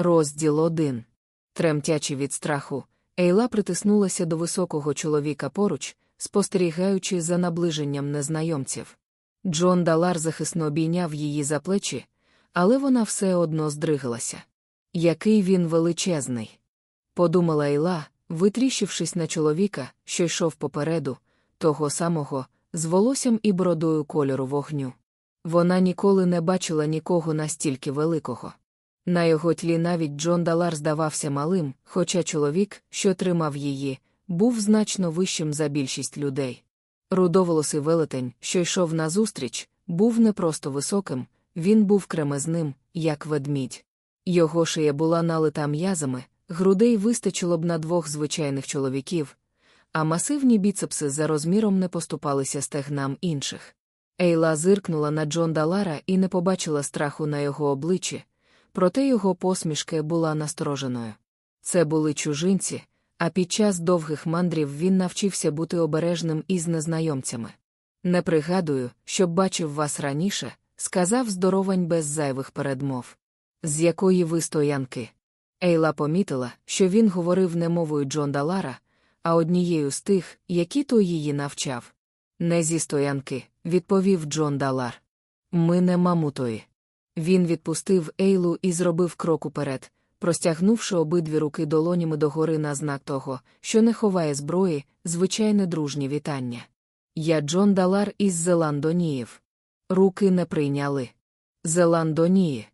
Розділ один. Тремтячи від страху, Ейла притиснулася до високого чоловіка поруч, спостерігаючи за наближенням незнайомців. Джон Далар захисно обійняв її за плечі, але вона все одно здригалася. Який він величезний. Подумала Ейла, витріщившись на чоловіка, що йшов попереду, того самого, з волоссям і бородою кольору вогню. Вона ніколи не бачила нікого настільки великого. На його тлі навіть Джон Далар здавався малим, хоча чоловік, що тримав її, був значно вищим за більшість людей. Рудоволосий велетень, що йшов назустріч, був не просто високим, він був кремезним, як ведмідь. Його шия була налита м'язами, грудей вистачило б на двох звичайних чоловіків, а масивні біцепси за розміром не поступалися стегнам інших. Ейла зиркнула на Джон Далара і не побачила страху на його обличчі, проте його посмішка була настороженою. Це були чужинці, а під час довгих мандрів він навчився бути обережним із незнайомцями. Не пригадую, щоб бачив вас раніше, сказав здоровань без зайвих передмов. З якої ви стоянки? Ейла помітила, що він говорив не мовою Джон Далара, а однією з тих, які той її навчав. Не зі стоянки, відповів Джон Далар. Ми не мамутої. Він відпустив Ейлу і зробив крок уперед, простягнувши обидві руки долонями догори на знак того, що не ховає зброї, звичайне дружнє вітання. Я Джон Далар із Зеландоніїв. Руки не прийняли. Зеландонії.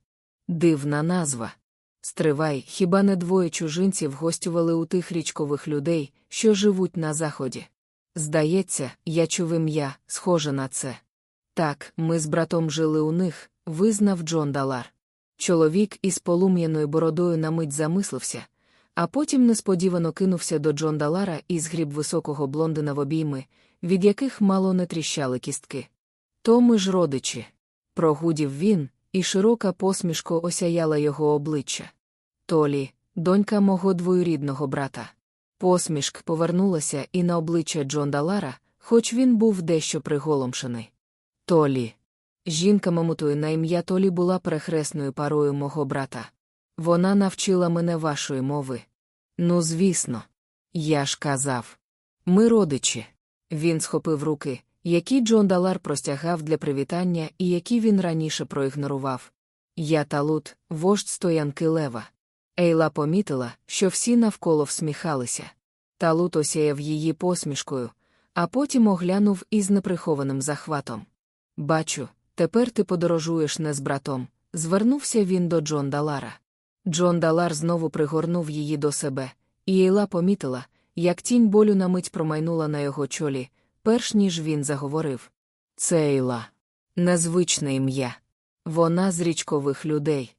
Дивна назва. Стривай, хіба не двоє чужинців гостювали у тих річкових людей, що живуть на заході. Здається, я чув ім'я, схоже на це. Так, ми з братом жили у них, визнав Джон Далар. Чоловік із полум'яною бородою на мить замислився, а потім несподівано кинувся до Джон Далара і згріб високого блондина в обійми, від яких мало не тріщали кістки. То ми ж родичі. Прогудів він, і широка посмішка осяяла його обличчя. Толі, донька мого двоюрідного брата. Посмішк повернулася і на обличчя Джон Далара, хоч він був дещо приголомшений. Толі. Жінка мамутою на ім'я Толі була перехресною парою мого брата. Вона навчила мене вашої мови. Ну, звісно, я ж казав. Ми родичі. Він схопив руки, які Джон Далар простягав для привітання і які він раніше проігнорував. Я талут, вождь стоянки лева. Ейла помітила, що всі навколо всміхалися. Талут осяяв її посмішкою, а потім оглянув із неприхованим захватом. Бачу, тепер ти подорожуєш не з братом. Звернувся він до Джон Далара. Джон Далар знову пригорнув її до себе, і Ейла помітила, як тінь болю на мить промайнула на його чолі, перш ніж він заговорив. Це Ейла. Незвичне ім'я. Вона з річкових людей.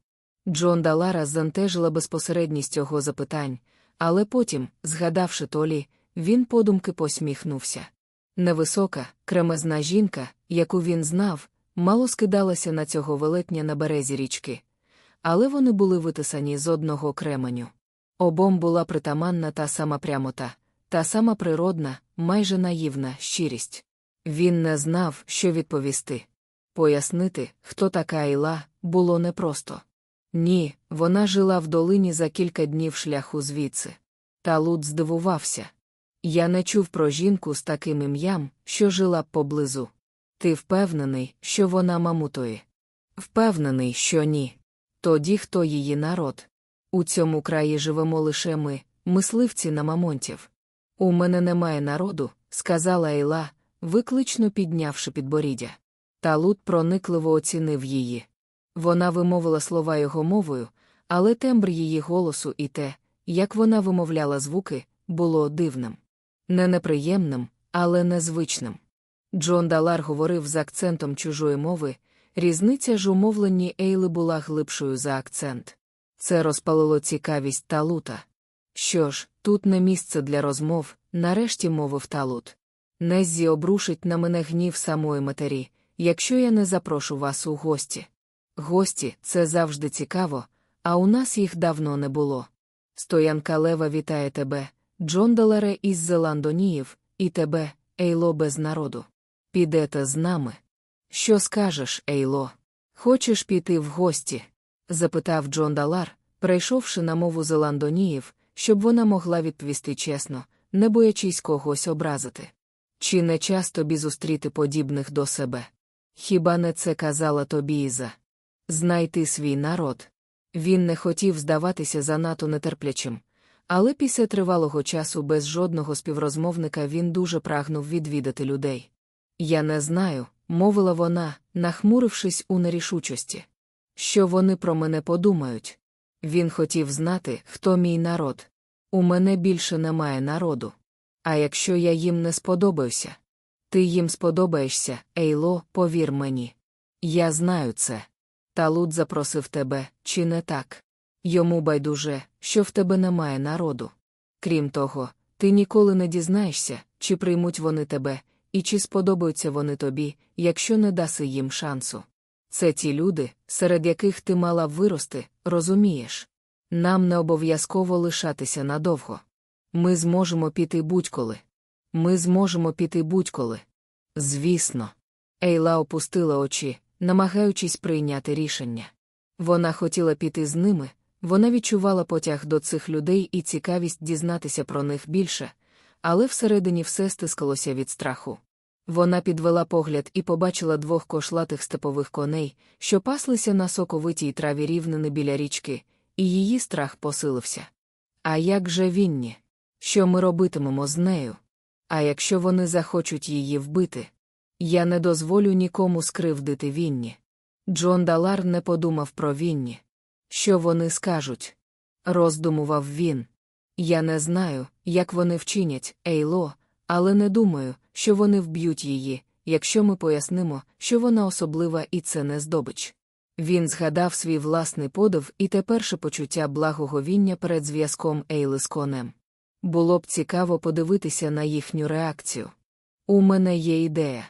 Джон Далара зантежила безпосередність його запитань, але потім, згадавши Толі, він подумки посміхнувся. Невисока, кремезна жінка, яку він знав, мало скидалася на цього велетня на березі річки. Але вони були витисані з одного кременю. Обом була притаманна та сама прямота, та сама природна, майже наївна щирість. Він не знав, що відповісти. Пояснити, хто така Айла, було непросто. Ні, вона жила в долині за кілька днів шляху звідси. Та Лут здивувався. Я не чув про жінку з таким ім'ям, що жила б поблизу. Ти впевнений, що вона мамутої? Впевнений, що ні. Тоді хто її народ? У цьому краї живемо лише ми, мисливці на мамонтів. У мене немає народу, сказала Ейла, виклично піднявши підборіддя. Та Лут проникливо оцінив її. Вона вимовила слова його мовою, але тембр її голосу і те, як вона вимовляла звуки, було дивним. Не неприємним, але незвичним. Джон Далар говорив з акцентом чужої мови, різниця ж у мовленні Ейли була глибшою за акцент. Це розпалило цікавість Талута. Що ж, тут не місце для розмов, нарешті мовив Талут. Неззі обрушить на мене гнів самої матері, якщо я не запрошу вас у гості. Гості, це завжди цікаво, а у нас їх давно не було. Стоянка Лева вітає тебе, Джон Деларе із Зеландоніїв, і тебе, Ейло, без народу. Підете з нами. Що скажеш, Ейло? Хочеш піти в гості? запитав Джон Далар, перейшовши на мову зеландоніїв, щоб вона могла відповісти чесно, не боячись когось образити. Чи не час тобі зустріти подібних до себе? Хіба не це казала тобі Іза? Знайти свій народ. Він не хотів здаватися занадто нетерплячим, але після тривалого часу без жодного співрозмовника він дуже прагнув відвідати людей. Я не знаю, мовила вона, нахмурившись у нерішучості. Що вони про мене подумають? Він хотів знати, хто мій народ. У мене більше немає народу. А якщо я їм не сподобаюся? Ти їм сподобаєшся, Ейло, повір мені. Я знаю це. Талут запросив тебе, чи не так? Йому байдуже, що в тебе немає народу. Крім того, ти ніколи не дізнаєшся, чи приймуть вони тебе, і чи сподобаються вони тобі, якщо не даси їм шансу. Це ті люди, серед яких ти мала вирости, розумієш? Нам не обов'язково лишатися надовго. Ми зможемо піти будь-коли. Ми зможемо піти будь-коли. Звісно. Ейла опустила очі, намагаючись прийняти рішення. Вона хотіла піти з ними, вона відчувала потяг до цих людей і цікавість дізнатися про них більше, але всередині все стискалося від страху. Вона підвела погляд і побачила двох кошлатих степових коней, що паслися на соковитій траві рівнини біля річки, і її страх посилився. А як же Вінні? Що ми робитимемо з нею? А якщо вони захочуть її вбити? Я не дозволю нікому скривдити Вінні. Джон Далар не подумав про Вінні. Що вони скажуть? Роздумував він. Я не знаю, як вони вчинять, Ейло, але не думаю, що вони вб'ють її, якщо ми пояснимо, що вона особлива і це не здобич. Він згадав свій власний подив і теперше почуття благоговіння перед зв'язком Ейли з конем. Було б цікаво подивитися на їхню реакцію. У мене є ідея.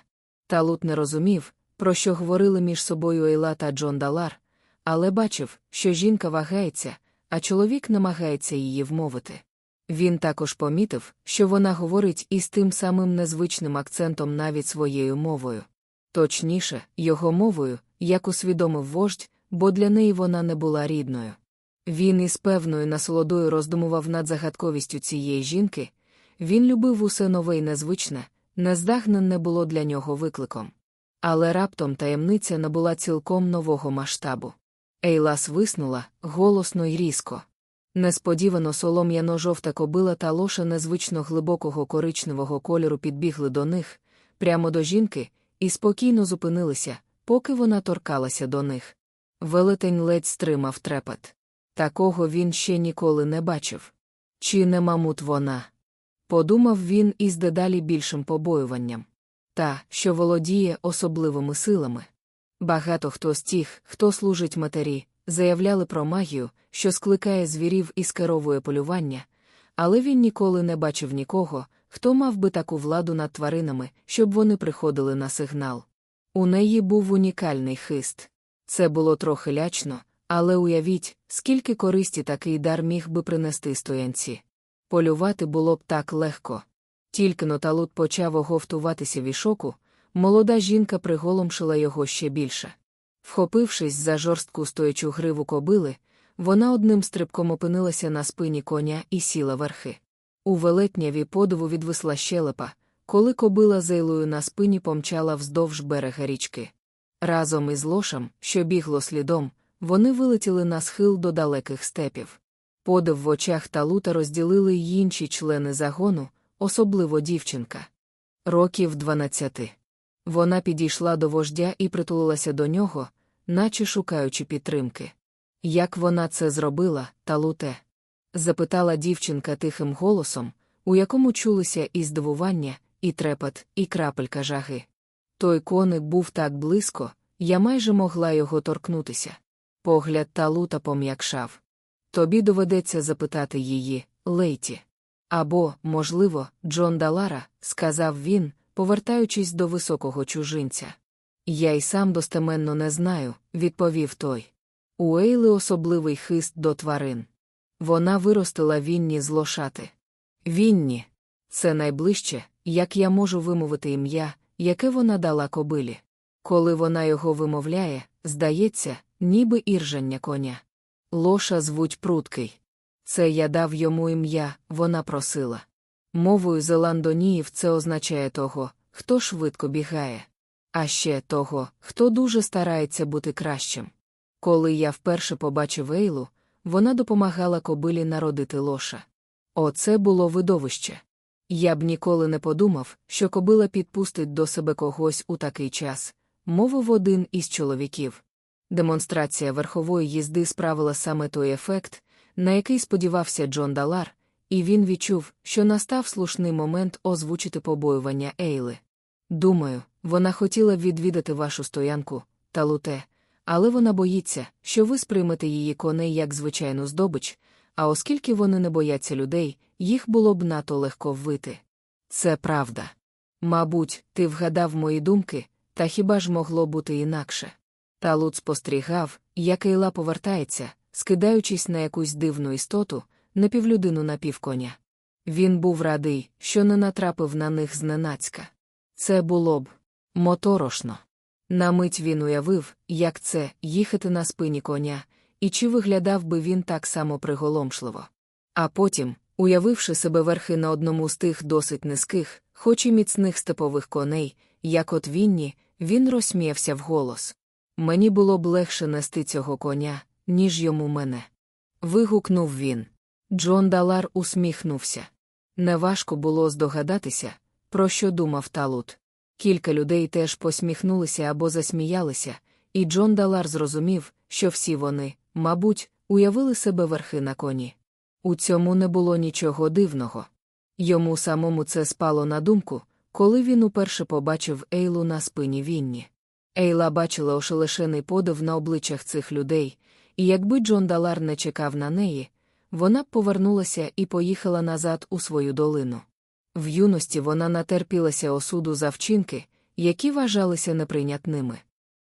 Талут не розумів, про що говорили між собою Ейла та Джон Далар, але бачив, що жінка вагається, а чоловік намагається її вмовити. Він також помітив, що вона говорить із тим самим незвичним акцентом навіть своєю мовою. Точніше, його мовою, як усвідомив вождь, бо для неї вона не була рідною. Він із певною насолодою роздумував над загадковістю цієї жінки, він любив усе нове й незвичне, нездагнене було для нього викликом. Але раптом таємниця набула цілком нового масштабу. Ейлас виснула голосно й різко. Несподівано солом'яно жовта кобила та лоша незвично глибокого коричневого кольору підбігли до них, прямо до жінки, і спокійно зупинилися, поки вона торкалася до них. Велетень ледь стримав трепет. Такого він ще ніколи не бачив. Чи не мамут вона? Подумав він із дедалі більшим побоюванням. Та, що володіє особливими силами. Багато хто з тих, хто служить матері, заявляли про магію, що скликає звірів і скеровує полювання, але він ніколи не бачив нікого, хто мав би таку владу над тваринами, щоб вони приходили на сигнал. У неї був унікальний хист. Це було трохи лячно, але уявіть, скільки користі такий дар міг би принести стоянці. Полювати було б так легко. Тільки ноталут почав оговтуватися вішоку, молода жінка приголомшила його ще більше. Вхопившись за жорстку стоячу гриву кобили, вона одним стрибком опинилася на спині коня і сіла верхи. У велетняві подиву відвисла щелепа, коли кобила зейлою на спині помчала вздовж берега річки. Разом із лошам, що бігло слідом, вони вилетіли на схил до далеких степів. Подив в очах Талута розділили й інші члени загону, особливо дівчинка. Років дванадцяти. Вона підійшла до вождя і притулилася до нього, наче шукаючи підтримки. Як вона це зробила, Талуте? запитала дівчинка тихим голосом, у якому чулися і здивування, і трепет, і крапелька жаги. Той коник був так близько, я майже могла його торкнутися. Погляд Талута пом'якшав. Тобі доведеться запитати її, Лейті. Або, можливо, Джон Далара, сказав він, повертаючись до високого чужинця. Я й сам достеменно не знаю, відповів той. У Ейли особливий хист до тварин. Вона виростила Вінні з лошати. Вінні це найближче, як я можу вимовити ім'я, яке вона дала кобилі. Коли вона його вимовляє, здається, ніби іржання коня. Лоша звуть пруткий. Це я дав йому ім'я, вона просила. Мовою зеландоніїв це означає того, хто швидко бігає. А ще того, хто дуже старається бути кращим. Коли я вперше побачив Ейлу, вона допомагала кобилі народити лоша. Оце було видовище. Я б ніколи не подумав, що кобила підпустить до себе когось у такий час, мовив один із чоловіків. Демонстрація верхової їзди справила саме той ефект, на який сподівався Джон Далар, і він відчув, що настав слушний момент озвучити побоювання Ейли. Думаю, вона хотіла відвідати вашу стоянку, талуте, але вона боїться, що ви сприймете її коней як звичайну здобич, а оскільки вони не бояться людей, їх було б нато легко ввити. Це правда. Мабуть, ти вгадав мої думки, та хіба ж могло бути інакше? Талут спостерігав, як Ейла повертається, скидаючись на якусь дивну істоту, напівлюдину напівконя. Він був радий, що не натрапив на них зненацька. Це було б моторошно. На мить він уявив, як це їхати на спині коня, і чи виглядав би він так само приголомшливо. А потім, уявивши себе верхи на одному з тих досить низьких, хоч і міцних степових коней, як от Вінні, він розсміявся вголос. Мені було б легше нести цього коня, ніж йому мене. Вигукнув він. Джон Далар усміхнувся. Неважко було здогадатися, про що думав Талут. Кілька людей теж посміхнулися або засміялися, і Джон Далар зрозумів, що всі вони, мабуть, уявили себе верхи на коні. У цьому не було нічого дивного. Йому самому це спало на думку, коли він уперше побачив Ейлу на спині Вінні. Ейла бачила ошелешений подив на обличчях цих людей, і якби Джон Далар не чекав на неї, вона б повернулася і поїхала назад у свою долину. В юності вона натерпілася осуду за вчинки, які вважалися неприйнятними.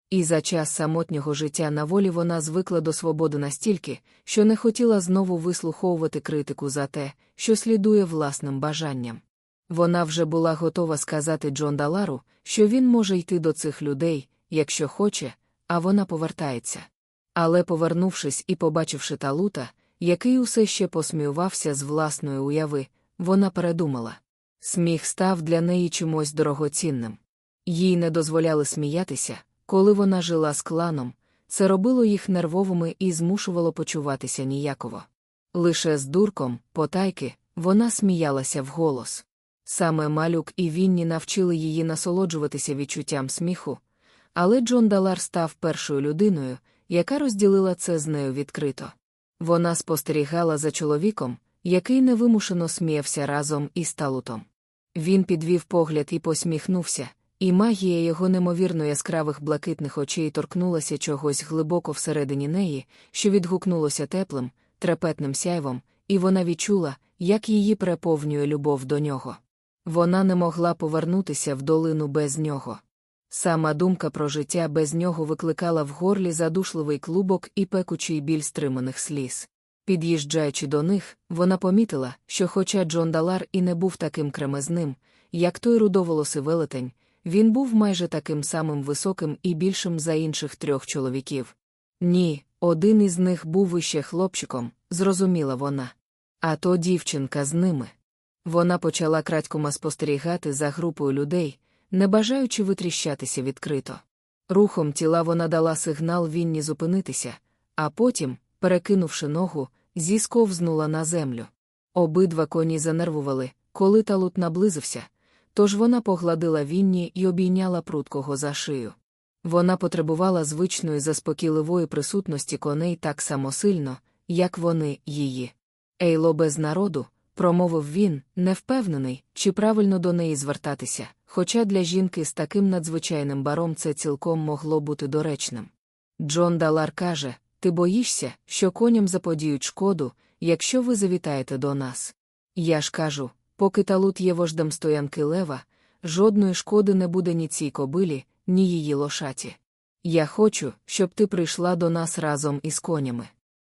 І за час самотнього життя на волі вона звикла до свободи настільки, що не хотіла знову вислуховувати критику за те, що слідує власним бажанням. Вона вже була готова сказати Джон Далару, що він може йти до цих людей, якщо хоче, а вона повертається. Але, повернувшись і побачивши талута, який усе ще посміювався з власної уяви, вона передумала. Сміх став для неї чимось дорогоцінним. Їй не дозволяли сміятися, коли вона жила з кланом, це робило їх нервовими і змушувало почуватися ніяково. Лише з дурком, потайки, вона сміялася вголос. Саме малюк і Вінні навчили її насолоджуватися відчуттям сміху, але Джон Далар став першою людиною, яка розділила це з нею відкрито. Вона спостерігала за чоловіком, який невимушено сміявся разом із талутом. Він підвів погляд і посміхнувся, і магія його неймовірно яскравих блакитних очей торкнулася чогось глибоко всередині неї, що відгукнулося теплим, трепетним сяйвом, і вона відчула, як її переповнює любов до нього. Вона не могла повернутися в долину без нього. Сама думка про життя без нього викликала в горлі задушливий клубок і пекучий біль стриманих сліз. Під'їжджаючи до них, вона помітила, що, хоча Джон Далар і не був таким кремезним, як той рудоволосий велетень, він був майже таким самим високим і більшим за інших трьох чоловіків. Ні, один із них був іще хлопчиком, зрозуміла вона. А то дівчинка з ними. Вона почала крадькома спостерігати за групою людей, не бажаючи витріщатися відкрито. Рухом тіла вона дала сигнал Вінні зупинитися, а потім, перекинувши ногу, зісковзнула на землю. Обидва коні занервували, коли талут наблизився, тож вона погладила Вінні і обійняла пруткого за шию. Вона потребувала звичної заспокійливої присутності коней так само сильно, як вони її. Ейло без народу, промовив він, невпевнений, чи правильно до неї звертатися, хоча для жінки з таким надзвичайним баром це цілком могло бути доречним. Джон Далар каже ти боїшся, що коням заподіють шкоду, якщо ви завітаєте до нас. Я ж кажу, поки талут є вождем стоянки лева, жодної шкоди не буде ні цій кобилі, ні її лошаті. Я хочу, щоб ти прийшла до нас разом із конями.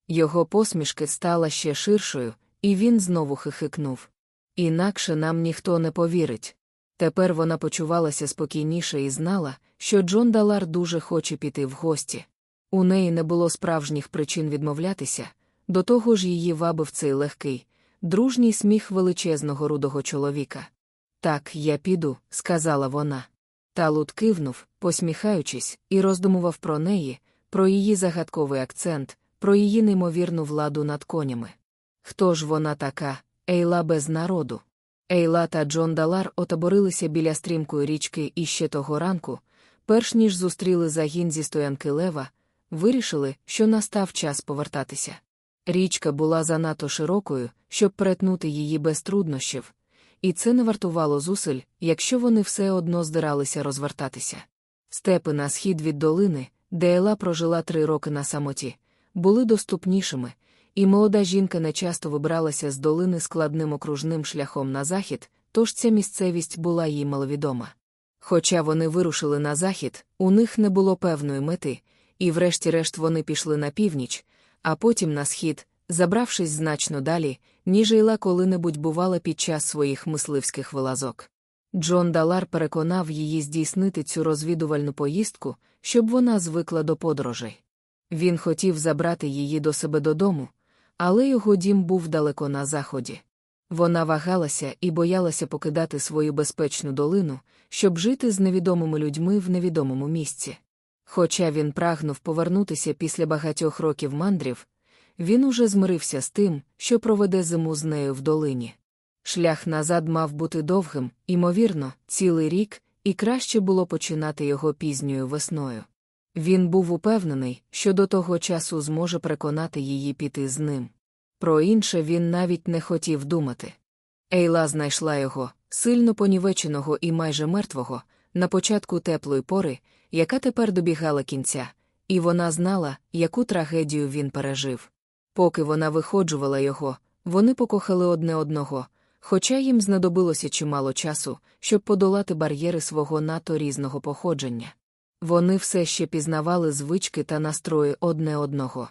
Його посмішки стала ще ширшою, і він знову хихикнув. Інакше нам ніхто не повірить. Тепер вона почувалася спокійніше і знала, що Джон Далар дуже хоче піти в гості. У неї не було справжніх причин відмовлятися, до того ж її вабив цей легкий, дружній сміх величезного рудого чоловіка. Так, я піду, сказала вона. Талут кивнув, посміхаючись, і роздумував про неї, про її загадковий акцент, про її неймовірну владу над конями. Хто ж вона така, Ейла без народу? Ейла та Джон Далар отаборилися біля стрімкої річки іще того ранку, перш ніж зустріли загін зі стоянки лева, вирішили, що настав час повертатися. Річка була занадто широкою, щоб перетнути її без труднощів, і це не вартувало зусиль, якщо вони все одно здиралися розвертатися. Степи на схід від долини, де Ела прожила три роки на самоті, були доступнішими, і молода жінка нечасто вибралася з долини складним окружним шляхом на захід, тож ця місцевість була їй маловідома. Хоча вони вирушили на захід, у них не було певної мети, і врешті-решт вони пішли на північ, а потім на схід, забравшись значно далі, ніж Ейла коли-небудь бувала під час своїх мисливських вилазок. Джон Далар переконав її здійснити цю розвідувальну поїздку, щоб вона звикла до подорожей. Він хотів забрати її до себе додому, але його дім був далеко на заході. Вона вагалася і боялася покидати свою безпечну долину, щоб жити з невідомими людьми в невідомому місці. Хоча він прагнув повернутися після багатьох років мандрів, він уже змирився з тим, що проведе зиму з нею в долині. Шлях назад мав бути довгим, імовірно, цілий рік, і краще було починати його пізньою весною. Він був упевнений, що до того часу зможе переконати її піти з ним. Про інше він навіть не хотів думати. Ейла знайшла його, сильно понівеченого і майже мертвого, на початку теплої пори, яка тепер добігала кінця, і вона знала, яку трагедію він пережив. Поки вона виходжувала його, вони покохали одне одного, хоча їм знадобилося чимало часу, щоб подолати бар'єри свого надто різного походження. Вони все ще пізнавали звички та настрої одне одного.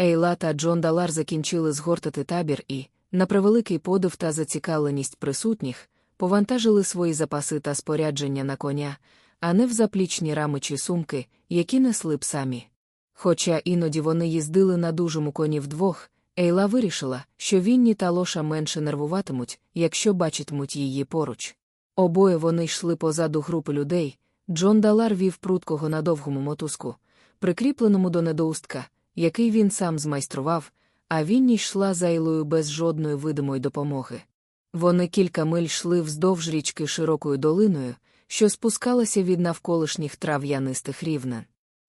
Ейла та Джон Далар закінчили згортати табір і, на превеликий подив та зацікавленість присутніх, повантажили свої запаси та спорядження на коня, а не в заплічні рами чи сумки, які несли б самі. Хоча іноді вони їздили на дужому коні вдвох, Ейла вирішила, що Вінні та лоша менше нервуватимуть, якщо бачитимуть її поруч. Обоє вони йшли позаду групи людей. Джон Далар вів пруткого на довгому мотузку, прикріпленому до недоустка, який він сам змайстрував, а Вінні йшла за Ейлою без жодної видимої допомоги. Вони кілька миль йшли вздовж річки широкою долиною, що спускалася від навколишніх трав'янистих рівнен.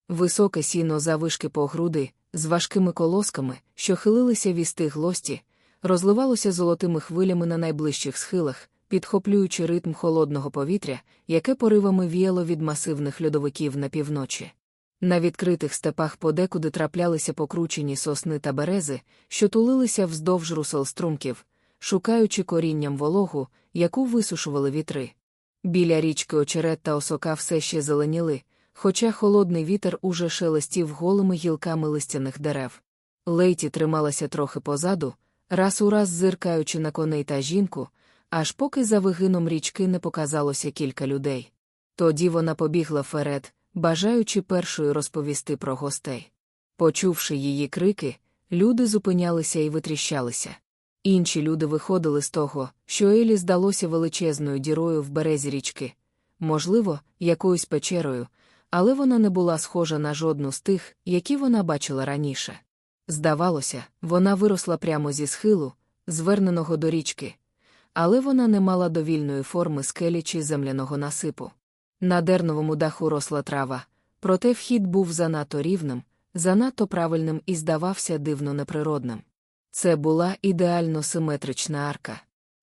Високе сіно завишки по груди, з важкими колосками, що хилилися вісти глості, розливалося золотими хвилями на найближчих схилах, підхоплюючи ритм холодного повітря, яке поривами віяло від масивних льодовиків на півночі. На відкритих степах подекуди траплялися покручені сосни та берези, що тулилися вздовж русел струмків, шукаючи корінням вологу, яку висушували вітри. Біля річки очерет та осока все ще зеленіли, хоча холодний вітер уже шелестів голими гілками листяних дерев. Лейті трималася трохи позаду, раз у раз зиркаючи на коней та жінку, аж поки за вигином річки не показалося кілька людей. Тоді вона побігла вперед, бажаючи першою розповісти про гостей. Почувши її крики, люди зупинялися і витріщалися. Інші люди виходили з того, що Елі здалося величезною дірою в березі річки, можливо, якоюсь печерою, але вона не була схожа на жодну з тих, які вона бачила раніше. Здавалося, вона виросла прямо зі схилу, зверненого до річки, але вона не мала довільної форми скелі чи земляного насипу. На дерновому даху росла трава, проте вхід був занадто рівним, занадто правильним і здавався дивно неприродним. Це була ідеально симетрична арка.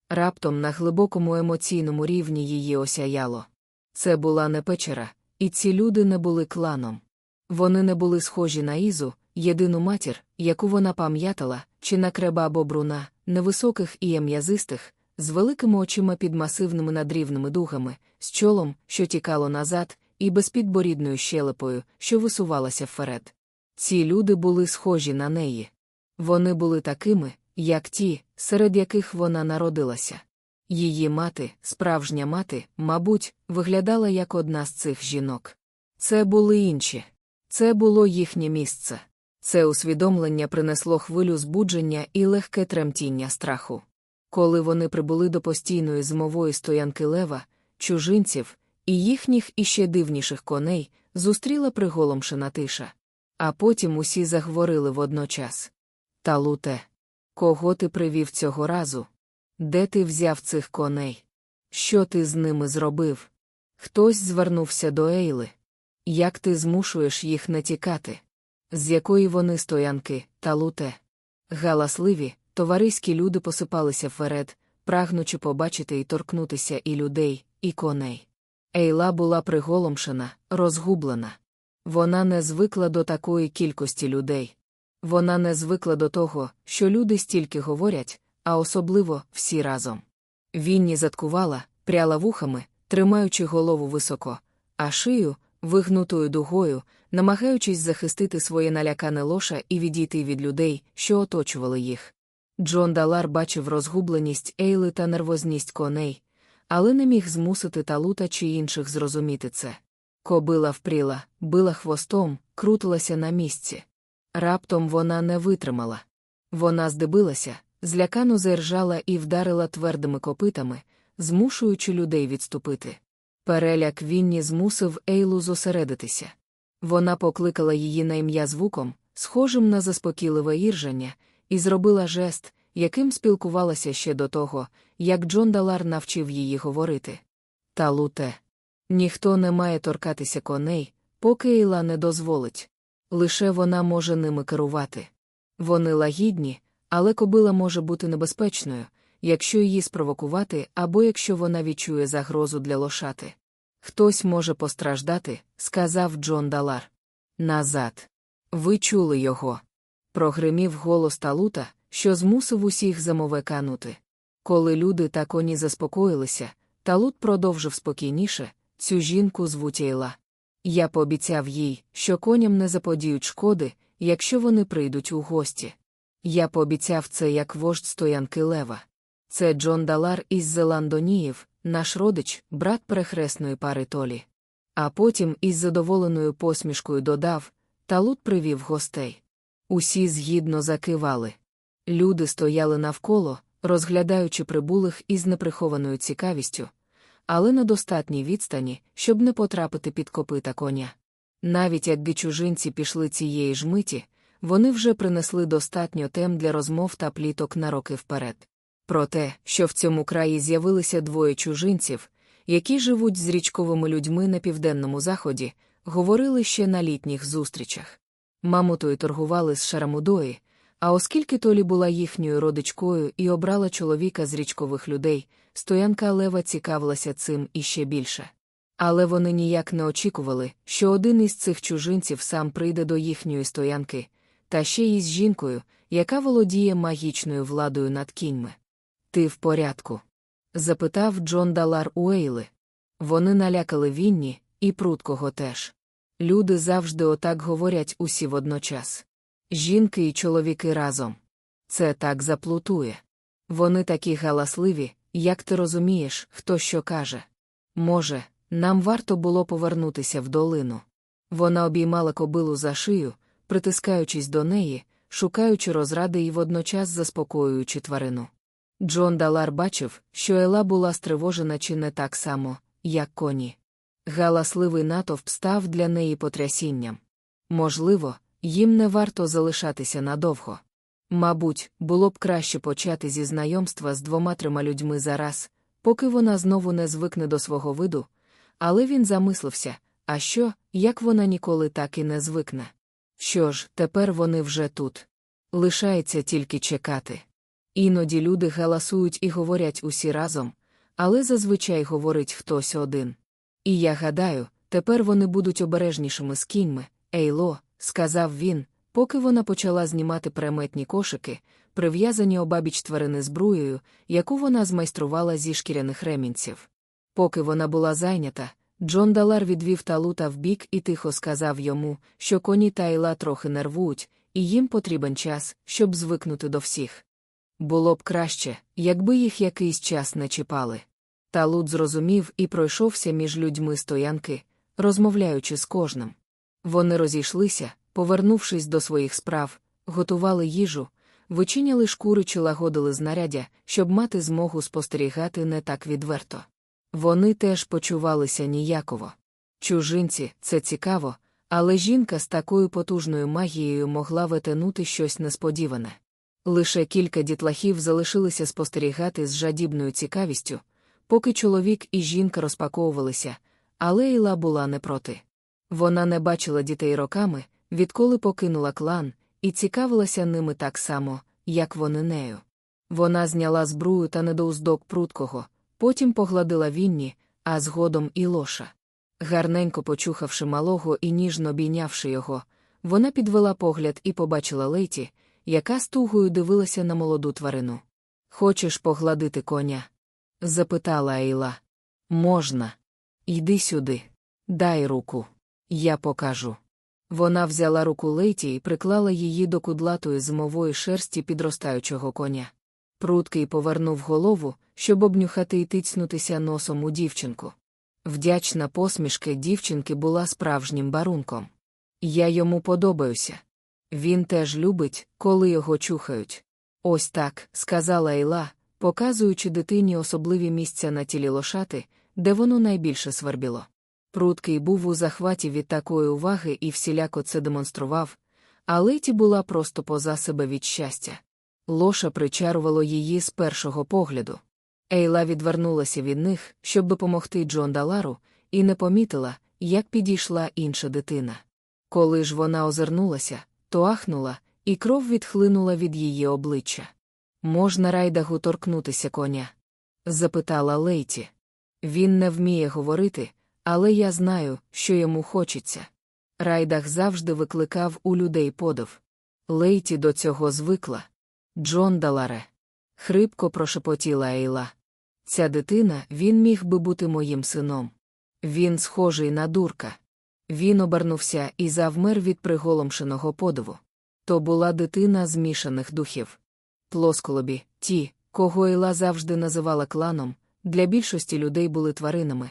Раптом на глибокому емоційному рівні її осяяло. Це була не печера, і ці люди не були кланом. Вони не були схожі на Ізу, єдину матір, яку вона пам'ятала, чи на креба або бруна, невисоких і ям'язистих, з великими очима під масивними надрівними дугами, з чолом, що тікало назад, і безпідборідною щелепою, що висувалася вперед. Ці люди були схожі на неї. Вони були такими, як ті, серед яких вона народилася. Її мати, справжня мати, мабуть, виглядала як одна з цих жінок. Це були інші. Це було їхнє місце. Це усвідомлення принесло хвилю збудження і легке тремтіння страху. Коли вони прибули до постійної зимової стоянки лева, чужинців і їхніх іще дивніших коней, зустріла приголомшена тиша. А потім усі заговорили водночас. Талуте, кого ти привів цього разу? Де ти взяв цих коней? Що ти з ними зробив? Хтось звернувся до Ейли. Як ти змушуєш їх не тікати? З якої вони стоянки, талуте? Галасливі, товариські люди посипалися вперед, прагнучи побачити і торкнутися і людей, і коней. Ейла була приголомшена, розгублена. Вона не звикла до такої кількості людей. Вона не звикла до того, що люди стільки говорять, а особливо всі разом. Вінні заткувала, пряла вухами, тримаючи голову високо, а шию, вигнутою дугою, намагаючись захистити своє налякане лоша і відійти від людей, що оточували їх. Джон Далар бачив розгубленість Ейли та нервозність коней, але не міг змусити талута чи інших зрозуміти це. Кобила впріла, била хвостом, крутилася на місці. Раптом вона не витримала. Вона здибилася, злякано заіржала і вдарила твердими копитами, змушуючи людей відступити. Переляк Вінні змусив Ейлу зосередитися. Вона покликала її на ім'я звуком, схожим на заспокійливе іржання, і зробила жест, яким спілкувалася ще до того, як Джон Далар навчив її говорити. Та луте. Ніхто не має торкатися коней, поки Ейла не дозволить. Лише вона може ними керувати. Вони лагідні, але кобила може бути небезпечною, якщо її спровокувати або якщо вона відчує загрозу для лошати. Хтось може постраждати, сказав Джон Далар. Назад. Ви чули його. Прогримів голос Талута, що змусив усіх замовеканути. Коли люди та коні заспокоїлися, Талут продовжив спокійніше цю жінку звуть Ейла. Я пообіцяв їй, що коням не заподіють шкоди, якщо вони прийдуть у гості. Я пообіцяв це як вождь стоянки Лева. Це Джон Далар із Зеландоніїв, наш родич, брат перехресної пари Толі. А потім із задоволеною посмішкою додав Талут привів гостей. Усі згідно закивали. Люди стояли навколо, розглядаючи прибулих із неприхованою цікавістю, але на достатній відстані, щоб не потрапити під копита коня. Навіть якби чужинці пішли цієї ж миті, вони вже принесли достатньо тем для розмов та пліток на роки вперед. Про те, що в цьому краї з'явилися двоє чужинців, які живуть з річковими людьми на південному заході, говорили ще на літніх зустрічах. Мамутою торгували з Шарамудої, а оскільки Толі була їхньою родичкою і обрала чоловіка з річкових людей, стоянка Лева цікавилася цим іще більше. Але вони ніяк не очікували, що один із цих чужинців сам прийде до їхньої стоянки, та ще й з жінкою, яка володіє магічною владою над кіньми. Ти в порядку? запитав Джон Далар Уейли. Вони налякали Вінні, і пруткого теж. Люди завжди отак говорять усі водночас. Жінки і чоловіки разом. Це так заплутує. Вони такі галасливі, як ти розумієш, хто що каже. Може, нам варто було повернутися в долину. Вона обіймала кобилу за шию, притискаючись до неї, шукаючи розради і водночас заспокоюючи тварину. Джон Далар бачив, що Ела була стривожена чи не так само, як коні. Галасливий натовп став для неї потрясінням. Можливо, їм не варто залишатися надовго. Мабуть, було б краще почати зі знайомства з двома-трьома людьми зараз, поки вона знову не звикне до свого виду, але він замислився а що, як вона ніколи так і не звикне? Що ж, тепер вони вже тут. Лишається тільки чекати. Іноді люди галасують і говорять усі разом, але зазвичай говорить хтось один. І я гадаю, тепер вони будуть обережнішими з кіньми, Ейло, сказав він, поки вона почала знімати преметні кошики, прив'язані обабіч тварини збруєю, яку вона змайструвала зі шкіряних ремінців. Поки вона була зайнята, Джон Далар відвів талута вбік і тихо сказав йому, що коні та Ейла трохи нервують, і їм потрібен час, щоб звикнути до всіх. Було б краще, якби їх якийсь час не чіпали. Талут зрозумів і пройшовся між людьми стоянки, розмовляючи з кожним. Вони розійшлися, повернувшись до своїх справ, готували їжу, вичиняли шкури чи лагодили знаряддя, щоб мати змогу спостерігати не так відверто. Вони теж почувалися ніяково. Чужинці, це цікаво, але жінка з такою потужною магією могла ветенути щось несподіване. Лише кілька дітлахів залишилися спостерігати з жадібною цікавістю, поки чоловік і жінка розпаковувалися, але Іла була не проти. Вона не бачила дітей роками, відколи покинула клан, і цікавилася ними так само, як вони нею. Вона зняла збрую та недоуздок пруткого, потім погладила вінні, а згодом і лоша. Гарненько почухавши малого і ніжно обійнявши його, вона підвела погляд і побачила Лейті, яка з тугою дивилася на молоду тварину. Хочеш погладити коня? Запитала Ейла. Можна. Йди сюди. Дай руку. Я покажу. Вона взяла руку Лейті і приклала її до кудлатої зимової шерсті підростаючого коня. Пруткий повернув голову, щоб обнюхати і тицнутися носом у дівчинку. Вдячна посмішка дівчинки була справжнім барунком. Я йому подобаюся. Він теж любить, коли його чухають. Ось так, сказала Ейла, показуючи дитині особливі місця на тілі лошати, де воно найбільше свербіло. Пруткий був у захваті від такої уваги і всіляко це демонстрував, а Леті була просто поза себе від щастя. Лоша причарувало її з першого погляду. Ейла відвернулася від них, щоб допомогти Джон Далару, і не помітила, як підійшла інша дитина. Коли ж вона озирнулася, то ахнула, і кров відхлинула від її обличчя. Можна райдагу торкнутися коня? запитала Лейті. Він не вміє говорити, але я знаю, що йому хочеться. Райдах завжди викликав у людей подив. Лейті до цього звикла. Джон Даларе. Хрипко прошепотіла Ейла. Ця дитина він міг би бути моїм сином. Він схожий на дурка. Він обернувся і завмер від приголомшеного подиву. То була дитина змішаних духів. Плосколобі, ті, кого Ейла завжди називала кланом, для більшості людей були тваринами,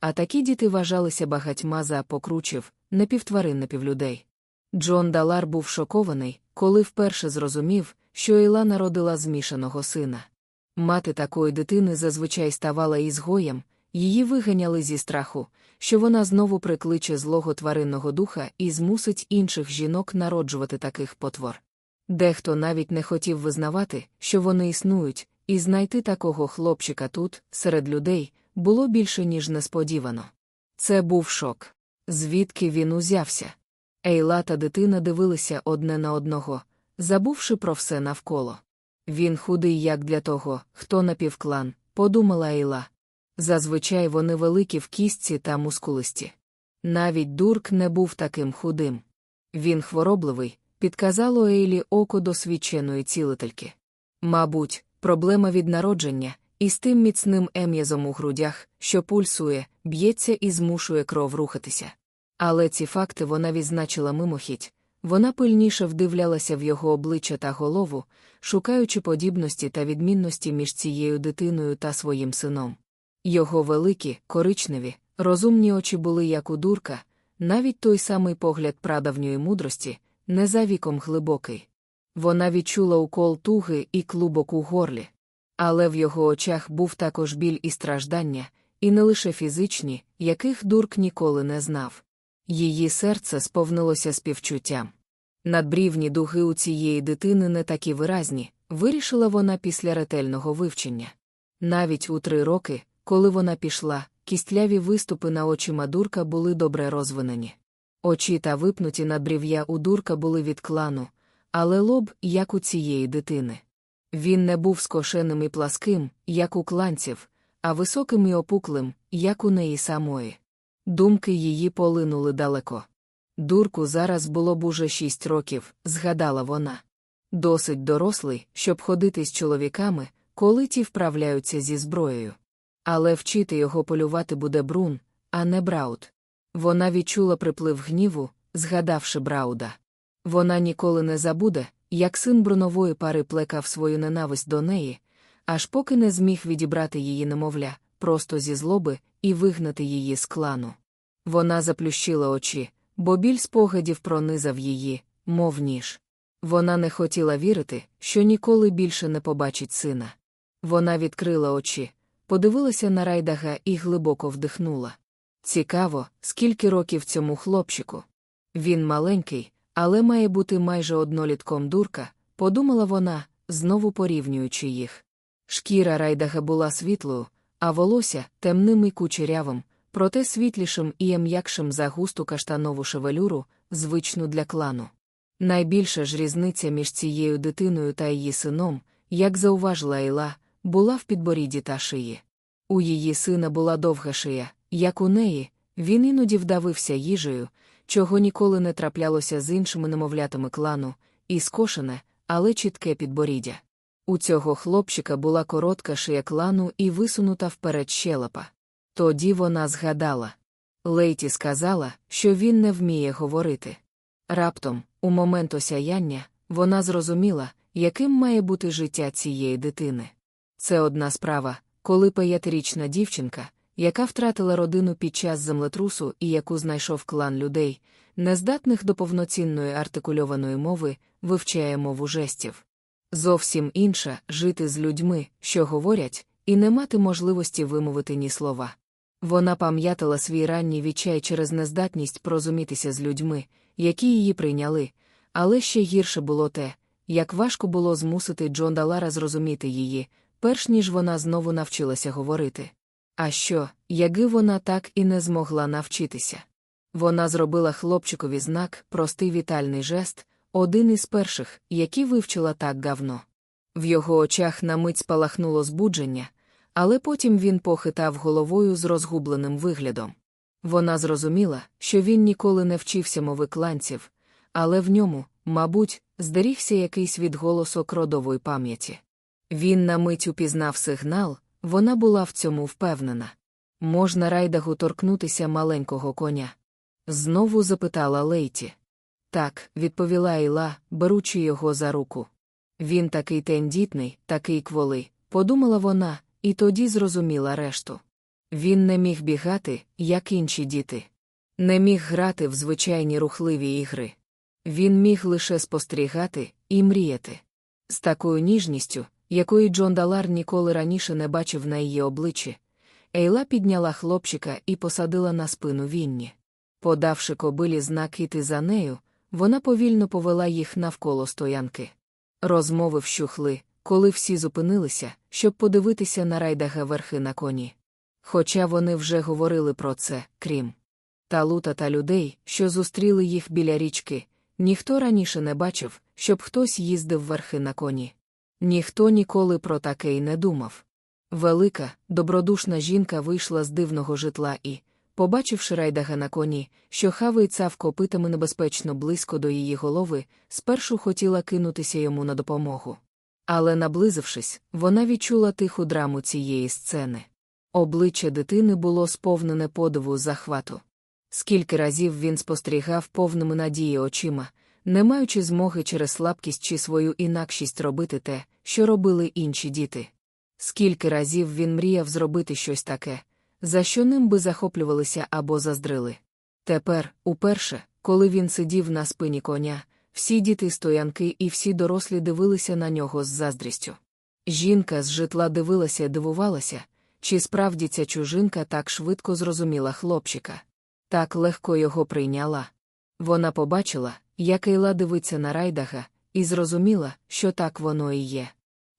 а такі діти вважалися багатьма за покручів, напівтварин напівлюдей. Джон Далар був шокований, коли вперше зрозумів, що Ейла народила змішаного сина. Мати такої дитини зазвичай ставала ізгоєм, її виганяли зі страху, що вона знову прикличе злого тваринного духа і змусить інших жінок народжувати таких потвор. Дехто навіть не хотів визнавати, що вони існують, і знайти такого хлопчика тут, серед людей, було більше, ніж несподівано. Це був шок. Звідки він узявся? Ейла та дитина дивилися одне на одного, забувши про все навколо. Він худий, як для того, хто напівклан, подумала Ейла. Зазвичай вони великі в кістці та мускулисті. Навіть дурк не був таким худим. Він хворобливий, підказало Ейлі око досвідченої цілительки. Мабуть, проблема від народження, із тим міцним ем'язом у грудях, що пульсує, б'ється і змушує кров рухатися. Але ці факти вона відзначила мимохідь, вона пильніше вдивлялася в його обличчя та голову, шукаючи подібності та відмінності між цією дитиною та своїм сином. Його великі, коричневі, розумні очі були як у дурка, навіть той самий погляд прадавньої мудрості, не за віком глибокий. Вона відчула укол туги і клубок у горлі. Але в його очах був також біль і страждання, і не лише фізичні, яких дурк ніколи не знав. Її серце сповнилося співчуттям. Надбрівні дуги у цієї дитини не такі виразні, вирішила вона після ретельного вивчення. Навіть у три роки, коли вона пішла, кістляві виступи на очі Мадурка були добре розвинені. Очі та випнуті надбрів'я у дурка були від клану, але лоб, як у цієї дитини. Він не був скошеним і пласким, як у кланців, а високим і опуклим, як у неї самої. Думки її полинули далеко. Дурку зараз було б уже шість років, згадала вона. Досить дорослий, щоб ходити з чоловіками, коли ті вправляються зі зброєю. Але вчити його полювати буде Брун, а не Браут. Вона відчула приплив гніву, згадавши Брауда. Вона ніколи не забуде, як син брунової пари плекав свою ненависть до неї, аж поки не зміг відібрати її немовля, просто зі злоби, і вигнати її з клану. Вона заплющила очі, бо біль спогадів пронизав її, мов ніж. Вона не хотіла вірити, що ніколи більше не побачить сина. Вона відкрила очі, подивилася на райдага і глибоко вдихнула. Цікаво, скільки років цьому хлопчику. Він маленький, але має бути майже однолітком дурка, подумала вона, знову порівнюючи їх. Шкіра райдага була світлою, а волосся темним і кучерявим, проте світлішим і м'якшим за густу каштанову шевелюру, звичну для клану. Найбільша ж різниця між цією дитиною та її сином, як зауважила Ейла, була в підборідді та шиї. У її сина була довга шия, як у неї, він іноді вдавився їжею, чого ніколи не траплялося з іншими немовлятами клану, і скошене, але чітке підборіддя. У цього хлопчика була коротка шия клану і висунута вперед щелепа. Тоді вона згадала. Лейті сказала, що він не вміє говорити. Раптом, у момент осяяння, вона зрозуміла, яким має бути життя цієї дитини. Це одна справа, коли п'ятирічна дівчинка, яка втратила родину під час землетрусу і яку знайшов клан людей, нездатних до повноцінної артикульованої мови, вивчає мову жестів. Зовсім інша жити з людьми, що говорять, і не мати можливості вимовити ні слова. Вона пам'ятала свій ранній відчай через нездатність прозумітися з людьми, які її прийняли, але ще гірше було те, як важко було змусити Джон Далара зрозуміти її, перш ніж вона знову навчилася говорити. А що, яки вона так і не змогла навчитися? Вона зробила хлопчикові знак, простий вітальний жест, один із перших, які вивчила так гавно. В його очах на мить спалахнуло збудження, але потім він похитав головою з розгубленим виглядом. Вона зрозуміла, що він ніколи не вчився мови кланців, але в ньому, мабуть, здерігся якийсь відголосок родової пам'яті. Він на мить упізнав сигнал, вона була в цьому впевнена. Можна райдагу торкнутися маленького коня? Знову запитала Лейті. Так, відповіла Іла, беручи його за руку. Він такий тендітний, такий кволий, подумала вона, і тоді зрозуміла решту. Він не міг бігати, як інші діти. Не міг грати в звичайні рухливі ігри. Він міг лише спостерігати і мріяти. З такою ніжністю, якої Джон Далар ніколи раніше не бачив на її обличчі, Ейла підняла хлопчика і посадила на спину Вінні. Подавши кобилі знак іти за нею, вона повільно повела їх навколо стоянки. Розмови вщухли, коли всі зупинилися, щоб подивитися на райдага верхи на коні. Хоча вони вже говорили про це, крім талута та людей, що зустріли їх біля річки, ніхто раніше не бачив, щоб хтось їздив верхи на коні. Ніхто ніколи про таке й не думав. Велика, добродушна жінка вийшла з дивного житла і, побачивши райдага на коні, що хавий цав копитами небезпечно близько до її голови, спершу хотіла кинутися йому на допомогу. Але, наблизившись, вона відчула тиху драму цієї сцени. Обличчя дитини було сповнене подиву захвату. Скільки разів він спостерігав повними надії очима, не маючи змоги через слабкість чи свою інакшість робити те, що робили інші діти. Скільки разів він мріяв зробити щось таке, за що ним би захоплювалися або заздрили. Тепер, уперше, коли він сидів на спині коня, всі діти стоянки і всі дорослі дивилися на нього з заздрістю. Жінка з житла дивилася дивувалася, чи справді ця чужинка так швидко зрозуміла хлопчика, так легко його прийняла. Вона побачила, як Ейла дивиться на райдага, і зрозуміла, що так воно і є.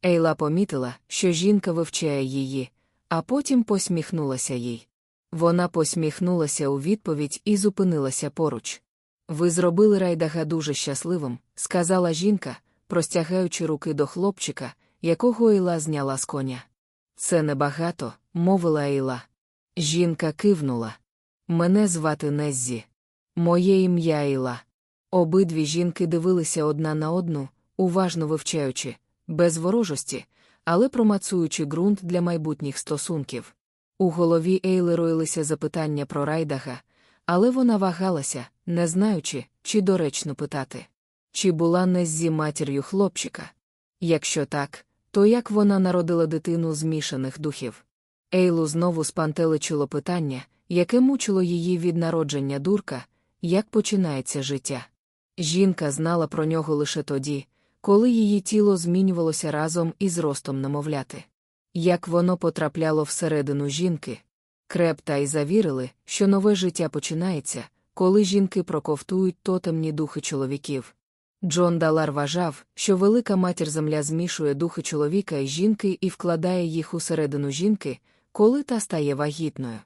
Ейла помітила, що жінка вивчає її, а потім посміхнулася їй. Вона посміхнулася у відповідь і зупинилася поруч. Ви зробили райдага дуже щасливим, сказала жінка, простягаючи руки до хлопчика, якого Ейла зняла з коня. Це небагато, мовила Ейла. Жінка кивнула. Мене звати Неззі. Моє ім'я Ейла. Обидві жінки дивилися одна на одну, уважно вивчаючи, без ворожості, але промацуючи ґрунт для майбутніх стосунків. У голові Ейли роїлися запитання про райдага, але вона вагалася, не знаючи, чи доречно питати. Чи була Неззі матір'ю хлопчика? Якщо так, то як вона народила дитину змішаних духів? Ейлу знову спантеличило питання, яке мучило її від народження дурка, як починається життя. Жінка знала про нього лише тоді, коли її тіло змінювалося разом із ростом немовляти. Як воно потрапляло всередину жінки, креп та й завірили, що нове життя починається, коли жінки проковтують тотемні духи чоловіків. Джон Далар вважав, що велика матір земля змішує духи чоловіка і жінки і вкладає їх усередину жінки, коли та стає вагітною.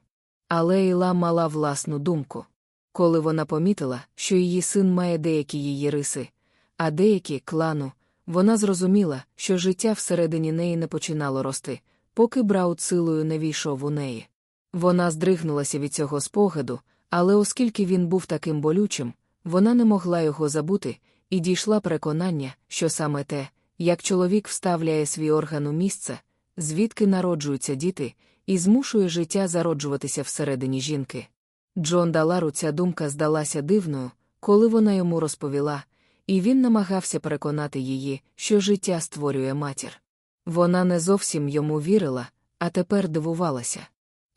Але Іла мала власну думку. Коли вона помітила, що її син має деякі її риси, а деякі клану, вона зрозуміла, що життя всередині неї не починало рости, поки Браут силою не війшов у неї. Вона здригнулася від цього спогаду, але оскільки він був таким болючим, вона не могла його забути, і дійшла переконання, що саме те, як чоловік вставляє свій орган у місце, звідки народжуються діти, і змушує життя зароджуватися всередині жінки. Джон Далару ця думка здалася дивною, коли вона йому розповіла, і він намагався переконати її, що життя створює матір. Вона не зовсім йому вірила, а тепер дивувалася.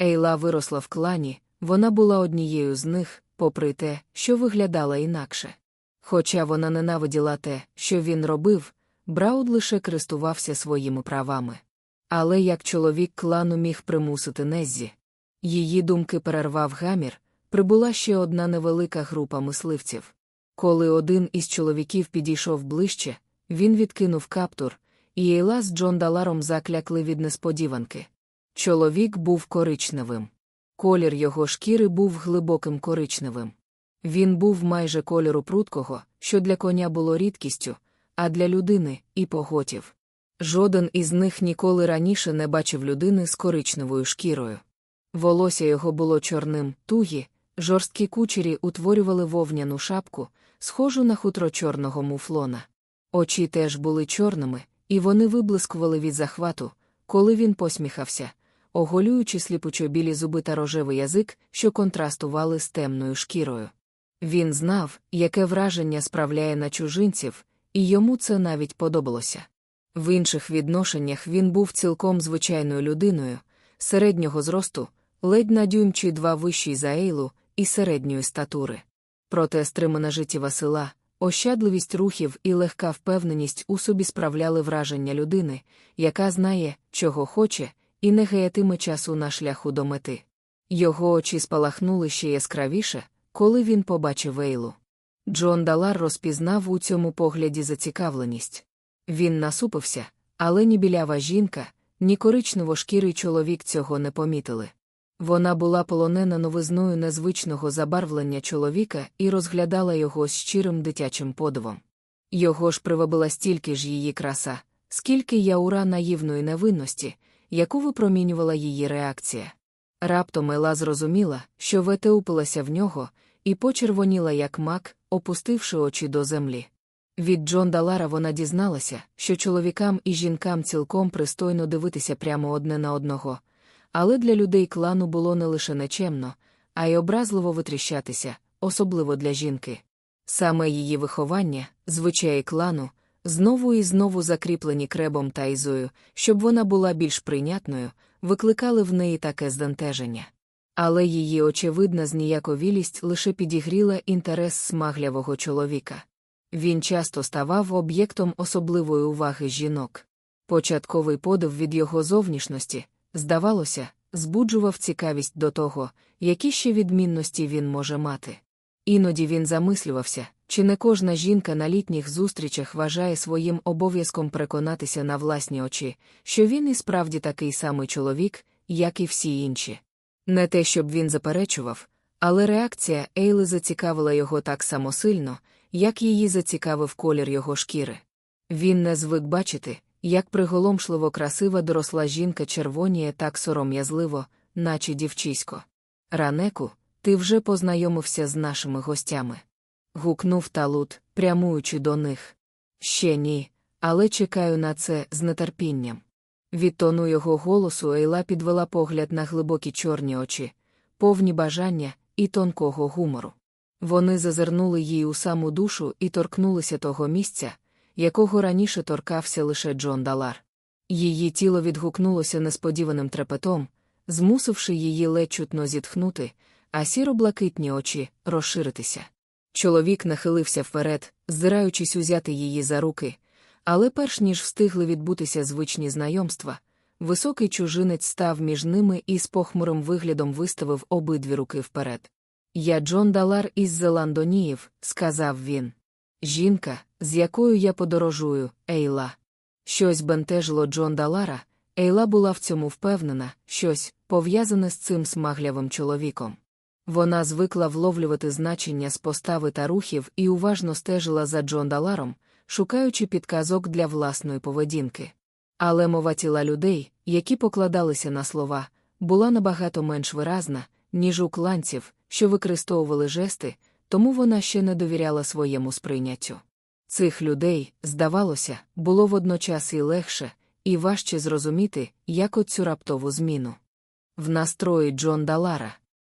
Ейла виросла в клані, вона була однією з них, попри те, що виглядала інакше. Хоча вона ненавиділа те, що він робив, Брауд лише користувався своїми правами. Але як чоловік клану міг примусити Неззі? Її думки перервав гамір, прибула ще одна невелика група мисливців. Коли один із чоловіків підійшов ближче, він відкинув каптур, і Ейла з Джон Даларом заклякли від несподіванки. Чоловік був коричневим. Колір його шкіри був глибоким коричневим. Він був майже кольору прудкого, що для коня було рідкістю, а для людини і поготів. Жоден із них ніколи раніше не бачив людини з коричневою шкірою. Волосся його було чорним, тугі, жорсткі кучері утворювали вовняну шапку, схожу на хутро чорного муфлона. Очі теж були чорними, і вони виблискували від захвату, коли він посміхався, оголюючи сліпучо білі зуби та рожевий язик, що контрастували з темною шкірою. Він знав, яке враження справляє на чужинців, і йому це навіть подобалося. В інших відношеннях він був цілком звичайною людиною, середнього зросту, ледь на дюйм чи два вищий за Ейлу і середньої статури. Проте стримана життєва сила, ощадливість рухів і легка впевненість у собі справляли враження людини, яка знає, чого хоче, і не гаятиме часу на шляху до мети. Його очі спалахнули ще яскравіше, коли він побачив Ейлу. Джон Далар розпізнав у цьому погляді зацікавленість. Він насупився, але ні білява жінка, ні коричнево-шкірий чоловік цього не помітили. Вона була полонена новизною незвичного забарвлення чоловіка і розглядала його з щирим дитячим подивом. Його ж привабила стільки ж її краса, скільки яура наївної невинності, яку випромінювала її реакція. Раптом Ела зрозуміла, що вете упилася в нього, і почервоніла, як мак, опустивши очі до землі. Від Джон Далара вона дізналася, що чоловікам і жінкам цілком пристойно дивитися прямо одне на одного, але для людей клану було не лише нечемно, а й образливо витріщатися, особливо для жінки. Саме її виховання, звичаї клану, знову і знову закріплені кребом та ізою, щоб вона була більш прийнятною, викликали в неї таке здентеження. Але її очевидна зніяковілість лише підігріла інтерес смаглявого чоловіка. Він часто ставав об'єктом особливої уваги жінок. Початковий подив від його зовнішності, здавалося, збуджував цікавість до того, які ще відмінності він може мати. Іноді він замислювався, чи не кожна жінка на літніх зустрічах вважає своїм обов'язком переконатися на власні очі, що він і справді такий самий чоловік, як і всі інші. Не те, щоб він заперечував, але реакція Ейли зацікавила його так само сильно, як її зацікавив колір його шкіри. Він не звик бачити, як приголомшливо красива доросла жінка червоніє так сором'язливо, наче дівчисько. Ранеку, ти вже познайомився з нашими гостями. Гукнув талут, прямуючи до них. Ще ні, але чекаю на це з нетерпінням. Від тону його голосу Ейла підвела погляд на глибокі чорні очі, повні бажання і тонкого гумору. Вони зазирнули їй у саму душу і торкнулися того місця, якого раніше торкався лише Джон Далар. Її тіло відгукнулося несподіваним трепетом, змусивши її ледь чутно зітхнути, а сіро-блакитні очі розширитися. Чоловік нахилився вперед, здираючись узяти її за руки, але перш ніж встигли відбутися звичні знайомства, високий чужинець став між ними і з похмурим виглядом виставив обидві руки вперед. Я Джон Далар із Зеландоніїв, сказав він. Жінка, з якою я подорожую, Ейла. Щось бентежило Джон Далара, Ейла була в цьому впевнена, щось пов'язане з цим смаглявим чоловіком. Вона звикла вловлювати значення з постави та рухів і уважно стежила за Джон Даларом, шукаючи підказок для власної поведінки. Але мова тіла людей, які покладалися на слова, була набагато менш виразна, ніж у кланців, що використовували жести, тому вона ще не довіряла своєму сприйняттю. Цих людей, здавалося, було водночас і легше, і важче зрозуміти, як оцю раптову зміну. В настрої Джон Далара.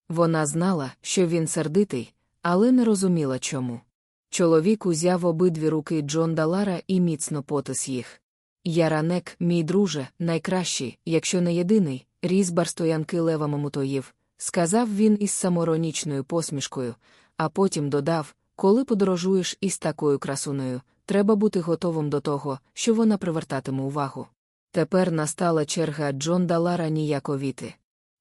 Вона знала, що він сердитий, але не розуміла чому. Чоловік узяв обидві руки Джон Далара і міцно потис їх. Я ранек, мій друже, найкращий, якщо не єдиний, різбар стоянки Лева Мамутоїв, сказав він із саморонічною посмішкою, а потім додав коли подорожуєш із такою красуною, треба бути готовим до того, що вона привертатиме увагу. Тепер настала черга Джон Далара ніяковіти.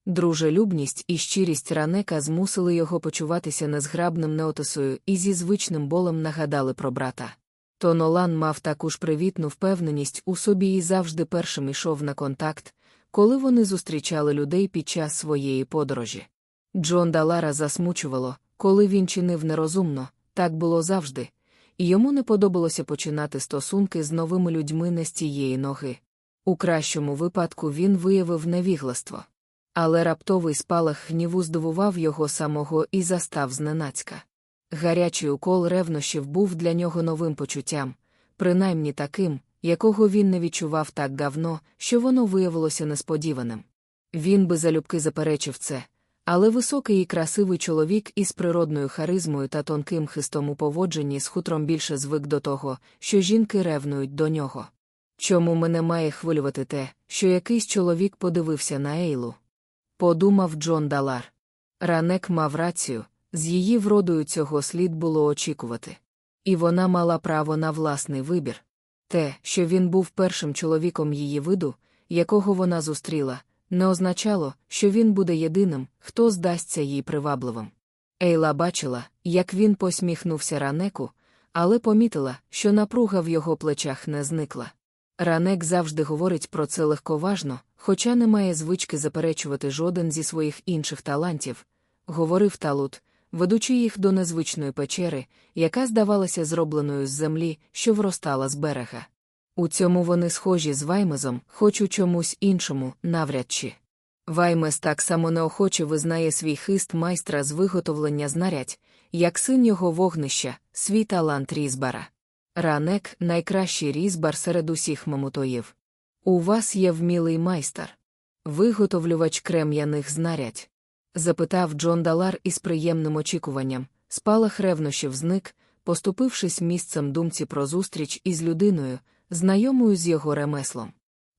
Дружелюбність і щирість ранека змусили його почуватися незграбним неотисою і зі звичним болем нагадали про брата. Тонолан мав таку ж привітну впевненість у собі і завжди першим ішов на контакт, коли вони зустрічали людей під час своєї подорожі. Джон Далара засмучувало, коли він чинив нерозумно, так було завжди, і йому не подобалося починати стосунки з новими людьми не з тієї ноги. У кращому випадку він виявив невігластво. Але раптовий спалах гніву здивував його самого і застав зненацька. Гарячий укол ревнощів був для нього новим почуттям, принаймні таким, якого він не відчував так давно, що воно виявилося несподіваним. Він би залюбки заперечив це, але високий і красивий чоловік із природною харизмою та тонким хистом у поводженні з хутром більше звик до того, що жінки ревнують до нього. Чому мене має хвилювати те, що якийсь чоловік подивився на Ейлу? Подумав Джон Далар. Ранек мав рацію, з її вродою цього слід було очікувати. І вона мала право на власний вибір. Те, що він був першим чоловіком її виду, якого вона зустріла, не означало, що він буде єдиним, хто здасться їй привабливим. Ейла бачила, як він посміхнувся ранеку, але помітила, що напруга в його плечах не зникла. Ранек завжди говорить про це легковажно, хоча не має звички заперечувати жоден зі своїх інших талантів, говорив талут, ведучи їх до незвичної печери, яка здавалася зробленою з землі, що вростала з берега. У цьому вони схожі з Ваймезом, хоч у чомусь іншому, навряд чи. Ваймес так само неохоче визнає свій хист майстра з виготовлення знарядь, як син його вогнища, свій талант різбара. Ранек найкращий різбар серед усіх мамутоїв. У вас є вмілий майстер. Виготовлювач крем'яних знарядь. запитав Джон Далар із приємним очікуванням. Спалах ревнощів зник, поступившись місцем думці про зустріч із людиною, знайомою з його ремеслом.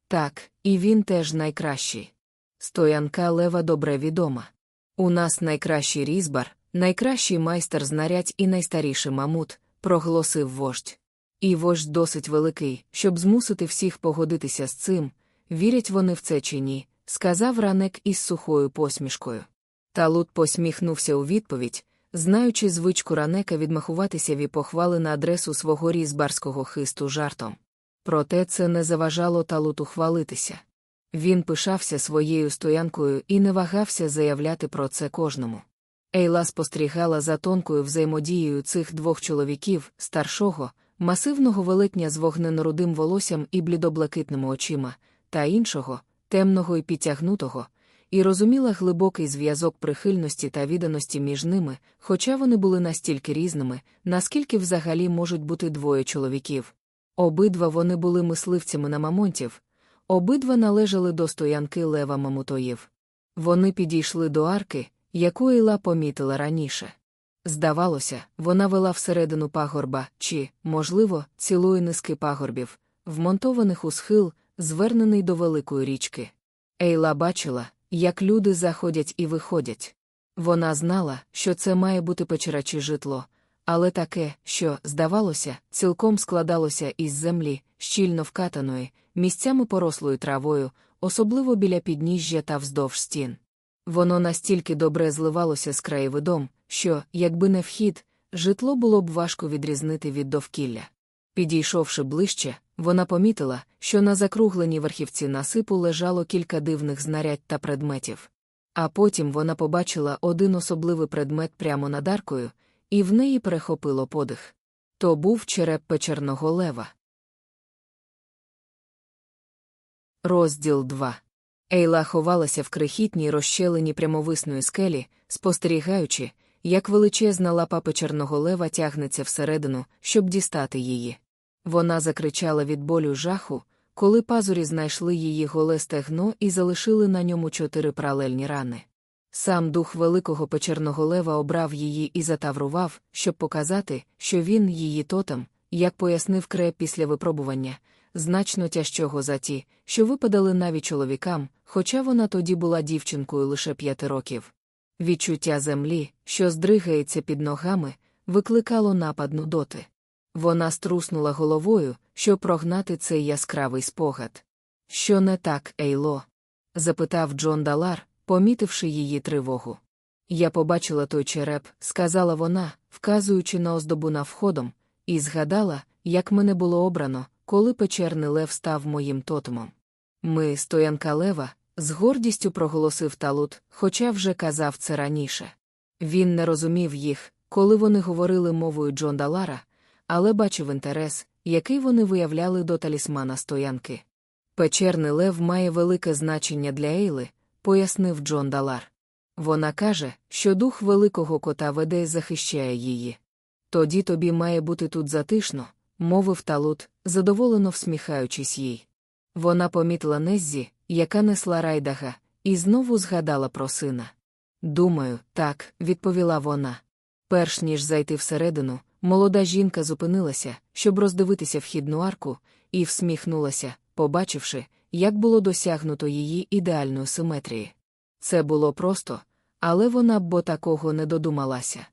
Так, і він теж найкращий. Стоянка лева добре відома. У нас найкращий різбар, найкращий майстер знарядь і найстаріший мамут, проголосив вождь. І вождь досить великий, щоб змусити всіх погодитися з цим, вірять вони в це чи ні, сказав ранек із сухою посмішкою. Талут посміхнувся у відповідь, знаючи звичку ранека відмахуватися від похвали на адресу свого різбарського хисту жартом. Проте це не заважало талуту хвалитися. Він пишався своєю стоянкою і не вагався заявляти про це кожному. Ейла спостерігала за тонкою взаємодією цих двох чоловіків, старшого, масивного велетня з вогненорудим волоссям і блідоблакитними очима, та іншого, темного і підтягнутого, і розуміла глибокий зв'язок прихильності та відданості між ними, хоча вони були настільки різними, наскільки взагалі можуть бути двоє чоловіків. Обидва вони були мисливцями на мамонтів, обидва належали до стоянки лева Мамутоїв. Вони підійшли до арки, яку Іла помітила раніше. Здавалося, вона вела всередину пагорба чи, можливо, цілої низки пагорбів, вмонтованих у схил, звернений до великої річки. Ейла бачила, як люди заходять і виходять. Вона знала, що це має бути печера чи житло, але таке, що, здавалося, цілком складалося із землі, щільно вкатаної, місцями порослою травою, особливо біля підніжжя та вздовж стін. Воно настільки добре зливалося з краєвидом, що, якби не вхід, житло було б важко відрізнити від довкілля. Підійшовши ближче, вона помітила, що на закругленій верхівці насипу лежало кілька дивних знарядь та предметів. А потім вона побачила один особливий предмет прямо над аркою, і в неї перехопило подих. То був череп печерного лева. Розділ 2. Ейла ховалася в крихітній розщелині прямовисної скелі, спостерігаючи, як величезна лапа печерного лева тягнеться всередину, щоб дістати її. Вона закричала від болю жаху, коли пазурі знайшли її голе стегно і залишили на ньому чотири паралельні рани. Сам дух великого печерного лева обрав її і затаврував, щоб показати, що він її тотем, як пояснив Кре після випробування, значно тяжчого за ті, що випадали навіть чоловікам, хоча вона тоді була дівчинкою лише п'яти років. Відчуття землі, що здригається під ногами, викликало напад нудоти. Вона струснула головою, щоб прогнати цей яскравий спогад. Що не так, Ейло? запитав Джон Далар, помітивши її тривогу. Я побачила той череп, сказала вона, вказуючи на оздобу на входом, і згадала, як мене було обрано, коли печерний лев став моїм тотемом. Ми, стоянка лева, з гордістю проголосив талут, хоча вже казав це раніше. Він не розумів їх, коли вони говорили мовою Джон Далара, але бачив інтерес, який вони виявляли до талісмана стоянки. Печерний лев має велике значення для Ейли, пояснив Джон Далар. Вона каже, що дух великого кота веде і захищає її. Тоді тобі має бути тут затишно, мовив талут, задоволено всміхаючись їй. Вона помітила Неззі, яка несла райдага, і знову згадала про сина. Думаю, так, відповіла вона. Перш ніж зайти всередину, молода жінка зупинилася, щоб роздивитися вхідну арку, і всміхнулася, побачивши, як було досягнуто її ідеальної симетрії. Це було просто, але вона б бо такого не додумалася.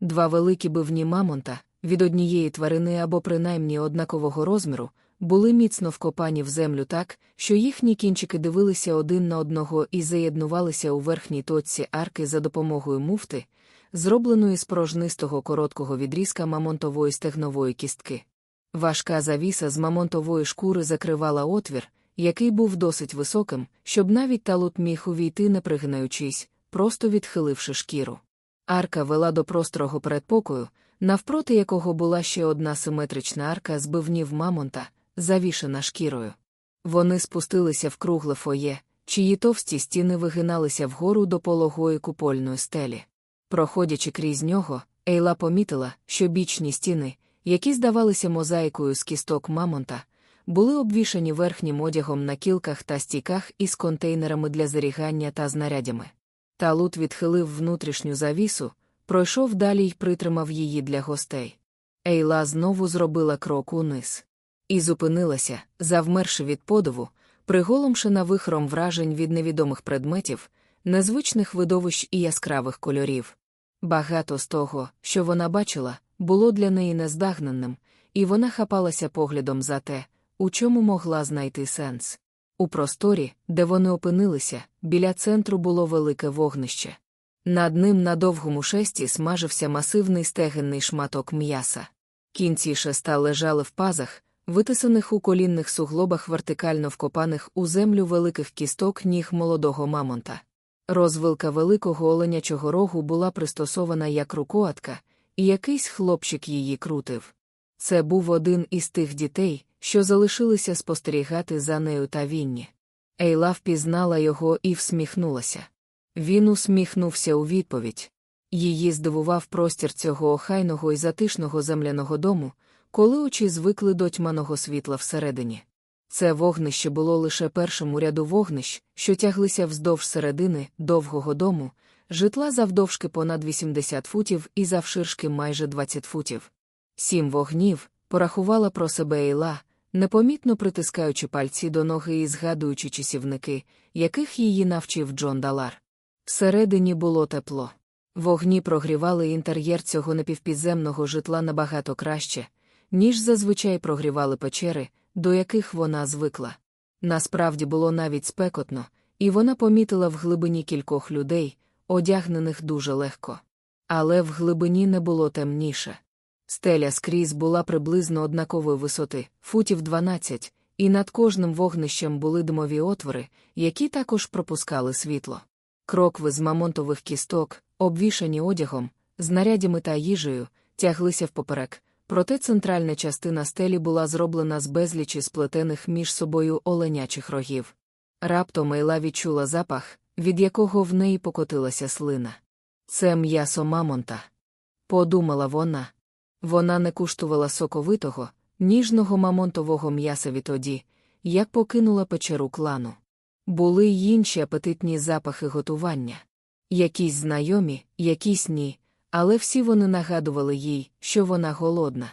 Два великі бивні мамонта, від однієї тварини або принаймні однакового розміру, були міцно вкопані в землю так, що їхні кінчики дивилися один на одного і заєднувалися у верхній точці арки за допомогою муфти, зробленої з порожнистого короткого відрізка мамонтової стегнової кістки. Важка завіса з мамонтової шкури закривала отвір, який був досить високим, щоб навіть талут міг увійти, не пригинаючись, просто відхиливши шкіру. Арка вела до просторого передпокою, навпроти якого була ще одна симетрична арка з бивнів мамонта, завішена шкірою. Вони спустилися в кругле фоє, чиї товсті стіни вигиналися вгору до пологої купольної стелі. Проходячи крізь нього, Ейла помітила, що бічні стіни, які здавалися мозаїкою з кісток мамонта, були обвішані верхнім одягом на кілках та стійках із контейнерами для зарігання та знарядями. Талут відхилив внутрішню завісу, пройшов далі й притримав її для гостей. Ейла знову зробила крок униз. І зупинилася, завмерши від подиву, приголомшена вихром вражень від невідомих предметів, незвичних видовищ і яскравих кольорів. Багато з того, що вона бачила, було для неї нездагненним, і вона хапалася поглядом за те, у чому могла знайти сенс. У просторі, де вони опинилися, біля центру було велике вогнище. Над ним на довгому шесті смажився масивний стегенний шматок м'яса. Кінці шеста лежали в пазах, витисаних у колінних суглобах вертикально вкопаних у землю великих кісток ніг молодого мамонта. Розвилка великого оленячого рогу була пристосована як рукоатка, і якийсь хлопчик її крутив. Це був один із тих дітей, що залишилися спостерігати за нею та Вінні. Ейла впізнала його і всміхнулася. Він усміхнувся у відповідь. Її здивував простір цього охайного і затишного земляного дому, коли очі звикли до тьманого світла всередині. Це вогнище було лише першим у ряду вогнищ, що тяглися вздовж середини довгого дому, житла завдовжки понад 80 футів і завширшки майже 20 футів. Сім вогнів порахувала про себе Ейла, непомітно притискаючи пальці до ноги і згадуючи часівники, яких її навчив Джон Далар. Всередині було тепло. Вогні прогрівали інтер'єр цього напівпідземного житла набагато краще, ніж зазвичай прогрівали печери, до яких вона звикла. Насправді було навіть спекотно, і вона помітила в глибині кількох людей, одягнених дуже легко. Але в глибині не було темніше. Стеля скрізь була приблизно однакової висоти, футів 12, і над кожним вогнищем були димові отвори, які також пропускали світло. Крокви з мамонтових кісток, обвішані одягом, знарядями та їжею, тяглися впоперек, проте центральна частина стелі була зроблена з безлічі сплетених між собою оленячих рогів. Раптом Ейла відчула запах, від якого в неї покотилася слина. Це м'ясо мамонта. Подумала вона. Вона не куштувала соковитого, ніжного мамонтового м'яса відтоді, як покинула печеру клану. Були й інші апетитні запахи готування. Якісь знайомі, якісь ні, але всі вони нагадували їй, що вона голодна.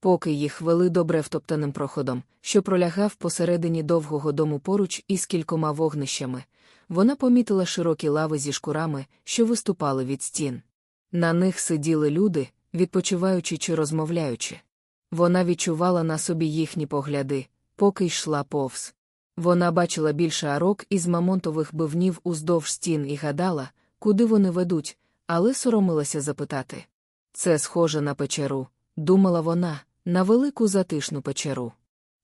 Поки їх вели добре втоптаним проходом, що пролягав посередині довгого дому поруч із кількома вогнищами, вона помітила широкі лави зі шкурами, що виступали від стін. На них сиділи люди, відпочиваючи чи розмовляючи. Вона відчувала на собі їхні погляди, поки йшла повз. Вона бачила більше арок із мамонтових бивнів уздовж стін і гадала, куди вони ведуть, але соромилася запитати. Це схоже на печеру, думала вона, на велику затишну печеру.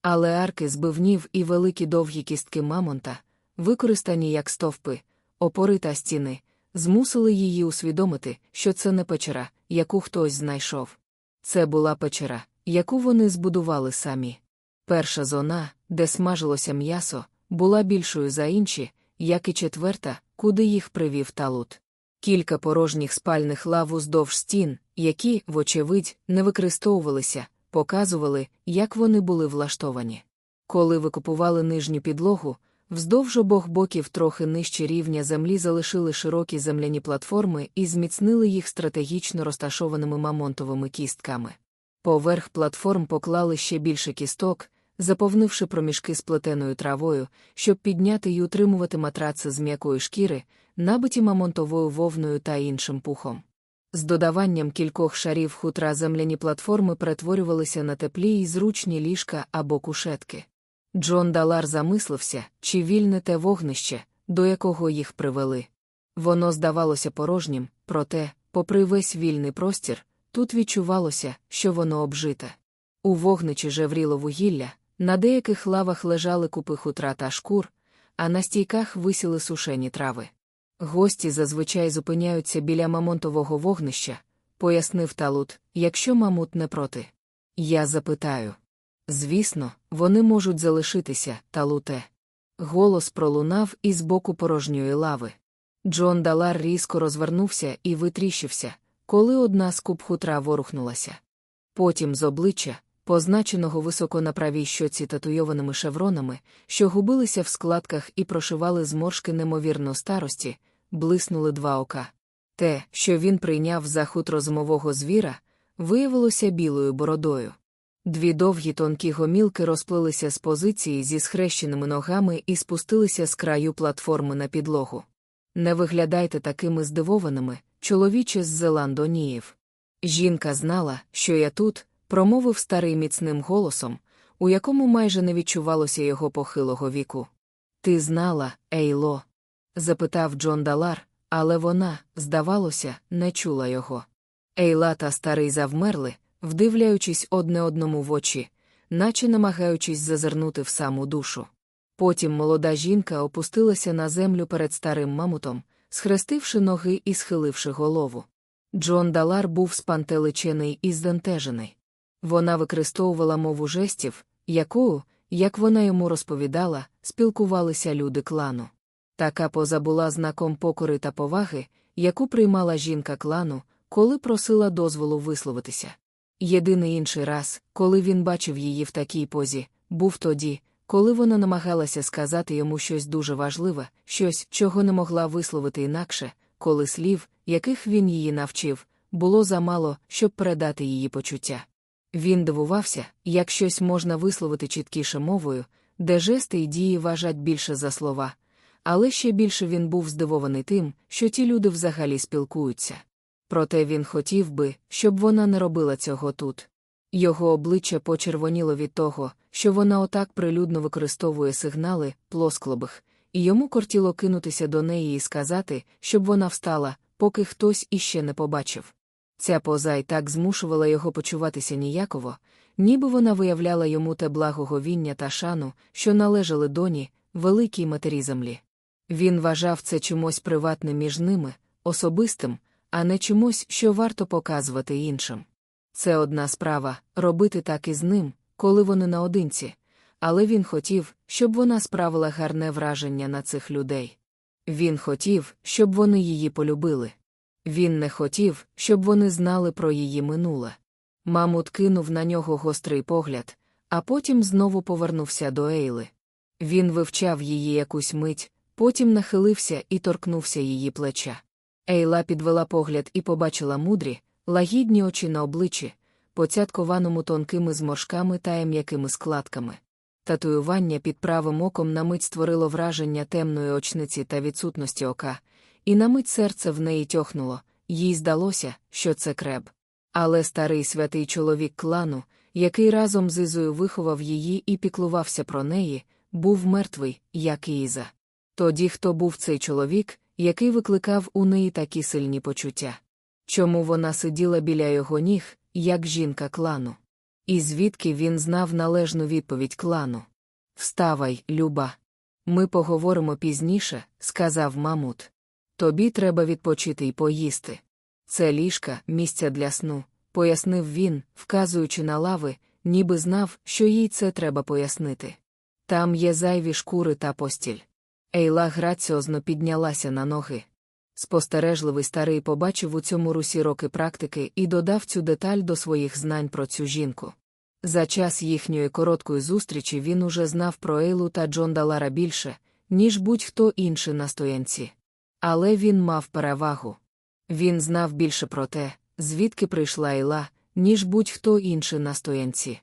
Але арки з бивнів і великі довгі кістки мамонта, використані як стовпи, опори та стіни, змусили її усвідомити, що це не печера, яку хтось знайшов. Це була печера, яку вони збудували самі. Перша зона, де смажилося м'ясо, була більшою за інші, як і четверта, куди їх привів талут. Кілька порожніх спальних лав уздовж стін, які, вочевидь, не використовувалися, показували, як вони були влаштовані. Коли викупували нижню підлогу, вздовж обох боків трохи нижче рівня землі залишили широкі земляні платформи і зміцнили їх стратегічно розташованими мамонтовими кістками. Поверх платформ поклали ще більше кісток, заповнивши проміжки сплетеною травою, щоб підняти й утримувати матраци з м'якої шкіри, набиті мамонтовою вовною та іншим пухом. З додаванням кількох шарів хутра земляні платформи перетворювалися на теплі й зручні ліжка або кушетки. Джон Далар замислився, чи вільне те вогнище, до якого їх привели. Воно здавалося порожнім, проте, попри весь вільний простір, тут відчувалося, що воно обжите. У вогничі жевріло вугілля, на деяких лавах лежали купи хутра та шкур, а на стійках висіли сушені трави. Гості зазвичай зупиняються біля мамонтового вогнища, пояснив Талут, якщо мамут не проти. Я запитаю. Звісно, вони можуть залишитися, Талуте. Голос пролунав із боку порожньої лави. Джон Далар різко розвернувся і витріщився, коли одна з куб хутра ворухнулася. Потім з обличчя, позначеного високо на правій щоці татуйованими шевронами, що губилися в складках і прошивали зморшки немовірно старості, блиснули два ока. Те, що він прийняв за худ розумового звіра, виявилося білою бородою. Дві довгі тонкі гомілки розплилися з позиції зі схрещеними ногами і спустилися з краю платформи на підлогу. Не виглядайте такими здивованими, чоловіче з Зеландоніїв. Жінка знала, що я тут, промовив старий міцним голосом, у якому майже не відчувалося його похилого віку. Ти знала, Ейло? запитав Джон Далар, але вона, здавалося, не чула його. Ейла та старий завмерли, вдивляючись одне одному в очі, наче намагаючись зазирнути в саму душу. Потім молода жінка опустилася на землю перед старим мамутом, схрестивши ноги і схиливши голову. Джон Далар був спантеличений і здентежений. Вона використовувала мову жестів, якою, як вона йому розповідала, спілкувалися люди клану. Така поза була знаком покори та поваги, яку приймала жінка клану, коли просила дозволу висловитися. Єдиний інший раз, коли він бачив її в такій позі, був тоді, коли вона намагалася сказати йому щось дуже важливе, щось, чого не могла висловити інакше, коли слів, яких він її навчив, було замало, щоб передати її почуття. Він дивувався, як щось можна висловити чіткіше мовою, де жести й дії важать більше за слова, але ще більше він був здивований тим, що ті люди взагалі спілкуються. Проте він хотів би, щоб вона не робила цього тут. Його обличчя почервоніло від того, що вона отак прилюдно використовує сигнали, плосклобих, і йому кортіло кинутися до неї і сказати, щоб вона встала, поки хтось іще не побачив. Ця поза й так змушувала його почуватися ніяково, ніби вона виявляла йому те благоговіння та шану, що належали доні, великій матері землі. Він вважав це чимось приватним між ними, особистим, а не чимось, що варто показувати іншим. Це одна справа робити так із ним, коли вони наодинці, але він хотів, щоб вона справила гарне враження на цих людей. Він хотів, щоб вони її полюбили. Він не хотів, щоб вони знали про її минуле. Мамут кинув на нього гострий погляд, а потім знову повернувся до Ейли. Він вивчав її якусь мить, потім нахилився і торкнувся її плеча. Ейла підвела погляд і побачила мудрі, лагідні очі на обличчі, поцяткованому тонкими зморшками та м'якими складками. Татуювання під правим оком на мить створило враження темної очниці та відсутності ока, і на мить серце в неї тьохнуло, їй здалося, що це креб. Але старий святий чоловік клану, який разом з Ізою виховав її і піклувався про неї, був мертвий, як і Іза. Тоді хто був цей чоловік, який викликав у неї такі сильні почуття? Чому вона сиділа біля його ніг, як жінка клану? І звідки він знав належну відповідь клану? Вставай, Люба. Ми поговоримо пізніше, сказав Мамут. Тобі треба відпочити й поїсти. Це ліжка, місця для сну, пояснив він, вказуючи на лави, ніби знав, що їй це треба пояснити. Там є зайві шкури та постіль. Ейла граціозно піднялася на ноги. Спостережливий старий побачив у цьому русі роки практики і додав цю деталь до своїх знань про цю жінку. За час їхньої короткої зустрічі він уже знав про Ейлу та Джон Далара більше, ніж будь-хто інший на стоянці. Але він мав перевагу. Він знав більше про те, звідки прийшла Ейла, ніж будь-хто інший на стоянці.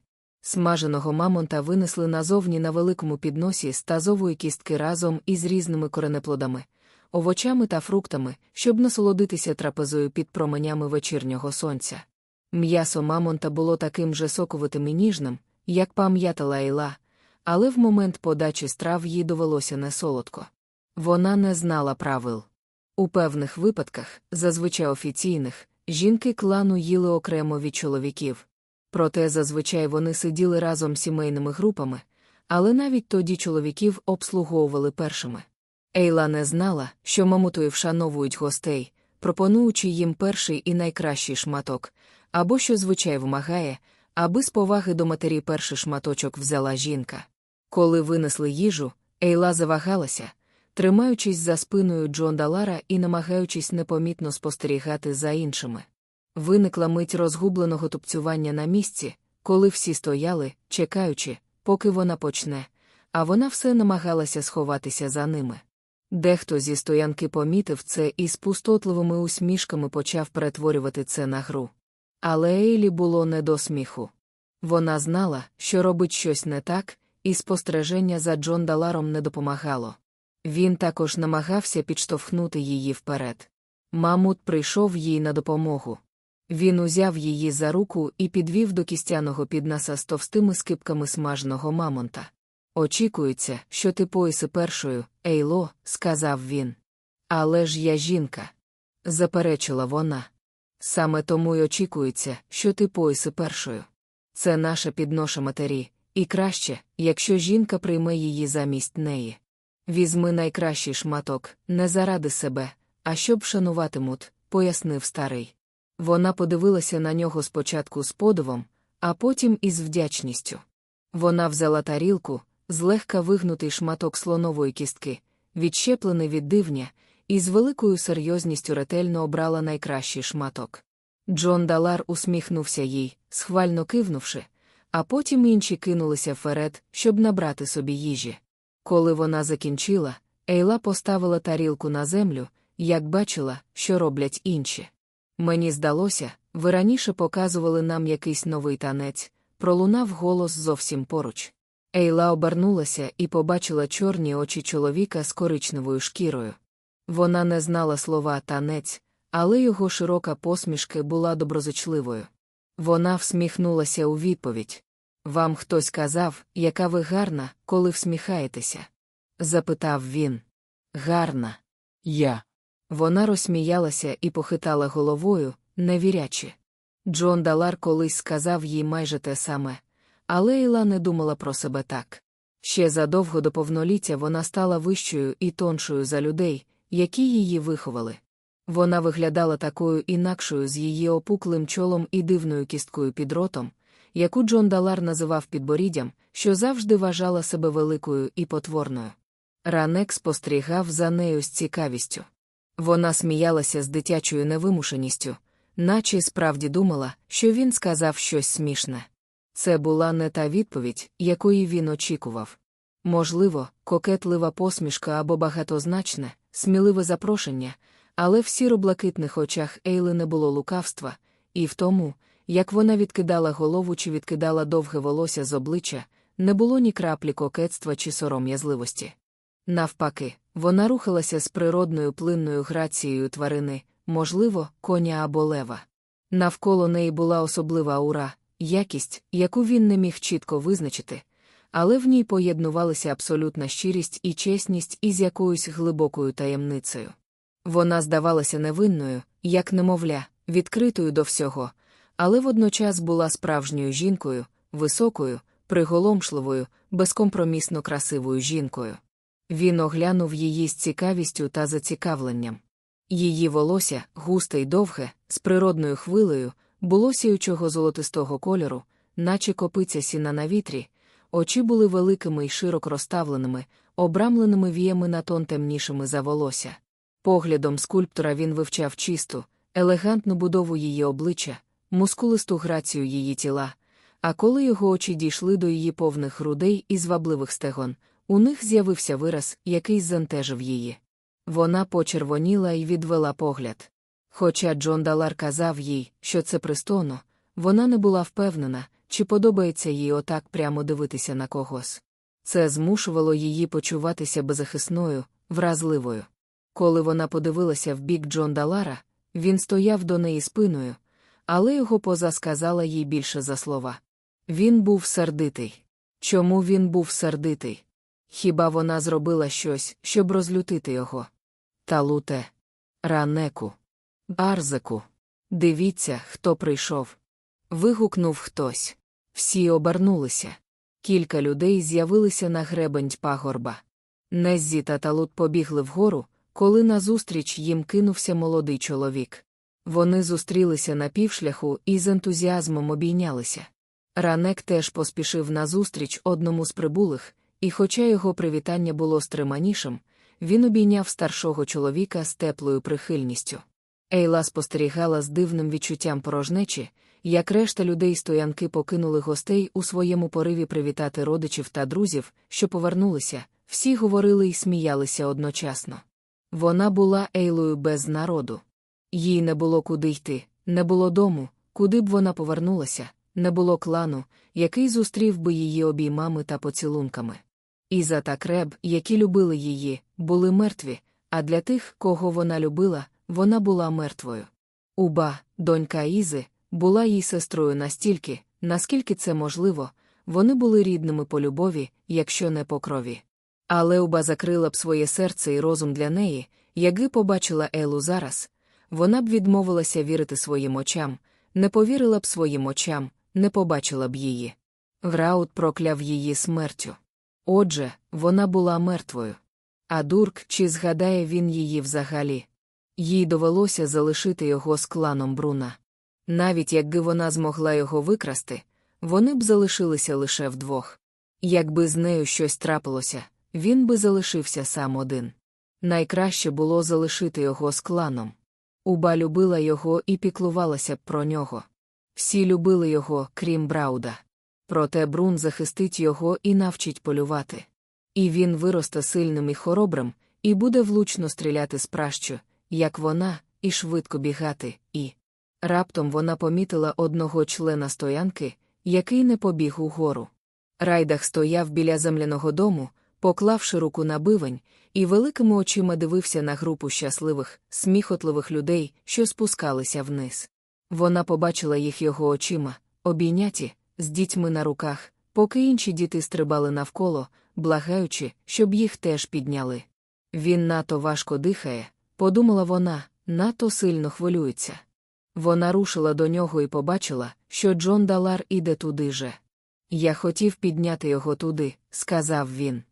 Смаженого мамонта винесли назовні на великому підносі з тазової кістки разом із різними коренеплодами, овочами та фруктами, щоб насолодитися трапезою під променями вечірнього сонця. М'ясо мамонта було таким же соковитим і ніжним, як пам'ятала Ейла, але в момент подачі страв їй довелося не солодко. Вона не знала правил. У певних випадках, зазвичай офіційних, жінки клану їли окремо від чоловіків. Проте зазвичай вони сиділи разом сімейними групами, але навіть тоді чоловіків обслуговували першими. Ейла не знала, що мамутою вшановують гостей, пропонуючи їм перший і найкращий шматок, або що звичай вимагає, аби з поваги до матері перший шматочок взяла жінка. Коли винесли їжу, Ейла завагалася, тримаючись за спиною Джон Далара і намагаючись непомітно спостерігати за іншими. Виникла мить розгубленого тупцювання на місці, коли всі стояли, чекаючи, поки вона почне, а вона все намагалася сховатися за ними. Дехто зі стоянки помітив це і з пустотливими усмішками почав перетворювати це на гру. Але Ейлі було не до сміху. Вона знала, що робить щось не так, і спостереження за Джон Даларом не допомагало. Він також намагався підштовхнути її вперед. Мамут прийшов їй на допомогу. Він узяв її за руку і підвів до кістяного піднаса з товстими скипками смаженого мамонта. Очікується, що ти поїси першою, Ейло, сказав він. Але ж я жінка. Заперечила вона. Саме тому й очікується, що ти поїси першою. Це наша підноша матері, і краще, якщо жінка прийме її замість неї. Візьми найкращий шматок, не заради себе, а щоб шануватимуть, пояснив старий. Вона подивилася на нього спочатку з подивом, а потім із вдячністю. Вона взяла тарілку, злегка вигнутий шматок слонової кістки, відщеплений від дивня, і з великою серйозністю ретельно обрала найкращий шматок. Джон Далар усміхнувся їй, схвально кивнувши, а потім інші кинулися вперед, щоб набрати собі їжі. Коли вона закінчила, Ейла поставила тарілку на землю, як бачила, що роблять інші. Мені здалося, ви раніше показували нам якийсь новий танець, пролунав голос зовсім поруч. Ейла обернулася і побачила чорні очі чоловіка з коричневою шкірою. Вона не знала слова танець, але його широка посмішка була доброзичливою. Вона всміхнулася у відповідь. Вам хтось казав, яка ви гарна, коли всміхаєтеся? запитав він. Гарна. Я. Вона розсміялася і похитала головою, не вірячи. Джон Далар колись сказав їй майже те саме, але Іла не думала про себе так. Ще задовго до повноліття вона стала вищою і тоншою за людей, які її виховали. Вона виглядала такою інакшою з її опуклим чолом і дивною кісткою під ротом, яку Джон Далар називав підборіддям, що завжди вважала себе великою і потворною. Ранек спостерігав за нею з цікавістю. Вона сміялася з дитячою невимушеністю, наче справді думала, що він сказав щось смішне. Це була не та відповідь, якої він очікував. Можливо, кокетлива посмішка або багатозначне, сміливе запрошення, але в сіро-блакитних очах Ейли не було лукавства, і в тому, як вона відкидала голову чи відкидала довге волосся з обличчя, не було ні краплі кокетства чи сором'язливості. Навпаки, вона рухалася з природною плинною грацією тварини, можливо, коня або лева. Навколо неї була особлива аура, якість, яку він не міг чітко визначити, але в ній поєднувалися абсолютна щирість і чесність із якоюсь глибокою таємницею. Вона здавалася невинною, як немовля, відкритою до всього, але водночас була справжньою жінкою, високою, приголомшливою, безкомпромісно красивою жінкою. Він оглянув її з цікавістю та зацікавленням. Її волосся, густе й довге, з природною хвилею, було сіючого золотистого кольору, наче копиця сіна на вітрі, очі були великими й широко розставленими, обрамленими віями на тон темнішими за волосся. Поглядом скульптора він вивчав чисту, елегантну будову її обличчя, мускулисту грацію її тіла, а коли його очі дійшли до її повних грудей і звабливих стегон, у них з'явився вираз, який зантежив її. Вона почервоніла і відвела погляд. Хоча Джон Далар казав їй, що це пристойно, вона не була впевнена, чи подобається їй отак прямо дивитися на когось. Це змушувало її почуватися беззахисною, вразливою. Коли вона подивилася в бік Джон Далара, він стояв до неї спиною, але його поза сказала їй більше за слова. Він був сердитий. Чому він був сердитий? Хіба вона зробила щось, щоб розлютити його? Талуте, ранеку, Арзеку. Дивіться, хто прийшов. Вигукнув хтось. Всі обернулися. Кілька людей з'явилися на гребень пагорба. Неззі та Талут побігли вгору, коли назустріч їм кинувся молодий чоловік. Вони зустрілися на півшляху і з ентузіазмом обійнялися. Ранек теж поспішив назустріч одному з прибулих, і, хоча його привітання було стриманішим, він обійняв старшого чоловіка з теплою прихильністю. Ейла спостерігала з дивним відчуттям порожнечі, як решта людей стоянки покинули гостей у своєму пориві привітати родичів та друзів, що повернулися, всі говорили і сміялися одночасно. Вона була Ейлою без народу. Їй не було куди йти, не було дому, куди б вона повернулася, не було клану, який зустрів би її обіймами та поцілунками. Іза та креб, які любили її, були мертві, а для тих, кого вона любила, вона була мертвою. Уба, донька Ізи, була їй сестрою настільки, наскільки це можливо, вони були рідними по любові, якщо не по крові. Але Уба закрила б своє серце і розум для неї, якби побачила Елу зараз, вона б відмовилася вірити своїм очам, не повірила б своїм очам, не побачила б її. Враут прокляв її смертю. Отже, вона була мертвою. А дурк, чи згадає він її взагалі? Їй довелося залишити його з кланом Бруна. Навіть якби вона змогла його викрасти, вони б залишилися лише вдвох. Якби з нею щось трапилося, він би залишився сам один. Найкраще було залишити його з кланом. Уба любила його і піклувалася б про нього. Всі любили його, крім Брауда. Проте Брун захистить його і навчить полювати. І він виросте сильним і хоробрим, і буде влучно стріляти з пращу, як вона, і швидко бігати, і. Раптом вона помітила одного члена стоянки, який не побіг угору. Райдах стояв біля земляного дому, поклавши руку на бивень, і великими очима дивився на групу щасливих, сміхотливих людей, що спускалися вниз. Вона побачила їх його очима, обійняті, з дітьми на руках, поки інші діти стрибали навколо, благаючи, щоб їх теж підняли. Він надто важко дихає, подумала вона, надто сильно хвилюється. Вона рушила до нього і побачила, що Джон Далар іде туди же. Я хотів підняти його туди, сказав він.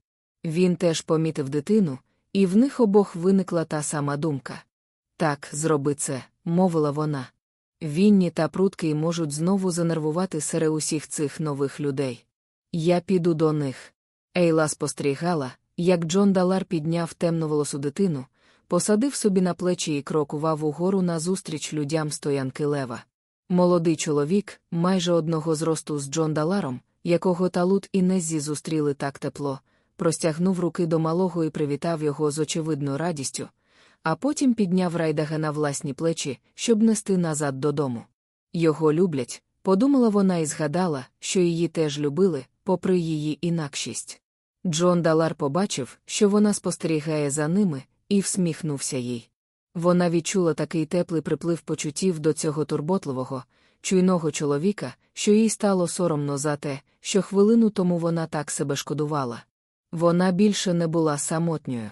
Він теж помітив дитину, і в них обох виникла та сама думка. Так, зроби це, мовила вона. Вінні та прутки можуть знову занервувати серед усіх цих нових людей. Я піду до них. Ейла спостерігала, як Джон Далар підняв темноволосу дитину, посадив собі на плечі і крокував угору назустріч людям стоянки лева. Молодий чоловік, майже одного зросту з Джон Даларом, якого Талут і Неззі зустріли так тепло, простягнув руки до малого і привітав його з очевидною радістю, а потім підняв райдага на власні плечі, щоб нести назад додому. Його люблять, подумала вона і згадала, що її теж любили, попри її інакшість. Джон Далар побачив, що вона спостерігає за ними, і всміхнувся їй. Вона відчула такий теплий приплив почуттів до цього турботливого, чуйного чоловіка, що їй стало соромно за те, що хвилину тому вона так себе шкодувала. Вона більше не була самотньою.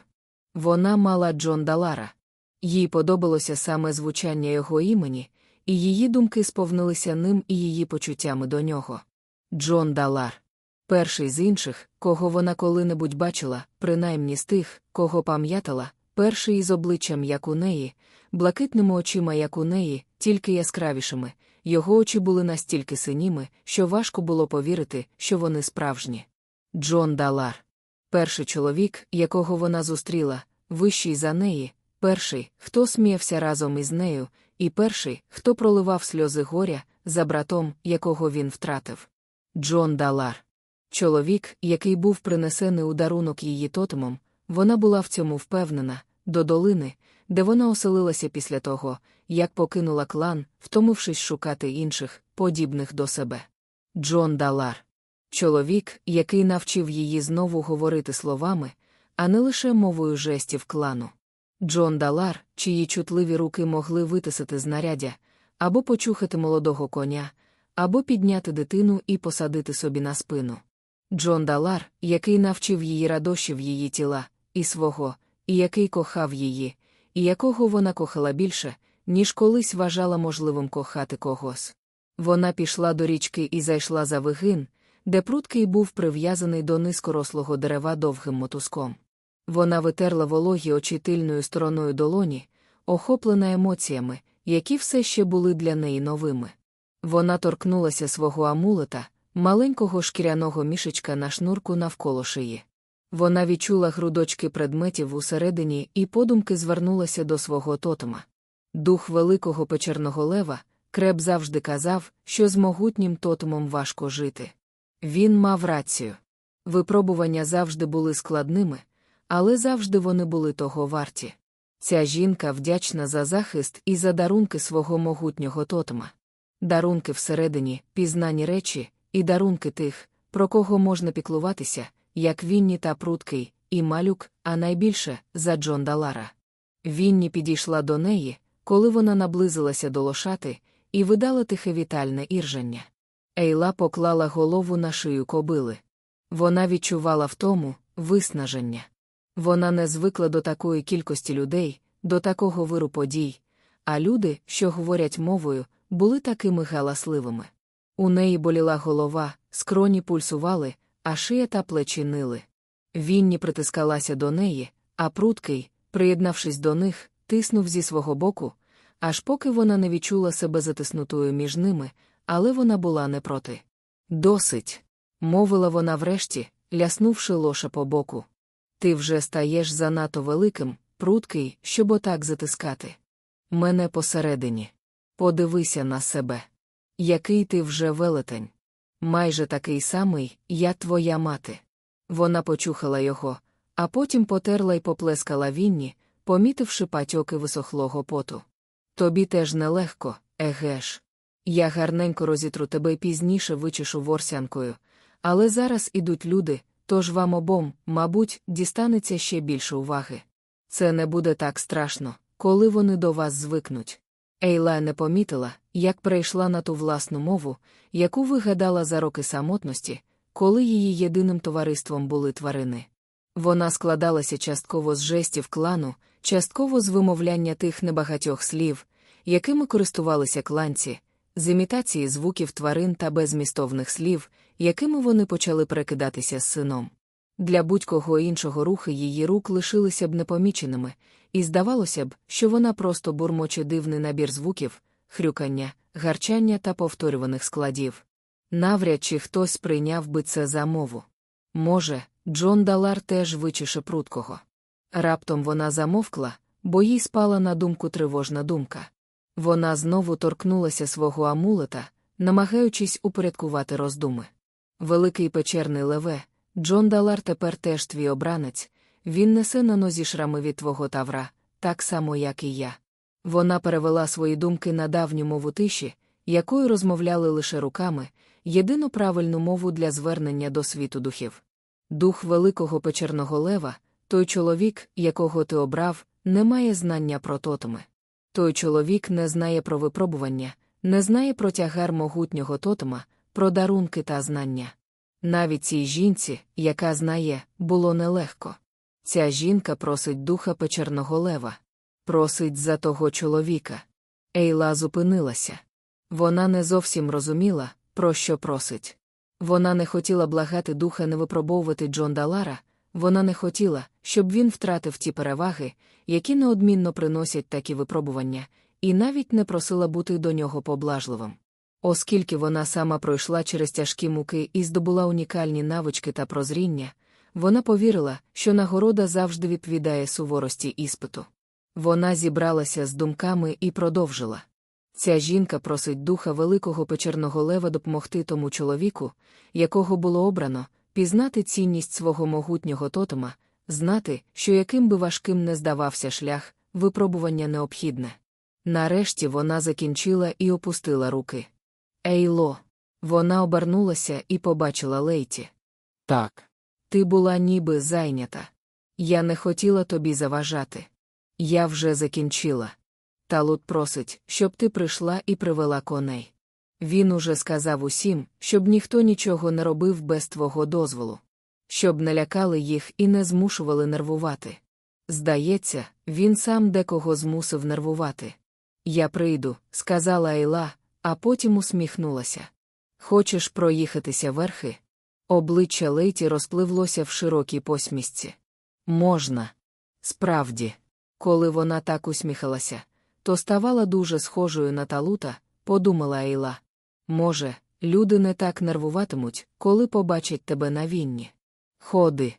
Вона мала Джон Далара. Їй подобалося саме звучання його імені, і її думки сповнилися ним і її почуттями до нього. Джон Далар. Перший з інших, кого вона коли-небудь бачила, принаймні з тих, кого пам'ятала, перший із обличчям, як у неї, блакитними очима, як у неї, тільки яскравішими, його очі були настільки синіми, що важко було повірити, що вони справжні. Джон Далар. Перший чоловік, якого вона зустріла, вищий за неї, перший, хто сміявся разом із нею, і перший, хто проливав сльози горя за братом, якого він втратив. Джон Далар. Чоловік, який був принесений у дарунок її тотемом, вона була в цьому впевнена, до долини, де вона оселилася після того, як покинула клан, втомившись шукати інших, подібних до себе. Джон Далар. Чоловік, який навчив її знову говорити словами, а не лише мовою жестів клану. Джон Далар, чиї чутливі руки могли витисати знаряддя, або почухати молодого коня, або підняти дитину і посадити собі на спину. Джон Далар, який навчив її радощів її тіла, і свого, і який кохав її, і якого вона кохала більше, ніж колись вважала можливим кохати когось. Вона пішла до річки і зайшла за вигин, де пруткий був прив'язаний до низкорослого дерева довгим мотузком. Вона витерла вологі очі тильною стороною долоні, охоплена емоціями, які все ще були для неї новими. Вона торкнулася свого амулета, маленького шкіряного мішечка на шнурку навколо шиї. Вона відчула грудочки предметів усередині і подумки звернулася до свого тотема. Дух великого печерного лева, креб завжди казав, що з могутнім тотемом важко жити. Він мав рацію. Випробування завжди були складними, але завжди вони були того варті. Ця жінка вдячна за захист і за дарунки свого могутнього тотема. Дарунки всередині, пізнані речі, і дарунки тих, про кого можна піклуватися, як Вінні та Пруткий, і малюк, а найбільше за Джон Далара. Вінні підійшла до неї, коли вона наблизилася до лошати, і видала тихе вітальне іржання. Ейла поклала голову на шию кобили. Вона відчувала втому виснаження. Вона не звикла до такої кількості людей, до такого виру подій, а люди, що говорять мовою, були такими галасливими. У неї боліла голова, скроні пульсували, а шия та плечі нили. Вінні притискалася до неї, а пруткий, приєднавшись до них, тиснув зі свого боку, аж поки вона не відчула себе затиснутою між ними, але вона була не проти. Досить, мовила вона врешті, ляснувши лоша по боку. Ти вже стаєш занадто великим, пруткий, щоб отак затискати. Мене посередині. Подивися на себе. Який ти вже велетень. Майже такий самий, як твоя мати. Вона почухала його, а потім потерла й поплескала вінні, помітивши патьоки висохлого поту. Тобі теж нелегко, еге ж. Я гарненько розітру тебе пізніше вичешу ворсянкою, але зараз ідуть люди, тож вам обом, мабуть, дістанеться ще більше уваги. Це не буде так страшно, коли вони до вас звикнуть. Ейла не помітила, як перейшла на ту власну мову, яку вигадала за роки самотності, коли її єдиним товариством були тварини. Вона складалася частково з жестів клану, частково з вимовляння тих небагатьох слів, якими користувалися кланці, з імітації звуків тварин та безмістовних слів, якими вони почали перекидатися з сином. Для будь-кого іншого рухи її рук лишилися б непоміченими, і здавалося б, що вона просто бурмоче дивний набір звуків, хрюкання, гарчання та повторюваних складів. Навряд чи хтось сприйняв би це за мову. Може, Джон Далар теж вичише пруткого. Раптом вона замовкла, бо їй спала на думку тривожна думка. Вона знову торкнулася свого амулета, намагаючись упорядкувати роздуми. Великий печерний леве, Джон Далар тепер теж твій обранець, він несе на нозі шрами від твого тавра, так само, як і я. Вона перевела свої думки на давню мову тиші, якою розмовляли лише руками, єдину правильну мову для звернення до світу духів. Дух великого печерного лева, той чоловік, якого ти обрав, не має знання про тотеми. Той чоловік не знає про випробування, не знає про тягар могутнього тотема, про дарунки та знання. Навіть цій жінці, яка знає, було нелегко. Ця жінка просить духа печерного лева, просить за того чоловіка. Ейла зупинилася. Вона не зовсім розуміла, про що просить. Вона не хотіла благати духа не випробовувати Джон Далара, вона не хотіла, щоб він втратив ті переваги, які неодмінно приносять такі випробування, і навіть не просила бути до нього поблажливим. Оскільки вона сама пройшла через тяжкі муки і здобула унікальні навички та прозріння, вона повірила, що нагорода завжди відповідає суворості іспиту. Вона зібралася з думками і продовжила. Ця жінка просить духа великого печерного лева допомогти тому чоловіку, якого було обрано, пізнати цінність свого могутнього тотема, знати, що яким би важким не здавався шлях, випробування необхідне. Нарешті вона закінчила і опустила руки. Ейло. Вона обернулася і побачила Лейті. Так. Ти була ніби зайнята. Я не хотіла тобі заважати. Я вже закінчила. Талут просить, щоб ти прийшла і привела коней. Він уже сказав усім, щоб ніхто нічого не робив без твого дозволу, щоб не лякали їх і не змушували нервувати. Здається, він сам декого змусив нервувати. Я прийду, сказала Ейла, а потім усміхнулася. Хочеш проїхатися верхи? Обличчя Лейті розпливлося в широкій посмішці. Можна. Справді, коли вона так усміхалася, то ставала дуже схожою на талута, подумала Ейла. Може, люди не так нервуватимуть, коли побачать тебе на вінні. Ходи.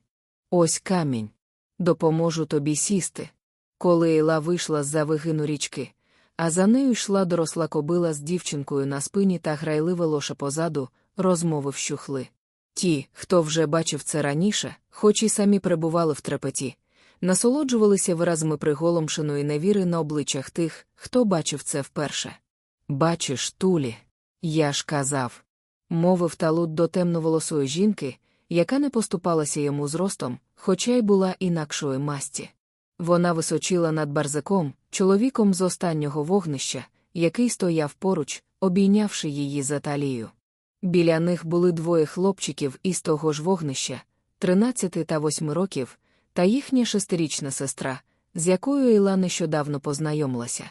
Ось камінь. Допоможу тобі сісти. Коли Ейла вийшла з за вигину річки, а за нею йшла доросла кобила з дівчинкою на спині та грайливе лоша позаду, розмови вщухли. Ті, хто вже бачив це раніше, хоч і самі перебували в трепеті, насолоджувалися виразами приголомшеної невіри на обличчях тих, хто бачив це вперше. Бачиш, Тулі, я ж казав, мовив талут до темноволосої жінки, яка не поступалася йому зростом, хоча й була інакшої масті. Вона височила над барзаком, чоловіком з останнього вогнища, який стояв поруч, обійнявши її за талію. Біля них були двоє хлопчиків із того ж вогнища, 13 та 8 років, та їхня шестирічна сестра, з якою Ейла нещодавно познайомилася.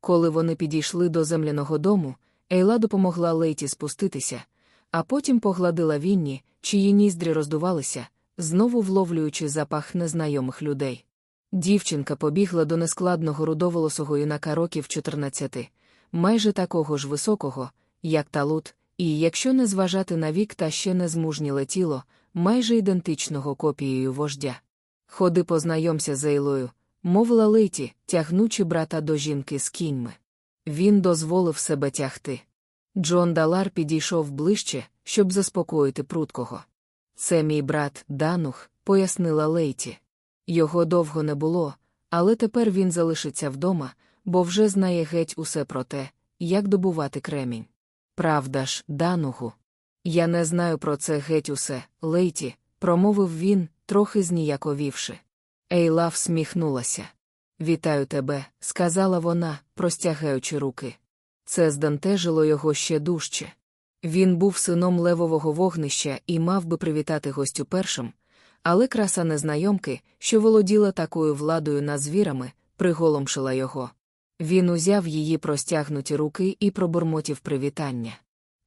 Коли вони підійшли до земляного дому, Ейла допомогла Лейті спуститися, а потім погладила Вінні, чиї ніздрі роздувалися, знову вловлюючи запах незнайомих людей. Дівчинка побігла до нескладного рудоволосого юнака років 14, майже такого ж високого, як талут, і, якщо не зважати на вік та ще не змужніле тіло, майже ідентичного копією вождя. Ходи познайомся з Ейлою, мовила Лейті, тягнучи брата до жінки з кіньми. Він дозволив себе тягти. Джон Далар підійшов ближче, щоб заспокоїти пруткого. Це мій брат Данух, пояснила Лейті. Його довго не було, але тепер він залишиться вдома, бо вже знає геть усе про те, як добувати кремінь. Правда ж, Данугу. Я не знаю про це геть усе, Лейті, промовив він, трохи зніяковівши. Ейла всміхнулася. Вітаю тебе, сказала вона, простягаючи руки. Це здантежило його ще дужче. Він був сином левового вогнища і мав би привітати гостю першим, але краса незнайомки, що володіла такою владою над звірами, приголомшила його. Він узяв її простягнуті руки і пробурмотів привітання.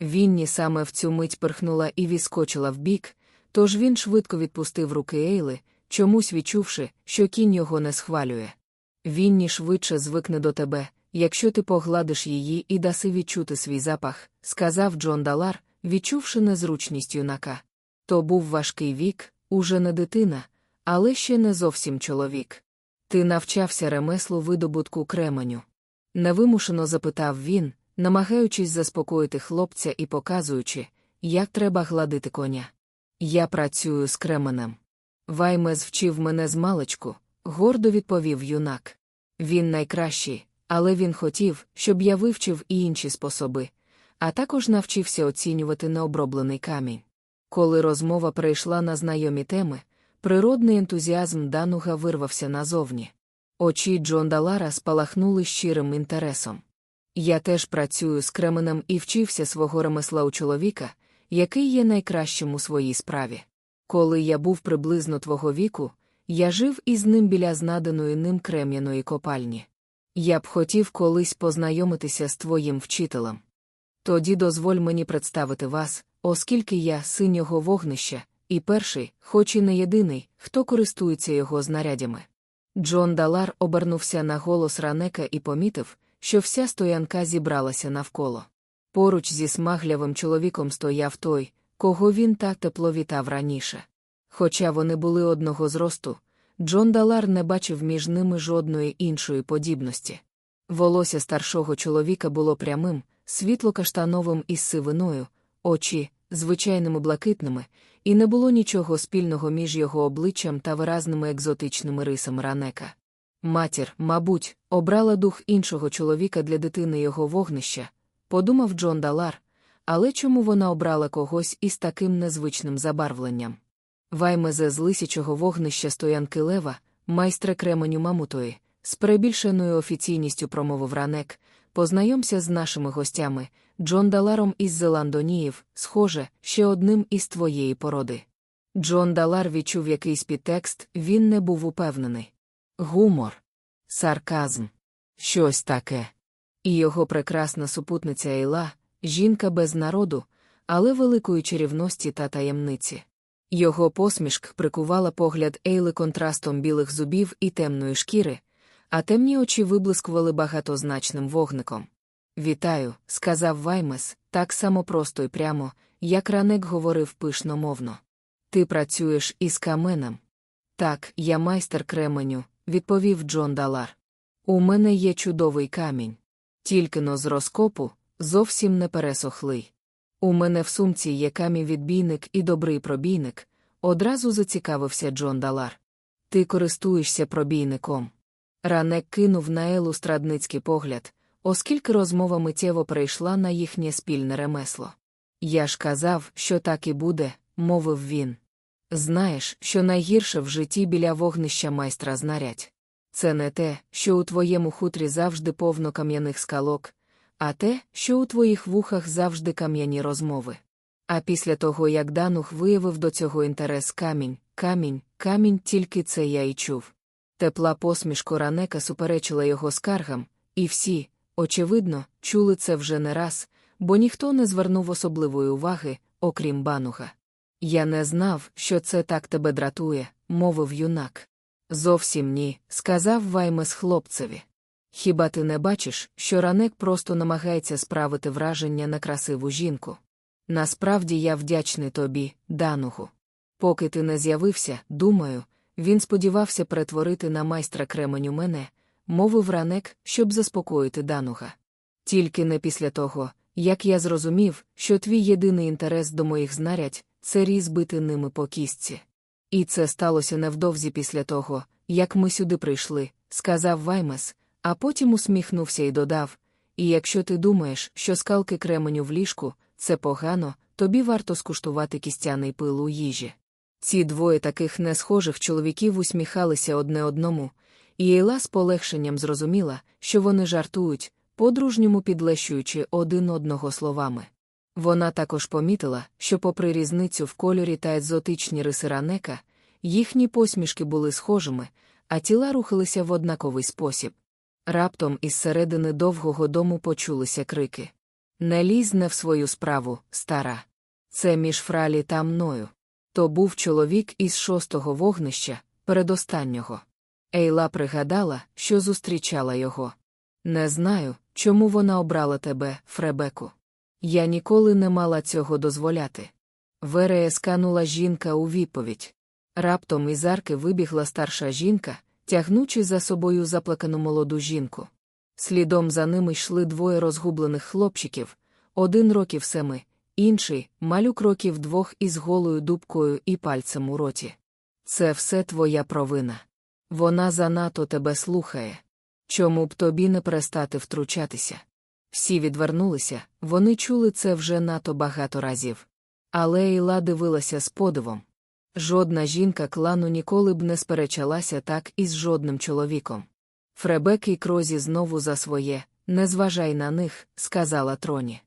Вінні саме в цю мить перхнула і віскочила вбік, тож він швидко відпустив руки Ейли, чомусь відчувши, що кінь його не схвалює. Вінні швидше звикне до тебе, якщо ти погладиш її і даси відчути свій запах, сказав Джон Далар, відчувши незручність юнака. То був важкий вік, уже не дитина, але ще не зовсім чоловік. Ти навчався ремеслу видобутку кременю. Невимушено запитав він, намагаючись заспокоїти хлопця і показуючи, як треба гладити коня. Я працюю з кременем. Ваймез вчив мене з маличку, гордо відповів юнак. Він найкращий, але він хотів, щоб я вивчив і інші способи, а також навчився оцінювати необроблений камінь. Коли розмова перейшла на знайомі теми, природний ентузіазм Дануга вирвався назовні. Очі Джон Далара спалахнули щирим інтересом. Я теж працюю з кременем і вчився свого ремесла у чоловіка, який є найкращим у своїй справі. Коли я був приблизно твого віку, я жив із ним біля знаданої ним крем'яної копальні. Я б хотів колись познайомитися з твоїм вчителем. Тоді дозволь мені представити вас, оскільки я син його вогнища, і перший, хоч і не єдиний, хто користується його знарядями. Джон Далар обернувся на голос ранека і помітив, що вся стоянка зібралася навколо. Поруч зі смаглявим чоловіком стояв той, кого він так тепло вітав раніше. Хоча вони були одного зросту, Джон Далар не бачив між ними жодної іншої подібності. Волосся старшого чоловіка було прямим, світло-каштановим із сивиною, очі, звичайними блакитними, і не було нічого спільного між його обличчям та виразними екзотичними рисами ранека. Матір, мабуть, обрала дух іншого чоловіка для дитини його вогнища, подумав Джон Далар, але чому вона обрала когось із таким незвичним забарвленням? Ваймезе з лисячого вогнища стоянки Лева, майстра кременю Мамутої, з перебільшеною офіційністю промовив ранек, познайомся з нашими гостями, Джон Даларом із Зеландоніїв, схоже, ще одним із твоєї породи. Джон Далар відчув якийсь підтекст, він не був упевнений. Гумор, сарказм, щось таке. І його прекрасна супутниця Ейла, жінка без народу, але великої чарівності та таємниці. Його посмішк прикувала погляд Ейли контрастом білих зубів і темної шкіри, а темні очі виблискували багатозначним вогником. Вітаю, сказав Ваймес, так само просто й прямо, як ранек говорив пишномовно. Ти працюєш із каменом. Так, я майстер кременю, відповів Джон Далар. У мене є чудовий камінь. Тільки но з розкопу зовсім не пересохлий. У мене в сумці є камінь відбійник і добрий пробійник, одразу зацікавився Джон Далар. Ти користуєшся пробійником. Ранек кинув на Елу страдницький погляд, оскільки розмова миттєво перейшла на їхнє спільне ремесло. Я ж казав, що так і буде, мовив він. Знаєш, що найгірше в житті біля вогнища майстра знарядь. Це не те, що у твоєму хутрі завжди повно кам'яних скалок, а те, що у твоїх вухах завжди кам'яні розмови. А після того, як Данух виявив до цього інтерес камінь, камінь, камінь, тільки це я й чув. Тепла посмішка ранека суперечила його скаргам, і всі, очевидно, чули це вже не раз, бо ніхто не звернув особливої уваги, окрім бануга. Я не знав, що це так тебе дратує, мовив юнак. Зовсім ні, сказав Ваймес хлопцеві. Хіба ти не бачиш, що ранек просто намагається справити враження на красиву жінку? Насправді я вдячний тобі, Данугу. Поки ти не з'явився, думаю, він сподівався перетворити на майстра кременю мене, мовив ранек, щоб заспокоїти Дануга. Тільки не після того, як я зрозумів, що твій єдиний інтерес до моїх знарядь це різбити ними по кістці. І це сталося невдовзі після того, як ми сюди прийшли, сказав Ваймес, а потім усміхнувся і додав: І якщо ти думаєш, що скалки кременю в ліжку це погано, тобі варто скуштувати кістяний пил у їжі. Ці двоє таких несхожих чоловіків усміхалися одне одному, і Ейла з полегшенням зрозуміла, що вони жартують, по-дружньому підлещуючи один одного словами. Вона також помітила, що, попри різницю в кольорі та екзотичні риси ранека, їхні посмішки були схожими, а тіла рухалися в однаковий спосіб. Раптом із середини довгого дому почулися крики. Не лізь не в свою справу, стара. Це між фралі та мною. То був чоловік із шостого вогнища, передостаннього. Ейла пригадала, що зустрічала його. Не знаю, чому вона обрала тебе, Фребеку. Я ніколи не мала цього дозволяти. Вереє сканула жінка у відповідь. Раптом із арки вибігла старша жінка, тягнучи за собою заплакану молоду жінку. Слідом за ними йшли двоє розгублених хлопчиків, один років семи, інший малюк років двох із голою дубкою і пальцем у роті. Це все твоя провина. Вона занадто тебе слухає. Чому б тобі не перестати втручатися? Всі відвернулися, вони чули це вже надто багато разів. Але Ейла дивилася з подивом. Жодна жінка клану ніколи б не сперечалася так із жодним чоловіком. Фребек і крозі знову за своє, не зважай на них, сказала троні.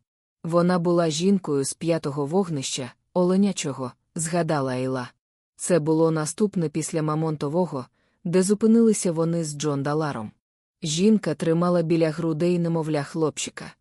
Вона була жінкою з п'ятого вогнища, оленячого, згадала Ейла. Це було наступне після Мамонтового, де зупинилися вони з Джон Даларом. Жінка тримала біля грудей немовля хлопчика.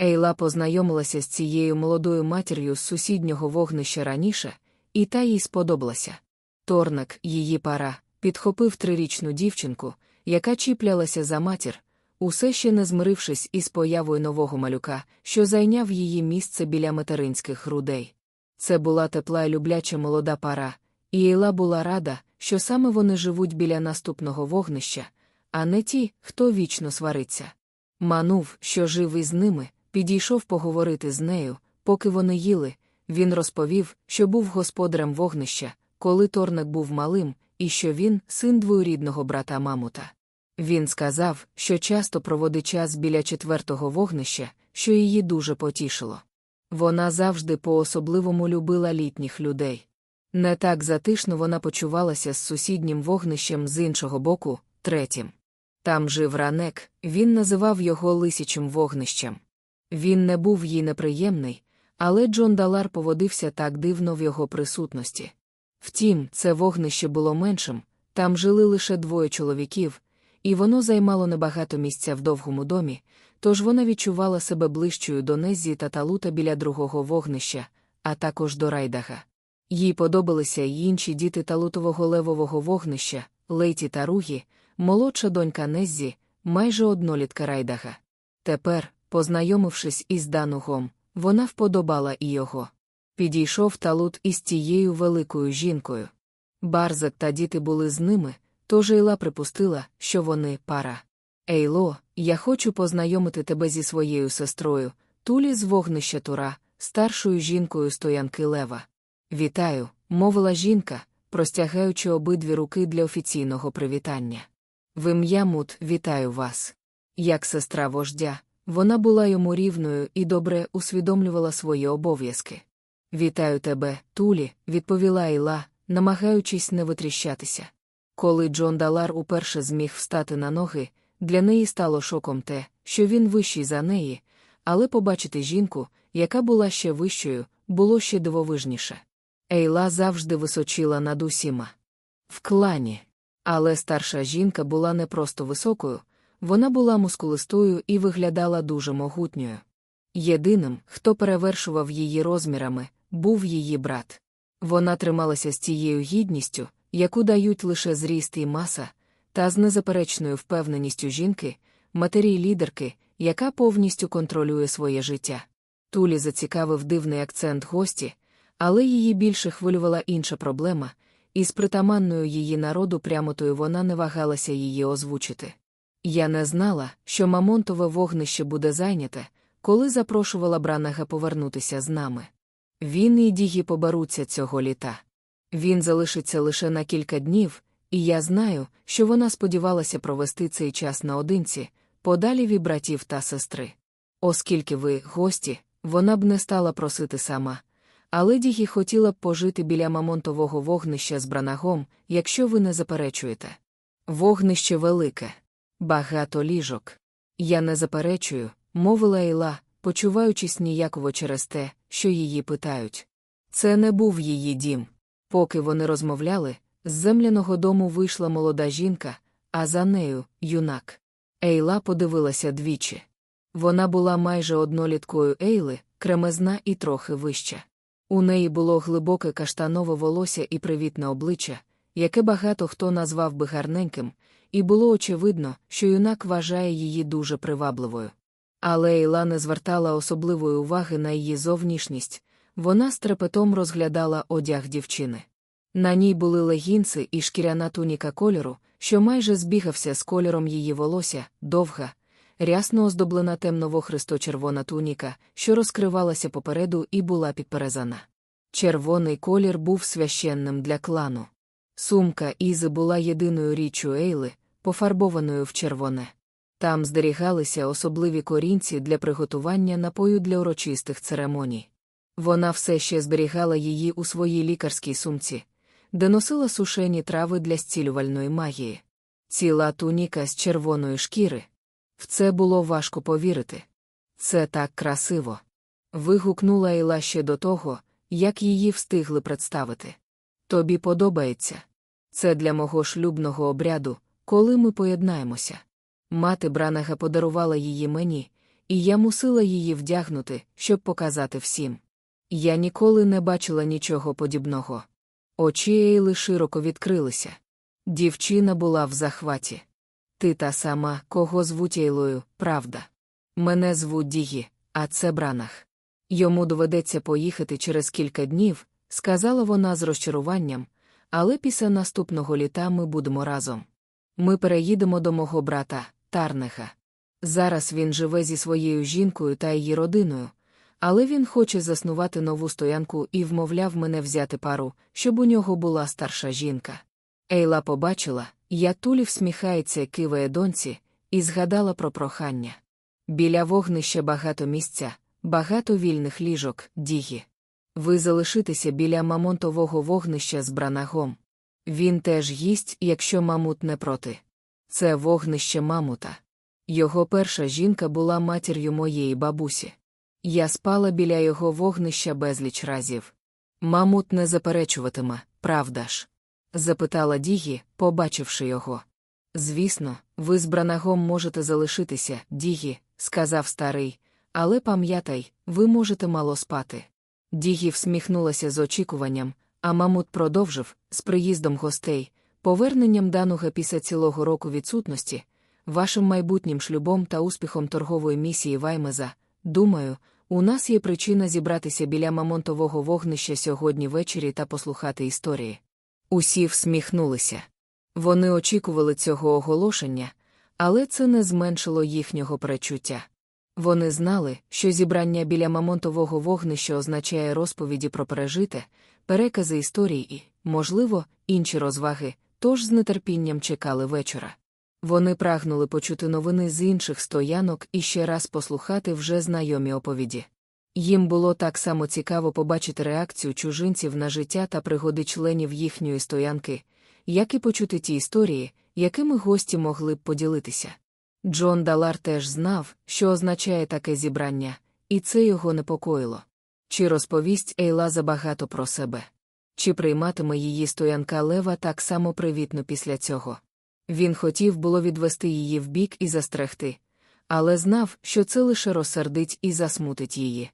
Ейла познайомилася з цією молодою матір'ю з сусіднього вогнища раніше, і та їй сподобалася. Торнак, її пара, підхопив трирічну дівчинку, яка чіплялася за матір, усе ще не змирившись із появою нового малюка, що зайняв її місце біля материнських грудей. Це була тепла і любляча молода пара, і Ейла була рада, що саме вони живуть біля наступного вогнища, а не ті, хто вічно свариться. Манув, що жив із ними, підійшов поговорити з нею, поки вони їли. Він розповів, що був господарем вогнища, коли Торнак був малим, і що він син двоюрідного брата Мамута. Він сказав, що часто проводить час біля четвертого вогнища, що її дуже потішило. Вона завжди по особливому любила літніх людей. Не так затишно вона почувалася з сусіднім вогнищем з іншого боку, третім. Там жив ранек, він називав його лисячим вогнищем. Він не був їй неприємний, але Джон Далар поводився так дивно в його присутності. Втім, це вогнище було меншим, там жили лише двоє чоловіків, і воно займало небагато місця в довгому домі, тож вона відчувала себе ближчою до Неззі та Талута біля другого вогнища, а також до райдага. Їй подобалися й інші діти талутового левового вогнища, Лейті та Ругі, молодша донька Неззі, майже однолітка райдага. Тепер, познайомившись із Данугом, вона вподобала і його. Підійшов талут із тією великою жінкою. Барзак та діти були з ними, тож Ейла припустила, що вони пара. Ейло, я хочу познайомити тебе зі своєю сестрою, тулі з вогнища Тура, старшою жінкою стоянки Лева. Вітаю, мовила жінка, простягаючи обидві руки для офіційного привітання. В ім'я Мут, вітаю вас. Як сестра вождя, вона була йому рівною і добре усвідомлювала свої обов'язки. Вітаю тебе, Тулі, відповіла Іла, намагаючись не витріщатися. Коли Джон Далар уперше зміг встати на ноги, для неї стало шоком те, що він вищий за неї, але побачити жінку, яка була ще вищою, було ще дивовижніше. Ейла завжди височила над усіма. В клані. Але старша жінка була не просто високою, вона була мускулистою і виглядала дуже могутньою. Єдиним, хто перевершував її розмірами, був її брат. Вона трималася з тією гідністю, яку дають лише зріст і маса, та з незаперечною впевненістю жінки, матері лідерки, яка повністю контролює своє життя. Тулі зацікавив дивний акцент гості, але її більше хвилювала інша проблема, і з притаманною її народу прямотою вона не вагалася її озвучити. Я не знала, що Мамонтове вогнище буде зайняте, коли запрошувала Бранага повернутися з нами. Він і Дігі поберуться цього літа. Він залишиться лише на кілька днів, і я знаю, що вона сподівалася провести цей час наодинці, подалі від братів та сестри. Оскільки ви, гості, вона б не стала просити сама, але Дігі хотіла б пожити біля мамонтового вогнища з бранагом, якщо ви не заперечуєте. Вогнище велике, багато ліжок. Я не заперечую, мовила Ейла, почуваючись ніяково через те, що її питають. Це не був її дім. Поки вони розмовляли, з земляного дому вийшла молода жінка, а за нею юнак. Ейла подивилася двічі. Вона була майже одноліткою Ейли, кремезна і трохи вища. У неї було глибоке каштанове волосся і привітне обличчя, яке багато хто назвав би гарненьким, і було очевидно, що юнак вважає її дуже привабливою. Але Ейла не звертала особливої уваги на її зовнішність, вона з трепетом розглядала одяг дівчини. На ній були легінси і шкіряна туніка кольору, що майже збігався з кольором її волосся, довга, рясно оздоблена темно-вохристо-червона туніка, що розкривалася попереду і була підперезана. Червоний колір був священним для клану. Сумка Ізи була єдиною річчю Ейли, пофарбованою в червоне. Там здерігалися особливі корінці для приготування напою для урочистих церемоній. Вона все ще зберігала її у своїй лікарській сумці, де носила сушені трави для зцілювальної магії. Ціла туніка з червоної шкіри. В це було важко повірити. Це так красиво. Вигукнула Іла ще до того, як її встигли представити. Тобі подобається. Це для мого шлюбного обряду, коли ми поєднаємося. Мати Бранага подарувала її мені, і я мусила її вдягнути, щоб показати всім. Я ніколи не бачила нічого подібного. Очі Ейли широко відкрилися. Дівчина була в захваті. Ти та сама, кого звуть Ейлою, правда. Мене звуть Дігі, а це Бранах. Йому доведеться поїхати через кілька днів, сказала вона з розчаруванням, але після наступного літа ми будемо разом. Ми переїдемо до мого брата, Тарнеха. Зараз він живе зі своєю жінкою та її родиною, але він хоче заснувати нову стоянку і вмовляв мене взяти пару, щоб у нього була старша жінка. Ейла побачила, як Тулі всміхається, киває доньці, і згадала про прохання. Біля вогнища багато місця, багато вільних ліжок, дігі. Ви залишитеся біля мамонтового вогнища з бранагом. Він теж їсть, якщо мамут не проти. Це вогнище мамута. Його перша жінка була матір'ю моєї бабусі. Я спала біля його вогнища безліч разів. Мамут не заперечуватиме, правда ж? запитала Дігі, побачивши його. Звісно, ви з бранагом можете залишитися, Дігі, сказав старий, але пам'ятай, ви можете мало спати. Дігі всміхнулася з очікуванням, а мамут продовжив з приїздом гостей, поверненням дануга після цілого року відсутності, вашим майбутнім шлюбом та успіхом торгової місії Ваймеза. Думаю, у нас є причина зібратися біля мамонтового вогнища сьогодні ввечері та послухати історії. Усі всміхнулися. Вони очікували цього оголошення, але це не зменшило їхнього перечуття. Вони знали, що зібрання біля мамонтового вогнища означає розповіді про пережите, перекази історії і, можливо, інші розваги, тож з нетерпінням чекали вечора. Вони прагнули почути новини з інших стоянок і ще раз послухати вже знайомі оповіді. Їм було так само цікаво побачити реакцію чужинців на життя та пригоди членів їхньої стоянки, як і почути ті історії, якими гості могли б поділитися. Джон Далар теж знав, що означає таке зібрання, і це його непокоїло. Чи розповість Ейла забагато про себе? Чи прийматиме її стоянка лева так само привітно після цього? Він хотів було відвести її вбік і застрегти, але знав, що це лише розсердить і засмутить її.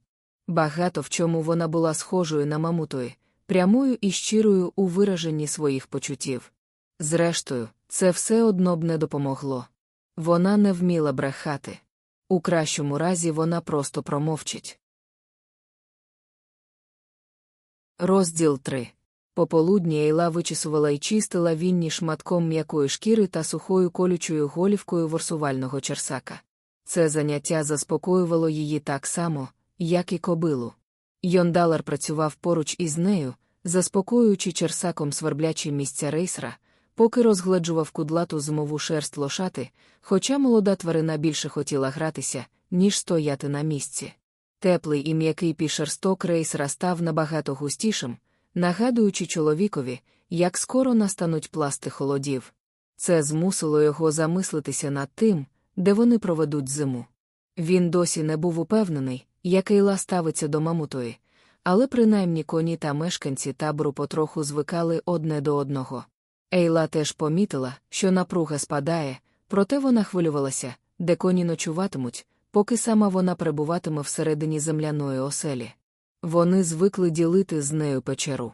Багато в чому вона була схожою на мамутої, прямою і щирою у вираженні своїх почуттів. Зрештою, це все одно б не допомогло. Вона не вміла брехати. У кращому разі вона просто промовчить. Розділ 3 Пополудні Ейла вичісувала і чистила вінні шматком м'якої шкіри та сухою колючою голівкою ворсувального черсака. Це заняття заспокоювало її так само, як і кобилу. Йондалар працював поруч із нею, заспокоюючи черсаком сверблячі місця рейсра, поки розгладжував кудлату зимову шерсть лошати, хоча молода тварина більше хотіла гратися, ніж стояти на місці. Теплий і м'який пішерсток рейсера став набагато густішим, нагадуючи чоловікові, як скоро настануть пласти холодів. Це змусило його замислитися над тим, де вони проведуть зиму. Він досі не був упевнений, як Ейла ставиться до мамутої, але принаймні коні та мешканці табору потроху звикали одне до одного. Ейла теж помітила, що напруга спадає, проте вона хвилювалася, де коні ночуватимуть, поки сама вона перебуватиме всередині земляної оселі. Вони звикли ділити з нею печеру.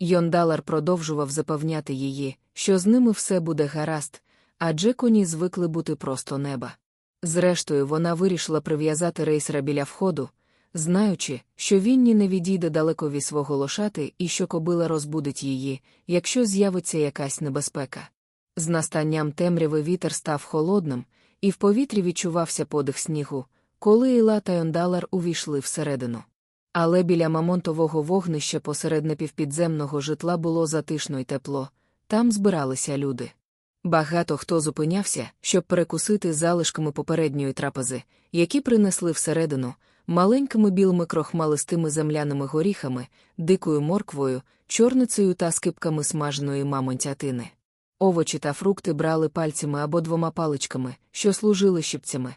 Йондалар продовжував запевняти її, що з ними все буде гаразд, адже коні звикли бути просто неба. Зрештою, вона вирішила прив'язати рейсера біля входу, знаючи, що Вінні не відійде далеко від свого лошати і що кобила розбудить її, якщо з'явиться якась небезпека. З настанням темряви вітер став холодним, і в повітрі відчувався подих снігу, коли Іла та Йондалар увійшли всередину. Але біля мамонтового вогнища посеред напівпідземного житла було затишно й тепло, там збиралися люди. Багато хто зупинявся, щоб перекусити залишками попередньої трапези, які принесли всередину, маленькими білими крохмалистими земляними горіхами, дикою морквою, чорницею та скипками смаженої мамонтятини. Овочі та фрукти брали пальцями або двома паличками, що служили щипцями.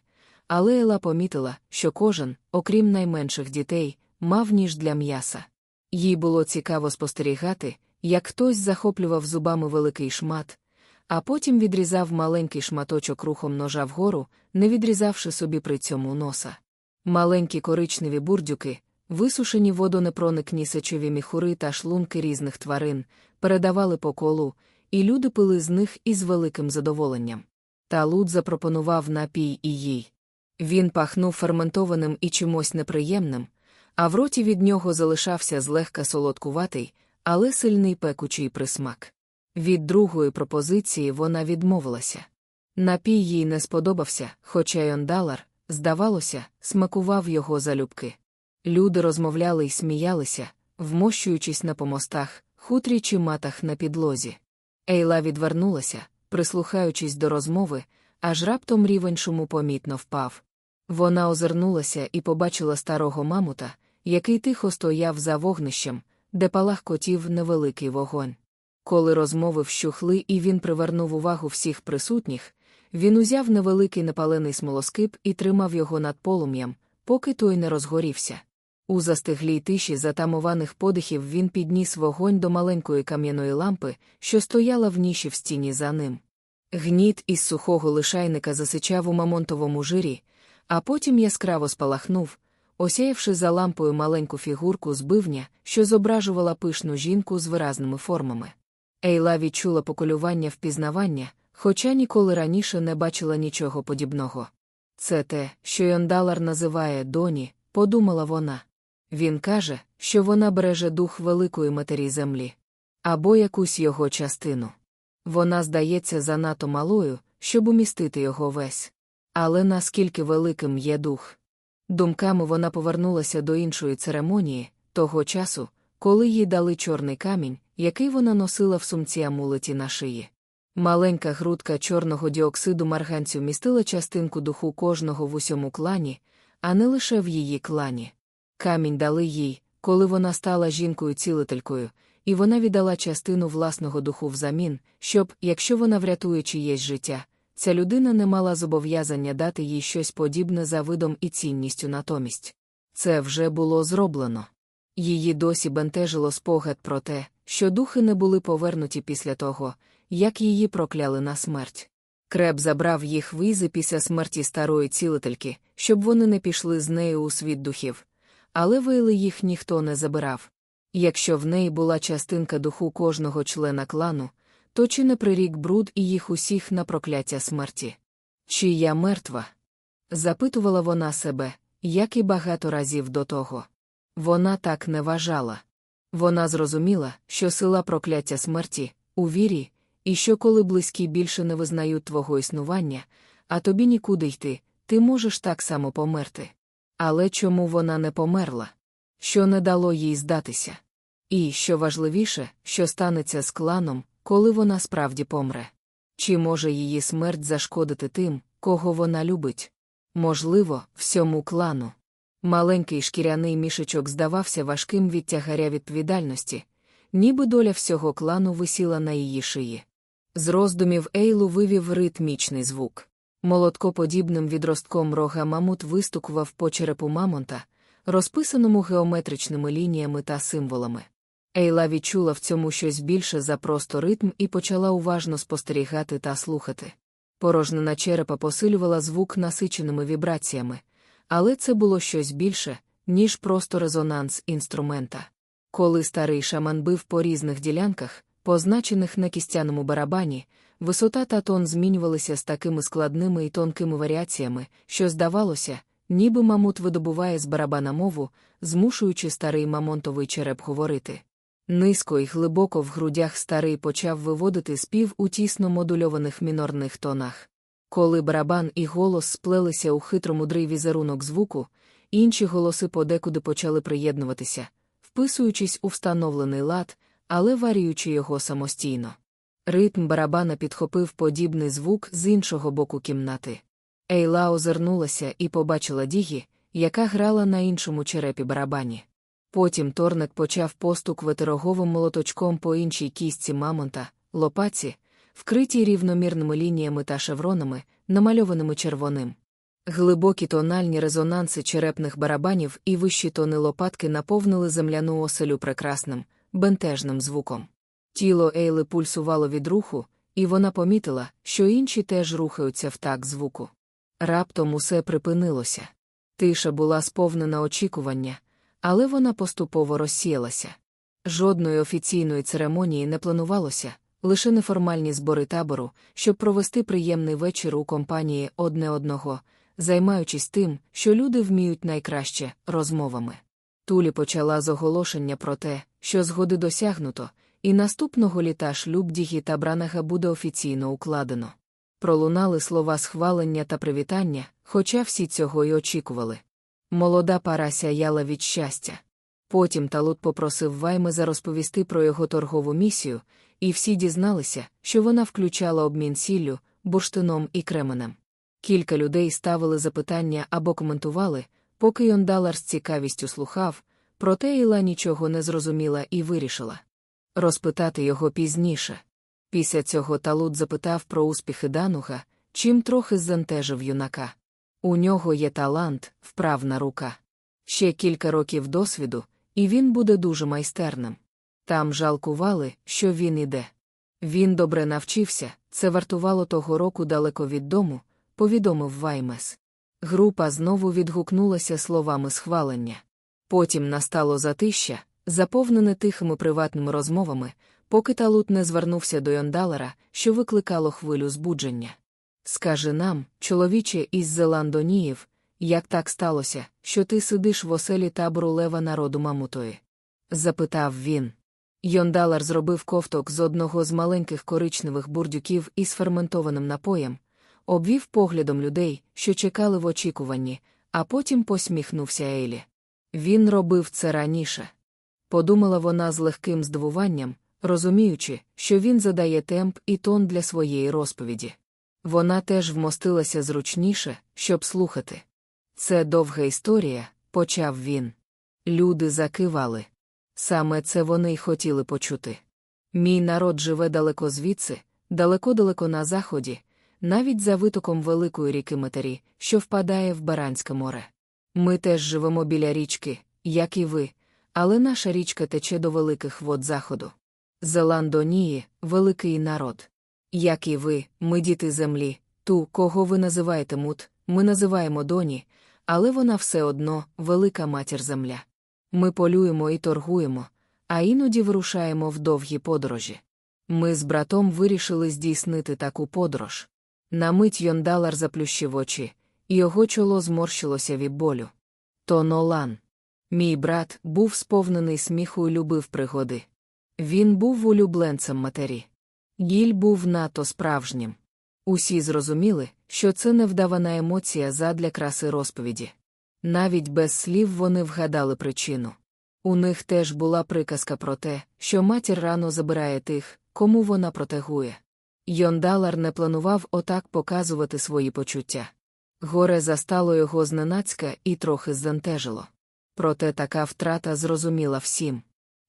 Але Ела помітила, що кожен, окрім найменших дітей, мав ніж для м'яса. Їй було цікаво спостерігати, як хтось захоплював зубами великий шмат, а потім відрізав маленький шматочок рухом ножа вгору, не відрізавши собі при цьому носа. Маленькі коричневі бурдюки, висушені водонепроникні сечові міхури та шлунки різних тварин, передавали по колу, і люди пили з них із великим задоволенням. Та Луд запропонував напій і їй. Він пахнув ферментованим і чимось неприємним, а в роті від нього залишався злегка солодкуватий, але сильний пекучий присмак. Від другої пропозиції вона відмовилася. Напій їй не сподобався, хоча Йондалар, здавалося, смакував його залюбки. Люди розмовляли й сміялися, вмощуючись на помостах, хутрі чи матах на підлозі. Ейла відвернулася, прислухаючись до розмови, аж раптом рівень шуму помітно впав. Вона озирнулася і побачила старого мамута, який тихо стояв за вогнищем, де палах котів невеликий вогонь. Коли розмови вщухли і він привернув увагу всіх присутніх, він узяв невеликий напалений смолоскип і тримав його над полум'ям, поки той не розгорівся. У застиглій тиші затамованих подихів він підніс вогонь до маленької кам'яної лампи, що стояла в ніші в стіні за ним. Гніт із сухого лишайника засичав у мамонтовому жирі, а потім яскраво спалахнув, осяявши за лампою маленьку фігурку з бивня, що зображувала пишну жінку з виразними формами. Ейла відчула поколювання впізнавання, хоча ніколи раніше не бачила нічого подібного. Це те, що Йондалар називає доні, подумала вона. Він каже, що вона береже дух великої матері землі або якусь його частину. Вона здається занадто малою, щоб умістити його весь. Але наскільки великим є дух? Думками вона повернулася до іншої церемонії, того часу, коли їй дали чорний камінь, який вона носила в сумці амулеті на шиї. Маленька грудка чорного діоксиду марганцю містила частинку духу кожного в усьому клані, а не лише в її клані. Камінь дали їй, коли вона стала жінкою-цілителькою, і вона віддала частину власного духу взамін, щоб, якщо вона врятує чиєсь життя, ця людина не мала зобов'язання дати їй щось подібне за видом і цінністю натомість. Це вже було зроблено. Її досі бентежило спогад про те, що духи не були повернуті після того, як її прокляли на смерть. Креб забрав їх визи після смерті старої цілительки, щоб вони не пішли з нею у світ духів, але вийли їх ніхто не забирав. Якщо в неї була частинка духу кожного члена клану, то чи не прирік бруд і їх усіх на прокляття смерті? Чи я мертва? запитувала вона себе, як і багато разів до того. Вона так не вважала. Вона зрозуміла, що сила прокляття смерті у вірі, і що коли близькі більше не визнають твого існування, а тобі нікуди йти, ти можеш так само померти. Але чому вона не померла? Що не дало їй здатися? І, що важливіше, що станеться з кланом, коли вона справді помре? Чи може її смерть зашкодити тим, кого вона любить? Можливо, всьому клану. Маленький шкіряний мішечок здавався важким від тягаря відповідальності, ніби доля всього клану висіла на її шиї. З роздумів Ейлу вивів ритмічний звук. Молоткоподібним відростком рога мамут вистукував по черепу мамонта, розписаному геометричними лініями та символами. Ейла відчула в цьому щось більше за просто ритм і почала уважно спостерігати та слухати. Порожнина черепа посилювала звук насиченими вібраціями, але це було щось більше, ніж просто резонанс інструмента. Коли старий шаман бив по різних ділянках, позначених на кістяному барабані, висота та тон змінювалися з такими складними і тонкими варіаціями, що здавалося, ніби мамут видобуває з барабана мову, змушуючи старий мамонтовий череп говорити. Низько і глибоко в грудях старий почав виводити спів у тісно модульованих мінорних тонах. Коли барабан і голос сплелися у хитромудрий візерунок звуку, інші голоси подекуди почали приєднуватися, вписуючись у встановлений лад, але варіючи його самостійно. Ритм барабана підхопив подібний звук з іншого боку кімнати. Ейла озирнулася і побачила Дігі, яка грала на іншому черепі барабані. Потім торник почав постук ветероговим молоточком по іншій кістці мамонта, лопаці, вкритій рівномірними лініями та шевронами, намальованими червоним. Глибокі тональні резонанси черепних барабанів і вищі тони лопатки наповнили земляну оселю прекрасним, бентежним звуком. Тіло Ейли пульсувало від руху, і вона помітила, що інші теж рухаються в так звуку. Раптом усе припинилося. Тиша була сповнена очікування, але вона поступово розсіялася. Жодної офіційної церемонії не планувалося, лише неформальні збори табору, щоб провести приємний вечір у компанії одне одного, займаючись тим, що люди вміють найкраще розмовами. Тулі почала з оголошення про те, що згоди досягнуто, і наступного літа шлюб Дігі та Бранага буде офіційно укладено. Пролунали слова схвалення та привітання, хоча всі цього й очікували. Молода пара сяяла від щастя. Потім Талут попросив Ваймеза розповісти про його торгову місію, і всі дізналися, що вона включала обмін сіллю, бурштином і кременем. Кілька людей ставили запитання або коментували, поки Йондалар з цікавістю слухав, проте Іла нічого не зрозуміла і вирішила розпитати його пізніше. Після цього Талут запитав про успіхи Дануга, чим трохи ззантежив юнака. У нього є талант, вправна рука. Ще кілька років досвіду, і він буде дуже майстерним. Там жалкували, що він іде. Він добре навчився, це вартувало того року далеко від дому, повідомив Ваймес. Група знову відгукнулася словами схвалення. Потім настало затища, заповнене тихими приватними розмовами, поки Талут не звернувся до Йондалера, що викликало хвилю збудження. Скажи нам, чоловіче із Зеландоніїв, як так сталося, що ти сидиш в оселі табору лева народу Мамутої? запитав він. Йондалар зробив ковток з одного з маленьких коричневих бурдюків із ферментованим напоєм, обвів поглядом людей, що чекали в очікуванні, а потім посміхнувся Ейлі. Він робив це раніше. Подумала вона з легким здивуванням, розуміючи, що він задає темп і тон для своєї розповіді. Вона теж вмостилася зручніше, щоб слухати. Це довга історія, почав він. Люди закивали. Саме це вони й хотіли почути. Мій народ живе далеко звідси, далеко-далеко на заході, навіть за витоком великої ріки Матері, що впадає в Баранське море. Ми теж живемо біля річки, як і ви, але наша річка тече до великих вод заходу. Зеландонії великий народ. Як і ви, ми діти землі, ту, кого ви називаєте мут, ми називаємо доні, але вона все одно велика матір земля. Ми полюємо і торгуємо, а іноді вирушаємо в довгі подорожі. Ми з братом вирішили здійснити таку подорож. На мить Йондалар заплющив очі, його чоло зморщилося від болю. То Нолан. Мій брат був сповнений сміху і любив пригоди. Він був улюбленцем матері. Гіль був надто справжнім. Усі зрозуміли, що це невдавана емоція задля краси розповіді. Навіть без слів вони вгадали причину. У них теж була приказка про те, що матір рано забирає тих, кому вона протегує. Йондалар не планував отак показувати свої почуття. Горе застало його зненацька і трохи збентежило. Проте така втрата зрозуміла всім.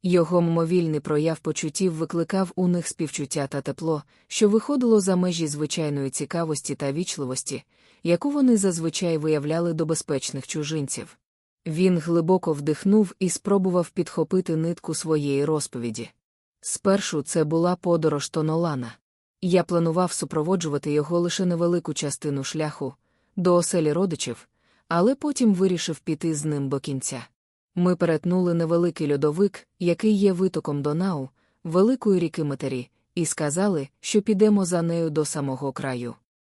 Його мимовільний прояв почуттів викликав у них співчуття та тепло, що виходило за межі звичайної цікавості та вічливості, яку вони зазвичай виявляли до безпечних чужинців. Він глибоко вдихнув і спробував підхопити нитку своєї розповіді. Спершу це була подорож Тонолана. Я планував супроводжувати його лише невелику частину шляху до оселі родичів, але потім вирішив піти з ним до кінця. Ми перетнули невеликий льодовик, який є витоком Донау, великої ріки Матері, і сказали, що підемо за нею до самого краю.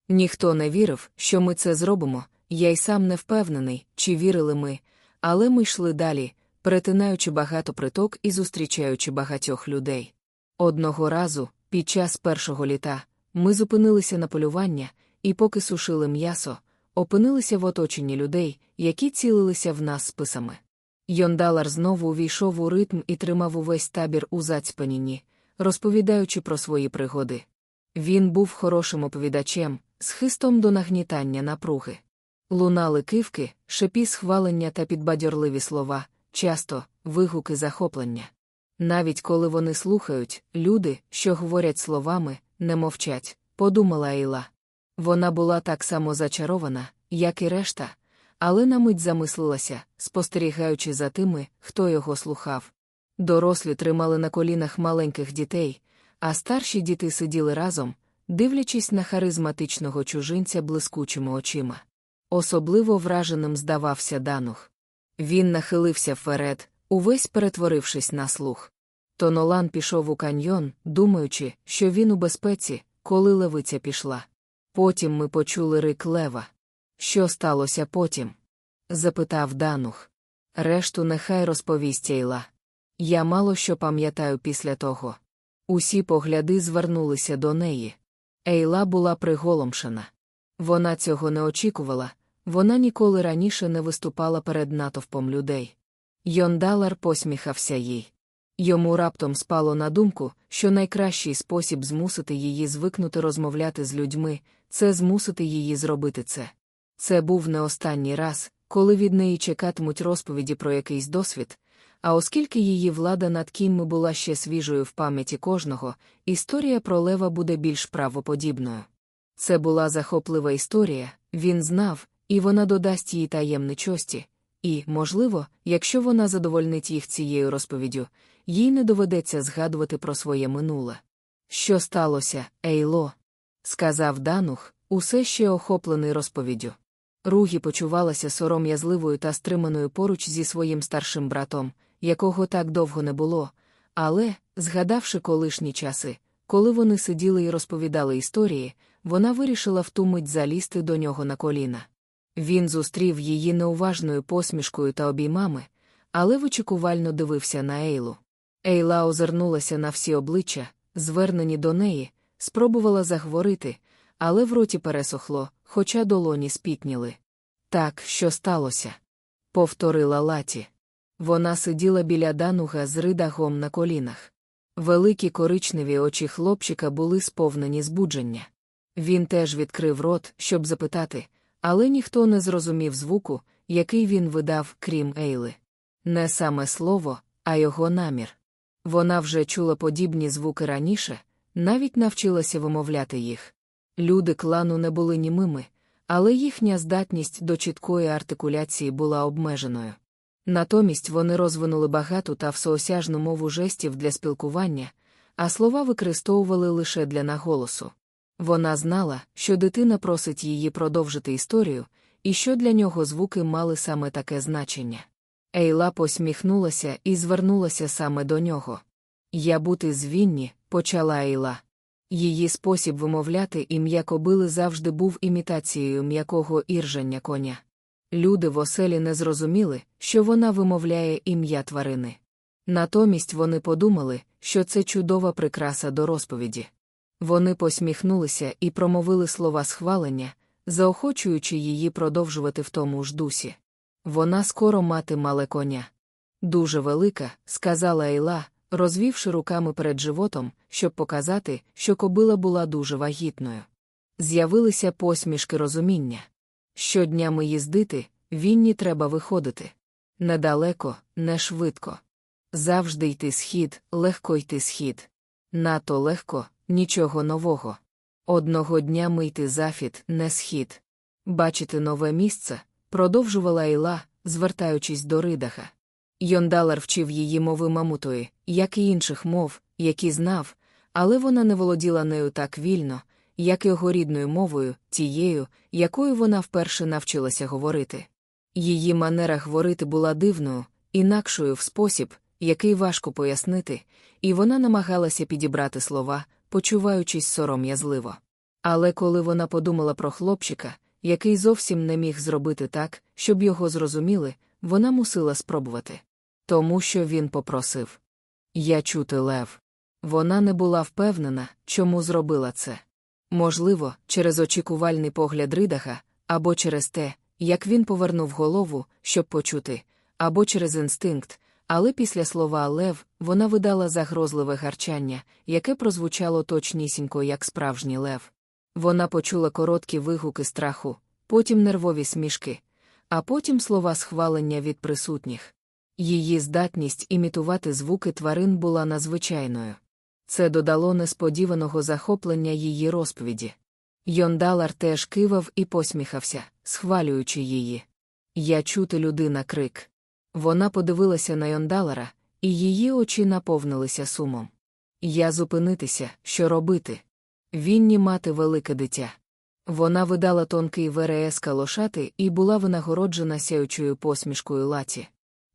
Ніхто не вірив, що ми це зробимо, я й сам не впевнений, чи вірили ми, але ми йшли далі, перетинаючи багато приток і зустрічаючи багатьох людей. Одного разу, під час першого літа, ми зупинилися на полювання і, поки сушили м'ясо, опинилися в оточенні людей, які цілилися в нас списами. Йондалар знову увійшов у ритм і тримав увесь табір у зацьпанінні, розповідаючи про свої пригоди. Він був хорошим оповідачем, з хистом до нагнітання напруги. Лунали кивки, шепі схвалення та підбадьорливі слова, часто вигуки захоплення. Навіть коли вони слухають, люди, що говорять словами, не мовчать, подумала Ейла. Вона була так само зачарована, як і решта, але на мить замислилася, спостерігаючи за тими, хто його слухав. Дорослі тримали на колінах маленьких дітей, а старші діти сиділи разом, дивлячись на харизматичного чужинця блискучими очима. Особливо враженим здавався Данух. Він нахилився вперед, увесь перетворившись на слух. Тонолан пішов у каньйон, думаючи, що він у безпеці, коли левиця пішла. Потім ми почули рик лева. Що сталося потім? запитав Данух. Решту нехай розповість Ейла. Я мало що пам'ятаю після того. Усі погляди звернулися до неї. Ейла була приголомшена. Вона цього не очікувала, вона ніколи раніше не виступала перед натовпом людей. Йондалар посміхався їй. Йому раптом спало на думку, що найкращий спосіб змусити її звикнути розмовляти з людьми це змусити її зробити це. Це був не останній раз, коли від неї чекатимуть розповіді про якийсь досвід, а оскільки її влада над кімми була ще свіжою в пам'яті кожного, історія про Лева буде більш правоподібною. Це була захоплива історія, він знав, і вона додасть їй таємничості, і, можливо, якщо вона задовольнить їх цією розповіддю, їй не доведеться згадувати про своє минуле. Що сталося, Ейло? Сказав Данух, усе ще охоплений розповіддю. Ругі почувалася сором'язливою та стриманою поруч зі своїм старшим братом, якого так довго не було, але, згадавши колишні часи, коли вони сиділи і розповідали історії, вона вирішила в ту мить залізти до нього на коліна. Він зустрів її неуважною посмішкою та обіймами, але вичікувально дивився на Ейлу. Ейла озирнулася на всі обличчя, звернені до неї, спробувала заговорити, але в роті пересохло, хоча долоні спітніли. Так, що сталося? повторила Латі. Вона сиділа біля дануга з ридагом на колінах. Великі коричневі очі хлопчика були сповнені збудження. Він теж відкрив рот, щоб запитати, але ніхто не зрозумів звуку, який він видав, крім Ейли. Не саме слово, а його намір. Вона вже чула подібні звуки раніше, навіть навчилася вимовляти їх. Люди клану не були німими, але їхня здатність до чіткої артикуляції була обмеженою. Натомість вони розвинули багату та всеосяжну мову жестів для спілкування, а слова використовували лише для наголосу. Вона знала, що дитина просить її продовжити історію, і що для нього звуки мали саме таке значення. Ейла посміхнулася і звернулася саме до нього. Я бути звінні, почала Ейла. Її спосіб вимовляти ім'я кобили завжди був імітацією м'якого іржання коня. Люди в оселі не зрозуміли, що вона вимовляє ім'я тварини. Натомість вони подумали, що це чудова прикраса до розповіді. Вони посміхнулися і промовили слова схвалення, заохочуючи її продовжувати в тому ж дусі. Вона скоро мати мале коня. Дуже велика, сказала Ейла, розвівши руками перед животом, щоб показати, що кобила була дуже вагітною. З'явилися посмішки розуміння. Щоднями їздити, вінні треба виходити. Недалеко, не швидко. Завжди йти схід, легко йти схід. Нато легко, нічого нового. Одного дня ми йти зафід, не схід. Бачити нове місце, продовжувала Іла, звертаючись до Ридаха. Йондалар вчив її мови мамутої, як і інших мов, які знав, але вона не володіла нею так вільно, як його рідною мовою, тією, якою вона вперше навчилася говорити. Її манера говорити була дивною, інакшою в спосіб, який важко пояснити, і вона намагалася підібрати слова, почуваючись сором'язливо. Але коли вона подумала про хлопчика, який зовсім не міг зробити так, щоб його зрозуміли, вона мусила спробувати. Тому що він попросив Я чути лев. Вона не була впевнена, чому зробила це. Можливо, через очікувальний погляд Ридаха, або через те, як він повернув голову, щоб почути, або через інстинкт, але після слова Лев вона видала загрозливе гарчання, яке прозвучало точнісінько, як справжній лев. Вона почула короткі вигуки страху, потім нервові смішки, а потім слова схвалення від присутніх. Її здатність імітувати звуки тварин була надзвичайною. Це додало несподіваного захоплення її розповіді. Йондалар теж кивав і посміхався, схвалюючи її. Я чути людина крик. Вона подивилася на Йондалара, і її очі наповнилися сумом. Я зупинитися, що робити? Вінні мати велике дитя. Вона видала тонкий вереск лошати і була винагороджена сяючою посмішкою Латі.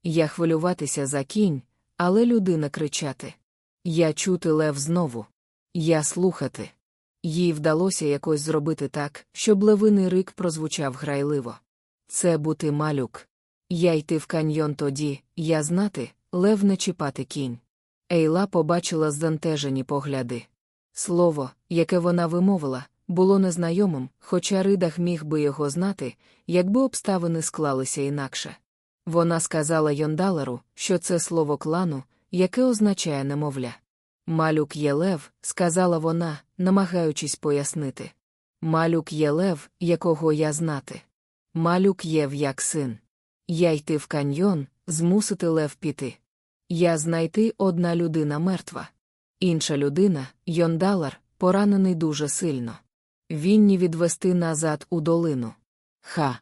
Я хвилюватися за кінь, але людина кричати. Я чути лев знову. Я слухати. Їй вдалося якось зробити так, щоб левиний рик прозвучав грайливо. Це бути малюк. Я йти в каньйон тоді, я знати, лев не чіпати кінь. Ейла побачила здантежені погляди. Слово, яке вона вимовила, було незнайомим, хоча ридах міг би його знати, якби обставини склалися інакше. Вона сказала Йондалеру, що це слово клану, яке означає немовля. Малюк є лев, сказала вона, намагаючись пояснити. Малюк є лев, якого я знати. Малюк єв як син. Я йти в каньйон, змусити лев піти. Я знайти одна людина мертва. Інша людина, Йондалар, поранений дуже сильно. Вінні відвести назад у долину. Ха.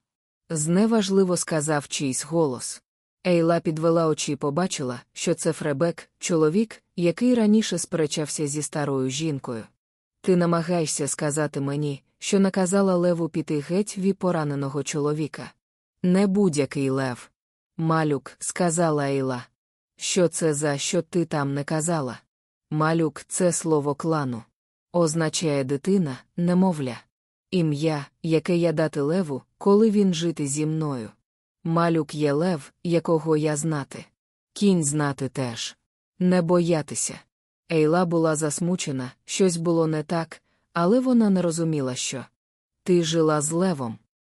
Зневажливо сказав чийсь голос. Ейла підвела очі і побачила, що це Фребек, чоловік, який раніше сперечався зі старою жінкою. Ти намагаєшся сказати мені, що наказала леву піти геть від пораненого чоловіка. Не будь-який лев. Малюк, сказала Ейла. Що це за що ти там не казала? Малюк це слово клану. Означає дитина, немовля. Ім'я, яке я дати леву, коли він жити зі мною. Малюк є лев, якого я знати. Кінь знати теж. Не боятися. Ейла була засмучена, щось було не так, але вона не розуміла, що. Ти жила з левом.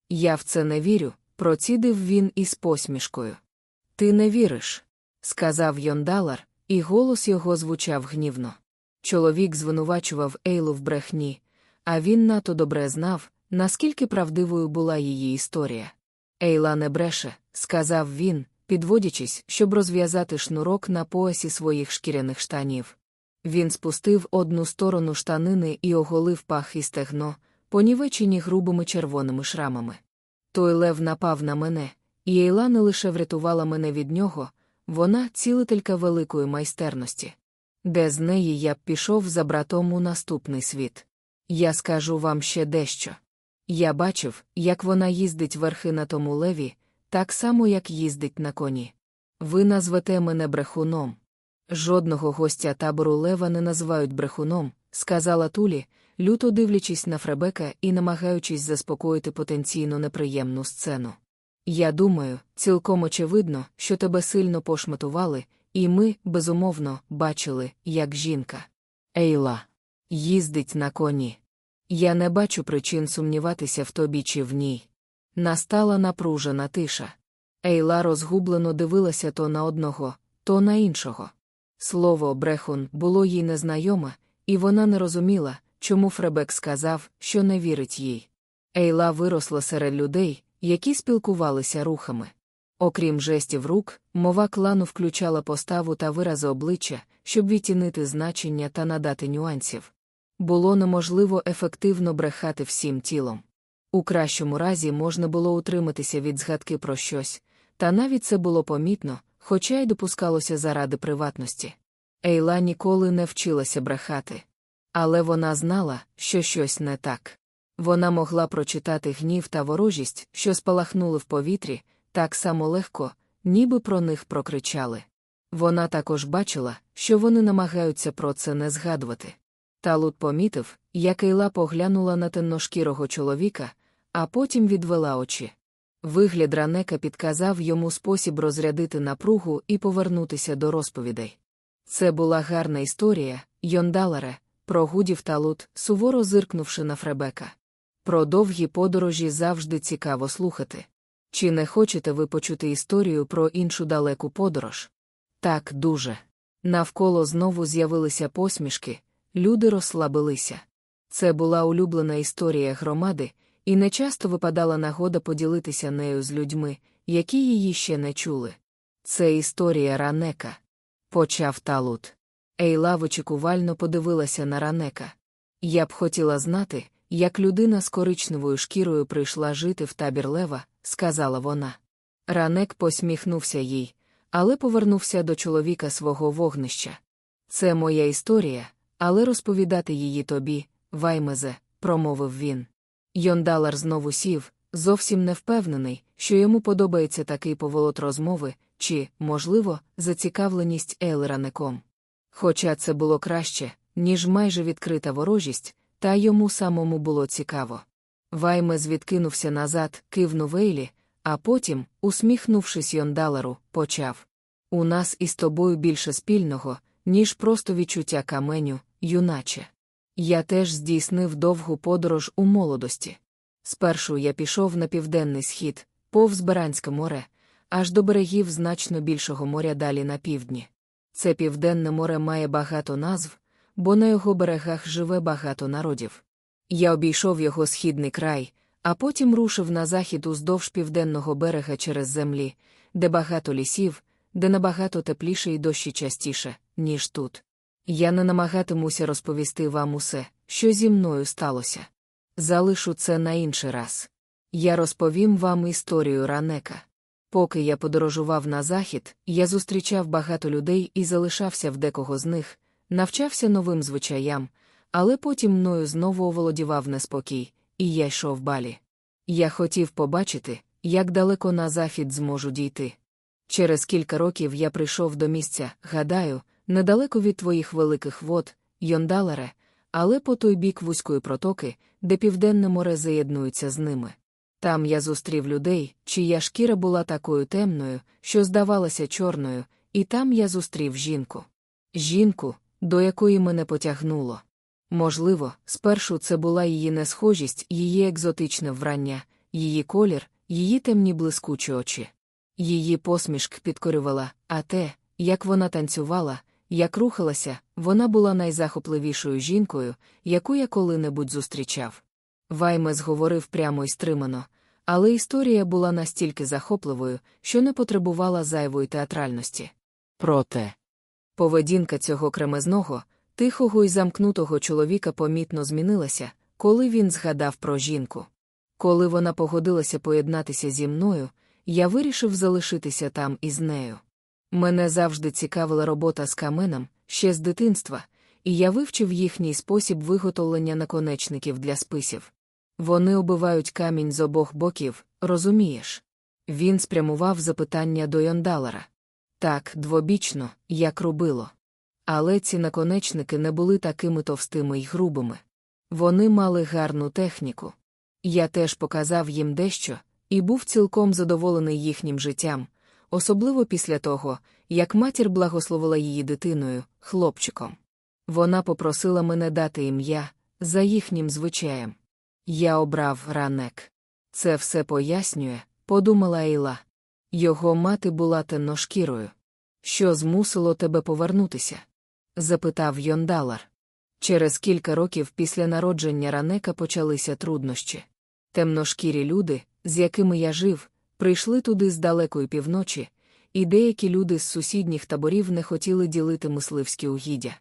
Я в це не вірю, процідив він із посмішкою. Ти не віриш, сказав Йондалар, і голос його звучав гнівно. Чоловік звинувачував Ейлу в брехні, а він надто добре знав, наскільки правдивою була її історія. Ейла не бреше, сказав він, підводячись, щоб розв'язати шнурок на поясі своїх шкіряних штанів. Він спустив одну сторону штанини і оголив пах і стегно, понівечені грубими червоними шрамами. Той лев напав на мене, і Ейла не лише врятувала мене від нього, вона цілителька великої майстерності. Де з неї я б пішов за братом у наступний світ. Я скажу вам ще дещо. Я бачив, як вона їздить верхи на тому леві, так само, як їздить на коні. Ви назвете мене брехуном. Жодного гостя табору лева не називають брехуном, сказала Тулі, люто дивлячись на Фребека і намагаючись заспокоїти потенційно неприємну сцену. Я думаю, цілком очевидно, що тебе сильно пошматували, і ми, безумовно, бачили, як жінка. Ейла їздить на коні. Я не бачу причин сумніватися в тобі чи в ній. Настала напружена тиша. Ейла розгублено дивилася то на одного, то на іншого. Слово брехун було їй незнайоме, і вона не розуміла, чому Фребек сказав, що не вірить їй. Ейла виросла серед людей, які спілкувалися рухами. Окрім жестів рук, мова клану включала поставу та вирази обличчя, щоб відтінити значення та надати нюансів. Було неможливо ефективно брехати всім тілом. У кращому разі можна було утриматися від згадки про щось, та навіть це було помітно, хоча й допускалося заради приватності. Ейла ніколи не вчилася брехати. Але вона знала, що щось не так. Вона могла прочитати гнів та ворожість, що спалахнули в повітрі, так само легко, ніби про них прокричали. Вона також бачила, що вони намагаються про це не згадувати. Талут помітив, як Ейла поглянула на темношкірого чоловіка, а потім відвела очі. Вигляд ранека підказав йому спосіб розрядити напругу і повернутися до розповідей. Це була гарна історія, Йондаларе, про гудів Талут, суворо зиркнувши на Фребека. Про довгі подорожі завжди цікаво слухати. Чи не хочете ви почути історію про іншу далеку подорож? Так, дуже. Навколо знову з'явилися посмішки, люди розслабилися. Це була улюблена історія громади, і нечасто випадала нагода поділитися нею з людьми, які її ще не чули. Це історія ранека. Почав Талут. Ейла вичікувально подивилася на ранека. Я б хотіла знати, як людина з коричневою шкірою прийшла жити в табір лева, сказала вона. Ранек посміхнувся їй, але повернувся до чоловіка свого вогнища. Це моя історія, але розповідати її тобі, ваймезе, промовив він. Йондалар знову сів, зовсім не впевнений, що йому подобається такий поволот розмови, чи, можливо, зацікавленість Ейлеранеком. Хоча це було краще, ніж майже відкрита ворожість, та йому самому було цікаво. Ваймез відкинувся назад, кивнув Ейлі, а потім, усміхнувшись Йондалару, почав У нас із тобою більше спільного, ніж просто відчуття каменю, юначе. Я теж здійснив довгу подорож у молодості. Спершу я пішов на південний схід, повз Баранське море, аж до берегів значно більшого моря далі на півдні. Це південне море має багато назв, бо на його берегах живе багато народів. Я обійшов його східний край, а потім рушив на захід уздовж південного берега через землі, де багато лісів, де набагато тепліше і дощі частіше, ніж тут. Я не намагатимуся розповісти вам усе, що зі мною сталося. Залишу це на інший раз. Я розповім вам історію ранека. Поки я подорожував на захід, я зустрічав багато людей і залишався в декого з них, навчався новим звичаям, але потім мною знову оволодівав неспокій, і я йшов балі. Я хотів побачити, як далеко на захід зможу дійти. Через кілька років я прийшов до місця, гадаю, недалеко від твоїх великих вод, Йондаларе, але по той бік вузької протоки, де Південне море заєднується з ними. Там я зустрів людей, чия шкіра була такою темною, що здавалася чорною, і там я зустрів жінку. Жінку, до якої мене потягнуло. Можливо, спершу це була її несхожість, її екзотичне врання, її колір, її темні блискучі очі. Її посмішк підкорювала, а те, як вона танцювала, як рухалася, вона була найзахопливішою жінкою, яку я коли-небудь зустрічав. Ваймес говорив прямо і стримано, але історія була настільки захопливою, що не потребувала зайвої театральності. Проте, поведінка цього кремезного, тихого і замкнутого чоловіка помітно змінилася, коли він згадав про жінку. Коли вона погодилася поєднатися зі мною, я вирішив залишитися там із нею. Мене завжди цікавила робота з каменом, ще з дитинства, і я вивчив їхній спосіб виготовлення наконечників для списів. Вони обивають камінь з обох боків, розумієш? Він спрямував запитання до Йондалера. Так, двобічно, як рубило. Але ці наконечники не були такими товстими й грубими. Вони мали гарну техніку. Я теж показав їм дещо, і був цілком задоволений їхнім життям, особливо після того, як матір благословила її дитиною, хлопчиком. Вона попросила мене дати ім'я за їхнім звичаєм. Я обрав ранек. Це все пояснює, подумала Ейла. Його мати була темношкірою. Що змусило тебе повернутися? запитав Йондалар. Через кілька років після народження ранека почалися труднощі. Темношкірі люди, з якими я жив, прийшли туди з далекої півночі, і деякі люди з сусідніх таборів не хотіли ділити мисливські угіддя.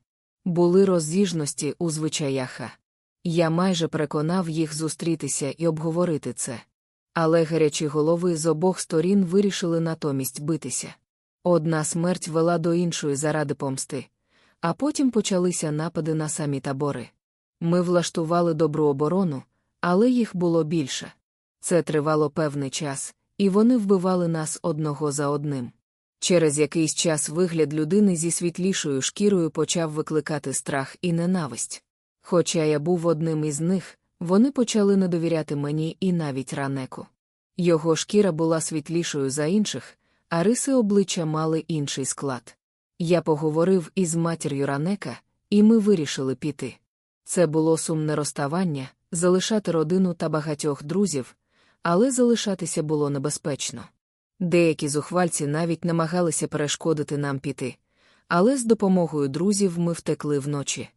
Були роззіжності у звичаяха. Я майже переконав їх зустрітися і обговорити це. Але гарячі голови з обох сторін вирішили натомість битися. Одна смерть вела до іншої заради помсти, а потім почалися напади на самі табори. Ми влаштували добру оборону, але їх було більше. Це тривало певний час, і вони вбивали нас одного за одним. Через якийсь час вигляд людини зі світлішою шкірою почав викликати страх і ненависть. Хоча я був одним із них, вони почали не довіряти мені і навіть ранеку. Його шкіра була світлішою за інших, а риси обличчя мали інший склад. Я поговорив із матір'ю ранека, і ми вирішили піти. Це було сумне розставання, залишати родину та багатьох друзів, але залишатися було небезпечно. Деякі зухвальці навіть намагалися перешкодити нам піти, але з допомогою друзів ми втекли вночі.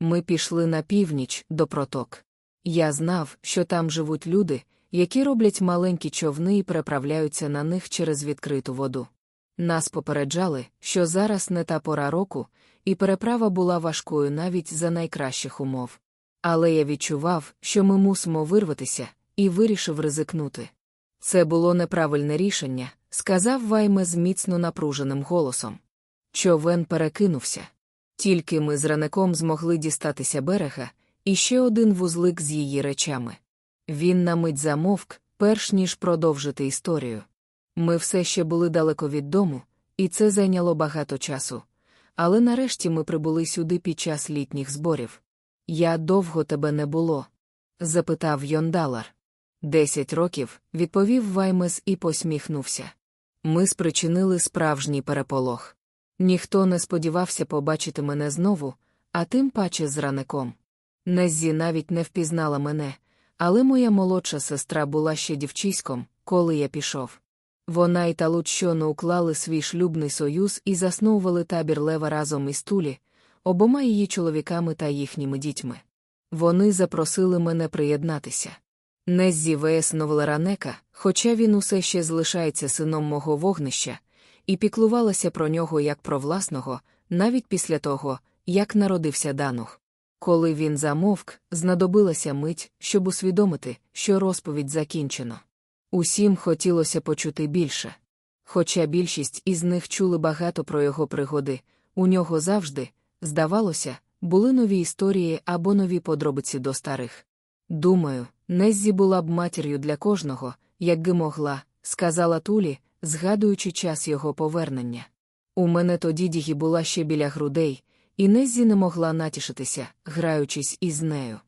Ми пішли на північ до проток. Я знав, що там живуть люди, які роблять маленькі човни і переправляються на них через відкриту воду. Нас попереджали, що зараз не та пора року, і переправа була важкою навіть за найкращих умов. Але я відчував, що ми мусимо вирватися, і вирішив ризикнути. Це було неправильне рішення, сказав Вайме з міцно напруженим голосом. Човен перекинувся. Тільки ми з раником змогли дістатися берега, і ще один вузлик з її речами. Він на мить замовк, перш ніж продовжити історію. Ми все ще були далеко від дому, і це зайняло багато часу. Але нарешті ми прибули сюди під час літніх зборів. Я довго тебе не було? запитав Йондалар. Десять років, відповів Ваймес і посміхнувся. Ми спричинили справжній переполох. Ніхто не сподівався побачити мене знову, а тим паче з раником. Неззі навіть не впізнала мене, але моя молодша сестра була ще дівчиськом, коли я пішов. Вона і Талут щоно уклали свій шлюбний союз і засновували табір лева разом із Тулі, обома її чоловіками та їхніми дітьми. Вони запросили мене приєднатися. Неззі вияснувала ранека, хоча він усе ще залишається сином мого вогнища, і піклувалася про нього як про власного, навіть після того, як народився Данух. Коли він замовк, знадобилася мить, щоб усвідомити, що розповідь закінчено. Усім хотілося почути більше. Хоча більшість із них чули багато про його пригоди, у нього завжди, здавалося, були нові історії або нові подробиці до старих. Думаю, Неззі була б матір'ю для кожного, якби могла, сказала Тулі, згадуючи час його повернення. У мене тоді Дігі була ще біля грудей, і Неззі не могла натішитися, граючись із нею.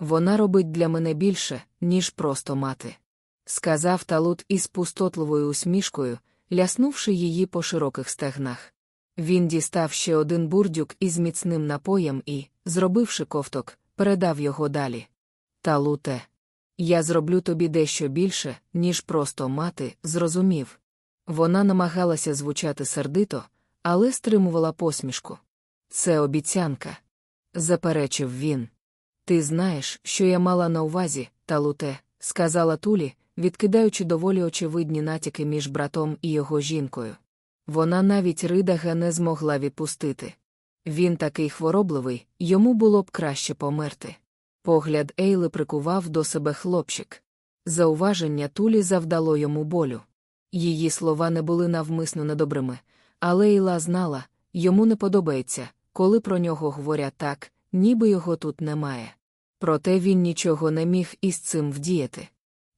Вона робить для мене більше, ніж просто мати. Сказав Талут із пустотливою усмішкою, ляснувши її по широких стегнах. Він дістав ще один бурдюк із міцним напоєм і, зробивши ковток, передав його далі. Талуте, я зроблю тобі дещо більше, ніж просто мати, зрозумів. Вона намагалася звучати сердито, але стримувала посмішку. Це обіцянка. Заперечив він. Ти знаєш, що я мала на увазі, талуте, сказала Тулі, відкидаючи доволі очевидні натяки між братом і його жінкою. Вона навіть ридага не змогла відпустити. Він такий хворобливий, йому було б краще померти. Погляд Ейли прикував до себе хлопчик. Зауваження Тулі завдало йому болю. Її слова не були навмисно недобрими, але Ейла знала, йому не подобається, коли про нього говорять так, ніби його тут немає. Проте він нічого не міг із цим вдіяти.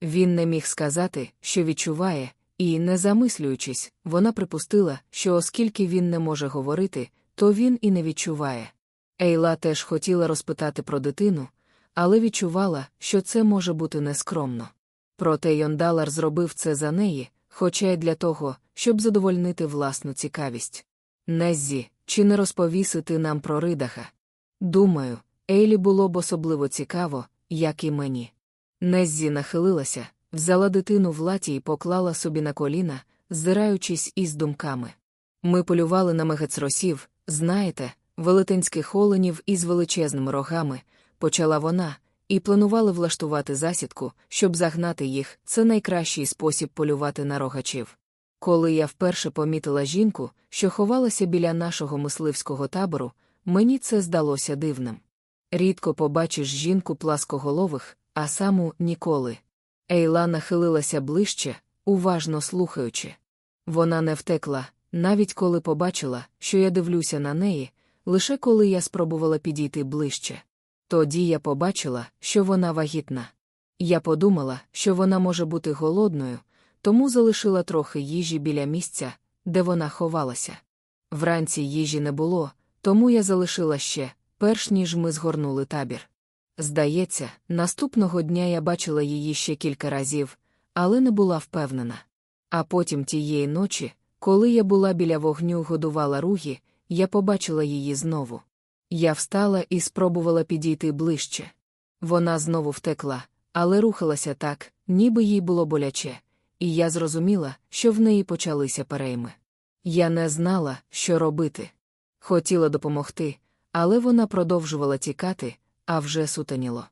Він не міг сказати, що відчуває, і, не замислюючись, вона припустила, що оскільки він не може говорити, то він і не відчуває. Ейла теж хотіла розпитати про дитину, але відчувала, що це може бути нескромно. Проте Йондалар зробив це за неї, хоча й для того, щоб задовольнити власну цікавість. Неззі, чи не розповісити нам про ридаха? Думаю, Ейлі було б особливо цікаво, як і мені. Неззі нахилилася, взяла дитину в латі і поклала собі на коліна, здираючись із думками. Ми полювали на мегецросів, знаєте, велетенських оленів із величезними рогами, почала вона, і планували влаштувати засідку, щоб загнати їх, це найкращий спосіб полювати на рогачів. Коли я вперше помітила жінку, що ховалася біля нашого мисливського табору, мені це здалося дивним. Рідко побачиш жінку пласкоголових, а саму ніколи. Ейла нахилилася ближче, уважно слухаючи. Вона не втекла, навіть коли побачила, що я дивлюся на неї, лише коли я спробувала підійти ближче. Тоді я побачила, що вона вагітна. Я подумала, що вона може бути голодною, тому залишила трохи їжі біля місця, де вона ховалася. Вранці їжі не було, тому я залишила ще, перш ніж ми згорнули табір. Здається, наступного дня я бачила її ще кілька разів, але не була впевнена. А потім тієї ночі, коли я була біля вогню годувала ругі, я побачила її знову. Я встала і спробувала підійти ближче. Вона знову втекла, але рухалася так, ніби їй було боляче, і я зрозуміла, що в неї почалися перейми. Я не знала, що робити. Хотіла допомогти, але вона продовжувала тікати, а вже сутеніло.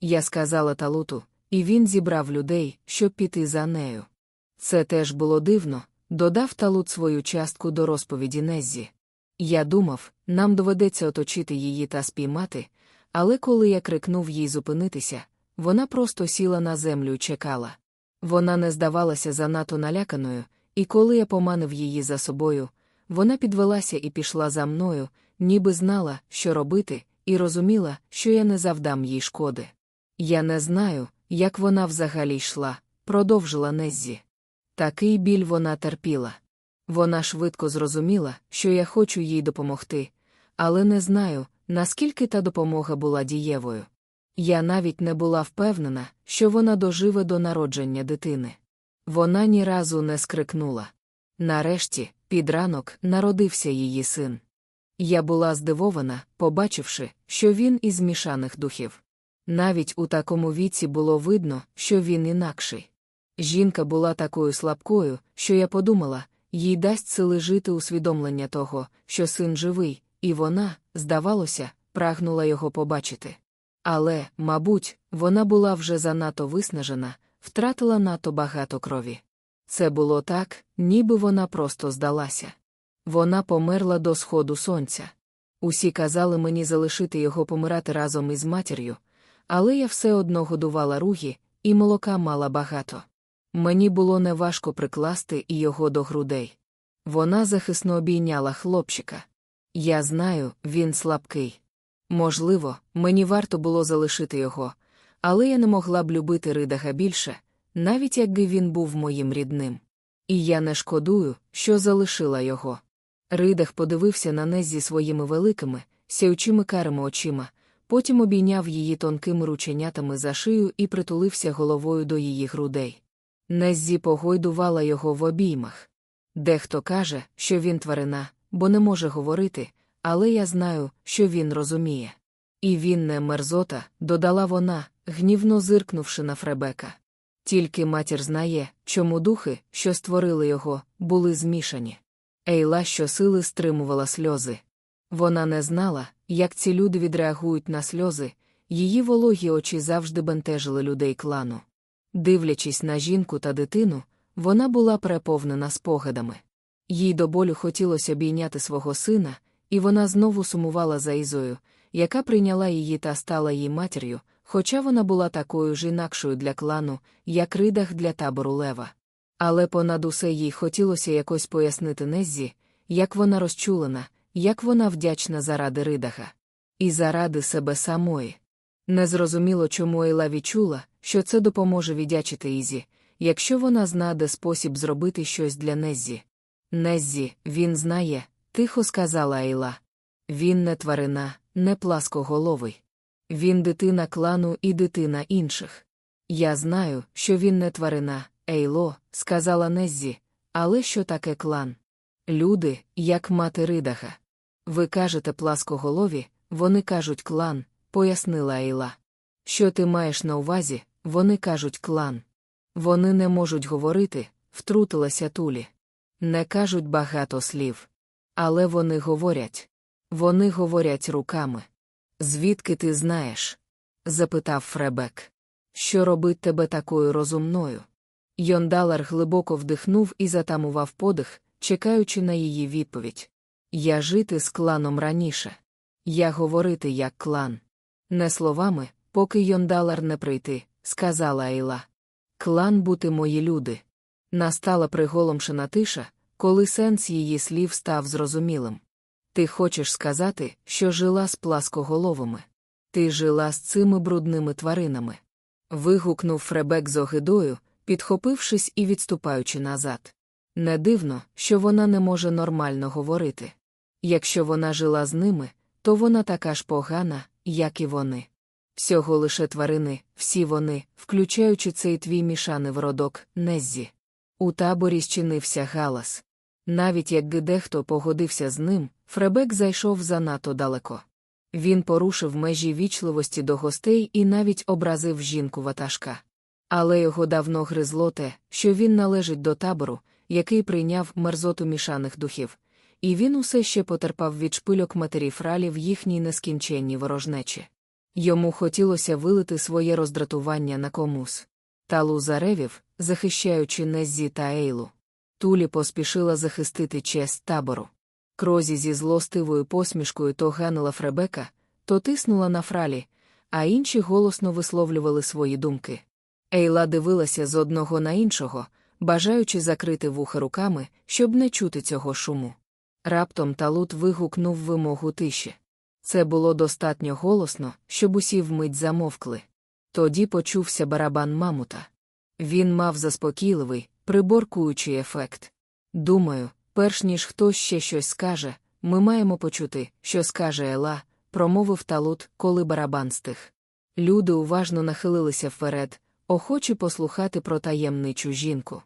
Я сказала талуту, і він зібрав людей, щоб піти за нею. Це теж було дивно, додав талут свою частку до розповіді Неззі. Я думав, нам доведеться оточити її та спіймати, але коли я крикнув їй зупинитися, вона просто сіла на землю і чекала. Вона не здавалася занадто наляканою, і коли я поманив її за собою, вона підвелася і пішла за мною, ніби знала, що робити, і розуміла, що я не завдам їй шкоди. Я не знаю, як вона взагалі йшла, продовжила Неззі. Такий біль вона терпіла. Вона швидко зрозуміла, що я хочу їй допомогти, але не знаю, наскільки та допомога була дієвою. Я навіть не була впевнена, що вона доживе до народження дитини. Вона ні разу не скрикнула. Нарешті, під ранок, народився її син. Я була здивована, побачивши, що він із змішаних духів. Навіть у такому віці було видно, що він інакший. Жінка була такою слабкою, що я подумала, їй дасть сили жити усвідомлення того, що син живий, і вона, здавалося, прагнула його побачити. Але, мабуть, вона була вже занадто виснажена, втратила надто багато крові. Це було так, ніби вона просто здалася. Вона померла до сходу сонця. Усі казали мені залишити його помирати разом із матір'ю, але я все одно годувала ругі, і молока мала багато. Мені було неважко прикласти його до грудей. Вона захисно обійняла хлопчика. Я знаю, він слабкий. Можливо, мені варто було залишити його, але я не могла б любити Ридага більше, навіть якби він був моїм рідним. І я не шкодую, що залишила його. Ридах подивився на неї зі своїми великими, сяючими карими очима, потім обійняв її тонкими рученятами за шию і притулився головою до її грудей. Неззі погойдувала його в обіймах. Дехто каже, що він тварина, бо не може говорити, але я знаю, що він розуміє. І він не мерзота, додала вона, гнівно зиркнувши на Фребека. Тільки матір знає, чому духи, що створили його, були змішані. Ейла щосили стримувала сльози. Вона не знала, як ці люди відреагують на сльози, її вологі очі завжди бентежили людей клану. Дивлячись на жінку та дитину, вона була переповнена спогадами. Їй до болю хотілося обійняти свого сина, і вона знову сумувала за Ізою, яка прийняла її та стала їй матір'ю, хоча вона була такою ж інакшою для клану, як ридах для табору лева. Але понад усе їй хотілося якось пояснити Неззі, як вона розчулена, як вона вдячна заради ридага. І заради себе самої. Незрозуміло, чому Ейла відчула, що це допоможе віддячити Ізі, якщо вона знаде спосіб зробити щось для Неззі. Неззі, він знає, тихо сказала Ейла. Він не тварина, не пласкоголовий. Він дитина клану і дитина інших. Я знаю, що він не тварина, Ейло, сказала Неззі, але що таке клан? Люди, як мати Ридага. Ви кажете пласкоголові, вони кажуть клан, пояснила Ейла. Що ти маєш на увазі, вони кажуть клан. Вони не можуть говорити, втрутилася Тулі. Не кажуть багато слів. Але вони говорять. Вони говорять руками. Звідки ти знаєш? запитав Фребек. Що робить тебе такою розумною? Йондалар глибоко вдихнув і затамував подих, чекаючи на її відповідь. Я жити з кланом раніше. Я говорити як клан. Не словами, поки Йондалар не прийти, сказала Ейла. Клан бути мої люди. Настала приголомшена тиша, коли сенс її слів став зрозумілим. Ти хочеш сказати, що жила з пласкоголовими. Ти жила з цими брудними тваринами. Вигукнув Фребек з огидою, підхопившись і відступаючи назад. Не дивно, що вона не може нормально говорити. Якщо вона жила з ними, то вона така ж погана, як і вони. Всього лише тварини, всі вони, включаючи цей твій мішаний вродок, Неззі. У таборі зчинився галас. Навіть якби дехто погодився з ним, Фребек зайшов занадто далеко. Він порушив межі вічливості до гостей і навіть образив жінку ватажка. Але його давно гризло те, що він належить до табору, який прийняв мерзоту мішаних духів, і він усе ще потерпав від шпильок матері фралі в їхній нескінченній ворожнечі. Йому хотілося вилити своє роздратування на комусь. Талу заревів, захищаючи Неззі та Ейлу. Тулі поспішила захистити честь табору. Крозі зі злостивою посмішкою то ганила Фребека, то тиснула на фралі, а інші голосно висловлювали свої думки. Ейла дивилася з одного на іншого, бажаючи закрити вуха руками, щоб не чути цього шуму. Раптом талут вигукнув вимогу тиші. Це було достатньо голосно, щоб усі вмить замовкли. Тоді почувся барабан мамута. Він мав заспокійливий, приборкуючий ефект. Думаю, перш ніж хтось ще щось скаже, ми маємо почути, що скаже Ела, промовив талут, коли барабан стих. Люди уважно нахилилися вперед, охочі послухати про таємничу жінку.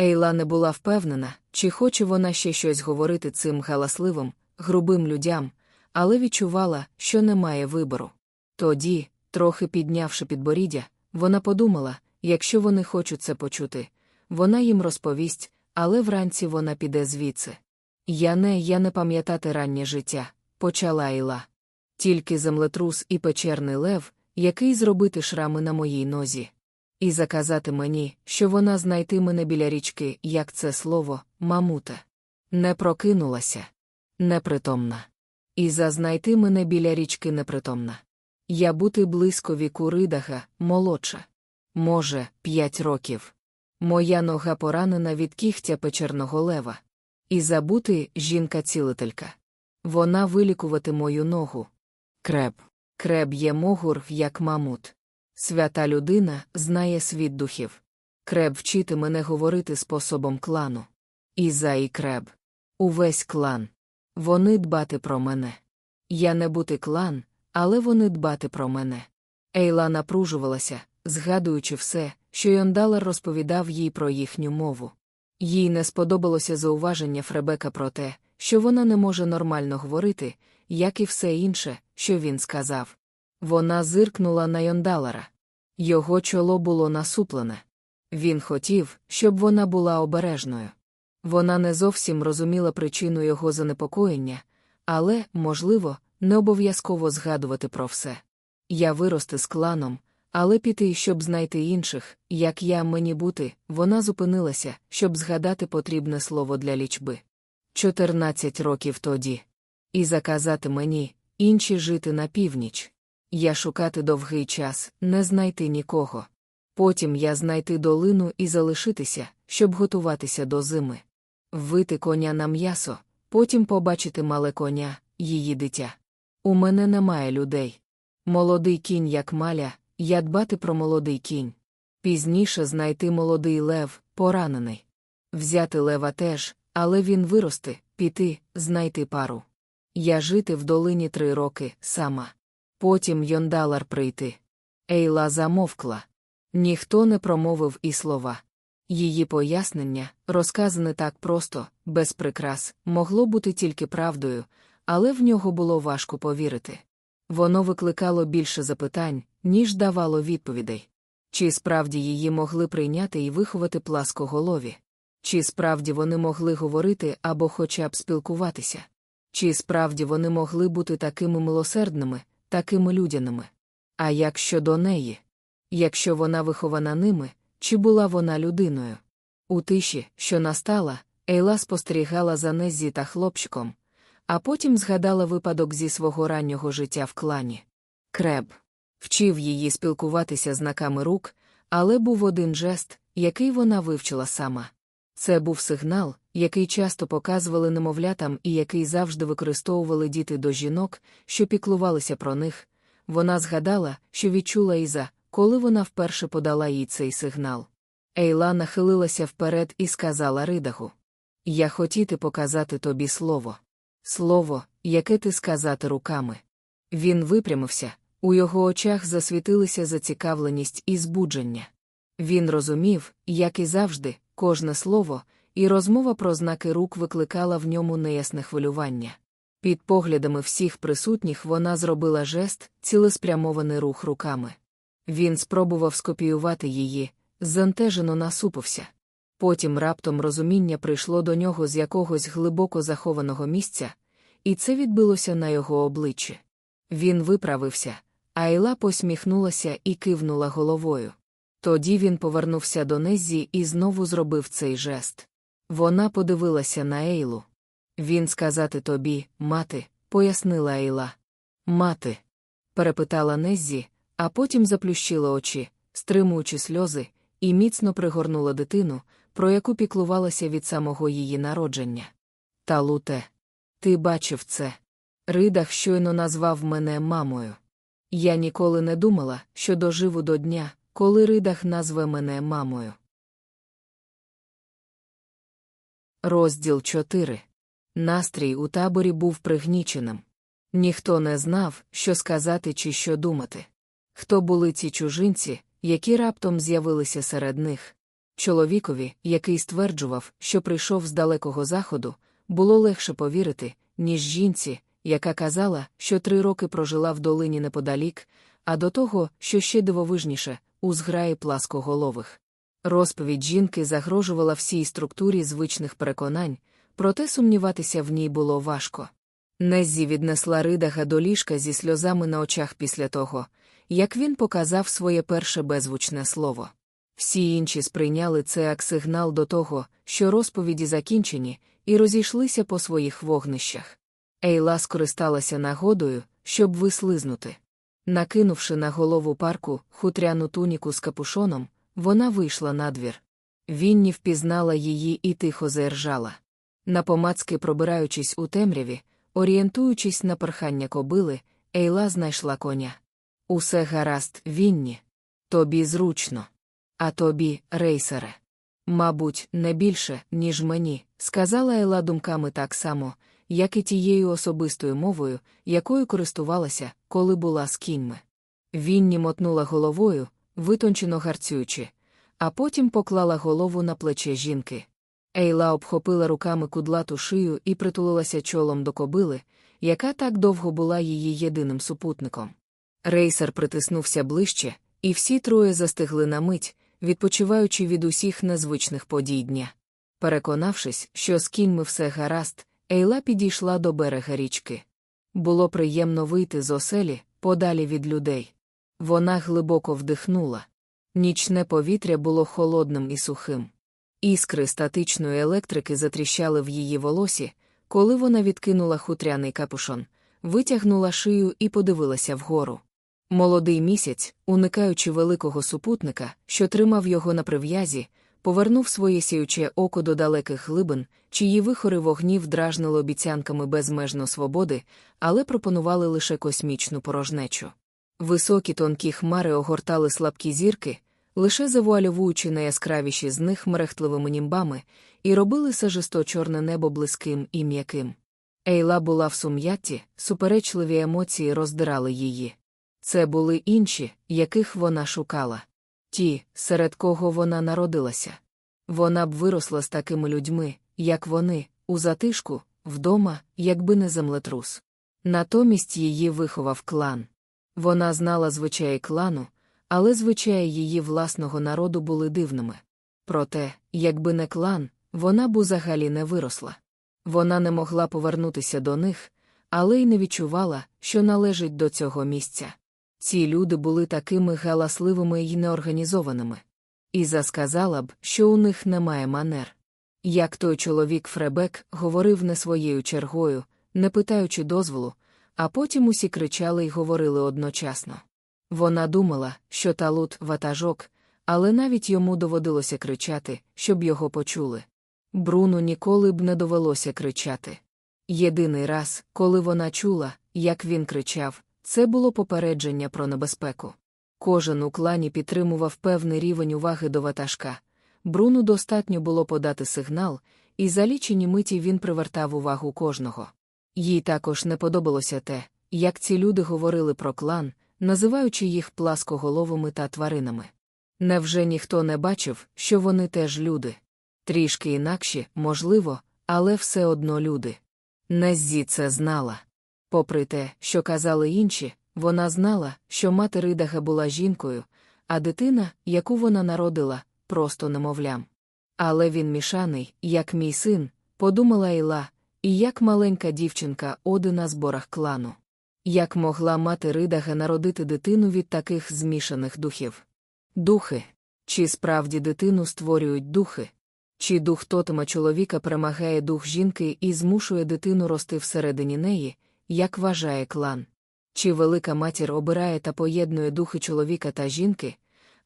Ейла не була впевнена, чи хоче вона ще щось говорити цим галасливим, грубим людям, але відчувала, що немає вибору. Тоді, трохи піднявши підборіддя, вона подумала, якщо вони хочуть це почути, вона їм розповість, але вранці вона піде звідси. Я не я не пам'ятати раннє життя, почала Ейла. Тільки землетрус і печерний лев, який зробити шрами на моїй нозі. І заказати мені, що вона знайти мене біля річки, як це слово, мамуте. Не прокинулася. Непритомна. І зазнайти мене біля річки непритомна. Я бути близько віку ридага, молодша. Може, п'ять років. Моя нога поранена від кігтя печерного лева. І забути жінка-цілителька. Вона вилікувати мою ногу. Креб. Креб є могур, як мамут. Свята людина знає світ духів. Креб вчити мене говорити способом клану. Іза і креб. Увесь клан. Вони дбати про мене. Я не бути клан, але вони дбати про мене. Ейла напружувалася, згадуючи все, що Йондалар розповідав їй про їхню мову. Їй не сподобалося зауваження Фребека про те, що вона не може нормально говорити, як і все інше, що він сказав. Вона зиркнула на Йондалара. Його чоло було насуплене. Він хотів, щоб вона була обережною. Вона не зовсім розуміла причину його занепокоєння, але, можливо, не обов'язково згадувати про все. Я вирости з кланом, але піти, щоб знайти інших, як я мені бути, вона зупинилася, щоб згадати потрібне слово для лічби. Чотирнадцять років тоді. І заказати мені, інші жити на північ. Я шукати довгий час, не знайти нікого. Потім я знайти долину і залишитися, щоб готуватися до зими. Ввити коня на м'ясо, потім побачити мале коня, її дитя. У мене немає людей. Молодий кінь, як маля, я дбати про молодий кінь. Пізніше знайти молодий лев, поранений. Взяти лева теж, але він вирости, піти, знайти пару. Я жити в долині три роки, сама. Потім Йондалар прийти. Ейла замовкла. Ніхто не промовив і слова. Її пояснення, розказане так просто, без прикрас, могло бути тільки правдою, але в нього було важко повірити. Воно викликало більше запитань, ніж давало відповідей. Чи справді її могли прийняти і виховати пласкоголові? Чи справді вони могли говорити або хоча б спілкуватися? Чи справді вони могли бути такими милосердними, такими людяними? А як щодо неї? Якщо вона вихована ними, чи була вона людиною? У тиші, що настала, Ейла спостерігала за Неззі та хлопчиком, а потім згадала випадок зі свого раннього життя в клані. Креб вчив її спілкуватися знаками рук, але був один жест, який вона вивчила сама. Це був сигнал, який часто показували немовлятам і який завжди використовували діти до жінок, що піклувалися про них. Вона згадала, що відчула Іза, коли вона вперше подала їй цей сигнал. Ейла нахилилася вперед і сказала Ридагу: Я хотіти показати тобі слово. Слово, яке ти сказати руками. Він випрямився, у його очах засвітилися зацікавленість і збудження. Він розумів, як і завжди, кожне слово, і розмова про знаки рук викликала в ньому неясне хвилювання. Під поглядами всіх присутніх вона зробила жест, цілеспрямований рух руками. Він спробував скопіювати її, зантежено насупився. Потім раптом розуміння прийшло до нього з якогось глибоко захованого місця, і це відбилося на його обличчі. Він виправився, Айла посміхнулася і кивнула головою. Тоді він повернувся до Неззі і знову зробив цей жест. Вона подивилася на Ейлу. Він сказати тобі, мати, пояснила Ейла. Мати. перепитала Неззі, а потім заплющила очі, стримуючи сльози, і міцно пригорнула дитину, про яку піклувалася від самого її народження. Та луте. Ти бачив це. Ридах щойно назвав мене мамою. Я ніколи не думала, що доживу до дня, коли Ридах назве мене мамою. Розділ 4. Настрій у таборі був пригніченим. Ніхто не знав, що сказати чи що думати. Хто були ці чужинці, які раптом з'явилися серед них? Чоловікові, який стверджував, що прийшов з далекого заходу, було легше повірити, ніж жінці, яка казала, що три роки прожила в долині неподалік, а до того, що ще дивовижніше, у зграї пласкоголових. Розповідь жінки загрожувала всій структурі звичних переконань, проте сумніватися в ній було важко. Неззі віднесла ридага до ліжка зі сльозами на очах після того, як він показав своє перше беззвучне слово. Всі інші сприйняли це як сигнал до того, що розповіді закінчені, і розійшлися по своїх вогнищах. Ейла скористалася нагодою, щоб вислизнути. Накинувши на голову парку хутряну туніку з капушоном, вона вийшла на двір. Вінні впізнала її і тихо заіржала. Напомацки пробираючись у темряві, орієнтуючись на перхання кобили, Ейла знайшла коня. Усе гаразд, Вінні. Тобі зручно. А тобі, рейсере. Мабуть, не більше, ніж мені, сказала Ейла думками так само, як і тією особистою мовою, якою користувалася, коли була з кіньми. Вінні мотнула головою, витончено гарцюючи, а потім поклала голову на плече жінки. Ейла обхопила руками кудлату шию і притулилася чолом до кобили, яка так довго була її єдиним супутником. Рейсер притиснувся ближче, і всі троє застигли на мить, відпочиваючи від усіх незвичних подій дня. Переконавшись, що з кіньми все гаразд, Ейла підійшла до берега річки. Було приємно вийти з оселі, подалі від людей. Вона глибоко вдихнула. Нічне повітря було холодним і сухим. Іскри статичної електрики затріщали в її волосі, коли вона відкинула хутряний капюшон, витягнула шию і подивилася вгору. Молодий місяць, уникаючи великого супутника, що тримав його на прив'язі, повернув своє сіюче око до далеких глибин, чиї вихори вогнів дражнили обіцянками безмежно свободи, але пропонували лише космічну порожнечу. Високі тонкі хмари огортали слабкі зірки, лише завуальовуючи найяскравіші з них мерехтливими німбами, і робили сажисто чорне небо близьким і м'яким. Ейла була в сум'ятті, суперечливі емоції роздирали її. Це були інші, яких вона шукала. Ті, серед кого вона народилася. Вона б виросла з такими людьми, як вони, у затишку, вдома, якби не землетрус. Натомість її виховав клан. Вона знала звичаї клану, але звичаї її власного народу були дивними. Проте, якби не клан, вона б узагалі не виросла. Вона не могла повернутися до них, але й не відчувала, що належить до цього місця. Ці люди були такими галасливими й неорганізованими. Іза сказала б, що у них немає манер. Як той чоловік Фребек говорив не своєю чергою, не питаючи дозволу, а потім усі кричали й говорили одночасно. Вона думала, що талут ватажок, але навіть йому доводилося кричати, щоб його почули. Бруну ніколи б не довелося кричати. Єдиний раз, коли вона чула, як він кричав, це було попередження про небезпеку. Кожен у клані підтримував певний рівень уваги до ватажка. Бруну достатньо було подати сигнал, і за лічені миті він привертав увагу кожного. Їй також не подобалося те, як ці люди говорили про клан, називаючи їх пласкоголовими та тваринами. Невже ніхто не бачив, що вони теж люди? Трішки інакші, можливо, але все одно люди. Неззі це знала. Попри те, що казали інші, вона знала, що мати Ридага була жінкою, а дитина, яку вона народила, просто немовлям. Але він мішаний, як мій син, подумала Іла, і як маленька дівчинка оди на зборах клану. Як могла мати Ридага народити дитину від таких змішаних духів? Духи. Чи справді дитину створюють духи? Чи дух тотема чоловіка перемагає дух жінки і змушує дитину рости всередині неї, як вважає клан? Чи велика матір обирає та поєднує духи чоловіка та жінки,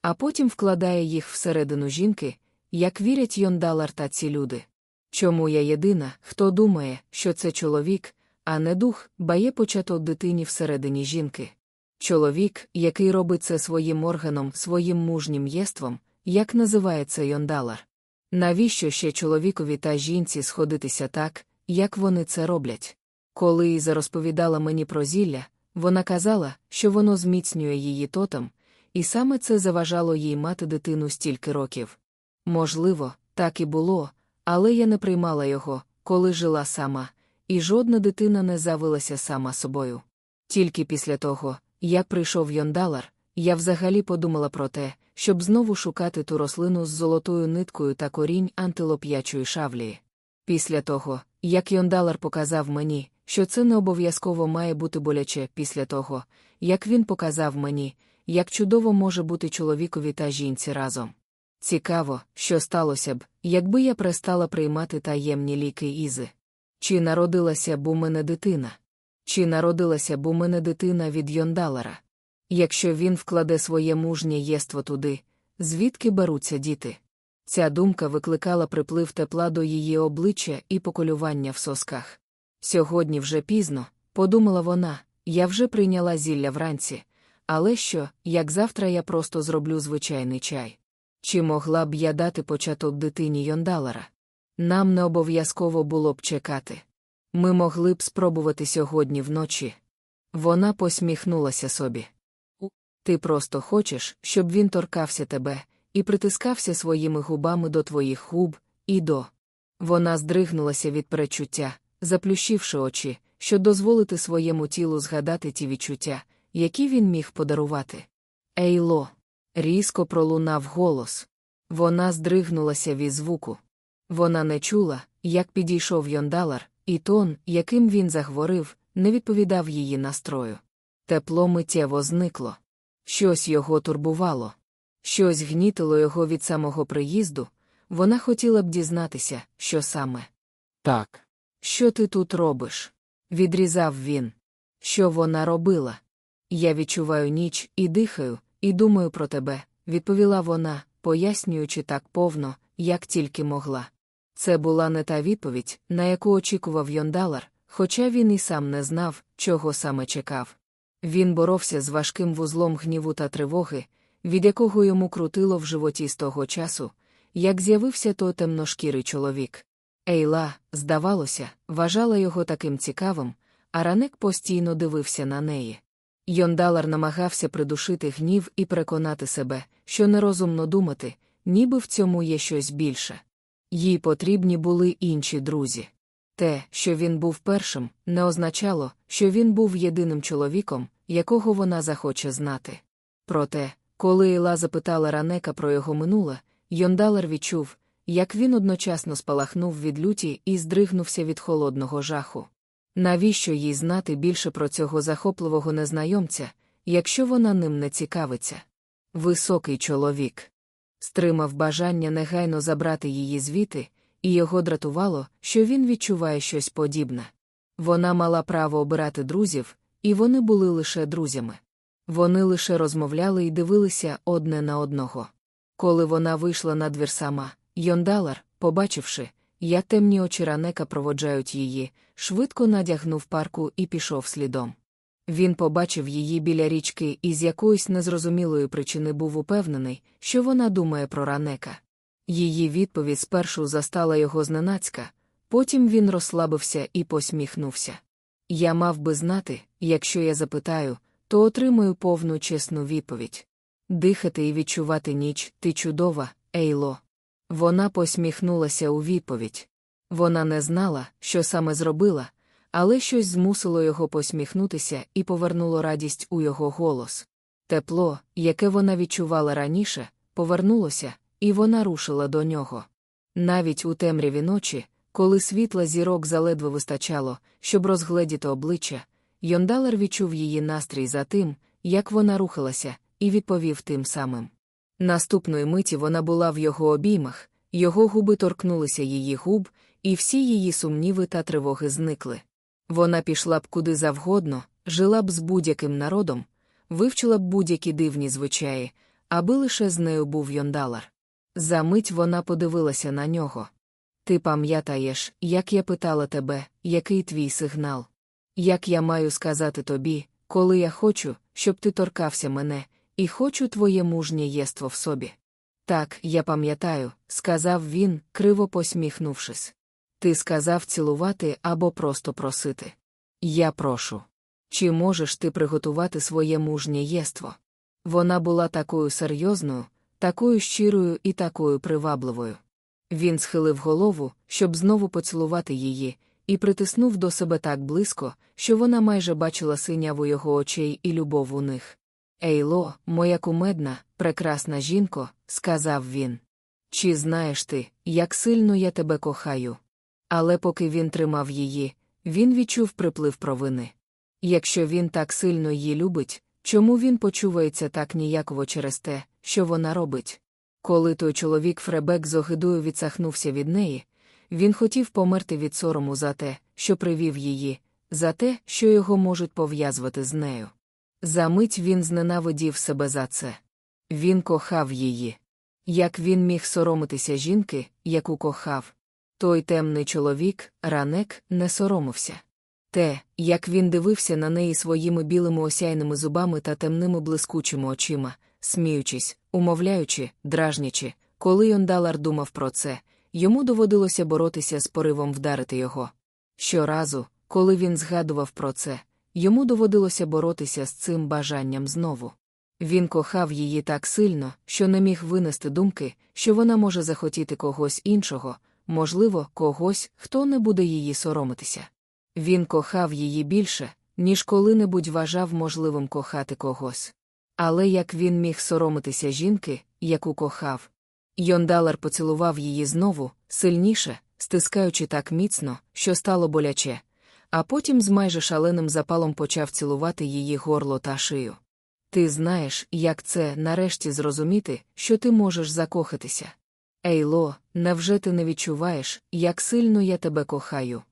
а потім вкладає їх всередину жінки, як вірять Йондалар та ці люди? Чому я єдина, хто думає, що це чоловік, а не дух, бає початок дитині всередині жінки? Чоловік, який робить це своїм органом, своїм мужнім єством, як називається Йондалар? Навіщо ще чоловікові та жінці сходитися так, як вони це роблять? Коли Іза розповідала мені про зілля, вона казала, що воно зміцнює її тотем, і саме це заважало їй мати дитину стільки років. Можливо, так і було, але я не приймала його, коли жила сама, і жодна дитина не завилася сама собою. Тільки після того, як прийшов Йондалар, я взагалі подумала про те, щоб знову шукати ту рослину з золотою ниткою та корінь антилоп'ячої шавлії. Після того, як Йондалар показав мені, що це не обов'язково має бути боляче після того, як він показав мені, як чудово може бути чоловікові та жінці разом. Цікаво, що сталося б, якби я перестала приймати таємні ліки Ізи. Чи народилася б у мене дитина? Чи народилася б у мене дитина від Йондалара? Якщо він вкладе своє мужнє єство туди, звідки беруться діти? Ця думка викликала приплив тепла до її обличчя і поколювання в сосках. Сьогодні вже пізно, подумала вона, я вже прийняла зілля вранці, але що, як завтра я просто зроблю звичайний чай? Чи могла б я дати початок дитині Йондалара? Нам не обов'язково було б чекати. Ми могли б спробувати сьогодні вночі. Вона посміхнулася собі. Ти просто хочеш, щоб він торкався тебе і притискався своїми губами до твоїх губ, і до. Вона здригнулася від перечуття, заплющивши очі, щоб дозволити своєму тілу згадати ті відчуття, які він міг подарувати. Ейло. Різко пролунав голос. Вона здригнулася від звуку. Вона не чула, як підійшов Йондалар, і тон, яким він заговорив, не відповідав її настрою. Тепло миттєво зникло. Щось його турбувало, щось гнітило його від самого приїзду, вона хотіла б дізнатися, що саме. Так. Що ти тут робиш? відрізав він. Що вона робила? Я відчуваю ніч і дихаю, і думаю про тебе, відповіла вона, пояснюючи так повно, як тільки могла. Це була не та відповідь, на яку очікував Йондалар, хоча він і сам не знав, чого саме чекав. Він боровся з важким вузлом гніву та тривоги, від якого йому крутило в животі з того часу, як з'явився той темношкірий чоловік. Ейла, здавалося, вважала його таким цікавим, а ранек постійно дивився на неї. Йондалар намагався придушити гнів і переконати себе, що нерозумно думати, ніби в цьому є щось більше. Їй потрібні були інші друзі. Те, що він був першим, не означало, що він був єдиним чоловіком, якого вона захоче знати. Проте, коли Іла запитала Ранека про його минуле, Йондалер відчув, як він одночасно спалахнув від люті і здригнувся від холодного жаху. Навіщо їй знати більше про цього захопливого незнайомця, якщо вона ним не цікавиться. Високий чоловік стримав бажання негайно забрати її звідти, і його дратувало, що він відчуває щось подібне. Вона мала право обирати друзів, і вони були лише друзями. Вони лише розмовляли і дивилися одне на одного. Коли вона вийшла на двір сама, Йондалар, побачивши, як темні очі ранека проводжають її, швидко надягнув парку і пішов слідом. Він побачив її біля річки і з якоїсь незрозумілої причини був упевнений, що вона думає про ранека. Її відповідь спершу застала його зненацька, потім він розслабився і посміхнувся. Я мав би знати, якщо я запитаю, то отримаю повну чесну відповідь. Дихати і відчувати ніч, ти чудова, Ейло. Вона посміхнулася у відповідь. Вона не знала, що саме зробила, але щось змусило його посміхнутися і повернуло радість у його голос. Тепло, яке вона відчувала раніше, повернулося, і вона рушила до нього. Навіть у темряві ночі, коли світла зірок заледве вистачало, щоб розгледіти обличчя, Йондалер відчув її настрій за тим, як вона рухалася, і відповів тим самим. Наступної миті вона була в його обіймах, його губи торкнулися її губ, і всі її сумніви та тривоги зникли. Вона пішла б куди завгодно, жила б з будь-яким народом, вивчила б будь-які дивні звичаї, аби лише з нею був Йондалар. За мить вона подивилася на нього. Ти пам'ятаєш, як я питала тебе, який твій сигнал? Як я маю сказати тобі, коли я хочу, щоб ти торкався мене, і хочу твоє мужнє єство в собі? Так, я пам'ятаю, сказав він, криво посміхнувшись. Ти сказав цілувати або просто просити. Я прошу. Чи можеш ти приготувати своє мужнє єство? Вона була такою серйозною, такою щирою і такою привабливою. Він схилив голову, щоб знову поцілувати її, і притиснув до себе так близько, що вона майже бачила синяву його очей і любов у них. Ейло, моя кумедна, прекрасна жінко, сказав він. Чи знаєш ти, як сильно я тебе кохаю? Але поки він тримав її, він відчув приплив провини. Якщо він так сильно її любить, чому він почувається так ніяково через те, що вона робить? Коли той чоловік Фребек з огидою відсахнувся від неї, він хотів померти від сорому за те, що привів її, за те, що його можуть пов'язувати з нею. За мить він зненавидів себе за це. Він кохав її. Як він міг соромитися жінки, яку кохав? Той темний чоловік, ранек, не соромився. Те, як він дивився на неї своїми білими осяйними зубами та темними блискучими очима, сміючись, умовляючи, дражнячи, коли Йондалар думав про це, йому доводилося боротися з поривом вдарити його. Щоразу, коли він згадував про це, йому доводилося боротися з цим бажанням знову. Він кохав її так сильно, що не міг винести думки, що вона може захотіти когось іншого, можливо, когось, хто не буде її соромитися. Він кохав її більше, ніж коли-небудь вважав можливим кохати когось. Але як він міг соромитися жінки, яку кохав? Йондалар поцілував її знову, сильніше, стискаючи так міцно, що стало боляче, а потім з майже шаленим запалом почав цілувати її горло та шию. Ти знаєш, як це нарешті зрозуміти, що ти можеш закохатися. Ейло, невже ти не відчуваєш, як сильно я тебе кохаю?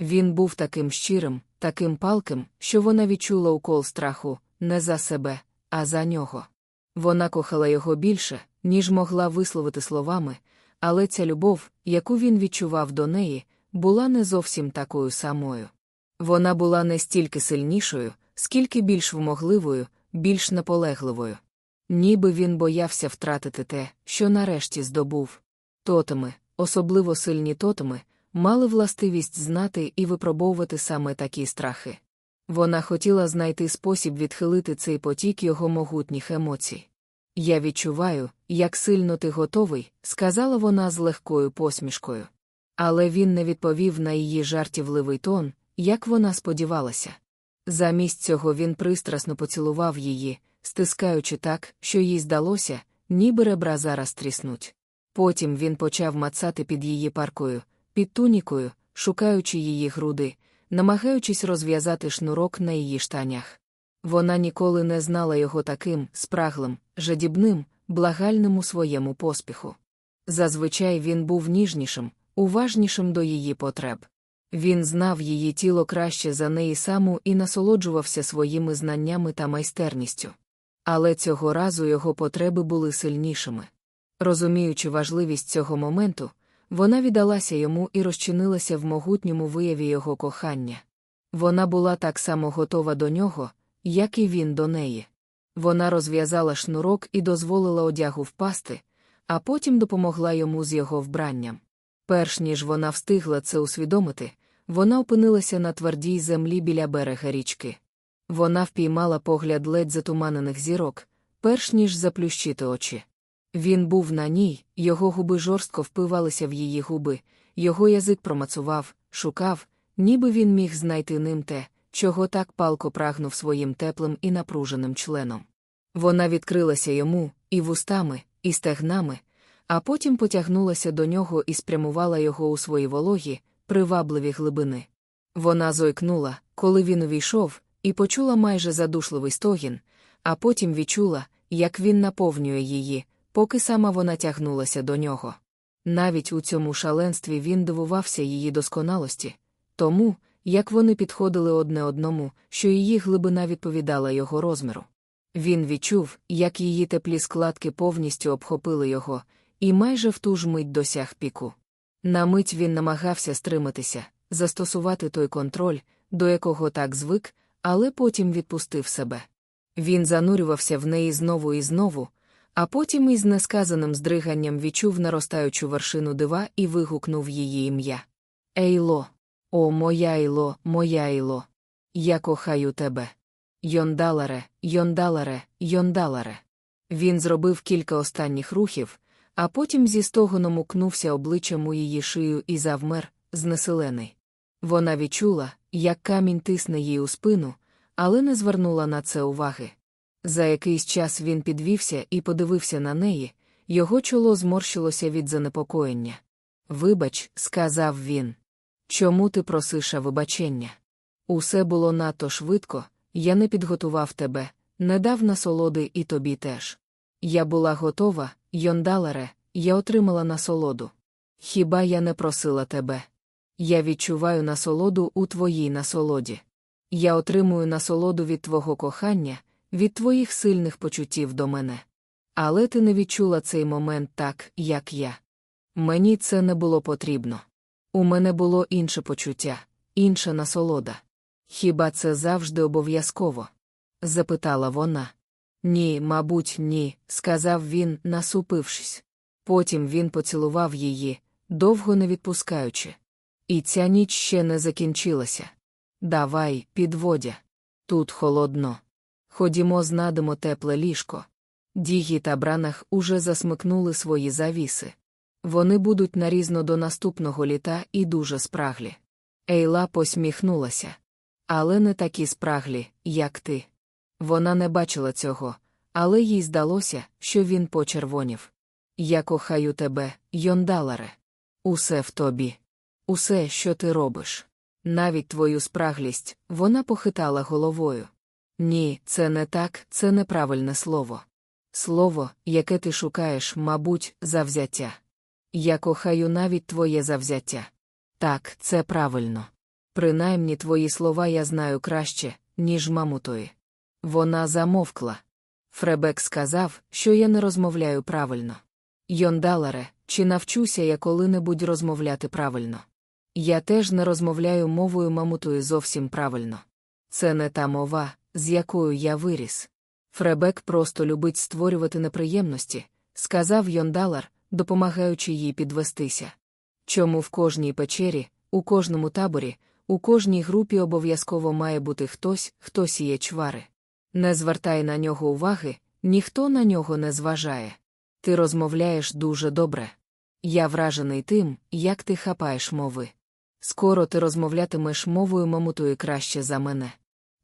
Він був таким щирим, таким палким, що вона відчула укол страху не за себе, а за нього. Вона кохала його більше, ніж могла висловити словами, але ця любов, яку він відчував до неї, була не зовсім такою самою. Вона була не стільки сильнішою, скільки більш вмогливою, більш наполегливою. Ніби він боявся втратити те, що нарешті здобув. Тотеми, особливо сильні тотеми, мали властивість знати і випробовувати саме такі страхи. Вона хотіла знайти спосіб відхилити цей потік його могутніх емоцій. Я відчуваю, як сильно ти готовий, сказала вона з легкою посмішкою. Але він не відповів на її жартівливий тон, як вона сподівалася. Замість цього він пристрасно поцілував її, стискаючи так, що їй здалося, ніби ребра зараз тріснуть. Потім він почав мацати під її паркою, під тунікою, шукаючи її груди, намагаючись розв'язати шнурок на її штанях. Вона ніколи не знала його таким спраглим, жадібним, благальним у своєму поспіху. Зазвичай він був ніжнішим, уважнішим до її потреб. Він знав її тіло краще за неї саму і насолоджувався своїми знаннями та майстерністю. Але цього разу його потреби були сильнішими. Розуміючи важливість цього моменту, вона віддалася йому і розчинилася в могутньому вияві його кохання. Вона була так само готова до нього, як і він до неї. Вона розв'язала шнурок і дозволила одягу впасти, а потім допомогла йому з його вбранням. Перш ніж вона встигла це усвідомити, вона опинилася на твердій землі біля берега річки. Вона впіймала погляд ледь затуманених зірок, перш ніж заплющити очі. Він був на ній, його губи жорстко впивалися в її губи, його язик промацував, шукав, ніби він міг знайти ним те, чого так палко прагнув своїм теплим і напруженим членом. Вона відкрилася йому і вустами, і стегнами, а потім потягнулася до нього і спрямувала його у свої вологі, привабливі глибини. Вона зойкнула, коли він увійшов, і почула майже задушливий стогін, а потім відчула, як він наповнює її, поки сама вона тягнулася до нього. Навіть у цьому шаленстві він дивувався її досконалості, тому, як вони підходили одне одному, що її глибина відповідала його розміру. Він відчув, як її теплі складки повністю обхопили його, і майже в ту ж мить досяг піку. На мить він намагався стриматися, застосувати той контроль, до якого так звик, але потім відпустив себе. Він занурювався в неї знову і знову, а потім із несказаним здриганням відчув наростаючу вершину дива і вигукнув її ім'я. Ейло, о, моя Ейло, моя Ейло, я кохаю тебе. Йондаларе, Йондаларе, Йондаларе. Він зробив кілька останніх рухів, а потім зі стогоном укнувся обличчям у її шию і завмер, знеселений. Вона відчула, як камінь тисне їй у спину, але не звернула на це уваги. За якийсь час він підвівся і подивився на неї, його чоло зморщилося від занепокоєння. Вибач, сказав він. Чому ти просиш вибачення? Усе було надто швидко, я не підготував тебе, не дав насолоди і тобі теж. Я була готова, Йондаларе, я отримала насолоду. Хіба я не просила тебе? Я відчуваю насолоду у твоїй насолоді. Я отримую насолоду від твого кохання, від твоїх сильних почуттів до мене. Але ти не відчула цей момент так, як я. Мені це не було потрібно. У мене було інше почуття, інша насолода. Хіба це завжди обов'язково? запитала вона. Ні, мабуть, ні, сказав він, насупившись. Потім він поцілував її, довго не відпускаючи. І ця ніч ще не закінчилася. Давай, підводя. Тут холодно. Ходімо, знадимо тепле ліжко. Дігі та бранах уже засмикнули свої завіси. Вони будуть нарізно до наступного літа і дуже спраглі. Ейла посміхнулася. Але не такі спраглі, як ти. Вона не бачила цього, але їй здалося, що він почервонів. Я кохаю тебе, Йондаларе. Усе в тобі. Усе, що ти робиш. Навіть твою спраглість, вона похитала головою. Ні, це не так, це неправильне слово. Слово, яке ти шукаєш, мабуть, завзяття. Я кохаю навіть твоє завзяття. Так, це правильно. Принаймні твої слова я знаю краще, ніж мамутої. Вона замовкла. Фребек сказав, що я не розмовляю правильно. Йондаларе, чи навчуся я коли-небудь розмовляти правильно? Я теж не розмовляю мовою мамутою зовсім правильно. Це не та мова, з якою я виріс. Фребек просто любить створювати неприємності, сказав Йондалар, допомагаючи їй підвестися. Чому в кожній печері, у кожному таборі, у кожній групі обов'язково має бути хтось, хто сіє чвари. Не звертай на нього уваги, ніхто на нього не зважає. Ти розмовляєш дуже добре. Я вражений тим, як ти хапаєш мови. Скоро ти розмовлятимеш мовою мамутою краще за мене.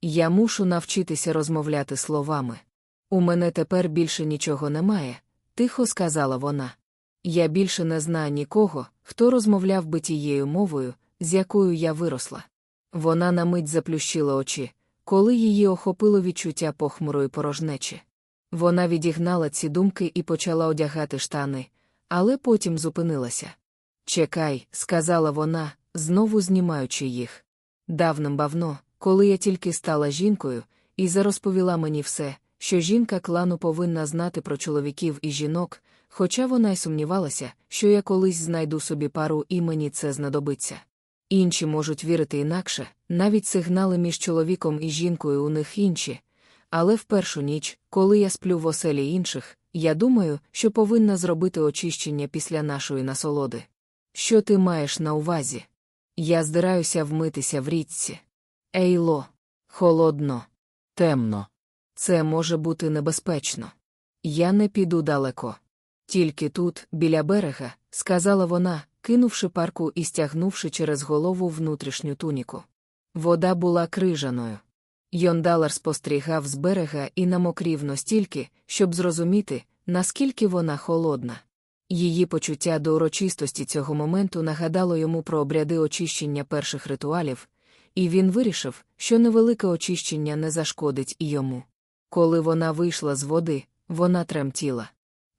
Я мушу навчитися розмовляти словами. У мене тепер більше нічого немає, тихо сказала вона. Я більше не знаю нікого, хто розмовляв би тією мовою, з якою я виросла. Вона на мить заплющила очі, коли її охопило відчуття похмурої порожнечі. Вона відігнала ці думки і почала одягати штани, але потім зупинилася. Чекай, сказала вона, знову знімаючи їх. Давним-бавно, коли я тільки стала жінкою, Іза розповіла мені все, що жінка клану повинна знати про чоловіків і жінок, хоча вона й сумнівалася, що я колись знайду собі пару і мені це знадобиться. Інші можуть вірити інакше, навіть сигнали між чоловіком і жінкою у них інші. Але в першу ніч, коли я сплю в оселі інших, я думаю, що повинна зробити очищення після нашої насолоди. Що ти маєш на увазі? Я здираюся вмитися в річці. Ейло, холодно, темно. Це може бути небезпечно. Я не піду далеко. Тільки тут, біля берега, сказала вона, кинувши парку і стягнувши через голову внутрішню туніку. Вода була крижаною. Йондалар спостерігав з берега і намокрів настільки, щоб зрозуміти, наскільки вона холодна. Її почуття до урочистості цього моменту нагадало йому про обряди очищення перших ритуалів, і він вирішив, що невелике очищення не зашкодить і йому. Коли вона вийшла з води, вона тремтіла.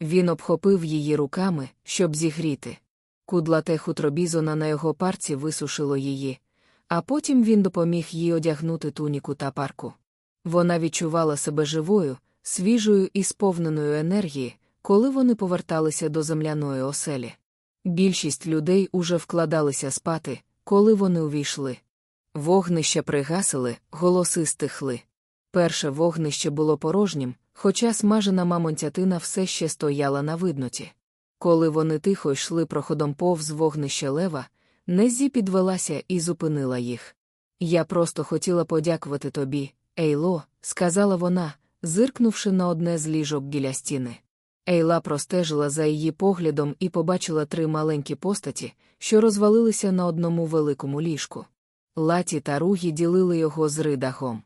Він обхопив її руками, щоб зігріти. Кудлате хутро бізона на його парці висушило її, а потім він допоміг їй одягнути туніку та парку. Вона відчувала себе живою, свіжою і сповненою енергії, коли вони поверталися до земляної оселі. Більшість людей уже вкладалися спати, коли вони увійшли. Вогнища пригасили, голоси стихли. Перше вогнище було порожнім, хоча смажена мамонтятина все ще стояла на видноті. Коли вони тихо йшли проходом повз вогнище лева, Незі підвелася і зупинила їх. Я просто хотіла подякувати тобі, Ейло, сказала вона, зиркнувши на одне з ліжок біля стіни. Ейла простежила за її поглядом і побачила три маленькі постаті, що розвалилися на одному великому ліжку. Латі та ругі ділили його з ридагом.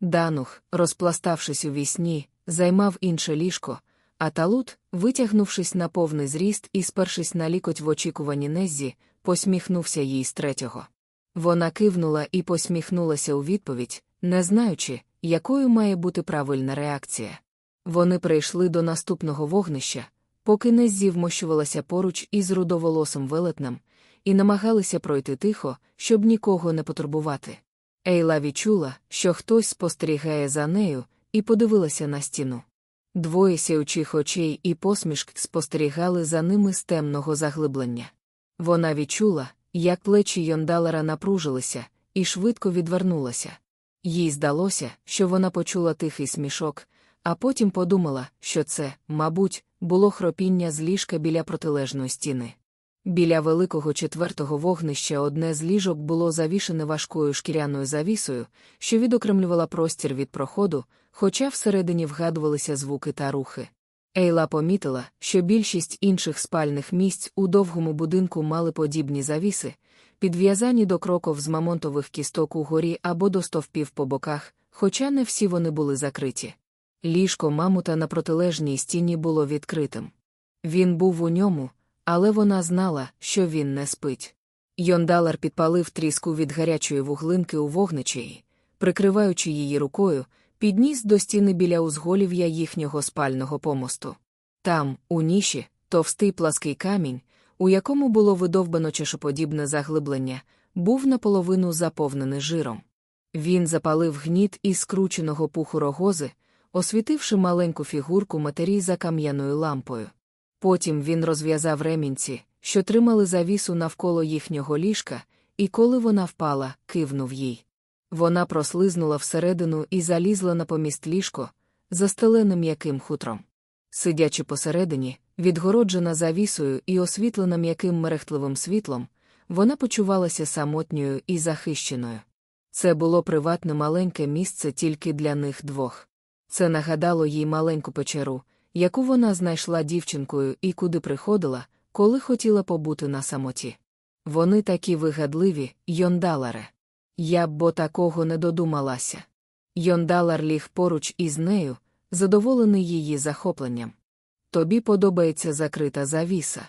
Данух, розпластавшись у вісні, займав інше ліжко, а талут, витягнувшись на повний зріст і спершись на лікоть в очікуванні Неззі, посміхнувся їй з третього. Вона кивнула і посміхнулася у відповідь, не знаючи, якою має бути правильна реакція. Вони прийшли до наступного вогнища, поки Неззі вмощувалася поруч із рудоволосим велетнем, і намагалися пройти тихо, щоб нікого не потурбувати. Ейла відчула, що хтось спостерігає за нею, і подивилася на стіну. Двоє сяючих очей і посмішк спостерігали за ними з темного заглиблення. Вона відчула, як плечі Йондалера напружилися, і швидко відвернулася. Їй здалося, що вона почула тихий смішок, а потім подумала, що це, мабуть, було хропіння з ліжка біля протилежної стіни. Біля великого четвертого вогнища одне з ліжок було завішене важкою шкіряною завісою, що відокремлювала простір від проходу, хоча всередині вгадувалися звуки та рухи. Ейла помітила, що більшість інших спальних місць у довгому будинку мали подібні завіси, підв'язані до кроков з мамонтових кісток угорі або до стовпів по боках, хоча не всі вони були закриті. Ліжко мамута на протилежній стіні було відкритим. Він був у ньому, але вона знала, що він не спить. Йондалар підпалив тріску від гарячої вуглинки у вогничі, прикриваючи її рукою, підніс до стіни біля узголів'я їхнього спального помосту. Там, у ніші, товстий плаский камінь, у якому було видовбано чешоподібне заглиблення, був наполовину заповнений жиром. Він запалив гніт із скрученого пуху рогози, освітивши маленьку фігурку матері за кам'яною лампою. Потім він розв'язав ремінці, що тримали завісу навколо їхнього ліжка, і коли вона впала, кивнув їй. Вона прослизнула всередину і залізла на поміст ліжко, застелене м'яким хутром. Сидячи посередині, відгороджена завісою і освітлена м'яким мерехтливим світлом, вона почувалася самотньою і захищеною. Це було приватне маленьке місце тільки для них двох. Це нагадало їй маленьку печеру, яку вона знайшла дівчинкою і куди приходила, коли хотіла побути на самоті. Вони такі вигадливі, Йондаларе. Я б бо такого не додумалася. Йондалар ліг поруч із нею, задоволений її захопленням. Тобі подобається закрита завіса.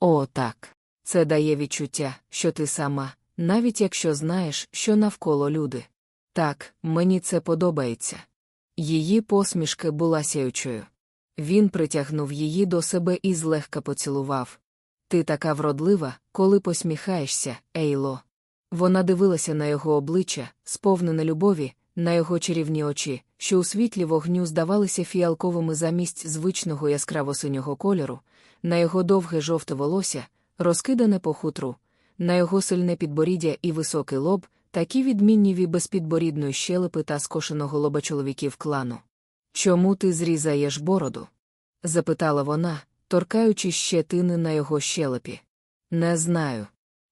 О, так. Це дає відчуття, що ти сама, навіть якщо знаєш, що навколо люди. Так, мені це подобається. Її посмішка була сяючою. Він притягнув її до себе і злегка поцілував. Ти така вродлива, коли посміхаєшся, Ейло. Вона дивилася на його обличчя, сповнене любові, на його чарівні очі, що у світлі вогню здавалися фіалковими замість звичного яскраво синього кольору, на його довге жовте волосся, розкидане по хутру, на його сильне підборіддя і високий лоб, такі відмінні від безпідборідної щелепи та скошеного лоба чоловіків клану. Чому ти зрізаєш бороду? запитала вона, торкаючи щетини на його щелепі. Не знаю.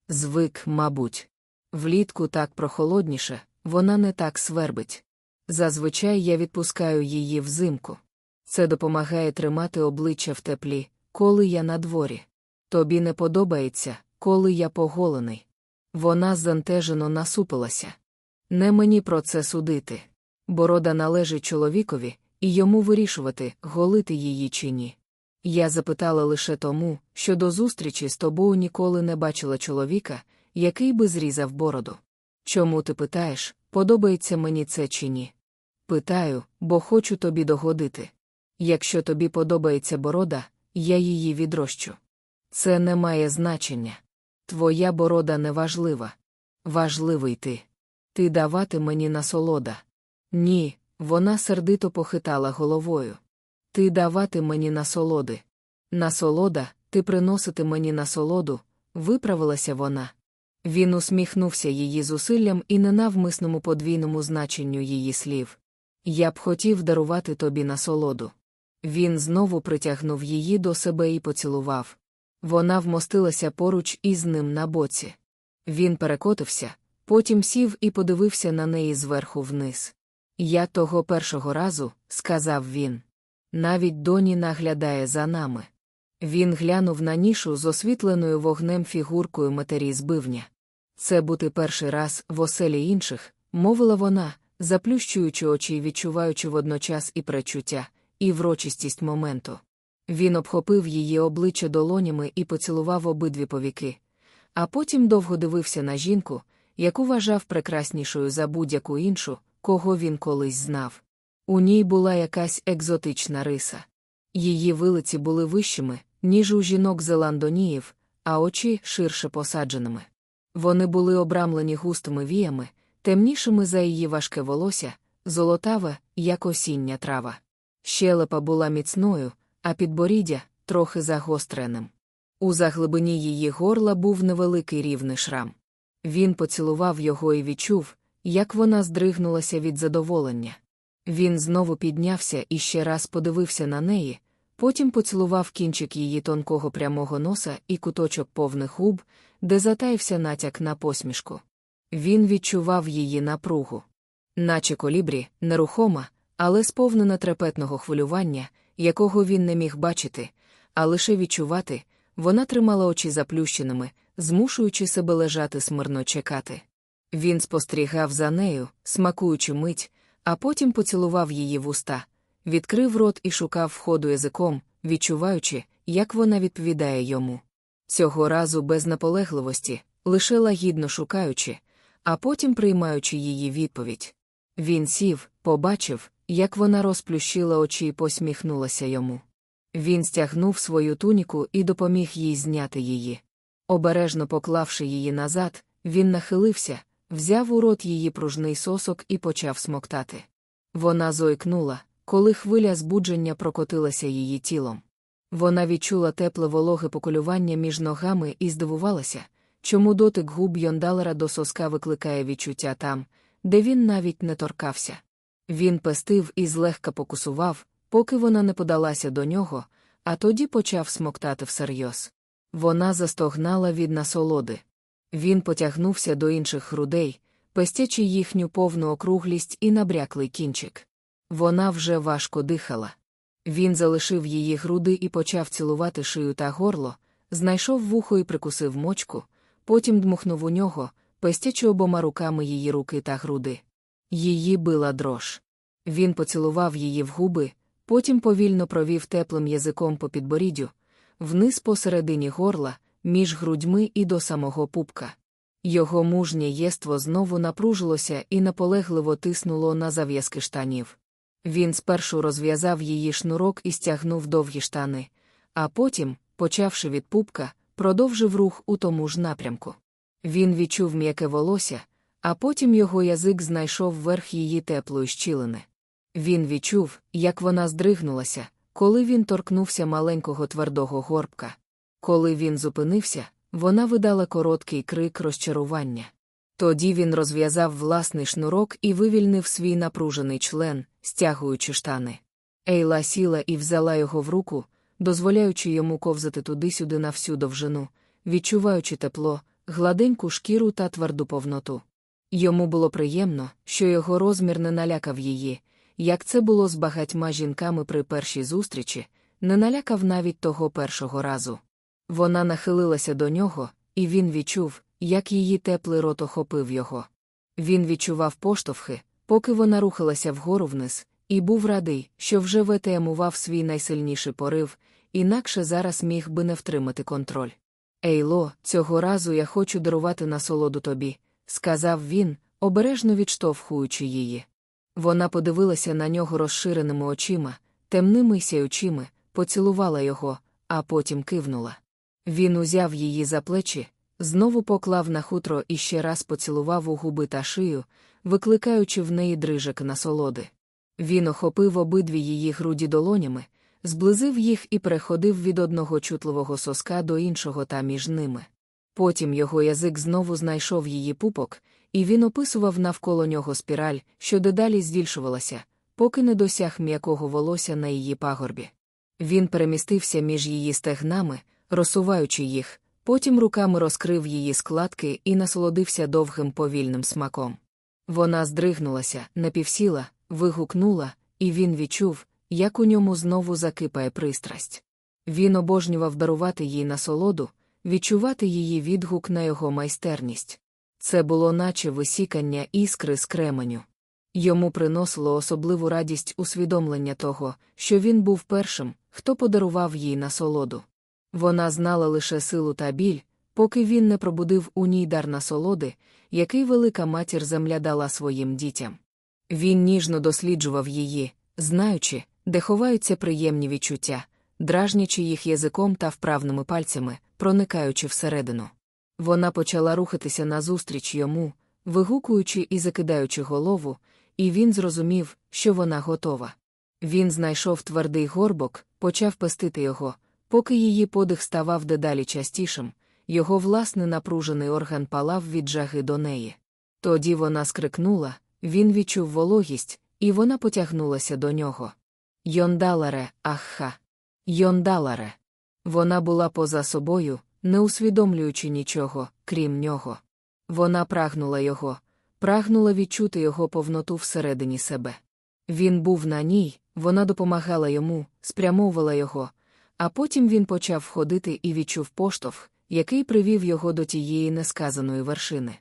Звик, мабуть. Влітку так прохолодніше, вона не так свербить. Зазвичай я відпускаю її взимку. Це допомагає тримати обличчя в теплі, коли я на дворі. Тобі не подобається, коли я поголений. Вона зантежено насупилася. Не мені про це судити. Борода належить чоловікові, і йому вирішувати, голити її чи ні. Я запитала лише тому, що до зустрічі з тобою ніколи не бачила чоловіка, який би зрізав бороду. Чому ти питаєш, подобається мені це чи ні? Питаю, бо хочу тобі догодити. Якщо тобі подобається борода, я її відрощу. Це не має значення. Твоя борода не важлива. Важливий ти. Ти давати мені насолода. Ні, вона сердито похитала головою. Ти давати мені насолоди. Насолода, ти приносити мені насолоду, виправилася вона. Він усміхнувся її зусиллям і ненавмисному подвійному значенню її слів. Я б хотів дарувати тобі насолоду. Він знову притягнув її до себе і поцілував. Вона вмостилася поруч із ним на боці. Він перекотився, потім сів і подивився на неї зверху вниз. Я того першого разу, сказав він. Навіть доні наглядає за нами. Він глянув на нішу з освітленою вогнем фігуркою матері збивня. Це бути перший раз в оселі інших, мовила вона, заплющуючи очі й відчуваючи водночас і пречуття, і врочистість моменту. Він обхопив її обличчя долонями і поцілував обидві повіки, а потім довго дивився на жінку, яку вважав прекраснішою за будь-яку іншу, кого він колись знав. У ній була якась екзотична риса. Її вилиці були вищими, ніж у жінок зеландоніїв, а очі ширше посадженими. Вони були обрамлені густими віями, темнішими за її важке волосся, золотаве, як осіння трава. Щелепа була міцною, а підборіддя трохи загостреним. У заглибині її горла був невеликий рівний шрам. Він поцілував його і відчув, як вона здригнулася від задоволення. Він знову піднявся і ще раз подивився на неї, потім поцілував кінчик її тонкого прямого носа і куточок повних губ, де затаївся натяк на посмішку. Він відчував її напругу. Наче колібрі, нерухома, але сповнена трепетного хвилювання, якого він не міг бачити, а лише відчувати, вона тримала очі заплющеними, змушуючи себе лежати смирно чекати. Він спостерігав за нею, смакуючи мить, а потім поцілував її в уста, відкрив рот і шукав входу язиком, відчуваючи, як вона відповідає йому. Цього разу без наполегливості, лише лагідно шукаючи, а потім приймаючи її відповідь. Він сів, побачив, як вона розплющила очі і посміхнулася йому. Він стягнув свою туніку і допоміг їй зняти її. Обережно поклавши її назад, він нахилився, взяв у рот її пружний сосок і почав смоктати. Вона зойкнула, коли хвиля збудження прокотилася її тілом. Вона відчула тепле вологе поколювання між ногами і здивувалася, чому дотик губ Йондалера до соска викликає відчуття там, де він навіть не торкався. Він пестив і злегка покусував, поки вона не подалася до нього, а тоді почав смоктати всерйоз. Вона застогнала від насолоди. Він потягнувся до інших грудей, пестячи їхню повну округлість і набряклий кінчик. Вона вже важко дихала. Він залишив її груди і почав цілувати шию та горло, знайшов вухо і прикусив мочку, потім дмухнув у нього, пестячи обома руками її руки та груди. Її била дрож. Він поцілував її в губи, потім повільно провів теплим язиком по підборіддю, вниз посередині горла, між грудьми і до самого пупка. Його мужнє єство знову напружилося і наполегливо тиснуло на зав'язки штанів. Він спершу розв'язав її шнурок і стягнув довгі штани, а потім, почавши від пупка, продовжив рух у тому ж напрямку. Він відчув м'яке волосся, а потім його язик знайшов верх її теплої щілини. Він відчув, як вона здригнулася, коли він торкнувся маленького твердого горбка. Коли він зупинився, вона видала короткий крик розчарування. Тоді він розв'язав власний шнурок і вивільнив свій напружений член, стягуючи штани. Ейла сіла і взяла його в руку, дозволяючи йому ковзати туди-сюди на всю довжину, відчуваючи тепло, гладеньку шкіру та тверду повноту. Йому було приємно, що його розмір не налякав її, як це було з багатьма жінками при першій зустрічі, не налякав навіть того першого разу. Вона нахилилася до нього, і він відчув, як її теплий рот охопив його. Він відчував поштовхи, поки вона рухалася вгору вниз, і був радий, що вже ВТМував свій найсильніший порив, інакше зараз міг би не втримати контроль. Ейло, цього разу я хочу дарувати насолоду тобі, сказав він, обережно відштовхуючи її. Вона подивилася на нього розширеними очима, темними сяючими, поцілувала його, а потім кивнула. Він узяв її за плечі, знову поклав на хутро і ще раз поцілував у губи та шию, викликаючи в неї дрижик насолоди. Він охопив обидві її груді долонями, зблизив їх і переходив від одного чутливого соска до іншого та між ними. Потім його язик знову знайшов її пупок, і він описував навколо нього спіраль, що дедалі збільшувалася, поки не досяг м'якого волосся на її пагорбі. Він перемістився між її стегнами, розсуваючи їх, потім руками розкрив її складки і насолодився довгим повільним смаком. Вона здригнулася, напівсіла, вигукнула, і він відчув, як у ньому знову закипає пристрасть. Він обожнював дарувати їй насолоду, відчувати її відгук на його майстерність. Це було наче висікання іскри з кременю. Йому приносило особливу радість усвідомлення того, що він був першим, хто подарував їй насолоду. Вона знала лише силу та біль, поки він не пробудив у ній дар насолоди, який велика матір земля дала своїм дітям. Він ніжно досліджував її, знаючи, де ховаються приємні відчуття, дражнячи їх язиком та вправними пальцями, проникаючи всередину. Вона почала рухатися назустріч йому, вигукуючи і закидаючи голову, і він зрозумів, що вона готова. Він знайшов твердий горбок, почав пестити його, поки її подих ставав дедалі частішим, його власний напружений орган палав від жаги до неї. Тоді вона скрикнула, він відчув вологість, і вона потягнулася до нього. Йондаларе, ахха. Йондаларе. Вона була поза собою, не усвідомлюючи нічого, крім нього. Вона прагнула його, прагнула відчути його повноту всередині себе. Він був на ній, вона допомагала йому, спрямовувала його, а потім він почав ходити і відчув поштовх, який привів його до тієї несказаної вершини.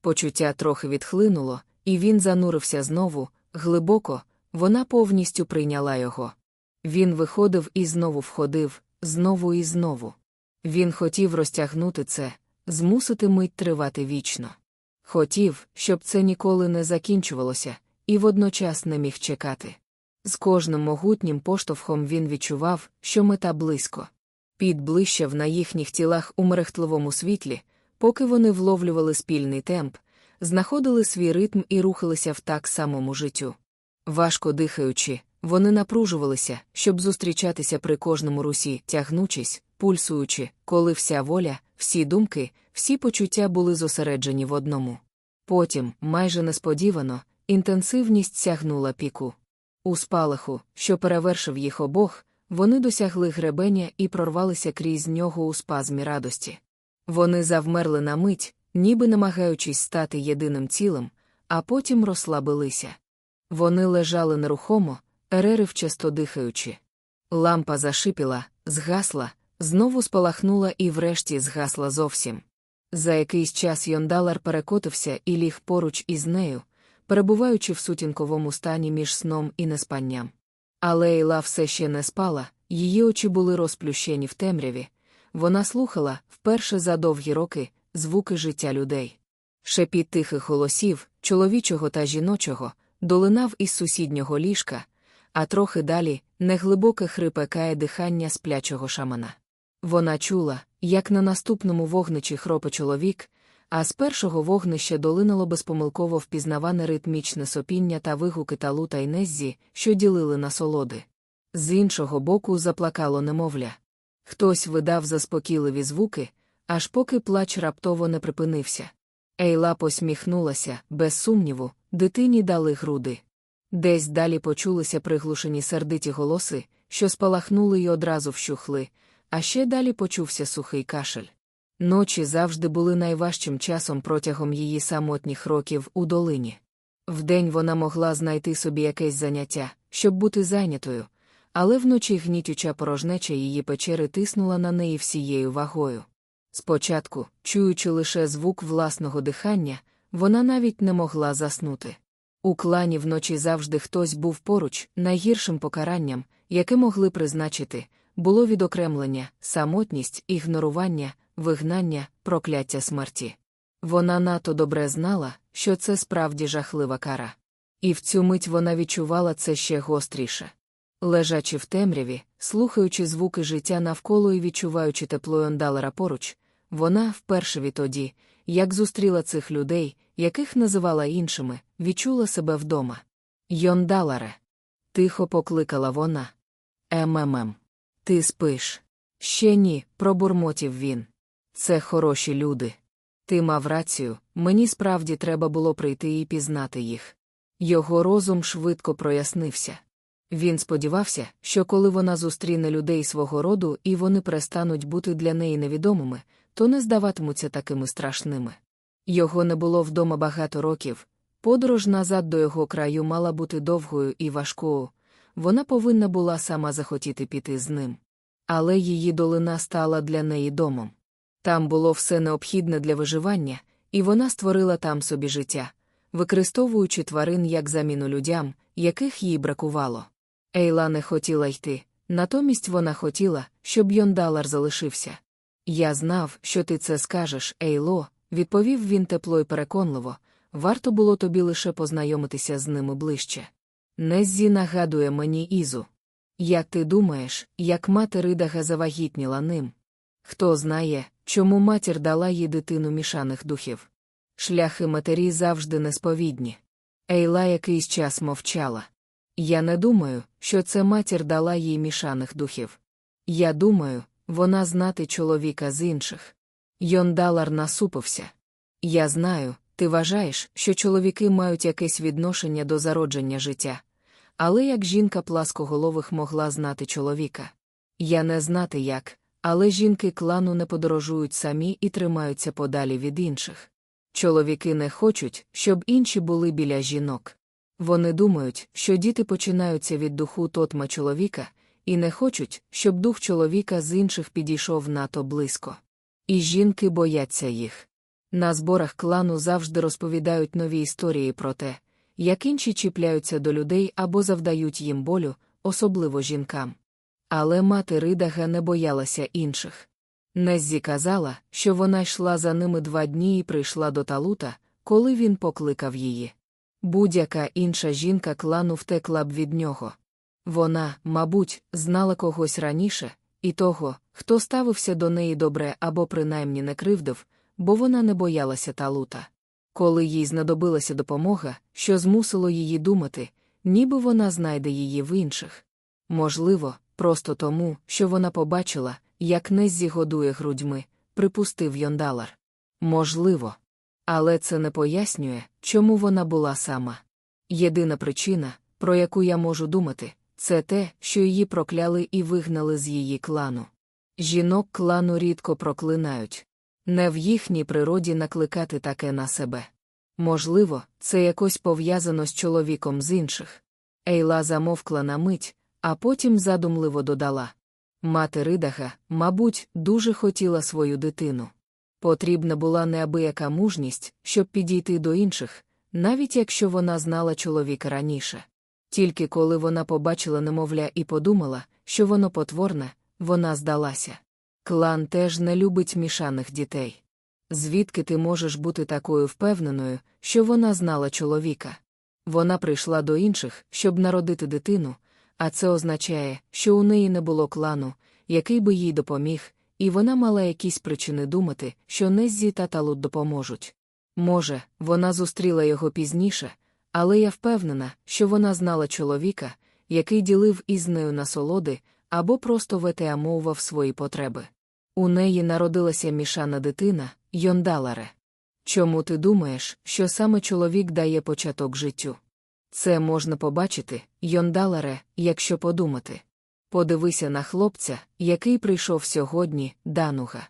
Почуття трохи відхлинуло, і він занурився знову, глибоко, вона повністю прийняла його. Він виходив і знову входив, знову і знову. Він хотів розтягнути це, змусити мить тривати вічно. Хотів, щоб це ніколи не закінчувалося, і водночас не міг чекати. З кожним могутнім поштовхом він відчував, що мета близько. Під блищав на їхніх тілах у мерехтливому світлі, поки вони вловлювали спільний темп, знаходили свій ритм і рухалися в так самому життю. Важко дихаючи, вони напружувалися, щоб зустрічатися при кожному русі, тягнучись, пульсуючи, коли вся воля, всі думки, всі почуття були зосереджені в одному. Потім, майже несподівано, інтенсивність сягнула піку. У спалаху, що перевершив їх обох, вони досягли гребеня і прорвалися крізь нього у спазмі радості. Вони завмерли на мить, ніби намагаючись стати єдиним цілим, а потім розслабилися. Вони лежали нерухомо, ереривчасто дихаючи. Лампа зашипіла, згасла, знову спалахнула і врешті згасла зовсім. За якийсь час Йондалар перекотився і ліг поруч із нею, перебуваючи в сутінковому стані між сном і неспанням. Але Ейла все ще не спала, її очі були розплющені в темряві. Вона слухала, вперше за довгі роки, звуки життя людей. Шепіт тихих голосів, чоловічого та жіночого, долинав із сусіднього ліжка, а трохи далі неглибоке хрипе дихання сплячого шамана. Вона чула, як на наступному вогничі хропе чоловік, а з першого вогнища долинало безпомилково впізнаване ритмічне сопіння та вигуки талута й Неззі, що ділили насолоди. З іншого боку заплакало немовля. Хтось видав заспокійливі звуки, аж поки плач раптово не припинився. Ейла посміхнулася, без сумніву, дитині дали груди. Десь далі почулися приглушені сердиті голоси, що спалахнули й одразу вщухли, а ще далі почувся сухий кашель. Ночі завжди були найважчим часом протягом її самотніх років у долині. Вдень вона могла знайти собі якесь заняття, щоб бути зайнятою, але вночі гнітюча порожнеча її печери тиснула на неї всією вагою. Спочатку, чуючи лише звук власного дихання, вона навіть не могла заснути. У клані вночі завжди хтось був поруч, найгіршим покаранням, яке могли призначити, було відокремлення, самотність, ігнорування, вигнання, прокляття смерті. Вона надто добре знала, що це справді жахлива кара. І в цю мить вона відчувала це ще гостріше. Лежачи в темряві, слухаючи звуки життя навколо і відчуваючи тепло Йондалера поруч, вона вперше відтоді, як зустріла цих людей, яких називала іншими, відчула себе вдома. Йондаларе. Тихо покликала вона. МММ. Ти спиш? Ще ні, пробурмотів він. Це хороші люди. Ти мав рацію, мені справді треба було прийти і пізнати їх. Його розум швидко прояснився. Він сподівався, що коли вона зустріне людей свого роду і вони перестануть бути для неї невідомими, то не здаватимуться такими страшними. Його не було вдома багато років, подорож назад до його краю мала бути довгою і важкою, вона повинна була сама захотіти піти з ним. Але її долина стала для неї домом. Там було все необхідне для виживання, і вона створила там собі життя, використовуючи тварин як заміну людям, яких їй бракувало. Ейла не хотіла йти, натомість вона хотіла, щоб Йондалар залишився. Я знав, що ти це скажеш, Ейло, відповів він тепло й переконливо, варто було тобі лише познайомитися з ними ближче. Неззі нагадує мені Ізу. Як ти думаєш, як мати Ридага завагітніла ним? Хто знає, чому матір дала їй дитину мішаних духів? Шляхи матері завжди несповідні. Ейла якийсь час мовчала. Я не думаю, що це матір дала їй мішаних духів. Я думаю, вона знати чоловіка з інших. Йондалар насупився. Я знаю, ти вважаєш, що чоловіки мають якесь відношення до зародження життя. Але як жінка пласкоголових могла знати чоловіка? Я не знати як, але жінки клану не подорожують самі і тримаються подалі від інших. Чоловіки не хочуть, щоб інші були біля жінок. Вони думають, що діти починаються від духу тотма чоловіка, і не хочуть, щоб дух чоловіка з інших підійшов надто близько. І жінки бояться їх. На зборах клану завжди розповідають нові історії про те, як інші чіпляються до людей або завдають їм болю, особливо жінкам. Але мати Ридага не боялася інших. Неззі казала, що вона йшла за ними два дні і прийшла до Талута, коли він покликав її. Будь-яка інша жінка клану втекла б від нього. Вона, мабуть, знала когось раніше, і того, хто ставився до неї добре або принаймні не кривдив, бо вона не боялася талута. Коли їй знадобилася допомога, що змусило її думати, ніби вона знайде її в інших. Можливо, просто тому, що вона побачила, як Неззі годує грудьми, припустив Йондалар. Можливо. Але це не пояснює, чому вона була сама. Єдина причина, про яку я можу думати, це те, що її прокляли і вигнали з її клану. Жінок клану рідко проклинають. Не в їхній природі накликати таке на себе. Можливо, це якось пов'язано з чоловіком з інших. Ейла замовкла на мить, а потім задумливо додала. Мати Ридага, мабуть, дуже хотіла свою дитину. Потрібна була неабияка мужність, щоб підійти до інших, навіть якщо вона знала чоловіка раніше. Тільки коли вона побачила немовля і подумала, що воно потворне, вона здалася. Клан теж не любить мішаних дітей. Звідки ти можеш бути такою впевненою, що вона знала чоловіка? Вона прийшла до інших, щоб народити дитину, а це означає, що у неї не було клану, який би їй допоміг, і вона мала якісь причини думати, що Неззі та Талут допоможуть. Може, вона зустріла його пізніше, але я впевнена, що вона знала чоловіка, який ділив із нею насолоди або просто ветеамовував свої потреби. У неї народилася мішана дитина, Йондаларе. Чому ти думаєш, що саме чоловік дає початок життю? Це можна побачити, Йондаларе, якщо подумати. Подивися на хлопця, який прийшов сьогодні, Дануга.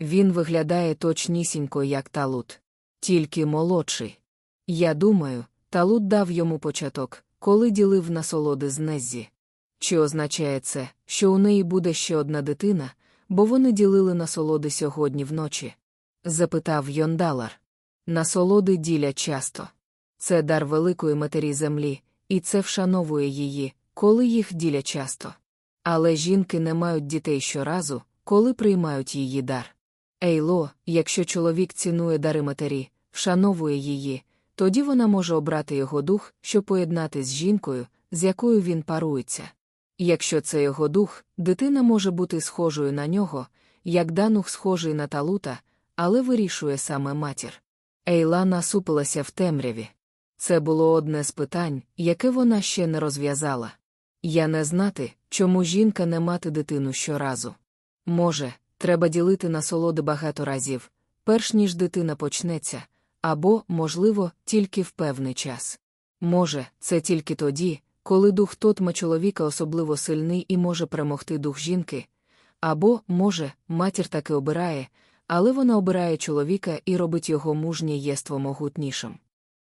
Він виглядає точнісінько, як талут. Тільки молодший. Я думаю, талут дав йому початок, коли ділив насолоди з Неззі. Чи означає це, що у неї буде ще одна дитина, бо вони ділили насолоди сьогодні вночі? запитав Йондалар. Насолоди ділять часто. Це дар великої матері землі, і це вшановує її, коли їх ділять часто. Але жінки не мають дітей щоразу, коли приймають її дар. Ейло, якщо чоловік цінує дари матері, вшановує її, тоді вона може обрати його дух, щоб поєднати з жінкою, з якою він парується. Якщо це його дух, дитина може бути схожою на нього, як данух схожий на талута, але вирішує саме матір. Ейла насупилася в темряві. Це було одне з питань, яке вона ще не розв'язала. Я не знати, чому жінка не мати дитину щоразу. Може, треба ділити насолоди багато разів, перш ніж дитина почнеться, або, можливо, тільки в певний час. Може, це тільки тоді, коли дух тотма чоловіка особливо сильний і може перемогти дух жінки, або, може, матір таки обирає, але вона обирає чоловіка і робить його мужнє єство могутнішим.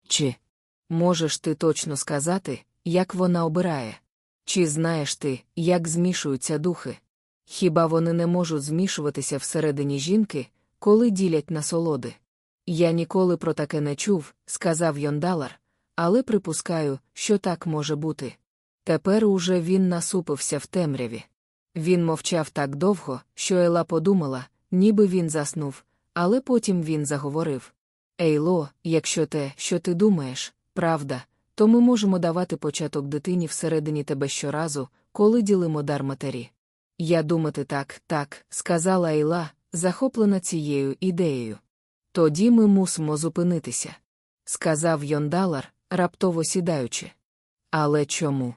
Чи можеш ти точно сказати, як вона обирає? Чи знаєш ти, як змішуються духи? Хіба вони не можуть змішуватися всередині жінки, коли ділять насолоди? Я ніколи про таке не чув, сказав Йондалар, але припускаю, що так може бути. Тепер уже він насупився в темряві. Він мовчав так довго, що Ела подумала, ніби він заснув, але потім він заговорив Ейло, якщо те, що ти думаєш, правда, то ми можемо давати початок дитині всередині тебе щоразу, коли ділимо дар матері. Я думати так, так, сказала Ейла, захоплена цією ідеєю. Тоді ми мусимо зупинитися. Сказав Йондалар, раптово сідаючи. Але чому?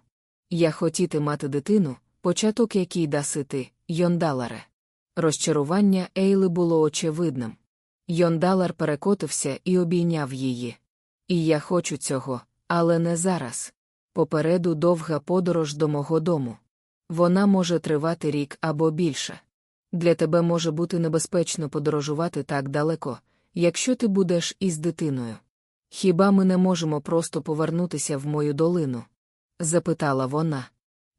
Я хотіти мати дитину, початок який даси ти, Йондаларе. Розчарування Ейли було очевидним. Йондалар перекотився і обійняв її. І я хочу цього, але не зараз. Попереду довга подорож до мого дому. Вона може тривати рік або більше. Для тебе може бути небезпечно подорожувати так далеко, якщо ти будеш із дитиною. Хіба ми не можемо просто повернутися в мою долину? запитала вона.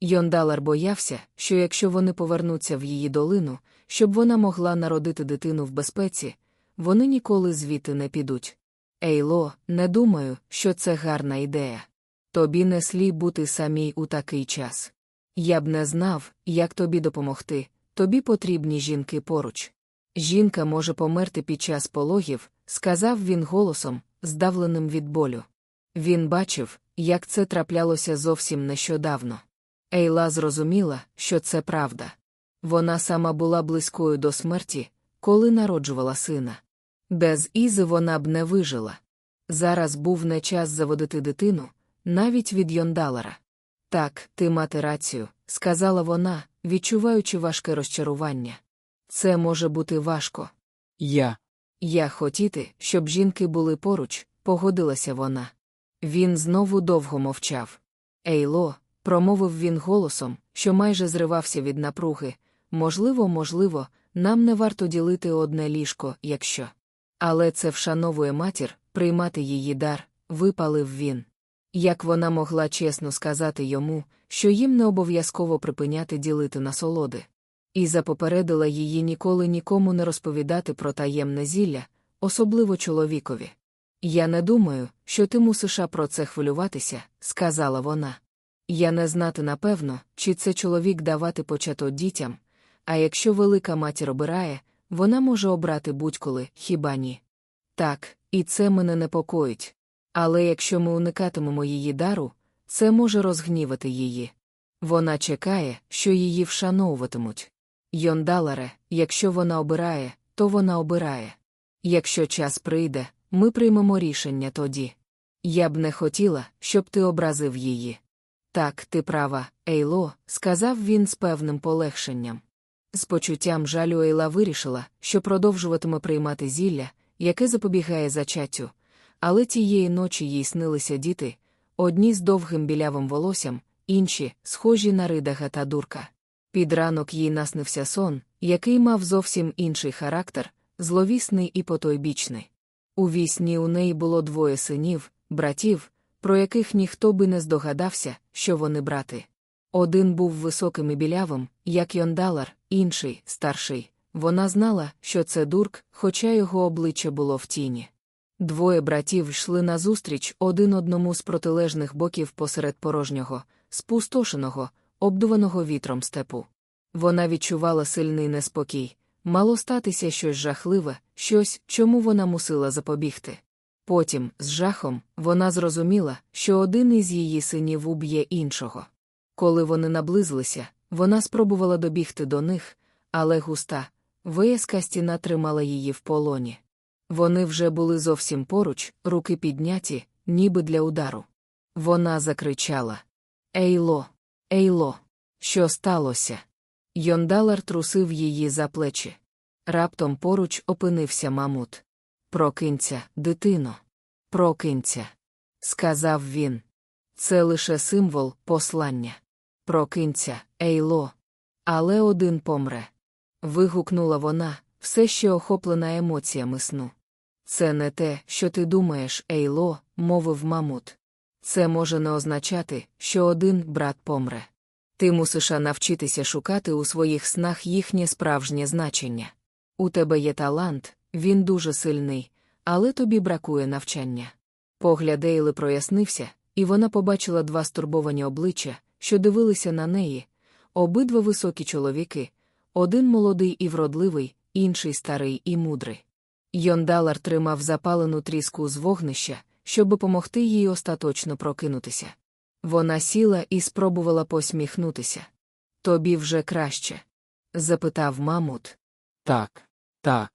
Йондалар боявся, що якщо вони повернуться в її долину, щоб вона могла народити дитину в безпеці, вони ніколи звідти не підуть. Ейло, не думаю, що це гарна ідея. Тобі не слід бути самій у такий час. Я б не знав, як тобі допомогти, тобі потрібні жінки поруч. Жінка може померти під час пологів, сказав він голосом, здавленим від болю. Він бачив, як це траплялося зовсім нещодавно. Ейла зрозуміла, що це правда. Вона сама була близькою до смерті, коли народжувала сина. Без Ізи вона б не вижила. Зараз був не час заводити дитину, навіть від Йондалара. Так, ти мати рацію, сказала вона, відчуваючи важке розчарування. Це може бути важко. Я. Я хотіти, щоб жінки були поруч, погодилася вона. Він знову довго мовчав. Ейло, промовив він голосом, що майже зривався від напруги. Можливо, можливо, нам не варто ділити одне ліжко, якщо. Але це вшановує матір, приймати її дар, випалив він. Як вона могла чесно сказати йому, що їм не обов'язково припиняти ділити насолоди. І запопередила її ніколи нікому не розповідати про таємне зілля, особливо чоловікові. Я не думаю, що ти мусиш про це хвилюватися, сказала вона. Я не знати напевно, чи це чоловік давати початок дітям, а якщо велика матір обирає, вона може обрати будь-коли, хіба ні? Так, і це мене непокоїть. Але якщо ми уникатимемо її дару, це може розгнівати її. Вона чекає, що її вшановуватимуть. Йондаларе, якщо вона обирає, то вона обирає. Якщо час прийде, ми приймемо рішення тоді. Я б не хотіла, щоб ти образив її. Так, ти права, Ейло, сказав він з певним полегшенням. З почуттям жалю Ейла вирішила, що продовжуватиме приймати зілля, яке запобігає зачаттю, але тієї ночі їй снилися діти, одні з довгим білявим волоссям, інші, схожі на ридага та дурка. Під ранок їй наснився сон, який мав зовсім інший характер, зловісний і потойбічний. У вісні у неї було двоє синів, братів, про яких ніхто би не здогадався, що вони брати. Один був високим і білявим, як Йондалар, інший, старший. Вона знала, що це дурк, хоча його обличчя було в тіні. Двоє братів йшли назустріч один одному з протилежних боків посеред порожнього, спустошеного, обдуваного вітром степу. Вона відчувала сильний неспокій, мало статися щось жахливе, щось, чому вона мусила запобігти. Потім, з жахом, вона зрозуміла, що один із її синів уб'є іншого. Коли вони наблизилися, вона спробувала добігти до них, але густа, вияска стіна тримала її в полоні. Вони вже були зовсім поруч, руки підняті, ніби для удару. Вона закричала Ейло, Ейло, що сталося? Йондалар трусив її за плечі. Раптом поруч опинився мамут. Прокинься, дитино. Прокинься. Сказав він. Це лише символ послання. Прокинься, Ейло. Але один помре. Вигукнула вона, все ще охоплена емоціями сну. Це не те, що ти думаєш, Ейло, мовив мамут. Це може не означати, що один брат помре. Ти мусиш навчитися шукати у своїх снах їхнє справжнє значення. У тебе є талант, він дуже сильний, але тобі бракує навчання. Погляд Ейли прояснився, і вона побачила два стурбовані обличчя, що дивилися на неї, обидва високі чоловіки, один молодий і вродливий, інший старий і мудрий. Йондалар тримав запалену тріску з вогнища, щоб допомогти їй остаточно прокинутися. Вона сіла і спробувала посміхнутися. Тобі вже краще? запитав мамут. Так, так.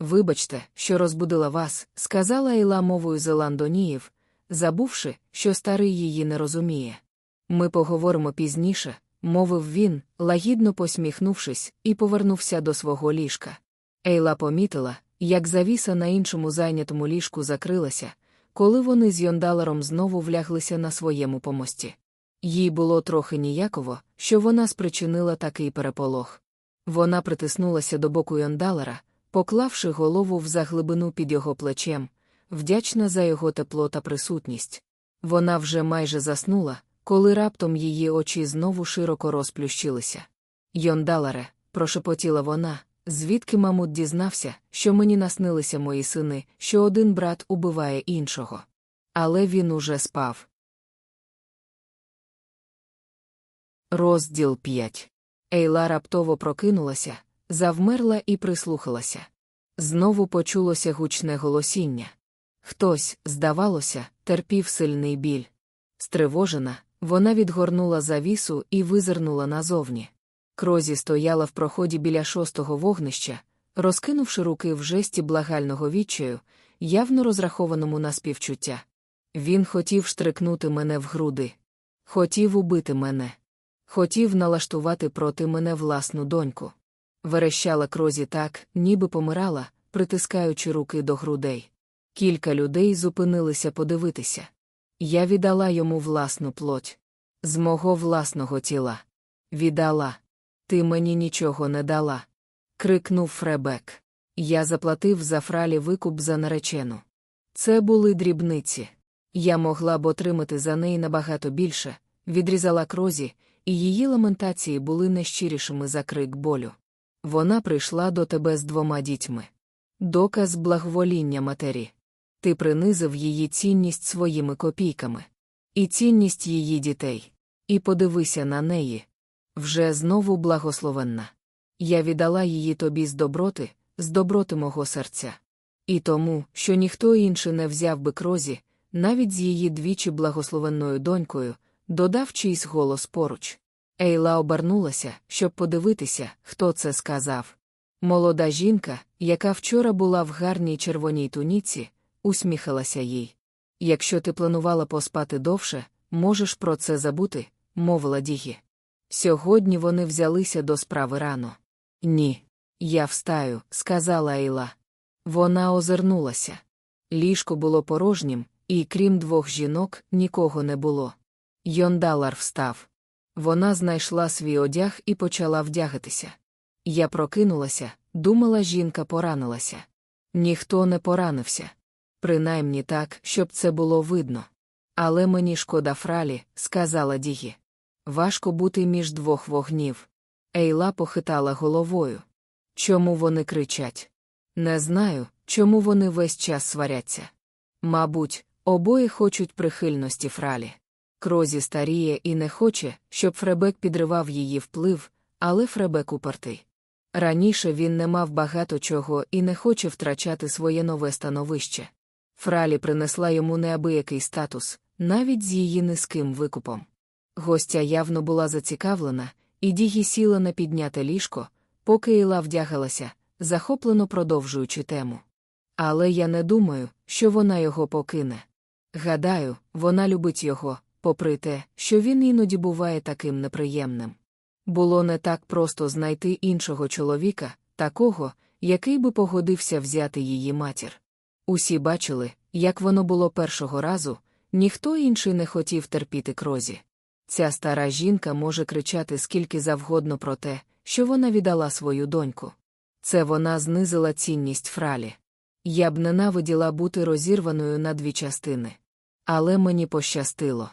Вибачте, що розбудила вас, сказала Іла мовою Зеландоніїв, забувши, що старий її не розуміє. Ми поговоримо пізніше, мовив він, лагідно посміхнувшись, і повернувся до свого ліжка. Ейла помітила, як завіса на іншому зайнятому ліжку закрилася, коли вони з Йондалером знову вляглися на своєму помості. Їй було трохи ніяково, що вона спричинила такий переполох. Вона притиснулася до боку Йондалера, поклавши голову в заглибину під його плечем, вдячна за його тепло та присутність. Вона вже майже заснула, коли раптом її очі знову широко розплющилися. Йондалере, прошепотіла вона, звідки мамут дізнався, що мені наснилися мої сини, що один брат убиває іншого. Але він уже спав. Розділ 5. Ейла раптово прокинулася, завмерла і прислухалася. Знову почулося гучне голосіння. Хтось, здавалося, терпів сильний біль. Стривожена, вона відгорнула завісу і визирнула назовні. Крозі стояла в проході біля шостого вогнища, розкинувши руки в жесті благального відчаю, явно розрахованому на співчуття. Він хотів штрикнути мене в груди. Хотів убити мене. Хотів налаштувати проти мене власну доньку. Верещала крозі так, ніби помирала, притискаючи руки до грудей. Кілька людей зупинилися подивитися. Я віддала йому власну плоть. З мого власного тіла. Віддала. Ти мені нічого не дала. крикнув Фребек. Я заплатив за фралі викуп за наречену. Це були дрібниці. Я могла б отримати за неї набагато більше, відрізала крозі, і її ламентації були нещирішими за крик болю. Вона прийшла до тебе з двома дітьми. Доказ благовоління матері. Ти принизив її цінність своїми копійками. І цінність її дітей. І подивися на неї. Вже знову благословенна. Я віддала її тобі з доброти, з доброти мого серця. І тому, що ніхто інший не взяв би крозі, навіть з її двічі благословенною донькою, додав чийсь голос поруч. Ейла обернулася, щоб подивитися, хто це сказав. Молода жінка, яка вчора була в гарній червоній туніці, усміхалася їй. Якщо ти планувала поспати довше, можеш про це забути, мовила Дігі. Сьогодні вони взялися до справи рано. Ні. Я встаю, сказала Ейла. Вона озирнулася. Ліжко було порожнім, і крім двох жінок, нікого не було. Йондалар встав. Вона знайшла свій одяг і почала вдягатися. Я прокинулася, думала, жінка поранилася. Ніхто не поранився. Принаймні так, щоб це було видно. Але мені шкода фралі, сказала Дігі. Важко бути між двох вогнів. Ейла похитала головою. Чому вони кричать? Не знаю, чому вони весь час сваряться. Мабуть, обоє хочуть прихильності фралі. Крозі старіє і не хоче, щоб Фребек підривав її вплив, але Фребек упертий. Раніше він не мав багато чого і не хоче втрачати своє нове становище. Фралі принесла йому неабиякий статус, навіть з її низьким викупом. Гостя явно була зацікавлена, і Дігі сіла на підняте ліжко, поки Іла вдягалася, захоплено продовжуючи тему. Але я не думаю, що вона його покине. Гадаю, вона любить його, попри те, що він іноді буває таким неприємним. Було не так просто знайти іншого чоловіка, такого, який би погодився взяти її матір. Усі бачили, як воно було першого разу, ніхто інший не хотів терпіти крозі. Ця стара жінка може кричати скільки завгодно про те, що вона віддала свою доньку. Це вона знизила цінність фралі. Я б ненавиділа бути розірваною на дві частини. Але мені пощастило.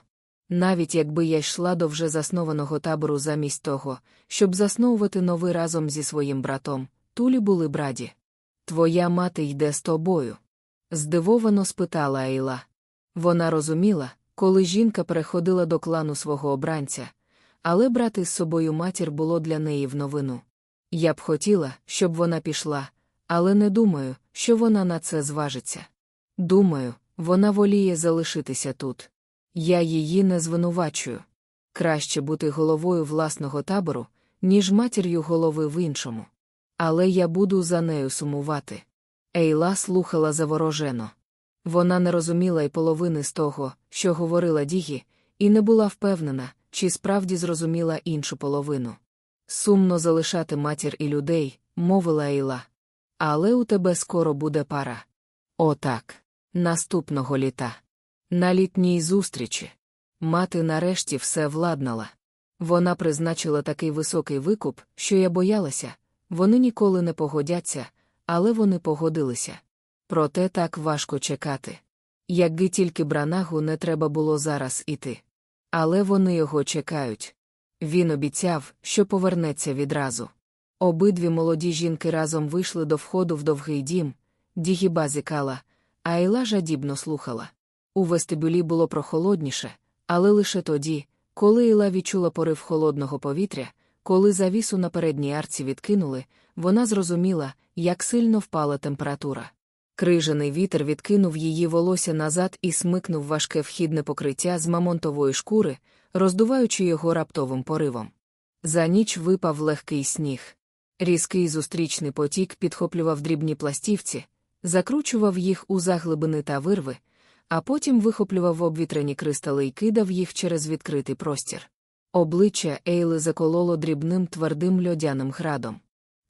Навіть якби я йшла до вже заснованого табору замість того, щоб засновувати новий разом зі своїм братом, тулі були браді. Твоя мати йде з тобою. Здивовано спитала Ейла. Вона розуміла, коли жінка переходила до клану свого обранця, але брати з собою матір було для неї в новину. Я б хотіла, щоб вона пішла, але не думаю, що вона на це зважиться. Думаю, вона воліє залишитися тут. Я її не звинувачую. Краще бути головою власного табору, ніж матір'ю голови в іншому. Але я буду за нею сумувати. Ейла слухала заворожено. Вона не розуміла й половини з того, що говорила Дігі, і не була впевнена, чи справді зрозуміла іншу половину. Сумно залишати матір і людей, мовила Ейла. Але у тебе скоро буде пара. Отак. Наступного літа. На літній зустрічі. Мати нарешті все владнала. Вона призначила такий високий викуп, що я боялася, вони ніколи не погодяться, але вони погодилися. Проте так важко чекати. Якби тільки бранагу не треба було зараз іти. Але вони його чекають. Він обіцяв, що повернеться відразу. Обидві молоді жінки разом вийшли до входу в довгий дім, дігіба зікала, а Ейла жадібно слухала. У вестибюлі було прохолодніше, але лише тоді, коли Іла відчула порив холодного повітря, коли завісу на передній арці відкинули, вона зрозуміла, як сильно впала температура. Крижаний вітер відкинув її волосся назад і смикнув важке вхідне покриття з мамонтової шкури, роздуваючи його раптовим поривом. За ніч випав легкий сніг. Різкий зустрічний потік підхоплював дрібні пластівці, закручував їх у заглибини та вирви, а потім вихоплював обвітряні кристали і кидав їх через відкритий простір. Обличчя Ейли закололо дрібним твердим льодяним градом.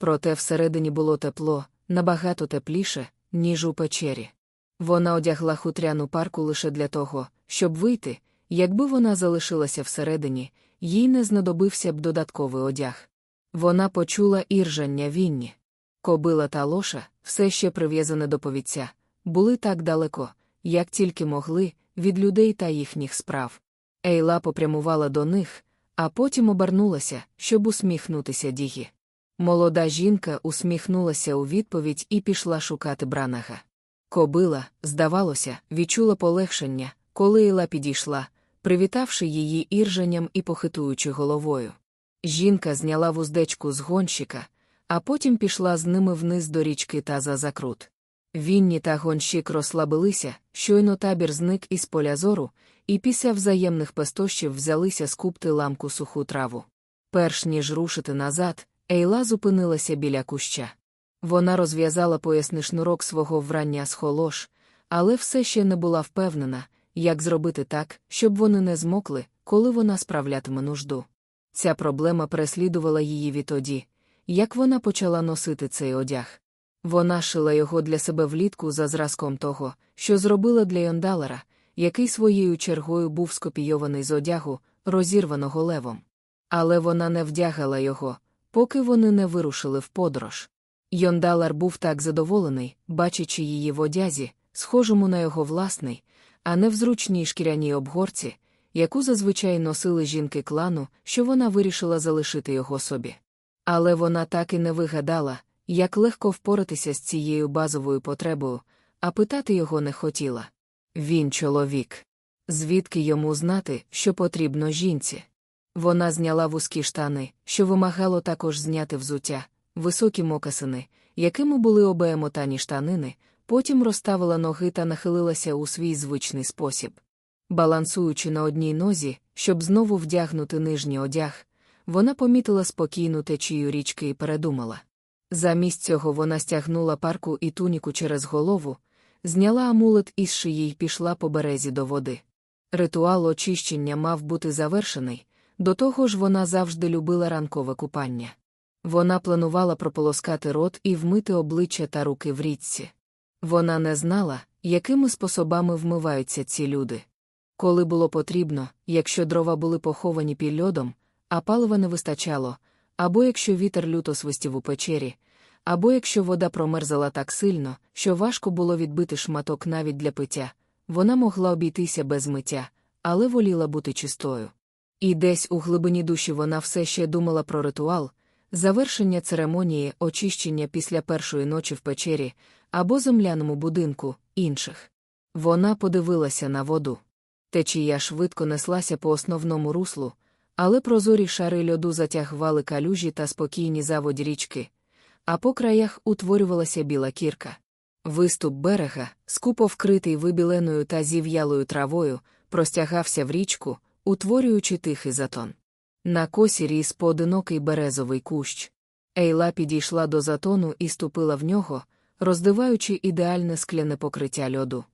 Проте всередині було тепло, набагато тепліше, ніж у печері. Вона одягла хутряну парку лише для того, щоб вийти, якби вона залишилася всередині, їй не знадобився б додатковий одяг. Вона почула іржання вінні. Кобила та лоша, все ще прив'язане до повіця, були так далеко, як тільки могли, від людей та їхніх справ. Ейла попрямувала до них, а потім обернулася, щоб усміхнутися Дігі. Молода жінка усміхнулася у відповідь і пішла шукати бранага. Кобила, здавалося, відчула полегшення, коли Ейла підійшла, привітавши її іржанням і похитуючи головою. Жінка зняла вуздечку з гонщика, а потім пішла з ними вниз до річки та за закрут. Вінні та гонщик розслабилися, щойно табір зник із поля зору, і після взаємних пестощів взялися скупти ламку суху траву. Перш ніж рушити назад, Ейла зупинилася біля куща. Вона розв'язала поясний шнурок свого врання з холош, але все ще не була впевнена, як зробити так, щоб вони не змокли, коли вона справлятиме нужду. Ця проблема переслідувала її відтоді, як вона почала носити цей одяг. Вона шила його для себе влітку за зразком того, що зробила для Йондалера, який своєю чергою був скопійований з одягу, розірваного левом. Але вона не вдягала його, поки вони не вирушили в подорож. Йондалар був так задоволений, бачачи її в одязі, схожому на його власний, а не в зручній шкіряній обгорці, яку зазвичай носили жінки клану, що вона вирішила залишити його собі. Але вона так і не вигадала, як легко впоратися з цією базовою потребою, а питати його не хотіла. Він чоловік. Звідки йому знати, що потрібно жінці? Вона зняла вузькі штани, що вимагало також зняти взуття, високі мокасини, якими були обемотані штанини, потім розставила ноги та нахилилася у свій звичний спосіб. Балансуючи на одній нозі, щоб знову вдягнути нижній одяг, вона помітила спокійну течію річки і передумала. Замість цього вона стягнула парку і туніку через голову, зняла амулет із шиї й пішла по березі до води. Ритуал очищення мав бути завершений, до того ж вона завжди любила ранкове купання. Вона планувала прополоскати рот і вмити обличчя та руки в річці. Вона не знала, якими способами вмиваються ці люди. Коли було потрібно, якщо дрова були поховані під льодом, а палива не вистачало, або якщо вітер люто свистів у печері, або якщо вода промерзала так сильно, що важко було відбити шматок навіть для пиття, вона могла обійтися без миття, але воліла бути чистою. І десь у глибині душі вона все ще думала про ритуал, завершення церемонії, очищення після першої ночі в печері або земляному будинку інших. Вона подивилася на воду. Течія швидко неслася по основному руслу, але прозорі шари льоду затягували калюжі та спокійні заводі річки, а по краях утворювалася біла кірка. Виступ берега, скупо вкритий вибіленою та зів'ялою травою, простягався в річку, утворюючи тихий затон. На косі ріс поодинокий березовий кущ. Ейла підійшла до затону і ступила в нього, роздиваючи ідеальне скляне покриття льоду.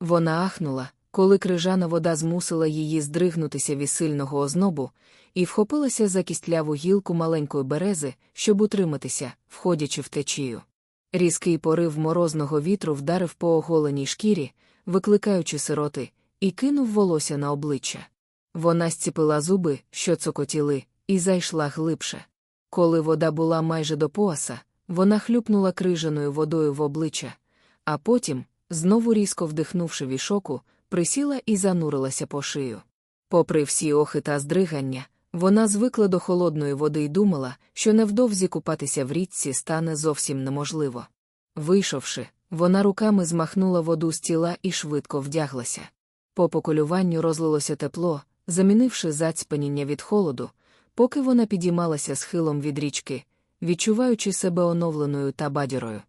Вона ахнула, коли крижана вода змусила її здригнутися від сильного ознобу, і вхопилася за кістляву гілку маленької берези, щоб утриматися, входячи в течію. Різкий порив морозного вітру вдарив по оголеній шкірі, викликаючи сироти, і кинув волосся на обличчя. Вона зціпила зуби, що цокотіли, і зайшла глибше. Коли вода була майже до пояса, вона хлюпнула крижаною водою в обличчя, а потім, знову різко вдихнувши вішоку, присіла і занурилася по шию. Попри всі охи та здригання, вона звикла до холодної води і думала, що невдовзі купатися в річці стане зовсім неможливо. Вийшовши, вона руками змахнула воду з тіла і швидко вдяглася. По поколюванню розлилося тепло, замінивши зацьпаніння від холоду, поки вона підіймалася схилом від річки, відчуваючи себе оновленою та бадьорою.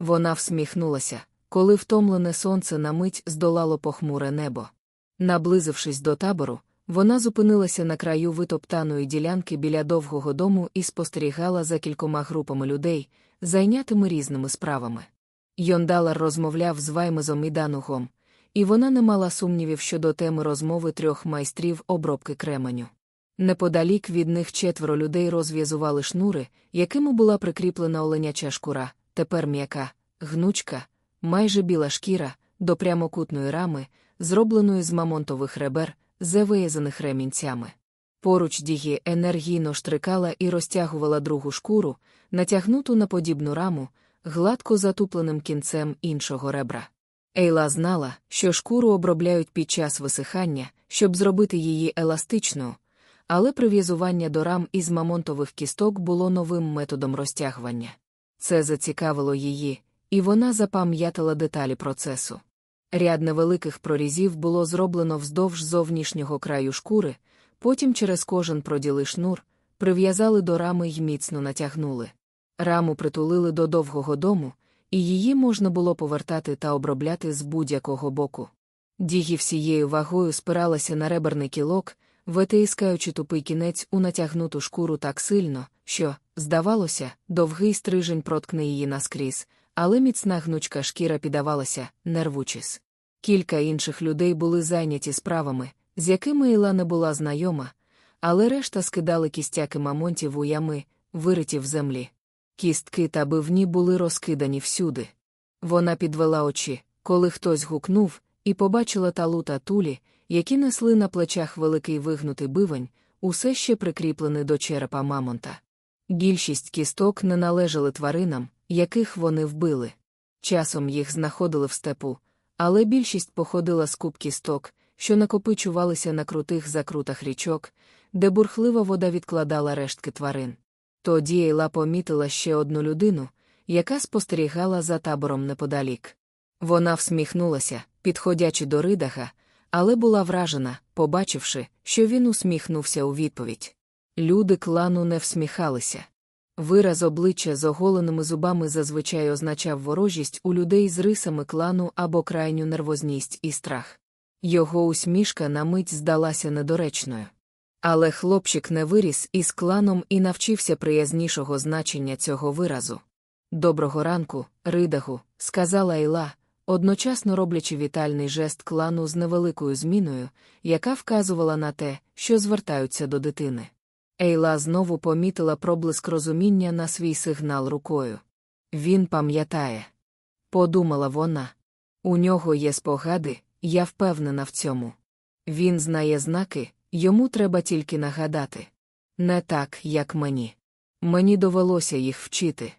Вона всміхнулася, коли втомлене сонце на мить здолало похмуре небо. Наблизившись до табору, вона зупинилася на краю витоптаної ділянки біля довгого дому і спостерігала за кількома групами людей, зайнятими різними справами. Йондалар розмовляв з Ваймезом і Данугом, і вона не мала сумнівів щодо теми розмови трьох майстрів обробки кременю. Неподалік від них четверо людей розв'язували шнури, якими була прикріплена оленяча шкура, тепер м'яка, гнучка, майже біла шкіра, до прямокутної рами, зробленої з мамонтових ребер, завиязаних ремінцями. Поруч дігі енергійно штрикала і розтягувала другу шкуру, натягнуту на подібну раму, гладко затупленим кінцем іншого ребра. Ейла знала, що шкуру обробляють під час висихання, щоб зробити її еластичною, але прив'язування до рам із мамонтових кісток було новим методом розтягування. Це зацікавило її, і вона запам'ятала деталі процесу. Ряд невеликих прорізів було зроблено вздовж зовнішнього краю шкури, потім через кожен проділи шнур, прив'язали до рами й міцно натягнули. Раму притулили до довгого дому, і її можна було повертати та обробляти з будь-якого боку. Дігі всією вагою спиралася на реберний кілок, витискаючи тупий кінець у натягнуту шкуру так сильно, що, здавалося, довгий стрижень проткне її наскрізь, але міцна гнучка шкіра піддавалася, нервучись. Кілька інших людей були зайняті справами, з якими Іла не була знайома, але решта скидали кістяки мамонтів у ями, вириті в землі. Кістки та бивні були розкидані всюди. Вона підвела очі, коли хтось гукнув, і побачила талу та тулі, які несли на плечах великий вигнутий бивень, усе ще прикріплений до черепа мамонта. Більшість кісток не належали тваринам, яких вони вбили. Часом їх знаходили в степу, але більшість походила з куб кісток, що накопичувалися на крутих закрутах річок, де бурхлива вода відкладала рештки тварин. Тоді Ейла помітила ще одну людину, яка спостерігала за табором неподалік. Вона всміхнулася, підходячи до ридага, але була вражена, побачивши, що він усміхнувся у відповідь. Люди клану не всміхалися. Вираз обличчя з оголеними зубами зазвичай означав ворожість у людей з рисами клану або крайню нервозність і страх. Його усмішка на мить здалася недоречною. Але хлопчик не виріс із кланом і навчився приязнішого значення цього виразу. Доброго ранку, ридагу, сказала Іла, одночасно роблячи вітальний жест клану з невеликою зміною, яка вказувала на те, що звертаються до дитини. Ейла знову помітила проблиск розуміння на свій сигнал рукою. Він пам'ятає. Подумала вона. У нього є спогади, я впевнена в цьому. Він знає знаки, йому треба тільки нагадати. Не так, як мені. Мені довелося їх вчити.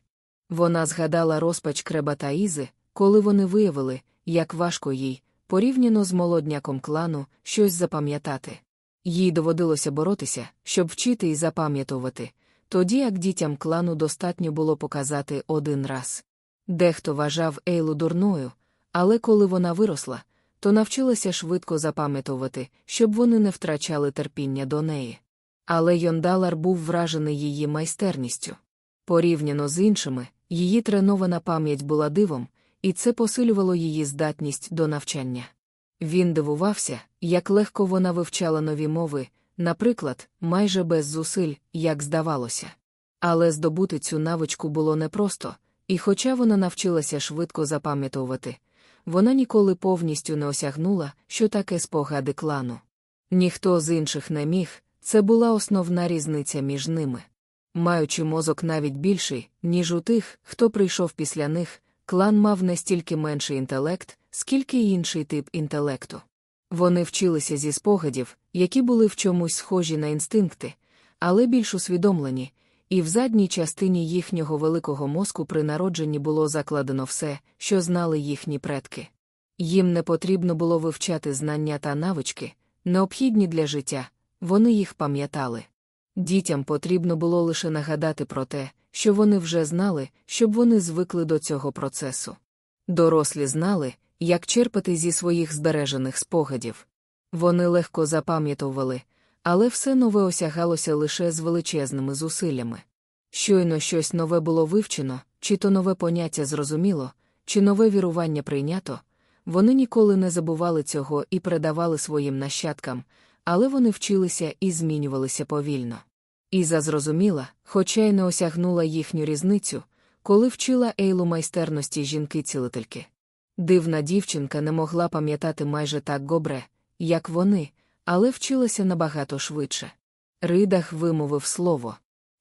Вона згадала розпач креба та Ізи, коли вони виявили, як важко їй, порівняно з молодняком клану, щось запам'ятати. Їй доводилося боротися, щоб вчити і запам'ятувати, тоді як дітям клану достатньо було показати один раз. Дехто вважав Ейлу дурною, але коли вона виросла, то навчилася швидко запам'ятувати, щоб вони не втрачали терпіння до неї. Але Йондалар був вражений її майстерністю. Порівняно з іншими, її тренована пам'ять була дивом, і це посилювало її здатність до навчання. Він дивувався, як легко вона вивчала нові мови, наприклад, майже без зусиль, як здавалося. Але здобути цю навичку було непросто, і хоча вона навчилася швидко запам'ятовувати, вона ніколи повністю не осягнула, що таке спогади клану. Ніхто з інших не міг, це була основна різниця між ними. Маючи мозок навіть більший, ніж у тих, хто прийшов після них, клан мав не стільки менший інтелект, скільки й інший тип інтелекту. Вони вчилися зі спогадів, які були в чомусь схожі на інстинкти, але більш усвідомлені, і в задній частині їхнього великого мозку при народженні було закладено все, що знали їхні предки. Їм не потрібно було вивчати знання та навички, необхідні для життя, вони їх пам'ятали. Дітям потрібно було лише нагадати про те, що вони вже знали, щоб вони звикли до цього процесу. Дорослі знали, як черпати зі своїх збережених спогадів. Вони легко запам'ятовували, але все нове осягалося лише з величезними зусиллями. Щойно щось нове було вивчено, чи то нове поняття зрозуміло, чи нове вірування прийнято, вони ніколи не забували цього і передавали своїм нащадкам, але вони вчилися і змінювалися повільно. Іза зрозуміла, хоча й не осягнула їхню різницю, коли вчила Ейлу майстерності жінки-цілительки. Дивна дівчинка не могла пам'ятати майже так добре, як вони, але вчилася набагато швидше. Ридах вимовив слово.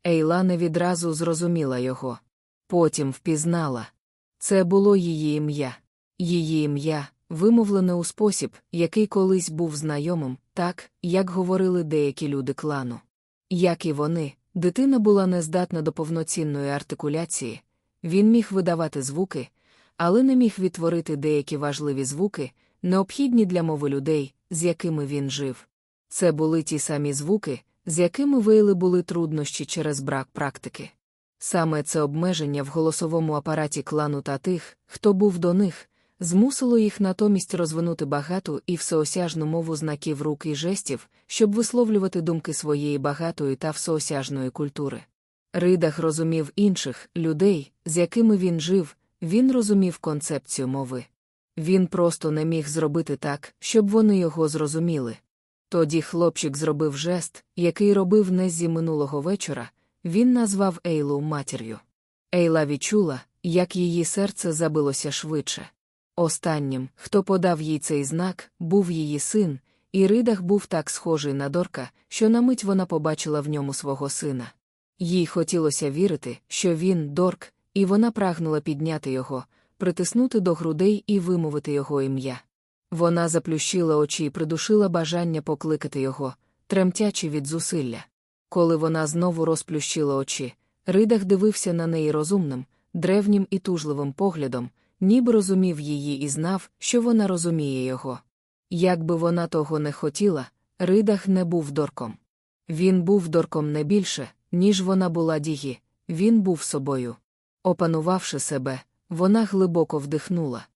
Ейла не відразу зрозуміла його. Потім впізнала. Це було її ім'я. Її ім'я, вимовлене у спосіб, який колись був знайомим, так, як говорили деякі люди клану. Як і вони, дитина була нездатна до повноцінної артикуляції, він міг видавати звуки, але не міг відтворити деякі важливі звуки, необхідні для мови людей, з якими він жив. Це були ті самі звуки, з якими вийли були труднощі через брак практики. Саме це обмеження в голосовому апараті клану та тих, хто був до них, змусило їх натомість розвинути багату і всеосяжну мову знаків рук і жестів, щоб висловлювати думки своєї багатої та всеосяжної культури. Ридах розумів інших людей, з якими він жив, він розумів концепцію мови. Він просто не міг зробити так, щоб вони його зрозуміли. Тоді хлопчик зробив жест, який робив Неззі минулого вечора, він назвав Ейлу матір'ю. Ейла відчула, як її серце забилося швидше. Останнім, хто подав їй цей знак, був її син, і ридах був так схожий на Дорка, що на мить вона побачила в ньому свого сина. Їй хотілося вірити, що він Дорк, і вона прагнула підняти його, притиснути до грудей і вимовити його ім'я. Вона заплющила очі і придушила бажання покликати його, тремтячи від зусилля. Коли вона знову розплющила очі, ридах дивився на неї розумним, древнім і тужливим поглядом, ніби розумів її і знав, що вона розуміє його. Якби вона того не хотіла, ридах не був дорком. Він був дорком не більше, ніж вона була дігі, він був собою. Опанувавши себе, вона глибоко вдихнула.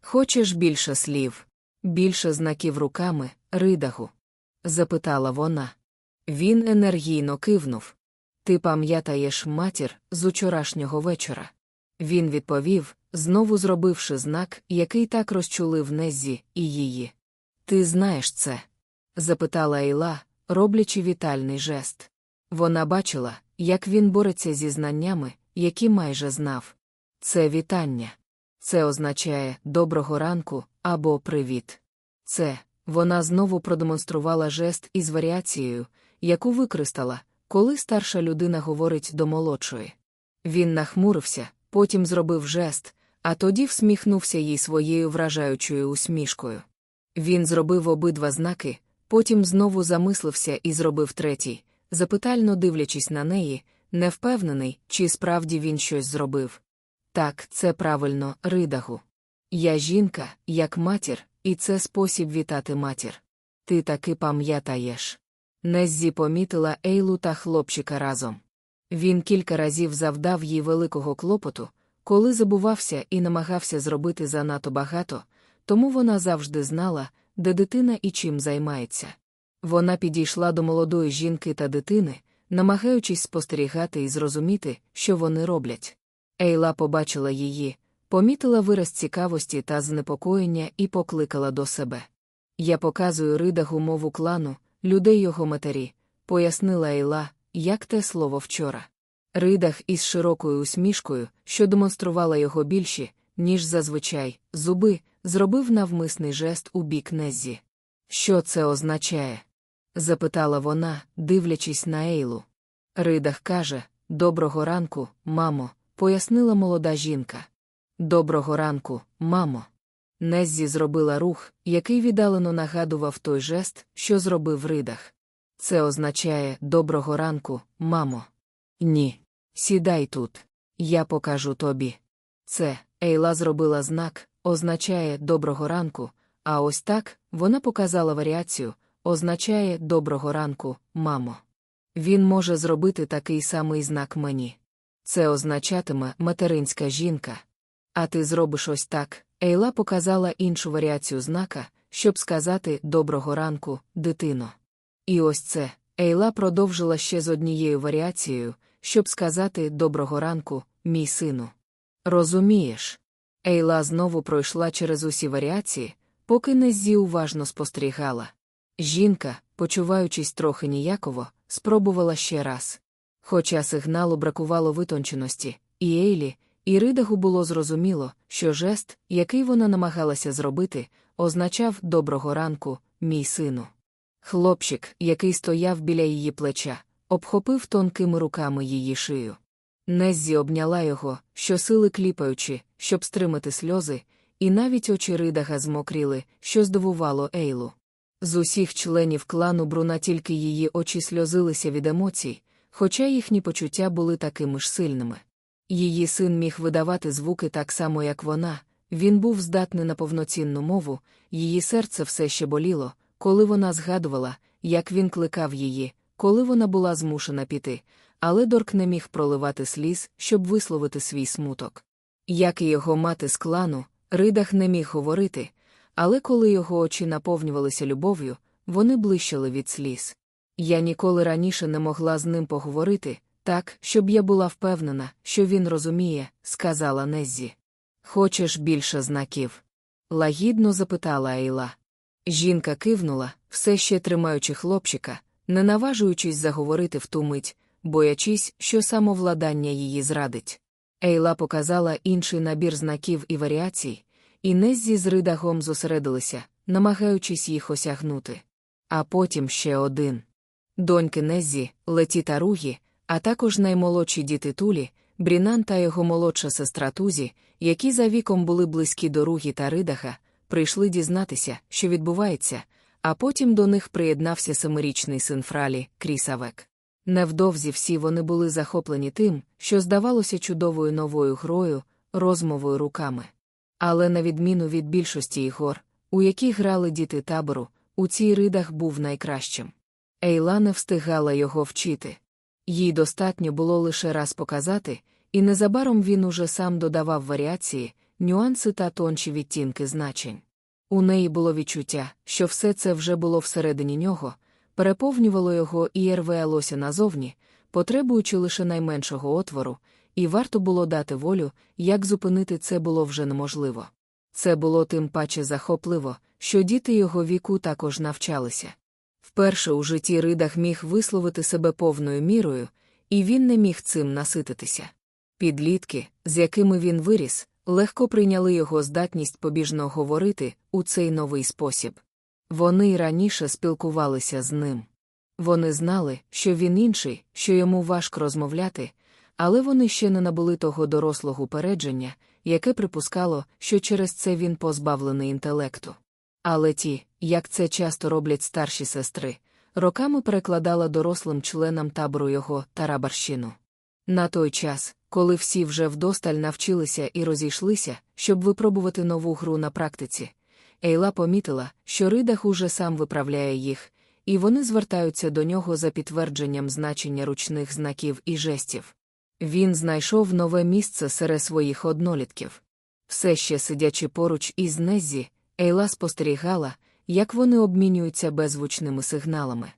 Хочеш більше слів, більше знаків руками, ридагу? запитала вона. Він енергійно кивнув. Ти пам'ятаєш матір з учорашнього вечора. Він відповів, знову зробивши знак, який так розчулив Неззі і її. Ти знаєш це? запитала Ейла, роблячи вітальний жест. Вона бачила, як він бореться зі знаннями, які майже знав. Це вітання. Це означає доброго ранку або привіт. Це вона знову продемонструвала жест із варіацією, яку використала, коли старша людина говорить до молодшої. Він нахмурився, потім зробив жест, а тоді всміхнувся їй своєю вражаючою усмішкою. Він зробив обидва знаки, потім знову замислився і зробив третій, запитально дивлячись на неї, невпевнений, чи справді він щось зробив. Так, це правильно, ридагу. Я жінка, як матір, і це спосіб вітати матір. Ти таки пам'ятаєш. Неззі помітила Ейлу та хлопчика разом. Він кілька разів завдав їй великого клопоту, коли забувався і намагався зробити занадто багато, тому вона завжди знала, де дитина і чим займається. Вона підійшла до молодої жінки та дитини, намагаючись спостерігати і зрозуміти, що вони роблять. Ейла побачила її, помітила вираз цікавості та знепокоєння і покликала до себе. Я показую ридагу мову клану, людей його матері, пояснила Ейла, як те слово вчора. Ридах із широкою усмішкою, що демонструвала його більші, ніж зазвичай, зуби, зробив навмисний жест у бік Неззі. Що це означає? запитала вона, дивлячись на Ейлу. Ридах каже Доброго ранку, мамо, пояснила молода жінка. Доброго ранку, мамо. Неззі зробила рух, який віддалено нагадував той жест, що зробив ридах. Це означає доброго ранку, мамо. Ні. Сідай тут. Я покажу тобі. Це Ейла зробила знак, означає доброго ранку, а ось так вона показала варіацію, означає доброго ранку, мамо. Він може зробити такий самий знак мені. Це означатиме материнська жінка. А ти зробиш ось так. Ейла показала іншу варіацію знака, щоб сказати доброго ранку, дитино. І ось це Ейла продовжила ще з однією варіацією, щоб сказати доброго ранку, мій сину. Розумієш? Ейла знову пройшла через усі варіації, поки Незі уважно спостерігала. Жінка, почуваючись трохи ніяково, спробувала ще раз. Хоча сигналу бракувало витонченості, і Ейлі, і Ридагу було зрозуміло, що жест, який вона намагалася зробити, означав доброго ранку, мій сину. Хлопчик, який стояв біля її плеча, обхопив тонкими руками її шию. Неззі обняла його, щосили кліпаючи, щоб стримати сльози, і навіть очі ридага змокріли, що здивувало Ейлу. З усіх членів клану Бруна тільки її очі сльозилися від емоцій, хоча їхні почуття були такими ж сильними. Її син міг видавати звуки так само, як вона, він був здатний на повноцінну мову, її серце все ще боліло, коли вона згадувала, як він кликав її, коли вона була змушена піти, але Дорк не міг проливати сліз, щоб висловити свій смуток. Як і його мати з клану, Ридах не міг говорити, але коли його очі наповнювалися любов'ю, вони блищали від сліз. Я ніколи раніше не могла з ним поговорити, Так, щоб я була впевнена, що він розуміє, сказала Неззі. Хочеш більше знаків? лагідно запитала Ейла. Жінка кивнула, все ще тримаючи хлопчика, не наважуючись заговорити в ту мить, боячись, що самовладання її зрадить. Ейла показала інший набір знаків і варіацій, і Неззі з ридагом зосередилися, намагаючись їх осягнути. А потім ще один. Доньки Неззі, Леті та Ругі, а також наймолодші діти Тулі, Брінан та його молодша сестра Тузі, які за віком були близькі до Ругі та Ридага, прийшли дізнатися, що відбувається, а потім до них приєднався семирічний син Фралі, Крісавек. Невдовзі всі вони були захоплені тим, що здавалося чудовою новою грою, розмовою руками. Але на відміну від більшості ігор, у яких грали діти табору, у цій ридах був найкращим. Ейла не встигала його вчити. Їй достатньо було лише раз показати, і незабаром він уже сам додавав варіації, нюанси та тончі відтінки значень. У неї було відчуття, що все це вже було всередині нього, переповнювало його і рвелося назовні, потребуючи лише найменшого отвору, і варто було дати волю, як зупинити це було вже неможливо. Це було тим паче захопливо, що діти його віку також навчалися. Вперше у житті ридах міг висловити себе повною мірою, і він не міг цим насититися. Підлітки, з якими він виріс, легко прийняли його здатність побіжно говорити у цей новий спосіб. Вони й раніше спілкувалися з ним. Вони знали, що він інший, що йому важко розмовляти, але вони ще не набули того дорослого упередження, яке припускало, що через це він позбавлений інтелекту. Але ті, як це часто роблять старші сестри, роками перекладала дорослим членам табору його тарабарщину. На той час, коли всі вже вдосталь навчилися і розійшлися, щоб випробувати нову гру на практиці, Ейла помітила, що ридах уже сам виправляє їх, і вони звертаються до нього за підтвердженням значення ручних знаків і жестів. Він знайшов нове місце серед своїх однолітків. Все ще сидячи поруч із Неззі, Ейла спостерігала, як вони обмінюються беззвучними сигналами.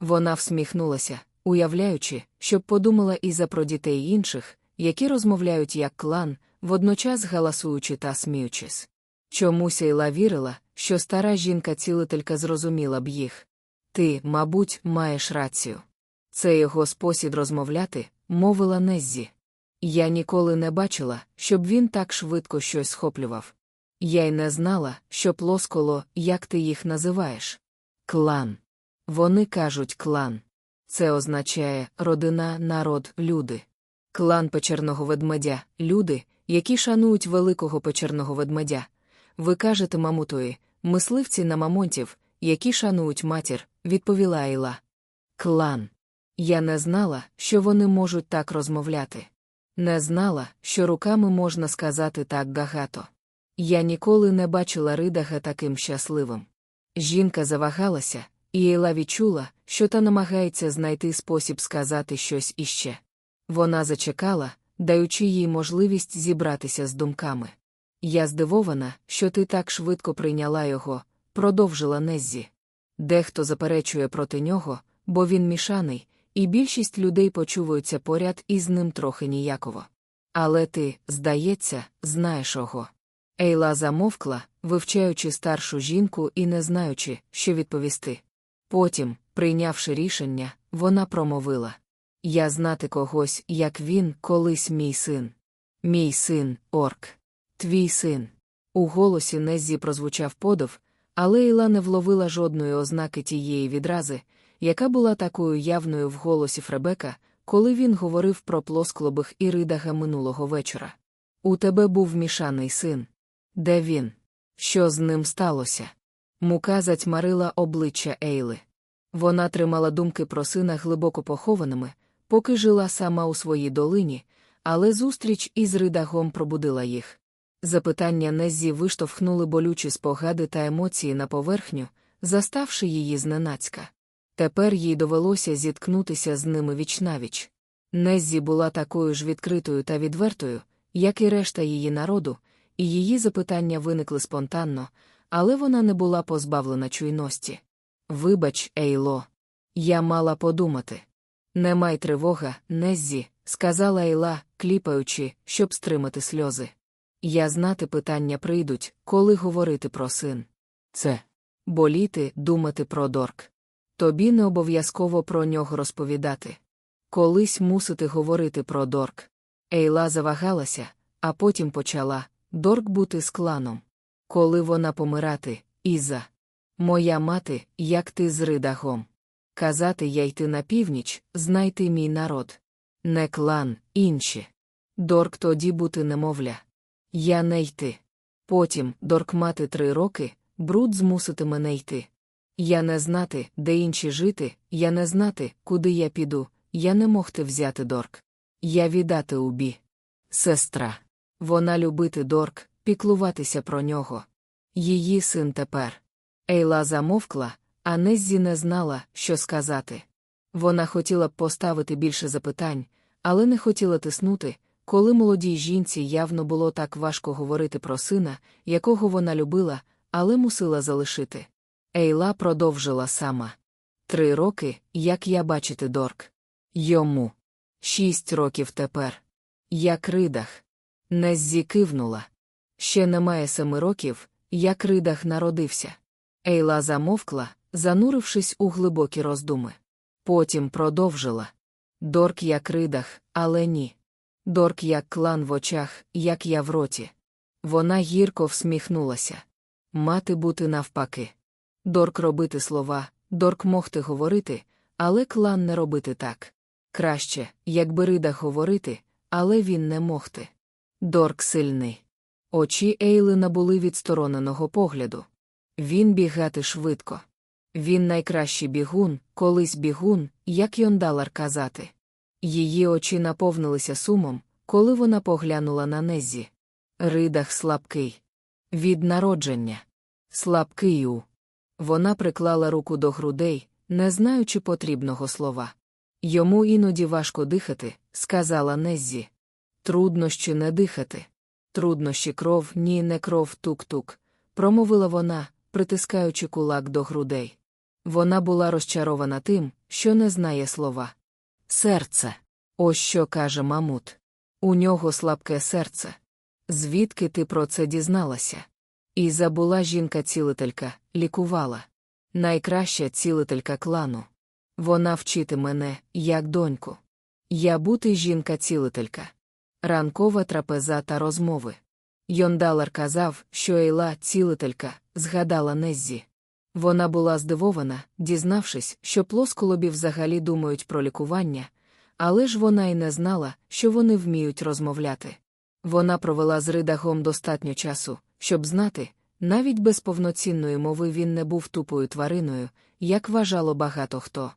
Вона всміхнулася, уявляючи, щоб подумала і за про дітей інших, які розмовляють як клан, водночас галасуючи та сміючись. Чомусь Ейла вірила, що стара жінка-цілителька зрозуміла б їх. Ти, мабуть, маєш рацію. Це його спосіб розмовляти, мовила Неззі. Я ніколи не бачила, щоб він так швидко щось схоплював. Я й не знала, що плосколо, як ти їх називаєш. Клан. Вони кажуть клан. Це означає родина, народ, люди. Клан печерного ведмедя, люди, які шанують великого печерного ведмедя. Ви кажете мамутої, мисливці на мамонтів, які шанують матір, відповіла Айла. Клан. Я не знала, що вони можуть так розмовляти. Не знала, що руками можна сказати так багато. Я ніколи не бачила ридага таким щасливим. Жінка завагалася, і Ейла відчула, що та намагається знайти спосіб сказати щось іще. Вона зачекала, даючи їй можливість зібратися з думками. Я здивована, що ти так швидко прийняла його, продовжила Неззі. Дехто заперечує проти нього, бо він мішаний, і більшість людей почуваються поряд із ним трохи ніяково. Але ти, здається, знаєш його. Ейла замовкла, вивчаючи старшу жінку і не знаючи, що відповісти. Потім, прийнявши рішення, вона промовила Я знати когось, як він, колись мій син. Мій син, орк. Твій син. У голосі Неззі прозвучав подив, але Ейла не вловила жодної ознаки тієї відрази, яка була такою явною в голосі Фребека, коли він говорив про плосклобих і ридага минулого вечора. У тебе був мішаний син. Де він? Що з ним сталося? Мука затьмарила обличчя Ейли. Вона тримала думки про сина глибоко похованими, поки жила сама у своїй долині, але зустріч із ридагом пробудила їх. Запитання Неззі виштовхнули болючі спогади та емоції на поверхню, заставши її зненацька. Тепер їй довелося зіткнутися з ними вічнавіч. Неззі була такою ж відкритою та відвертою, як і решта її народу, і її запитання виникли спонтанно, але вона не була позбавлена чуйності. Вибач, Ейло, я мала подумати. Не май тривога, Неззі, сказала Ейла, кліпаючи, щоб стримати сльози. Я знати питання прийдуть, коли говорити про син. Це. Боліти, думати про дорк. Тобі не обов'язково про нього розповідати. Колись мусити говорити про дорк. Ейла завагалася, а потім почала дорк бути з кланом. Коли вона помирати, Іза. Моя мати, як ти з ридагом. Казати я йти на північ, знайти мій народ. Не клан, інші. Дорк тоді бути немовля. Я не йти. Потім, дорк мати три роки, бруд змусити мене йти. Я не знати, де інші жити, я не знати, куди я піду, я не могти взяти дорк. Я віддати убі. Сестра. Вона любити дорк, піклуватися про нього. Її син тепер. Ейла замовкла, а Неззі не знала, що сказати. Вона хотіла б поставити більше запитань, але не хотіла тиснути, коли молодій жінці явно було так важко говорити про сина, якого вона любила, але мусила залишити. Ейла продовжила сама. Три роки, як я бачити дорк. Йому. Шість років тепер. Як ридах. Неззі кивнула. Ще немає семи років, як ридах народився. Ейла замовкла, занурившись у глибокі роздуми. Потім продовжила. Дорк як ридах, але ні. Дорк як клан в очах, як я в роті. Вона гірко всміхнулася. Мати бути навпаки. Дорк робити слова, дорк могти говорити, але клан не робити так. Краще, якби ридах говорити, але він не могти. Дорк сильний. Очі Ейли набули відстороненого погляду. Він бігати швидко. Він найкращий бігун, колись бігун, як Йондалар казати. Її очі наповнилися сумом, коли вона поглянула на Незі. Ридах слабкий. Від народження. Слабкий у. Вона приклала руку до грудей, не знаючи потрібного слова. Йому іноді важко дихати, сказала Неззі. Труднощі не дихати. Труднощі кров, ні, не кров тук-тук, промовила вона, притискаючи кулак до грудей. Вона була розчарована тим, що не знає слова. Серце. Ось що каже Мамут. У нього слабке серце. Звідки ти про це дізналася? І забула жінка-цілителька, лікувала. Найкраща цілителька клану. Вона вчити мене, як доньку. Я бути жінка-цілителька. Ранкова трапеза та розмови. Йондалар казав, що Ейла, цілителька, згадала Неззі. Вона була здивована, дізнавшись, що плосколобі взагалі думають про лікування, але ж вона й не знала, що вони вміють розмовляти. Вона провела з ридагом достатньо часу, щоб знати, навіть без повноцінної мови він не був тупою твариною, як вважало багато хто.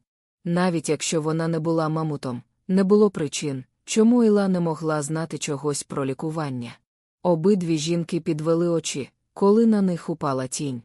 Навіть якщо вона не була мамутом, не було причин, чому Іла не могла знати чогось про лікування. Обидві жінки підвели очі, коли на них упала тінь.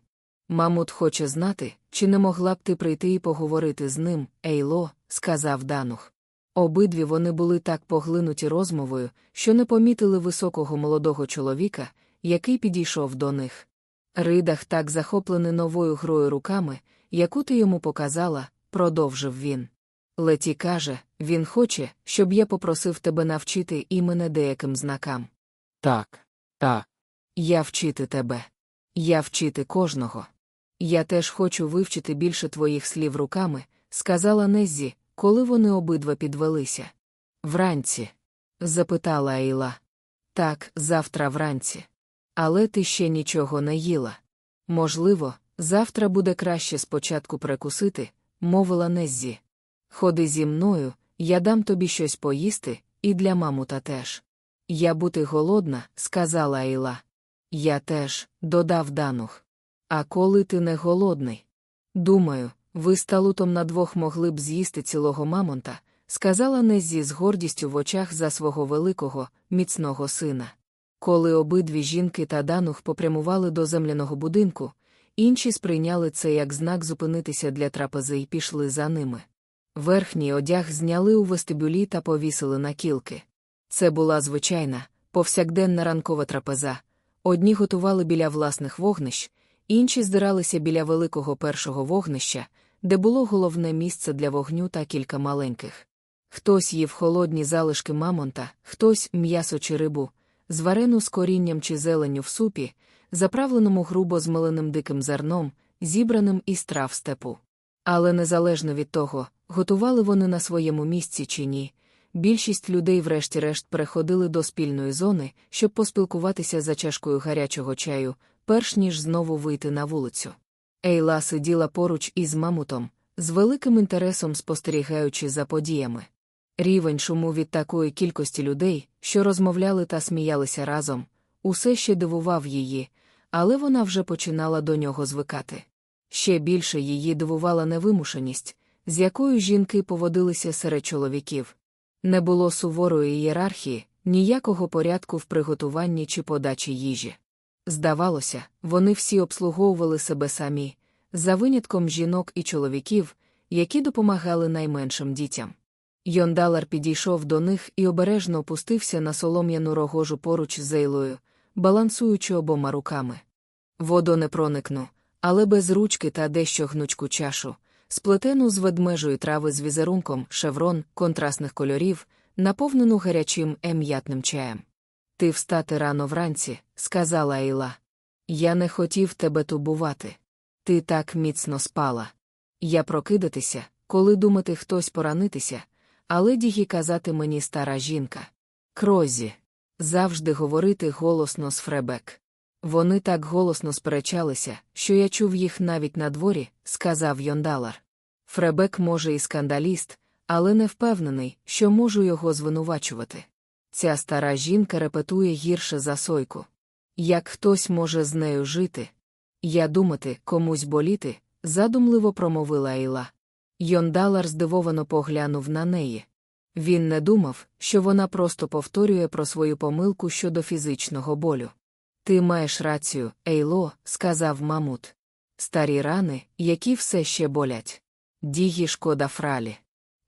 Мамут хоче знати, чи не могла б ти прийти і поговорити з ним, Ейло, сказав Данух. Обидві вони були так поглинуті розмовою, що не помітили високого молодого чоловіка, який підійшов до них. Ридах так захоплений новою грою руками, яку ти йому показала, продовжив він. Леті каже, він хоче, щоб я попросив тебе навчити і мене деяким знакам. Так, так. Я вчити тебе. Я вчити кожного. Я теж хочу вивчити більше твоїх слів руками, сказала Неззі, коли вони обидва підвелися. Вранці? запитала Ейла. Так, завтра вранці. Але ти ще нічого не їла. Можливо, завтра буде краще спочатку прикусити, мовила Неззі. Ходи зі мною, я дам тобі щось поїсти, і для мамута теж. Я бути голодна, сказала Ейла. Я теж, додав Данух. А коли ти не голодний? Думаю, ви з талутом на двох могли б з'їсти цілого мамонта, сказала Незі з гордістю в очах за свого великого, міцного сина. Коли обидві жінки та Данух попрямували до земляного будинку, інші сприйняли це як знак зупинитися для трапези і пішли за ними. Верхній одяг зняли у вестибюлі та повісили на кілки. Це була звичайна, повсякденна ранкова трапеза. Одні готували біля власних вогнищ, інші здиралися біля великого першого вогнища, де було головне місце для вогню та кілька маленьких. Хтось їв холодні залишки мамонта, хтось м'ясо чи рибу, зварену з корінням чи зеленню в супі, заправленому грубо змеленим диким зерном, зібраним із трав степу. Але незалежно від того, готували вони на своєму місці чи ні, більшість людей, врешті-решт, переходили до спільної зони, щоб поспілкуватися за чашкою гарячого чаю, перш ніж знову вийти на вулицю. Ейла сиділа поруч із мамутом, з великим інтересом спостерігаючи за подіями. Рівень шуму від такої кількості людей, що розмовляли та сміялися разом, усе ще дивував її, але вона вже починала до нього звикати. Ще більше її дивувала невимушеність, з якою жінки поводилися серед чоловіків. Не було суворої ієрархії, ніякого порядку в приготуванні чи подачі їжі. Здавалося, вони всі обслуговували себе самі, за винятком жінок і чоловіків, які допомагали найменшим дітям. Йондалар підійшов до них і обережно опустився на солом'яну рогожу поруч з Ейлою, балансуючи обома руками. Воду не проникну, але без ручки та дещо гнучку чашу, сплетену з ведмежої трави з візерунком, шеврон, контрастних кольорів, наповнену гарячим ем'ятним чаєм. Ти встати рано вранці, сказала Ейла. Я не хотів тебе тубувати. Ти так міцно спала. Я прокидатися, коли думати хтось поранитися, але дігі казати мені стара жінка. Крозі. Завжди говорити голосно з Фребек. Вони так голосно сперечалися, що я чув їх навіть на дворі, сказав Йондалар. Фребек може і скандаліст, але не впевнений, що можу його звинувачувати. Ця стара жінка репетує гірше за сойку. Як хтось може з нею жити? Я думати, комусь боліти, задумливо промовила Ейла. Йондалар здивовано поглянув на неї. Він не думав, що вона просто повторює про свою помилку щодо фізичного болю. Ти маєш рацію, Ейло, сказав Мамут. Старі рани, які все ще болять. Дігі шкода фралі.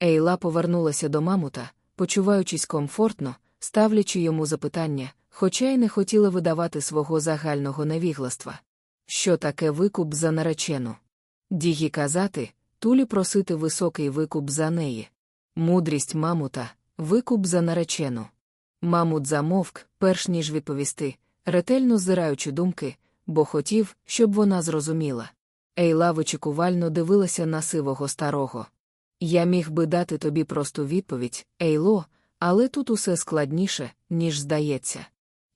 Ейла повернулася до Мамута, почуваючись комфортно, ставлячи йому запитання, хоча й не хотіла видавати свого загального невігластва. Що таке викуп за наречену? Дігі казати, тулі просити високий викуп за неї. Мудрість Мамута, викуп за наречену. Мамут замовк, перш ніж відповісти, ретельно зираючи думки, бо хотів, щоб вона зрозуміла. Ейла вичікувально дивилася на сивого старого. Я міг би дати тобі просту відповідь, Ейло, але тут усе складніше, ніж здається.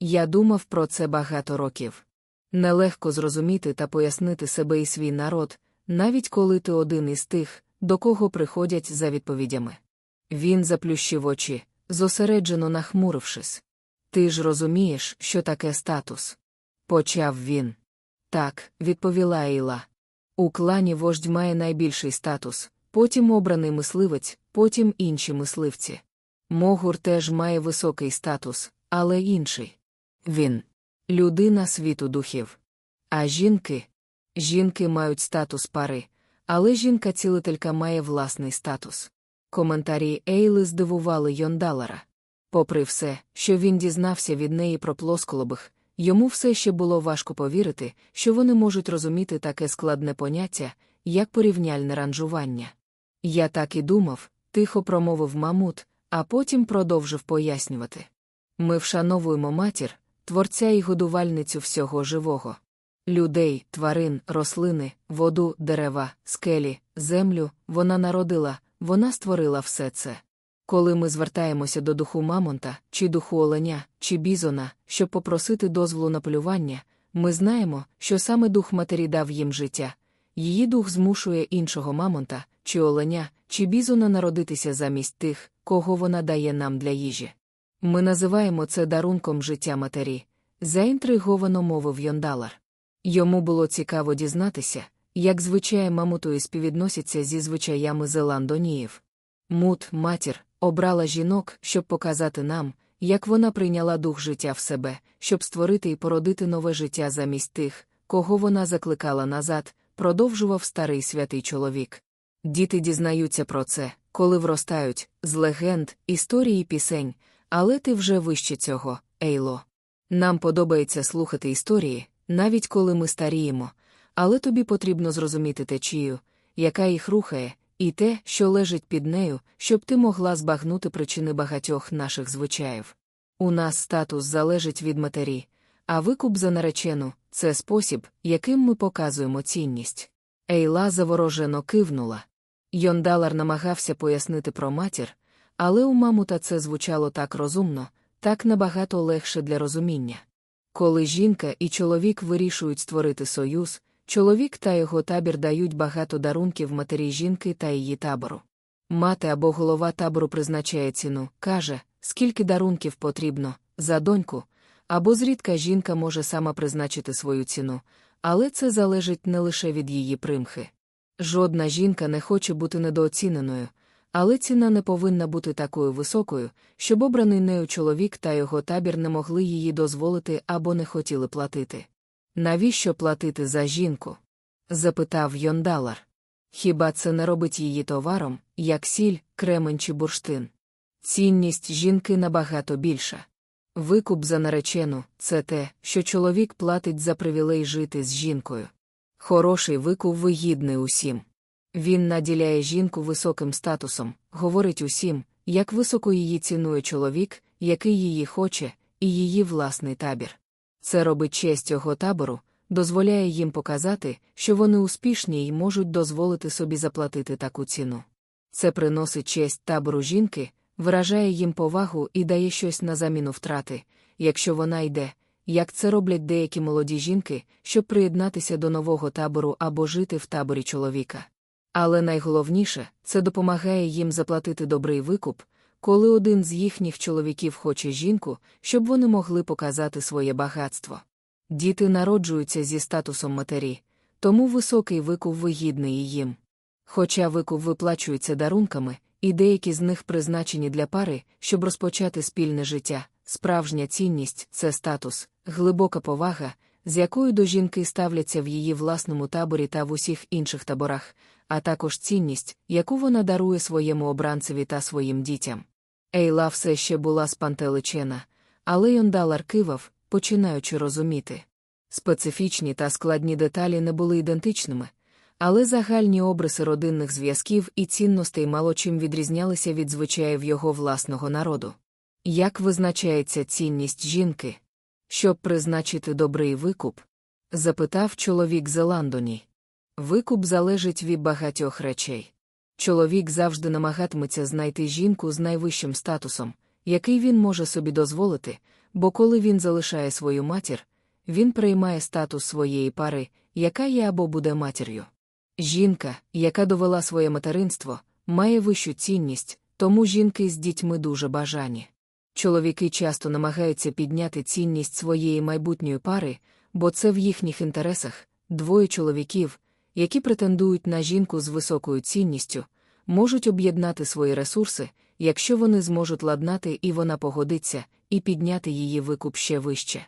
Я думав про це багато років. Нелегко зрозуміти та пояснити себе і свій народ, навіть коли ти один із тих, до кого приходять за відповідями. Він заплющив очі, зосереджено нахмурившись. Ти ж розумієш, що таке статус? Почав він. Так, відповіла Ейла. У клані вождь має найбільший статус, потім обраний мисливець, потім інші мисливці. Могур теж має високий статус, але інший. Він людина світу духів. А жінки? Жінки мають статус пари, але жінка-цілителька має власний статус. Коментарі Ейли здивували Йондалара. Попри все, що він дізнався від неї про плосколобих, йому все ще було важко повірити, що вони можуть розуміти таке складне поняття, як порівняльне ранжування. Я так і думав, тихо промовив Мамут, а потім продовжив пояснювати. Ми вшановуємо матір, творця і годувальницю всього живого. Людей, тварин, рослини, воду, дерева, скелі, землю, вона народила, вона створила все це. Коли ми звертаємося до духу Мамонта, чи духу оленя, чи бізона, щоб попросити дозволу на полювання, ми знаємо, що саме дух матері дав їм життя. Її дух змушує іншого Мамонта, чи оленя, чи бізона народитися замість тих, кого вона дає нам для їжі. Ми називаємо це дарунком життя матері, заінтриговано мовив Йондалар. Йому було цікаво дізнатися, як звичаї мамутої співвідносяться зі звичаями Зеландоніїв. Мут, матір, обрала жінок, щоб показати нам, як вона прийняла дух життя в себе, щоб створити і породити нове життя замість тих, кого вона закликала назад, продовжував старий святий чоловік. Діти дізнаються про це, коли вростають, з легенд, історії пісень, але ти вже вище цього, Ейло. Нам подобається слухати історії, навіть коли ми старіємо, але тобі потрібно зрозуміти течію, яка їх рухає, і те, що лежить під нею, щоб ти могла збагнути причини багатьох наших звичаїв. У нас статус залежить від матері, а викуп за наречену це спосіб, яким ми показуємо цінність. Ейла заворожено кивнула. Йондалар намагався пояснити про матір, але у мамута це звучало так розумно, так набагато легше для розуміння. Коли жінка і чоловік вирішують створити союз, чоловік та його табір дають багато дарунків матері жінки та її табору. Мати або голова табору призначає ціну, каже, скільки дарунків потрібно, за доньку, або зрідка жінка може сама призначити свою ціну, але це залежить не лише від її примхи. Жодна жінка не хоче бути недооціненою, але ціна не повинна бути такою високою, щоб обраний нею чоловік та його табір не могли її дозволити або не хотіли платити. Навіщо платити за жінку? запитав Йондалар. Хіба це не робить її товаром, як сіль, кремень чи бурштин? Цінність жінки набагато більша. Викуп за наречену це те, що чоловік платить за привілей жити з жінкою. Хороший викуп вигідний усім. Він наділяє жінку високим статусом, говорить усім, як високо її цінує чоловік, який її хоче, і її власний табір. Це робить честь його табору, дозволяє їм показати, що вони успішні і можуть дозволити собі заплатити таку ціну. Це приносить честь табору жінки, виражає їм повагу і дає щось на заміну втрати, якщо вона йде, як це роблять деякі молоді жінки, щоб приєднатися до нового табору або жити в таборі чоловіка. Але найголовніше це допомагає їм заплатити добрий викуп, коли один з їхніх чоловіків хоче жінку, щоб вони могли показати своє багатство. Діти народжуються зі статусом матері, тому високий викуп вигідний їм. Хоча викуп виплачується дарунками, і деякі з них призначені для пари, щоб розпочати спільне життя, справжня цінність це статус, глибока повага, з якою до жінки ставляться в її власному таборі та в усіх інших таборах, а також цінність, яку вона дарує своєму обранцеві та своїм дітям. Ейла все ще була спантеличена, але Йондалар кивав, починаючи розуміти. Специфічні та складні деталі не були ідентичними, але загальні обриси родинних зв'язків і цінностей мало чим відрізнялися від звичаїв його власного народу. Як визначається цінність жінки? Щоб призначити добрий викуп? запитав чоловік Зеландоні. Викуп залежить від багатьох речей. Чоловік завжди намагатиметься знайти жінку з найвищим статусом, який він може собі дозволити, бо коли він залишає свою матір, він приймає статус своєї пари, яка є або буде матір'ю. Жінка, яка довела своє материнство, має вищу цінність, тому жінки з дітьми дуже бажані. Чоловіки часто намагаються підняти цінність своєї майбутньої пари, бо це в їхніх інтересах двоє чоловіків, які претендують на жінку з високою цінністю, можуть об'єднати свої ресурси, якщо вони зможуть ладнати і вона погодиться, і підняти її викуп ще вище.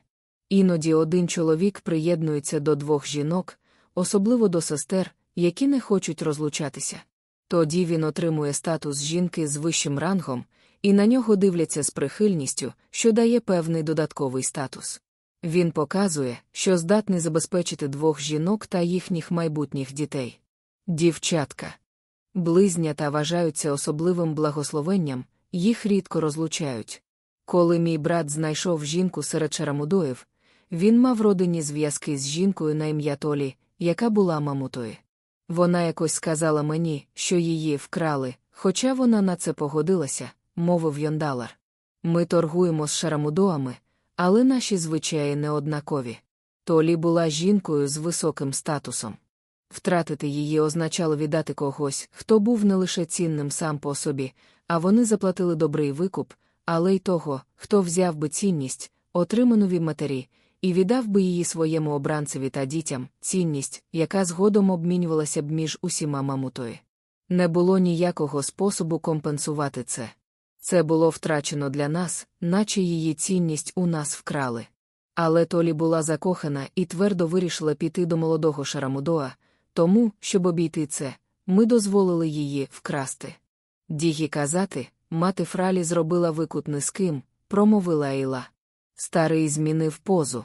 Іноді один чоловік приєднується до двох жінок, особливо до сестер, які не хочуть розлучатися. Тоді він отримує статус жінки з вищим рангом, і на нього дивляться з прихильністю, що дає певний додатковий статус. Він показує, що здатний забезпечити двох жінок та їхніх майбутніх дітей. Дівчатка. Близнята вважаються особливим благословенням, їх рідко розлучають. Коли мій брат знайшов жінку серед Чарамудоїв, він мав родинні зв'язки з жінкою на ім'я Толі, яка була мамутою. Вона якось сказала мені, що її вкрали, хоча вона на це погодилася, мовив Йондалар. Ми торгуємо з шарамудоами, але наші звичаї не однакові. Толі була жінкою з високим статусом. Втратити її означало віддати когось, хто був не лише цінним сам по собі, а вони заплатили добрий викуп, але й того, хто взяв би цінність, отриману від матері, і віддав би її своєму обранцеві та дітям, цінність, яка згодом обмінювалася б між усіма мамутої. Не було ніякого способу компенсувати це. Це було втрачено для нас, наче її цінність у нас вкрали. Але Толі була закохана і твердо вирішила піти до молодого Шарамудоа, тому, щоб обійти це, ми дозволили її вкрасти. Дігі казати, мати Фралі зробила викут низьким, промовила Ейла. Старий змінив позу.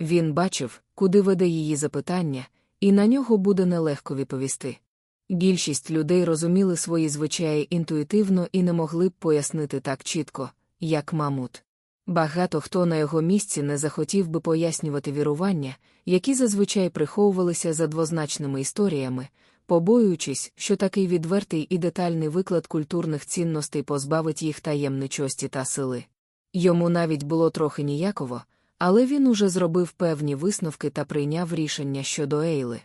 Він бачив, куди веде її запитання, і на нього буде нелегко відповісти. Більшість людей розуміли свої звичаї інтуїтивно і не могли б пояснити так чітко, як Мамут. Багато хто на його місці не захотів би пояснювати вірування, які зазвичай приховувалися за двозначними історіями, побоюючись, що такий відвертий і детальний виклад культурних цінностей позбавить їх таємничості та сили. Йому навіть було трохи ніяково, але він уже зробив певні висновки та прийняв рішення щодо Ейли.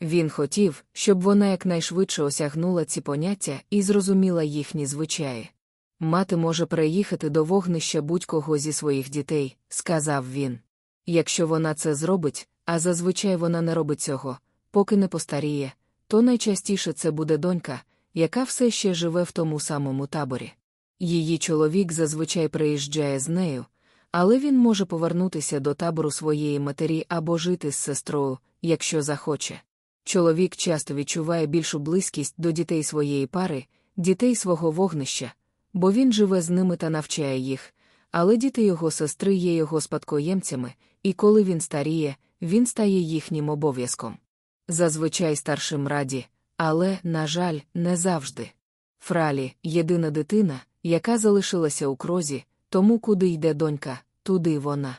Він хотів, щоб вона якнайшвидше осягнула ці поняття і зрозуміла їхні звичаї. Мати може переїхати до вогнища будь-кого зі своїх дітей, сказав він. Якщо вона це зробить, а зазвичай вона не робить цього, поки не постаріє, то найчастіше це буде донька, яка все ще живе в тому самому таборі. Її чоловік зазвичай приїжджає з нею, але він може повернутися до табору своєї матері або жити з сестрою, якщо захоче. Чоловік часто відчуває більшу близькість до дітей своєї пари, дітей свого вогнища, бо він живе з ними та навчає їх, але діти його сестри є його спадкоємцями, і коли він старіє, він стає їхнім обов'язком. Зазвичай старшим раді, але, на жаль, не завжди. Фралі єдина дитина, яка залишилася у крозі, тому куди йде донька, туди вона.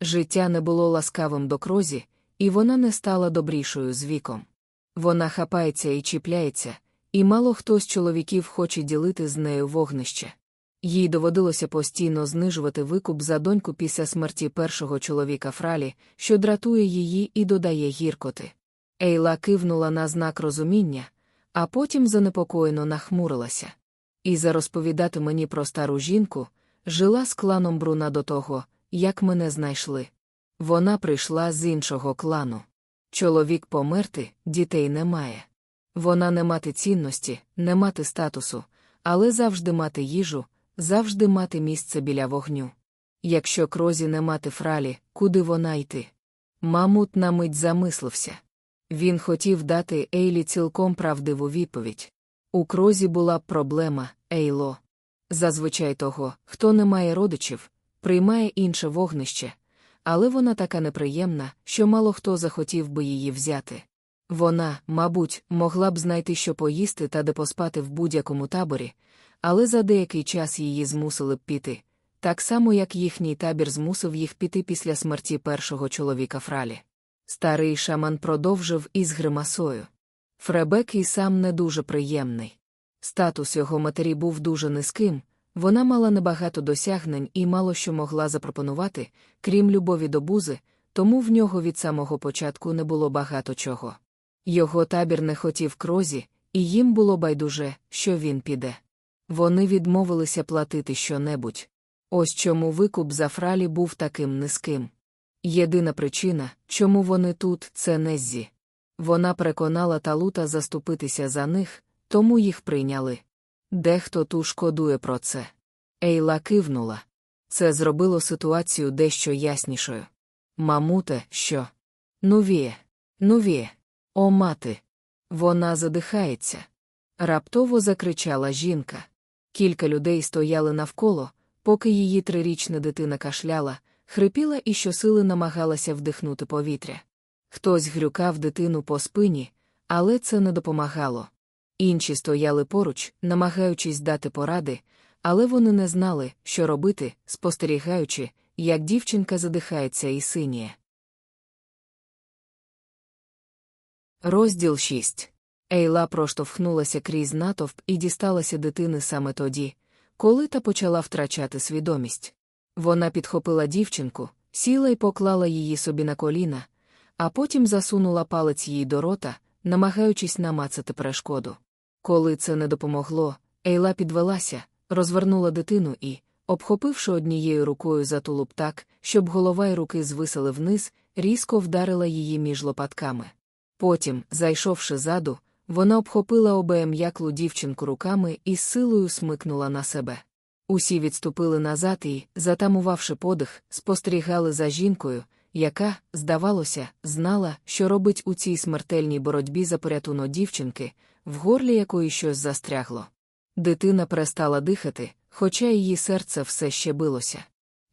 Життя не було ласкавим до крозі, і вона не стала добрішою з віком. Вона хапається і чіпляється, і мало хто з чоловіків хоче ділити з нею вогнище. Їй доводилося постійно знижувати викуп за доньку після смерті першого чоловіка Фралі, що дратує її і додає гіркоти. Ейла кивнула на знак розуміння, а потім занепокоєно нахмурилася. І за розповідати мені про стару жінку, жила з кланом Бруна до того, як мене знайшли. Вона прийшла з іншого клану. Чоловік померти, дітей немає. Вона не мати цінності, не мати статусу, але завжди мати їжу, завжди мати місце біля вогню. Якщо крозі не мати фралі, куди вона йти? Мамут на мить замислився. Він хотів дати Ейлі цілком правдиву відповідь. У крозі була проблема, Ейло. Зазвичай того, хто не має родичів, приймає інше вогнище, але вона така неприємна, що мало хто захотів би її взяти. Вона, мабуть, могла б знайти, що поїсти та де поспати в будь-якому таборі, але за деякий час її змусили б піти, так само як їхній табір змусив їх піти після смерті першого чоловіка Фралі. Старий шаман продовжив із гримасою. Фребек і сам не дуже приємний. Статус його матері був дуже низьким, вона мала небагато досягнень і мало що могла запропонувати, крім любові до бузи, тому в нього від самого початку не було багато чого. Його табір не хотів крозі, і їм було байдуже, що він піде. Вони відмовилися платити щонебудь. Ось чому викуп за фралі був таким низьким. Єдина причина, чому вони тут, це Неззі. Вона переконала Талута заступитися за них, тому їх прийняли. Дехто ту шкодує про це. Ейла кивнула. Це зробило ситуацію дещо яснішою. Мамуте, що? Нувіє, нувіє. О, мати. Вона задихається. Раптово закричала жінка. Кілька людей стояли навколо, поки її трирічна дитина кашляла, хрипіла і щосили намагалася вдихнути повітря. Хтось грюкав дитину по спині, але це не допомагало. Інші стояли поруч, намагаючись дати поради, але вони не знали, що робити, спостерігаючи, як дівчинка задихається і синіє. Розділ 6. Ейла проштовхнулася крізь натовп і дісталася дитини саме тоді, коли та почала втрачати свідомість. Вона підхопила дівчинку, сіла і поклала її собі на коліна, а потім засунула палець їй до рота, намагаючись намацати перешкоду. Коли це не допомогло, Ейла підвелася, розвернула дитину і, обхопивши однією рукою за тулуб так, щоб голова й руки звисали вниз, різко вдарила її між лопатками. Потім, зайшовши ззаду, вона обхопила обеєм'яклу дівчинку руками і з силою смикнула на себе. Усі відступили назад і, затамувавши подих, спостерігали за жінкою, яка, здавалося, знала, що робить у цій смертельній боротьбі за порятунок дівчинки, в горлі якої щось застрягло. Дитина перестала дихати, хоча її серце все ще билося.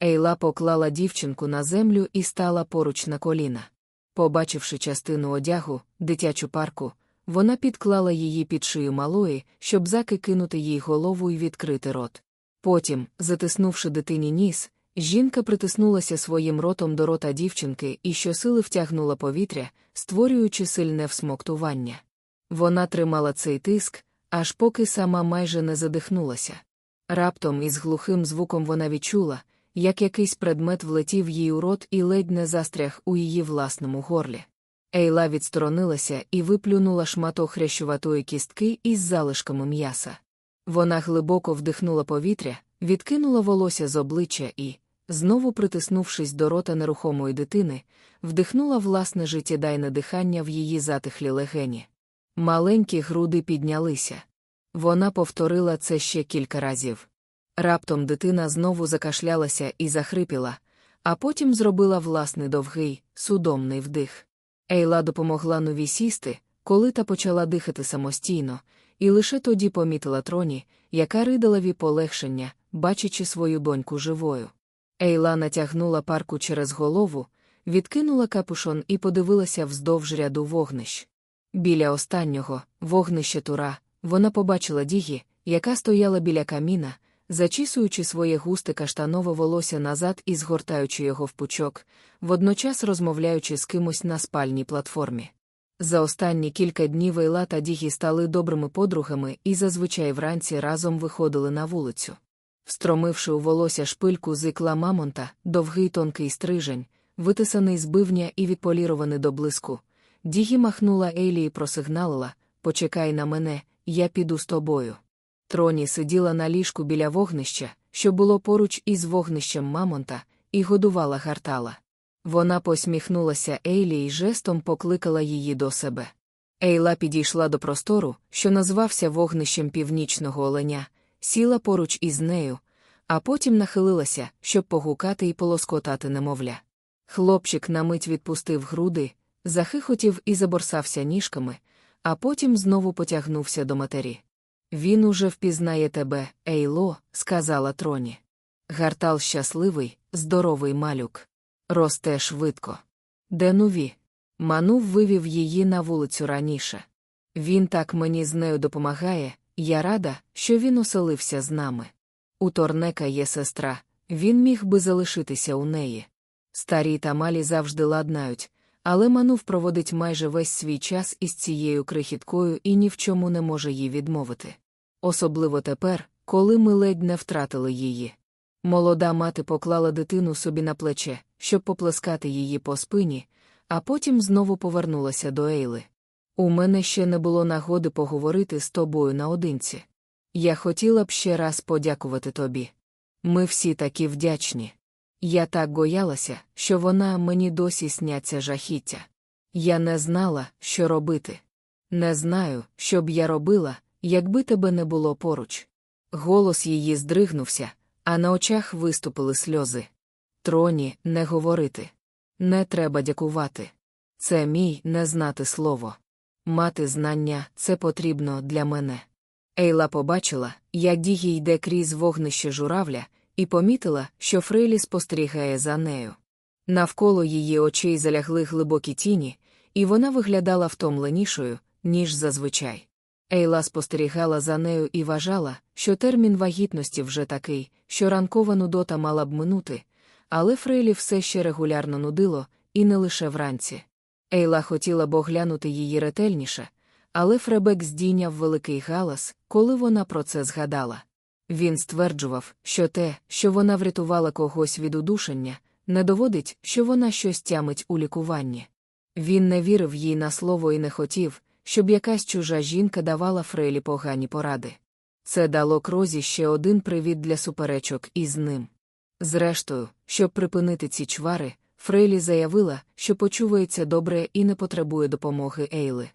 Ейла поклала дівчинку на землю і стала поруч на коліна. Побачивши частину одягу, дитячу парку, вона підклала її під шию малої, щоб заки кинути їй голову і відкрити рот. Потім, затиснувши дитині ніс, жінка притиснулася своїм ротом до рота дівчинки і щосили втягнула повітря, створюючи сильне всмоктування. Вона тримала цей тиск, аж поки сама майже не задихнулася. Раптом із глухим звуком вона відчула, як якийсь предмет влетів їй у рот і ледь не застряг у її власному горлі. Ейла відсторонилася і виплюнула шматок хрящуватої кістки із залишками м'яса. Вона глибоко вдихнула повітря, відкинула волосся з обличчя і, знову притиснувшись до рота нерухомої дитини, вдихнула власне життєдайне дихання в її затихлі легені. Маленькі груди піднялися. Вона повторила це ще кілька разів. Раптом дитина знову закашлялася і захрипіла, а потім зробила власний довгий, судомний вдих. Ейла допомогла нові сісти, коли та почала дихати самостійно, і лише тоді помітила троні, яка ридала ві полегшення, бачачи свою доньку живою. Ейла натягнула парку через голову, відкинула капюшон і подивилася вздовж ряду вогнищ. Біля останнього, вогнища тура, вона побачила дігі, яка стояла біля каміна, зачісуючи своє густе каштанове волосся назад і згортаючи його в пучок, водночас розмовляючи з кимось на спальній платформі. За останні кілька днів Ейла та Дігі стали добрими подругами і зазвичай вранці разом виходили на вулицю. Встромивши у волосся шпильку з ікла мамонта, довгий тонкий стрижень, витисаний з бивня і відполірований до блиску, Дігі махнула Ейлі і просигналила Почекай на мене, я піду з тобою. Троні сиділа на ліжку біля вогнища, що було поруч із вогнищем Мамонта, і годувала гартала. Вона посміхнулася Ейлі і жестом покликала її до себе. Ейла підійшла до простору, що назвався вогнищем північного оленя, сіла поруч із нею, а потім нахилилася, щоб погукати і полоскотати немовля. Хлопчик на мить відпустив груди, захихотів і заборсався ніжками, а потім знову потягнувся до матері. Він уже впізнає тебе, Ейло, сказала троні. Гартал щасливий, здоровий малюк. Росте швидко. Де нові? Манув вивів її на вулицю раніше. Він так мені з нею допомагає, я рада, що він оселився з нами. У Торнека є сестра, він міг би залишитися у неї. Старі та малі завжди ладнають, але Манув проводить майже весь свій час із цією крихіткою і ні в чому не може їй відмовити. Особливо тепер, коли ми ледь не втратили її. Молода мати поклала дитину собі на плече, щоб поплескати її по спині, а потім знову повернулася до Ейли. У мене ще не було нагоди поговорити з тобою наодинці. Я хотіла б ще раз подякувати тобі. Ми всі такі вдячні. Я так боялася, що вона мені досі сняться жахіття. Я не знала, що робити. Не знаю, що б я робила, якби тебе не було поруч. Голос її здригнувся, а на очах виступили сльози. Троні, не говорити. Не треба дякувати. Це мій не знати слово. Мати знання це потрібно для мене. Ейла побачила, як дігі йде крізь вогнище журавля, і помітила, що Фрейлі спостерігає за нею. Навколо її очей залягли глибокі тіні, і вона виглядала втомленішою, ніж зазвичай. Ейла спостерігала за нею і вважала, що термін вагітності вже такий, що ранкова нудота мала б минути, але Фрейлі все ще регулярно нудило, і не лише вранці. Ейла хотіла б оглянути її ретельніше, але Фребек здійняв великий галас, коли вона про це згадала. Він стверджував, що те, що вона врятувала когось від удушення, не доводить, що вона щось тямить у лікуванні. Він не вірив їй на слово і не хотів, щоб якась чужа жінка давала Фрейлі погані поради. Це дало крозі ще один привід для суперечок із ним. Зрештою, щоб припинити ці чвари, Фрейлі заявила, що почувається добре і не потребує допомоги Ейли.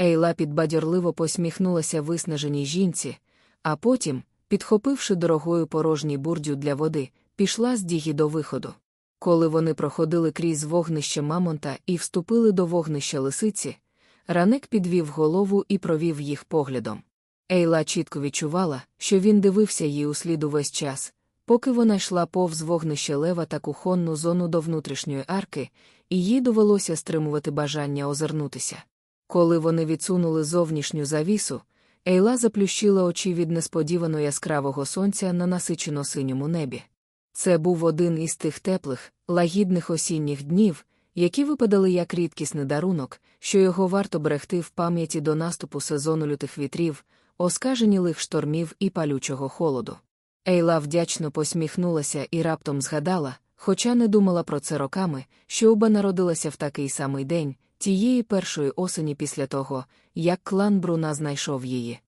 Ейла підбадьорливо посміхнулася виснаженій жінці, а потім, підхопивши дорогою порожній бурдю для води, пішла з дігі до виходу. Коли вони проходили крізь вогнище Мамонта і вступили до вогнища лисиці, ранек підвів голову і провів їх поглядом. Ейла чітко відчувала, що він дивився їй услід увесь час, поки вона йшла повз вогнище лева та кухонну зону до внутрішньої арки, і їй довелося стримувати бажання озирнутися. Коли вони відсунули зовнішню завісу, Ейла заплющила очі від несподівано яскравого сонця на насичено синьому небі. Це був один із тих теплих, лагідних осінніх днів, які випадали як рідкісний дарунок, що його варто берегти в пам'яті до наступу сезону лютих вітрів, оскаженілих штормів і палючого холоду. Ейла вдячно посміхнулася і раптом згадала, хоча не думала про це роками, що Уба народилася в такий самий день, тієї першої осені після того, як клан Бруна знайшов її.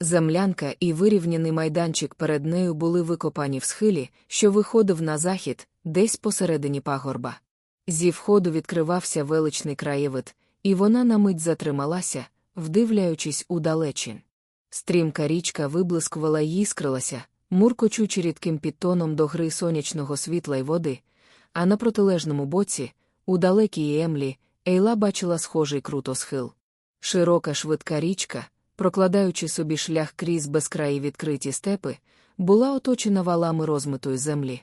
Землянка і вирівняний майданчик перед нею були викопані в схилі, що виходив на захід, десь посередині пагорба. Зі входу відкривався величний краєвид, і вона на мить затрималася, вдивляючись у далечин. Стрімка річка виблискувала й іскрилася, муркочучи рідким підтоном до гри сонячного світла й води, а на протилежному боці, у далекій Емлі, Ейла бачила схожий круто схил. Широка швидка річка, прокладаючи собі шлях крізь безкраї відкриті степи, була оточена валами розмитої землі.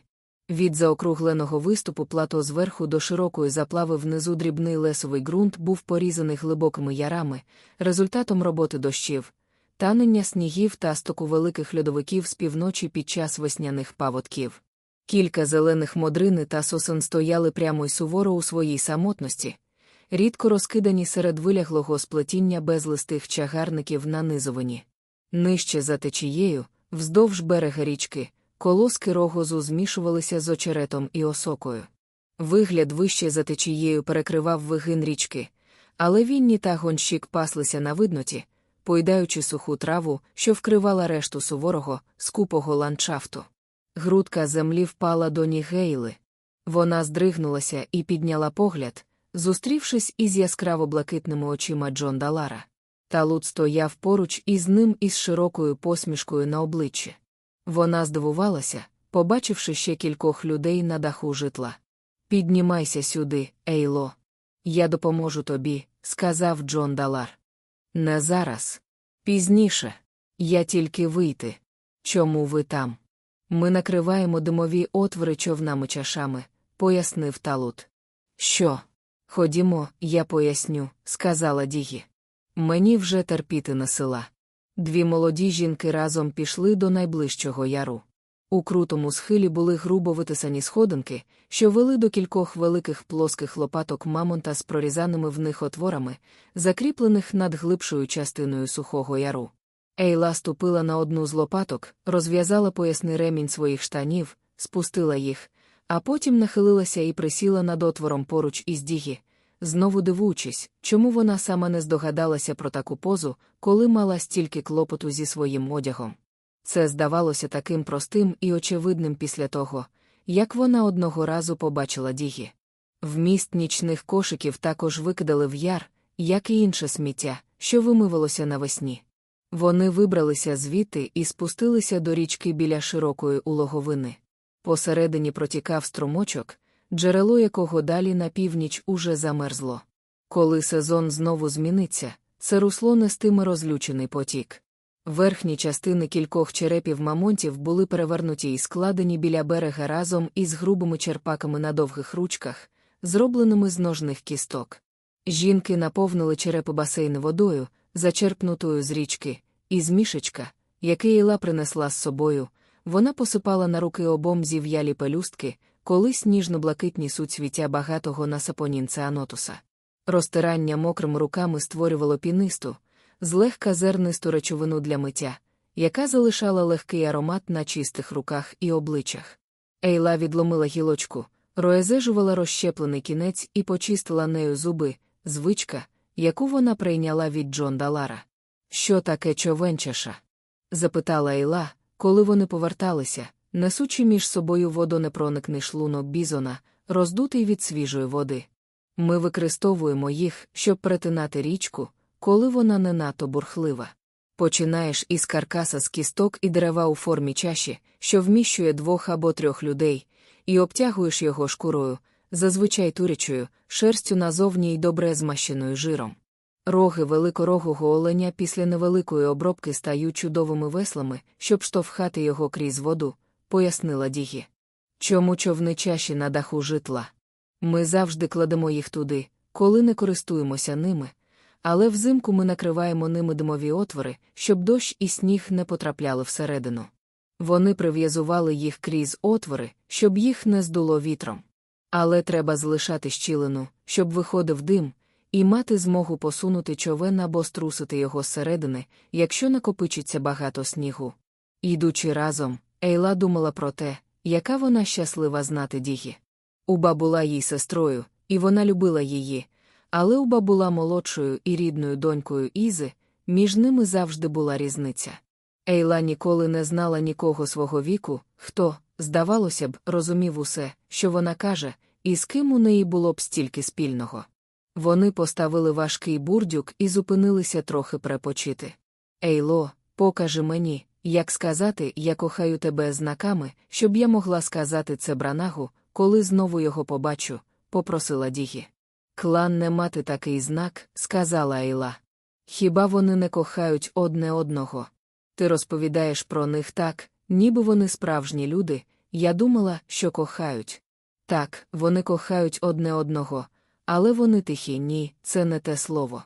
Від заокругленого виступу плато зверху до широкої заплави внизу дрібний лесовий ґрунт був порізаний глибокими ярами, результатом роботи дощів, танення снігів та стоку великих льодовиків з півночі під час весняних паводків. Кілька зелених модрини та сосен стояли прямо й суворо у своїй самотності, рідко розкидані серед виляглого сплетіння безлистих чагарників на низовині. Нижче за течією, вздовж берега річки, колоски рогозу змішувалися з очеретом і осокою. Вигляд вище за течією перекривав вигин річки, але вінні та гонщик паслися на видноті, поїдаючи суху траву, що вкривала решту суворого, скупого ландшафту. Грудка землі впала до ніг Гейли. Вона здригнулася і підняла погляд, зустрівшись із яскраво блакитними очима Джон Далара. Талут стояв поруч із ним із широкою посмішкою на обличчі. Вона здивувалася, побачивши ще кількох людей на даху житла. Піднімайся сюди, Ейло. Я допоможу тобі, сказав Джон Далар. Не зараз. Пізніше. Я тільки вийти. Чому ви там? Ми накриваємо димові отвори човнами чашами, пояснив Талут. Що? Ходімо, я поясню, сказала Дігі. Мені вже терпіти не сила. Дві молоді жінки разом пішли до найближчого яру. У крутому схилі були грубо витисані сходинки, що вели до кількох великих плоских лопаток мамонта з прорізаними в них отворами, закріплених над глибшою частиною сухого яру. Ейла ступила на одну з лопаток, розв'язала поясний ремінь своїх штанів, спустила їх, а потім нахилилася і присіла над отвором поруч із Дігі, знову дивуючись, чому вона сама не здогадалася про таку позу, коли мала стільки клопоту зі своїм одягом. Це здавалося таким простим і очевидним після того, як вона одного разу побачила Дігі. Вміст нічних кошиків також викидали в яр, як і інше сміття, що вимивалося навесні. Вони вибралися звідти і спустилися до річки біля широкої улоговини. Посередині протікав струмочок, джерело якого далі на північ уже замерзло. Коли сезон знову зміниться, це русло нестиме розлючений потік. Верхні частини кількох черепів мамонтів були перевернуті і складені біля берега разом із грубими черпаками на довгих ручках, зробленими з ножних кісток. Жінки наповнили черепи басейн водою, зачерпнутою з річки, і з мішечка, який Іла принесла з собою, вона посипала на руки обом зів'ялі пелюстки, колись ніжно-блакитні суцвіття багатого на сапонінця анотуса. Розтирання мокрими руками створювало пінисту, злегка зернисту речовину для миття, яка залишала легкий аромат на чистих руках і обличчях. Ейла відломила гілочку, роезежувала розщеплений кінець і почистила нею зуби, звичка, яку вона прийняла від Джон Далара. Що таке човенчаша? запитала Ейла, коли вони поверталися, несучи між собою водонепроникний шлунок бізона, роздутий від свіжої води. Ми використовуємо їх, щоб перетинати річку, коли вона не надто бурхлива. Починаєш із каркаса з кісток і дерева у формі чаші, що вміщує двох або трьох людей, і обтягуєш його шкурою, зазвичай турячою, шерстю назовні й добре змащеною жиром. Роги великорогого оленя після невеликої обробки стають чудовими веслами, щоб штовхати його крізь воду, пояснила Дігі. Чому човни чаші на даху житла? Ми завжди кладемо їх туди, коли не користуємося ними, але взимку ми накриваємо ними димові отвори, щоб дощ і сніг не потрапляли всередину. Вони прив'язували їх крізь отвори, щоб їх не здуло вітром. Але треба залишати щілину, щоб виходив дим, і мати змогу посунути човен або струсити його зсередини, якщо накопичиться багато снігу. Йдучи разом, Ейла думала про те, яка вона щаслива знати Дігі. Уба була їй сестрою, і вона любила її, але Уба була молодшою і рідною донькою Ізи, між ними завжди була різниця. Ейла ніколи не знала нікого свого віку, хто, здавалося б, розумів усе, що вона каже, і з ким у неї було б стільки спільного. Вони поставили важкий бурдюк і зупинилися трохи перепочити. Ейло, покажи мені, як сказати, я кохаю тебе знаками, щоб я могла сказати це бранагу, коли знову його побачу, попросила Дігі. Клан не мати такий знак, сказала Ейла. Хіба вони не кохають одне одного? Ти розповідаєш про них так, ніби вони справжні люди, я думала, що кохають. Так, вони кохають одне одного, але вони тихі, ні, це не те слово.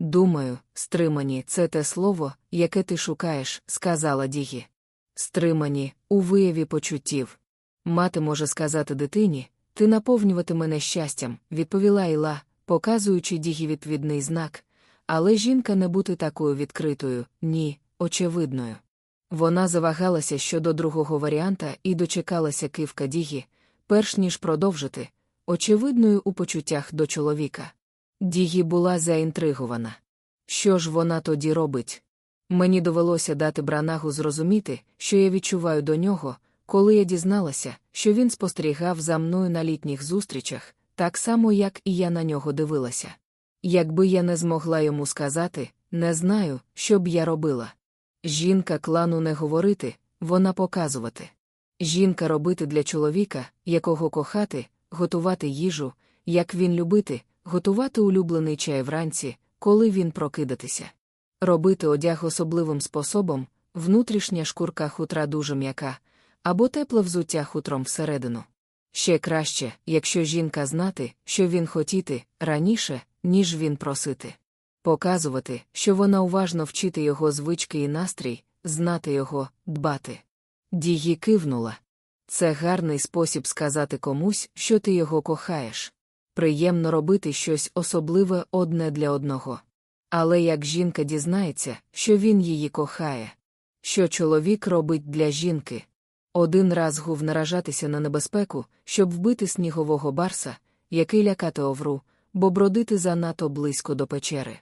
Думаю, стримані це те слово, яке ти шукаєш, сказала Дігі. Стримані, у вияві почуттів. Мати може сказати дитині, ти наповнювати мене щастям, відповіла Іла, показуючи Дігі відповідний знак, але жінка не бути такою відкритою, ні, очевидною. Вона завагалася щодо другого варіанта і дочекалася кивка Дігі, перш ніж продовжити, очевидною у почуттях до чоловіка. Дігі була заінтригована. Що ж вона тоді робить? Мені довелося дати бранагу зрозуміти, що я відчуваю до нього, коли я дізналася, що він спостерігав за мною на літніх зустрічах, так само, як і я на нього дивилася. Якби я не змогла йому сказати, не знаю, що б я робила. Жінка клану не говорити, вона показувати. Жінка робити для чоловіка, якого кохати, готувати їжу, як він любити, готувати улюблений чай вранці, коли він прокидатися. Робити одяг особливим способом, внутрішня шкурка хутра дуже м'яка, або тепле взуття хутром всередину. Ще краще, якщо жінка знати, що він хотіти, раніше, ніж він просити. Показувати, що вона уважно вчити його звички і настрій, знати його, дбати. Дігі кивнула. Це гарний спосіб сказати комусь, що ти його кохаєш. Приємно робити щось особливе одне для одного. Але як жінка дізнається, що він її кохає, що чоловік робить для жінки. Один раз гув наражатися на небезпеку, щоб вбити снігового барса, який лякати овру, бо бродити занадто близько до печери.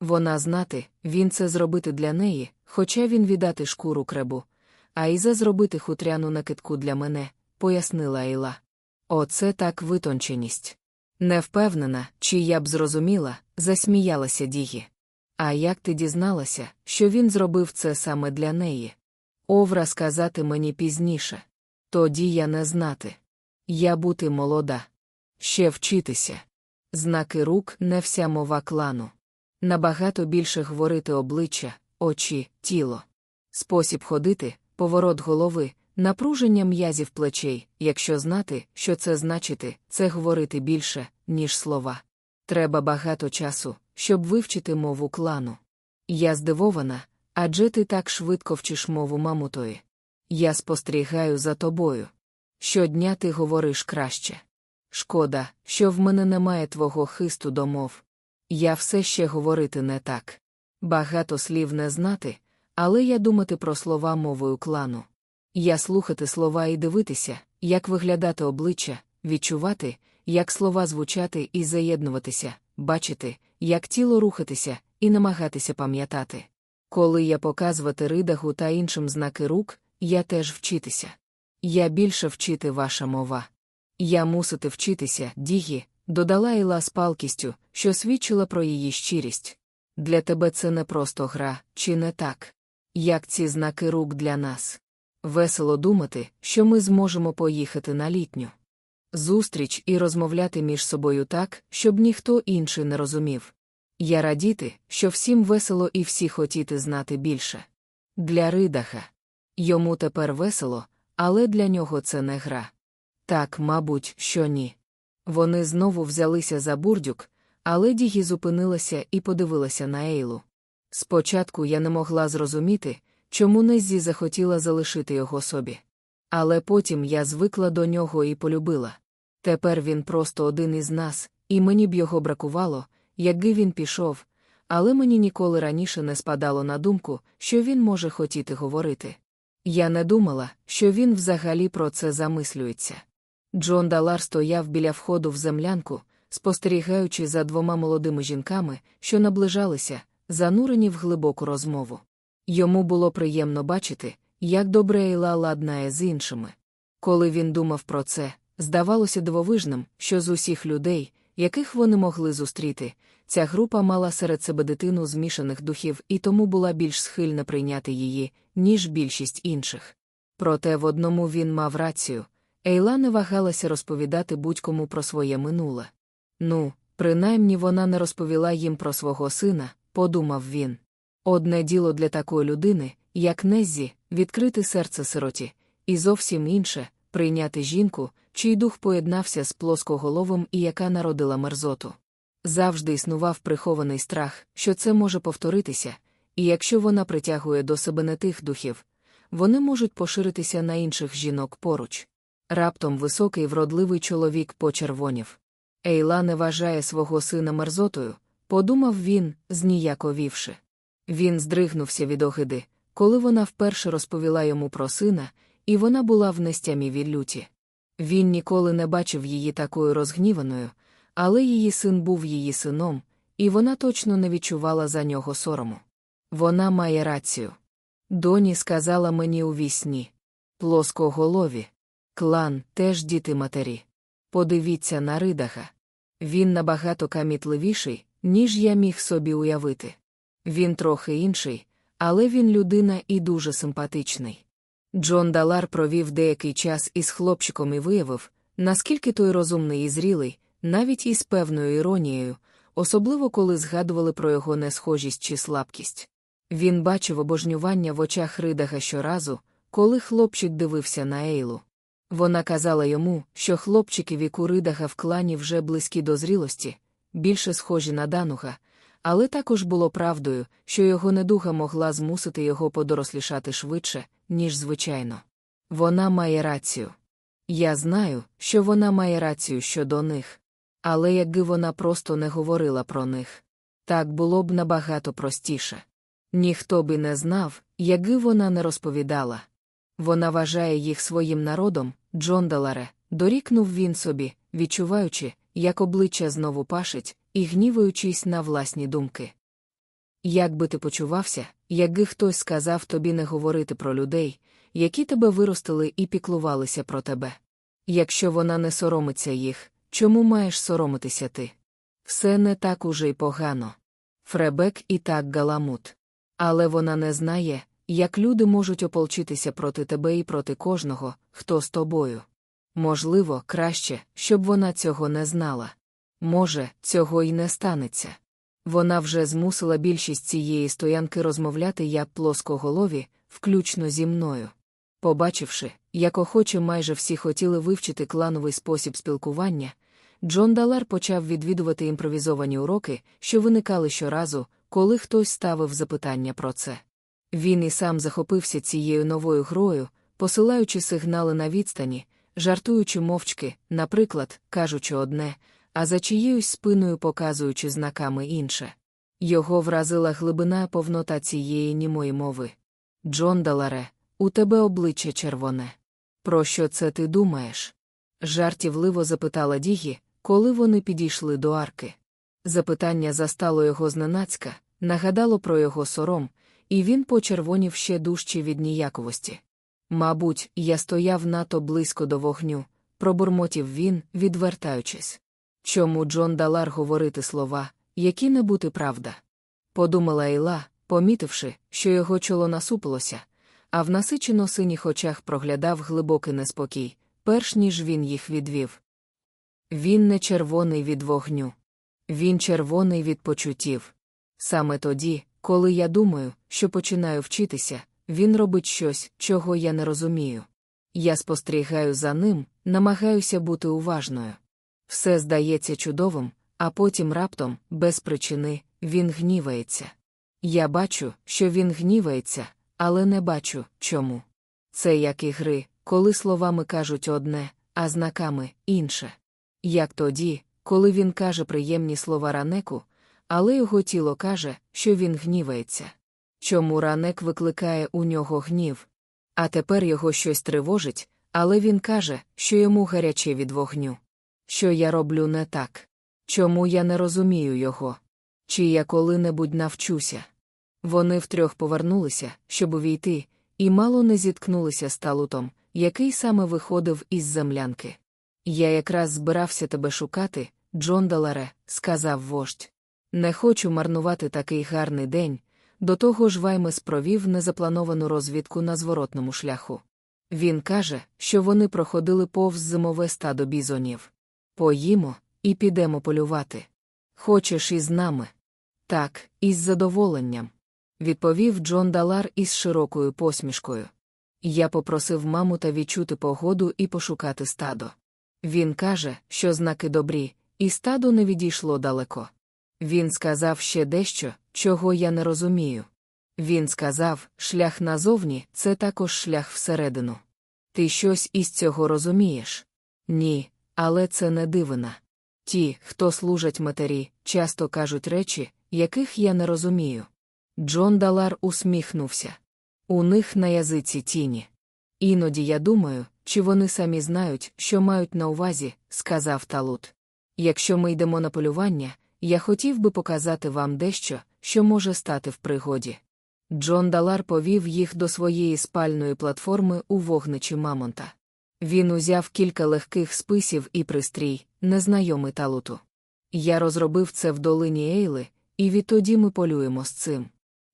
Вона знати, він це зробити для неї, хоча він віддати шкуру кребу, а Іза зробити хутряну накидку для мене, пояснила Ейла. Оце так витонченість. Не впевнена, чи я б зрозуміла, засміялася Дігі. А як ти дізналася, що він зробив це саме для неї? Овра сказати мені пізніше. Тоді я не знати. Я бути молода. Ще вчитися. Знаки рук не вся мова клану. Набагато більше говорити обличчя, очі, тіло. Спосіб ходити, поворот голови, напруження м'язів плечей, якщо знати, що це значити, це говорити більше, ніж слова. Треба багато часу, щоб вивчити мову клану. Я здивована, адже ти так швидко вчиш мову мамутої. Я спостерігаю за тобою. Щодня ти говориш краще. Шкода, що в мене немає твого хисту до мов. Я все ще говорити не так. Багато слів не знати, але я думати про слова мовою клану. Я слухати слова і дивитися, як виглядати обличчя, відчувати, як слова звучати і заєднуватися, бачити, як тіло рухатися, і намагатися пам'ятати. Коли я показувати ридагу та іншим знаки рук, я теж вчитися. Я більше вчити ваша мова. Я мусити вчитися, дігі, додала Іла з палкістю, що свідчила про її щирість. Для тебе це не просто гра, чи не так? Як ці знаки рук для нас? Весело думати, що ми зможемо поїхати на літню зустріч і розмовляти між собою так, щоб ніхто інший не розумів. Я радіти, що всім весело і всі хотіти знати більше. Для Ридаха. Йому тепер весело, але для нього це не гра. Так, мабуть, що ні. Вони знову взялися за бурдюк, але Дігі зупинилася і подивилася на Ейлу. Спочатку я не могла зрозуміти, чому Неззі захотіла залишити його собі. Але потім я звикла до нього і полюбила. Тепер він просто один із нас, і мені б його бракувало, якби він пішов, але мені ніколи раніше не спадало на думку, що він може хотіти говорити. Я не думала, що він взагалі про це замислюється. Джон Далар стояв біля входу в землянку, спостерігаючи за двома молодими жінками, що наближалися, занурені в глибоку розмову. Йому було приємно бачити, як добре Ейла ладнає з іншими. Коли він думав про це, здавалося дивовижним, що з усіх людей, яких вони могли зустріти, ця група мала серед себе дитину змішаних духів і тому була більш схильна прийняти її, ніж більшість інших. Проте в одному він мав рацію Ейла не вагалася розповідати будь-кому про своє минуле. Ну, принаймні вона не розповіла їм про свого сина, подумав він. Одне діло для такої людини, як Неззі, відкрити серце сироті, і зовсім інше прийняти жінку, чий дух поєднався з плоскоголовом і яка народила мерзоту. Завжди існував прихований страх, що це може повторитися, і якщо вона притягує до себе не тих духів, вони можуть поширитися на інших жінок поруч. Раптом високий вродливий чоловік почервонів. Ейла не вважає свого сина мерзотою, подумав він, зніяковівши. Він здригнувся від огиди, коли вона вперше розповіла йому про сина, і вона була в нестямі від люті. Він ніколи не бачив її такою розгніваною, але її син був її сином, і вона точно не відчувала за нього сорому. Вона має рацію. Доні сказала мені у вісні. Плоскоголові. Клан теж діти матері. Подивіться на ридага. Він набагато камітливіший, ніж я міг собі уявити. Він трохи інший, але він людина і дуже симпатичний. Джон Далар провів деякий час із хлопчиком і виявив, наскільки той розумний і зрілий, навіть із певною іронією, особливо коли згадували про його несхожість чи слабкість. Він бачив обожнювання в очах Ридага щоразу, коли хлопчик дивився на Ейлу. Вона казала йому, що хлопчики віку Ридага в клані вже близькі до зрілості, більше схожі на дануга, але також було правдою, що його недуга могла змусити його подорослішати швидше, ніж звичайно. Вона має рацію. Я знаю, що вона має рацію щодо них. Але якби вона просто не говорила про них, так було б набагато простіше. Ніхто би не знав, якби вона не розповідала. Вона вважає їх своїм народом, Джон Даларе, дорікнув він собі, відчуваючи, як обличчя знову пашить, і гніваючись на власні думки. Як би ти почувався, якби хтось сказав тобі не говорити про людей, які тебе виростили і піклувалися про тебе? Якщо вона не соромиться їх, чому маєш соромитися ти? Все не так уже й погано. Фребек і так галамут. Але вона не знає, як люди можуть ополчитися проти тебе і проти кожного, хто з тобою. Можливо, краще, щоб вона цього не знала. Може, цього й не станеться. Вона вже змусила більшість цієї стоянки розмовляти як плоскоголові, включно зі мною. Побачивши, як охоче майже всі хотіли вивчити клановий спосіб спілкування, Джон Далар почав відвідувати імпровізовані уроки, що виникали щоразу, коли хтось ставив запитання про це. Він і сам захопився цією новою грою, посилаючи сигнали на відстані, жартуючи мовчки, наприклад, кажучи одне, а за чиєюсь спиною показуючи знаками інше. Його вразила глибина повнота цієї німої мови. Джон Даларе, у тебе обличчя червоне. Про що це ти думаєш? Жартівливо запитала Дігі, коли вони підійшли до арки. Запитання застало його зненацька, нагадало про його сором, і він почервонів ще дужче від ніяковості. Мабуть, я стояв нато близько до вогню, пробурмотів він, відвертаючись. Чому Джон Далар говорити слова, які не бути правда? Подумала Іла, помітивши, що його чоло насупилося, а в насичено синіх очах проглядав глибокий неспокій, перш ніж він їх відвів. Він не червоний від вогню. Він червоний від почуттів. Саме тоді, коли я думаю, що починаю вчитися, він робить щось, чого я не розумію. Я спостерігаю за ним, намагаюся бути уважною. Все здається чудовим, А потім раптом, без причини, він гнівається. Я бачу, що він гнівається, але не бачу, чому. Це як ігри, коли словами кажуть одне, а знаками інше. Як тоді, коли він каже приємні слова ранеку, але його тіло каже, що він гнівається. Чому ранек викликає у нього гнів? А тепер його щось тривожить, але він каже, що йому гаряче від вогню. Що я роблю не так? Чому я не розумію його? Чи я коли-небудь навчуся? Вони втрьох повернулися, щоб увійти, і мало не зіткнулися з талутом, який саме виходив із землянки. Я якраз збирався тебе шукати, Джон Даларе, сказав вождь. Не хочу марнувати такий гарний день. До того ж Ваймес провів незаплановану розвідку на зворотному шляху. Він каже, що вони проходили повз зимове стадо бізонів. Поїмо і підемо полювати. Хочеш із нами? Так, із задоволенням. Відповів Джон Далар із широкою посмішкою. Я попросив мамута відчути погоду і пошукати стадо. Він каже, що знаки добрі, і стадо не відійшло далеко. Він сказав ще дещо, чого я не розумію. Він сказав, шлях назовні це також шлях всередину. Ти щось із цього розумієш? Ні, але це не дивина. Ті, хто служать матері, часто кажуть речі, яких я не розумію. Джон Далар усміхнувся. У них на язиці тіні. Іноді я думаю, чи вони самі знають, що мають на увазі, сказав Талут. Якщо ми йдемо на полювання, я хотів би показати вам дещо, що може стати в пригоді. Джон Далар повів їх до своєї спальної платформи у вогничі Мамонта. Він узяв кілька легких списів і пристрій, незнайомий талуту. Я розробив це в долині Ейли, і відтоді ми полюємо з цим.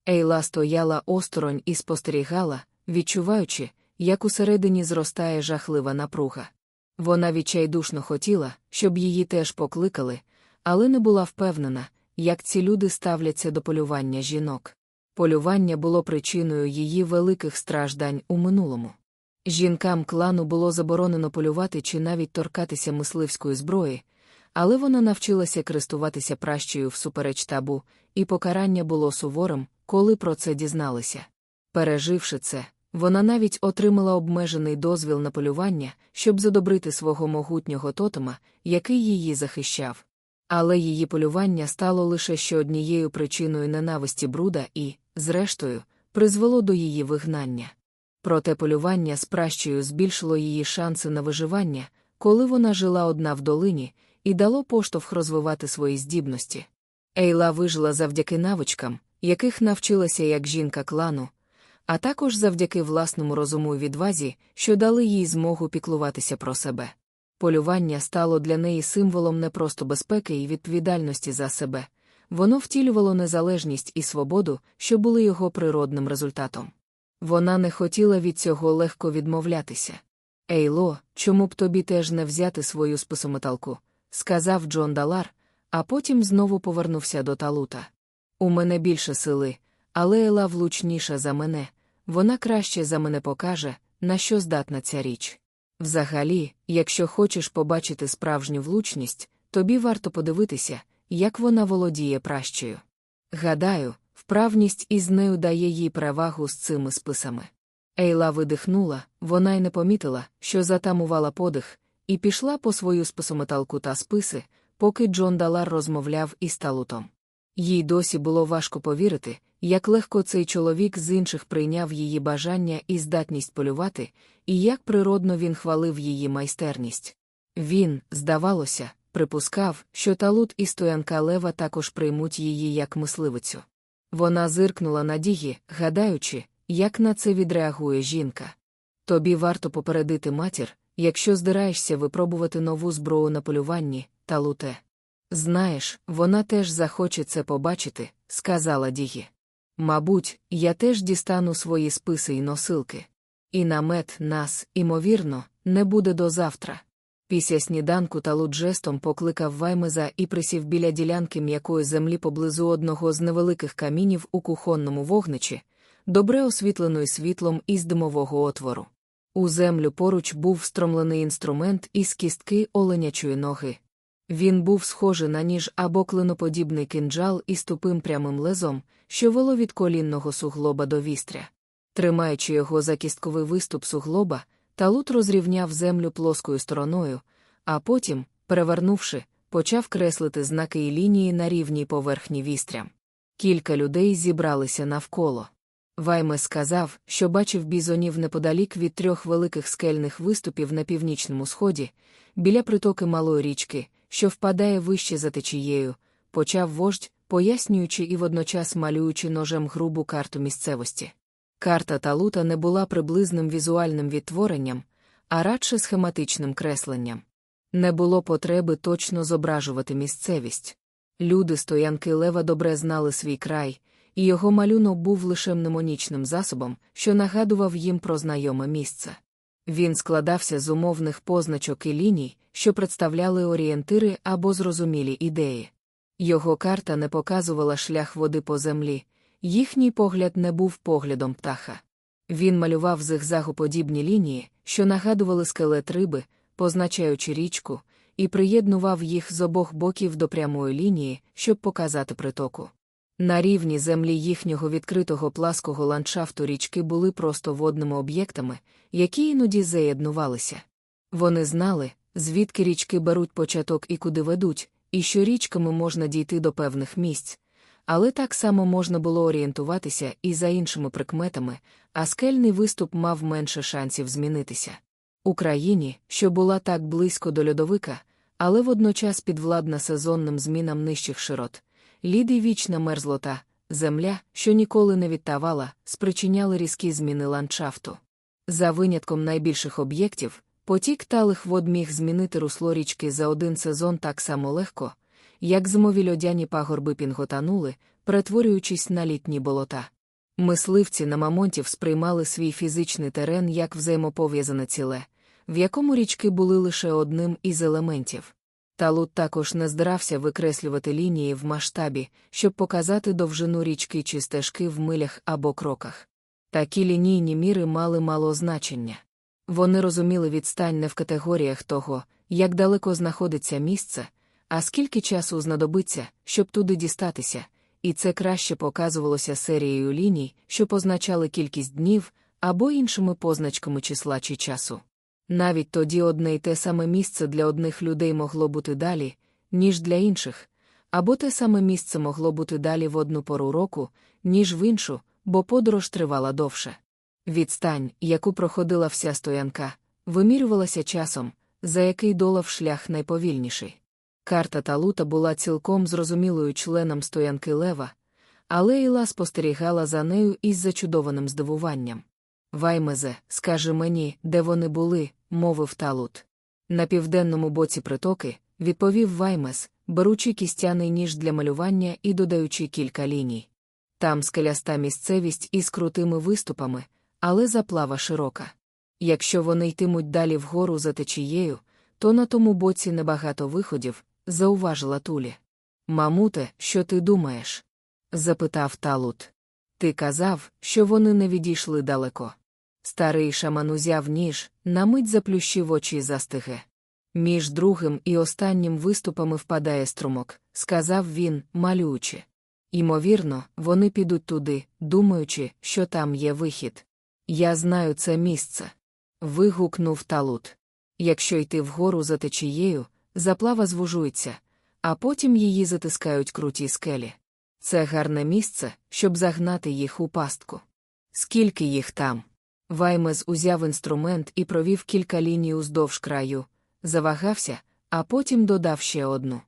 Ейла стояла осторонь і спостерігала, відчуваючи, як усередині зростає жахлива напруга. Вона відчайдушно хотіла, щоб її теж покликали, але не була впевнена, як ці люди ставляться до полювання жінок. Полювання було причиною її великих страждань у минулому. Жінкам клану було заборонено полювати чи навіть торкатися мисливської зброї, але вона навчилася користуватися пращею всупереч табу, і покарання було суворим, коли про це дізналися. Переживши це, вона навіть отримала обмежений дозвіл на полювання, щоб задобрити свого могутнього тотема, який її захищав. Але її полювання стало лише ще однією причиною ненависті бруда і, зрештою, призвело до її вигнання. Проте полювання з пращею збільшило її шанси на виживання, коли вона жила одна в долині, і дало поштовх розвивати свої здібності. Ейла вижила завдяки навичкам, яких навчилася як жінка клану, а також завдяки власному розуму і відвазі, що дали їй змогу піклуватися про себе. Полювання стало для неї символом не просто безпеки і відповідальності за себе, воно втілювало незалежність і свободу, що були його природним результатом. Вона не хотіла від цього легко відмовлятися. Ейло, чому б тобі теж не взяти свою списометалку, сказав Джон Далар, а потім знову повернувся до талута. У мене більше сили, але Ела влучніша за мене, вона краще за мене покаже, на що здатна ця річ. Взагалі, якщо хочеш побачити справжню влучність, тобі варто подивитися, як вона володіє пращею. Гадаю, вправність із нею дає їй перевагу з цими списами. Ейла видихнула, вона й не помітила, що затамувала подих, і пішла по свою списометалку та списи, поки Джон Далар розмовляв із талутом. Їй досі було важко повірити, як легко цей чоловік з інших прийняв її бажання і здатність полювати, і як природно він хвалив її майстерність. Він, здавалося, припускав, що талут і стоянка лева також приймуть її як мисливицю. Вона зиркнула на дії, гадаючи, як на це відреагує жінка. Тобі варто попередити матір, якщо здираєшся випробувати нову зброю на полюванні, талуте. Знаєш, вона теж захоче це побачити, сказала Дігі. Мабуть, я теж дістану свої списи і носилки. І намет нас, імовірно, не буде до завтра. Після сніданку Талут жестом покликав Ваймеза і присів біля ділянки м'якої землі поблизу одного з невеликих камінів у кухонному вогничі, добре освітленої світлом із димового отвору. У землю поруч був встромлений інструмент із кістки оленячої ноги. Він був схожий на ніж або клиноподібний кинджал із тупим прямим лезом, що вело від колінного суглоба до вістря. Тримаючи його за кістковий виступ суглоба, талут розрівняв землю плоскою стороною, а потім, перевернувши, почав креслити знаки і лінії на рівній поверхні вістрям. Кілька людей зібралися навколо. Вайме сказав, що бачив бізонів неподалік від трьох великих скельних виступів на північному сході, біля притоки малої річки, що впадає вище за течією, почав вождь, пояснюючи і водночас малюючи ножем грубу карту місцевості. Карта Талута не була приблизним візуальним відтворенням, а радше схематичним кресленням. Не було потреби точно зображувати місцевість. Люди стоянки лева добре знали свій край, і його малюнок був лише мнемонічним засобом, що нагадував їм про знайоме місце. Він складався з умовних позначок і ліній, що представляли орієнтири або зрозумілі ідеї. Його карта не показувала шлях води по землі, їхній погляд не був поглядом птаха. Він малював зигзагоподібні лінії, що нагадували скелет риби, позначаючи річку, і приєднував їх з обох боків до прямої лінії, щоб показати притоку. На рівні землі їхнього відкритого плаского ландшафту річки були просто водними об'єктами, які іноді заєднувалися. Вони знали, звідки річки беруть початок і куди ведуть, і що річками можна дійти до певних місць, але так само можна було орієнтуватися і за іншими прикметами, а скельний виступ мав менше шансів змінитися. Україні, що була так близько до льодовика, але водночас підвладна сезонним змінам нижчих широт, ліди вічна мерзлота, земля, що ніколи не відтавала, спричиняли різкі зміни ландшафту. За винятком найбільших об'єктів, потік талих вод міг змінити русло річки за один сезон так само легко, як зимові льодяні пагорби пінготанули, перетворюючись на літні болота. Мисливці на мамонтів сприймали свій фізичний терен як взаємопов'язане ціле, в якому річки були лише одним із елементів. Талут також не здирався викреслювати лінії в масштабі, щоб показати довжину річки чи стежки в милях або кроках. Такі лінійні міри мали мало значення. Вони розуміли відстань не в категоріях того, як далеко знаходиться місце, а скільки часу знадобиться, щоб туди дістатися, і це краще показувалося серією ліній, що позначали кількість днів або іншими позначками числа чи часу. Навіть тоді одне й те саме місце для одних людей могло бути далі, ніж для інших, або те саме місце могло бути далі в одну пору року, ніж в іншу, бо подорож тривала довше. Відстань, яку проходила вся стоянка, вимірювалася часом, за який долав шлях найповільніший. Карта Талута була цілком зрозумілою членом стоянки лева, але Іла спостерігала за нею із зачудованим здивуванням. Ваймезе, скажи мені, де вони були, мовив талут. На південному боці притоки, відповів Ваймес, беручи кістяний ніж для малювання і додаючи кілька ліній. Там скеляста місцевість із крутими виступами, але заплава широка. Якщо вони йтимуть далі вгору за течією, то на тому боці небагато виходів, зауважила Тулі. Мамуте, що ти думаєш? запитав талут. Ти казав, що вони не відійшли далеко. Старий шаман узяв ніж, на мить заплющив очі застиге. Між другим і останнім виступами впадає струмок, сказав він, малюючи. Імовірно, вони підуть туди, думаючи, що там є вихід. Я знаю це місце. Вигукнув талут. Якщо йти вгору за течією, заплава звужується, а потім її затискають круті скелі. Це гарне місце, щоб загнати їх у пастку. Скільки їх там? Ваймез узяв інструмент і провів кілька ліній уздовж краю, завагався, а потім додав ще одну.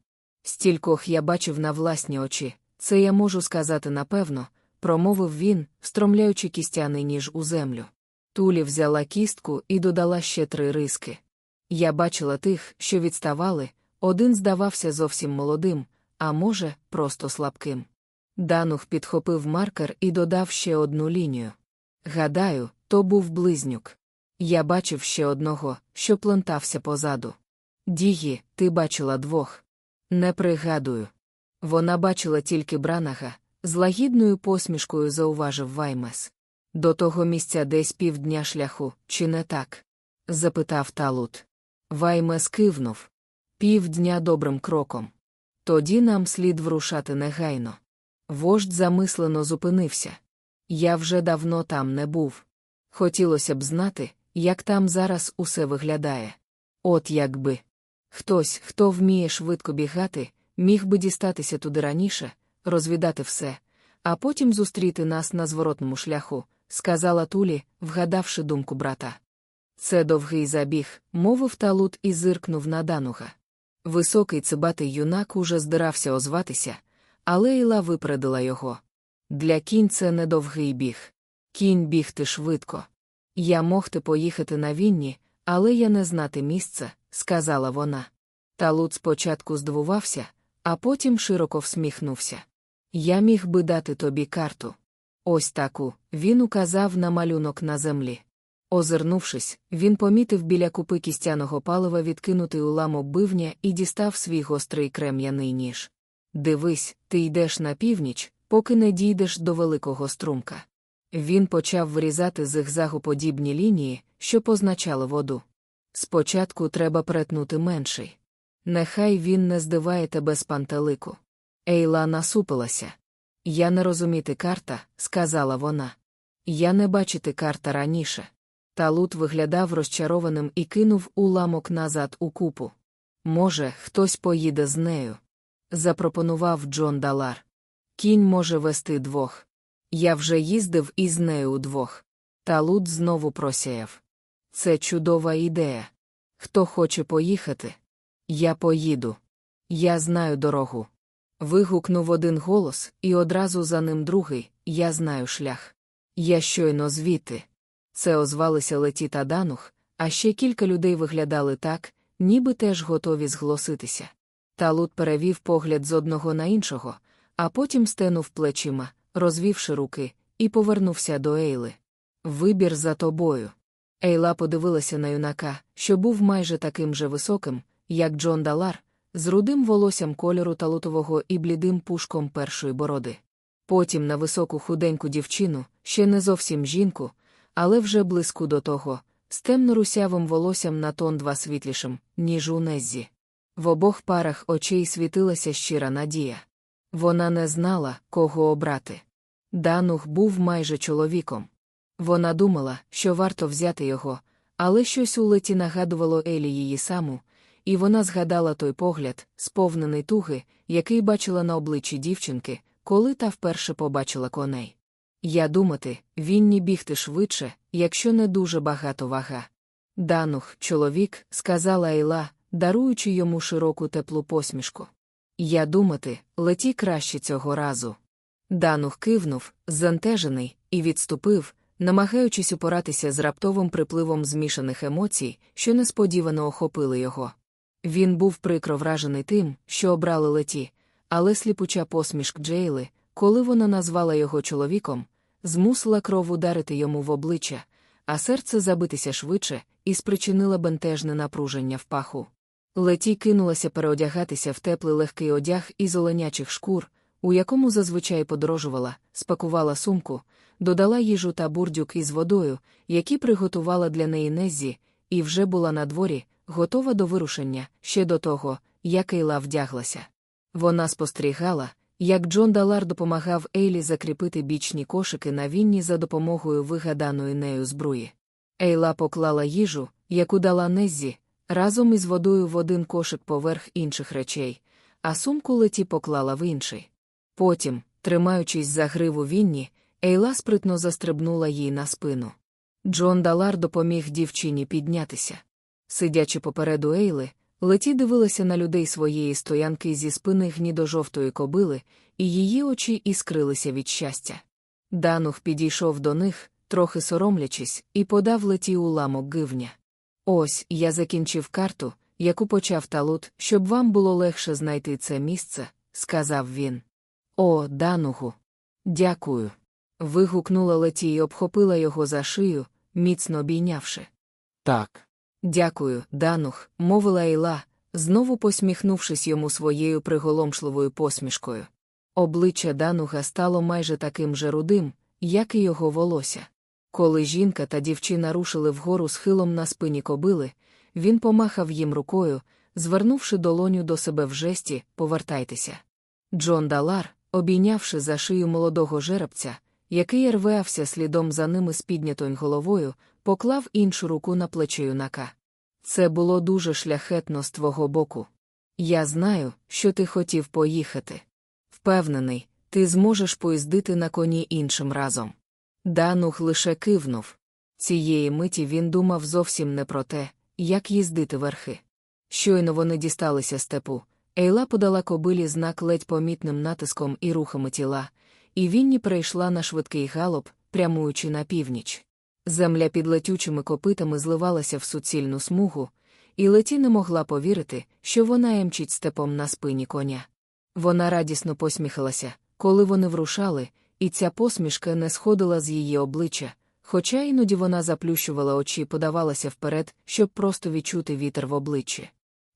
Стількох я бачив на власні очі, це я можу сказати напевно, промовив він, встромляючи кістяний ніж у землю. Тулі взяла кістку і додала ще три риски. Я бачила тих, що відставали, один здавався зовсім молодим, а може, просто слабким. Данух підхопив маркер і додав ще одну лінію. Гадаю, то був близнюк. Я бачив ще одного, що плентався позаду. Дії, ти бачила двох. Не пригадую. Вона бачила тільки бранага, з лагідною посмішкою зауважив Ваймес. До того місця десь півдня шляху, чи не так? запитав Талут. Ваймес кивнув. Півдня добрим кроком. Тоді нам слід врушати негайно. Вождь замислено зупинився. Я вже давно там не був. Хотілося б знати, як там зараз усе виглядає. От якби. Хтось, хто вміє швидко бігати, міг би дістатися туди раніше, розвідати все, а потім зустріти нас на зворотному шляху, сказала Тулі, вгадавши думку брата. Це довгий забіг, мовив талут і зиркнув на дануга. Високий цибатий юнак уже здирався озватися, але Іла випередила його. Для кінь це недовгий біг. Кінь бігти швидко. Я могти поїхати на вінні, але я не знати місця, сказала вона. Талут спочатку здивувався, а потім широко всміхнувся. Я міг би дати тобі карту. Ось таку, він указав на малюнок на землі. Озирнувшись, він помітив біля купи кістяного палива відкинутий уламок бивня і дістав свій гострий крем'яний ніж. Дивись, ти йдеш на північ, поки не дійдеш до великого струмка. Він почав вирізати зигзагоподібні лінії, що позначали воду. Спочатку треба перетнути менший. Нехай він не здиває тебе з пантелику. Ейла насупилася. Я не розуміти карта, сказала вона. Я не бачити карта раніше. Талут виглядав розчарованим і кинув уламок назад у купу. Може, хтось поїде з нею. Запропонував Джон Далар. Кінь може вести двох. Я вже їздив із нею удвох. Талут знову просяяв. Це чудова ідея. Хто хоче поїхати? Я поїду. Я знаю дорогу. Вигукнув один голос, і одразу за ним другий Я знаю шлях. Я щойно звідти. Це озвалися Леті та Данух, а ще кілька людей виглядали так, ніби теж готові зголоситися. Талут перевів погляд з одного на іншого, а потім стенув плечима, розвівши руки, і повернувся до Ейли. Вибір за тобою. Ейла подивилася на юнака, що був майже таким же високим, як Джон Далар, з рудим волоссям кольору талутового і блідим пушком першої бороди. Потім на високу худеньку дівчину, ще не зовсім жінку, але вже близьку до того, з темно-русявим волоссям на тон два світлішим, ніж у Неззі. В обох парах очей світилася щира надія. Вона не знала, кого обрати. Данух був майже чоловіком. Вона думала, що варто взяти його, але щось у леті нагадувало Елі її саму, і вона згадала той погляд, сповнений туги, який бачила на обличчі дівчинки, коли та вперше побачила коней. Я думати, вінні бігти швидше, якщо не дуже багато вага. Данух, чоловік, сказала Ейла, даруючи йому широку теплу посмішку. Я думати, леті краще цього разу. Данух кивнув, зантежений, і відступив, намагаючись упоратися з раптовим припливом змішаних емоцій, що несподівано охопили його. Він був прикро вражений тим, що обрали леті, але сліпуча посмішк Джейли, коли вона назвала його чоловіком, змусила кров ударити йому в обличчя, а серце забитися швидше і спричинила бентежне напруження в паху. Леті кинулася переодягатися в теплий легкий одяг із оленячих шкур, у якому зазвичай подорожувала, спакувала сумку, додала їжу та бурдюк із водою, які приготувала для неї Неззі, і вже була на дворі, готова до вирушення, ще до того, як Ейла вдяглася. Вона спостерігала, як Джон Далар допомагав Ейлі закріпити бічні кошики на вінні за допомогою вигаданої нею збруї. Ейла поклала їжу, яку дала Неззі, разом із водою в один кошик поверх інших речей, а сумку леті поклала в інший. Потім, тримаючись за гриву вінні, Ейла спритно застрибнула їй на спину. Джон Далар допоміг дівчині піднятися. Сидячи попереду Ейли, леті дивилася на людей своєї стоянки зі спини гнідо-жовтої кобили, і її очі іскрилися від щастя. Данух підійшов до них, трохи соромлячись, і подав леті уламок гивня. Ось я закінчив карту, яку почав талут, щоб вам було легше знайти це місце, сказав він. О, Данугу. Дякую. Вигукнула леті і обхопила його за шию, міцно обійнявши. Так. Дякую, Данух, мовила Ейла, знову посміхнувшись йому своєю приголомшливою посмішкою. Обличчя Дануга стало майже таким же рудим, як і його волосся. Коли жінка та дівчина рушили вгору схилом на спині кобили, він помахав їм рукою, звернувши долоню до себе в жесті, повертайтеся. Джон Далар, обійнявши за шию молодого жеребця, який рвався слідом за ними з піднятою головою, поклав іншу руку на плече юнака. Це було дуже шляхетно з твого боку. Я знаю, що ти хотів поїхати. Впевнений, ти зможеш поїздити на коні іншим разом. Данух лише кивнув. Цієї миті він думав зовсім не про те, як їздити верхи. Щойно вони дісталися степу. Ейла подала кобилі знак ледь помітним натиском і рухами тіла, і Вінні перейшла на швидкий галоп, прямуючи на північ. Земля під летючими копитами зливалася в суцільну смугу, і леті не могла повірити, що вона емчить степом на спині коня. Вона радісно посміхалася, коли вони врушали, і ця посмішка не сходила з її обличчя, хоча іноді вона заплющувала очі і подавалася вперед, щоб просто відчути вітер в обличчі.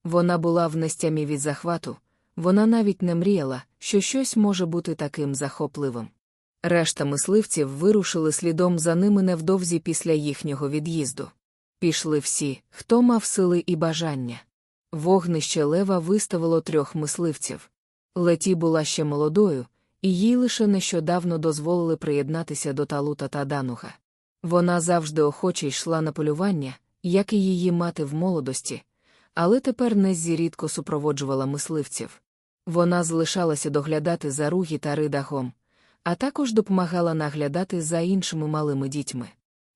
Вона була в нестямі від захвату, вона навіть не мріяла, що щось може бути таким захопливим. Решта мисливців вирушили слідом за ними невдовзі після їхнього від'їзду. Пішли всі, хто мав сили і бажання. Вогнище лева виставило трьох мисливців. Леті була ще молодою, і їй лише нещодавно дозволили приєднатися до талута та дануга. Вона завжди охоче йшла на полювання, як і її мати в молодості, але тепер Неззі рідко супроводжувала мисливців. Вона залишалася доглядати за ругі та ридагом, а також допомагала наглядати за іншими малими дітьми.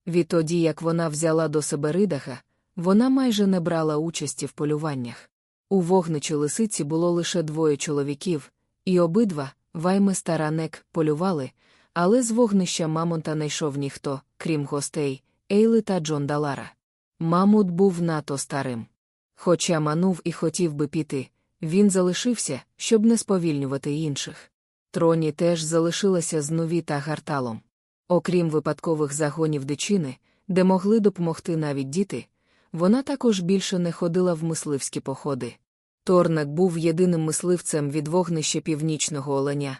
Відтоді, як вона взяла до себе ридага, вона майже не брала участі в полюваннях. У вогничі лисиці було лише двоє чоловіків, і обидва, вайми старанек, полювали, але з вогнища Мамонта не йшов ніхто, крім гостей, Ейли та Джон Далара. Мамут був надто старим. Хоча манув і хотів би піти, він залишився, щоб не сповільнювати інших. Троні теж залишилася з нові та гарталом. Окрім випадкових загонів дичини, де могли допомогти навіть діти, вона також більше не ходила в мисливські походи. Торнак був єдиним мисливцем від вогнища північного оленя,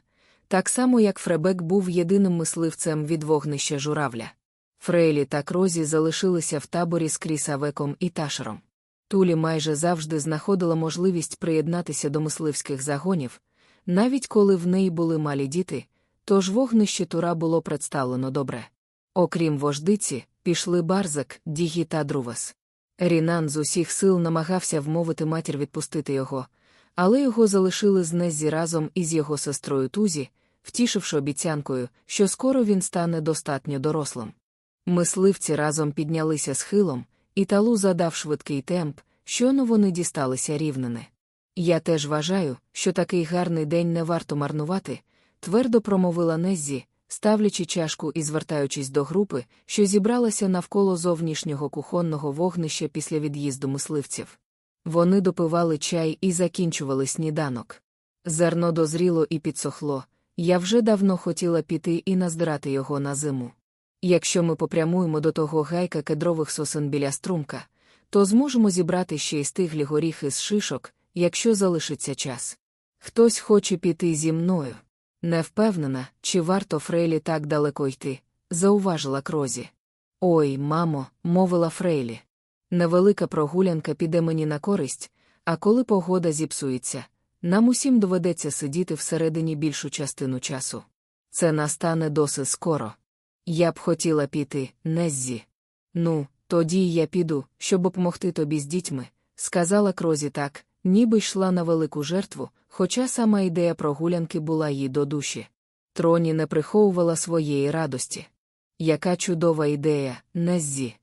так само як Фребек був єдиним мисливцем від вогнища журавля. Фрейлі та Крозі залишилися в таборі з Крісавеком і Ташером. Тулі майже завжди знаходила можливість приєднатися до мисливських загонів, навіть коли в неї були малі діти, тож вогнище тура було представлено добре. Окрім вождиці, пішли Барзак, Дігі та Друвас. Рінан з усіх сил намагався вмовити матір відпустити його, але його залишили з Неззі разом із його сестрою Тузі, втішивши обіцянкою, що скоро він стане достатньо дорослим. Мисливці разом піднялися схилом, і талу задав швидкий темп, щойно вони дісталися рівнини. Я теж вважаю, що такий гарний день не варто марнувати, твердо промовила Неззі, ставлячи чашку і звертаючись до групи, що зібралася навколо зовнішнього кухонного вогнища після від'їзду мисливців. Вони допивали чай і закінчували сніданок. Зерно дозріло і підсохло, я вже давно хотіла піти і наздрати його на зиму. Якщо ми попрямуємо до того гайка кедрових сосен біля струмка, то зможемо зібрати ще й стиглі горіхи з шишок, якщо залишиться час. Хтось хоче піти зі мною. Не впевнена, чи варто Фрейлі так далеко йти, зауважила Крозі. Ой, мамо, мовила Фрейлі. Невелика прогулянка піде мені на користь, а коли погода зіпсується, нам усім доведеться сидіти всередині більшу частину часу. Це настане досить скоро. Я б хотіла піти, Неззі. Ну, тоді я піду, щоб допомогти тобі з дітьми, сказала Крозі так, ніби йшла на велику жертву, хоча сама ідея прогулянки була їй до душі. Троні не приховувала своєї радості. Яка чудова ідея, Неззі.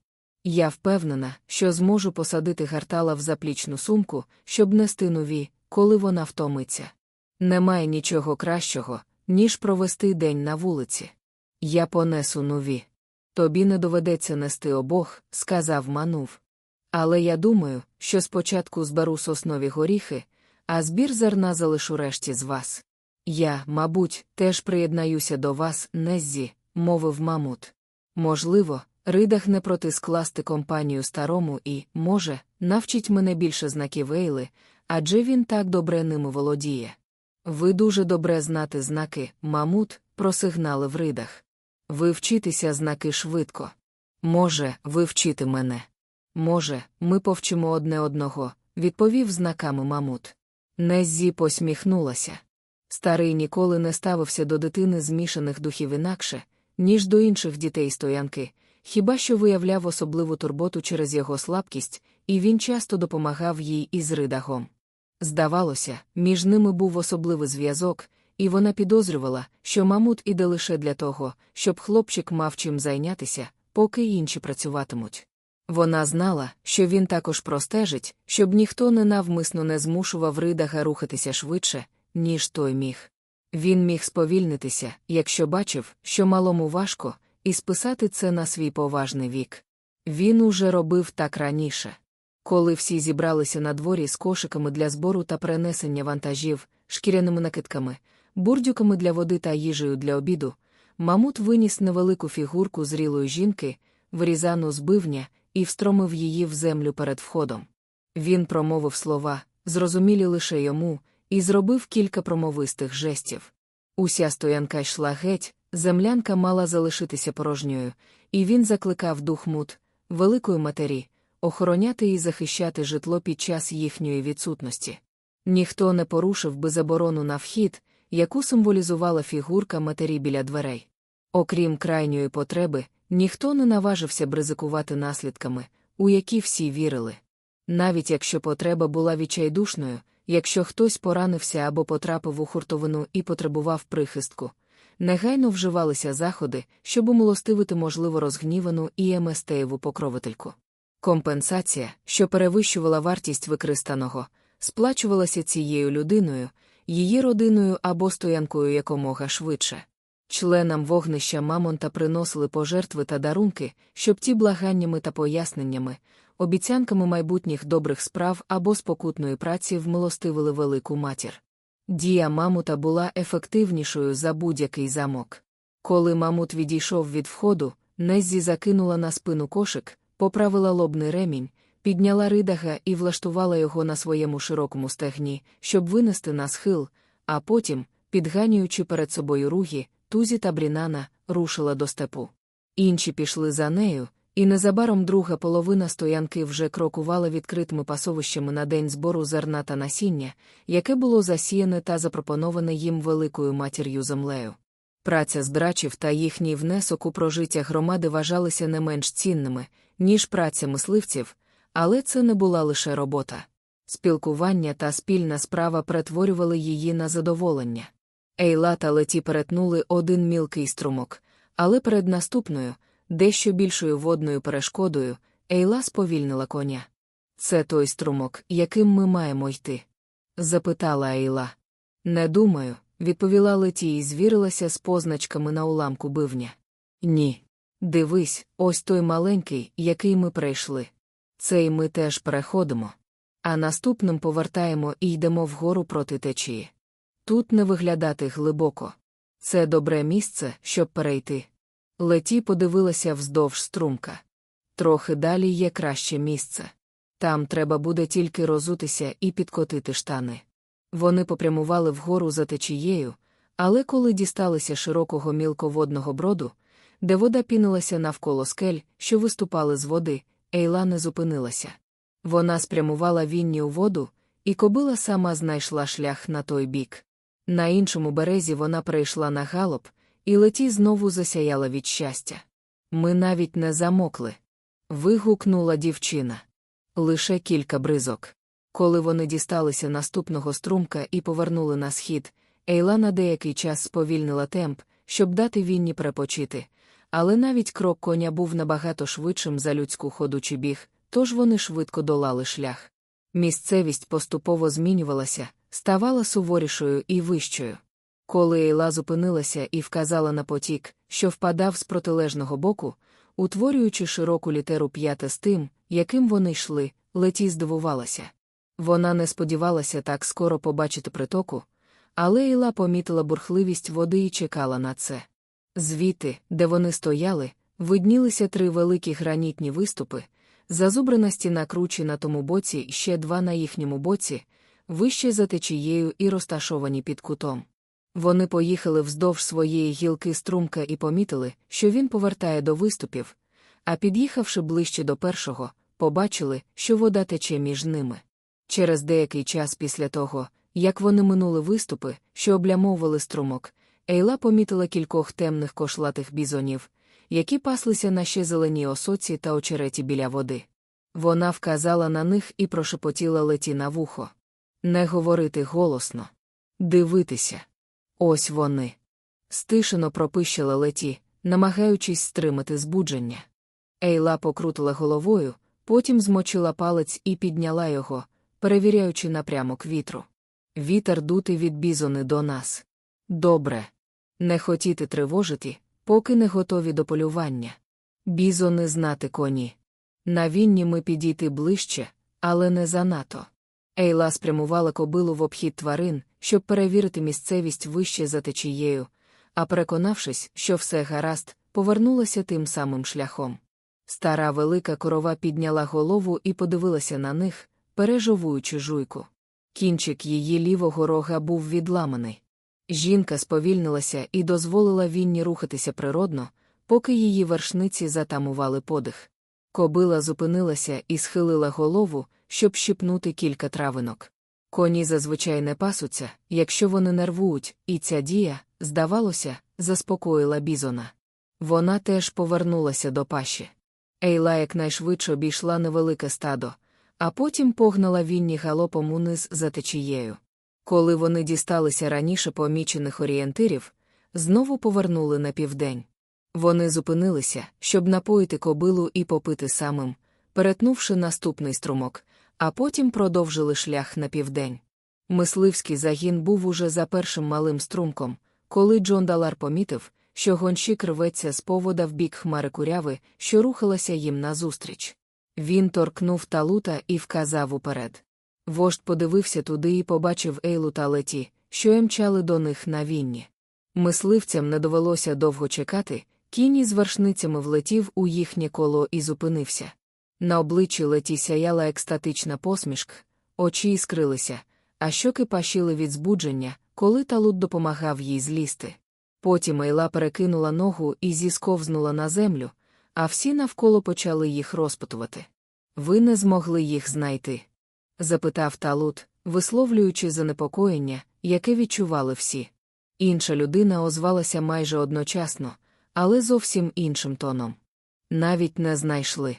Я впевнена, що зможу посадити гартала в заплічну сумку, щоб нести нові, коли вона втомиться. Немає нічого кращого, ніж провести день на вулиці. Я понесу нові. Тобі не доведеться нести обох, сказав манув. Але я думаю, що спочатку зберу соснові горіхи, а збір зерна залишу решті з вас. Я, мабуть, теж приєднаюся до вас, Неззі, мовив Мамут. Можливо, Ридах не проти скласти компанію старому і, може, навчить мене більше знаків Ейли, адже він так добре ними володіє. Ви дуже добре знати знаки, Мамут, просигнали в ридах. Ви вчитися знаки швидко. Може, ви вчити мене. Може, ми повчимо одне одного, відповів знаками Мамут. Неззі посміхнулася. Старий ніколи не ставився до дитини змішаних духів інакше, ніж до інших дітей стоянки, хіба що виявляв особливу турботу через його слабкість, і він часто допомагав їй із ридагом. Здавалося, між ними був особливий зв'язок, і вона підозрювала, що Мамут іде лише для того, щоб хлопчик мав чим зайнятися, поки інші працюватимуть. Вона знала, що він також простежить, щоб ніхто ненавмисно не змушував ридага рухатися швидше, ніж той міг. Він міг сповільнитися, якщо бачив, що малому важко, і списати це на свій поважний вік. Він уже робив так раніше. Коли всі зібралися на дворі з кошиками для збору та перенесення вантажів, шкіряними накидками, бурдюками для води та їжею для обіду, Мамут виніс невелику фігурку зрілої жінки, вирізану з бивня, і встромив її в землю перед входом. Він промовив слова, зрозумілі лише йому, і зробив кілька промовистих жестів. Уся стоянка йшла геть, землянка мала залишитися порожньою, і він закликав дух мут, великої матері, охороняти і захищати житло під час їхньої відсутності. Ніхто не порушив би заборону на вхід, яку символізувала фігурка матері біля дверей. Окрім крайньої потреби, ніхто не наважився б ризикувати наслідками, у які всі вірили. Навіть якщо потреба була відчайдушною, якщо хтось поранився або потрапив у хуртовину і потребував прихистку, негайно вживалися заходи, щоб умилостивити можливо розгнівану і МСТєву покровительку. Компенсація, що перевищувала вартість використаного, сплачувалася цією людиною, її родиною або стоянкою якомога швидше. Членам вогнища Мамонта приносили пожертви та дарунки, щоб ті благаннями та поясненнями, обіцянками майбутніх добрих справ або спокутної праці вмилостивили велику матір. Дія Мамута була ефективнішою за будь-який замок. Коли Мамут відійшов від входу, Неззі закинула на спину кошик, поправила лобний ремінь, підняла ридага і влаштувала його на своєму широкому стегні, щоб винести на схил, а потім, підганюючи перед собою руги, Тузі та Брінана, рушила до степу. Інші пішли за нею, і незабаром друга половина стоянки вже крокувала відкритими пасовищами на день збору зерна та насіння, яке було засіяне та запропоноване їм великою матір'ю землею. Праця збрачів та їхній внесок у прожиття громади вважалися не менш цінними, ніж праця мисливців, але це не була лише робота. Спілкування та спільна справа перетворювали її на задоволення. Ейла та леті перетнули один мілкий струмок, але перед наступною, дещо більшою водною перешкодою, Ейла сповільнила коня. Це той струмок, яким ми маємо йти? запитала Ейла. Не думаю, відповіла Леті і звірилася з позначками на уламку бивня. Ні. Дивись, ось той маленький, який ми прийшли. Цей ми теж переходимо. А наступним повертаємо і йдемо вгору проти течії. Тут не виглядати глибоко. Це добре місце, щоб перейти. Леті подивилася вздовж струмка. Трохи далі є краще місце. Там треба буде тільки розутися і підкотити штани. Вони попрямували вгору за течією, але коли дісталися широкого мілководного броду, де вода пінилася навколо скель, що виступали з води, Ейла не зупинилася. Вона спрямувала вінні у воду, і кобила сама знайшла шлях на той бік. На іншому березі вона перейшла на галоп, і леті знову засяяла від щастя. Ми навіть не замокли. Вигукнула дівчина. Лише кілька бризок. Коли вони дісталися наступного струмка і повернули на схід, Ейла на деякий час сповільнила темп, щоб дати вінні перепочити, але навіть крок коня був набагато швидшим за людську ходу чи біг, тож вони швидко долали шлях. Місцевість поступово змінювалася, ставала суворішою і вищою. Коли Ейла зупинилася і вказала на потік, що впадав з протилежного боку, утворюючи широку літеру п'яте з тим, яким вони йшли, леті здивувалася. Вона не сподівалася так скоро побачити притоку, але Ейла помітила бурхливість води і чекала на це. Звідти, де вони стояли, виднілися три великі гранітні виступи, зазубрена стіна кручі на тому боці і ще два на їхньому боці, вище за течією і розташовані під кутом. Вони поїхали вздовж своєї гілки струмка і помітили, що він повертає до виступів, а під'їхавши ближче до першого, побачили, що вода тече між ними. Через деякий час після того, як вони минули виступи, що облямовували струмок, Ейла помітила кількох темних кошлатих бізонів, які паслися на ще зеленій осоці та очереті біля води. Вона вказала на них і прошепотіла леті на вухо. Не говорити голосно. Дивитися. Ось вони. Стишено пропищила леті, намагаючись стримати збудження. Ейла покрутила головою, потім змочила палець і підняла його, перевіряючи напрямок вітру. Вітер дути від бізони до нас. Добре. Не хотіти тривожити, поки не готові до полювання. Бізони знати коні. На вінні ми підійти ближче, але не занадто. Ейла спрямувала кобилу в обхід тварин, щоб перевірити місцевість вище за течією, а переконавшись, що все гаразд, повернулася тим самим шляхом. Стара велика корова підняла голову і подивилася на них, пережовуючи жуйку. Кінчик її лівого рога був відламаний. Жінка сповільнилася і дозволила Вінні рухатися природно, поки її вершниці затамували подих. Кобила зупинилася і схилила голову, щоб щипнути кілька травинок. Коні зазвичай не пасуться, якщо вони нервують, і ця дія, здавалося, заспокоїла бізона. Вона теж повернулася до паші. Ейла якнайшвидше обійшла невелике стадо, а потім погнала Вінні галопом униз за течією. Коли вони дісталися раніше помічених орієнтирів, знову повернули на південь. Вони зупинилися, щоб напоїти кобилу і попити самим, перетнувши наступний струмок, а потім продовжили шлях на південь. Мисливський загін був уже за першим малим струмком, коли Джон Далар помітив, що гонщик рветься з повода в бік хмари куряви, що рухалася їм назустріч. Він торкнув талута і вказав уперед. Вождь подивився туди і побачив Ейлу та Леті, що мчали до них на вінні. Мисливцям не довелося довго чекати, кінь з вершницями влетів у їхнє коло і зупинився. На обличчі Леті сяяла екстатична посмішка, очі іскрилися, а щоки пашіли від збудження, коли талут допомагав їй злізти. Потім Ейла перекинула ногу і зісковзнула на землю, а всі навколо почали їх розпитувати. Ви не змогли їх знайти? запитав Талут, висловлюючи занепокоєння, яке відчували всі. Інша людина озвалася майже одночасно, але зовсім іншим тоном. Навіть не знайшли.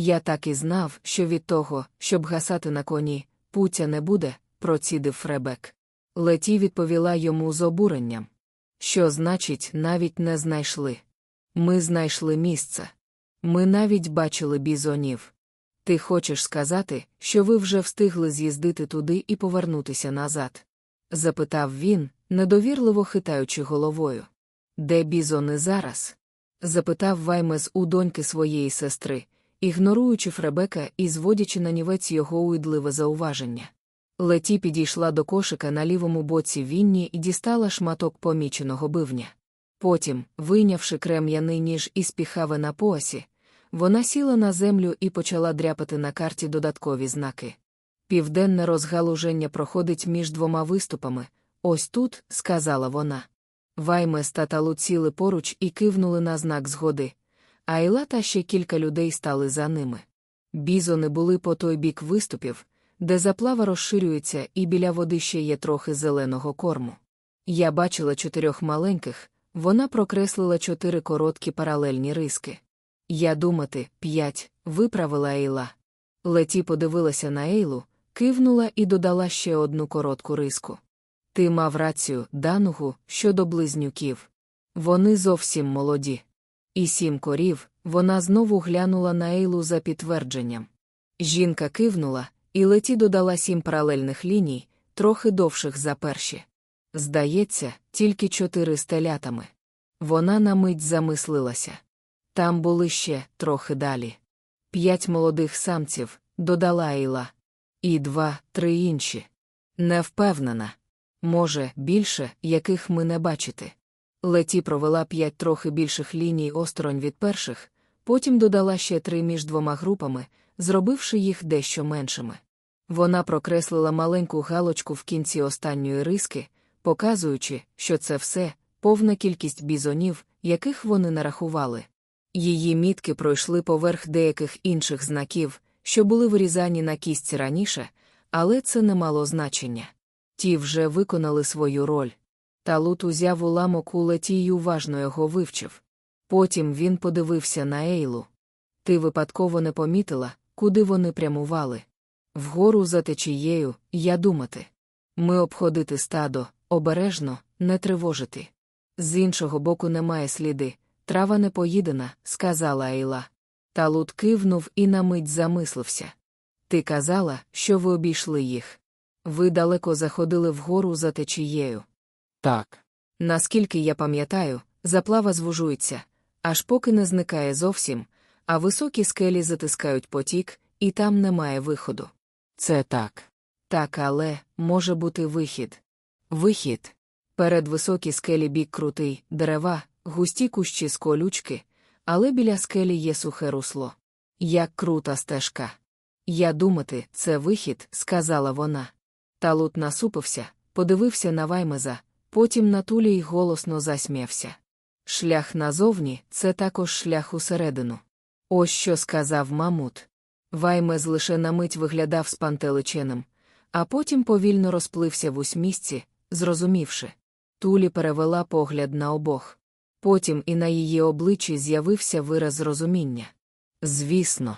Я так і знав, що від того, щоб гасати на коні, пуття не буде, процідив Фребек. Леті відповіла йому з обуренням. Що значить, навіть не знайшли. Ми знайшли місце. Ми навіть бачили бізонів. Ти хочеш сказати, що ви вже встигли з'їздити туди і повернутися назад? запитав він, недовірливо хитаючи головою. Де бізони зараз? запитав Ваймес у доньки своєї сестри, ігноруючи Фребека і зводячи на нівець його уйдливе зауваження. Леті підійшла до кошика на лівому боці Вінні і дістала шматок поміченого бивня. Потім, вийнявши крем'яний ніж із піхави на поясі, вона сіла на землю і почала дряпати на карті додаткові знаки. Південне розгалуження проходить між двома виступами. Ось тут, сказала вона. Ваймес та ціли поруч і кивнули на знак згоди, а Іла та ще кілька людей стали за ними. Бізони були по той бік виступів, де заплава розширюється і біля води ще є трохи зеленого корму. Я бачила чотирьох маленьких, вона прокреслила чотири короткі паралельні риски. Я думати, п'ять, виправила Ейла. Леті подивилася на Ейлу, кивнула і додала ще одну коротку риску. Ти мав рацію, данугу, щодо близнюків. Вони зовсім молоді. І сім корів, вона знову глянула на Ейлу за підтвердженням. Жінка кивнула, і леті додала сім паралельних ліній, трохи довших за перші. Здається, тільки чотири стелятами. Вона на мить замислилася. Там були ще трохи далі. П'ять молодих самців, додала Ейла. І два, три інші. Не впевнена. Може, більше, яких ми не бачити. Леті провела п'ять трохи більших ліній осторонь від перших, потім додала ще три між двома групами, зробивши їх дещо меншими. Вона прокреслила маленьку галочку в кінці останньої риски, показуючи, що це все повна кількість бізонів, яких вони нарахували. Її мітки пройшли поверх деяких інших знаків, що були вирізані на кістці раніше, але це не мало значення. Ті вже виконали свою роль. Талут узяв уламок у леті й уважно його вивчив. Потім він подивився на Ейлу. Ти випадково не помітила, куди вони прямували. Вгору за течією, я думати. Ми обходити стадо, обережно, не тривожити. З іншого боку немає сліди, трава не поїдена, сказала Ейла. Талут кивнув і на мить замислився. Ти казала, що ви обійшли їх. Ви далеко заходили вгору за течією. Так. Наскільки я пам'ятаю, заплава звужується, аж поки не зникає зовсім, а високі скелі затискають потік, і там немає виходу. Це так. Так, але може бути вихід. Вихід. Перед високі скелі бік крутий, дерева, густі кущі з колючки, але біля скелі є сухе русло. Як крута стежка. Я думати, це вихід, сказала вона. Талут насупився, подивився на ваймеза, потім на тулі й голосно засміявся. Шлях назовні це також шлях усередину. Ось що сказав Мамут. Ваймез лише на мить виглядав спантеличеним, а потім повільно розплився в усмісці, зрозумівши. Тулі перевела погляд на обох. Потім і на її обличчі з'явився вираз розуміння. Звісно,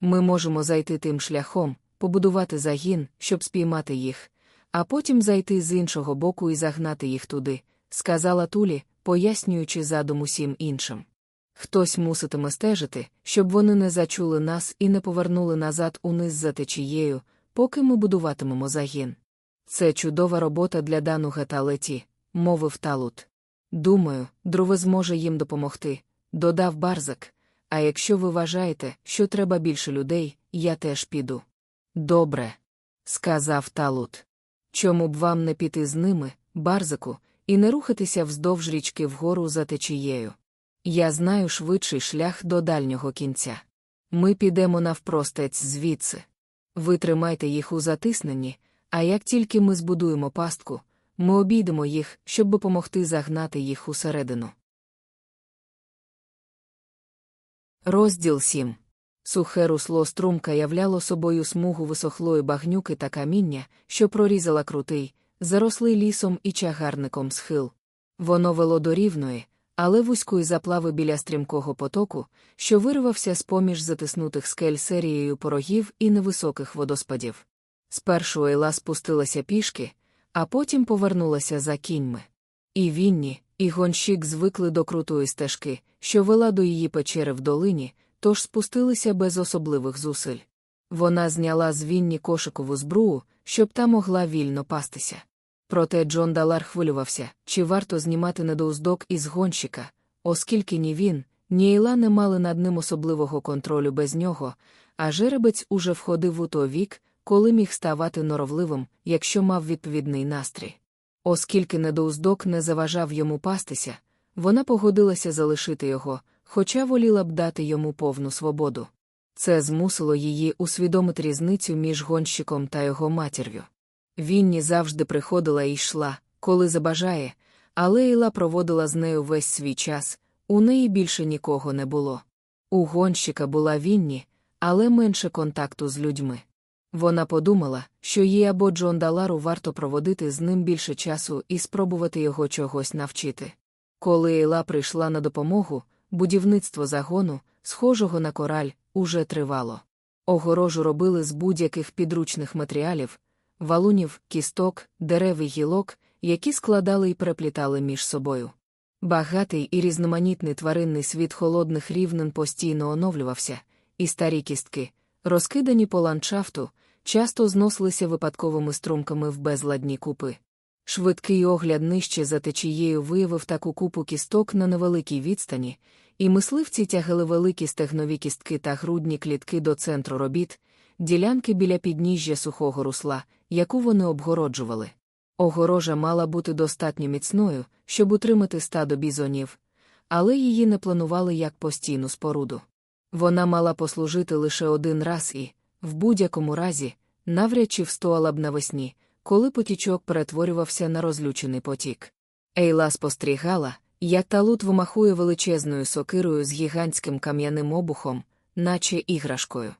ми можемо зайти тим шляхом, побудувати загін, щоб спіймати їх, а потім зайти з іншого боку і загнати їх туди, сказала Тулі, пояснюючи задум усім іншим. Хтось муситиме стежити, щоб вони не зачули нас і не повернули назад униз за течією, поки ми будуватимемо загін. Це чудова робота для Дануга та Леті, мовив Талут. Думаю, Друве зможе їм допомогти, додав Барзак. А якщо ви вважаєте, що треба більше людей, я теж піду. Добре, сказав Талут. Чому б вам не піти з ними, Барзаку, і не рухатися вздовж річки вгору за течією? Я знаю швидший шлях до дальнього кінця. Ми підемо навпростець звідси. Ви тримайте їх у затисненні, а як тільки ми збудуємо пастку, ми обійдемо їх, щоб допомогти загнати їх усередину. Розділ 7. Сухе русло струмка являло собою смугу висохлої багнюки та каміння, що прорізала крутий, зарослий лісом і чагарником схил. Воно вело до рівної, але вузької заплави біля стрімкого потоку, що вирвався з поміж затиснутих скель серією порогів і невисоких водоспадів. Спершу Ейла спустилася пішки, а потім повернулася за кіньми. І Вінні, і гонщик звикли до крутої стежки, що вела до її печери в долині, тож спустилися без особливих зусиль. Вона зняла з Вінні кошикову збрую, щоб та могла вільно пастися. Проте Джон Далар хвилювався, чи варто знімати недоуздок із гонщика, оскільки ні він, ні Ейла не мали над ним особливого контролю без нього, а жеребець уже входив у той вік, коли міг ставати норовливим, якщо мав відповідний настрій. Оскільки недоуздок не заважав йому пастися, вона погодилася залишити його, хоча воліла б дати йому повну свободу. Це змусило її усвідомити різницю між гонщиком та його матір'ю. Вінні завжди приходила і йшла, коли забажає, але Іла проводила з нею весь свій час, у неї більше нікого не було. У гонщика була Вінні, але менше контакту з людьми. Вона подумала, що їй або Джон Далару варто проводити з ним більше часу і спробувати його чогось навчити. Коли Ейла прийшла на допомогу, будівництво загону, схожого на кораль, уже тривало. Огорожу робили з будь-яких підручних матеріалів валунів, кісток, дерев і гілок, які складали і переплітали між собою. Багатий і різноманітний тваринний світ холодних рівнин постійно оновлювався, і старі кістки, розкидані по ландшафту, часто зносилися випадковими струмками в безладні купи. Швидкий огляд нижче за течією виявив таку купу кісток на невеликій відстані, і мисливці тягали великі стегнові кістки та грудні клітки до центру робіт, ділянки біля підніжжя сухого русла, яку вони обгороджували. Огорожа мала бути достатньо міцною, щоб утримати стадо бізонів, але її не планували як постійну споруду. Вона мала послужити лише один раз і, в будь-якому разі, навряд чи встояла б навесні, коли потічок перетворювався на розлючений потік. Ейла спостерігала, як талут вимахує величезною сокирою з гігантським кам'яним обухом, наче іграшкою.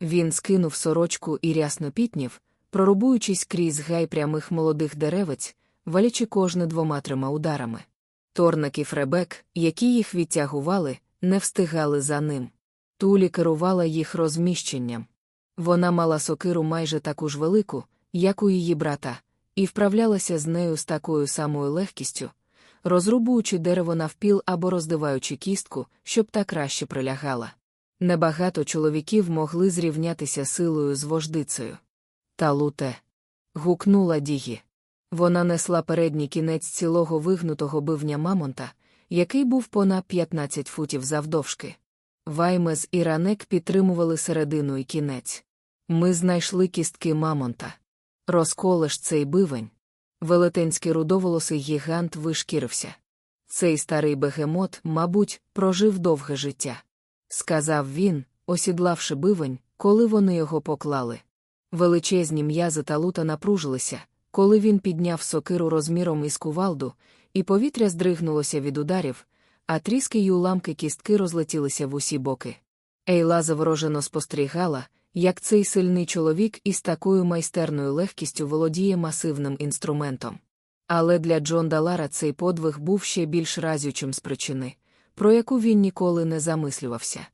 Він скинув сорочку і рясно пітнів, прорубуючись крізь гай прямих молодих деревець, валячи кожне двома-трьома ударами. Торнак і Фребек, які їх відтягували, не встигали за ним. Тулі керувала їх розміщенням. Вона мала сокиру майже таку ж велику, як у її брата, і вправлялася з нею з такою самою легкістю, розрубуючи дерево навпіл або роздиваючи кістку, щоб та краще прилягала. Небагато чоловіків могли зрівнятися силою з вождицею. Та луте. гукнула Дігі. Вона несла передній кінець цілого вигнутого бивня Мамонта, який був понад 15 футів завдовжки. Ваймез і ранек підтримували середину і кінець. Ми знайшли кістки Мамонта. Розколеш цей бивень. Велетенський рудоволосий гігант вишкірився. Цей старий бегемот, мабуть, прожив довге життя. Сказав він, осідлавши бивень, коли вони його поклали. Величезні м'язи та лута напружилися, коли він підняв сокиру розміром із кувалду, і повітря здригнулося від ударів, а тріски й уламки кістки розлетілися в усі боки. Ейла заворожено спостерігала, як цей сильний чоловік із такою майстерною легкістю володіє масивним інструментом. Але для Джон Далара цей подвиг був ще більш разючим з причини, про яку він ніколи не замислювався.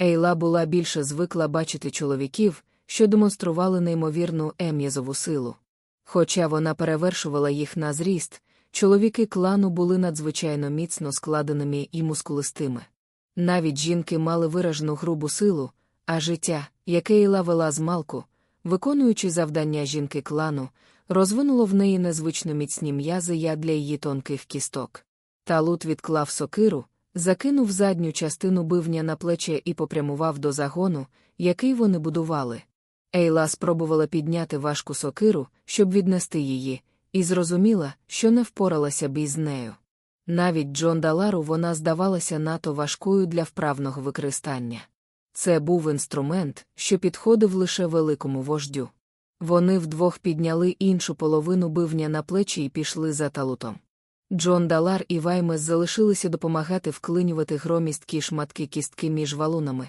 Ейла була більше звикла бачити чоловіків, що демонстрували неймовірну ем'язову силу. Хоча вона перевершувала їх на зріст, чоловіки клану були надзвичайно міцно складеними і мускулистими. Навіть жінки мали виражену грубу силу, а життя, яке Іла вела з малку, виконуючи завдання жінки клану, розвинуло в неї незвично міцні м'язи я для її тонких кісток. Талут відклав сокиру, закинув задню частину бивня на плече і попрямував до загону, який вони будували. Ейла спробувала підняти важку сокиру, щоб віднести її, і зрозуміла, що не впоралася б із нею. Навіть Джон Далару вона здавалася надто важкою для вправного використання. Це був інструмент, що підходив лише великому вождю. Вони вдвох підняли іншу половину бивня на плечі і пішли за талутом. Джон Далар і Ваймес залишилися допомагати вклинювати громісткі шматки кістки між валунами.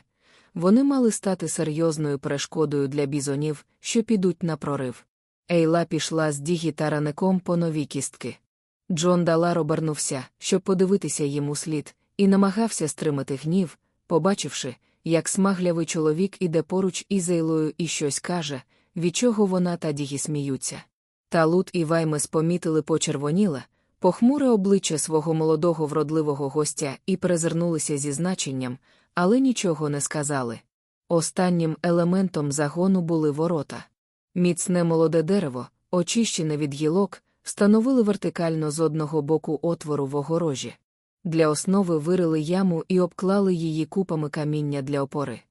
Вони мали стати серйозною перешкодою для бізонів, що підуть на прорив. Ейла пішла з Дігі та раником по нові кістки. Джон Далар обернувся, щоб подивитися йому слід, і намагався стримати гнів, побачивши, як смаглявий чоловік іде поруч із Ейлою і щось каже, від чого вона та Дігі сміються. Та Лут і Ваймес помітили почервоніла, похмуре обличчя свого молодого вродливого гостя і перезирнулися зі значенням, але нічого не сказали. Останнім елементом загону були ворота. Міцне молоде дерево, очищене від гілок, встановили вертикально з одного боку отвору в огорожі. Для основи вирили яму і обклали її купами каміння для опори.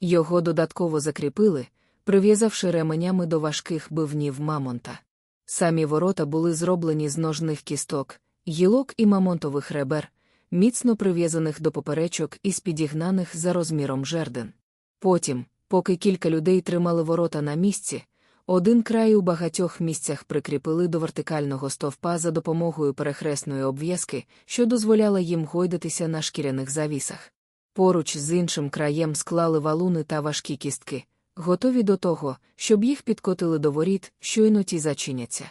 Його додатково закріпили, прив'язавши ременями до важких бивнів мамонта. Самі ворота були зроблені з ножних кісток, гілок і мамонтових ребер, міцно прив'язаних до поперечок і спідігнаних за розміром жерден. Потім, поки кілька людей тримали ворота на місці, один край у багатьох місцях прикріпили до вертикального стовпа за допомогою перехресної обв'язки, що дозволяла їм гойдатися на шкіряних завісах. Поруч з іншим краєм склали валуни та важкі кістки, готові до того, щоб їх підкотили до воріт, щойно ті зачиняться.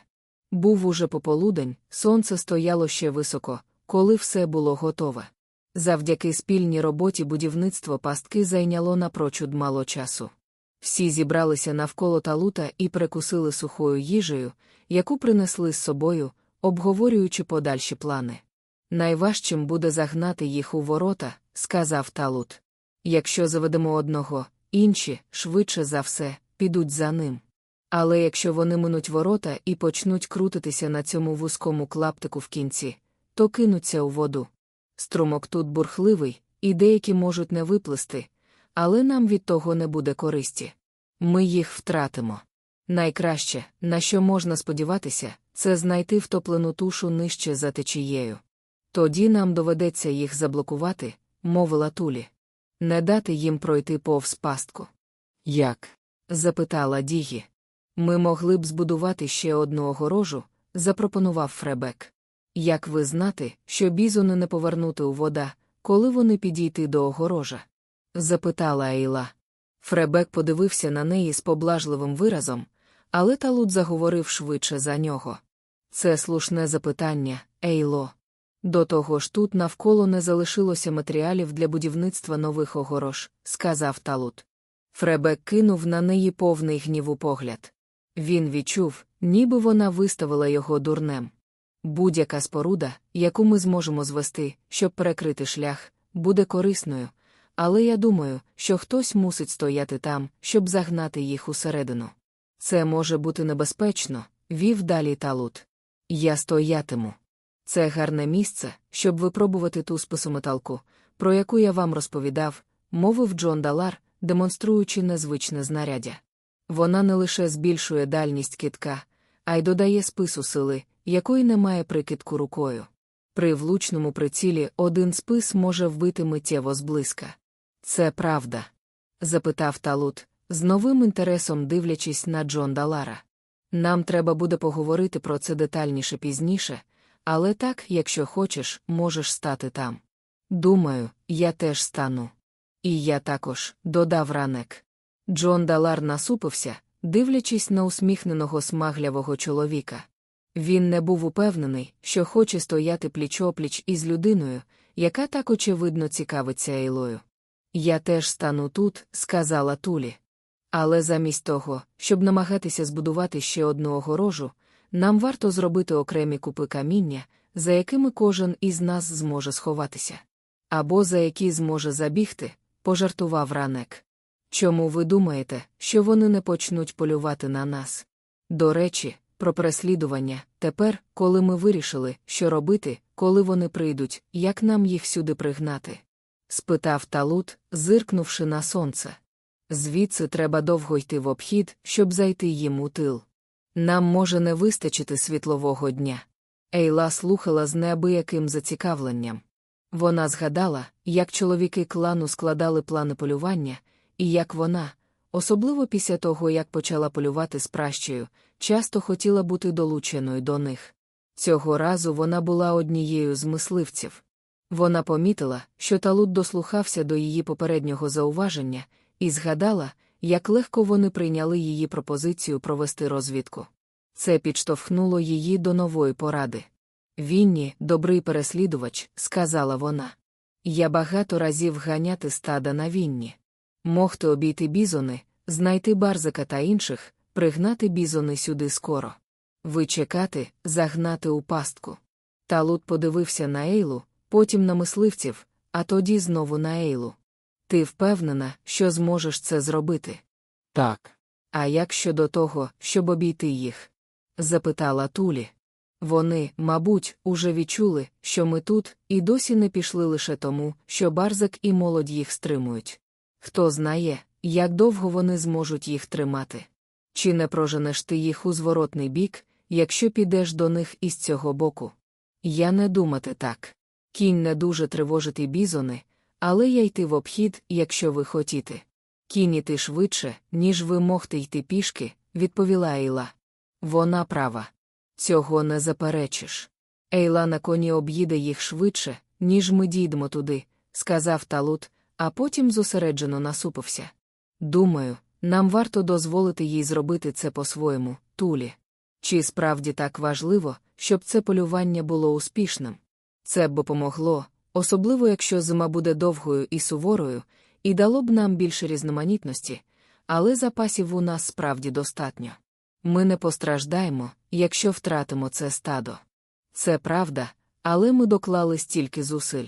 Був уже пополудень, сонце стояло ще високо, коли все було готове. Завдяки спільній роботі будівництво пастки зайняло напрочуд мало часу. Всі зібралися навколо талута і перекусили сухою їжею, яку принесли з собою, обговорюючи подальші плани. Найважчим буде загнати їх у ворота, сказав талут. Якщо заведемо одного, інші, швидше за все, підуть за ним. Але якщо вони минуть ворота і почнуть крутитися на цьому вузькому клаптику в кінці, то кинуться у воду. Струмок тут бурхливий, і деякі можуть не виплисти, але нам від того не буде користі. Ми їх втратимо. Найкраще, на що можна сподіватися, це знайти втоплену тушу нижче за течією. Тоді нам доведеться їх заблокувати, мовила Тулі. Не дати їм пройти повз пастку. Як? запитала Дігі. Ми могли б збудувати ще одну огорожу, запропонував Фребек. Як ви знати, що бізони не повернути у вода, коли вони підійти до огорожа? запитала Ейла. Фребек подивився на неї з поблажливим виразом, але Талут заговорив швидше за нього. Це слушне запитання, Ейло. До того ж тут навколо не залишилося матеріалів для будівництва нових огорож, сказав Талут. Фребек кинув на неї повний гніву погляд. Він відчув, ніби вона виставила його дурнем. Будь-яка споруда, яку ми зможемо звести, щоб перекрити шлях, буде корисною, але я думаю, що хтось мусить стояти там, щоб загнати їх усередину. Це може бути небезпечно, вів далі талут. Я стоятиму. Це гарне місце, щоб випробувати ту списометалку, про яку я вам розповідав, мовив Джон Далар, демонструючи незвичне знаряддя. Вона не лише збільшує дальність китка, а й додає спису сили, якої немає при китку рукою. При влучному прицілі один спис може вбити миттєво зблизька. Це правда? запитав Талут, з новим інтересом дивлячись на Джон Далара. Нам треба буде поговорити про це детальніше пізніше, але так, якщо хочеш, можеш стати там. Думаю, я теж стану. І я також, додав ранек. Джон Далар насупився, дивлячись на усміхненого смаглявого чоловіка. Він не був упевнений, що хоче стояти пліч-опліч із людиною, яка так очевидно цікавиться Ейлою. Я теж стану тут, сказала Тулі. Але замість того, щоб намагатися збудувати ще одну огорожу, нам варто зробити окремі купи каміння, за якими кожен із нас зможе сховатися. Або за які зможе забігти, пожартував ранек. Чому ви думаєте, що вони не почнуть полювати на нас? До речі, про переслідування тепер, коли ми вирішили, що робити, коли вони прийдуть, як нам їх сюди пригнати? Спитав Талут, зиркнувши на сонце. Звідси треба довго йти в обхід, щоб зайти їм у тил. Нам може не вистачити світлового дня. Ейла слухала з неабияким зацікавленням. Вона згадала, як чоловіки клану складали плани полювання, і як вона, особливо після того, як почала полювати з пращею, часто хотіла бути долученою до них. Цього разу вона була однією з мисливців. Вона помітила, що Талут дослухався до її попереднього зауваження, і згадала, як легко вони прийняли її пропозицію провести розвідку. Це підштовхнуло її до нової поради. Вінні, добрий переслідувач, сказала вона. Я багато разів ганяти стада на вінні. Могти обійти бізони, знайти барзика та інших, пригнати бізони сюди скоро. Вичекати, загнати у пастку. Талут подивився на Ейлу, потім на мисливців, а тоді знову на Ейлу. Ти впевнена, що зможеш це зробити? Так. А як щодо того, щоб обійти їх? запитала Тулі. Вони, мабуть, уже відчули, що ми тут, і досі не пішли лише тому, що барзак і молодь їх стримують. Хто знає, як довго вони зможуть їх тримати. Чи не проженеш ти їх у зворотний бік, якщо підеш до них із цього боку? Я не думати так. Кінь не дуже тривожити бізони, але я йти в обхід, якщо ви хотіте. Кінь іти швидше, ніж ви могте йти пішки, відповіла Ейла. Вона права. Цього не заперечиш. Ейла на коні об'їде їх швидше, ніж ми дійдемо туди, сказав Талут, а потім зосереджено насупився. Думаю, нам варто дозволити їй зробити це по-своєму, Тулі. Чи справді так важливо, щоб це полювання було успішним? Це б помогло, особливо якщо зима буде довгою і суворою, і дало б нам більше різноманітності, але запасів у нас справді достатньо. Ми не постраждаємо, якщо втратимо це стадо. Це правда, але ми доклали стільки зусиль.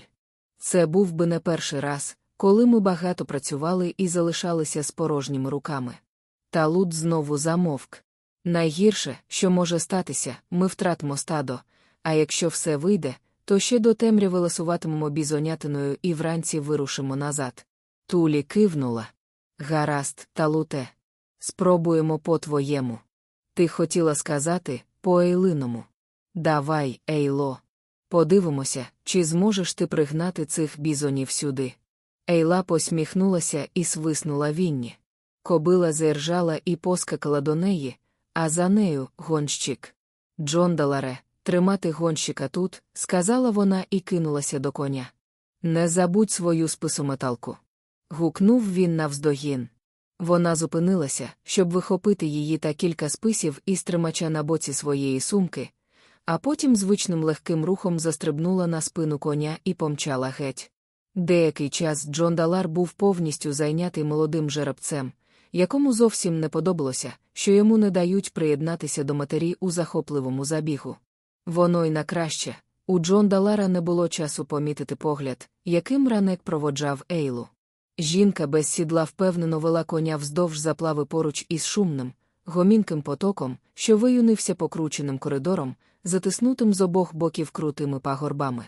Це був би не перший раз, коли ми багато працювали і залишалися з порожніми руками. Та Лут знову замовк. Найгірше, що може статися, ми втратимо стадо, а якщо все вийде, то ще до темряви ласуватимемо бізонятиною і вранці вирушимо назад. Тулі кивнула. Гаразд, талуте. Спробуємо по-твоєму. Ти хотіла сказати по Ейлиному. Давай, Ейло. Подивимося, чи зможеш ти пригнати цих бізонів сюди. Ейла посміхнулася і свиснула вінні. Кобила заіржала і поскакала до неї, а за нею гонщик. Джон Даларе, тримати гонщика тут, сказала вона і кинулася до коня. Не забудь свою списометалку. Гукнув він навздогін. Вона зупинилася, щоб вихопити її та кілька списів із тримача на боці своєї сумки, а потім звичним легким рухом застрибнула на спину коня і помчала геть. Деякий час Джон Далар був повністю зайнятий молодим жеребцем, якому зовсім не подобалося, що йому не дають приєднатися до матері у захопливому забігу. Воно й на краще. У Джон Далара не було часу помітити погляд, яким ранек проводжав Ейлу. Жінка без сідла впевнено вела коня вздовж заплави поруч із шумним, гомінким потоком, що виюнився покрученим коридором, затиснутим з обох боків крутими пагорбами.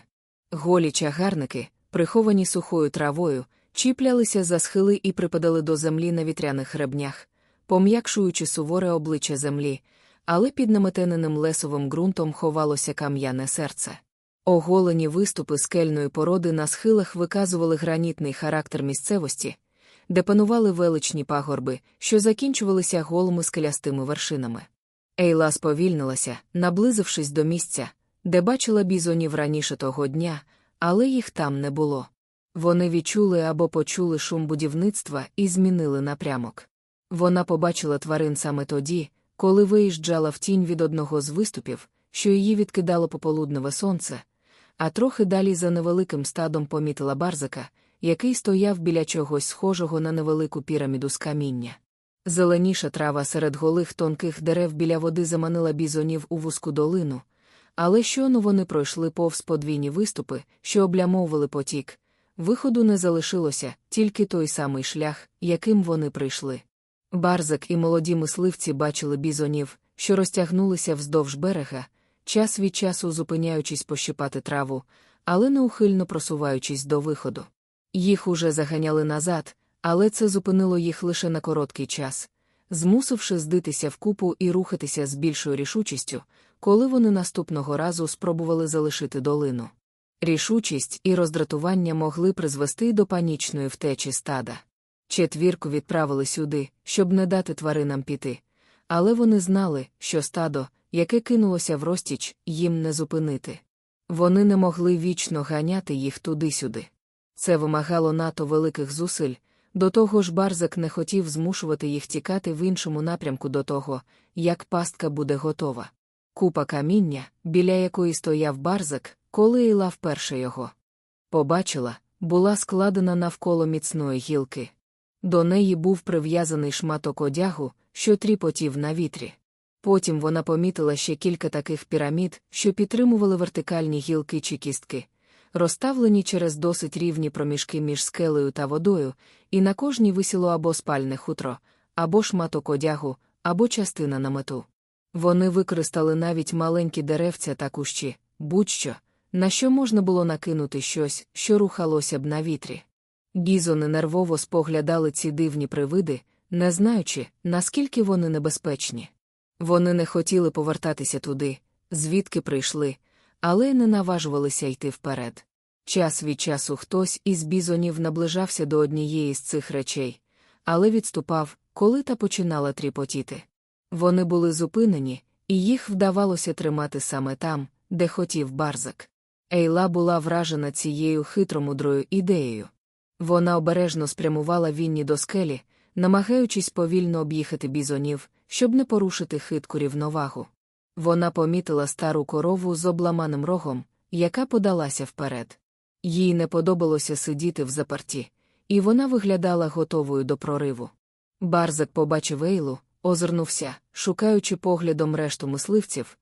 Голі чагарники, приховані сухою травою, чіплялися за схили і припадали до землі на вітряних гребнях, пом'якшуючи суворе обличчя землі, але під наметененим лесовим ґрунтом ховалося кам'яне серце. Оголені виступи скельної породи на схилах виказували гранітний характер місцевості, де панували величні пагорби, що закінчувалися голими скелястими вершинами. Ейла сповільнилася, наблизившись до місця, де бачила бізонів раніше того дня, але їх там не було. Вони відчули або почули шум будівництва і змінили напрямок. Вона побачила тварин саме тоді, коли виїжджала в тінь від одного з виступів, що її відкидало пополудневе сонце, а трохи далі за невеликим стадом помітила барзака, який стояв біля чогось схожого на невелику піраміду з каміння. Зеленіша трава серед голих тонких дерев біля води заманила бізонів у вузьку долину, але щойно вони пройшли повз подвійні виступи, що облямовували потік. Виходу не залишилося, тільки той самий шлях, яким вони прийшли. Барзак і молоді мисливці бачили бізонів, що розтягнулися вздовж берега, час від часу зупиняючись пощипати траву, але неухильно просуваючись до виходу. Їх уже заганяли назад, але це зупинило їх лише на короткий час, змусивши здитися вкупу і рухатися з більшою рішучістю, коли вони наступного разу спробували залишити долину. Рішучість і роздратування могли призвести до панічної втечі стада. Четвірку відправили сюди, щоб не дати тваринам піти, але вони знали, що стадо, яке кинулося в розтіч, їм не зупинити. Вони не могли вічно ганяти їх туди-сюди. Це вимагало НАТО великих зусиль, до того ж барзак не хотів змушувати їх тікати в іншому напрямку до того, як пастка буде готова. Купа каміння, біля якої стояв барзак, коли Іла вперше його побачила, була складена навколо міцної гілки. До неї був прив'язаний шматок одягу, що тріпотів на вітрі. Потім вона помітила ще кілька таких пірамід, що підтримували вертикальні гілки чи кістки, розставлені через досить рівні проміжки між скелею та водою, і на кожній висіло або спальне хутро, або шматок одягу, або частина намету. Вони використали навіть маленькі деревця та кущі, будь-що, на що можна було накинути щось, що рухалося б на вітрі. Гізони нервово споглядали ці дивні привиди, не знаючи, наскільки вони небезпечні. Вони не хотіли повертатися туди, звідки прийшли, але й не наважувалися йти вперед. Час від часу хтось із бізонів наближався до однієї з цих речей, але відступав, коли та починала тріпотіти. Вони були зупинені, і їх вдавалося тримати саме там, де хотів барзак. Ейла була вражена цією хитромудрою ідеєю. Вона обережно спрямувала вінні до скелі, намагаючись повільно об'їхати бізонів, щоб не порушити хитку рівновагу. Вона помітила стару корову з обламаним рогом, яка подалася вперед. Їй не подобалося сидіти в запарті, і вона виглядала готовою до прориву. Барзак побачив Ейлу, озирнувся, шукаючи поглядом решту мисливців,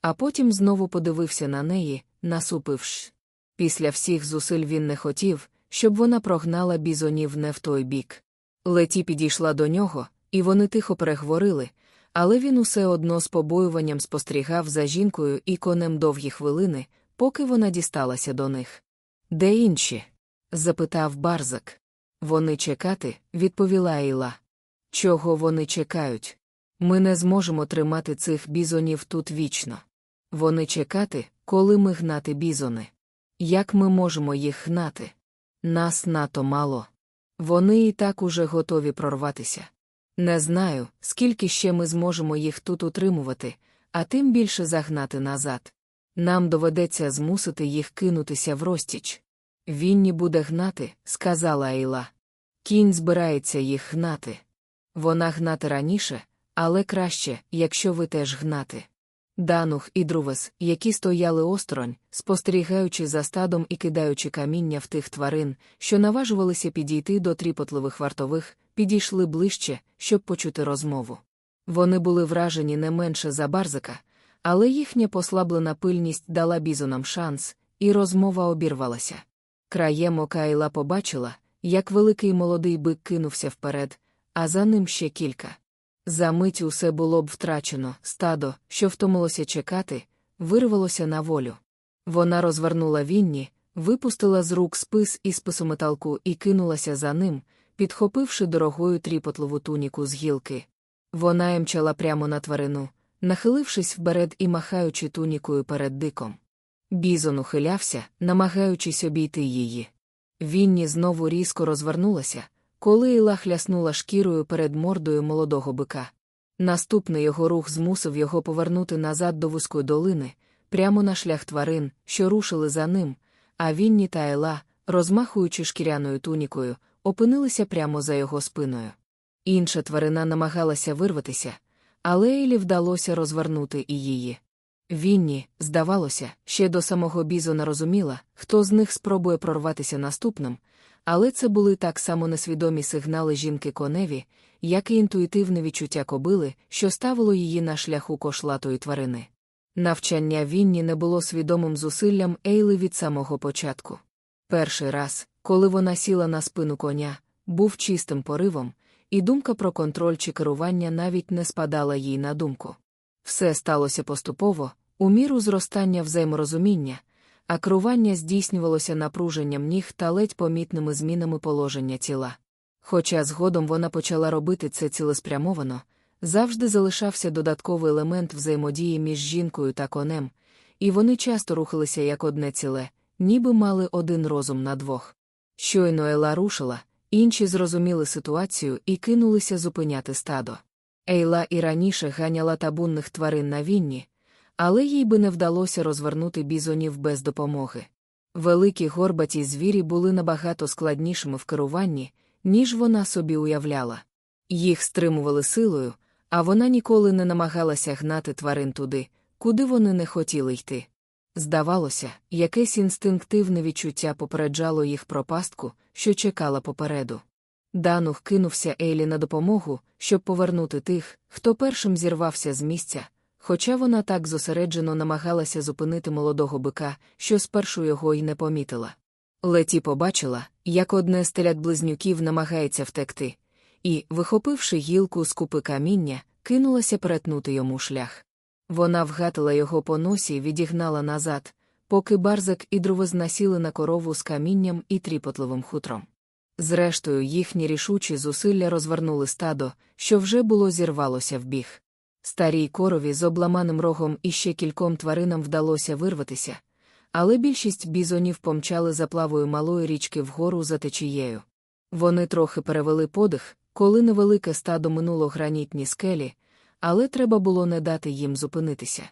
а потім знову подивився на неї, насупивши. Після всіх зусиль він не хотів, щоб вона прогнала бізонів не в той бік. Леті підійшла до нього, і вони тихо переговорили, але він усе одно з побоюванням спостерігав за жінкою і конем довгі хвилини, поки вона дісталася до них. Де інші? запитав Барзак. Вони чекати, відповіла Іла. Чого вони чекають? Ми не зможемо тримати цих бізонів тут вічно. Вони чекати, коли ми гнати бізони. Як ми можемо їх гнати? Нас нато мало. Вони і так уже готові прорватися. Не знаю, скільки ще ми зможемо їх тут утримувати, а тим більше загнати назад. Нам доведеться змусити їх кинутися в розтіч. Вінні буде гнати, сказала Айла. Кінь збирається їх гнати. Вона гнати раніше, але краще, якщо ви теж гнати. Данух і Друвес, які стояли осторонь, спостерігаючи за стадом і кидаючи каміння в тих тварин, що наважувалися підійти до тріпотливих вартових, підійшли ближче, щоб почути розмову. Вони були вражені не менше за барзика, але їхня послаблена пильність дала бізонам шанс, і розмова обірвалася. Краєм ока Айла побачила, як великий молодий бик кинувся вперед, а за ним ще кілька. За мить усе було б втрачено, стадо, що втомилося чекати, вирвалося на волю. Вона розвернула вінні, випустила з рук спис із списометалку і кинулася за ним, підхопивши дорогою тріпотливу туніку з гілки. Вона емчала прямо на тварину, нахилившись вперед і махаючи тунікою перед диком. Бізон ухилявся, намагаючись обійти її. Вінні знову різко розвернулася, коли Іла хляснула шкірою перед мордою молодого бика. Наступний його рух змусив його повернути назад до вузької долини, прямо на шлях тварин, що рушили за ним, а Вінні та Ела, розмахуючи шкіряною тунікою, опинилися прямо за його спиною. Інша тварина намагалася вирватися, але Елі вдалося розвернути і її. Вінні, здавалося, ще до самого бізона розуміла, хто з них спробує прорватися наступним, але це були так само несвідомі сигнали жінки коневі, як і інтуїтивне відчуття кобили, що ставило її на шляху кошлатої тварини. Навчання Вінні не було свідомим зусиллям Ейли від самого початку. Перший раз, коли вона сіла на спину коня, був чистим поривом, і думка про контроль чи керування навіть не спадала їй на думку. Все сталося поступово, у міру зростання взаєморозуміння, а керування здійснювалося напруженням ніг та ледь помітними змінами положення тіла. Хоча згодом вона почала робити це цілеспрямовано, завжди залишався додатковий елемент взаємодії між жінкою та конем, і вони часто рухалися як одне ціле, ніби мали один розум на двох. Щойно Ела рушила, інші зрозуміли ситуацію і кинулися зупиняти стадо. Ейла і раніше ганяла табунних тварин на вінні, але їй би не вдалося розвернути бізонів без допомоги. Великі горбаті звірі були набагато складнішими в керуванні, ніж вона собі уявляла. Їх стримували силою, а вона ніколи не намагалася гнати тварин туди, куди вони не хотіли йти. Здавалося, якесь інстинктивне відчуття попереджало їх про пастку, що чекала попереду. Данух кинувся Ейлі на допомогу, щоб повернути тих, хто першим зірвався з місця, хоча вона так зосереджено намагалася зупинити молодого бика, що спершу його й не помітила. Леті побачила, як одне з телят близнюків намагається втекти, і, вихопивши гілку з купи каміння, кинулася перетнути йому шлях. Вона вгатила його по носі і відігнала назад, поки барзак і друвоз насіли на корову з камінням і тріпотливим хутром. Зрештою, їхні рішучі зусилля розвернули стадо, що вже було зірвалося в біг. Старій корові з обламаним рогом і ще кільком тваринам вдалося вирватися, але більшість бізонів помчали за плавою малої річки вгору за течією. Вони трохи перевели подих, коли невелике стадо минуло гранітні скелі, але треба було не дати їм зупинитися.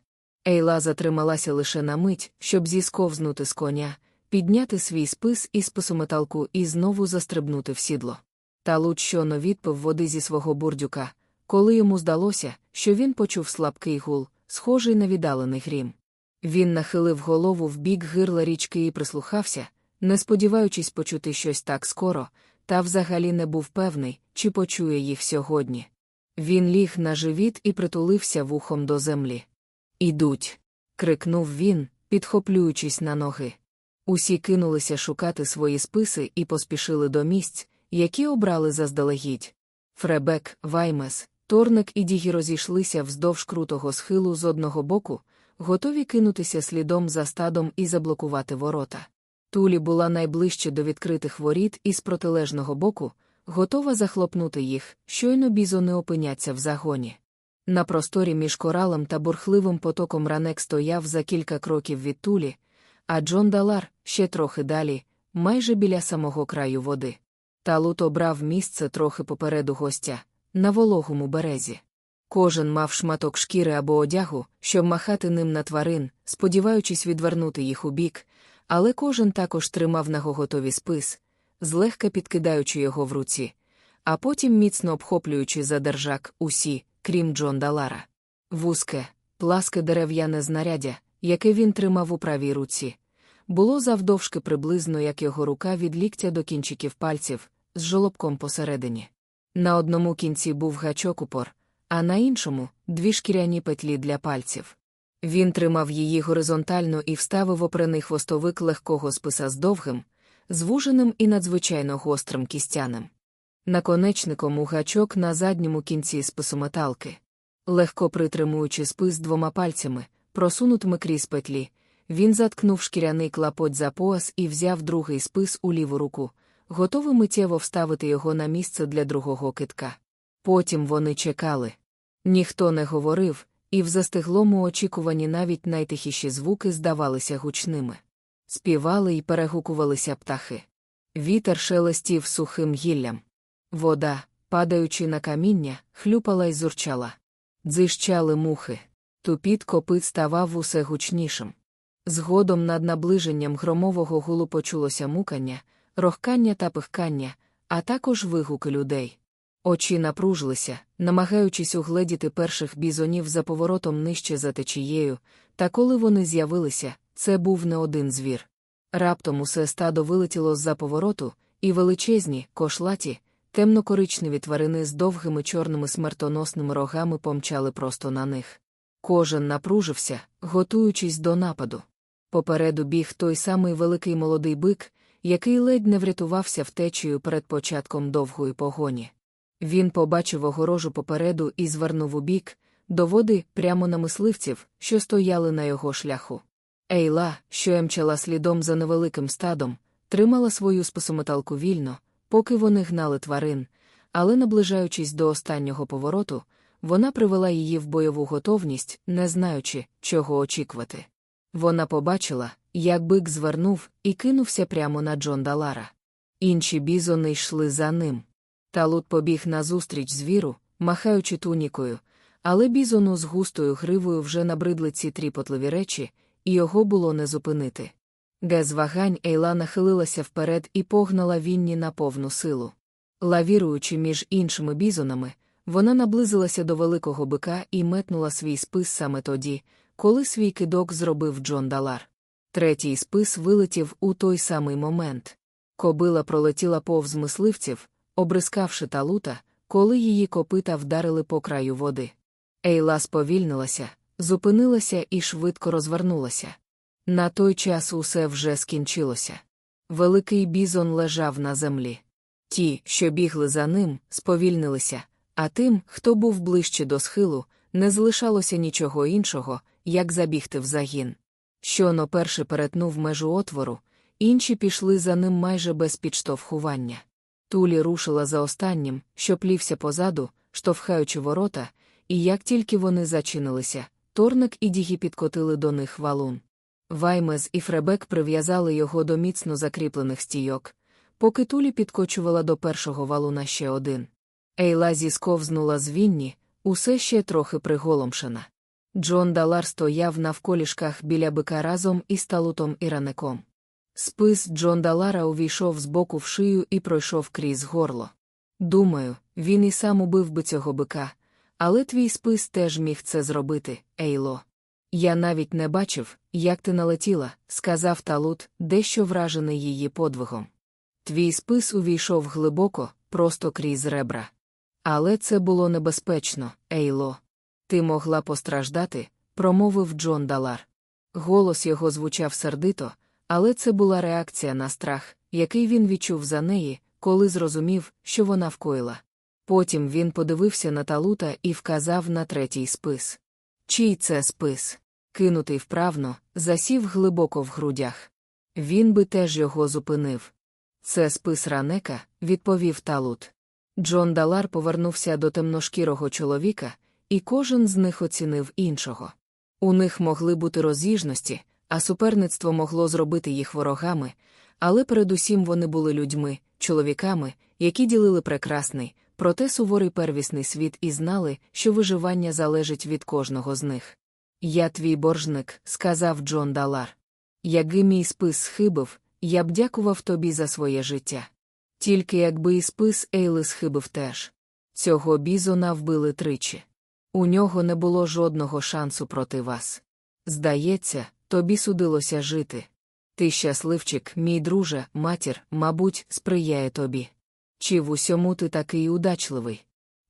Ейла затрималася лише на мить, щоб зісковзнути з коня, підняти свій спис із списометалку і знову застрибнути в сідло. Та луч щоно відпив води зі свого бурдюка, коли йому здалося, що він почув слабкий гул, схожий на віддалений грім. Він нахилив голову в бік гирла річки і прислухався, не сподіваючись почути щось так скоро, та взагалі не був певний, чи почує їх сьогодні. Він ліг на живіт і притулився вухом до землі. Ідуть. крикнув він, підхоплюючись на ноги. Усі кинулися шукати свої списи і поспішили до місць, які обрали заздалегідь. Фребек, Ваймес, Торник і Дігі розійшлися вздовж крутого схилу з одного боку, готові кинутися слідом за стадом і заблокувати ворота. Тулі була найближче до відкритих воріт і з протилежного боку, готова захлопнути їх, щойно бізони опиняться в загоні. На просторі між коралом та бурхливим потоком ранек стояв за кілька кроків від тулі, а Джон Далар ще трохи далі, майже біля самого краю води. Талут обрав місце трохи попереду гостя, на вологому березі. Кожен мав шматок шкіри або одягу, щоб махати ним на тварин, сподіваючись відвернути їх у бік, але кожен також тримав на гоготові спис, злегка підкидаючи його в руці, а потім міцно обхоплюючи за держак усі, крім Джон Далара. Вузьке, пласке дерев'яне знаряддя, яке він тримав у правій руці, було завдовжки приблизно як його рука від ліктя до кінчиків пальців, з жолобком посередині. На одному кінці був гачок упор, а на іншому дві шкіряні петлі для пальців. Він тримав її горизонтально і вставив опрений хвостовик легкого списа з довгим, звуженим і надзвичайно гострим кістяним. Наконечником у гачок на задньому кінці списометалки. Легко притримуючи спис двома пальцями, просунутими крізь петлі, він заткнув шкіряний клапоть за пояс і взяв другий спис у ліву руку, готовий миттєво вставити його на місце для другого китка. Потім вони чекали. Ніхто не говорив, і в застиглому очікуванні навіть найтихіші звуки здавалися гучними. Співали й перегукувалися птахи. Вітер шелестів сухим гіллям. Вода, падаючи на каміння, хлюпала й зурчала. Дзищали мухи. Тупіт копит ставав усе гучнішим. Згодом над наближенням громового гулу почулося мукання, рохкання та пихкання, а також вигуки людей. Очі напружилися, намагаючись угледіти перших бізонів за поворотом нижче за течією, та коли вони з'явилися, це був не один звір. Раптом усе стадо вилетіло з-за повороту, і величезні, кошлаті, темно-коричневі тварини з довгими чорними смертоносними рогами помчали просто на них. Кожен напружився, готуючись до нападу. Попереду біг той самий великий молодий бик, який ледь не врятувався втечею перед початком довгої погоні. Він побачив огорожу попереду і звернув у бік, до води прямо на мисливців, що стояли на його шляху. Ейла, що емчала слідом за невеликим стадом, тримала свою списометалку вільно, поки вони гнали тварин, але, наближаючись до останнього повороту, вона привела її в бойову готовність, не знаючи, чого очікувати. Вона побачила, як бик звернув і кинувся прямо на Джон Далара. Інші бізони йшли за ним. Талут побіг назустріч звіру, махаючи тунікою, але бізону з густою гривою вже набридли ці тріпотливі речі, і його було не зупинити. Без вагань Ейла нахилилася вперед і погнала Вінні на повну силу. Лавіруючи між іншими бізонами, вона наблизилася до великого бика і метнула свій спис саме тоді, коли свій кидок зробив Джон Далар. Третій спис вилетів у той самий момент. Кобила пролетіла повз мисливців, обрискавши талута, коли її копита вдарили по краю води. Ейла сповільнилася, зупинилася і швидко розвернулася. На той час усе вже скінчилося. Великий бізон лежав на землі. Ті, що бігли за ним, сповільнилися, а тим, хто був ближче до схилу, не залишалося нічого іншого, як забігти в загін. Щоно перший перетнув межу отвору, інші пішли за ним майже без підштовхування. Тулі рушила за останнім, що плівся позаду, штовхаючи ворота, і як тільки вони зачинилися, Торник і Дігі підкотили до них валун. Ваймез і Фребек прив'язали його до міцно закріплених стійок, поки тулі підкочувала до першого валуна ще один. Ейла зісковзнула з вінні, усе ще трохи приголомшена. Джон Далар стояв навколішках біля бика разом із талутом і раником. Спис Джон Далара увійшов з боку в шию і пройшов крізь горло. Думаю, він і сам убив би цього бика, але твій спис теж міг це зробити, Ейло. Я навіть не бачив, як ти налетіла, сказав Талут, дещо вражений її подвигом. Твій спис увійшов глибоко, просто крізь ребра. Але це було небезпечно, Ейло. Ти могла постраждати, промовив Джон Далар. Голос його звучав сердито, але це була реакція на страх, який він відчув за неї, коли зрозумів, що вона вкоїла. Потім він подивився на талута і вказав на третій спис. Чий це спис? Кинутий вправно, засів глибоко в грудях. Він би теж його зупинив. Це спис ранека, відповів талут. Джон Далар повернувся до темношкірого чоловіка, і кожен з них оцінив іншого. У них могли бути роз'їжності, а суперництво могло зробити їх ворогами, але передусім вони були людьми, чоловіками, які ділили прекрасний, проте суворий первісний світ і знали, що виживання залежить від кожного з них. Я твій боржник, сказав Джон Далар. Якби мій спис схибив, я б дякував тобі за своє життя. Тільки якби і спис Ейли схибив теж. Цього бізона вбили тричі. У нього не було жодного шансу проти вас. Здається, тобі судилося жити. Ти щасливчик, мій друже, матір, мабуть, сприяє тобі. Чи в усьому ти такий удачливий?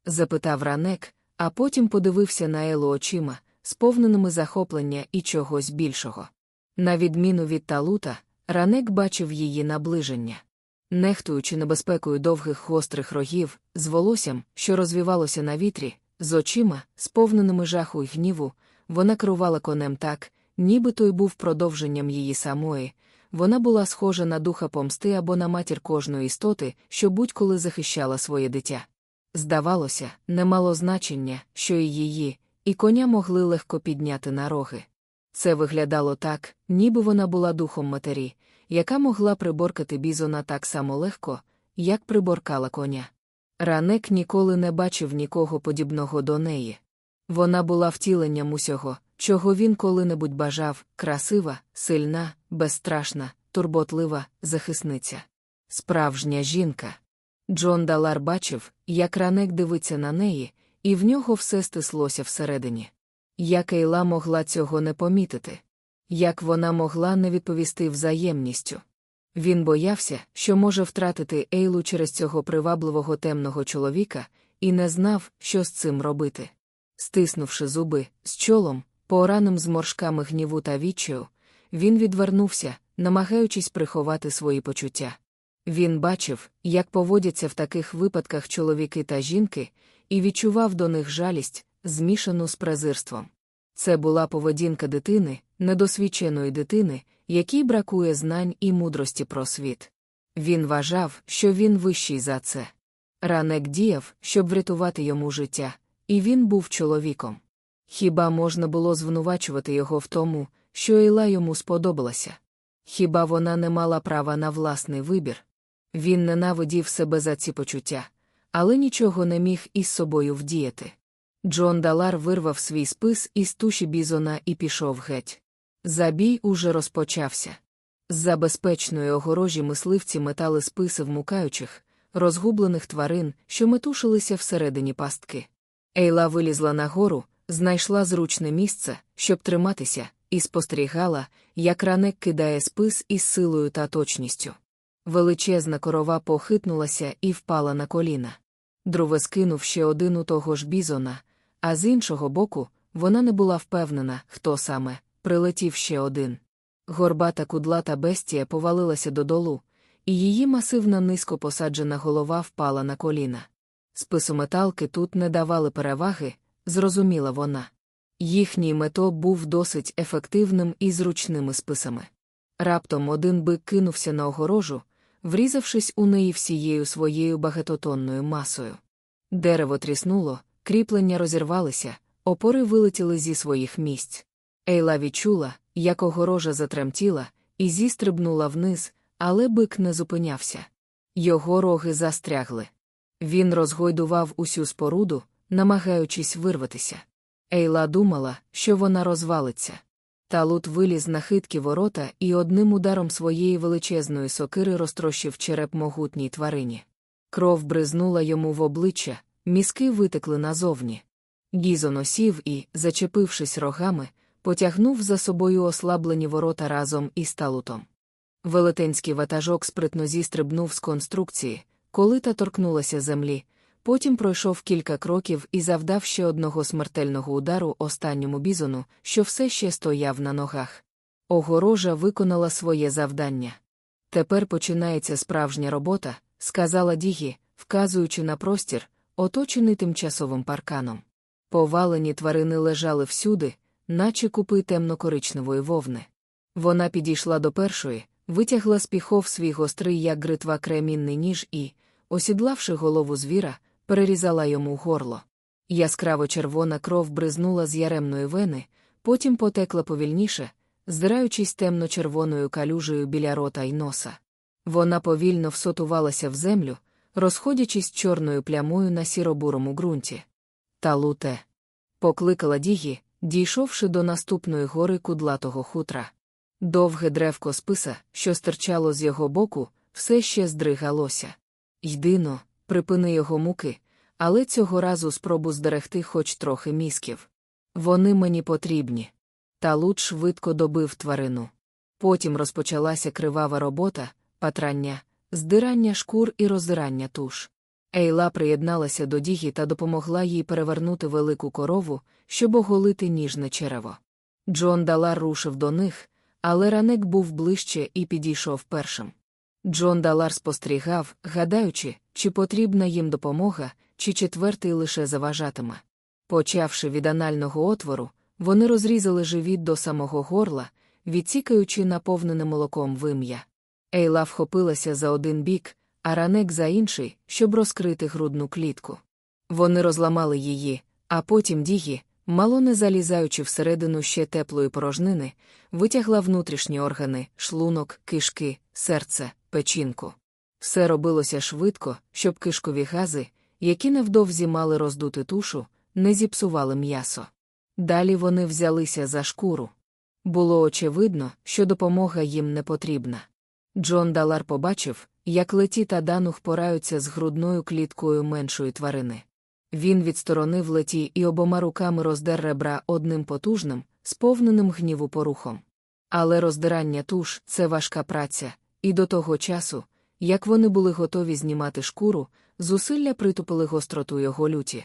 запитав ранек, а потім подивився на Елу очима, сповненими захоплення і чогось більшого. На відміну від талута, ранек бачив її наближення. Нехтуючи небезпекою довгих гострих рогів, з волоссям, що розвівалося на вітрі, з очима, сповненими жаху й гніву, вона керувала конем так, ніби той був продовженням її самої. Вона була схожа на духа помсти або на матір кожної істоти, що будь-коли захищала своє дитя. Здавалося, не мало значення, що і її, і коня могли легко підняти на роги. Це виглядало так, ніби вона була духом матері, яка могла приборкати бізона так само легко, як приборкала коня. Ранек ніколи не бачив нікого подібного до неї. Вона була втіленням усього, чого він коли-небудь бажав красива, сильна, безстрашна, турботлива, захисниця. Справжня жінка. Джон Далар бачив, як ранек дивиться на неї, і в нього все стислося всередині. Як Ейла могла цього не помітити? Як вона могла не відповісти взаємністю? Він боявся, що може втратити Ейлу через цього привабливого темного чоловіка, і не знав, що з цим робити. Стиснувши зуби, з чолом, пораним зморшками гніву та відчаю, він відвернувся, намагаючись приховати свої почуття. Він бачив, як поводяться в таких випадках чоловіки та жінки, і відчував до них жалість, змішану з презирством. Це була поведінка дитини, недосвідченої дитини, якій бракує знань і мудрості про світ. Він вважав, що він вищий за це. Ранек діяв, щоб врятувати йому життя, і він був чоловіком. Хіба можна було звинувачувати його в тому, що Ейла йому сподобалася? Хіба вона не мала права на власний вибір? Він ненавидів себе за ці почуття, але нічого не міг із собою вдіяти. Джон Далар вирвав свій спис із туші бізона і пішов геть. Забій уже розпочався. З-за безпечної огорожі мисливці метали списи вмукаючих, розгублених тварин, що метушилися всередині пастки. Ейла вилізла нагору, знайшла зручне місце, щоб триматися, і спостерігала, як ранек кидає спис із силою та точністю. Величезна корова похитнулася і впала на коліна. Друве скинув ще один у того ж бізона, а з іншого боку, вона не була впевнена, хто саме, прилетів ще один. Горбата кудлата бестія повалилася додолу, і її масивна низько посаджена голова впала на коліна. Списометалки тут не давали переваги, зрозуміла вона. Їхній мето був досить ефективним і зручними списами. Раптом один бик кинувся на огорожу, врізавшись у неї всією своєю багатотонною масою. Дерево тріснуло, кріплення розірвалися, опори вилетіли зі своїх місць. Ейла відчула, як огорожа затремтіла, і зістрибнула вниз, але бик не зупинявся. Його роги застрягли. Він розгойдував усю споруду, намагаючись вирватися. Ейла думала, що вона розвалиться. Талут виліз на хиткі ворота і одним ударом своєї величезної сокири розтрощив череп могутній тварині. Кров бризнула йому в обличчя, мізки витекли назовні. Гізо носів і, зачепившись рогами, потягнув за собою ослаблені ворота разом із талутом. Велетенський ватажок спритно зістрибнув з конструкції, коли та торкнулася землі, потім пройшов кілька кроків і завдав ще одного смертельного удару останньому бізону, що все ще стояв на ногах. Огорожа виконала своє завдання. Тепер починається справжня робота, сказала Дігі, вказуючи на простір, оточений тимчасовим парканом. Повалені тварини лежали всюди, наче купи темно-коричневої вовни. Вона підійшла до першої, витягла з піхов свій гострий, як гритва кремінний ніж і, осідлавши голову звіра, перерізала йому горло. Яскраво червона кров бризнула з яремної вени, потім потекла повільніше, здираючись темно-червоною калюжею біля рота й носа. Вона повільно всотувалася в землю, розходячись чорною плямою на сіробурому ґрунті. Та луте. Покликала Дігі, дійшовши до наступної гори кудлатого хутра. Довге древко списа, що стирчало з його боку, все ще здригалося. Йдино, припини його муки, але цього разу спробу здерегти хоч трохи мізків. Вони мені потрібні. Та луч швидко добив тварину. Потім розпочалася кривава робота, патрання, здирання шкур і роздирання туш. Ейла приєдналася до Дігі та допомогла їй перевернути велику корову, щоб оголити ніжне черево. Джон Далар рушив до них, але ранек був ближче і підійшов першим. Джон Далар спостерігав, гадаючи, чи потрібна їм допомога, чи четвертий лише заважатиме. Почавши від анального отвору, вони розрізали живіт до самого горла, відсікаючи наповнене молоком вим'я. Ейла вхопилася за один бік, а ранек за інший, щоб розкрити грудну клітку. Вони розламали її, а потім дігі, мало не залізаючи всередину ще теплої порожнини, витягла внутрішні органи, шлунок, кишки, серце, печінку. Все робилося швидко, щоб кишкові гази, які невдовзі мали роздути тушу, не зіпсували м'ясо. Далі вони взялися за шкуру. Було очевидно, що допомога їм не потрібна. Джон Далар побачив, як леті та данух пораються з грудною кліткою меншої тварини. Він відсторонив леті і обома руками роздер ребра одним потужним, сповненим гніву порухом. Але роздирання туш це важка праця, і до того часу, як вони були готові знімати шкуру, зусилля притупили гостроту його люті.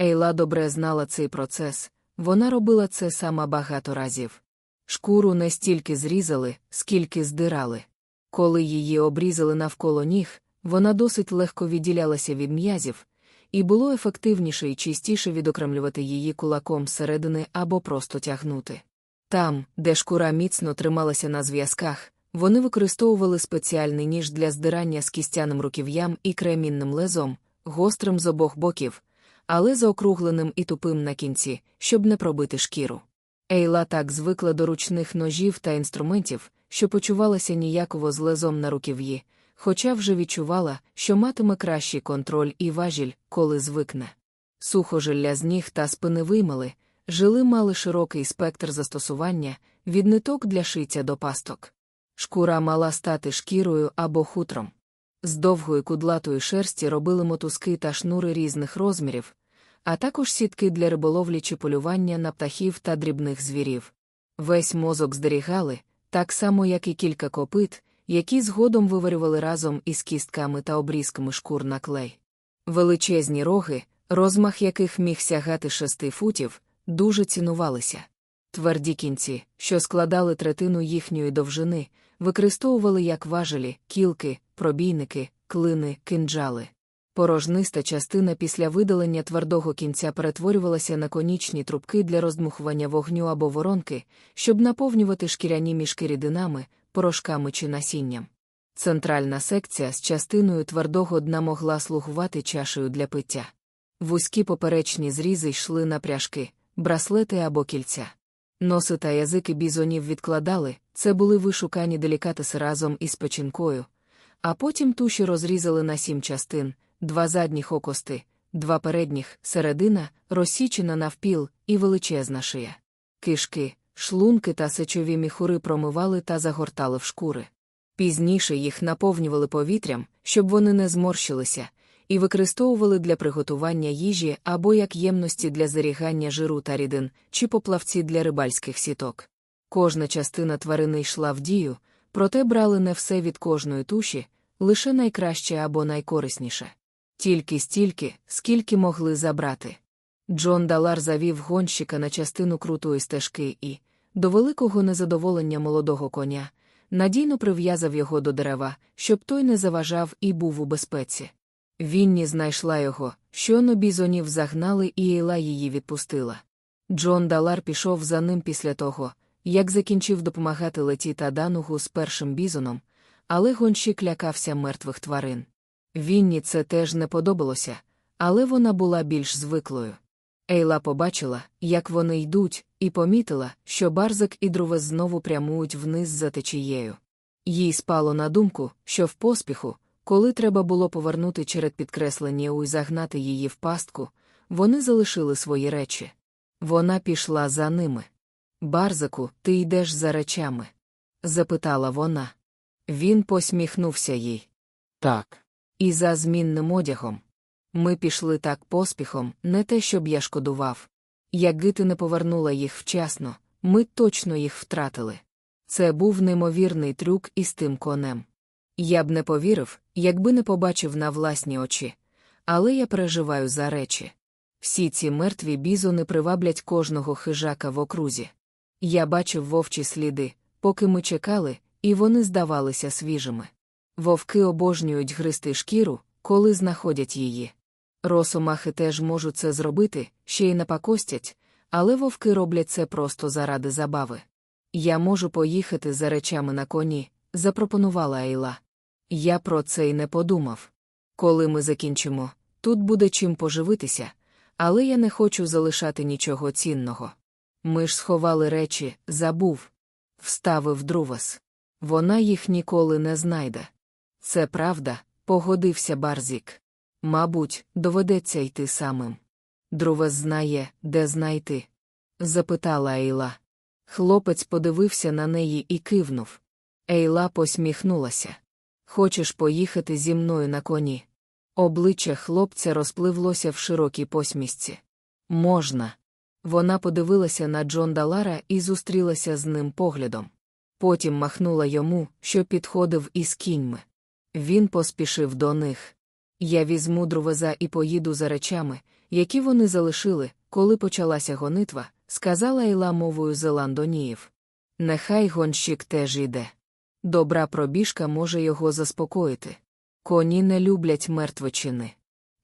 Ейла добре знала цей процес, вона робила це сама багато разів. Шкуру не стільки зрізали, скільки здирали. Коли її обрізали навколо ніг, вона досить легко відділялася від м'язів, і було ефективніше і чистіше відокремлювати її кулаком зсередини або просто тягнути. Там, де шкура міцно трималася на зв'язках, вони використовували спеціальний ніж для здирання з кістяним руків'ям і кремінним лезом, гострим з обох боків, але заокругленим і тупим на кінці, щоб не пробити шкіру. Ейла так звикла до ручних ножів та інструментів, що почувалася ніяково з лезом на руків'ї, хоча вже відчувала, що матиме кращий контроль і важіль, коли звикне. Сухожилля з ніг та спини виймали, жили мали широкий спектр застосування, від ниток для шиття до пасток. Шкура мала стати шкірою або хутром. З довгої кудлатої шерсті робили мотузки та шнури різних розмірів, а також сітки для риболовлі чи полювання на птахів та дрібних звірів. Весь мозок здерігали, так само, як і кілька копит, які згодом виварювали разом із кістками та обрізками шкур на клей. Величезні роги, розмах яких міг сягати шести футів, дуже цінувалися. Тверді кінці, що складали третину їхньої довжини, використовували як важелі, кілки, пробійники, клини, кинджали. Порожниста частина після видалення твердого кінця перетворювалася на конічні трубки для роздмухування вогню або воронки, щоб наповнювати шкіряні мішки рідинами, порошками чи насінням. Центральна секція з частиною твердого дна могла слугувати чашею для пиття. Вузькі поперечні зрізи йшли на пряжки, браслети або кільця. Носи та язики бізонів відкладали, це були вишукані делікатеси разом із печінкою, а потім туші розрізали на сім частин два задніх окости, два передніх, середина, розсічена навпіл і величезна шия. Кишки, шлунки та сечові міхури промивали та загортали в шкури. Пізніше їх наповнювали повітрям, щоб вони не зморщилися, і використовували для приготування їжі або як ємності для зарігання жиру та рідин, чи поплавці для рибальських сіток. Кожна частина тварини йшла в дію, проте брали не все від кожної туші, лише найкраще або найкорисніше. Тільки стільки, скільки могли забрати. Джон Далар завів гонщика на частину крутої стежки і, до великого незадоволення молодого коня, надійно прив'язав його до дерева, щоб той не заважав і був у безпеці. Вінні знайшла його, щойно бізонів загнали і Ейла її відпустила. Джон Далар пішов за ним після того, як закінчив допомагати леті та данугу з першим бізоном, але гонщик лякався мертвих тварин. Вінні це теж не подобалося, але вона була більш звиклою. Ейла побачила, як вони йдуть, і помітила, що барзик і друве знову прямують вниз за течією. Їй спало на думку, що в поспіху, коли треба було повернути черед підкреслення і загнати її в пастку, вони залишили свої речі. Вона пішла за ними. Барзику, ти йдеш за речами? запитала вона. Він посміхнувся їй. Так. І за змінним одягом. Ми пішли так поспіхом, не те, щоб я шкодував. Якби ти не повернула їх вчасно, ми точно їх втратили. Це був неймовірний трюк із тим конем. Я б не повірив, якби не побачив на власні очі. Але я переживаю за речі. Всі ці мертві бізони приваблять кожного хижака в окрузі. Я бачив вовчі сліди, поки ми чекали, і вони здавалися свіжими. Вовки обожнюють гристи шкіру, коли знаходять її. Росомахи теж можуть це зробити, ще й напакостять, але вовки роблять це просто заради забави. Я можу поїхати за речами на коні, запропонувала Ейла. Я про це й не подумав. Коли ми закінчимо, тут буде чим поживитися, але я не хочу залишати нічого цінного. Ми ж сховали речі, забув. Вставив Друвас. Вона їх ніколи не знайде. Це правда, погодився Барзік. Мабуть, доведеться йти самим. Друвес знає, де знайти? запитала Ейла. Хлопець подивився на неї і кивнув. Ейла посміхнулася. Хочеш поїхати зі мною на коні? Обличчя хлопця розпливлося в широкій посмішці. Можна. Вона подивилася на Джон Далара і зустрілася з ним поглядом. Потім махнула йому, що підходив із кіньми. Він поспішив до них. Я візьму друвеза і поїду за речами, які вони залишили, коли почалася гонитва, сказала Іла мовою Зеландоніїв. Нехай гонщик теж іде. Добра пробіжка може його заспокоїти. Коні не люблять мертвечини.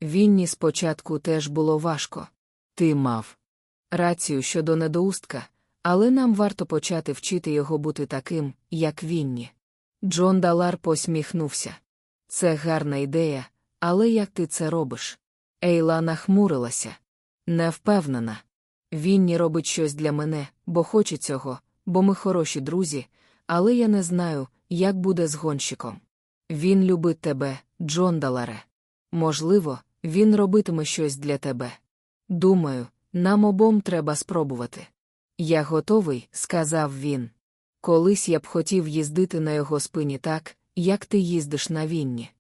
Вінні спочатку теж було важко. Ти мав рацію щодо недоустка, але нам варто почати вчити його бути таким, як Вінні. Джон Далар посміхнувся. Це гарна ідея, але як ти це робиш? Ейла нахмурилася. Не впевнена. Вінні робить щось для мене, бо хоче цього, бо ми хороші друзі, але я не знаю, як буде з гонщиком. Він любить тебе, Джон Даларе. Можливо, він робитиме щось для тебе. Думаю, нам обом треба спробувати. Я готовий, сказав він. Колись я б хотів їздити на його спині так, як ти їздиш на вінні.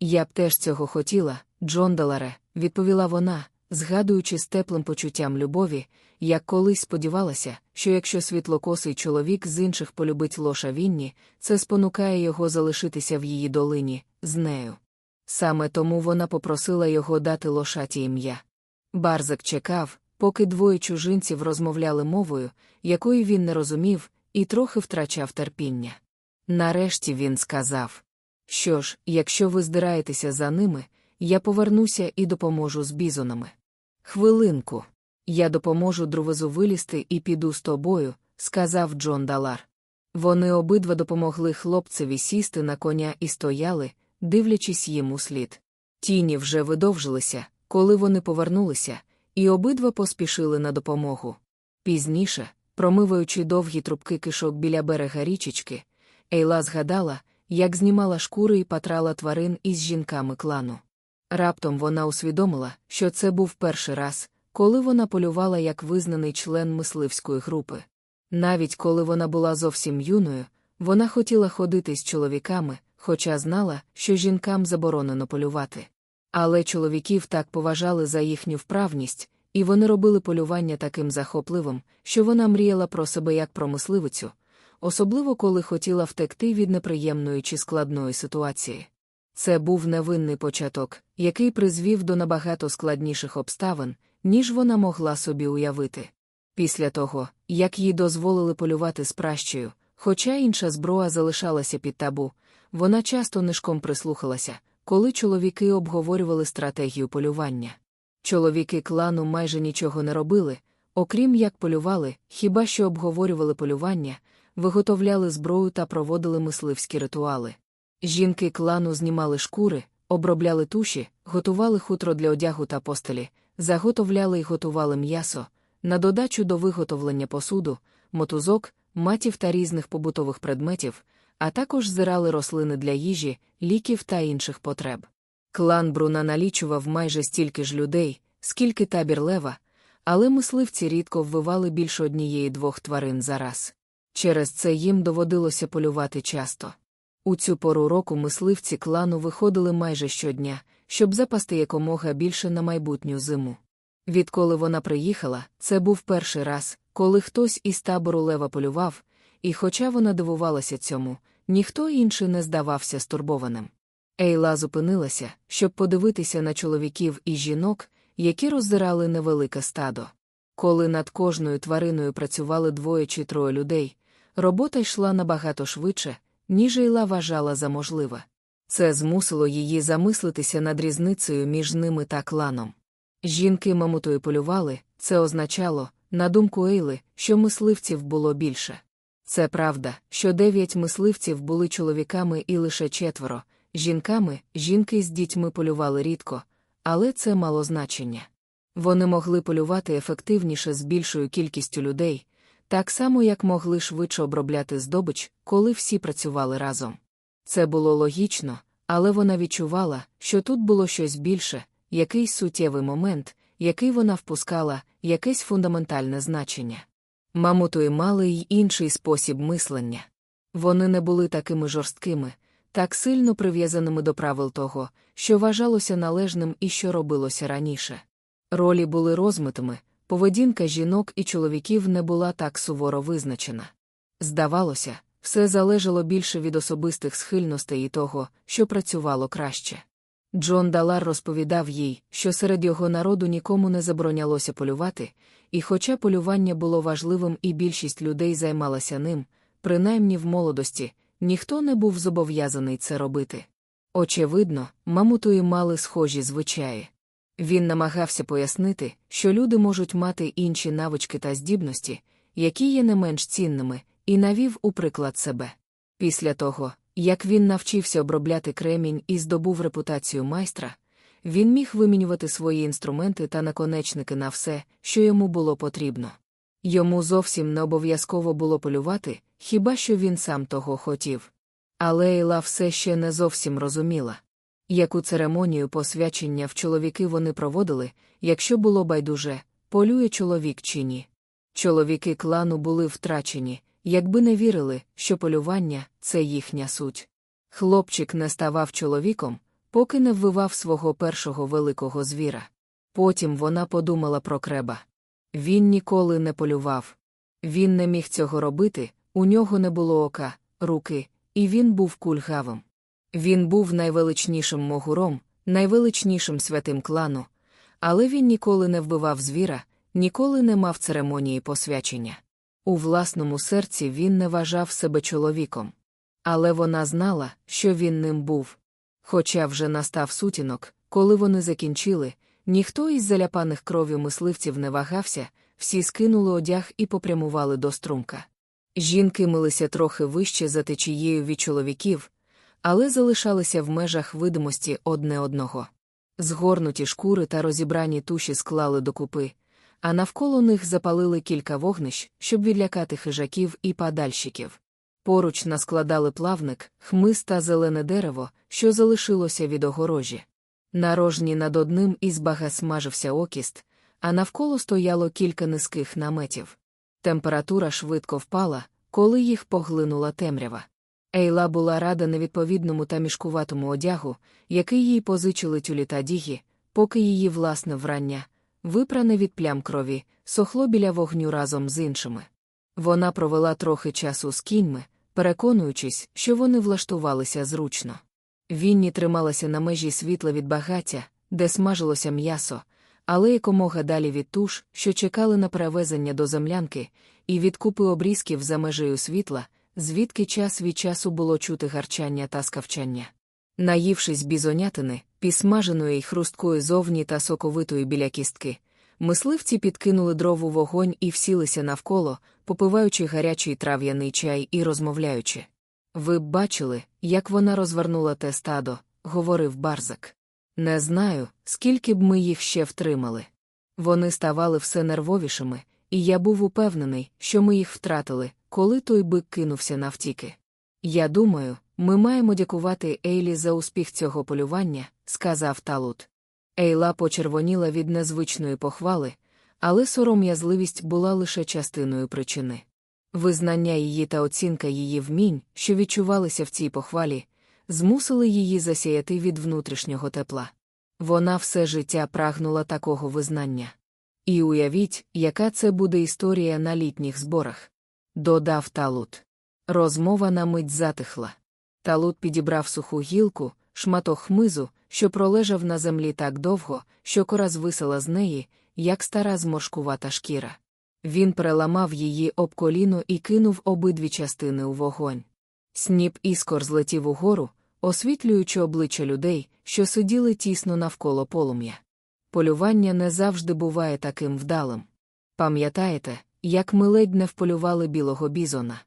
Я б теж цього хотіла, Джон Даларе, відповіла вона, згадуючи з теплим почуттям любові, як колись сподівалася, що якщо світлокосий чоловік з інших полюбить лоша Вінні, це спонукає його залишитися в її долині, з нею. Саме тому вона попросила його дати лошаті ім'я. Барзак чекав, поки двоє чужинців розмовляли мовою, якої він не розумів, і трохи втрачав терпіння. Нарешті він сказав: Що ж, якщо ви здираєтеся за ними, я повернуся і допоможу з бізонами. Хвилинку. Я допоможу друвезу вилізти і піду з тобою, сказав Джон Далар. Вони обидва допомогли хлопцеві сісти на коня і стояли, дивлячись їм у слід. Тіні вже видовжилися, коли вони повернулися, і обидва поспішили на допомогу. Пізніше, промиваючи довгі трубки кишок біля берега річечки, Ейла згадала, як знімала шкури і патрала тварин із жінками клану. Раптом вона усвідомила, що це був перший раз, коли вона полювала як визнаний член мисливської групи. Навіть коли вона була зовсім юною, вона хотіла ходити з чоловіками, хоча знала, що жінкам заборонено полювати. Але чоловіків так поважали за їхню вправність, і вони робили полювання таким захопливим, що вона мріяла про себе як про мисливицю, особливо коли хотіла втекти від неприємної чи складної ситуації. Це був невинний початок, який призвів до набагато складніших обставин, ніж вона могла собі уявити. Після того, як їй дозволили полювати з пращею, хоча інша зброя залишалася під табу, вона часто нишком прислухалася, коли чоловіки обговорювали стратегію полювання. Чоловіки клану майже нічого не робили, окрім як полювали, хіба що обговорювали полювання, виготовляли зброю та проводили мисливські ритуали. Жінки клану знімали шкури, обробляли туші, готували хутро для одягу та постелі, заготовляли й готували м'ясо, на додачу до виготовлення посуду, мотузок, матів та різних побутових предметів, а також зирали рослини для їжі, ліків та інших потреб. Клан Бруна налічував майже стільки ж людей, скільки табір лева, але мисливці рідко вбивали більше однієї двох тварин за раз. Через це їм доводилося полювати часто. У цю пору року мисливці клану виходили майже щодня, щоб запасти якомога більше на майбутню зиму. Відколи вона приїхала, це був перший раз, коли хтось із табору лева полював, і хоча вона дивувалася цьому, ніхто інший не здавався стурбованим. Ейла зупинилася, щоб подивитися на чоловіків і жінок, які роздирали невелике стадо. Коли над кожною твариною працювали двоє чи троє людей, робота йшла набагато швидше, ніж Ейла вважала за можливе. Це змусило її замислитися над різницею між ними та кланом. Жінки мамутою полювали, це означало, на думку Ейли, що мисливців було більше. Це правда, що дев'ять мисливців були чоловіками і лише четверо, жінками, жінки з дітьми полювали рідко, але це мало значення. Вони могли полювати ефективніше з більшою кількістю людей, так само як могли швидше обробляти здобич, коли всі працювали разом. Це було логічно, але вона відчувала, що тут було щось більше, якийсь суттєвий момент, який вона впускала, якесь фундаментальне значення. Мамутої мали й інший спосіб мислення. Вони не були такими жорсткими, так сильно прив'язаними до правил того, що вважалося належним і що робилося раніше. Ролі були розмитими, поведінка жінок і чоловіків не була так суворо визначена. Здавалося, все залежало більше від особистих схильностей і того, що працювало краще. Джон Далар розповідав їй, що серед його народу нікому не заборонялося полювати, і хоча полювання було важливим і більшість людей займалася ним, принаймні в молодості, ніхто не був зобов'язаний це робити. Очевидно, мамутої мали схожі звичаї. Він намагався пояснити, що люди можуть мати інші навички та здібності, які є не менш цінними, і навів у приклад себе. Після того, як він навчився обробляти кремінь і здобув репутацію майстра, він міг вимінювати свої інструменти та наконечники на все, що йому було потрібно. Йому зовсім не обов'язково було полювати, хіба що він сам того хотів. Але Ейла все ще не зовсім розуміла. Яку церемонію посвячення в чоловіки вони проводили, якщо було байдуже, полює чоловік чи ні. Чоловіки клану були втрачені, якби не вірили, що полювання це їхня суть. Хлопчик не ставав чоловіком, поки не ввивав свого першого великого звіра. Потім вона подумала про креба. Він ніколи не полював. Він не міг цього робити, у нього не було ока, руки, і він був кульгавим. Він був найвеличнішим могуром, найвеличнішим святим клану, але він ніколи не вбивав звіра, ніколи не мав церемонії посвячення. У власному серці він не вважав себе чоловіком. Але вона знала, що він ним був. Хоча вже настав сутінок, коли вони закінчили, ніхто із заляпаних кров'ю мисливців не вагався, всі скинули одяг і попрямували до струмка. Жінки милися трохи вище за течією від чоловіків, але залишалися в межах видимості одне одного. Згорнуті шкури та розібрані туші склали докупи, а навколо них запалили кілька вогнищ, щоб відлякати хижаків і падальщиків. Поруч наскладали плавник, хмиз та зелене дерево, що залишилося від огорожі. На рожні над одним із бага смажився окіст, а навколо стояло кілька низьких наметів. Температура швидко впала, коли їх поглинула темрява. Ейла була рада невідповідному та мішкуватому одягу, який їй позичили тюлі та дігі, поки її власне врання, випране від плям крові, сохло біля вогню разом з іншими. Вона провела трохи часу з кіньми, переконуючись, що вони влаштувалися зручно. Вінні трималася на межі світла від багаття, де смажилося м'ясо, але якомога далі від туш, що чекали на перевезення до землянки, і від купи обрізків за межею світла, звідки час від часу було чути гарчання та скавчання. Наївшись бізонятини, пісмаженої й хрусткої зовні та соковитої біля кістки, мисливці підкинули дров вогонь і всілися навколо, попиваючи гарячий трав'яний чай і розмовляючи. Ви б бачили, як вона розвернула те стадо, говорив барзак. Не знаю, скільки б ми їх ще втримали. Вони ставали все нервовішими, і я був упевнений, що ми їх втратили, коли той бик кинувся навтіки. Я думаю, ми маємо дякувати Ейлі за успіх цього полювання, сказав Талут. Ейла почервоніла від незвичної похвали, але сором'язливість була лише частиною причини. Визнання її та оцінка її вмінь, що відчувалися в цій похвалі, змусили її засіяти від внутрішнього тепла. Вона все життя прагнула такого визнання. І уявіть, яка це буде історія на літніх зборах. Додав Талут. Розмова на мить затихла. Талут підібрав суху гілку, шматок хмизу, що пролежав на землі так довго, що кора звисала з неї, як стара зморшкувата шкіра. Він переламав її об коліно і кинув обидві частини у вогонь. Сніп іскор злетів угору, освітлюючи обличчя людей, що сиділи тісно навколо полум'я. Полювання не завжди буває таким вдалим. Пам'ятаєте, як ми ледь не вполювали білого бізона?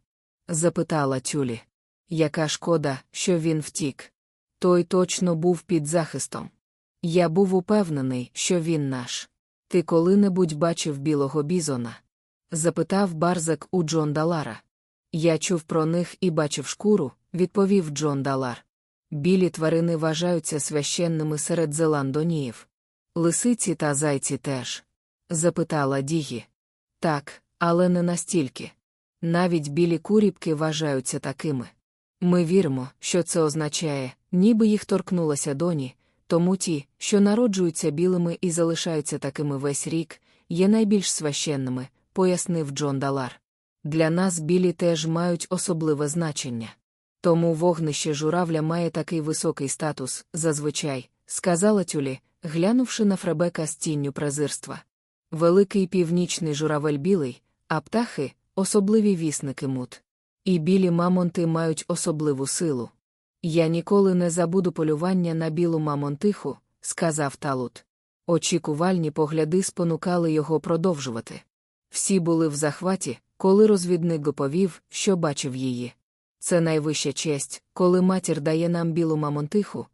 запитала Тюлі. Яка шкода, що він втік? Той точно був під захистом. Я був упевнений, що він наш. Ти коли-небудь бачив білого бізона? запитав Барзак у Джон Далара. Я чув про них і бачив шкуру, відповів Джон Далар. Білі тварини вважаються священними серед зеландоніїв. Лисиці та зайці теж? запитала Дігі. Так, але не настільки. Навіть білі куріпки вважаються такими. Ми віримо, що це означає, ніби їх торкнулася доні, тому ті, що народжуються білими і залишаються такими весь рік, є найбільш священними, пояснив Джон Далар. Для нас білі теж мають особливе значення. Тому вогнище журавля має такий високий статус, зазвичай, сказала Тюлі, глянувши на Фребека з тінню презирства. Великий північний журавель білий, а птахи особливі вісники мут. І білі мамонти мають особливу силу. Я ніколи не забуду полювання на білу мамонтиху, сказав Талут. Очікувальні погляди спонукали його продовжувати. Всі були в захваті, коли розвідник доповів, що бачив її. Це найвища честь, коли матір дає нам білу мамонтиху,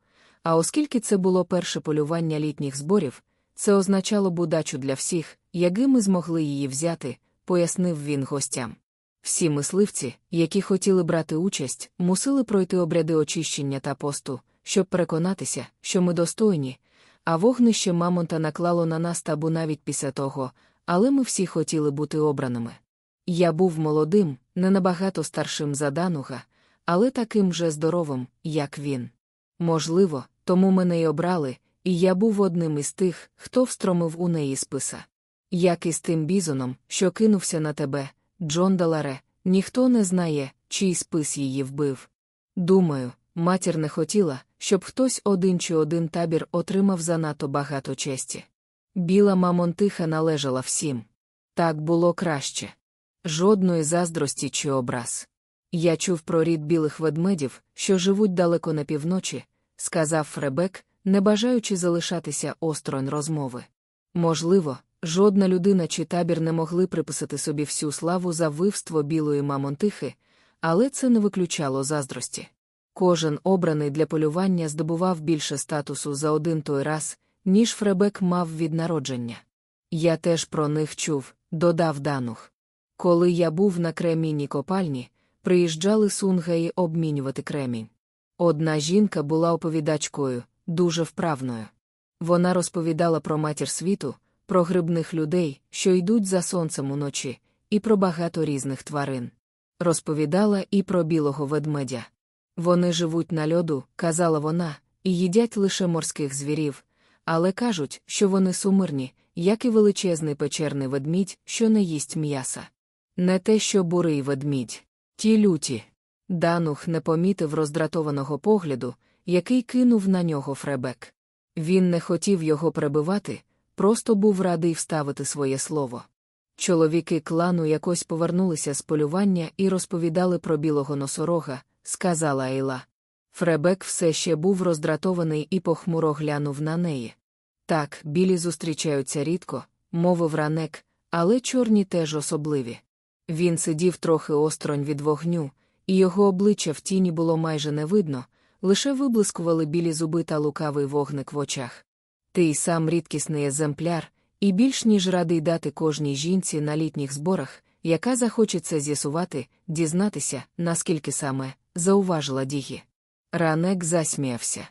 а оскільки це було перше полювання літніх зборів, це означало б удачу для всіх, яки ми змогли її взяти, пояснив він гостям. Всі мисливці, які хотіли брати участь, мусили пройти обряди очищення та посту, щоб переконатися, що ми достойні, а вогнище Мамонта наклало на нас табу навіть після того, але ми всі хотіли бути обраними. Я був молодим, не набагато старшим за Дануга, але таким же здоровим, як він. Можливо, тому мене й обрали, і я був одним із тих, хто встромив у неї списа. Як і з тим бізоном, що кинувся на тебе, Джон Даларе, ніхто не знає, чий спис її вбив. Думаю, матір не хотіла, щоб хтось один чи один табір отримав занадто багато честі. Біла мамонтиха належала всім. Так було краще. Жодної заздрості чи образ. Я чув про рід білих ведмедів, що живуть далеко на півночі, сказав Фребек, не бажаючи залишатися осторонь розмови. Можливо, жодна людина чи табір не могли приписати собі всю славу за вивство білої мамонтихи, але це не виключало заздрості. Кожен обраний для полювання здобував більше статусу за один той раз, ніж Фребек мав від народження. Я теж про них чув, додав Данух. Коли я був на кремінній копальні, приїжджали сунгаї обмінювати кремінь. Одна жінка була оповідачкою, дуже вправною. Вона розповідала про матір світу, про грибних людей, що йдуть за сонцем уночі, і про багато різних тварин. Розповідала і про білого ведмедя. Вони живуть на льоду, казала вона, і їдять лише морських звірів, але кажуть, що вони сумирні, як і величезний печерний ведмідь, що не їсть м'яса. Не те, що бурий ведмідь. Ті люті. Данух не помітив роздратованого погляду, який кинув на нього Фребек. Він не хотів його прибивати, просто був радий вставити своє слово. Чоловіки клану якось повернулися з полювання і розповідали про білого носорога, сказала Ейла. Фребек все ще був роздратований і похмуро глянув на неї. Так, білі зустрічаються рідко, мовив ранек, але чорні теж особливі. Він сидів трохи осторонь від вогню, і його обличчя в тіні було майже не видно, лише виблискували білі зуби та лукавий вогник в очах. Ти й сам рідкісний екземпляр, і більш ніж радий дати кожній жінці на літніх зборах, яка захочеться з'ясувати, дізнатися, наскільки саме, зауважила Дігі. Ранек засміявся.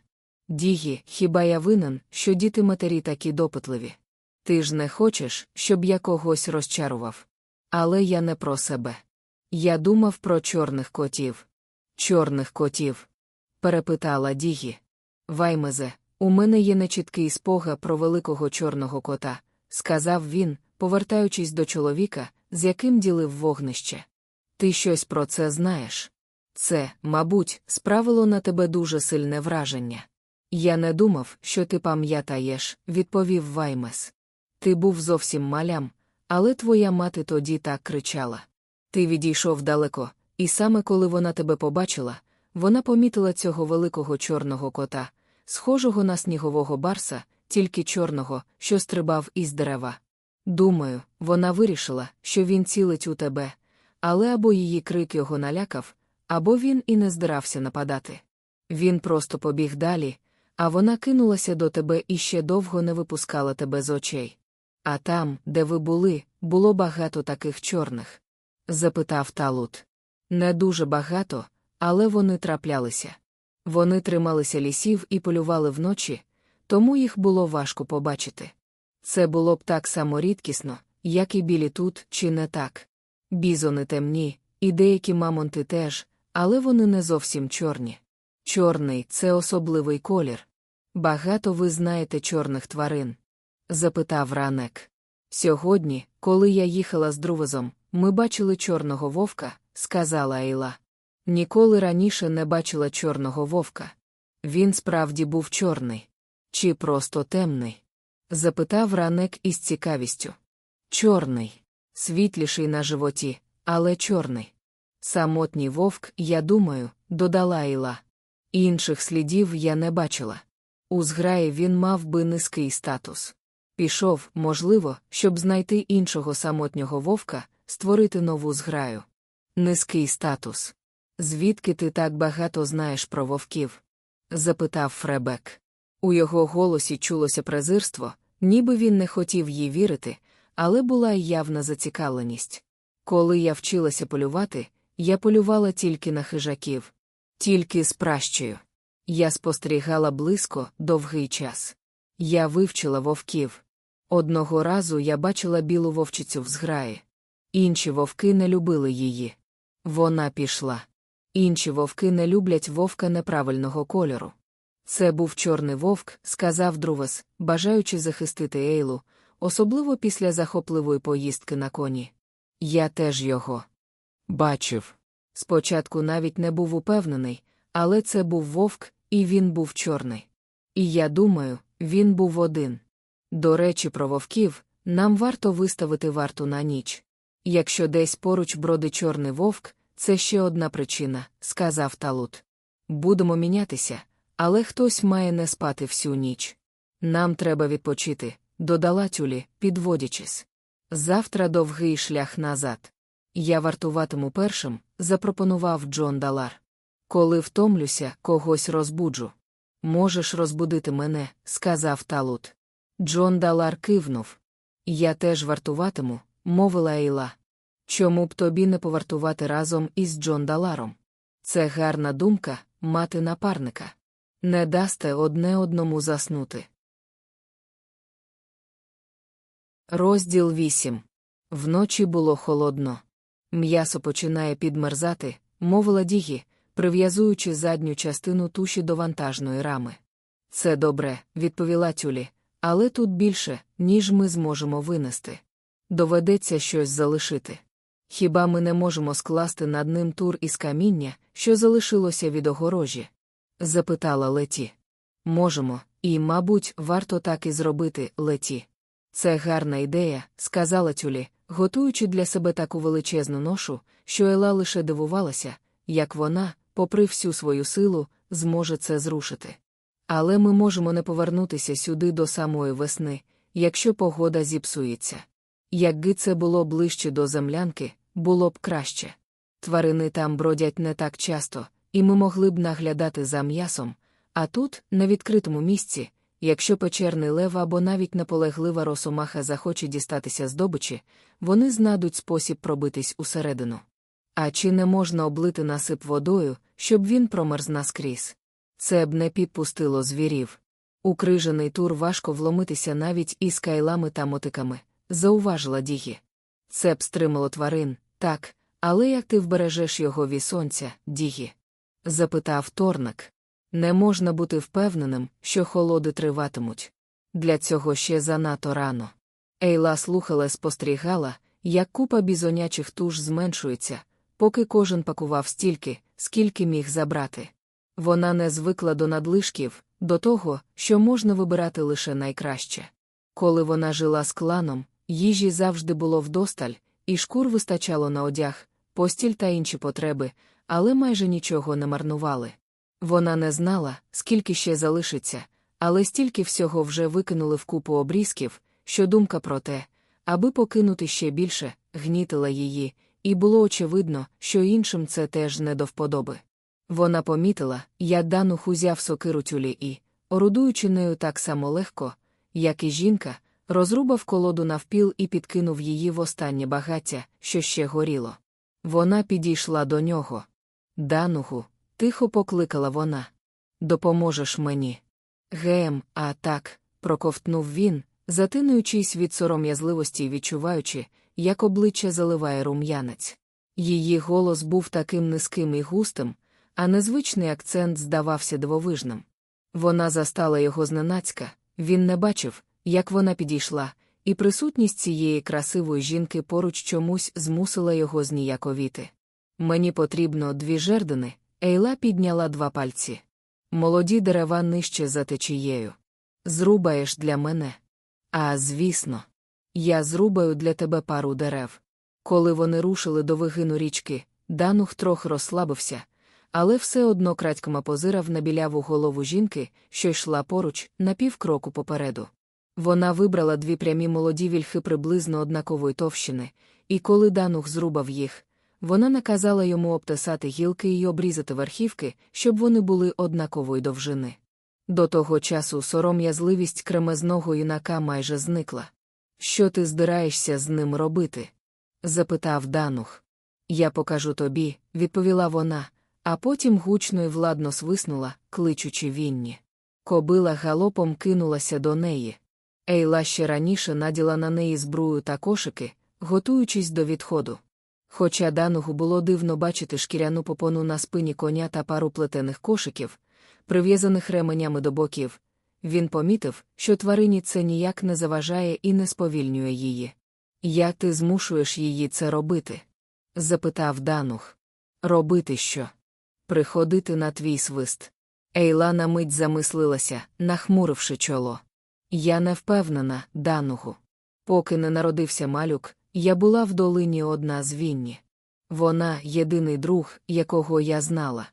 Дігі, хіба я винен, що діти матері такі допитливі? Ти ж не хочеш, щоб я когось розчарував. Але я не про себе. Я думав про чорних котів. Чорних котів? перепитала Дігі. Ваймезе, у мене є нечіткий спога про великого чорного кота, сказав він, повертаючись до чоловіка, з яким ділив вогнище. Ти щось про це знаєш? Це, мабуть, справило на тебе дуже сильне враження. Я не думав, що ти пам'ятаєш, відповів Ваймес. Ти був зовсім малям, але твоя мати тоді так кричала. Ти відійшов далеко, і саме коли вона тебе побачила, вона помітила цього великого чорного кота, схожого на снігового барса, тільки чорного, що стрибав із дерева. Думаю, вона вирішила, що він цілить у тебе, але або її крик його налякав, або він і не збирався нападати. Він просто побіг далі, а вона кинулася до тебе і ще довго не випускала тебе з очей. А там, де ви були, було багато таких чорних? запитав Талут. Не дуже багато, але вони траплялися. Вони трималися лісів і полювали вночі, тому їх було важко побачити. Це було б так само рідкісно, як і білі тут, чи не так. Бізони темні, і деякі мамонти теж, але вони не зовсім чорні. Чорний це особливий колір. Багато ви знаєте чорних тварин? запитав ранек. Сьогодні, коли я їхала з друвезом, ми бачили чорного вовка, сказала Ейла. Ніколи раніше не бачила чорного вовка. Він справді був чорний. Чи просто темний? запитав ранек із цікавістю. Чорний, світліший на животі, але чорний. Самотній вовк, я думаю, додала Іла. Інших слідів я не бачила. У зграї він мав би низький статус. Пішов, можливо, щоб знайти іншого самотнього вовка, створити нову зграю. Низький статус. Звідки ти так багато знаєш про вовків? запитав Фребек. У його голосі чулося презирство, ніби він не хотів їй вірити, але була й явна зацікавленість. Коли я вчилася полювати, я полювала тільки на хижаків, тільки з пращею. Я спостерігала близько довгий час. Я вивчила вовків. Одного разу я бачила білу вовчицю в зграї. Інші вовки не любили її. Вона пішла. Інші вовки не люблять вовка неправильного кольору. Це був чорний вовк, сказав Друвес, бажаючи захистити Ейлу, особливо після захопливої поїздки на коні. Я теж його бачив. Спочатку навіть не був упевнений, але це був вовк, і він був чорний. І я думаю, він був один. До речі, про вовків нам варто виставити варту на ніч. Якщо десь поруч бродить чорний вовк, це ще одна причина, сказав Талут. Будемо мінятися, але хтось має не спати всю ніч. Нам треба відпочити, додала тюлі, підводячись. Завтра довгий шлях назад. Я вартуватиму першим, запропонував Джон Далар. Коли втомлюся, когось розбуджу. Можеш розбудити мене, сказав Талут. Джон Далар кивнув. Я теж вартуватиму, мовила Ейла. Чому б тобі не повартувати разом із Джон Даларом? Це гарна думка мати напарника. Не дасте одне одному заснути. Розділ 8. Вночі було холодно. М'ясо починає підмерзати, мовила Дігі, прив'язуючи задню частину туші до вантажної рами. Це добре, відповіла тюлі, але тут більше, ніж ми зможемо винести. Доведеться щось залишити. Хіба ми не можемо скласти над ним тур із каміння, що залишилося від огорожі? запитала Леті. Можемо, і, мабуть, варто так і зробити, Леті. Це гарна ідея, сказала тюлі, готуючи для себе таку величезну ношу, що Ела лише дивувалася, як вона, попри всю свою силу, зможе це зрушити. Але ми можемо не повернутися сюди до самої весни, якщо погода зіпсується. Якби це було ближче до землянки, було б краще. Тварини там бродять не так часто, і ми могли б наглядати за м'ясом, а тут, на відкритому місці, якщо печерний лев або навіть наполеглива росомаха захоче дістатися здобичі, вони знайдуть спосіб пробитись усередину. А чи не можна облити насип водою, щоб він промерз наскрізь? Це б не підпустило звірів. У крижаний тур важко вломитися навіть із кайлами та мотиками, зауважила Дігі. Це б стримало тварин, так, Але як ти вбережеш його від сонця, Дігі? запитав Торник. Не можна бути впевненим, що холоди триватимуть. Для цього ще занадто рано. Ейла слухала, спостерігала, як купа бізонячих туш зменшується, поки кожен пакував стільки, скільки міг забрати. Вона не звикла до надлишків, до того, що можна вибирати лише найкраще. Коли вона жила з кланом, їжі завжди було вдосталь, і шкур вистачало на одяг, постіль та інші потреби, але майже нічого не марнували. Вона не знала, скільки ще залишиться, але стільки всього вже викинули в купу обрізків, що думка про те, аби покинути ще більше, гнітила її, і було очевидно, що іншим це теж не до вподоби. Вона помітила, як Данух узяв сокиру тюлі і, орудуючи нею так само легко, як і жінка, розрубав колоду навпіл і підкинув її в останнє багаття, що ще горіло. Вона підійшла до нього. Данугу, тихо покликала вона. Допоможеш мені. Гем, а так, проковтнув він, затинуючись від сором'язливості й відчуваючи, як обличчя заливає рум'янець. Її голос був таким низьким і густим, а незвичний акцент здавався дивовижним. Вона застала його зненацька, він не бачив, як вона підійшла, і присутність цієї красивої жінки поруч чомусь змусила його зніяковіти. Мені потрібно дві жердини, Ейла підняла два пальці. Молоді дерева нижче за течією. Зрубаєш для мене. А звісно, я зрубаю для тебе пару дерев. Коли вони рушили до вигину річки, Данух трохи розслабився, але все одно крадькома позирав на біляву голову жінки, що йшла поруч, на півкроку попереду. Вона вибрала дві прямі молоді вільхи приблизно однакової товщини, і коли Данух зрубав їх, вона наказала йому обтесати гілки і обрізати верхівки, щоб вони були однакової довжини. До того часу сором'язливість кремезного юнака майже зникла. Що ти здираєшся з ним робити? запитав Данух. Я покажу тобі, відповіла вона, а потім гучно і владно свиснула, кличучи вінні. Кобила галопом кинулася до неї. Ейла ще раніше наділа на неї збрую та кошики, готуючись до відходу. Хоча Данугу було дивно бачити шкіряну попону на спині коня та пару плетених кошиків, прив'язаних ременями до боків, він помітив, що тварині це ніяк не заважає і не сповільнює її. Як ти змушуєш її це робити? запитав Данух. Робити що? Приходити на твій свист. Ейла на мить замислилася, нахмуривши чоло. Я не впевнена, Данугу. Поки не народився малюк, я була в долині одна з Вінні. Вона єдиний друг, якого я знала.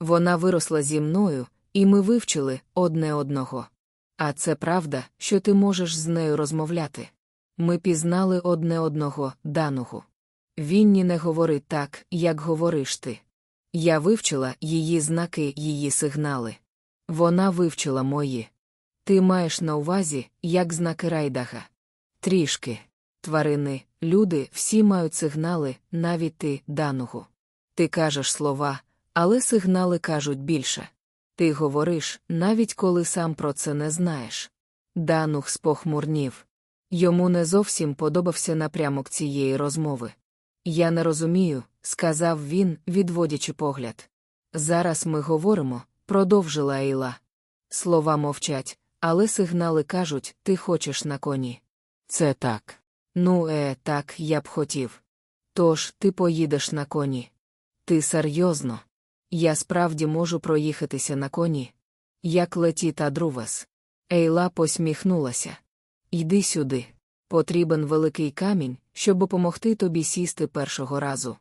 Вона виросла зі мною, і ми вивчили одне одного. А це правда, що ти можеш з нею розмовляти. Ми пізнали одне одного, Данугу. Вінні не говорить так, як говориш ти. Я вивчила її знаки, її сигнали. Вона вивчила мої. Ти маєш на увазі, як знаки райдага. Трішки. Тварини, люди всі мають сигнали, навіть ти, Данугу. Ти кажеш слова, але сигнали кажуть більше. Ти говориш, навіть коли сам про це не знаєш. Данух спохмурнів. Йому не зовсім подобався напрямок цієї розмови. Я не розумію, сказав він, відводячи погляд. Зараз ми говоримо, продовжила Ейла. Слова мовчать, але сигнали кажуть, ти хочеш на коні. Це так. Ну, е, так, я б хотів. Тож ти поїдеш на коні. Ти серйозно? Я справді можу проїхатися на коні. Як леті та друвес. Ейла посміхнулася. Йди сюди. Потрібен великий камінь, щоб допомогти тобі сісти першого разу.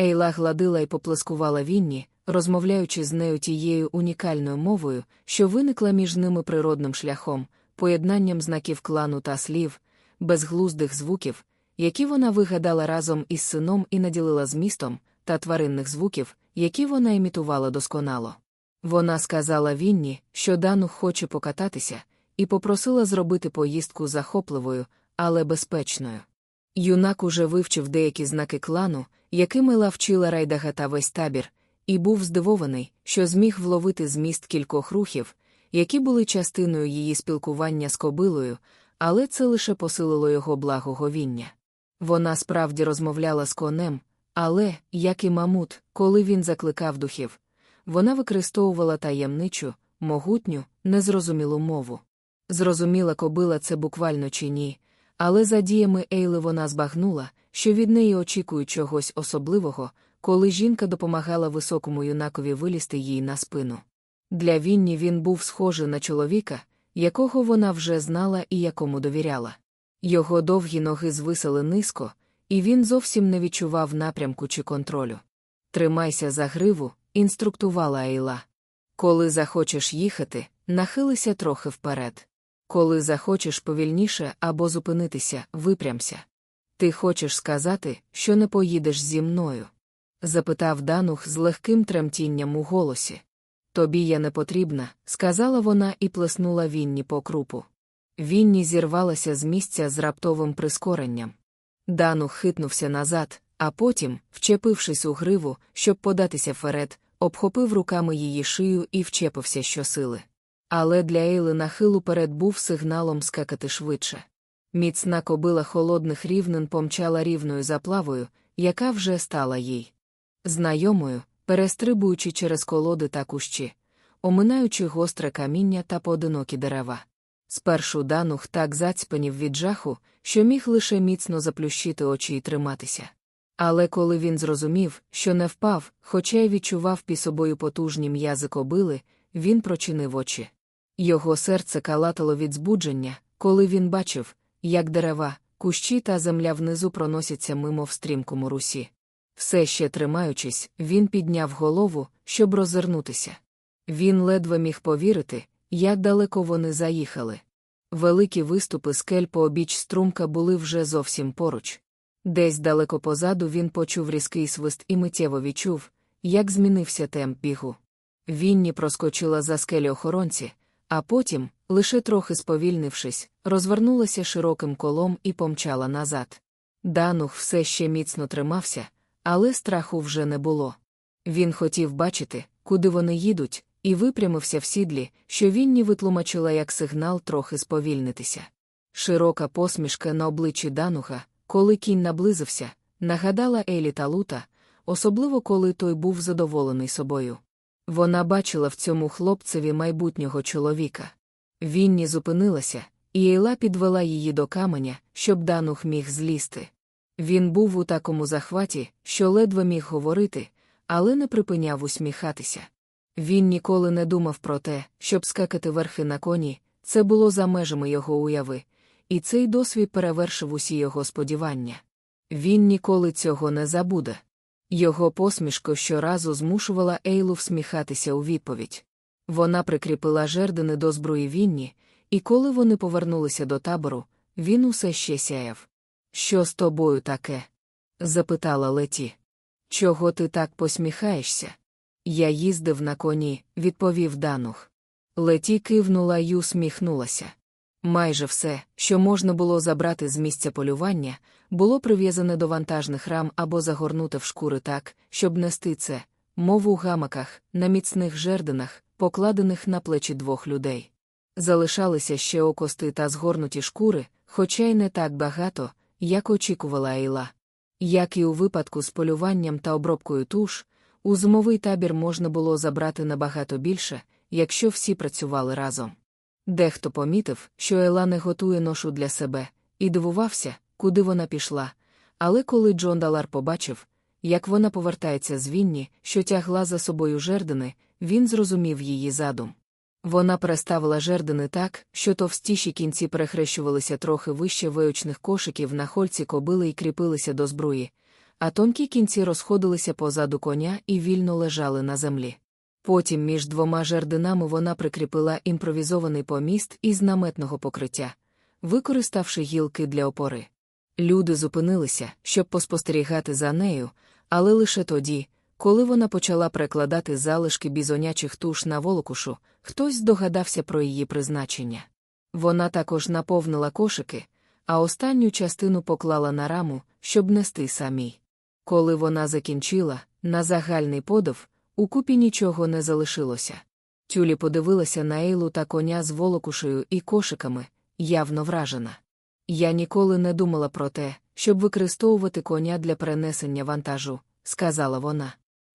Ейла гладила і поплескувала Вінні, розмовляючи з нею тією унікальною мовою, що виникла між ними природним шляхом, поєднанням знаків клану та слів, безглуздих звуків, які вона вигадала разом із сином і наділила змістом, та тваринних звуків, які вона імітувала досконало. Вона сказала Вінні, що Дану хоче покататися, і попросила зробити поїздку захопливою, але безпечною. Юнак уже вивчив деякі знаки клану, якими лавчила райдага та весь табір, і був здивований, що зміг вловити зміст кількох рухів, які були частиною її спілкування з кобилою, але це лише посилило його благоговіння. Вона справді розмовляла з конем, Але, як і Мамут, коли він закликав духів, вона використовувала таємничу, могутню, незрозумілу мову. Зрозуміла кобила це буквально чи ні, але за діями Ейли вона збагнула, що від неї очікують чогось особливого, коли жінка допомагала високому юнакові вилізти їй на спину. Для Вінні він був схожий на чоловіка, якого вона вже знала і якому довіряла. Його довгі ноги звисали низько, і він зовсім не відчував напрямку чи контролю. Тримайся за гриву, інструктувала Ейла. Коли захочеш їхати, нахилися трохи вперед. Коли захочеш повільніше або зупинитися, випрямся. Ти хочеш сказати, що не поїдеш зі мною? Запитав Данух з легким тремтінням у голосі. Тобі я не потрібна, сказала вона і плеснула Вінні по крупу. Вінні зірвалася з місця з раптовим прискоренням. Данух хитнувся назад, а потім, вчепившись у гриву, щоб податися вперед, обхопив руками її шию і вчепився щосили. Але для Ейли нахил уперед був сигналом скакати швидше. Міцна кобила холодних рівнин помчала рівною заплавою, яка вже стала їй. Знайомою, перестрибуючи через колоди та кущі, оминаючи гостре каміння та поодинокі дерева. Спершу данух так зацьпанів від жаху, що міг лише міцно заплющити очі і триматися. Але коли він зрозумів, що не впав, хоча й відчував під собою потужні м'язи кобили, він прочинив очі. Його серце калатало від збудження, коли він бачив, як дерева, кущі та земля внизу проносяться мимо в стрімкому русі. Все ще тримаючись, він підняв голову, щоб розвернутися. Він ледве міг повірити, як далеко вони заїхали. Великі виступи скель по обіч струмка були вже зовсім поруч. Десь далеко позаду він почув різкий свист і миттєво відчув, як змінився темп бігу. Вінні проскочила за скелі охоронці, а потім, лише трохи сповільнившись, розвернулася широким колом і помчала назад. Данух все ще міцно тримався, але страху вже не було. Він хотів бачити, куди вони їдуть, і випрямився в сідлі, що Вінні витлумачила як сигнал трохи сповільнитися. Широка посмішка на обличчі Дануха, коли кінь наблизився, нагадала Елі та Лута, особливо коли той був задоволений собою. Вона бачила в цьому хлопцеві майбутнього чоловіка. Вінні зупинилася, і Ейла підвела її до каменя, щоб Данух міг злізти. Він був у такому захваті, що ледве міг говорити, але не припиняв усміхатися. Він ніколи не думав про те, щоб скакати верхи на коні, це було за межами його уяви, і цей досвід перевершив усі його сподівання. Він ніколи цього не забуде. Його посмішка щоразу змушувала Ейлу всміхатися у відповідь. Вона прикріпила жердини до зброї Вінні, і коли вони повернулися до табору, він усе ще сяяв. Що з тобою таке? запитала Леті. Чого ти так посміхаєшся? Я їздив на коні, відповів Данух. Леті кивнула й усміхнулася. Майже все, що можна було забрати з місця полювання, було прив'язане до вантажних рам або загорнуте в шкури так, щоб нести це, мов у гамаках, на міцних жердинах, покладених на плечі двох людей. Залишалися ще окости та згорнуті шкури, хоча й не так багато, як очікувала Ейла. Як і у випадку з полюванням та обробкою туш, у зимовий табір можна було забрати набагато більше, якщо всі працювали разом. Дехто помітив, що Ела не готує ношу для себе, і дивувався, куди вона пішла. Але коли Джон Далар побачив, як вона повертається з Вінні, що тягла за собою жердини, він зрозумів її задум. Вона переставила жердини так, що товстіші кінці перехрещувалися трохи вище виючних кошиків на хольці кобили і кріпилися до зброї, а тонкі кінці розходилися позаду коня і вільно лежали на землі. Потім між двома жердинами вона прикріпила імпровізований поміст із наметного покриття, використавши гілки для опори. Люди зупинилися, щоб поспостерігати за нею, але лише тоді, коли вона почала прикладати залишки бізонячих туш на волокушу, хтось здогадався про її призначення. Вона також наповнила кошики, а останню частину поклала на раму, щоб нести самій. Коли вона закінчила, на загальний подив, у купі нічого не залишилося. Тюлі подивилася на Ейлу та коня з волокушею і кошиками, явно вражена. Я ніколи не думала про те, щоб використовувати коня для перенесення вантажу, сказала вона.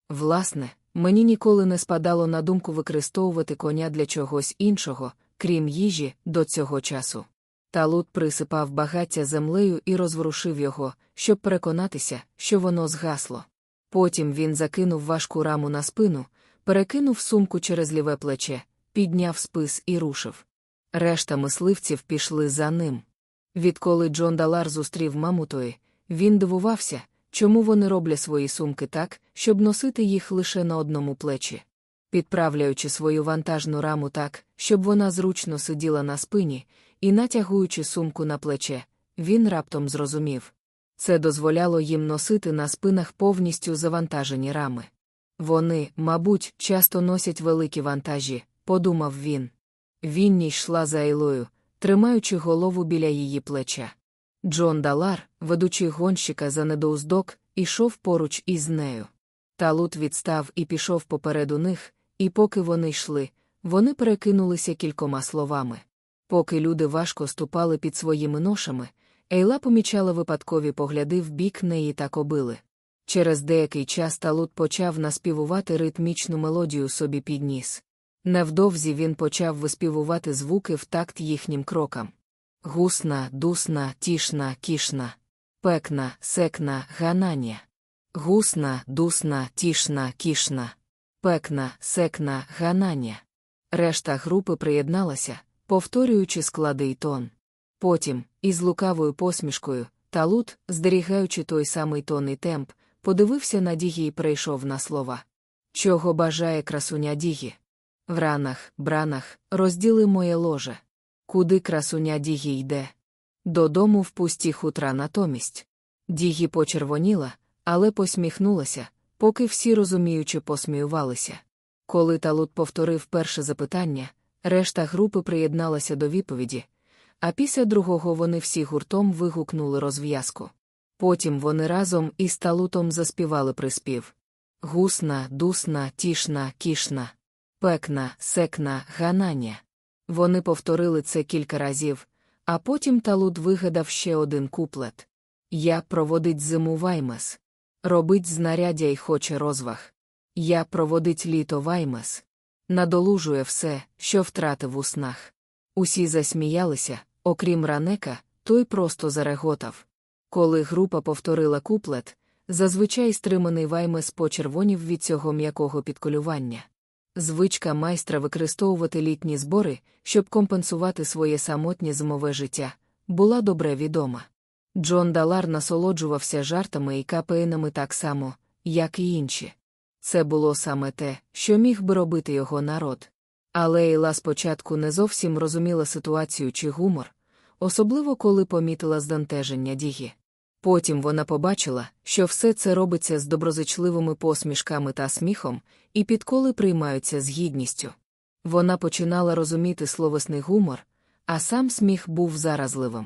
Власне, мені ніколи не спадало на думку використовувати коня для чогось іншого, крім їжі, до цього часу. Талут присипав багаття землею і розворушив його, щоб переконатися, що воно згасло. Потім він закинув важку раму на спину, перекинув сумку через ліве плече, підняв спис і рушив. Решта мисливців пішли за ним. Відколи Джон Далар зустрів мамутої, він дивувався, чому вони роблять свої сумки так, щоб носити їх лише на одному плечі. Підправляючи свою вантажну раму так, щоб вона зручно сиділа на спині, і натягуючи сумку на плече, він раптом зрозумів. Це дозволяло їм носити на спинах повністю завантажені рами. Вони, мабуть, часто носять великі вантажі, подумав він. Вінні йшла за Ейлою, тримаючи голову біля її плеча. Джон Далар, ведучи гонщика за недоуздок, ішов поруч із нею. Талут відстав і пішов попереду них, і поки вони йшли, вони перекинулися кількома словами. Поки люди важко ступали під своїми ношами, Ейла помічала випадкові погляди в бік неї та кобили. Через деякий час Талут почав наспівувати ритмічну мелодію собі під ніс. Невдовзі він почав виспівувати звуки в такт їхнім крокам. Гусна, дусна, тішна, кішна, пекна, секна, ганання. Гусна, дусна, тішна, кішна, пекна, секна, ганання. Решта групи приєдналася, повторюючи склади й тон. Потім, із лукавою посмішкою, Талут, здерігаючи той самий тон і темп, подивився на Дігі і прийшов на слова. Чого бажає красуня Дігі? В ранах, бранах, розділи моє ложе. Куди красуня Дігі йде? Додому в пусті хутра натомість. Дігі почервоніла, але посміхнулася, поки всі розуміючи посміювалися. Коли Талут повторив перше запитання, решта групи приєдналася до відповіді, а після другого вони всі гуртом вигукнули розв'язку. Потім вони разом із Талутом заспівали приспів Гусна, дусна, тішна, кішна, пекна, секна, ганання. Вони повторили це кілька разів, а потім Талут вигадав ще один куплет Я проводить зиму ваймес. Робить знаряддя й хоче розваг. Я проводить літо ваймес. Надолужує все, що втратив у снах. Усі засміялися, окрім ранека, той просто зареготав. Коли група повторила куплет, зазвичай стриманий ваймес почервонів від цього м'якого підколювання. Звичка майстра використовувати літні збори, щоб компенсувати своє самотнє зимове життя, була добре відома. Джон Далар насолоджувався жартами і капеїнами так само, як і інші. Це було саме те, що міг би робити його народ. Але Ейла спочатку не зовсім розуміла ситуацію чи гумор, особливо коли помітила здантеження Дігі. Потім вона побачила, що все це робиться з доброзичливими посмішками та сміхом, і підколи приймаються з гідністю. Вона починала розуміти словесний гумор, а сам сміх був заразливим.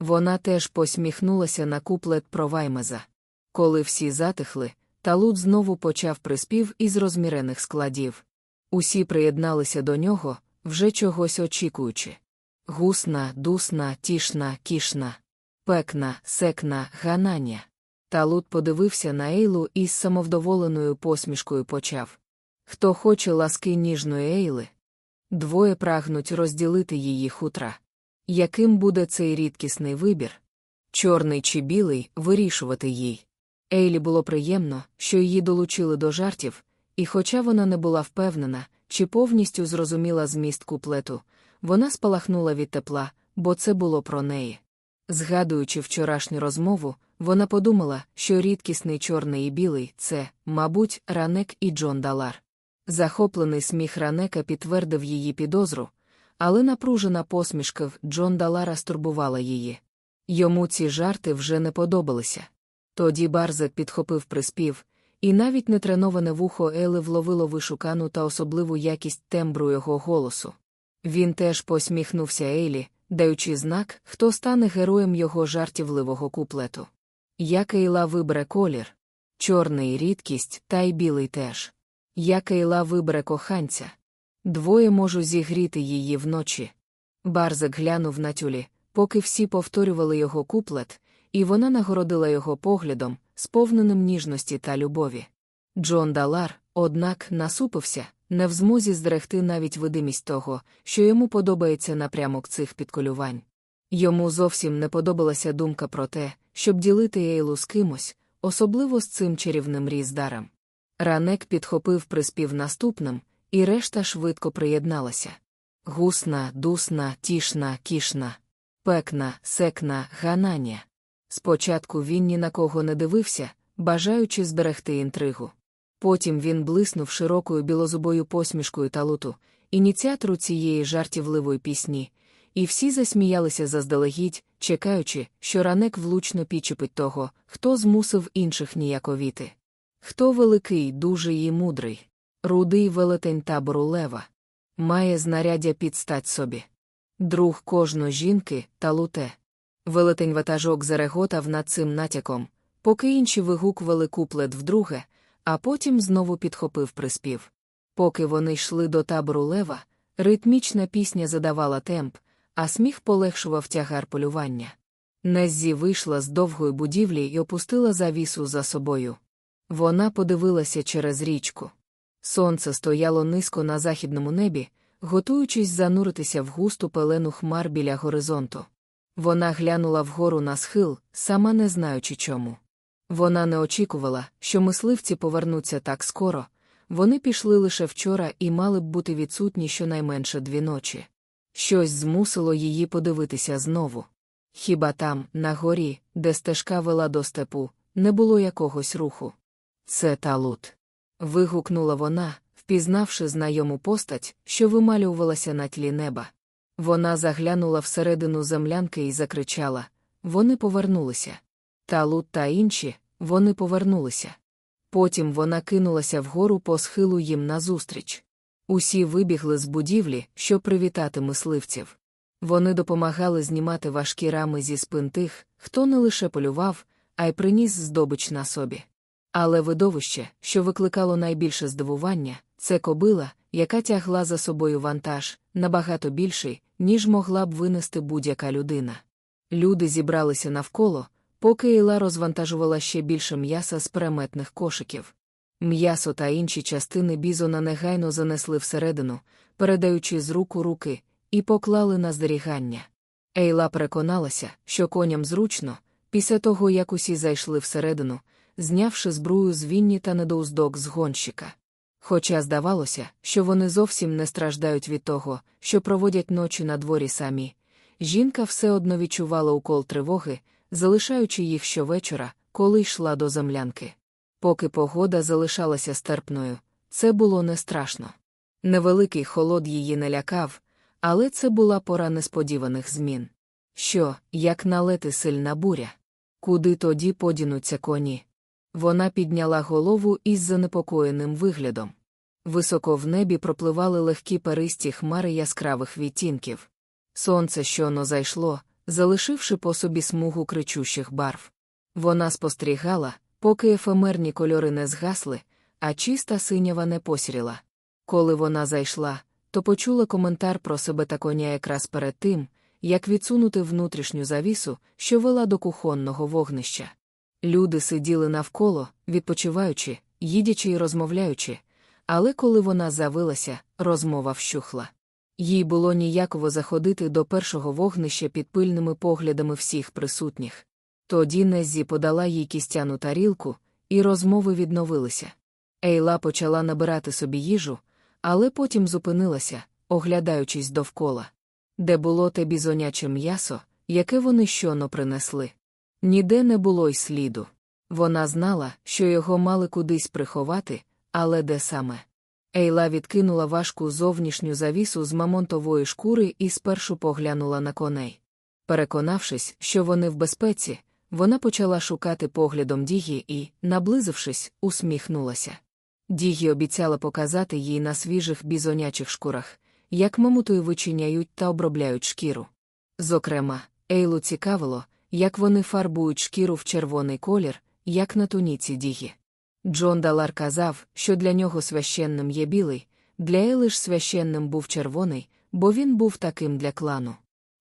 Вона теж посміхнулася на куплет про Ваймеза. Коли всі затихли, Талут знову почав приспів із розмірених складів. Усі приєдналися до нього, вже чогось очікуючи. Гусна, дусна, тішна, кішна, пекна, секна, ганання. Талут подивився на Ейлу і з самовдоволеною посмішкою почав. Хто хоче ласки ніжної Ейли? Двоє прагнуть розділити її хутра. Яким буде цей рідкісний вибір? Чорний чи білий вирішувати їй. Ейлі було приємно, що її долучили до жартів, і хоча вона не була впевнена, чи повністю зрозуміла зміст куплету, вона спалахнула від тепла, бо це було про неї. Згадуючи вчорашню розмову, вона подумала, що рідкісний чорний і білий це, мабуть, ранек і Джон Далар. Захоплений сміх ранека підтвердив її підозру, але напружена посмішка Джон Далара стурбувала її. Йому ці жарти вже не подобалися. Тоді Барзет підхопив приспів, і навіть нетреноване вухо Ели вловило вишукану та особливу якість тембру його голосу. Він теж посміхнувся Ейлі, даючи знак, хто стане героєм його жартівливого куплету. Як Ейла вибере колір, чорний рідкість, та й білий теж. Як Ейла вибере коханця. Двоє можу зігріти її вночі. Барзик глянув на тюлі, поки всі повторювали його куплет, і вона нагородила його поглядом, сповненим ніжності та любові. Джон Далар, однак, насупився, не в змозі здрегти навіть видимість того, що йому подобається напрямок цих підколювань. Йому зовсім не подобалася думка про те, щоб ділити Ейлу з кимось, особливо з цим чарівним різдарем. Ранек підхопив приспів наступним, і решта швидко приєдналася. Гусна, дусна, тішна, кішна, пекна, секна, гананя. Спочатку він ні на кого не дивився, бажаючи зберегти інтригу. Потім він блиснув широкою білозубою посмішкою талуту, ініціатору цієї жартівливої пісні, і всі засміялися заздалегідь, чекаючи, що ранек влучно підчепить того, хто змусив інших ніяковіти. Хто великий, дужий і мудрий, рудий велетень табору лева, має знаряддя під стать собі. Друг кожної жінки талуте. Велетень ватажок зареготав над цим натяком, поки інші вигукували куплет вдруге, а потім знову підхопив приспів. Поки вони йшли до табору лева, ритмічна пісня задавала темп, а сміх полегшував тягар полювання. Неззі вийшла з довгої будівлі і опустила завісу за собою. Вона подивилася через річку. Сонце стояло низько на західному небі, готуючись зануритися в густу пелену хмар біля горизонту. Вона глянула вгору на схил, сама не знаючи чому. Вона не очікувала, що мисливці повернуться так скоро, вони пішли лише вчора і мали б бути відсутні щонайменше дві ночі. Щось змусило її подивитися знову. Хіба там, на горі, де стежка вела до степу, не було якогось руху. Це талут. Вигукнула вона, впізнавши знайому постать, що вималювалася на тлі неба. Вона заглянула всередину землянки і закричала Вони повернулися. Талут та інші, вони повернулися. Потім вона кинулася вгору по схилу їм назустріч. Усі вибігли з будівлі, щоб привітати мисливців. Вони допомагали знімати важкі рами зі спин тих, хто не лише полював, а й приніс здобич на собі. Але видовище, що викликало найбільше здивування, це кобила, яка тягла за собою вантаж, набагато більший, ніж могла б винести будь-яка людина. Люди зібралися навколо, поки Іла розвантажувала ще більше м'яса з переметних кошиків. М'ясо та інші частини бізона негайно занесли всередину, передаючи з рук у руки, і поклали на зберігання. Ейла переконалася, що коням зручно, після того як усі зайшли всередину, знявши збрую з вінні та недоуздок з гонщика. Хоча здавалося, що вони зовсім не страждають від того, що проводять ночі на дворі самі, жінка все одно відчувала укол тривоги, залишаючи їх щовечора, коли йшла до землянки. Поки погода залишалася стерпною, це було не страшно. Невеликий холод її не лякав, але це була пора несподіваних змін. Що, як налети сильна буря? Куди тоді подінуться коні? Вона підняла голову із занепокоєним виглядом. Високо в небі пропливали легкі перисті хмари яскравих відтінків. Сонце щоно зайшло, залишивши по собі смугу кричущих барв. Вона спостерігала, поки ефемерні кольори не згасли, а чиста синява не посіріла. Коли вона зайшла, то почула коментар про себе та коня якраз перед тим, як відсунути внутрішню завісу, що вела до кухонного вогнища. Люди сиділи навколо, відпочиваючи, їдячи й розмовляючи, але коли вона завилася, розмова вщухла. Їй було ніяково заходити до першого вогнища під пильними поглядами всіх присутніх. Тоді Неззі подала їй кістяну тарілку, і розмови відновилися. Ейла почала набирати собі їжу, але потім зупинилася, оглядаючись довкола. Де було те бізоняче м'ясо, яке вони щоно принесли. Ніде не було й сліду. Вона знала, що його мали кудись приховати, але де саме. Ейла відкинула важку зовнішню завісу з мамонтової шкури і спершу поглянула на коней. Переконавшись, що вони в безпеці, вона почала шукати поглядом Дігі і, наблизившись, усміхнулася. Дігі обіцяла показати їй на свіжих бізонячих шкурах, як мамутою вичиняють та обробляють шкіру. Зокрема, Ейлу цікавило, як вони фарбують шкіру в червоний колір, як на туніці Дігі. Джон Далар казав, що для нього священним є білий, для Ейли ж священним був червоний, бо він був таким для клану.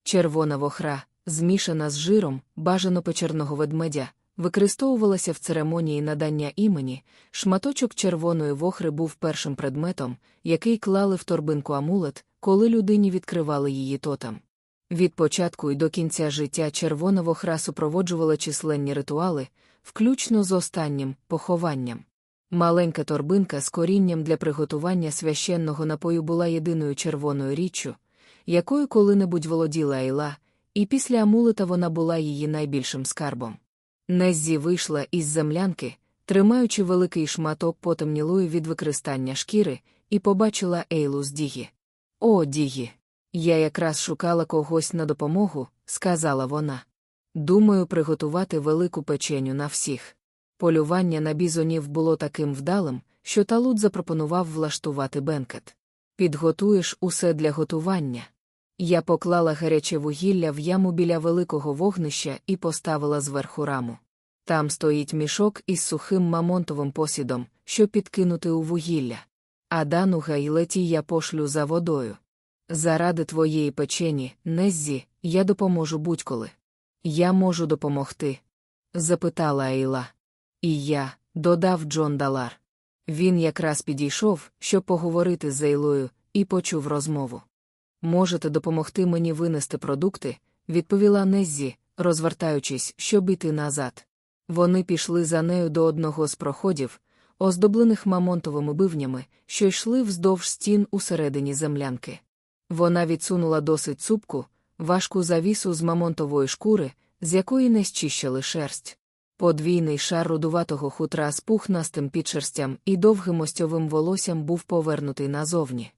Червона вохра, змішана з жиром, бажано печерного ведмедя, використовувалася в церемонії надання імені, шматочок червоної вохри був першим предметом, який клали в торбинку амулет, коли людині відкривали її тотем. Від початку і до кінця життя червона вохра супроводжувала численні ритуали, включно з останнім похованням. Маленька торбинка з корінням для приготування священного напою була єдиною червоною річчю, якою коли-небудь володіла Айла, і після амулета вона була її найбільшим скарбом. Неззі вийшла із землянки, тримаючи великий шматок потемнілої від використання шкіри, і побачила Ейлу з Дігі. О, Дігі! Я якраз шукала когось на допомогу, сказала вона. Думаю, приготувати велику печеню на всіх. Полювання на бізонів було таким вдалим, що Талут запропонував влаштувати бенкет. Підготуєш усе для готування. Я поклала гаряче вугілля в яму біля великого вогнища і поставила зверху раму. Там стоїть мішок із сухим мамонтовим посідом, що підкинути у вугілля. А дануга й леті я пошлю за водою. Заради твоєї печені, Неззі, я допоможу будь-коли. Я можу допомогти? запитала Айла. І я, додав Джон Далар. Він якраз підійшов, щоб поговорити з Ейлою, і почув розмову. Можете допомогти мені винести продукти, відповіла Неззі, розвертаючись, щоб іти назад. Вони пішли за нею до одного з проходів, оздоблених мамонтовими бивнями, що йшли вздовж стін усередині землянки. Вона відсунула досить цупку, важку завісу з мамонтової шкури, з якої не щищали шерсть. Подвійний шар рудуватого хутра з пухнастим підшерстям і довгим остьовим волоссям був повернутий назовні.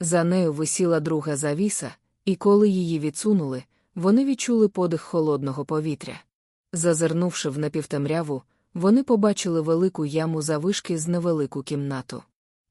За нею висіла друга завіса, і коли її відсунули, вони відчули подих холодного повітря. Зазирнувши в напівтемряву, вони побачили велику яму завишки з невелику кімнату.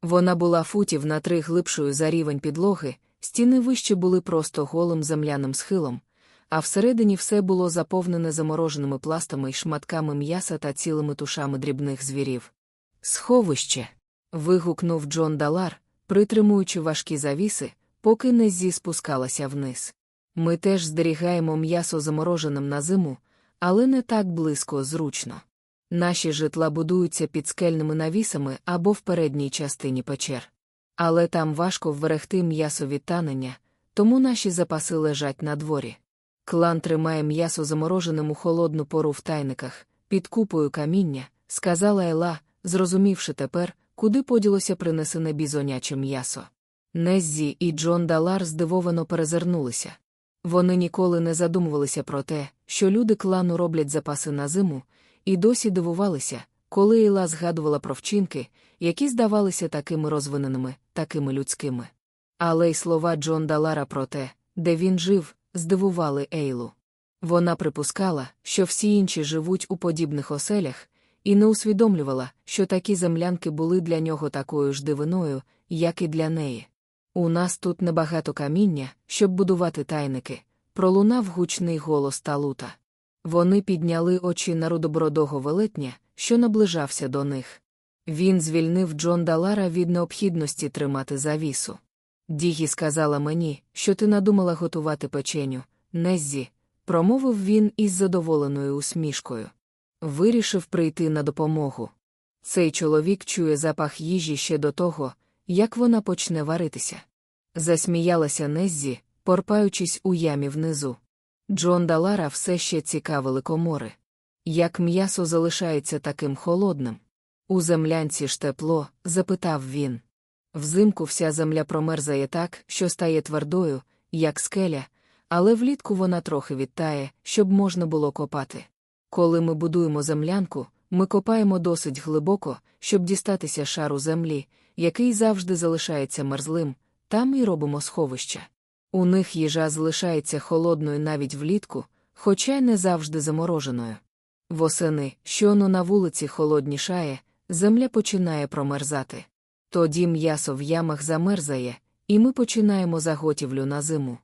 Вона була футів на три глибшою за рівень підлоги, стіни вище були просто голим земляним схилом, а всередині все було заповнене замороженими пластами й шматками м'яса та цілими тушами дрібних звірів. Сховище. вигукнув Джон Далар, притримуючи важкі завіси, поки Незі спускалася вниз. Ми теж зберігаємо м'ясо замороженим на зиму, але не так близько зручно. Наші житла будуються під скельними навісами або в передній частині печер. Але там важко вберегти м'ясо від танення, тому наші запаси лежать на дворі. Клан тримає м'ясо замороженим у холодну пору в тайниках, під купою каміння, сказала Ела, зрозумівши тепер, куди поділося принесене бізоняче м'ясо. Неззі і Джон Далар здивовано перезирнулися. Вони ніколи не задумувалися про те, що люди клану роблять запаси на зиму, і досі дивувалися, коли Іла згадувала про вчинки, які здавалися такими розвиненими, такими людськими. Але й слова Джон Далара про те, де він жив, здивували Ейлу. Вона припускала, що всі інші живуть у подібних оселях, і не усвідомлювала, що такі землянки були для нього такою ж дивиною, як і для неї. У нас тут небагато каміння, щоб будувати тайники, пролунав гучний голос Талута. Вони підняли очі на рудобородого велетня, що наближався до них. Він звільнив Джон Далара від необхідності тримати завісу. Дігі сказала мені, що ти надумала готувати печеню, Неззі, промовив він із задоволеною усмішкою. Вирішив прийти на допомогу. Цей чоловік чує запах їжі ще до того, як вона почне варитися. Засміялася Неззі, порпаючись у ямі внизу. Джон Далара все ще цікавили комори. Як м'ясо залишається таким холодним? У землянці ж тепло? запитав він. Взимку вся земля промерзає так, що стає твердою, як скеля, але влітку вона трохи відтає, щоб можна було копати. Коли ми будуємо землянку, ми копаємо досить глибоко, щоб дістатися шару землі, який завжди залишається мерзлим, там і робимо сховища. У них їжа залишається холодною навіть влітку, хоча й не завжди замороженою. Восени, щоно на вулиці холоднішає, земля починає промерзати. Тоді м'ясо в ямах замерзає, і ми починаємо заготівлю на зиму.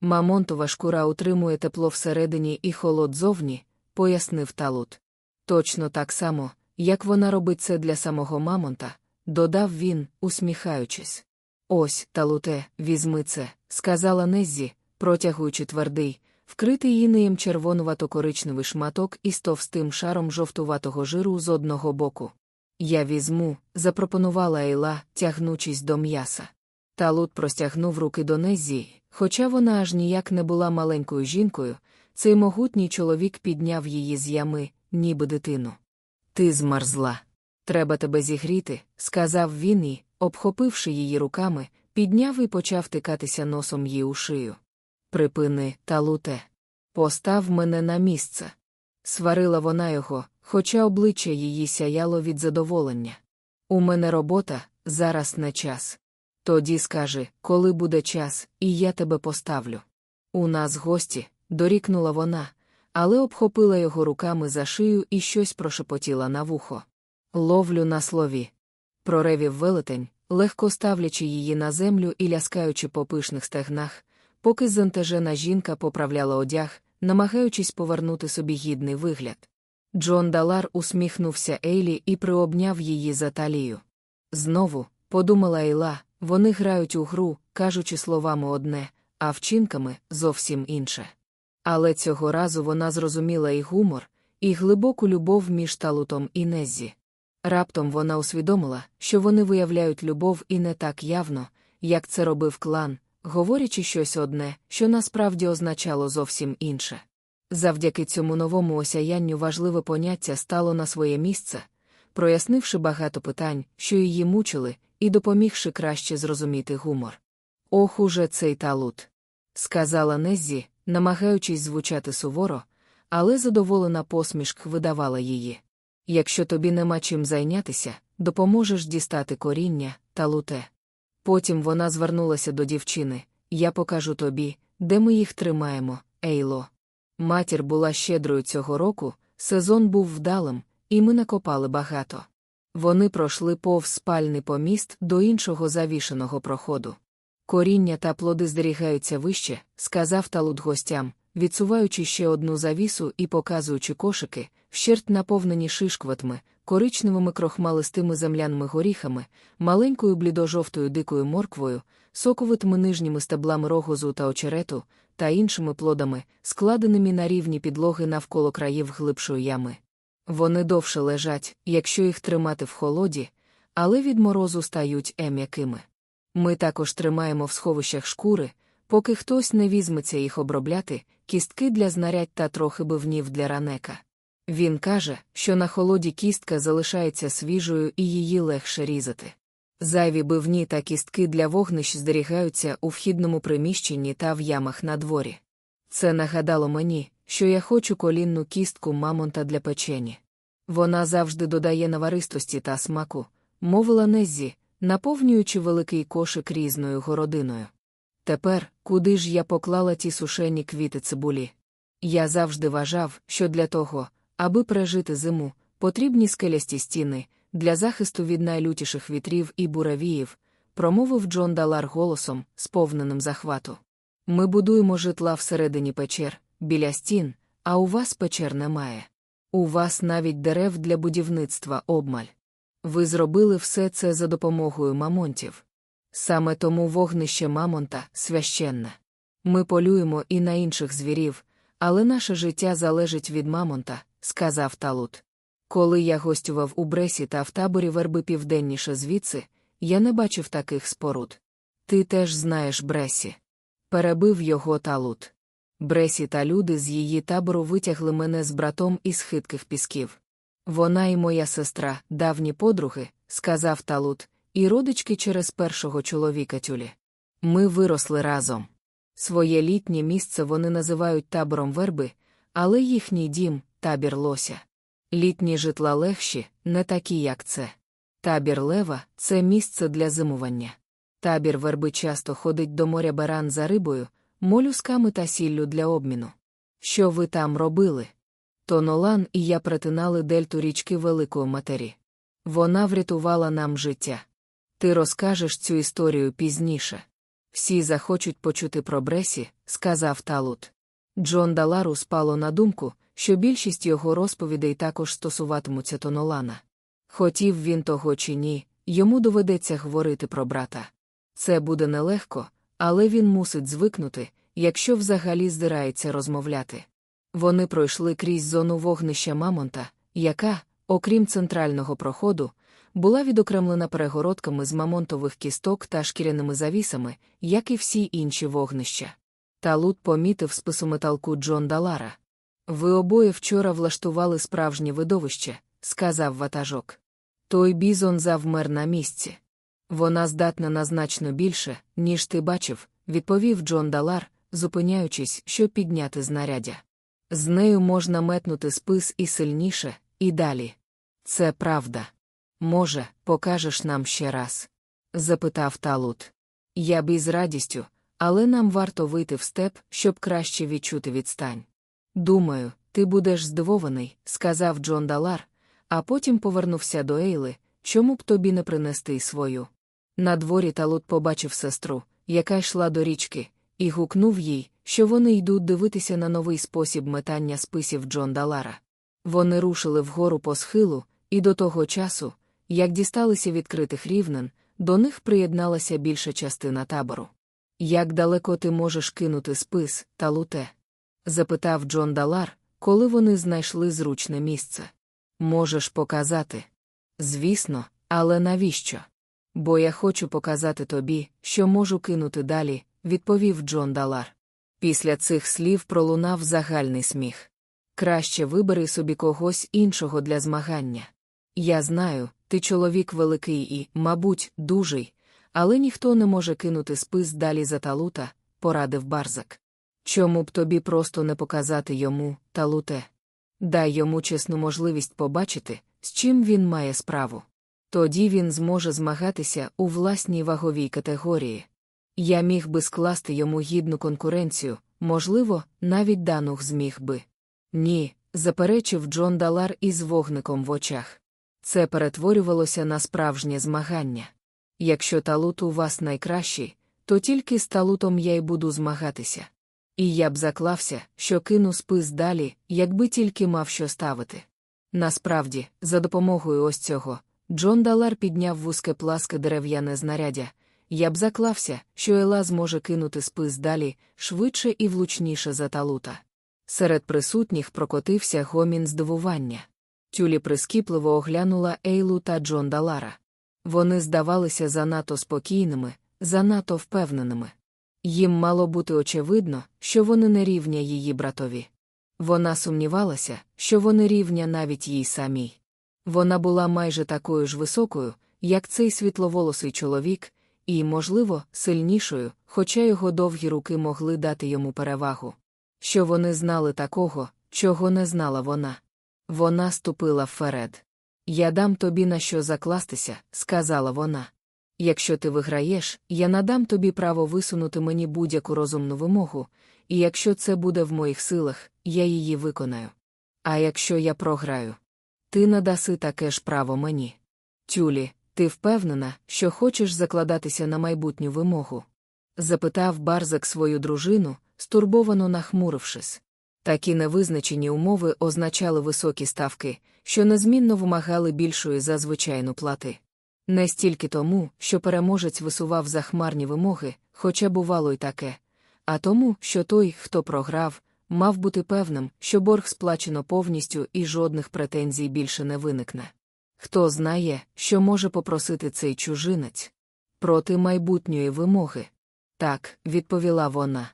Мамонтова шкура утримує тепло всередині і холод зовні, пояснив Талут. Точно так само, як вона робить це для самого Мамонта, додав він, усміхаючись. Ось, талуте, візьми це, сказала Неззі, протягуючи твердий, вкритий інеєм червонувато-коричневий шматок із товстим шаром жовтуватого жиру з одного боку. Я візьму, запропонувала Ейла, тягнучись до м'яса. Талут простягнув руки до Незі, хоча вона аж ніяк не була маленькою жінкою, цей могутній чоловік підняв її з ями, ніби дитину. Ти змерзла. Треба тебе зігріти, сказав він і, обхопивши її руками, підняв і почав тикатися носом їй у шию. Припини, талуте. Постав мене на місце. Сварила вона його, хоча обличчя її сяяло від задоволення. У мене робота, зараз не час. Тоді скажи, коли буде час, і я тебе поставлю. У нас гості, дорікнула вона, але обхопила його руками за шию і щось прошепотіла на вухо. Ловлю на слові. Проревів велетень, легко ставлячи її на землю і ляскаючи по пишних стегнах, поки зантежена жінка поправляла одяг, намагаючись повернути собі гідний вигляд. Джон Далар усміхнувся Ейлі і приобняв її за талію. Знову, подумала Ейла, вони грають у гру, кажучи словами одне, а вчинками зовсім інше. Але цього разу вона зрозуміла і гумор, і глибоку любов між Талутом і Неззі. Раптом вона усвідомила, що вони виявляють любов і не так явно, як це робив клан, говорячи щось одне, що насправді означало зовсім інше. Завдяки цьому новому осяянню важливе поняття стало на своє місце, прояснивши багато питань, що її мучили, і допомігши краще зрозуміти гумор. Ох, уже цей талут, сказала Неззі, намагаючись звучати суворо, але задоволена посмішк видавала її. Якщо тобі нема чим зайнятися, допоможеш дістати коріння, талуте. Потім вона звернулася до дівчини я покажу тобі, де ми їх тримаємо, Ейло. Матір була щедрою цього року, сезон був вдалим, і ми накопали багато. Вони пройшли повз спальний поміст до іншого завішеного проходу. Коріння та плоди здерігаються вище, сказав талут гостям, відсуваючи ще одну завісу і показуючи кошики, вщерть наповнені шишкватми, коричневими крохмалистими земляними горіхами, маленькою блідожовтою дикою морквою, соковитими нижніми стеблами рогозу та очерету, та іншими плодами, складеними на рівні підлоги навколо країв глибшої ями. Вони довше лежать, якщо їх тримати в холоді, але від морозу стають ем'якими. Ми також тримаємо в сховищах шкури, поки хтось не візьметься їх обробляти, кістки для знарядь та трохи бивнів для ранека. Він каже, що на холоді кістка залишається свіжою і її легше різати. Зайві бивні та кістки для вогнищ зберігаються у вхідному приміщенні та в ямах на дворі. Це нагадало мені, що я хочу колінну кістку мамонта для печені. Вона завжди додає наваристості та смаку, мовила Неззі, наповнюючи великий кошик різною городиною. Тепер, куди ж я поклала ті сушені квіти цибулі? Я завжди вважав, що для того, аби пережити зиму, потрібні скелясті стіни, для захисту від найлютіших вітрів і буравіїв, промовив Джон Далар голосом, сповненим захвату. Ми будуємо житла всередині печер, біля стін, а у вас печер немає. У вас навіть дерев для будівництва обмаль. Ви зробили все це за допомогою мамонтів. Саме тому вогнище мамонта священне. Ми полюємо і на інших звірів, але наше життя залежить від мамонта, сказав Талут. Коли я гостював у Бресі та в таборі верби південніше звідси, я не бачив таких споруд. Ти теж знаєш Бресі. Перебив його Талут. Бресі та люди з її табору витягли мене з братом із хитких пісків. Вона і моя сестра, давні подруги, сказав Талут, і родички через першого чоловіка тюлі. Ми виросли разом. Своє літнє місце вони називають табором верби, але їхній дім табір лося. Літні житла легші, не такі, як це. Табір лева це місце для зимування. Табір верби часто ходить до моря баран за рибою, молюсками та сіллю для обміну. Що ви там робили? Тонолан і я притинали дельту річки Великої матері. Вона врятувала нам життя. Ти розкажеш цю історію пізніше. Всі захочуть почути про Бресі, сказав Талут. Джон Далару спало на думку, що більшість його розповідей також стосуватимуться Тонолана. Хотів він того чи ні, йому доведеться говорити про брата. Це буде нелегко, але він мусить звикнути, якщо взагалі здирається розмовляти. Вони пройшли крізь зону вогнища Мамонта, яка, окрім центрального проходу, була відокремлена перегородками з мамонтових кісток та шкіряними завісами, як і всі інші вогнища. Талут помітив списометалку Джон Далара. Ви обоє вчора влаштували справжнє видовище, сказав ватажок. Той бізон завмер на місці. Вона здатна на значно більше, ніж ти бачив, відповів Джон Далар, зупиняючись, щоб підняти знаряддя. З нею можна метнути спис і сильніше, і далі. Це правда. Може, покажеш нам ще раз? запитав Талут. Я б із радістю, але нам варто вийти в степ, щоб краще відчути відстань. Думаю, ти будеш здивований, сказав Джон Далар, а потім повернувся до Ейли, чому б тобі не принести свою. На дворі Талут побачив сестру, яка йшла до річки, і гукнув їй, що вони йдуть дивитися на новий спосіб метання списів Джон Далара. Вони рушили вгору по схилу, і до того часу, як дісталися відкритих рівнин, до них приєдналася більша частина табору. Як далеко ти можеш кинути спис, талуте? Запитав Джон Далар, коли вони знайшли зручне місце. Можеш показати? Звісно, але навіщо? Бо я хочу показати тобі, що можу кинути далі, відповів Джон Далар. Після цих слів пролунав загальний сміх. Краще вибери собі когось іншого для змагання. Я знаю, ти чоловік великий і, мабуть, дужий, але ніхто не може кинути спис далі за талута, порадив барзак. Чому б тобі просто не показати йому, талуте? Дай йому чесну можливість побачити, з чим він має справу. Тоді він зможе змагатися у власній ваговій категорії. Я міг би скласти йому гідну конкуренцію, можливо, навіть данух зміг би. Ні, заперечив Джон Далар із вогником в очах. Це перетворювалося на справжнє змагання. Якщо талут у вас найкращий, то тільки з талутом я й буду змагатися. І я б заклався, що кину спис далі, якби тільки мав що ставити. Насправді, за допомогою ось цього, Джон Далар підняв вузьке пласке дерев'яне знаряддя. Я б заклався, що Ела зможе кинути спис далі, швидше і влучніше за талута. Серед присутніх прокотився гомін здивування. Тюлі прискіпливо оглянула Ейлу та Джон Далара. Вони здавалися занадто спокійними, занадто впевненими. Їм мало бути очевидно, що вони не рівня її братові. Вона сумнівалася, що вони рівня навіть їй самій. Вона була майже такою ж високою, як цей світловолосий чоловік, і, можливо, сильнішою, хоча його довгі руки могли дати йому перевагу. Що вони знали такого, чого не знала вона. Вона ступила вперед. Я дам тобі на що закластися, сказала вона. Якщо ти виграєш, я надам тобі право висунути мені будь-яку розумну вимогу, і якщо це буде в моїх силах, я її виконаю. А якщо я програю, ти надаси таке ж право мені. Тюлі, ти впевнена, що хочеш закладатися на майбутню вимогу? запитав Барзак свою дружину, стурбовано нахмурившись. Такі невизначені умови означали високі ставки, що незмінно вимагали більшої за звичайну плати. Не стільки тому, що переможець висував захмарні вимоги, хоча бувало й таке, а тому, що той, хто програв, мав бути певним, що борг сплачено повністю і жодних претензій більше не виникне. Хто знає, що може попросити цей чужинець проти майбутньої вимоги? Так, відповіла вона.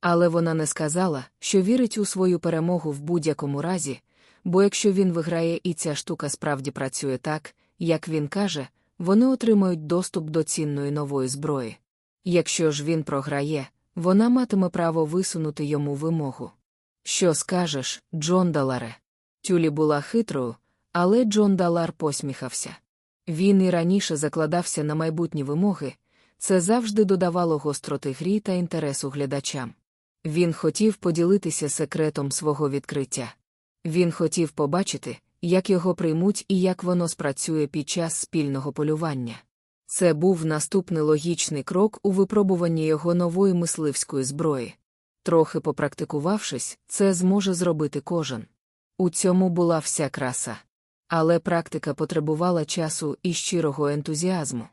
Але вона не сказала, що вірить у свою перемогу в будь-якому разі, бо якщо він виграє і ця штука справді працює так, як він каже, вони отримають доступ до цінної нової зброї. Якщо ж він програє, вона матиме право висунути йому вимогу. Що скажеш, Джон Даларе? Тюлі була хитрою, але Джон Далар посміхався. Він і раніше закладався на майбутні вимоги, це завжди додавало гостроти грі та інтересу глядачам. Він хотів поділитися секретом свого відкриття. Він хотів побачити, як його приймуть і як воно спрацює під час спільного полювання. Це був наступний логічний крок у випробуванні його нової мисливської зброї. Трохи попрактикувавшись, це зможе зробити кожен. У цьому була вся краса. Але практика потребувала часу і щирого ентузіазму.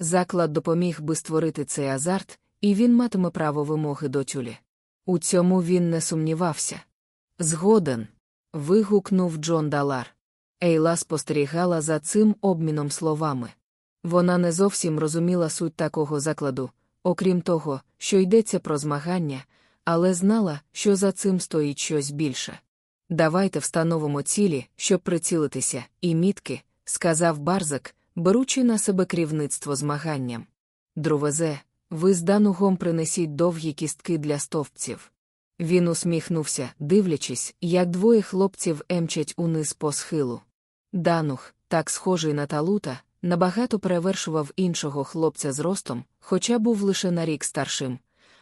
Заклад допоміг би створити цей азарт, і він матиме право вимоги до тюлі. У цьому він не сумнівався. Згоден. вигукнув Джон Далар. Ейла спостерігала за цим обміном словами. Вона не зовсім розуміла суть такого закладу, окрім того, що йдеться про змагання, але знала, що за цим стоїть щось більше. Давайте встановимо цілі, щоб прицілитися, і мітки, сказав Барзак, беручи на себе керівництво змаганням. Друвезе, ви з данугом принесіть довгі кістки для стовпців. Він усміхнувся, дивлячись, як двоє хлопців емчать униз по схилу. Данух, так схожий на талута, набагато перевершував іншого хлопця з ростом, хоча був лише на рік старшим.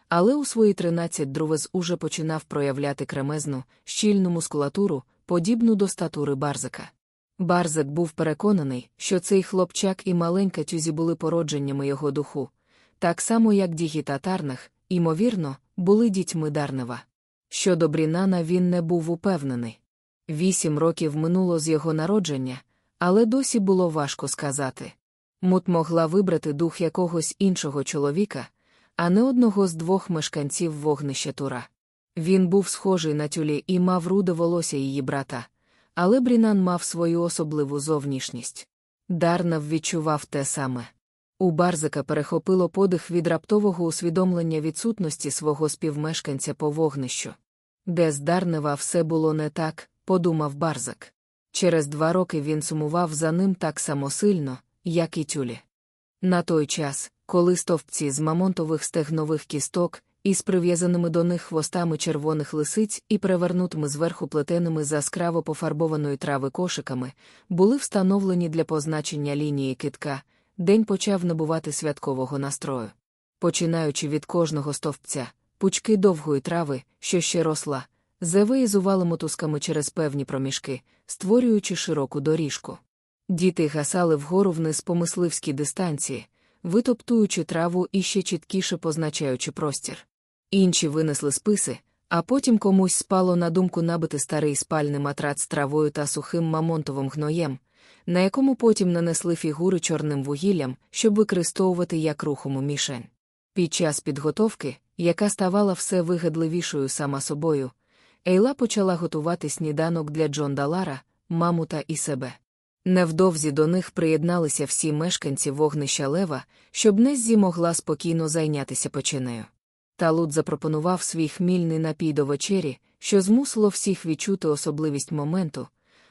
Але у свої тринадцять Друвез уже починав проявляти кремезну, щільну мускулатуру, подібну до статури Барзака. Барзак був переконаний, що цей хлопчак і маленька тюзі були породженнями його духу, так само як дігі татарних, ймовірно, були дітьми Дарнева. Щодо Брінана він не був упевнений. Вісім років минуло з його народження, але досі було важко сказати. Мут могла вибрати дух якогось іншого чоловіка, а не одного з двох мешканців вогнища Тура. Він був схожий на тюлі і мав руде волосся її брата, але Брінан мав свою особливу зовнішність. Дарнав відчував те саме. У Барзика перехопило подих від раптового усвідомлення відсутності свого співмешканця по вогнищу. Де з Дарнева все було не так, подумав Барзак. Через два роки він сумував за ним так само сильно, як і тюлі. На той час, коли стовпці з мамонтових стегнових кісток, із прив'язаними до них хвостами червоних лисиць і перевернутими зверху плетеними з яскраво пофарбованої трави кошиками, були встановлені для позначення лінії китка, день почав набувати святкового настрою. Починаючи від кожного стовпця, пучки довгої трави, що ще росла, завиїзували мотузками через певні проміжки, створюючи широку доріжку. Діти гасали вгору вниз по мисливській дистанції, витоптуючи траву і ще чіткіше позначаючи простір. Інші винесли списи, а потім комусь спало на думку набити старий спальний матрац з травою та сухим мамонтовим гноєм, на якому потім нанесли фігури чорним вугіллям, щоб використовувати як рухому мішень. Під час підготовки, яка ставала все вигадливішою сама собою, Ейла почала готувати сніданок для Джон Далара, мамута і себе. Невдовзі до них приєдналися всі мешканці вогнища Лева, щоб Неззі могла спокійно зайнятися печенею. Талут запропонував свій хмільний напій до вечері, що змусило всіх відчути особливість моменту,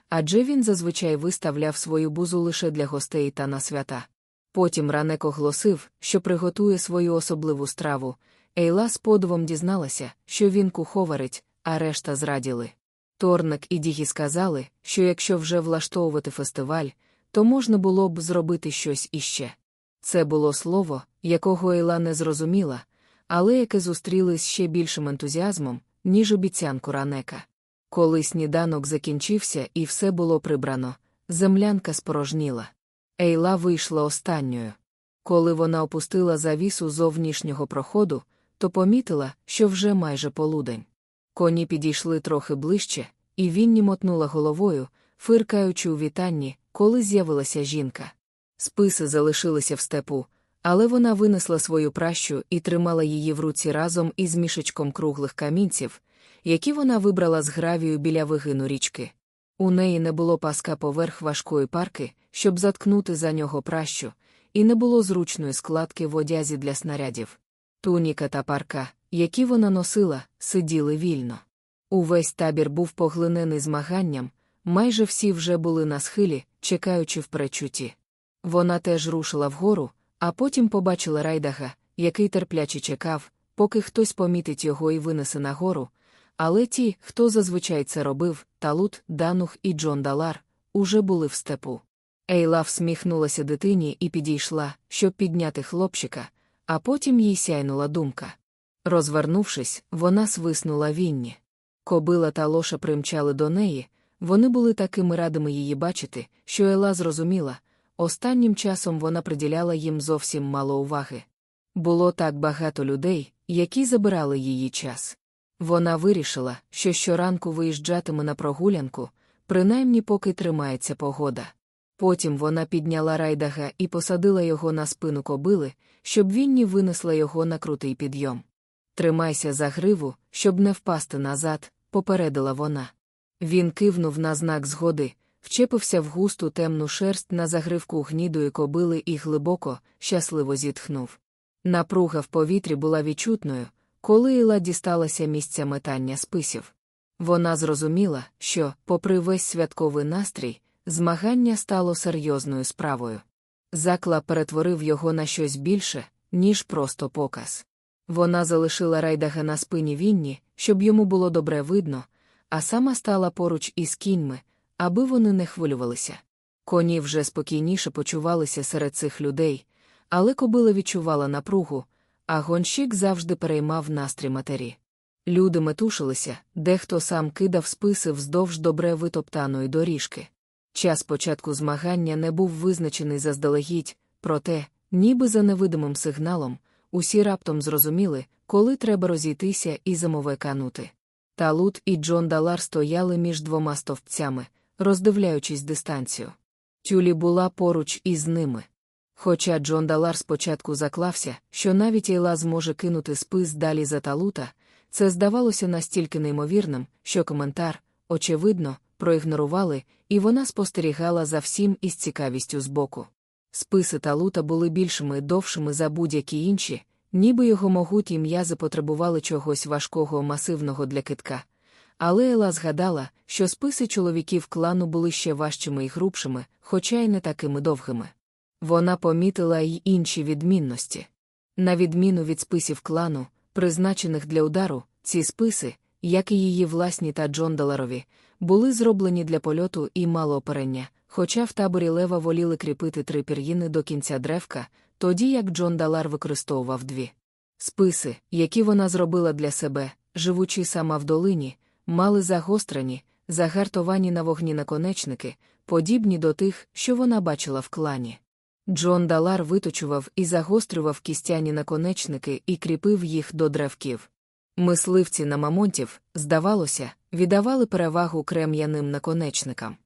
адже він зазвичай виставляв свою бузу лише для гостей та на свята. Потім ранек оголосив, що приготує свою особливу страву. Ейла з подивом дізналася, що він куховарить, а решта зраділи. Торник і Дігі сказали, що якщо вже влаштовувати фестиваль, то можна було б зробити щось іще. Це було слово, якого Ейла не зрозуміла, але яке зустріли з ще більшим ентузіазмом, ніж обіцянку ранека. Коли сніданок закінчився і все було прибрано, землянка спорожніла. Ейла вийшла останньою. Коли вона опустила завісу зовнішнього проходу, то помітила, що вже майже полудень. Коні підійшли трохи ближче, і Вінні мотнула головою, фиркаючи у вітанні, коли з'явилася жінка. Списи залишилися в степу, але вона винесла свою пращу і тримала її в руці разом із мішечком круглих камінців, які вона вибрала з гравію біля вигину річки. У неї не було паска поверх важкої парки, щоб заткнути за нього пращу, і не було зручної складки в одязі для снарядів. Туніка та парка, які вона носила, сиділи вільно. Увесь табір був поглинений змаганням, майже всі вже були на схилі, чекаючи в пречуті. Вона теж рушила вгору, а потім побачила райдага, який терпляче чекав, поки хтось помітить його і винесе нагору. Але ті, хто зазвичай це робив, Талут, Данух і Джон Далар, уже були в степу. Ейла всміхнулася дитині і підійшла, щоб підняти хлопчика, а потім їй сяйнула думка. Розвернувшись, вона свиснула вінні. Кобила та лоша примчали до неї, вони були такими радими її бачити, що Ела зрозуміла, останнім часом вона приділяла їм зовсім мало уваги. Було так багато людей, які забирали її час. Вона вирішила, що щоранку виїжджатиме на прогулянку, принаймні поки тримається погода. Потім вона підняла райдага і посадила його на спину кобили, щоб Вінні винесла його на крутий підйом. Тримайся за гриву, щоб не впасти назад, попередила вона. Він кивнув на знак згоди, вчепився в густу темну шерсть на загривку гнідої кобили і глибоко, щасливо зітхнув. Напруга в повітрі була відчутною, коли Іла дісталася місця метання списів. Вона зрозуміла, що, попри весь святковий настрій, змагання стало серйозною справою. Закла перетворив його на щось більше, ніж просто показ. Вона залишила райдага на спині Вінні, щоб йому було добре видно, а сама стала поруч із кіньми, аби вони не хвилювалися. Коні вже спокійніше почувалися серед цих людей, але кобила відчувала напругу, а гонщик завжди переймав настрій матері. Люди метушилися, дехто сам кидав списи вздовж добре витоптаної доріжки. Час початку змагання не був визначений заздалегідь, проте, ніби за невидимим сигналом, усі раптом зрозуміли, коли треба розійтися і замове канути. Талут і Джон Далар стояли між двома стовпцями, роздивляючись дистанцію. Тюлі була поруч із ними. Хоча Джон Далар спочатку заклався, що навіть Ейла зможе кинути спис далі за талута, це здавалося настільки неймовірним, що коментар, очевидно, проігнорували, і вона спостерігала за всім із цікавістю збоку. Списи талута були більшими і довшими за будь-які інші, ніби його могутні м'язи потребували чогось важкого масивного для китка. Але Ела згадала, що списи чоловіків клану були ще важчими і грубшими, хоча й не такими довгими. Вона помітила й інші відмінності. На відміну від списів клану, призначених для удару, ці списи, як і її власні та Джон Даларові, були зроблені для польоту і мало оперення, хоча в таборі лева воліли кріпити три пір'їни до кінця древка, тоді як Джон Далар використовував дві. Списи, які вона зробила для себе, живучи сама в долині, мали загострені, загартовані на вогні наконечники, подібні до тих, що вона бачила в клані. Джон Далар виточував і загострював кістяні наконечники і кріпив їх до древків. Мисливці на мамонтів, здавалося, віддавали перевагу крем'яним наконечникам.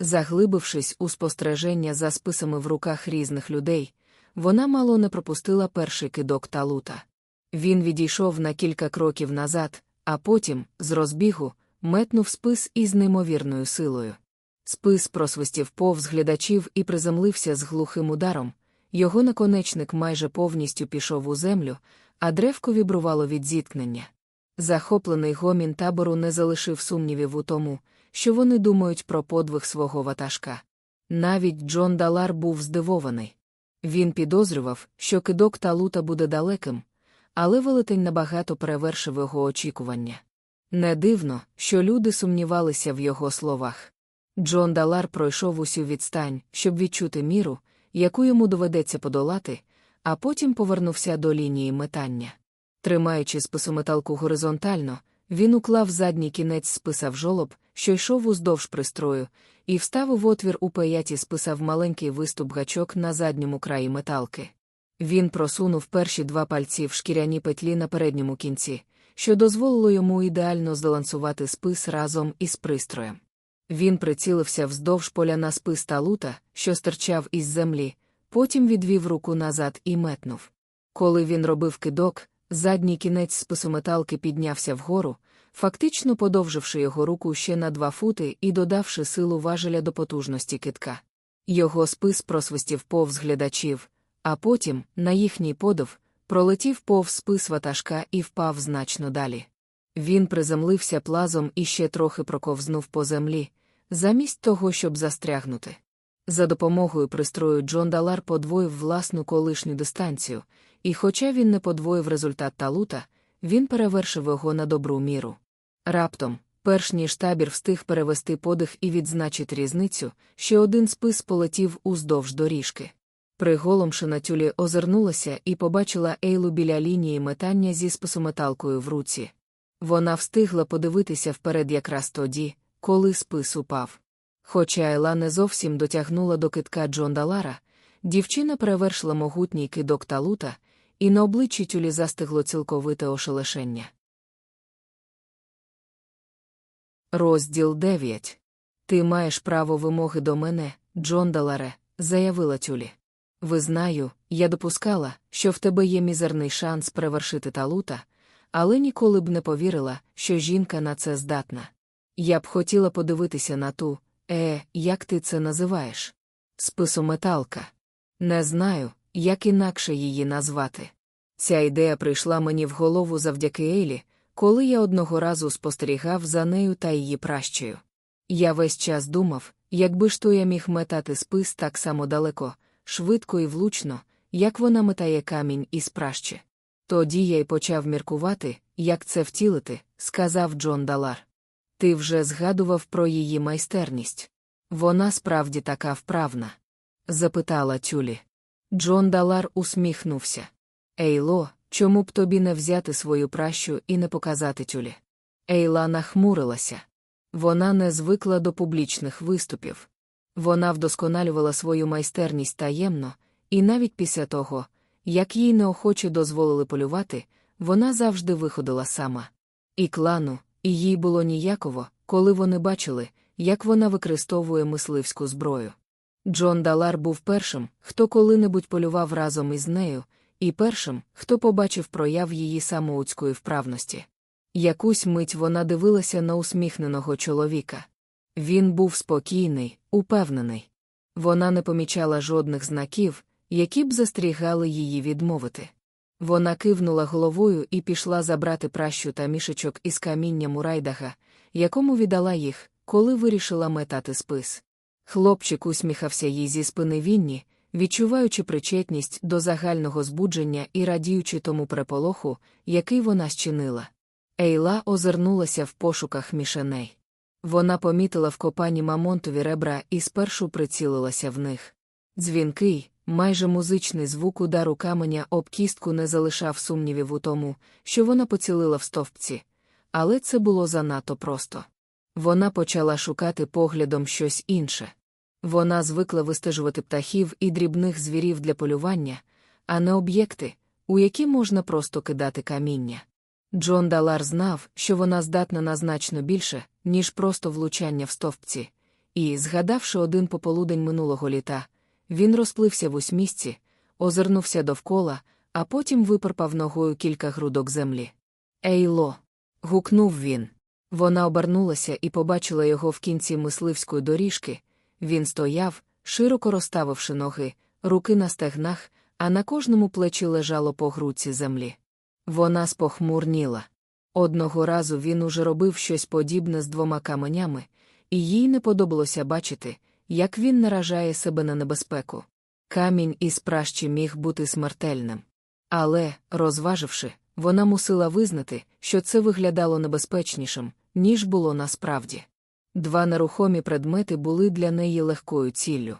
Заглибившись у спостереження за списами в руках різних людей, вона мало не пропустила перший кидок талута. Він відійшов на кілька кроків назад, а потім, з розбігу, метнув спис із неймовірною силою. Спис просвистів повз глядачів і приземлився з глухим ударом. Його наконечник майже повністю пішов у землю, а древко вібрувало від зіткнення. Захоплений гомін табору не залишив сумнівів у тому, що вони думають про подвиг свого ватажка. Навіть Джон Далар був здивований. Він підозрював, що кидок талута буде далеким, але велетень набагато перевершив його очікування. Не дивно, що люди сумнівалися в його словах. Джон Далар пройшов усю відстань, щоб відчути міру, яку йому доведеться подолати, а потім повернувся до лінії метання. Тримаючи списометалку горизонтально, він уклав задній кінець списа в жолоб, що йшов уздовж пристрою, і вставив отвір у паяті списав маленький виступ гачок на задньому краї металки. Він просунув перші два пальці в шкіряні петлі на передньому кінці, що дозволило йому ідеально збалансувати спис разом із пристроєм. Він прицілився вздовж поля на спис талута, що стирчав із землі, потім відвів руку назад і метнув. Коли він робив кидок, задній кінець списометалки піднявся вгору, фактично подовживши його руку ще на два фути і додавши силу важеля до потужності китка. Його спис просвистів повз глядачів, а потім, на їхній подив, пролетів повз спис ватажка і впав значно далі. Він приземлився плазом і ще трохи проковзнув по землі, замість того, щоб застрягнути. За допомогою пристрою Джон Далар подвоїв власну колишню дистанцію, і, хоча він не подвоїв результат талута, він перевершив його на добру міру. Раптом, перш ніж табір встиг перевести подих і відзначити різницю, ще один спис полетів уздовж доріжки. Приголомшена тюлі озирнулася і побачила Ейлу біля лінії метання зі списометалкою в руці. Вона встигла подивитися вперед якраз тоді, коли спис упав. Хоча Ела не зовсім дотягнула до китка Джон Далара, дівчина перевершила могутній кидок талута, і на обличчі тюлі застигло цілковите ошелешення. Розділ 9. Ти маєш право вимоги до мене, Джон Даларе, заявила тюлі. Ви знаю, я допускала, що в тебе є мізерний шанс перевершити талута, але ніколи б не повірила, що жінка на це здатна. Я б хотіла подивитися на ту, е, як ти це називаєш? Списометалка. Не знаю, як інакше її назвати. Ця ідея прийшла мені в голову завдяки Ейлі, коли я одного разу спостерігав за нею та її пращею. Я весь час думав, якби ж то я міг метати спис так само далеко, швидко і влучно, як вона метає камінь із пращі. Тоді я й почав міркувати, як це втілити, сказав Джон Далар. Ти вже згадував про її майстерність. Вона справді така вправна? запитала Тюлі. Джон Далар усміхнувся. Ейло, чому б тобі не взяти свою пращу і не показати тюлі? Ейла нахмурилася. Вона не звикла до публічних виступів. Вона вдосконалювала свою майстерність таємно, і навіть після того, як їй неохоче дозволили полювати, вона завжди виходила сама. І клану, і їй було ніяково, коли вони бачили, як вона використовує мисливську зброю. Джон Далар був першим, хто коли-небудь полював разом із нею, і першим, хто побачив прояв її самоуцької вправності. Якусь мить вона дивилася на усміхненого чоловіка. Він був спокійний, упевнений. Вона не помічала жодних знаків, які б застерігали її відмовити. Вона кивнула головою і пішла забрати пращу та мішечок із камінням у райдага, якому віддала їх, коли вирішила метати спис. Хлопчик усміхався їй зі спини Вінні, відчуваючи причетність до загального збудження і радіючи тому переполоху, який вона щинила. Ейла озирнулася в пошуках мішеней. Вона помітила в копані мамонтові ребра і спершу прицілилася в них. Дзвінкий, майже музичний звук удару каменя об кістку не залишав сумнівів у тому, що вона поцілила в стовпці, але це було занадто просто. Вона почала шукати поглядом щось інше. Вона звикла вистежувати птахів і дрібних звірів для полювання, а не об'єкти, у які можна просто кидати каміння. Джон Далар знав, що вона здатна на значно більше, ніж просто влучання в стовпці, і, згадавши один пополудень минулого літа, він розплився в усмісці, озирнувся довкола, а потім випарпав ногою кілька грудок землі. Ейло. гукнув він. Вона обернулася і побачила його в кінці мисливської доріжки. Він стояв, широко розставивши ноги, руки на стегнах, а на кожному плечі лежало по грудці землі. Вона спохмурніла. Одного разу він уже робив щось подібне з двома каменями, і їй не подобалося бачити, як він наражає себе на небезпеку. Камінь із пращі міг бути смертельним. Але, розваживши, вона мусила визнати, що це виглядало небезпечнішим, ніж було насправді. Два нерухомі предмети були для неї легкою ціллю.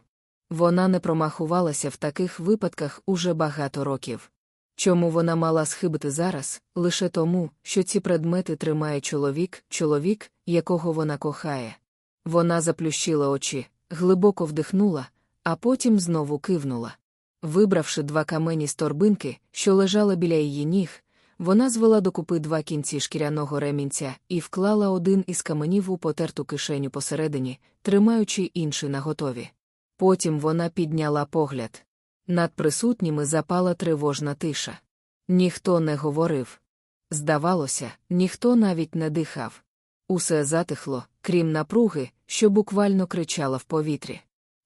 Вона не промахувалася в таких випадках уже багато років. Чому вона мала схибити зараз, лише тому, що ці предмети тримає чоловік, чоловік, якого вона кохає. Вона заплющила очі, глибоко вдихнула, а потім знову кивнула. Вибравши два камені з торбинки, що лежали біля її ніг, вона звела докупи два кінці шкіряного ремінця і вклала один із каменів у потерту кишеню посередині, тримаючи інший наготові. Потім вона підняла погляд. Над присутніми запала тривожна тиша. Ніхто не говорив. Здавалося, ніхто навіть не дихав. Усе затихло, крім напруги, що буквально кричала в повітрі.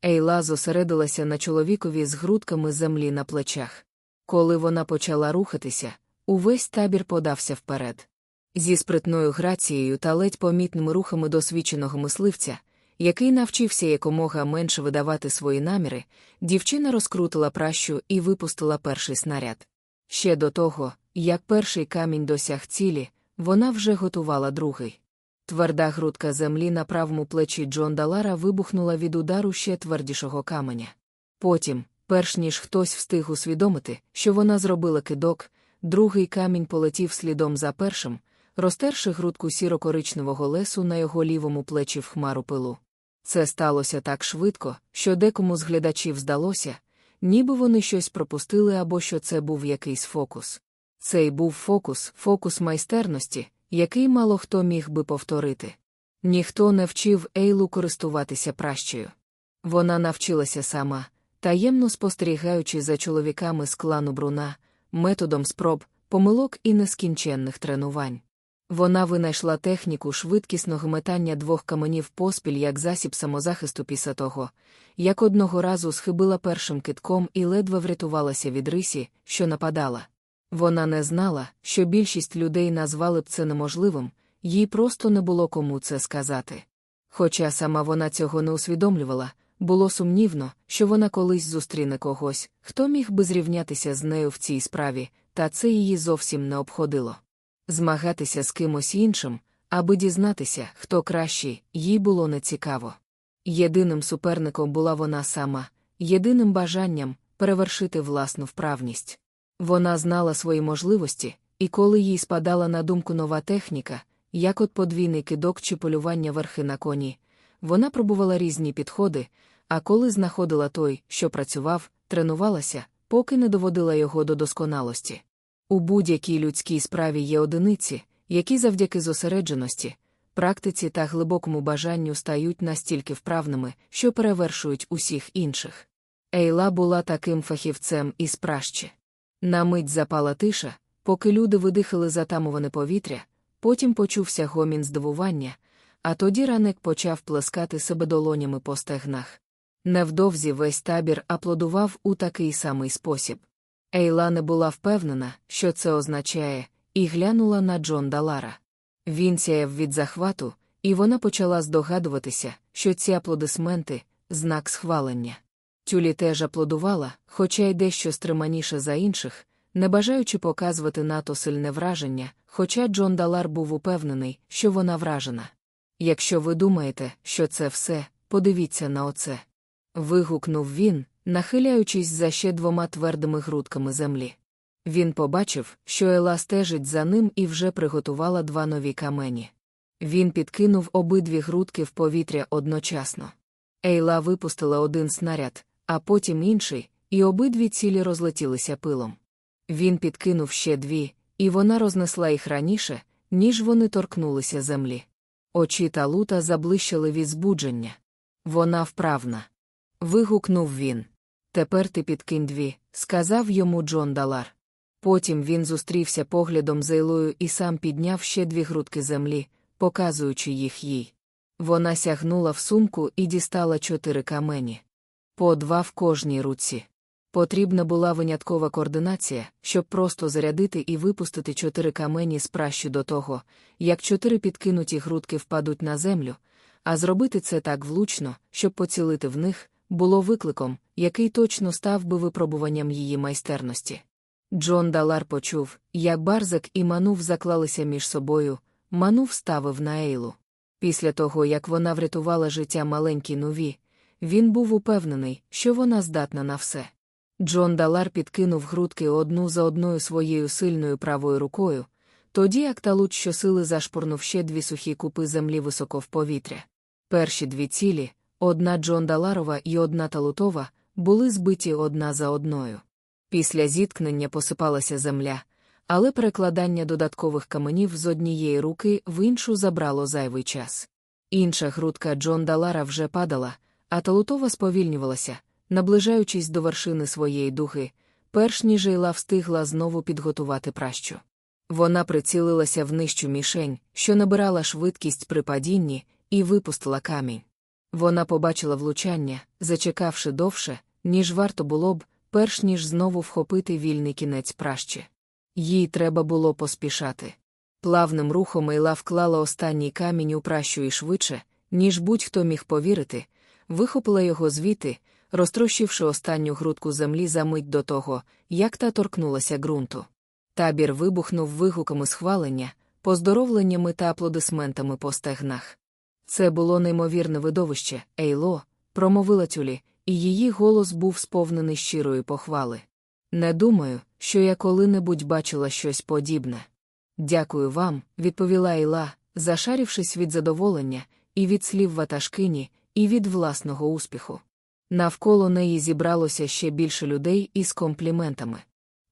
Ейла зосередилася на чоловікові з грудками землі на плечах. Коли вона почала рухатися, увесь табір подався вперед. Зі спритною грацією та ледь помітними рухами досвідченого мисливця, який навчився якомога менше видавати свої наміри, дівчина розкрутила пращу і випустила перший снаряд. Ще до того, як перший камінь досяг цілі, вона вже готувала другий. Тверда грудка землі на правому плечі Джон Далара вибухнула від удару ще твердішого каменя. Потім, перш ніж хтось встиг усвідомити, що вона зробила кидок, другий камінь полетів слідом за першим, розтерши грудку сіро-коричневого лесу на його лівому плечі в хмару пилу. Це сталося так швидко, що декому з глядачів здалося, ніби вони щось пропустили або що це був якийсь фокус. Цей був фокус, фокус майстерності, який мало хто міг би повторити. Ніхто не вчив Ейлу користуватися пращею. Вона навчилася сама, таємно спостерігаючи за чоловіками з клану Бруна, методом спроб, помилок і нескінченних тренувань. Вона винайшла техніку швидкісного метання двох каменів поспіль як засіб самозахисту після того, як одного разу схибила першим китком і ледве врятувалася від рисі, що нападала. Вона не знала, що більшість людей назвали б це неможливим, їй просто не було кому це сказати. Хоча сама вона цього не усвідомлювала, було сумнівно, що вона колись зустріне когось, хто міг би зрівнятися з нею в цій справі, та це її зовсім не обходило. Змагатися з кимось іншим, аби дізнатися, хто кращий, їй було нецікаво. Єдиним суперником була вона сама, єдиним бажанням перевершити власну вправність. Вона знала свої можливості, і коли їй спадала на думку нова техніка, як от подвійний кидок чи полювання верхи на коні, вона пробувала різні підходи, а коли знаходила той, що працював, тренувалася, поки не доводила його до досконалості. У будь-якій людській справі є одиниці, які завдяки зосередженості, практиці та глибокому бажанню стають настільки вправними, що перевершують усіх інших. Ейла була таким фахівцем із пращі. На мить запала тиша, поки люди видихали затамуване повітря, потім почувся гомін здивування, а тоді ранек почав плескати себе долонями по стегнах. Невдовзі весь табір аплодував у такий самий спосіб. Ейла не була впевнена, що це означає, і глянула на Джон Далара. Він сяяв від захвату, і вона почала здогадуватися, що ці аплодисменти знак схвалення. Тюлі теж аплодувала, хоча й дещо стриманіше за інших, не бажаючи показувати НАТО сильне враження, хоча Джон Далар був упевнений, що вона вражена. Якщо ви думаєте, що це все, подивіться на оце. Вигукнув він, нахиляючись за ще двома твердими грудками землі. Він побачив, що Ела стежить за ним і вже приготувала два нові камені. Він підкинув обидві грудки в повітря одночасно. Ейла випустила один снаряд, а потім інший, і обидві цілі розлетілися пилом. Він підкинув ще дві, і вона рознесла їх раніше, ніж вони торкнулися землі. Очі та лута заблищили від збудження. Вона вправна. Вигукнув він. Тепер ти підкинь дві, сказав йому Джон Далар. Потім він зустрівся поглядом з Ейлою і сам підняв ще дві грудки землі, показуючи їх їй. Вона сягнула в сумку і дістала чотири камені. По два в кожній руці. Потрібна була виняткова координація, щоб просто зарядити і випустити чотири камені з пращу до того, як чотири підкинуті грудки впадуть на землю, а зробити це так влучно, щоб поцілити в них, було викликом, який точно став би випробуванням її майстерності. Джон Далар почув, як Барзак і Манув заклалися між собою, Манув ставив на Ейлу. Після того, як вона врятувала життя маленькій нові, він був упевнений, що вона здатна на все. Джон Далар підкинув грудки одну за одною своєю сильною правою рукою, тоді Акталут щосили зашпурнув ще дві сухі купи землі високо в повітря. Перші дві цілі, одна Джон Даларова і одна Талутова, були збиті одна за одною. Після зіткнення посипалася земля, але перекладання додаткових каменів з однієї руки в іншу забрало зайвий час. Інша грудка Джон Далара вже падала, а Талутова сповільнювалася, наближаючись до вершини своєї дуги, перш ніж Ейла встигла знову підготувати пращу. Вона прицілилася в нижчу мішень, що набирала швидкість при падінні, і випустила камінь. Вона побачила влучання, зачекавши довше, ніж варто було б, перш ніж знову вхопити вільний кінець пращі. Їй треба було поспішати. Плавним рухом Ейла вклала останній камінь у пращу і швидше, ніж будь-хто міг повірити, вихопила його звідти, розтрощивши останню грудку землі за мить до того, як та торкнулася ґрунту. Табір вибухнув вигуками схвалення, поздоровленнями та аплодисментами по стегнах. Це було неймовірне видовище, Ейло, промовила тюлі, і її голос був сповнений щирої похвали. Не думаю, що я коли-небудь бачила щось подібне. Дякую вам, відповіла Ейла, зашарівшись від задоволення, і від слів ватажкині, і від власного успіху. Навколо неї зібралося ще більше людей із компліментами.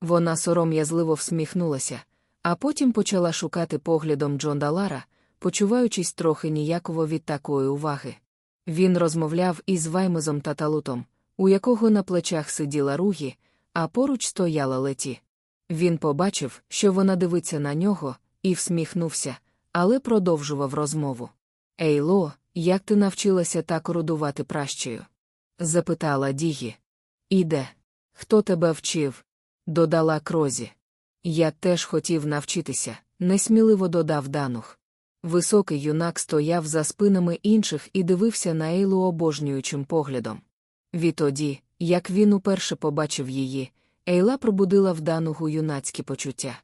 Вона сором'язливо всміхнулася, а потім почала шукати поглядом Джон Далара, почуваючись трохи ніяково від такої уваги. Він розмовляв із Ваймезом та Талутом, у якого на плечах сиділа ругі, а поруч стояла леті. Він побачив, що вона дивиться на нього, і всміхнувся, але продовжував розмову. Ейло, як ти навчилася так орудувати пращею? запитала Дігі. Іде. Хто тебе вчив? додала Крозі. Я теж хотів навчитися, несміливо додав Данух. Високий юнак стояв за спинами інших і дивився на Ейлу обожнюючим поглядом. Відтоді, як він уперше побачив її, Ейла пробудила в Данугу юнацькі почуття.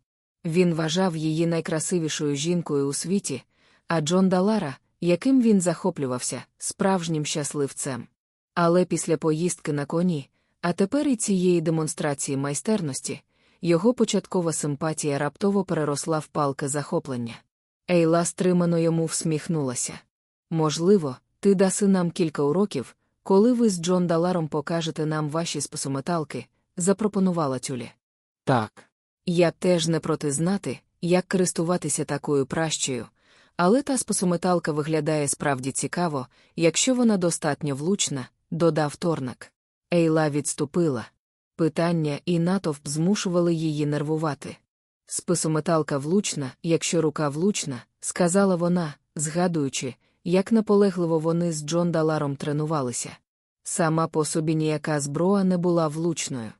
Він вважав її найкрасивішою жінкою у світі, а Джон Далара, яким він захоплювався, справжнім щасливцем. Але після поїздки на коні, а тепер і цієї демонстрації майстерності, його початкова симпатія раптово переросла в палке захоплення. Ейла стримано йому всміхнулася. Можливо, ти даси нам кілька уроків, коли ви з Джон Даларом покажете нам ваші спосометалки, запропонувала тюлі. Так. Я теж не проти знати, як користуватися такою пращею, але та спосометалка виглядає справді цікаво, якщо вона достатньо влучна, додав Торнак. Ейла відступила. Питання і натовп змушували її нервувати. Списометалка влучна, якщо рука влучна, сказала вона, згадуючи, як наполегливо вони з Джон Даларом тренувалися. Сама по собі ніяка зброя не була влучною.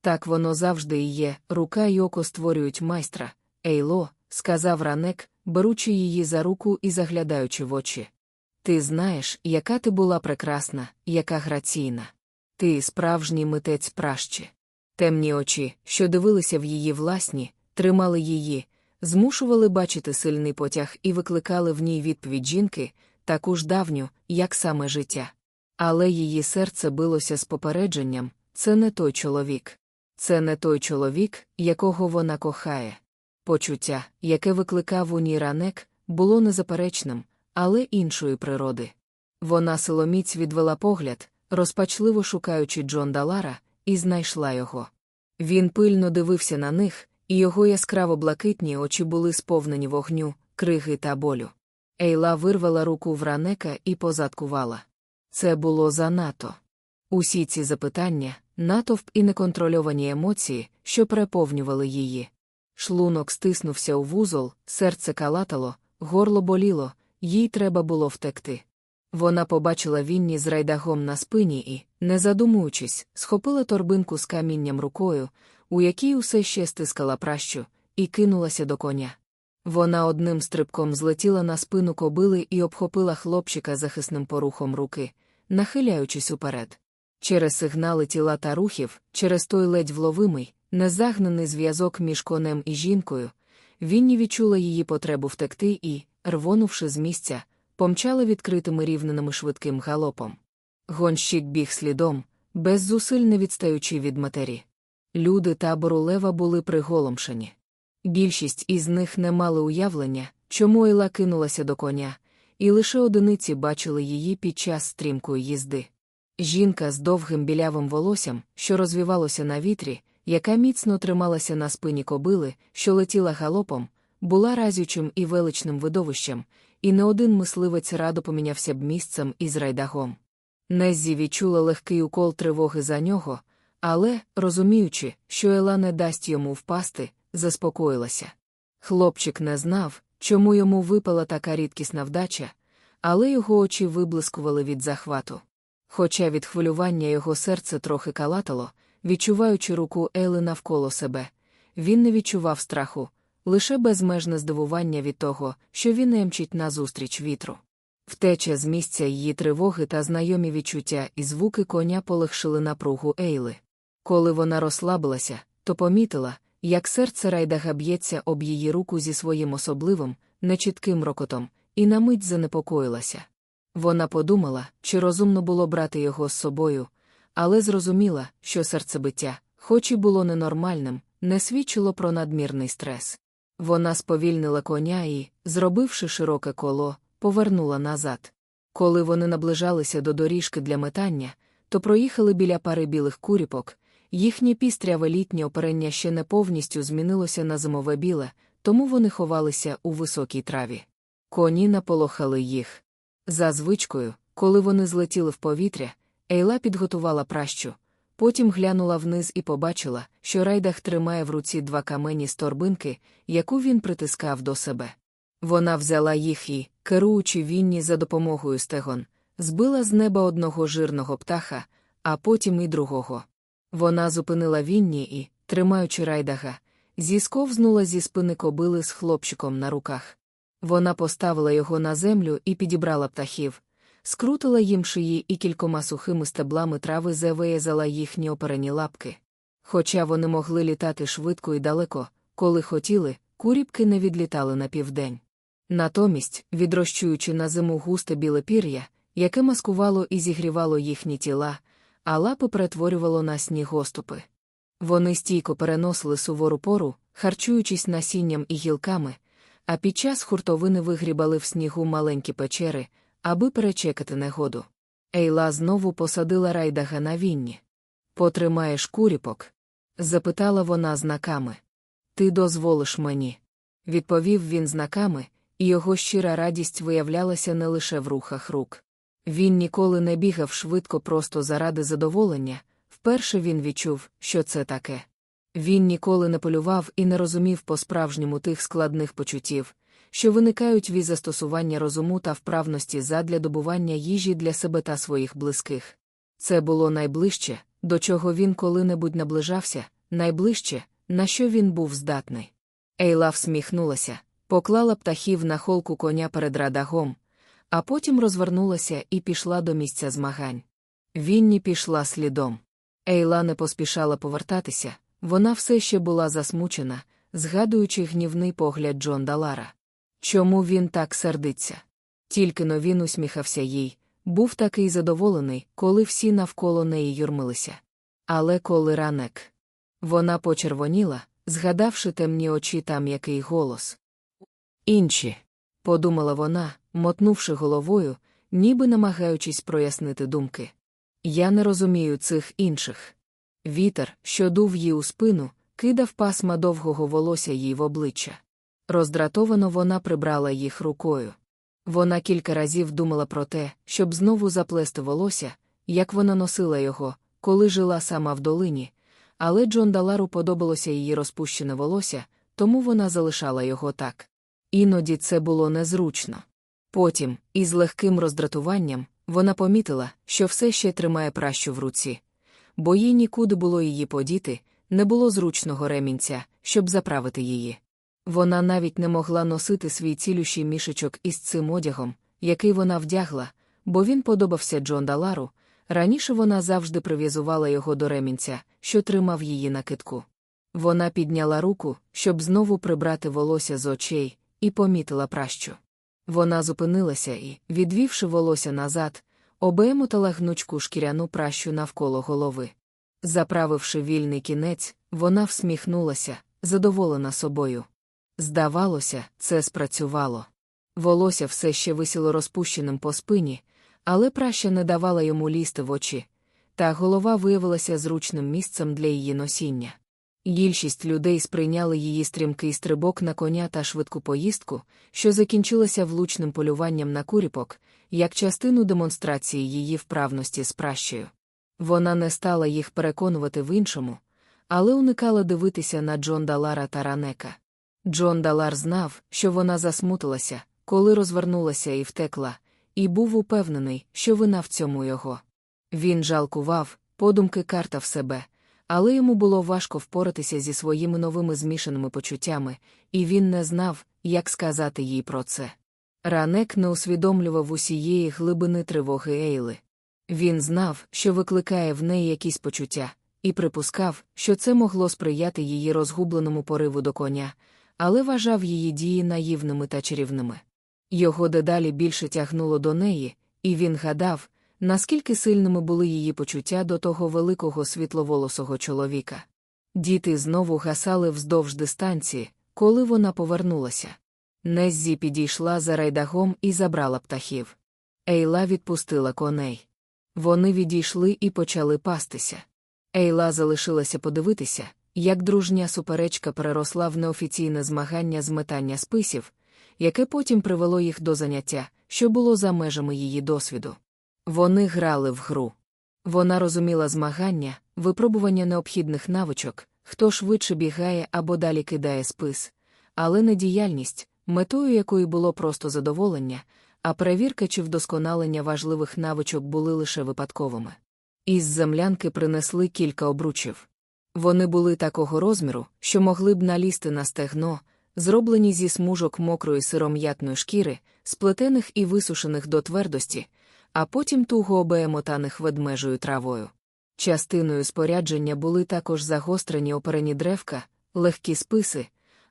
Так воно завжди і є, рука й око створюють майстра. Ейло, сказав ранек, беручи її за руку і заглядаючи в очі. Ти знаєш, яка ти була прекрасна, яка граційна. Ти справжній митець пращі. Темні очі, що дивилися в її власні, тримали її, змушували бачити сильний потяг і викликали в ній відповідь жінки, таку ж давню, як саме життя. Але її серце билося з попередженням це не той чоловік. Це не той чоловік, якого вона кохає. Почуття, яке викликав у ній ранек, було незаперечним, але іншої природи. Вона силоміць відвела погляд, розпачливо шукаючи Джон Далара, і знайшла його. Він пильно дивився на них, його яскраво блакитні очі були сповнені вогню, криги та болю. Ейла вирвала руку в ранека і позадкувала. Це було занадто. Усі ці запитання, натовп і неконтрольовані емоції, що переповнювали її. Шлунок стиснувся у вузол, серце калатало, горло боліло, їй треба було втекти. Вона побачила Вінні з райдагом на спині і, не задумуючись, схопила торбинку з камінням рукою, у якій усе ще стискала пращу, і кинулася до коня. Вона одним стрибком злетіла на спину кобили і обхопила хлопчика захисним порухом руки, нахиляючись уперед. Через сигнали тіла та рухів, через той ледь вловимий, незагнаний зв'язок між конем і жінкою, Вінні відчула її потребу втекти і, рвонувши з місця, помчала відкритими рівненими швидким галопом. Гонщик біг слідом, без зусиль не відстаючи від матері. Люди табору лева були приголомшені. Більшість із них не мали уявлення, чому Ейла кинулася до коня, і лише одиниці бачили її під час стрімкої їзди. Жінка з довгим білявим волоссям, що розвівалося на вітрі, яка міцно трималася на спині кобили, що летіла галопом, була разючим і величним видовищем, і не один мисливець радо помінявся б місцем із райдагом. Неззі відчула легкий укол тривоги за нього, але, розуміючи, що Ела не дасть йому впасти, заспокоїлася. Хлопчик не знав, чому йому випала така рідкісна вдача, але його очі виблискували від захвату. Хоча від хвилювання його серце трохи калатало, відчуваючи руку Ели навколо себе, він не відчував страху, лише безмежне здивування від того, що він не мчить назустріч вітру. Втеча з місця її тривоги та знайомі відчуття і звуки коня полегшили напругу Ейли. Коли вона розслабилася, то помітила, як серце райдага б'ється об її руку зі своїм особливим, нечітким рокотом, і на мить занепокоїлася. Вона подумала, чи розумно було брати його з собою, але зрозуміла, що серцебиття, хоч і було ненормальним, не свідчило про надмірний стрес. Вона сповільнила коня і, зробивши широке коло, повернула назад. Коли вони наближалися до доріжки для метання, то проїхали біля пари білих куріпок, їхнє пістряве літнє оперення ще не повністю змінилося на зимове біле, тому вони ховалися у високій траві. Коні наполохали їх. За звичкою, коли вони злетіли в повітря, Ейла підготувала пращу, потім глянула вниз і побачила, що райдах тримає в руці два камені з торбинки, яку він притискав до себе. Вона взяла їх і, керуючи вінні за допомогою стегон, збила з неба одного жирного птаха, а потім і другого. Вона зупинила вінні і, тримаючи райдага, зісковзнула зі спини кобили з хлопчиком на руках. Вона поставила його на землю і підібрала птахів, скрутила їм шиї і кількома сухими стеблами трави завиязала їхні оперені лапки. Хоча вони могли літати швидко і далеко, коли хотіли, куріпки не відлітали на південь. Натомість, відрощуючи на зиму густе біле пір'я, яке маскувало і зігрівало їхні тіла, а лапи перетворювало на снігоступи. Вони стійко переносили сувору пору, харчуючись насінням і гілками, а під час хуртовини вигрібали в снігу маленькі печери, аби перечекати негоду. Ейла знову посадила райдага на вінні. Потримаєш куріпок? запитала вона знаками. Ти дозволиш мені. Відповів він знаками, і його щира радість виявлялася не лише в рухах рук. Він ніколи не бігав швидко просто заради задоволення, вперше він відчув, що це таке. Він ніколи не полював і не розумів по-справжньому тих складних почуттів, що виникають від застосування розуму та вправності задля добування їжі для себе та своїх близьких. Це було найближче, до чого він коли-небудь наближався, найближче, на що він був здатний. Ейла всміхнулася, поклала птахів на холку коня перед радагом, а потім розвернулася і пішла до місця змагань. Вінні пішла слідом. Ейла не поспішала повертатися, вона все ще була засмучена, згадуючи гнівний погляд Джон Далара. Чому він так сердиться? Тільки но він усміхався їй, був такий задоволений, коли всі навколо неї юрмилися. Але коли ранек. Вона почервоніла, згадавши темні очі та м'який голос. Інші, подумала вона, мотнувши головою, ніби намагаючись прояснити думки. Я не розумію цих інших. Вітер, що дув їй у спину, кидав пасма довгого волосся їй в обличчя. Роздратовано вона прибрала їх рукою. Вона кілька разів думала про те, щоб знову заплести волосся, як вона носила його, коли жила сама в долині, але Джон Далару подобалося її розпущене волосся, тому вона залишала його так. Іноді це було незручно. Потім, із легким роздратуванням, вона помітила, що все ще тримає пращу в руці, бо їй нікуди було її подіти, не було зручного ремінця, щоб заправити її. Вона навіть не могла носити свій цілющий мішечок із цим одягом, який вона вдягла, бо він подобався Джон Далару. Раніше вона завжди прив'язувала його до ремінця, що тримав її на китку. Вона підняла руку, щоб знову прибрати волосся з очей, і помітила пращу. Вона зупинилася і, відвівши волосся назад, обемотала гнучку шкіряну пращу навколо голови. Заправивши вільний кінець, вона всміхнулася, задоволена собою. Здавалося, це спрацювало. Волосся все ще висіло розпущеним по спині, але праща не давала йому лізти в очі, та голова виявилася зручним місцем для її носіння. Більшість людей сприйняли її стрімкий стрибок на коня та швидку поїздку, що закінчилася влучним полюванням на куріпок, як частину демонстрації її вправності з пращею. Вона не стала їх переконувати в іншому, але уникала дивитися на Джон Далара та Ранека. Джон Далар знав, що вона засмутилася, коли розвернулася і втекла, і був упевнений, що вина в цьому його. Він жалкував, подумки картав себе, але йому було важко впоратися зі своїми новими змішаними почуттями, і він не знав, як сказати їй про це. Ранек не усвідомлював усієї глибини тривоги Ейли. Він знав, що викликає в неї якісь почуття, і припускав, що це могло сприяти її розгубленому пориву до коня, але вважав її дії наївними та чарівними. Його дедалі більше тягнуло до неї, і він гадав, наскільки сильними були її почуття до того великого світловолосого чоловіка. Діти знову гасали вздовж дистанції, коли вона повернулася. Неззі підійшла за райдагом і забрала птахів. Ейла відпустила коней. Вони відійшли і почали пастися. Ейла залишилася подивитися, як дружня суперечка переросла в неофіційне змагання з метання списів, яке потім привело їх до заняття, що було за межами її досвіду. Вони грали в гру. Вона розуміла змагання, випробування необхідних навичок, хто швидше бігає або далі кидає спис, але не діяльність, метою якої було просто задоволення, а перевірка чи вдосконалення важливих навичок були лише випадковими. Із землянки принесли кілька обручів. Вони були такого розміру, що могли б налізти на стегно, зроблені зі смужок мокрої сиром'ятної шкіри, сплетених і висушених до твердості, а потім туго обемотаних ведмежою травою. Частиною спорядження були також загострені оперені древка, легкі списи,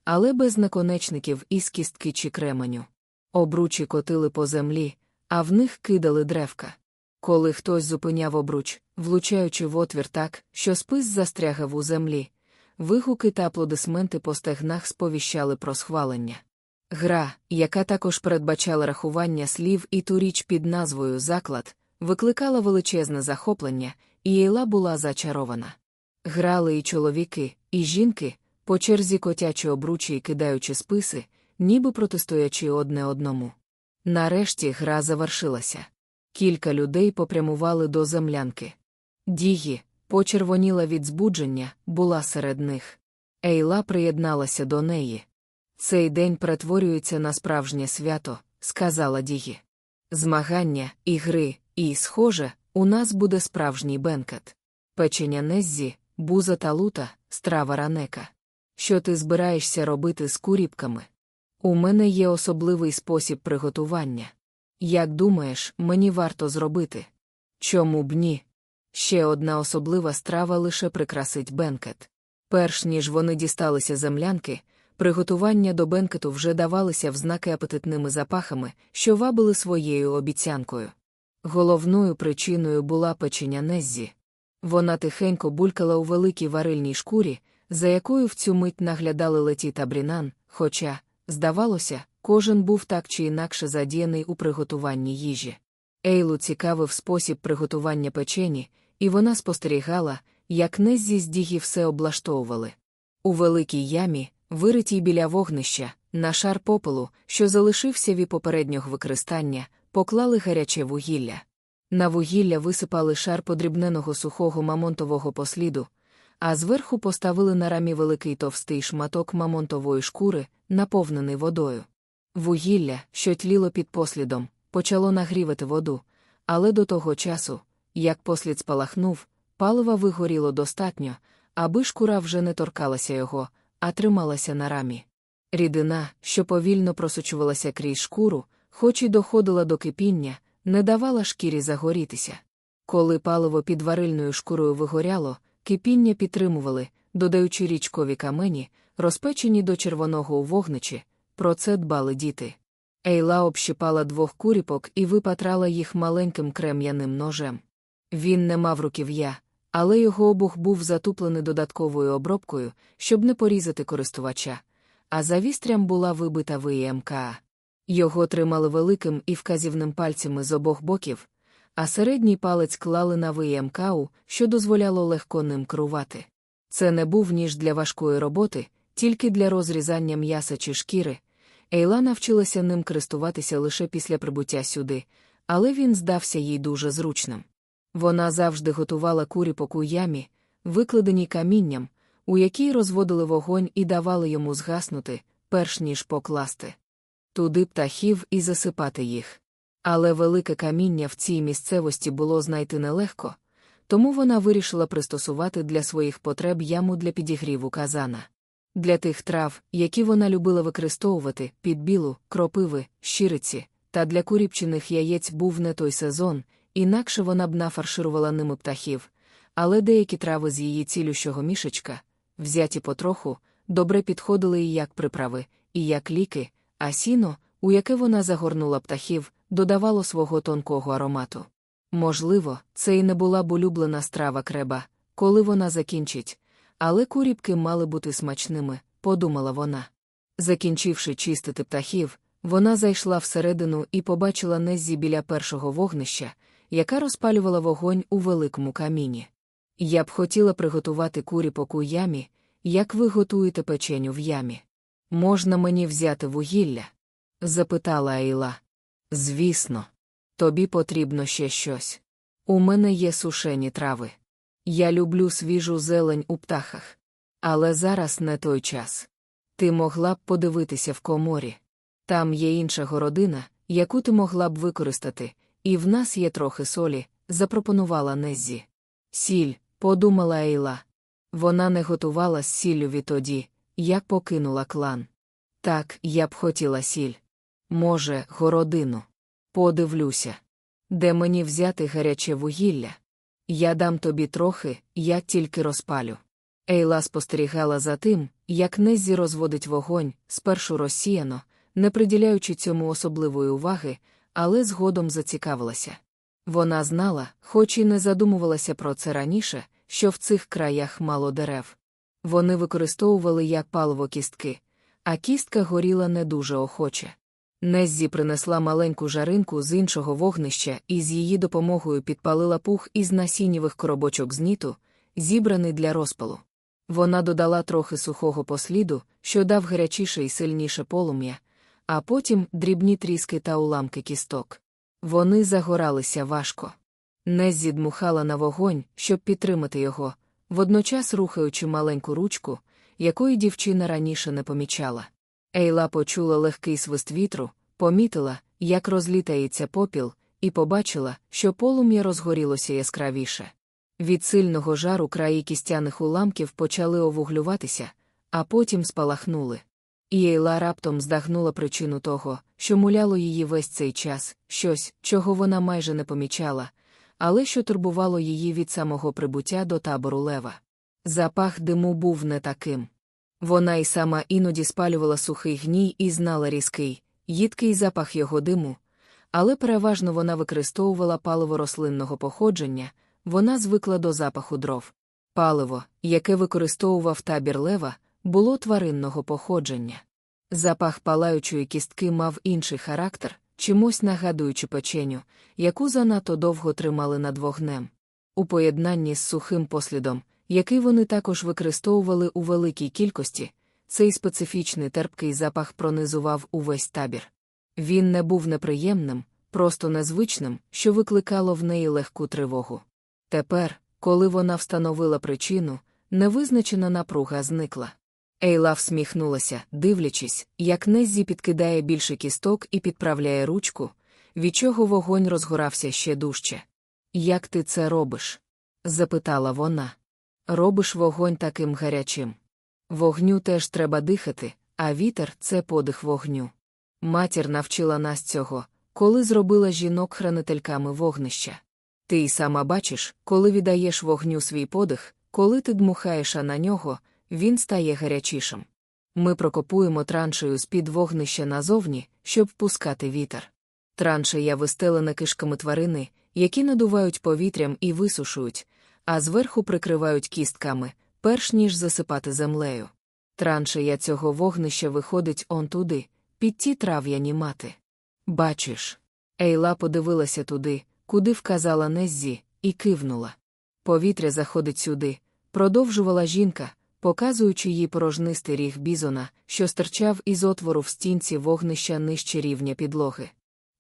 але без наконечників із кістки чи кременю. Обручі котили по землі, а в них кидали древка. Коли хтось зупиняв обруч, влучаючи в отвір так, що спис застрягав у землі, вигуки та аплодисменти по стегнах сповіщали про схвалення. Гра, яка також передбачала рахування слів і ту річ під назвою Заклад, викликала величезне захоплення, і Єйла була зачарована. Грали і чоловіки, і жінки, по черзі котячі обручі й кидаючи списи, ніби протистоячи одне одному. Нарешті гра завершилася. Кілька людей попрямували до землянки. Дії, почервоніла від збудження, була серед них. Ейла приєдналася до неї. Цей день перетворюється на справжнє свято, сказала Дії. Змагання, ігри, і, схоже, у нас буде справжній бенкет. Печення Неззі, буза та лута, страва ранека. Що ти збираєшся робити з куріпками? У мене є особливий спосіб приготування. Як думаєш, мені варто зробити? Чому б ні? Ще одна особлива страва лише прикрасить бенкет. Перш ніж вони дісталися землянки, приготування до бенкету вже давалися в знаки апетитними запахами, що вабили своєю обіцянкою. Головною причиною була печення Неззі. Вона тихенько булькала у великій варильній шкурі, за якою в цю мить наглядали леті та брінан, хоча, здавалося, кожен був так чи інакше задіяний у приготуванні їжі. Ейлу цікавив спосіб приготування печені, і вона спостерігала, як Неззі з Дігі все облаштовували. У великій ямі, виритій біля вогнища, на шар попелу, що залишився від попереднього використання, поклали гаряче вугілля. На вугілля висипали шар подрібненого сухого мамонтового посліду, а зверху поставили на рамі великий товстий шматок мамонтової шкури, наповнений водою. Вугілля, що тліло під послідом, почало нагрівати воду, але до того часу, як послід спалахнув, палива вигоріло достатньо, аби шкура вже не торкалася його, а трималася на рамі. Рідина, що повільно просочувалася крізь шкуру, хоч і доходила до кипіння, не давала шкірі загорітися. Коли паливо під варильною шкурою вигоряло, кипіння підтримували, додаючи річкові камені, розпечені до червоного у вогничі, про це дбали діти. Ейла общипала двох куріпок і випатрала їх маленьким крем'яним ножем. Він не мав руків'я, але його обух був затуплений додатковою обробкою, щоб не порізати користувача, а за вістрям була вибита ВІМКА. Його тримали великим і вказівним пальцями з обох боків, а середній палець клали на ВІМКАУ, що дозволяло легко ним керувати. Це не був ніж для важкої роботи, тільки для розрізання м'яса чи шкіри. Ейла навчилася ним користуватися лише після прибуття сюди, але він здався їй дуже зручним. Вона завжди готувала куріпок у ямі, викладеній камінням, у якій розводили вогонь і давали йому згаснути, перш ніж покласти. Туди птахів і засипати їх. Але велике каміння в цій місцевості було знайти нелегко, тому вона вирішила пристосувати для своїх потреб яму для підігріву казана. Для тих трав, які вона любила використовувати під білу, кропиви, щириці, та для куріпчених яєць був не той сезон, інакше вона б нафарширувала ними птахів, але деякі трави з її цілющого мішечка, взяті потроху, добре підходили і як приправи, і як ліки, а сіно, у яке вона загорнула птахів, додавало свого тонкого аромату. Можливо, це і не була б улюблена страва креба, коли вона закінчить, але куріпки мали бути смачними, подумала вона. Закінчивши чистити птахів, вона зайшла всередину і побачила Неззі біля першого вогнища, яка розпалювала вогонь у великому каміні. Я б хотіла приготувати куріпок у ямі, як ви готуєте печеню в ямі. Можна мені взяти вугілля? запитала Айла. Звісно, тобі потрібно ще щось. У мене є сушені трави. Я люблю свіжу зелень у птахах. Але зараз не той час. Ти могла б подивитися в коморі. Там є інша городина, яку ти могла б використати, і в нас є трохи солі, запропонувала Неззі. Сіль, подумала Ейла. Вона не готувала з сіллю відтоді, як покинула клан. Так, я б хотіла сіль. Може, городину. Подивлюся. Де мені взяти гаряче вугілля? Я дам тобі трохи, я тільки розпалю. Ейла спостерігала за тим, як Неззі розводить вогонь, спершу розсіяно, не приділяючи цьому особливої уваги, але згодом зацікавилася. Вона знала, хоч і не задумувалася про це раніше, що в цих краях мало дерев. Вони використовували як паливо кістки, а кістка горіла не дуже охоче. Неззі принесла маленьку жаринку з іншого вогнища і з її допомогою підпалила пух із насіннєвих коробочок зніту, зібраний для розпалу. Вона додала трохи сухого посліду, що дав гарячіше і сильніше полум'я, а потім дрібні тріски та уламки кісток. Вони загоралися важко. Неззі дмухала на вогонь, щоб підтримати його, водночас рухаючи маленьку ручку, якої дівчина раніше не помічала. Ейла почула легкий свист вітру, помітила, як розлітається попіл, і побачила, що полум'я розгорілося яскравіше. Від сильного жару краї кістяних уламків почали овуглюватися, а потім спалахнули. І Ейла раптом здагнула причину того, що муляло її весь цей час, щось, чого вона майже не помічала, але що турбувало її від самого прибуття до табору лева. Запах диму був не таким. Вона й сама іноді спалювала сухий гній і знала різкий, їдкий запах його диму, але переважно вона використовувала паливо рослинного походження, вона звикла до запаху дров. Паливо, яке використовував табір лева, було тваринного походження. Запах палаючої кістки мав інший характер, чимось нагадуючи печеню, яку занадто довго тримали над вогнем. У поєднанні з сухим послідом, який вони також використовували у великій кількості, цей специфічний терпкий запах пронизував увесь табір. Він не був неприємним, просто незвичним, що викликало в неї легку тривогу. Тепер, коли вона встановила причину, невизначена напруга зникла. Ейла всміхнулася, дивлячись, як Неззі підкидає більше кісток і підправляє ручку, від чого вогонь розгорався ще дужче. Як ти це робиш? запитала вона. Робиш вогонь таким гарячим. Вогню теж треба дихати, а вітер це подих вогню. Матір навчила нас цього, коли зробила жінок хранительками вогнища. Ти й сама бачиш, коли віддаєш вогню свій подих, коли ти дмухаєш на нього, він стає гарячішим. Ми прокопуємо траншею з-під вогнища назовні, щоб пускати вітер. Траншея вистелена кишками тварини, які надувають повітрям і висушують, а зверху прикривають кістками, перш ніж засипати землею. Траншея цього вогнища виходить он туди, під ті трав'яні мати. Бачиш. Ейла подивилася туди, куди вказала Неззі, і кивнула. Повітря заходить сюди, продовжувала жінка, показуючи їй порожнистий ріг бізона, що стирчав із отвору в стінці вогнища нижче рівня підлоги.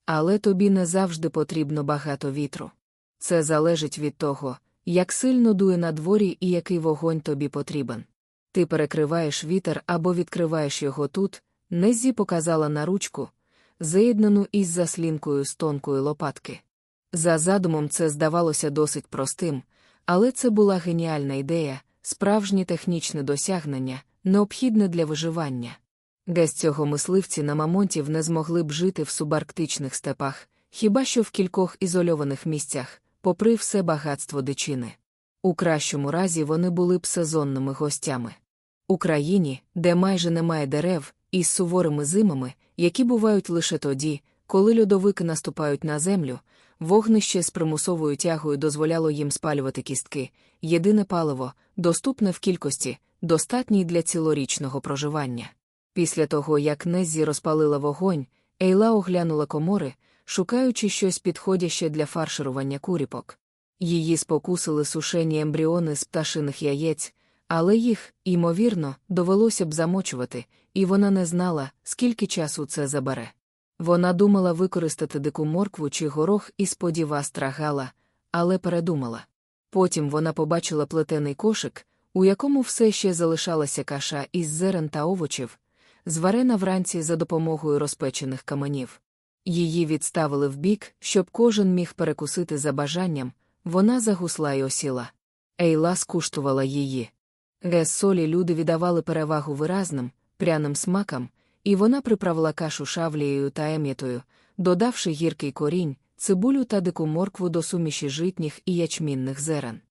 Але тобі не завжди потрібно багато вітру. Це залежить від того, як сильно дує на дворі і який вогонь тобі потрібен. Ти перекриваєш вітер або відкриваєш його тут, Неззі показала на ручку, заєднану із заслінкою з тонкої лопатки. За задумом це здавалося досить простим, але це була геніальна ідея, справжнє технічне досягнення, необхідне для виживання. Без цього мисливці на мамонтів не змогли б жити в субарктичних степах, хіба що в кількох ізольованих місцях, попри все багатство дичини. У кращому разі вони були б сезонними гостями. У країні, де майже немає дерев, із суворими зимами, які бувають лише тоді, коли льодовики наступають на землю, вогнище з примусовою тягою дозволяло їм спалювати кістки, єдине паливо, доступне в кількості, достатній для цілорічного проживання. Після того, як Неззі розпалила вогонь, Ейла оглянула комори, шукаючи щось підходяще для фарширування куріпок. Її спокусили сушені ембріони з пташиних яєць, але їх, ймовірно, довелося б замочувати, і вона не знала, скільки часу це забере. Вона думала використати дику моркву чи горох і сподіва страгала, але передумала. Потім вона побачила плетений кошик, у якому все ще залишалася каша із зерен та овочів, зварена вранці за допомогою розпечених каменів. Її відставили вбік, щоб кожен міг перекусити за бажанням, вона загусла й осіла. Ейла скуштувала її. Гес солі люди віддавали перевагу виразним, пряним смакам, і вона приправила кашу шавлією та ем'ятою, додавши гіркий корінь, цибулю та дику моркву до суміші житніх і ячмінних зерен.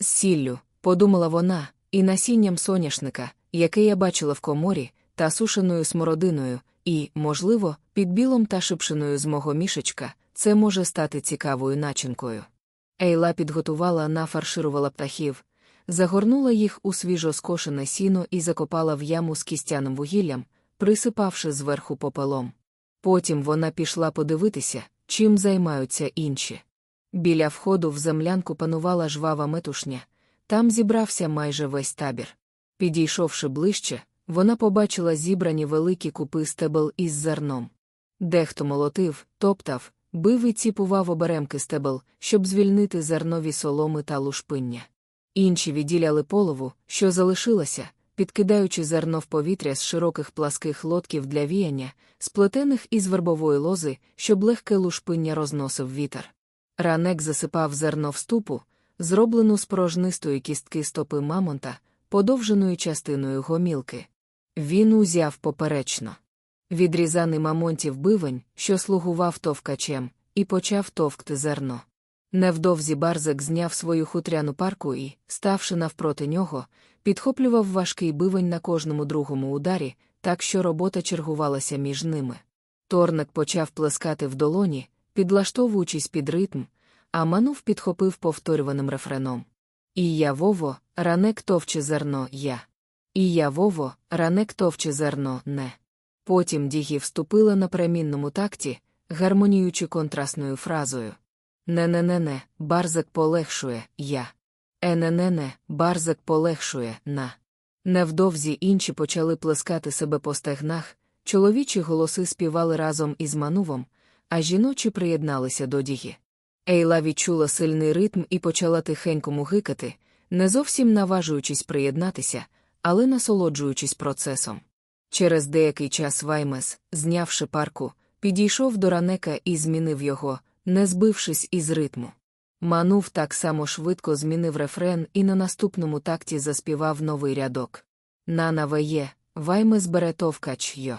З сіллю, подумала вона, і насінням соняшника, яке я бачила в коморі, та сушеною смородиною, і, можливо, під білом та шипшиною з мого мішечка, це може стати цікавою начинкою. Ейла підготувала, нафарширувала птахів, загорнула їх у свіжо скошене сіно і закопала в яму з кістяним вугіллям, присипавши зверху попелом. Потім вона пішла подивитися, чим займаються інші. Біля входу в землянку панувала жвава метушня, там зібрався майже весь табір. Підійшовши ближче, вона побачила зібрані великі купи стебел із зерном. Дехто молотив, топтав, бив і ціпував оберемки стебел, щоб звільнити зернові соломи та лушпиння. Інші відділяли полову, що залишилося, підкидаючи зерно в повітря з широких пласких лотків для віяння, сплетених із вербової лози, щоб легке лушпиння розносив вітер. Ранек засипав зерно в ступу, зроблену з порожнистої кістки стопи мамонта, подовженою частиною гомілки. Він узяв поперечно. Відрізаний мамонтів бивень, що слугував товкачем, і почав товкти зерно. Невдовзі барзик зняв свою хутряну парку і, ставши навпроти нього, підхоплював важкий бивень на кожному другому ударі, так що робота чергувалася між ними. Торник почав плескати в долоні, підлаштовуючись під ритм, а манув підхопив повторюваним рефреном. І я Вово, ранек товче зерно я. І я Вово, ранек товче зерно не. Потім дігі вступила на премінному такті, гармоніюючи контрастною фразою. Не-не-не-не, барзак полегшує я. Е-не-не-не, барзак полегшує на. Невдовзі інші почали плескати себе по стегнах, чоловічі голоси співали разом із манувом, а жіночі приєдналися до діги. Ейла відчула сильний ритм і почала тихенько мугикати, не зовсім наважуючись приєднатися, але насолоджуючись процесом. Через деякий час Ваймес, знявши парку, підійшов до Ранека і змінив його, не збившись із ритму. Манув так само швидко змінив рефрен і на наступному такті заспівав новий рядок. Нана веє, Ваймес бере товкач йо.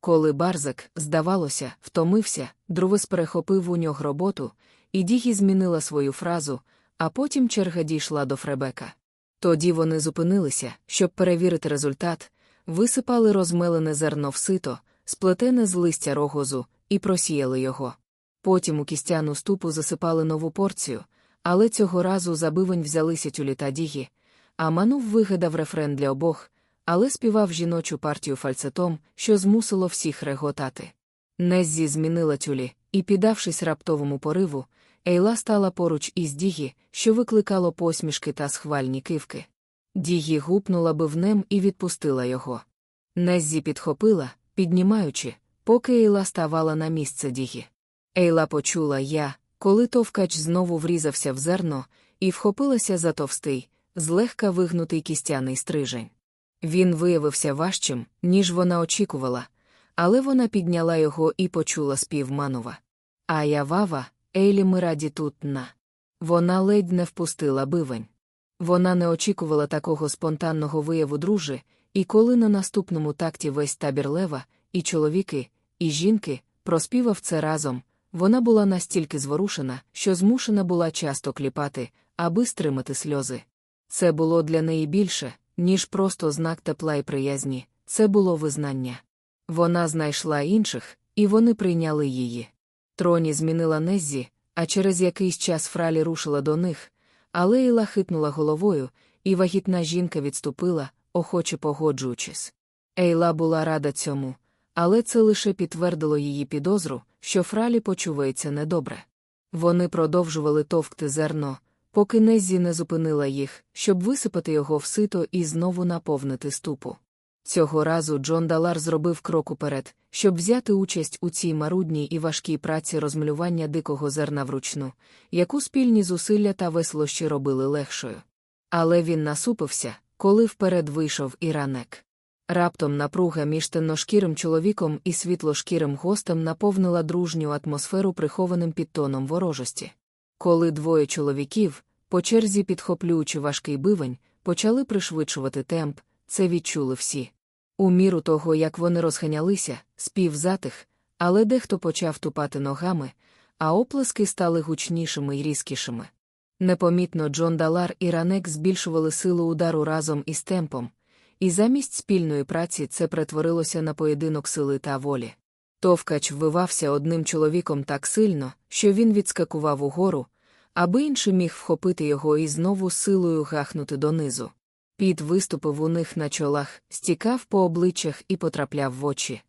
Коли Барзак, здавалося, втомився, Друвес перехопив у нього роботу, і Дігі змінила свою фразу, а потім черга дійшла до Фребека. Тоді вони зупинилися, щоб перевірити результат, висипали розмелене зерно в сито, сплетене з листя рогозу, і просіяли його. Потім у кістяну ступу засипали нову порцію, але цього разу за бивень взялися тюлі та дігі, а манув вигадав рефрен для обох, але співав жіночу партію фальцетом, що змусило всіх реготати. Неззі змінила тюлі, і, піддавшись раптовому пориву, Ейла стала поруч із Дігі, що викликало посмішки та схвальні кивки. Дігі гупнула бивнем і відпустила його. Неззі підхопила, піднімаючи, поки Ейла ставала на місце Дігі. Ейла почула я, коли товкач знову врізався в зерно, і вхопилася за товстий, злегка вигнутий кістяний стрижень. Він виявився важчим, ніж вона очікувала, але вона підняла його і почула спів Манова. А я вава, Ейлі ми раді тут на. Вона ледь не впустила бивень. Вона не очікувала такого спонтанного вияву дружи, і коли на наступному такті весь табір лева, і чоловіки, і жінки, проспівав це разом, вона була настільки зворушена, що змушена була часто кліпати, аби стримати сльози. Це було для неї більше, ніж просто знак тепла і приязні, це було визнання. Вона знайшла інших, і вони прийняли її. Троні змінила Неззі, а через якийсь час фралі рушила до них, але Іла хитнула головою, і вагітна жінка відступила, охоче погоджуючись. Ейла була рада цьому, але це лише підтвердило її підозру, що фралі почувається недобре. Вони продовжували товкти зерно, поки Неззі не зупинила їх, щоб висипати його в сито і знову наповнити ступу. Цього разу Джон Далар зробив крок уперед, щоб взяти участь у цій марудній і важкій праці розмалювання дикого зерна вручну, яку спільні зусилля та веслощі робили легшою. Але він насупився, коли вперед вийшов іранек. Раптом напруга між темношкірим чоловіком і світлошкірим гостем наповнила дружню атмосферу прихованим підтоном ворожості. Коли двоє чоловіків, по черзі підхоплюючи важкий бивень, почали пришвидшувати темп, це відчули всі. У міру того, як вони розганялися, спів затих, але дехто почав тупати ногами, а оплески стали гучнішими й різкішими. Непомітно Джон Далар і Ранек збільшували силу удару разом із темпом, і замість спільної праці це перетворилося на поєдинок сили та волі. Товкач ввивався одним чоловіком так сильно, що він відскакував угору, аби інший міг вхопити його і знову силою гахнути донизу. Піт виступив у них на чолах, стікав по обличчях і потрапляв в очі.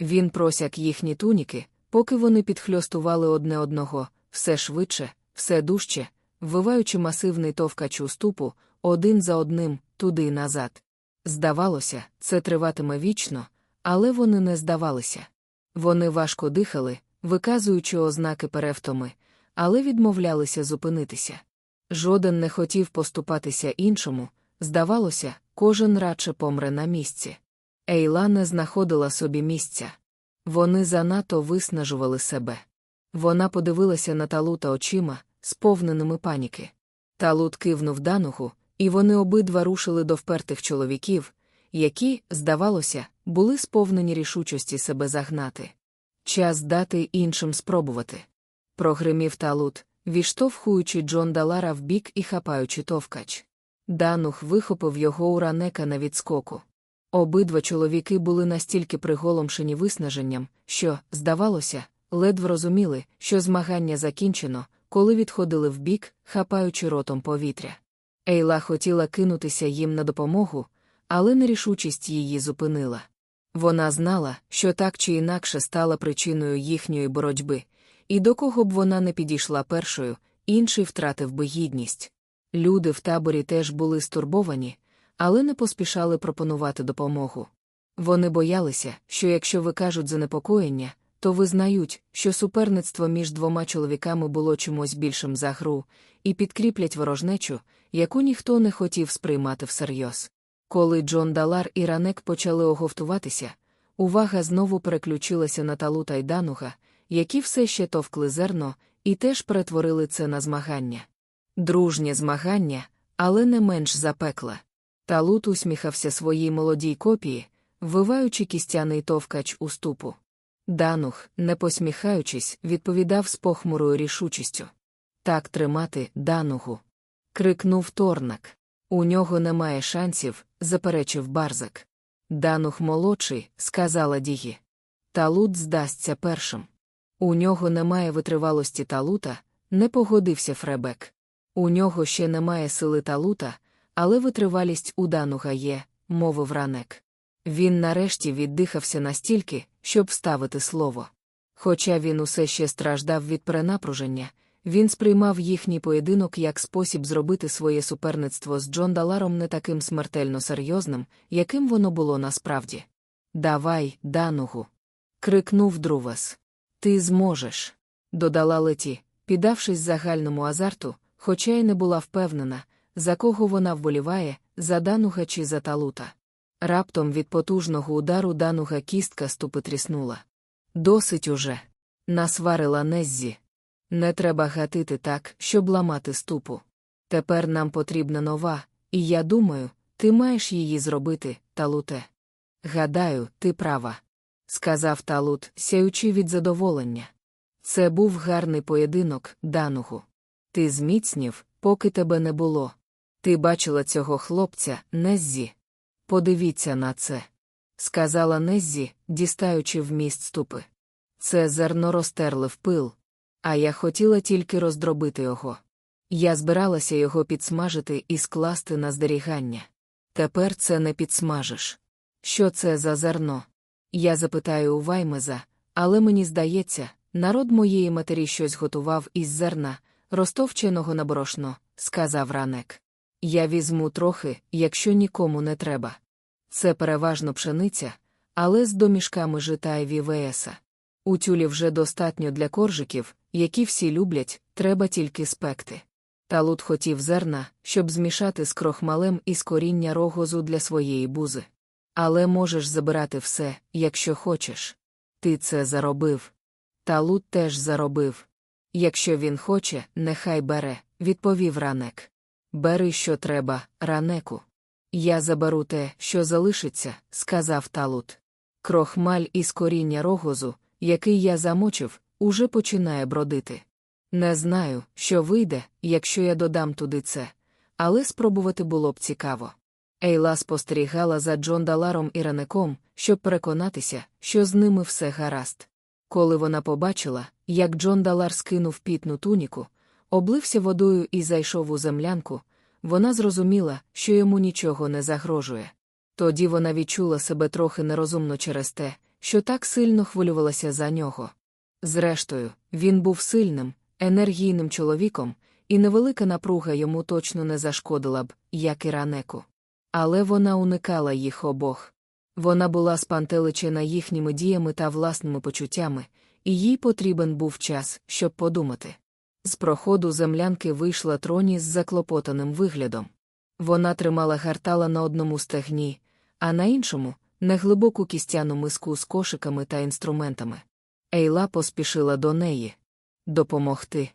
Він просяк їхні туніки, поки вони підхльостували одне одного, все швидше, все дужче, ввиваючи масивний товкач у ступу, один за одним, туди й назад. Здавалося, це триватиме вічно, але вони не здавалися. Вони важко дихали, виказуючи ознаки перевтоми, але відмовлялися зупинитися. Жоден не хотів поступатися іншому, здавалося, кожен радше помре на місці. Ейла не знаходила собі місця. Вони занадто виснажували себе. Вона подивилася на талута очима, сповненими паніки. Талут кивнув данугу, і вони обидва рушили до впертих чоловіків, які, здавалося, були сповнені рішучості себе загнати. Час дати іншим спробувати. Прогримів талут, віштовхуючи Джон Далара в бік і хапаючи товкач. Данух вихопив його у ранека на відскоку. Обидва чоловіки були настільки приголомшені виснаженням, що, здавалося, ледве розуміли, що змагання закінчено, коли відходили вбік, хапаючи ротом повітря. Ейла хотіла кинутися їм на допомогу, але нерішучість її зупинила. Вона знала, що так чи інакше стала причиною їхньої боротьби, і до кого б вона не підійшла першою, інший втратив би гідність. Люди в таборі теж були стурбовані, але не поспішали пропонувати допомогу. Вони боялися, що якщо викажуть занепокоєння, то визнають, що суперництво між двома чоловіками було чимось більшим за гру, і підкріплять ворожнечу, яку ніхто не хотів сприймати всерйоз. Коли Джон Далар і Ранек почали оговтуватися, увага знову переключилася на Талута й Дануга, які все ще товкли зерно, і теж перетворили це на змагання. Дружнє змагання, але не менш запекле. Талут усміхався своїй молодій копії, виваючи кістяний товкач у ступу. Данух, не посміхаючись, відповідав з похмурою рішучістю. Так тримати, данугу. Крикнув Торнак. У нього немає шансів, заперечив барзак. Данух молодший, сказала Дігі. Талут здасться першим. У нього немає витривалості талута, не погодився Фребек. У нього ще немає сили талута, але витривалість у дануга є, мовив ранек. Він нарешті віддихався настільки, щоб вставити слово. Хоча він усе ще страждав від перенапруження, він сприймав їхній поєдинок як спосіб зробити своє суперництво з Джон Даларом не таким смертельно серйозним, яким воно було насправді. Давай, данугу. крикнув Друвас. Ти зможеш. додала Леті, піддавшись загальному азарту, хоча й не була впевнена, за кого вона вболіває, за дануга чи за талута. Раптом від потужного удару дануга кістка ступи тріснула. Досить уже. Насварила Неззі. Не треба гатити так, щоб ламати ступу. Тепер нам потрібна нова, і я думаю, ти маєш її зробити, талуте. Гадаю, ти права. Сказав талут, сяючи від задоволення. Це був гарний поєдинок, данугу. Ти зміцнів, поки тебе не було. Ти бачила цього хлопця, Неззі. Подивіться на це. Сказала Неззі, дістаючи вміст ступи. Це зерно розтерли в пил. А я хотіла тільки роздробити його. Я збиралася його підсмажити і скласти на зберігання. Тепер це не підсмажиш. Що це за зерно? Я запитаю у Ваймеза, але мені здається, народ моєї матері щось готував із зерна, розтовченого на борошно, сказав ранек. Я візьму трохи, якщо нікому не треба. Це переважно пшениця, але з домішками жита і вівеса. У тюлі вже достатньо для коржиків, які всі люблять, треба тільки спекти. Талут хотів зерна, щоб змішати з крохмалем із коріння рогозу для своєї бузи. Але можеш забирати все, якщо хочеш. Ти це заробив. Талут теж заробив. Якщо він хоче, нехай бере, відповів ранек. Бери, що треба, ранеку. Я заберу те, що залишиться, сказав Талут. Крохмаль із коріння рогозу, який я замочив, уже починає бродити. Не знаю, що вийде, якщо я додам туди це, але спробувати було б цікаво. Ейла спостерігала за Джон Даларом і ранеком, щоб переконатися, що з ними все гаразд. Коли вона побачила, як Джон Далар скинув пітну туніку, облився водою і зайшов у землянку, вона зрозуміла, що йому нічого не загрожує. Тоді вона відчула себе трохи нерозумно через те, що так сильно хвилювалася за нього. Зрештою, він був сильним, енергійним чоловіком, і невелика напруга йому точно не зашкодила б, як і ранеку. Але вона уникала їх обох. Вона була спантеличена їхніми діями та власними почуттями, і їй потрібен був час, щоб подумати. З проходу землянки вийшла троні з заклопотаним виглядом. Вона тримала гартала на одному стегні, а на іншому неглибоку кістяну миску з кошиками та інструментами. Ейла поспішила до неї. Допомогти.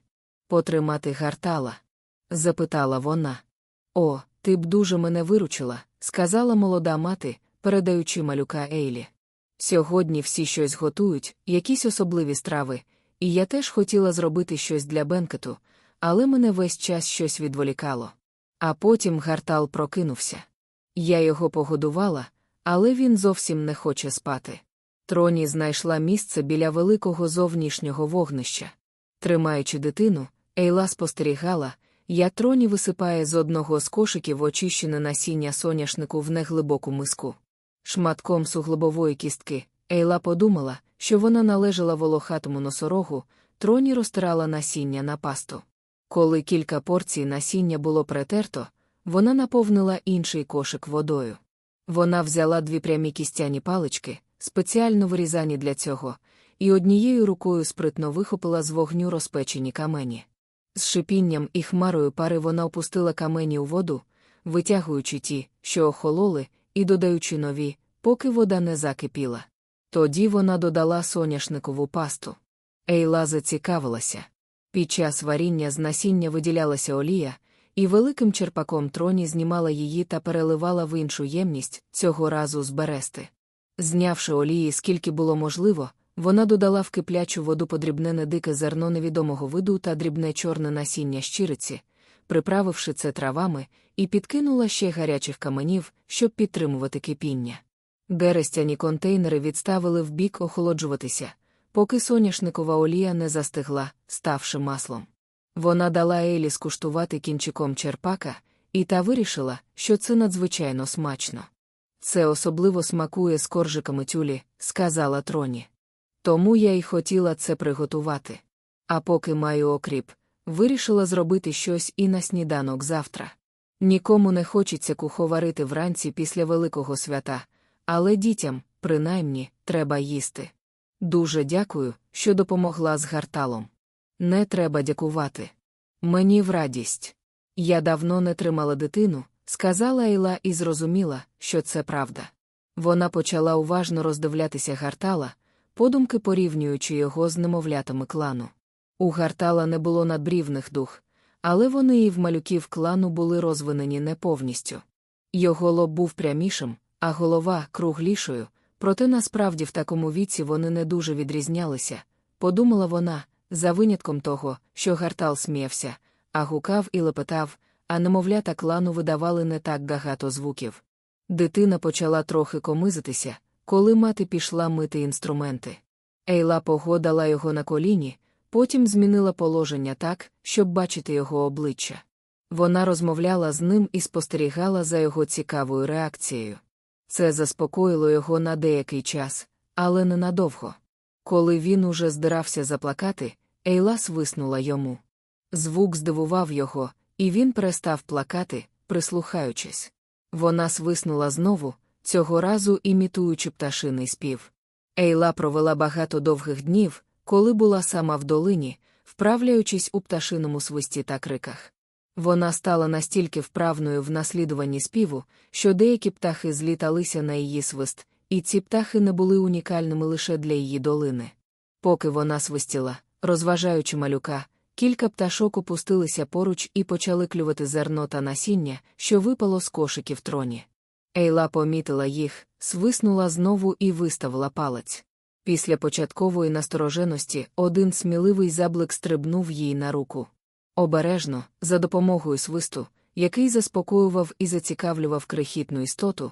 Потримати гартала? запитала вона. О, ти б дуже мене виручила, сказала молода мати, передаючи малюка Ейлі. Сьогодні всі щось готують, якісь особливі страви, і я теж хотіла зробити щось для бенкету, але мене весь час щось відволікало. А потім гартал прокинувся. Я його погодувала, але він зовсім не хоче спати. Троні знайшла місце біля великого зовнішнього вогнища. Тримаючи дитину, Ейла спостерігала, як троні висипає з одного з кошиків очищене насіння соняшнику в неглибоку миску. Шматком суглобової кістки Ейла подумала, що вона належала волохатому носорогу, троні розтирала насіння на пасту. Коли кілька порцій насіння було претерто, вона наповнила інший кошик водою. Вона взяла дві прямі кістяні палички, спеціально вирізані для цього, і однією рукою спритно вихопила з вогню розпечені камені. З шипінням і хмарою пари вона опустила камені у воду, витягуючи ті, що охололи, і додаючи нові, поки вода не закипіла. Тоді вона додала соняшникову пасту. Ейла зацікавилася. Під час варіння з насіння виділялася олія, і великим черпаком троні знімала її та переливала в іншу ємність, цього разу з берести. Знявши олії, скільки було можливо, вона додала в киплячу воду подрібнене дике зерно невідомого виду та дрібне чорне насіння щириці, приправивши це травами, і підкинула ще гарячих каменів, щоб підтримувати кипіння. Дерестяні контейнери відставили в бік охолоджуватися, поки соняшникова олія не застигла, ставши маслом. Вона дала Елі скуштувати кінчиком черпака, і та вирішила, що це надзвичайно смачно. Це особливо смакує з коржиками тюлі, сказала троні. Тому я й хотіла це приготувати. А поки маю окріп, вирішила зробити щось і на сніданок завтра. Нікому не хочеться куховарити вранці після Великого свята, але дітям, принаймні, треба їсти. Дуже дякую, що допомогла з гарталом. Не треба дякувати. Мені в радість. Я давно не тримала дитину, сказала Ейла і зрозуміла, що це правда. Вона почала уважно роздивлятися гартала, подумки порівнюючи його з немовлятами клану. У гартала не було надбрівних дух, але вони і в малюків клану були розвинені не повністю. Його лоб був прямішим, а голова круглішою, проте насправді в такому віці вони не дуже відрізнялися, подумала вона, за винятком того, що гартал сміявся, а гукав і лепетав, а немовлята клану видавали не так багато звуків. Дитина почала трохи комизитися, коли мати пішла мити інструменти. Ейла погодала його на коліні, потім змінила положення так, щоб бачити його обличчя. Вона розмовляла з ним і спостерігала за його цікавою реакцією. Це заспокоїло його на деякий час, але ненадовго. Коли він уже здирався заплакати, Ейла свиснула йому. Звук здивував його, і він перестав плакати, прислухаючись. Вона свиснула знову, цього разу імітуючи пташиний спів. Ейла провела багато довгих днів, коли була сама в долині, вправляючись у пташиному свисті та криках. Вона стала настільки вправною в наслідуванні співу, що деякі птахи зліталися на її свист, і ці птахи не були унікальними лише для її долини. Поки вона свистіла, розважаючи малюка, кілька пташок опустилися поруч і почали клювати зерно та насіння, що випало з кошиків троні. Ейла помітила їх, свиснула знову і виставила палець. Після початкової настороженості один сміливий заблик стрибнув їй на руку. Обережно, за допомогою свисту, який заспокоював і зацікавлював крихітну істоту,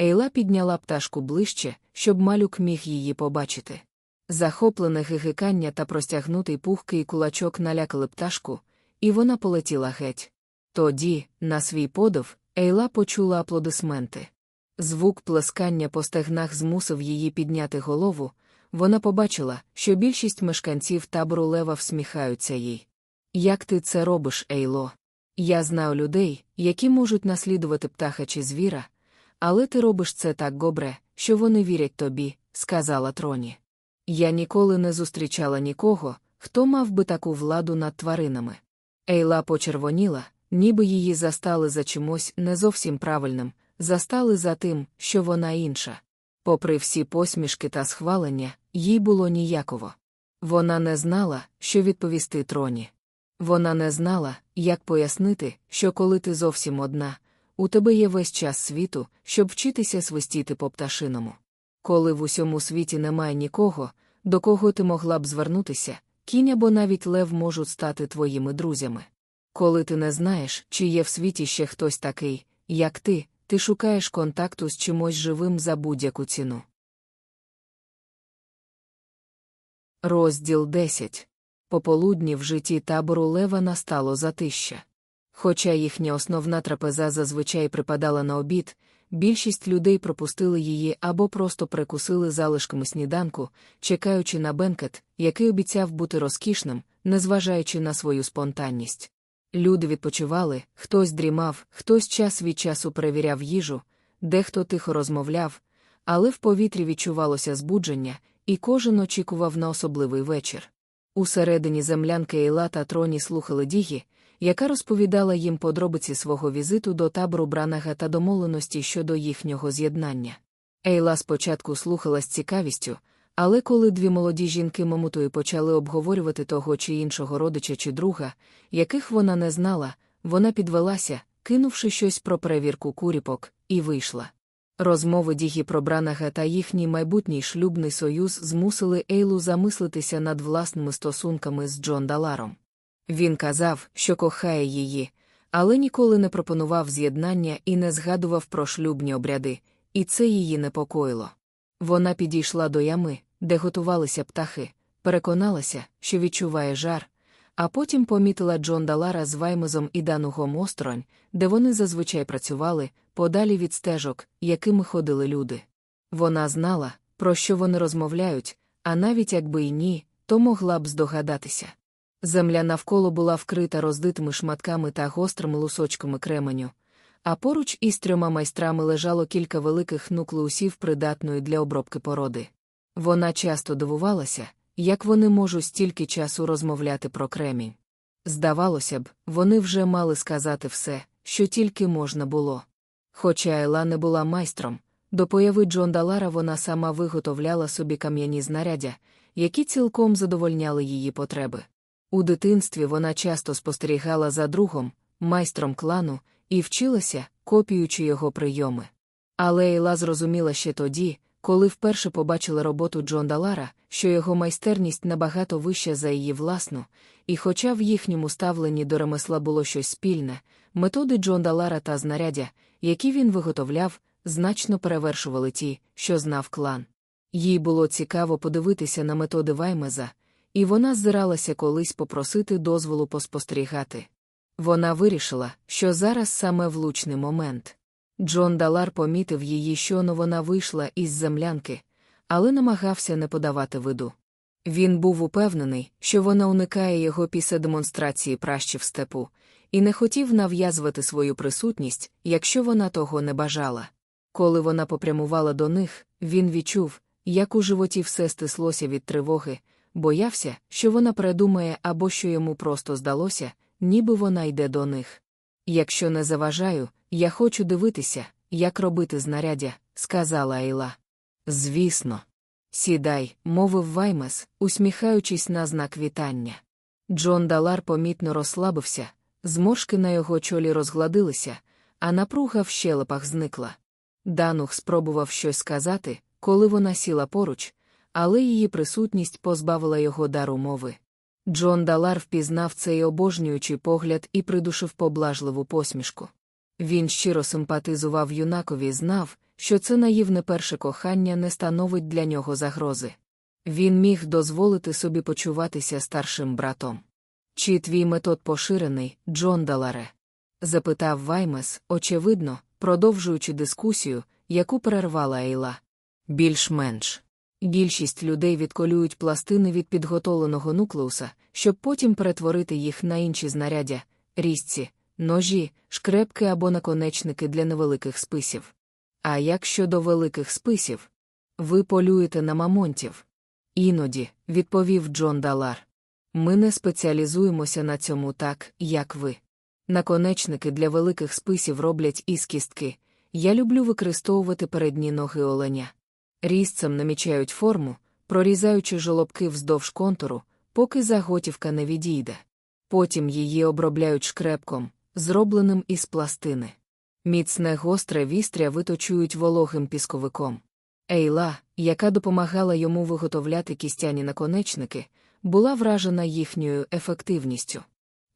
Ейла підняла пташку ближче, щоб малюк міг її побачити. Захоплене гигикання та простягнутий пухкий кулачок налякали пташку, і вона полетіла геть. Тоді, на свій подив, Ейла почула аплодисменти. Звук плескання по стегнах змусив її підняти голову. Вона побачила, що більшість мешканців табору лева всміхаються їй. Як ти це робиш, Ейло? Я знаю людей, які можуть наслідувати птаха чи звіра, але ти робиш це так добре, що вони вірять тобі, сказала троні. Я ніколи не зустрічала нікого, хто мав би таку владу над тваринами. Ейла почервоніла, ніби її застали за чимось не зовсім правильним, застали за тим, що вона інша. Попри всі посмішки та схвалення, їй було ніяково. Вона не знала, що відповісти троні. Вона не знала, як пояснити, що коли ти зовсім одна, у тебе є весь час світу, щоб вчитися свистіти по пташиному. Коли в усьому світі немає нікого, до кого ти могла б звернутися, кінь або навіть лев можуть стати твоїми друзями. Коли ти не знаєш, чи є в світі ще хтось такий, як ти, ти шукаєш контакту з чимось живим за будь-яку ціну. Розділ 10. Пополудні в житті табору Лева настало затища. Хоча їхня основна трапеза зазвичай припадала на обід, більшість людей пропустили її або просто прикусили залишками сніданку, чекаючи на бенкет, який обіцяв бути розкішним, незважаючи на свою спонтанність. Люди відпочивали, хтось дрімав, хтось час від часу перевіряв їжу, дехто тихо розмовляв, але в повітрі відчувалося збудження, і кожен очікував на особливий вечір. Усередині землянки Ейла та троні слухали Дігі, яка розповідала їм подробиці свого візиту до табору Бранага та домовленості щодо їхнього з'єднання. Ейла спочатку слухала з цікавістю, але коли дві молоді жінки Мамутої почали обговорювати того чи іншого родича чи друга, яких вона не знала, вона підвелася, кинувши щось про перевірку куріпок, і вийшла. Розмови Дігі про Бранага та їхній майбутній шлюбний союз змусили Ейлу замислитися над власними стосунками з Джон Даларом. Він казав, що кохає її, але ніколи не пропонував з'єднання і не згадував про шлюбні обряди, і це її непокоїло. Вона підійшла до ями, де готувалися птахи, переконалася, що відчуває жар, а потім помітила Джон Далара з Ваймезом і Данугом осторонь, де вони зазвичай працювали, подалі від стежок, якими ходили люди. Вона знала, про що вони розмовляють, а навіть якби й ні, то могла б здогадатися. Земля навколо була вкрита роздитими шматками та гострими лусочками кременю, а поруч із трьома майстрами лежало кілька великих нуклеусів придатної для обробки породи. Вона часто дивувалася, як вони можуть стільки часу розмовляти про кремінь. Здавалося б, вони вже мали сказати все, що тільки можна було. Хоча Ела не була майстром, до появи Джон Далара вона сама виготовляла собі кам'яні знаряддя, які цілком задовольняли її потреби. У дитинстві вона часто спостерігала за другом, майстром клану, і вчилася, копіючи його прийоми. Але Ейла зрозуміла ще тоді, коли вперше побачила роботу Джон Далара, що його майстерність набагато вища за її власну, і хоча в їхньому ставленні до ремесла було щось спільне, методи Джон Далара та знаряддя, які він виготовляв, значно перевершували ті, що знав клан. Їй було цікаво подивитися на методи Ваймеза, і вона збиралася колись попросити дозволу поспостерігати. Вона вирішила, що зараз саме влучний момент. Джон Далар помітив її, щоно вона вийшла із землянки, але намагався не подавати виду. Він був упевнений, що вона уникає його після демонстрації пращі в степу, і не хотів нав'язувати свою присутність, якщо вона того не бажала. Коли вона попрямувала до них, він відчув, як у животі все стислося від тривоги, боявся, що вона передумає або що йому просто здалося, ніби вона йде до них. Якщо не заважаю, я хочу дивитися, як робити знаряддя, сказала Ейла. Звісно. Сідай, мовив Ваймес, усміхаючись на знак вітання. Джон Далар помітно розслабився, зморшки на його чолі розгладилися, а напруга в щелепах зникла. Данух спробував щось сказати, коли вона сіла поруч, але її присутність позбавила його дару мови. Джон Далар впізнав цей обожнюючий погляд і придушив поблажливу посмішку. Він щиро симпатизував юнакові знав, що це наївне перше кохання не становить для нього загрози. Він міг дозволити собі почуватися старшим братом. Чи твій метод поширений, Джон Даларе? запитав Ваймес, очевидно, продовжуючи дискусію, яку перервала Ейла. Більш-менш. Більшість людей відколюють пластини від підготовленого нуклеуса, щоб потім перетворити їх на інші знаряддя, різці, ножі, шкрепки або наконечники для невеликих списів. А як щодо великих списів? Ви полюєте на мамонтів. Іноді, відповів Джон Далар. Ми не спеціалізуємося на цьому так, як ви. Наконечники для великих списів роблять із кістки. Я люблю використовувати передні ноги оленя. Різцем намічають форму, прорізаючи жолобки вздовж контуру, поки заготівка не відійде. Потім її обробляють шкрепком, зробленим із пластини. Міцне гостре вістря виточують вологим пісковиком. Ейла, яка допомагала йому виготовляти кістяні наконечники, була вражена їхньою ефективністю.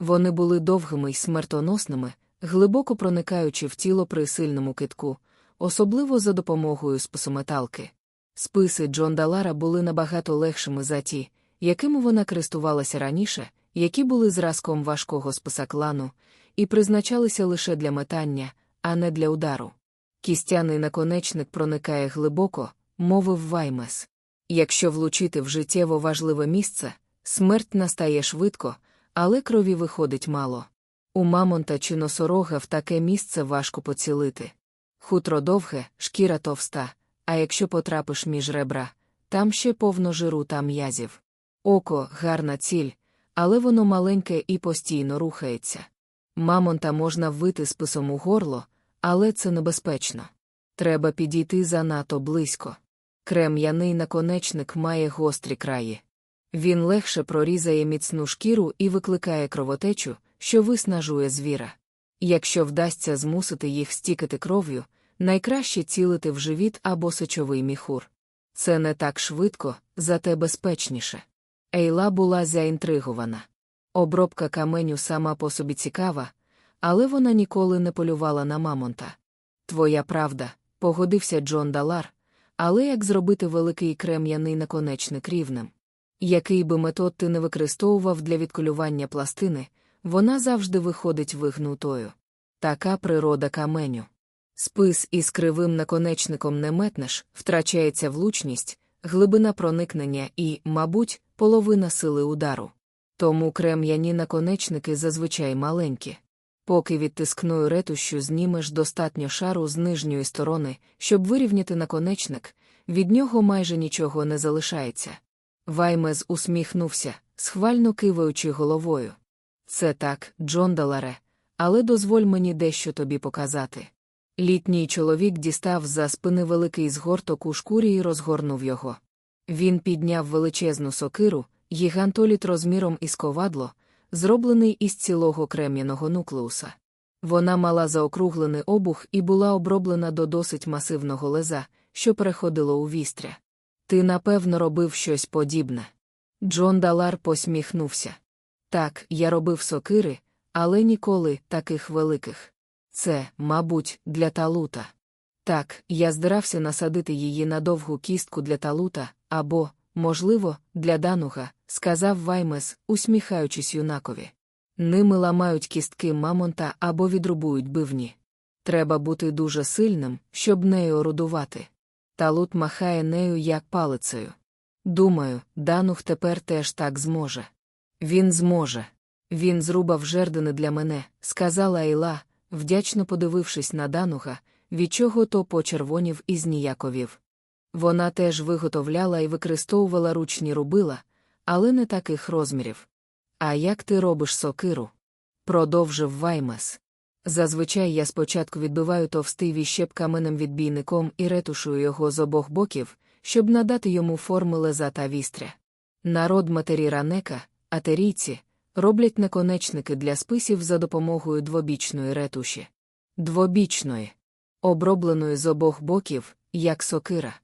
Вони були довгими й смертоносними, глибоко проникаючи в тіло при сильному китку, особливо за допомогою списометалки. Списи Джон Далара були набагато легшими за ті, якими вона користувалася раніше, які були зразком важкого списа клану, і призначалися лише для метання, а не для удару. Кістяний наконечник проникає глибоко, мовив Ваймес. Якщо влучити в життєво важливе місце, смерть настає швидко, але крові виходить мало. У мамонта чи носорога в таке місце важко поцілити. Хутро довге, шкіра товста, а якщо потрапиш між ребра, там ще повно жиру та м'язів. Око гарна ціль, але воно маленьке і постійно рухається. Мамонта можна ввити списом у горло, але це небезпечно. Треба підійти занадто близько. Крем'яний наконечник має гострі краї. Він легше прорізає міцну шкіру і викликає кровотечу, що виснажує звіра. Якщо вдасться змусити їх стікати кров'ю, найкраще цілити в живіт або сечовий міхур. Це не так швидко, зате безпечніше. Ейла була заінтригована. Обробка каменю сама по собі цікава, але вона ніколи не полювала на мамонта. Твоя правда, погодився Джон Далар, але як зробити великий крем'яний наконечник рівним? Який би метод ти не використовував для відколювання пластини, вона завжди виходить вигнутою. Така природа каменю. Спис із кривим наконечником не метнеш, втрачається влучність, глибина проникнення і, мабуть, половина сили удару. Тому крем'яні наконечники зазвичай маленькі. Поки відтискною ретушю знімеш достатньо шару з нижньої сторони, щоб вирівняти наконечник, від нього майже нічого не залишається. Ваймез усміхнувся, схвально киваючи головою. Це так, Джон Даларе, але дозволь мені дещо тобі показати. Літній чоловік дістав за спини великий згорток у шкурі і розгорнув його. Він підняв величезну сокиру, гігантоліт розміром із ковадло, зроблений із цілого крем'яного нуклеуса. Вона мала заокруглений обух і була оброблена до досить масивного леза, що переходило у вістря. Ти, напевно, робив щось подібне. Джон Далар посміхнувся. Так, я робив сокири, але ніколи таких великих. Це, мабуть, для талута. Так, я здирався насадити її на довгу кістку для талута, або, можливо, для дануга, сказав Ваймес, усміхаючись юнакові. Ними ламають кістки мамонта або відрубують бивні. Треба бути дуже сильним, щоб нею орудувати. Талут махає нею як палицею. Думаю, данух тепер теж так зможе. Він зможе. Він зрубав жердини для мене, сказала Айла, вдячно подивившись на дануга, від чого то почервонів і зніяковів. Вона теж виготовляла і використовувала ручні рубила, але не таких розмірів. А як ти робиш сокиру? продовжив Ваймес. Зазвичай я спочатку відбиваю товстий віщеп каменем відбійником і ретушую його з обох боків, щоб надати йому форми леза та вістря. Народ матері ранека, атерійці, роблять наконечники для списів за допомогою двобічної ретуші. Двобічної, обробленої з обох боків, як сокира.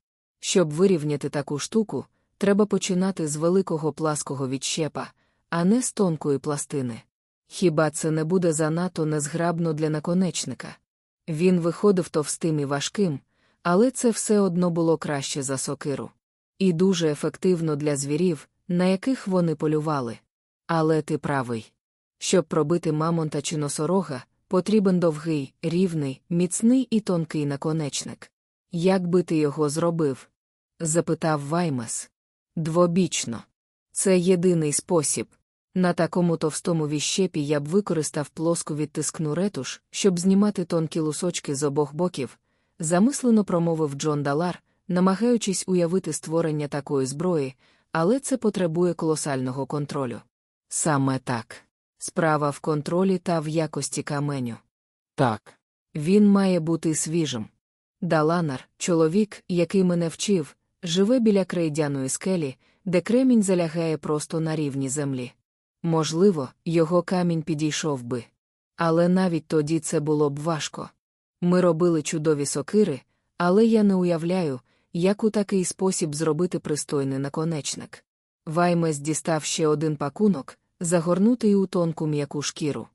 Щоб вирівняти таку штуку, треба починати з великого плаского відщепа, а не з тонкої пластини. Хіба це не буде занадто незграбно для наконечника? Він виходив товстим і важким, але це все одно було краще за сокиру. І дуже ефективно для звірів, на яких вони полювали. Але ти правий. Щоб пробити мамонта чи носорога, потрібен довгий, рівний, міцний і тонкий наконечник. Як би ти його зробив? запитав Ваймес. Двобічно. Це єдиний спосіб. На такому товстому віщепі я б використав плоску відтискну ретуш, щоб знімати тонкі лусочки з обох боків, замислено промовив Джон Далар, намагаючись уявити створення такої зброї, але це потребує колосального контролю. Саме так. Справа в контролі та в якості каменю. Так. Він має бути свіжим. Даланар, чоловік, який мене вчив, живе біля крейдяної скелі, де кремінь залягає просто на рівні землі. Можливо, його камінь підійшов би. Але навіть тоді це було б важко. Ми робили чудові сокири, але я не уявляю, як у такий спосіб зробити пристойний наконечник. Ваймес дістав ще один пакунок, загорнутий у тонку м'яку шкіру.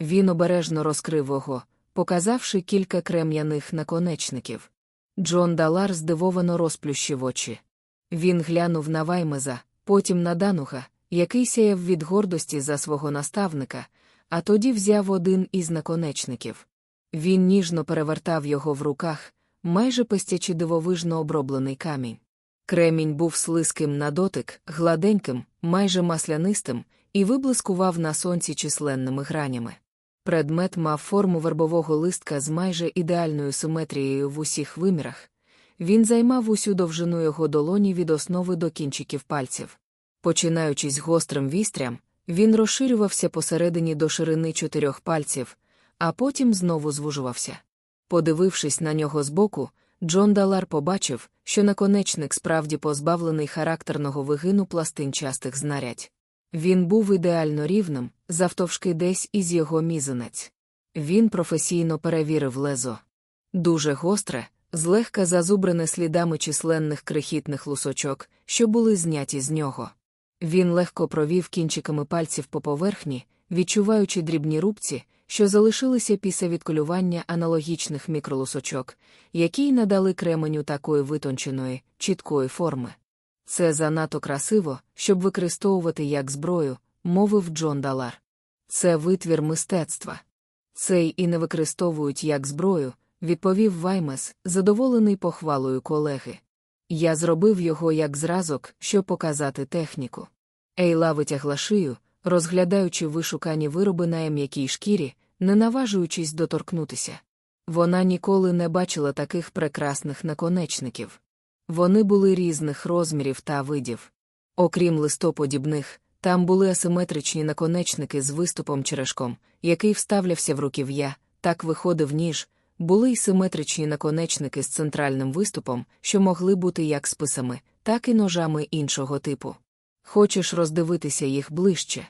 Він обережно розкрив його, показавши кілька крем'яних наконечників. Джон Далар здивовано розплющив очі. Він глянув на Ваймеза, потім на Дануга, який сяяв від гордості за свого наставника, а тоді взяв один із наконечників. Він ніжно перевертав його в руках, майже пестячи дивовижно оброблений камінь. Кремінь був слизьким на дотик, гладеньким, майже маслянистим, і виблискував на сонці численними гранями. Предмет мав форму вербового листка з майже ідеальною симетрією в усіх вимірах. Він займав усю довжину його долоні від основи до кінчиків пальців. Починаючись гострим вістрям, він розширювався посередині до ширини чотирьох пальців, а потім знову звужувався. Подивившись на нього збоку, Джон Далар побачив, що наконечник справді позбавлений характерного вигину пластинчастих знарядь. Він був ідеально рівним, завтовшки десь із його мізинець. Він професійно перевірив лезо. Дуже гостре, злегка зазубрене слідами численних крихітних лусочок, що були зняті з нього. Він легко провів кінчиками пальців по поверхні, відчуваючи дрібні рубці, що залишилися після відколювання аналогічних мікролусочок, які й надали кременю такої витонченої, чіткої форми. Це занадто красиво, щоб використовувати як зброю, мовив Джон Далар. Це витвір мистецтва. Цей і не використовують як зброю, відповів Ваймес, задоволений похвалою колеги. Я зробив його як зразок, щоб показати техніку. Ейла витягла шию, розглядаючи вишукані вироби на м'якій шкірі, не наважуючись доторкнутися. Вона ніколи не бачила таких прекрасних наконечників. Вони були різних розмірів та видів. Окрім листоподібних, там були асиметричні наконечники з виступом черешком, який вставлявся в руків'я, так виходив ніж, були й симетричні наконечники з центральним виступом, що могли бути як списами, так і ножами іншого типу. Хочеш роздивитися їх ближче?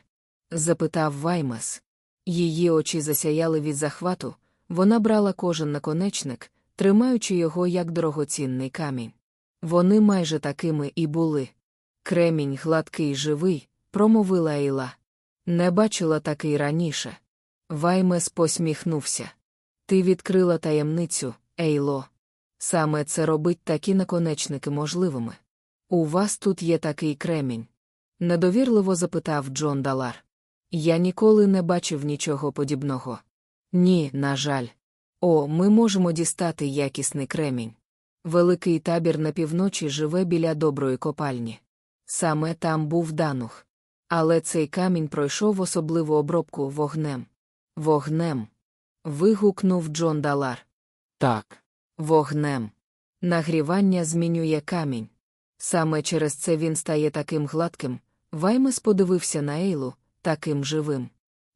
запитав Ваймес. Її очі засяяли від захвату, вона брала кожен наконечник, тримаючи його як дорогоцінний камінь. Вони майже такими і були. Кремінь гладкий живий, промовила Ейла. Не бачила такий раніше. Ваймес посміхнувся. Ти відкрила таємницю, Ейло. Саме це робить такі наконечники можливими. У вас тут є такий кремінь. Недовірливо запитав Джон Далар. Я ніколи не бачив нічого подібного. Ні, на жаль. О, ми можемо дістати якісний кремінь. Великий табір на півночі живе біля доброї копальні. Саме там був данух. Але цей камінь пройшов особливу обробку вогнем. Вогнем. Вигукнув Джон Далар. Так. Вогнем. Нагрівання змінює камінь. Саме через це він стає таким гладким. Ваймес подивився на Ейлу, таким живим.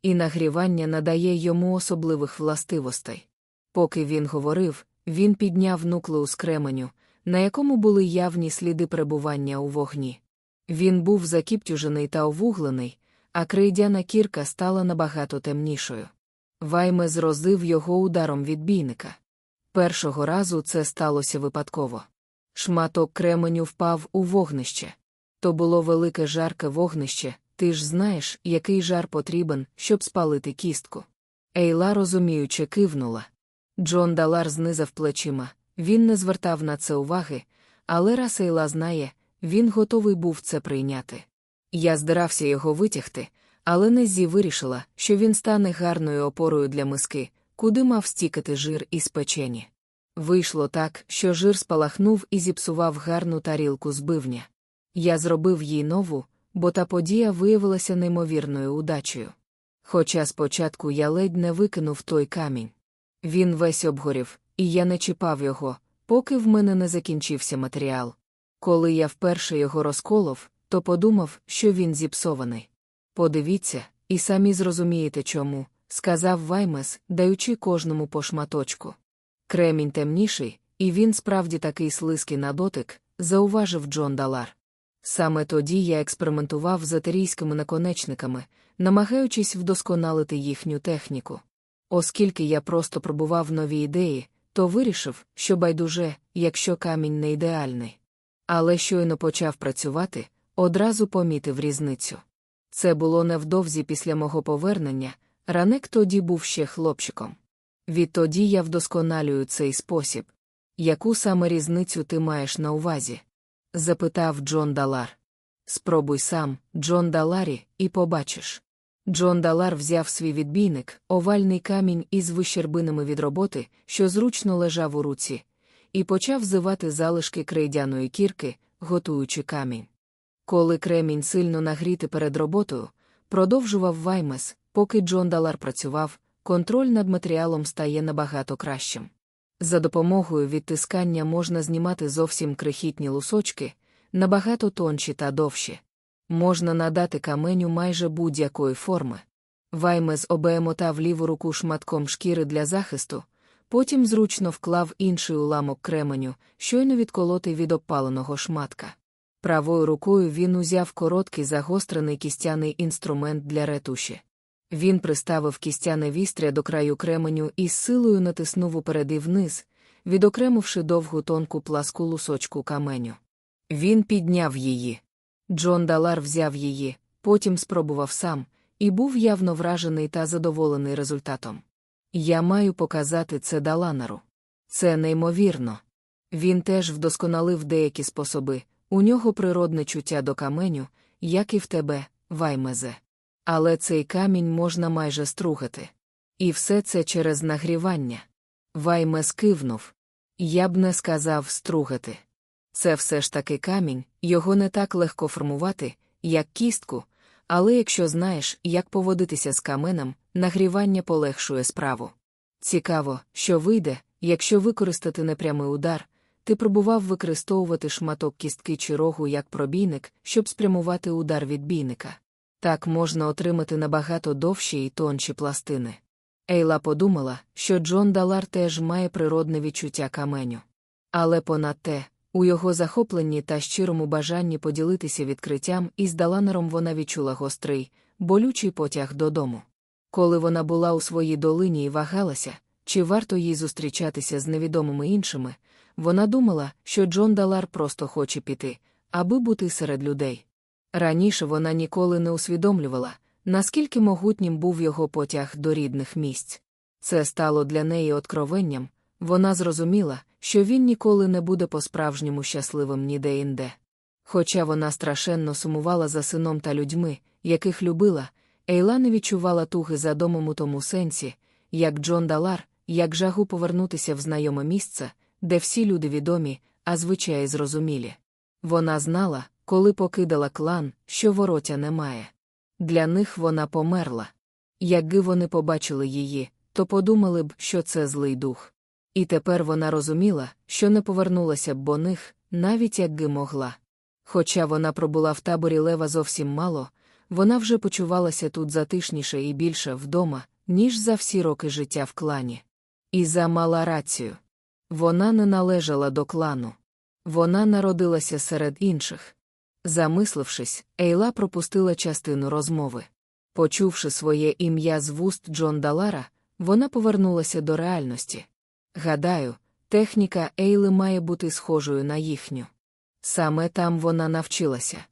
І нагрівання надає йому особливих властивостей. Поки він говорив, він підняв нуклеус кременю, на якому були явні сліди перебування у вогні. Він був закіптюжений та овуглений, а крейдяна кірка стала набагато темнішою. Вайме зрозив його ударом відбійника. Першого разу це сталося випадково. Шматок кременю впав у вогнище. То було велике жарке вогнище, ти ж знаєш, який жар потрібен, щоб спалити кістку. Ейла розуміюче кивнула. Джон Далар знизав плечима, він не звертав на це уваги, але раз Ейла знає, він готовий був це прийняти. Я здирався його витягти, але Незі вирішила, що він стане гарною опорою для миски, куди мав стікати жир із печені. Вийшло так, що жир спалахнув і зіпсував гарну тарілку збивня. Я зробив їй нову, бо та подія виявилася неймовірною удачею. Хоча спочатку я ледь не викинув той камінь. Він весь обгорів, і я не чіпав його, поки в мене не закінчився матеріал. Коли я вперше його розколов, то подумав, що він зіпсований. Подивіться, і самі зрозумієте чому, сказав Ваймес, даючи кожному по шматочку. Кремінь темніший, і він справді такий слизький на дотик, зауважив Джон Далар. Саме тоді я експериментував з атерійськими наконечниками, намагаючись вдосконалити їхню техніку. Оскільки я просто пробував нові ідеї, то вирішив, що байдуже, якщо камінь не ідеальний. Але щойно почав працювати, одразу помітив різницю. Це було невдовзі після мого повернення, ранек тоді був ще хлопчиком. Відтоді я вдосконалюю цей спосіб. Яку саме різницю ти маєш на увазі? Запитав Джон Далар. Спробуй сам, Джон Даларі, і побачиш. Джон Далар взяв свій відбійник, овальний камінь із вищербинами від роботи, що зручно лежав у руці, і почав зивати залишки крейдяної кірки, готуючи камінь. Коли кремінь сильно нагріти перед роботою, продовжував Ваймес, поки Джон Далар працював, контроль над матеріалом стає набагато кращим. За допомогою відтискання можна знімати зовсім крихітні лусочки, набагато тонші та довші. Можна надати каменю майже будь-якої форми. Ваймес обемотав ліву руку шматком шкіри для захисту, потім зручно вклав інший уламок кременю, щойно відколотий від обпаленого шматка. Правою рукою він узяв короткий загострений кістяний інструмент для ретуші. Він приставив кістяне вістря до краю кременю і з силою натиснув уперед і вниз, відокремивши довгу тонку пласку лусочку каменю. Він підняв її. Джон Далар взяв її, потім спробував сам, і був явно вражений та задоволений результатом. Я маю показати це Даланару. Це неймовірно. Він теж вдосконалив деякі способи, у нього природне чуття до каменю, як і в тебе, ваймезе. Але цей камінь можна майже стругати. І все це через нагрівання. Ваймес кивнув. Я б не сказав стругати. Це все ж таки камінь, його не так легко формувати, як кістку, але якщо знаєш, як поводитися з каменем, нагрівання полегшує справу. Цікаво, що вийде, якщо використати непрямий удар, ти пробував використовувати шматок кістки чи рогу як пробійник, щоб спрямувати удар відбійника. Так можна отримати набагато довші і тонші пластини. Ейла подумала, що Джон Далар теж має природне відчуття каменю. Але понад те, у його захопленні та щирому бажанні поділитися відкриттям із Даланером вона відчула гострий, болючий потяг додому. Коли вона була у своїй долині і вагалася, чи варто їй зустрічатися з невідомими іншими, вона думала, що Джон Далар просто хоче піти, аби бути серед людей. Раніше вона ніколи не усвідомлювала, наскільки могутнім був його потяг до рідних місць. Це стало для неї откровенням, вона зрозуміла, що він ніколи не буде по-справжньому щасливим ніде інде. Хоча вона страшенно сумувала за сином та людьми, яких любила, Ейла не відчувала туги за домом у тому сенсі, як Джон Далар, як жагу повернутися в знайоме місце, де всі люди відомі, а звичаї зрозумілі. Вона знала, коли покидала клан, що воротя немає. Для них вона померла. Якби вони побачили її, то подумали б, що це злий дух. І тепер вона розуміла, що не повернулася б до них, навіть якби могла. Хоча вона пробула в таборі лева зовсім мало, вона вже почувалася тут затишніше і більше вдома, ніж за всі роки життя в клані. Іза мала рацію. Вона не належала до клану. Вона народилася серед інших. Замислившись, Ейла пропустила частину розмови. Почувши своє ім'я з вуст Джон Далара, вона повернулася до реальності. Гадаю, техніка Ейли має бути схожою на їхню. Саме там вона навчилася.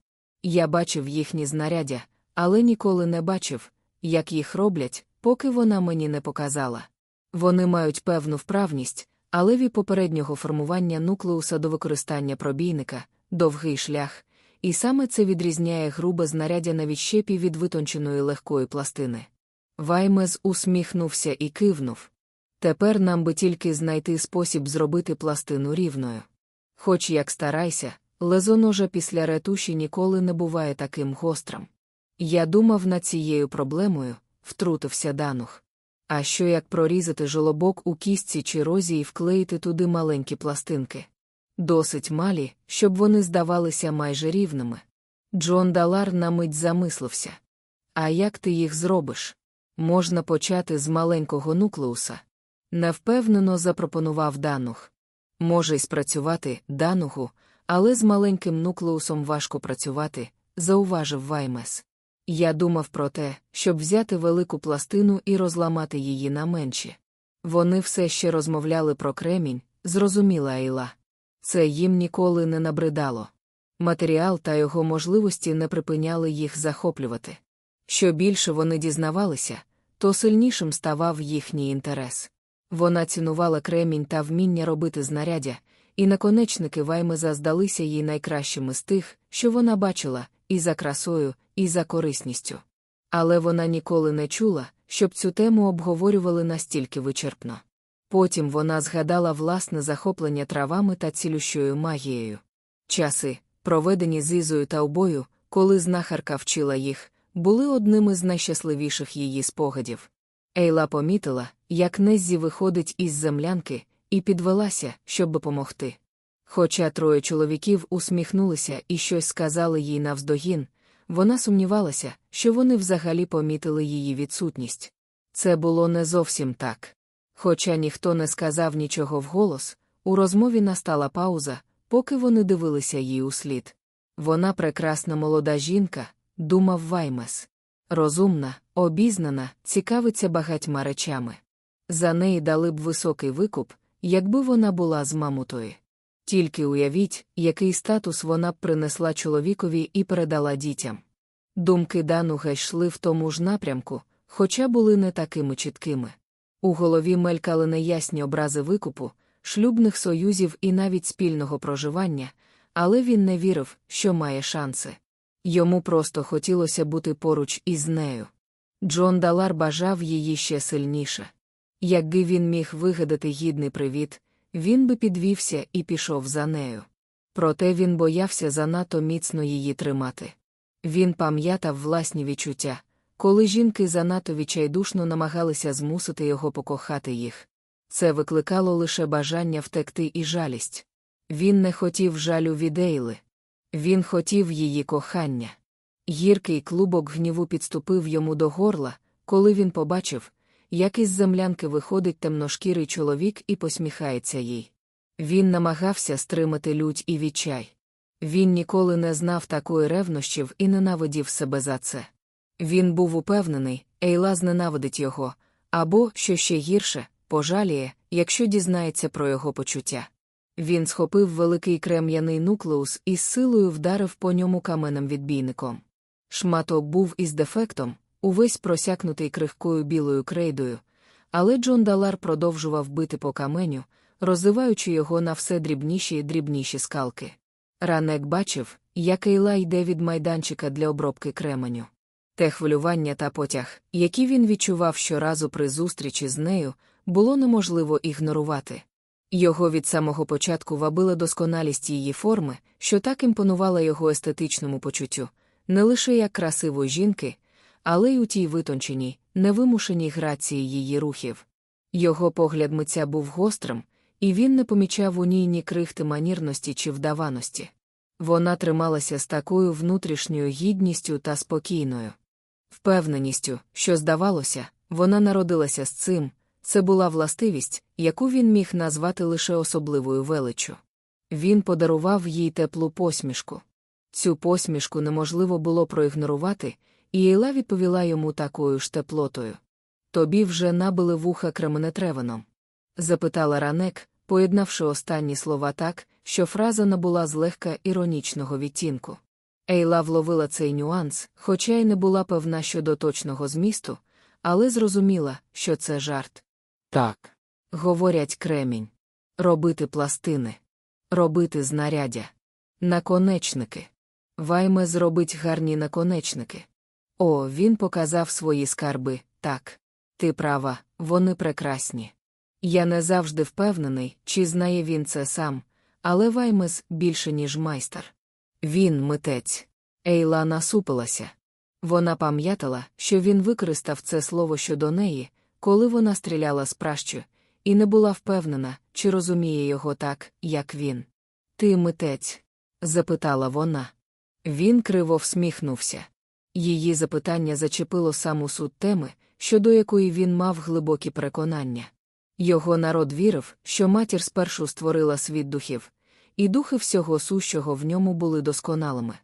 Я бачив їхні знаряддя, але ніколи не бачив, як їх роблять, поки вона мені не показала. Вони мають певну вправність, але від попереднього формування нуклеуса до використання пробійника, довгий шлях, і саме це відрізняє грубе знаряддя на відщепі від витонченої легкої пластини. Ваймез усміхнувся і кивнув. Тепер нам би тільки знайти спосіб зробити пластину рівною. Хоч як старайся, лезо ножа після ретуші ніколи не буває таким гострим. Я думав над цією проблемою, втрутився данух. А що як прорізати жолобок у кістці чи розі і вклеїти туди маленькі пластинки? Досить малі, щоб вони здавалися майже рівними. Джон Далар на мить замислився. А як ти їх зробиш? Можна почати з маленького нуклеуса. Невпевнено запропонував данух. Може й спрацювати данугу, але з маленьким нуклеусом важко працювати, зауважив Ваймес. Я думав про те, щоб взяти велику пластину і розламати її на менші. Вони все ще розмовляли про кремінь, зрозуміла Ейла. Це їм ніколи не набридало. Матеріал та його можливості не припиняли їх захоплювати. Що більше вони дізнавалися, то сильнішим ставав їхній інтерес. Вона цінувала кремінь та вміння робити знаряддя, і наконечники Ваймеза здалися їй найкращими з тих, що вона бачила, і за красою, і за корисністю. Але вона ніколи не чула, щоб цю тему обговорювали настільки вичерпно. Потім вона згадала власне захоплення травами та цілющою магією. Часи, проведені з Ізою та обою, коли знахарка вчила їх, були одними з найщасливіших її спогадів. Ейла помітила, як Неззі виходить із землянки, і підвелася, щоб допомогти. Хоча троє чоловіків усміхнулися і щось сказали їй навздогін, вона сумнівалася, що вони взагалі помітили її відсутність. Це було не зовсім так. Хоча ніхто не сказав нічого вголос, у розмові настала пауза, поки вони дивилися їй услід. Вона прекрасна молода жінка, думав Ваймес. Розумна, обізнана, цікавиться багатьма речами. За неї дали б високий викуп, якби вона була з мамутої. Тільки уявіть, який статус вона б принесла чоловікові і передала дітям. Думки Дануга йшли в тому ж напрямку, хоча були не такими чіткими. У голові мелькали неясні образи викупу, шлюбних союзів і навіть спільного проживання, але він не вірив, що має шанси. Йому просто хотілося бути поруч із нею. Джон Далар бажав її ще сильніше. Якби він міг вигадати гідний привіт, він би підвівся і пішов за нею. Проте він боявся занадто міцно її тримати. Він пам'ятав власні відчуття, коли жінки занадто відчайдушно намагалися змусити його покохати їх. Це викликало лише бажання втекти і жалість. Він не хотів жалю від Ейли. Він хотів її кохання. Гіркий клубок гніву підступив йому до горла, коли він побачив, як із землянки виходить темношкірий чоловік і посміхається їй. Він намагався стримати лють і відчай. Він ніколи не знав такої ревнощів і ненавидів себе за це. Він був упевнений, Ейла зненавидить його, або, що ще гірше, пожаліє, якщо дізнається про його почуття. Він схопив великий крем'яний нуклеус і з силою вдарив по ньому каменним відбійником. Шматок був із дефектом, увесь просякнутий крихкою білою крейдою, але Джон Далар продовжував бити по каменю, роззиваючи його на все дрібніші й дрібніші скалки. Ранек бачив, як Ейла йде від майданчика для обробки кременю. Те хвилювання та потяг, які він відчував щоразу при зустрічі з нею, було неможливо ігнорувати. Його від самого початку вабила досконалість її форми, що так імпонувала його естетичному почуттю, не лише як красивої жінки, але й у тій витонченій, невимушеній грації її рухів. Його погляд митця був гострим, і він не помічав у ній ні крихти манірності чи вдаваності. Вона трималася з такою внутрішньою гідністю та спокійною. Впевненістю, що, здавалося, вона народилася з цим, це була властивість, яку він міг назвати лише особливою величчю. Він подарував їй теплу посмішку. Цю посмішку неможливо було проігнорувати, і Ейла відповіла йому такою ж теплотою. Тобі вже набили вуха кременетревеном? запитала ранек, поєднавши останні слова так, що фраза набула злегка іронічного відтінку. Ейла вловила цей нюанс, хоча й не була певна щодо точного змісту, але зрозуміла, що це жарт. Так. Говорять кремінь. Робити пластини. Робити знаряддя. Наконечники. Вайме зробить гарні наконечники. О, він показав свої скарби, так. Ти права, вони прекрасні. Я не завжди впевнений, чи знає він це сам, але Ваймес більше, ніж майстер. Він митець. Ейла насупилася. Вона пам'ятала, що він використав це слово щодо неї, коли вона стріляла з пращу, і не була впевнена, чи розуміє його так, як він. Ти митець? запитала вона. Він криво всміхнувся. Її запитання зачепило саму суть теми, щодо якої він мав глибокі переконання. Його народ вірив, що матір спершу створила світ духів, і духи всього сущого в ньому були досконалими.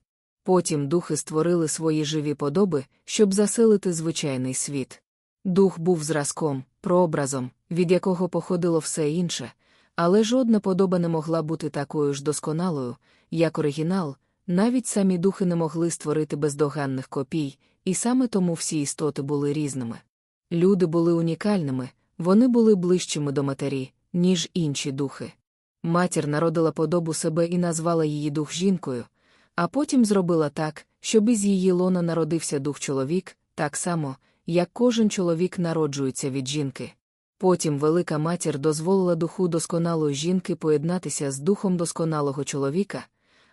Потім духи створили свої живі подоби, щоб заселити звичайний світ. Дух був зразком, прообразом, від якого походило все інше, але жодна подоба не могла бути такою ж досконалою, як оригінал, навіть самі духи не могли створити бездоганних копій, і саме тому всі істоти були різними. Люди були унікальними, вони були ближчими до матері, ніж інші духи. Матір народила подобу себе і назвала її дух жінкою, а потім зробила так, щоб із її лона народився дух чоловік, так само, як кожен чоловік народжується від жінки. Потім велика матір дозволила духу досконалої жінки поєднатися з духом досконалого чоловіка,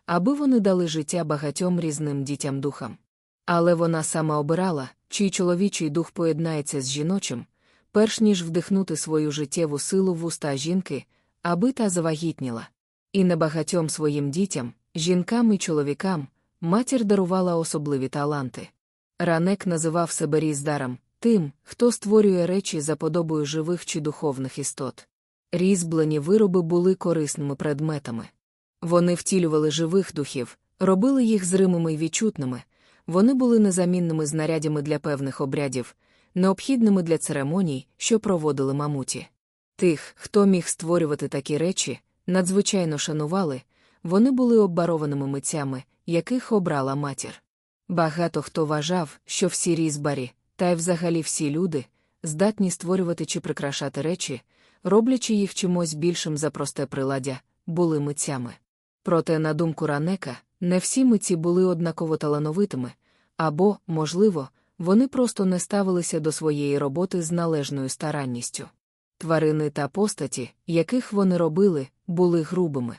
аби вони дали життя багатьом різним дітям духам. Але вона сама обирала, чий чоловічий дух поєднається з жіночим, перш ніж вдихнути свою життєву силу в уста жінки, аби та завагітніла. І небагатьом своїм дітям, жінкам і чоловікам, матір дарувала особливі таланти. Ранек називав себе різдаром, тим, хто створює речі за подобою живих чи духовних істот. Різьблені вироби були корисними предметами. Вони втілювали живих духів, робили їх зримими й відчутними, вони були незамінними знарядями для певних обрядів, необхідними для церемоній, що проводили мамуті. Тих, хто міг створювати такі речі, надзвичайно шанували, вони були оббарованими митцями, яких обрала матір. Багато хто вважав, що всі різьбарі, та й взагалі всі люди, здатні створювати чи прикрашати речі, роблячи їх чимось більшим за просте приладдя, були митцями. Проте, на думку Ранека, не всі митці були однаково талановитими, або, можливо, вони просто не ставилися до своєї роботи з належною старанністю. Тварини та постаті, яких вони робили, були грубими.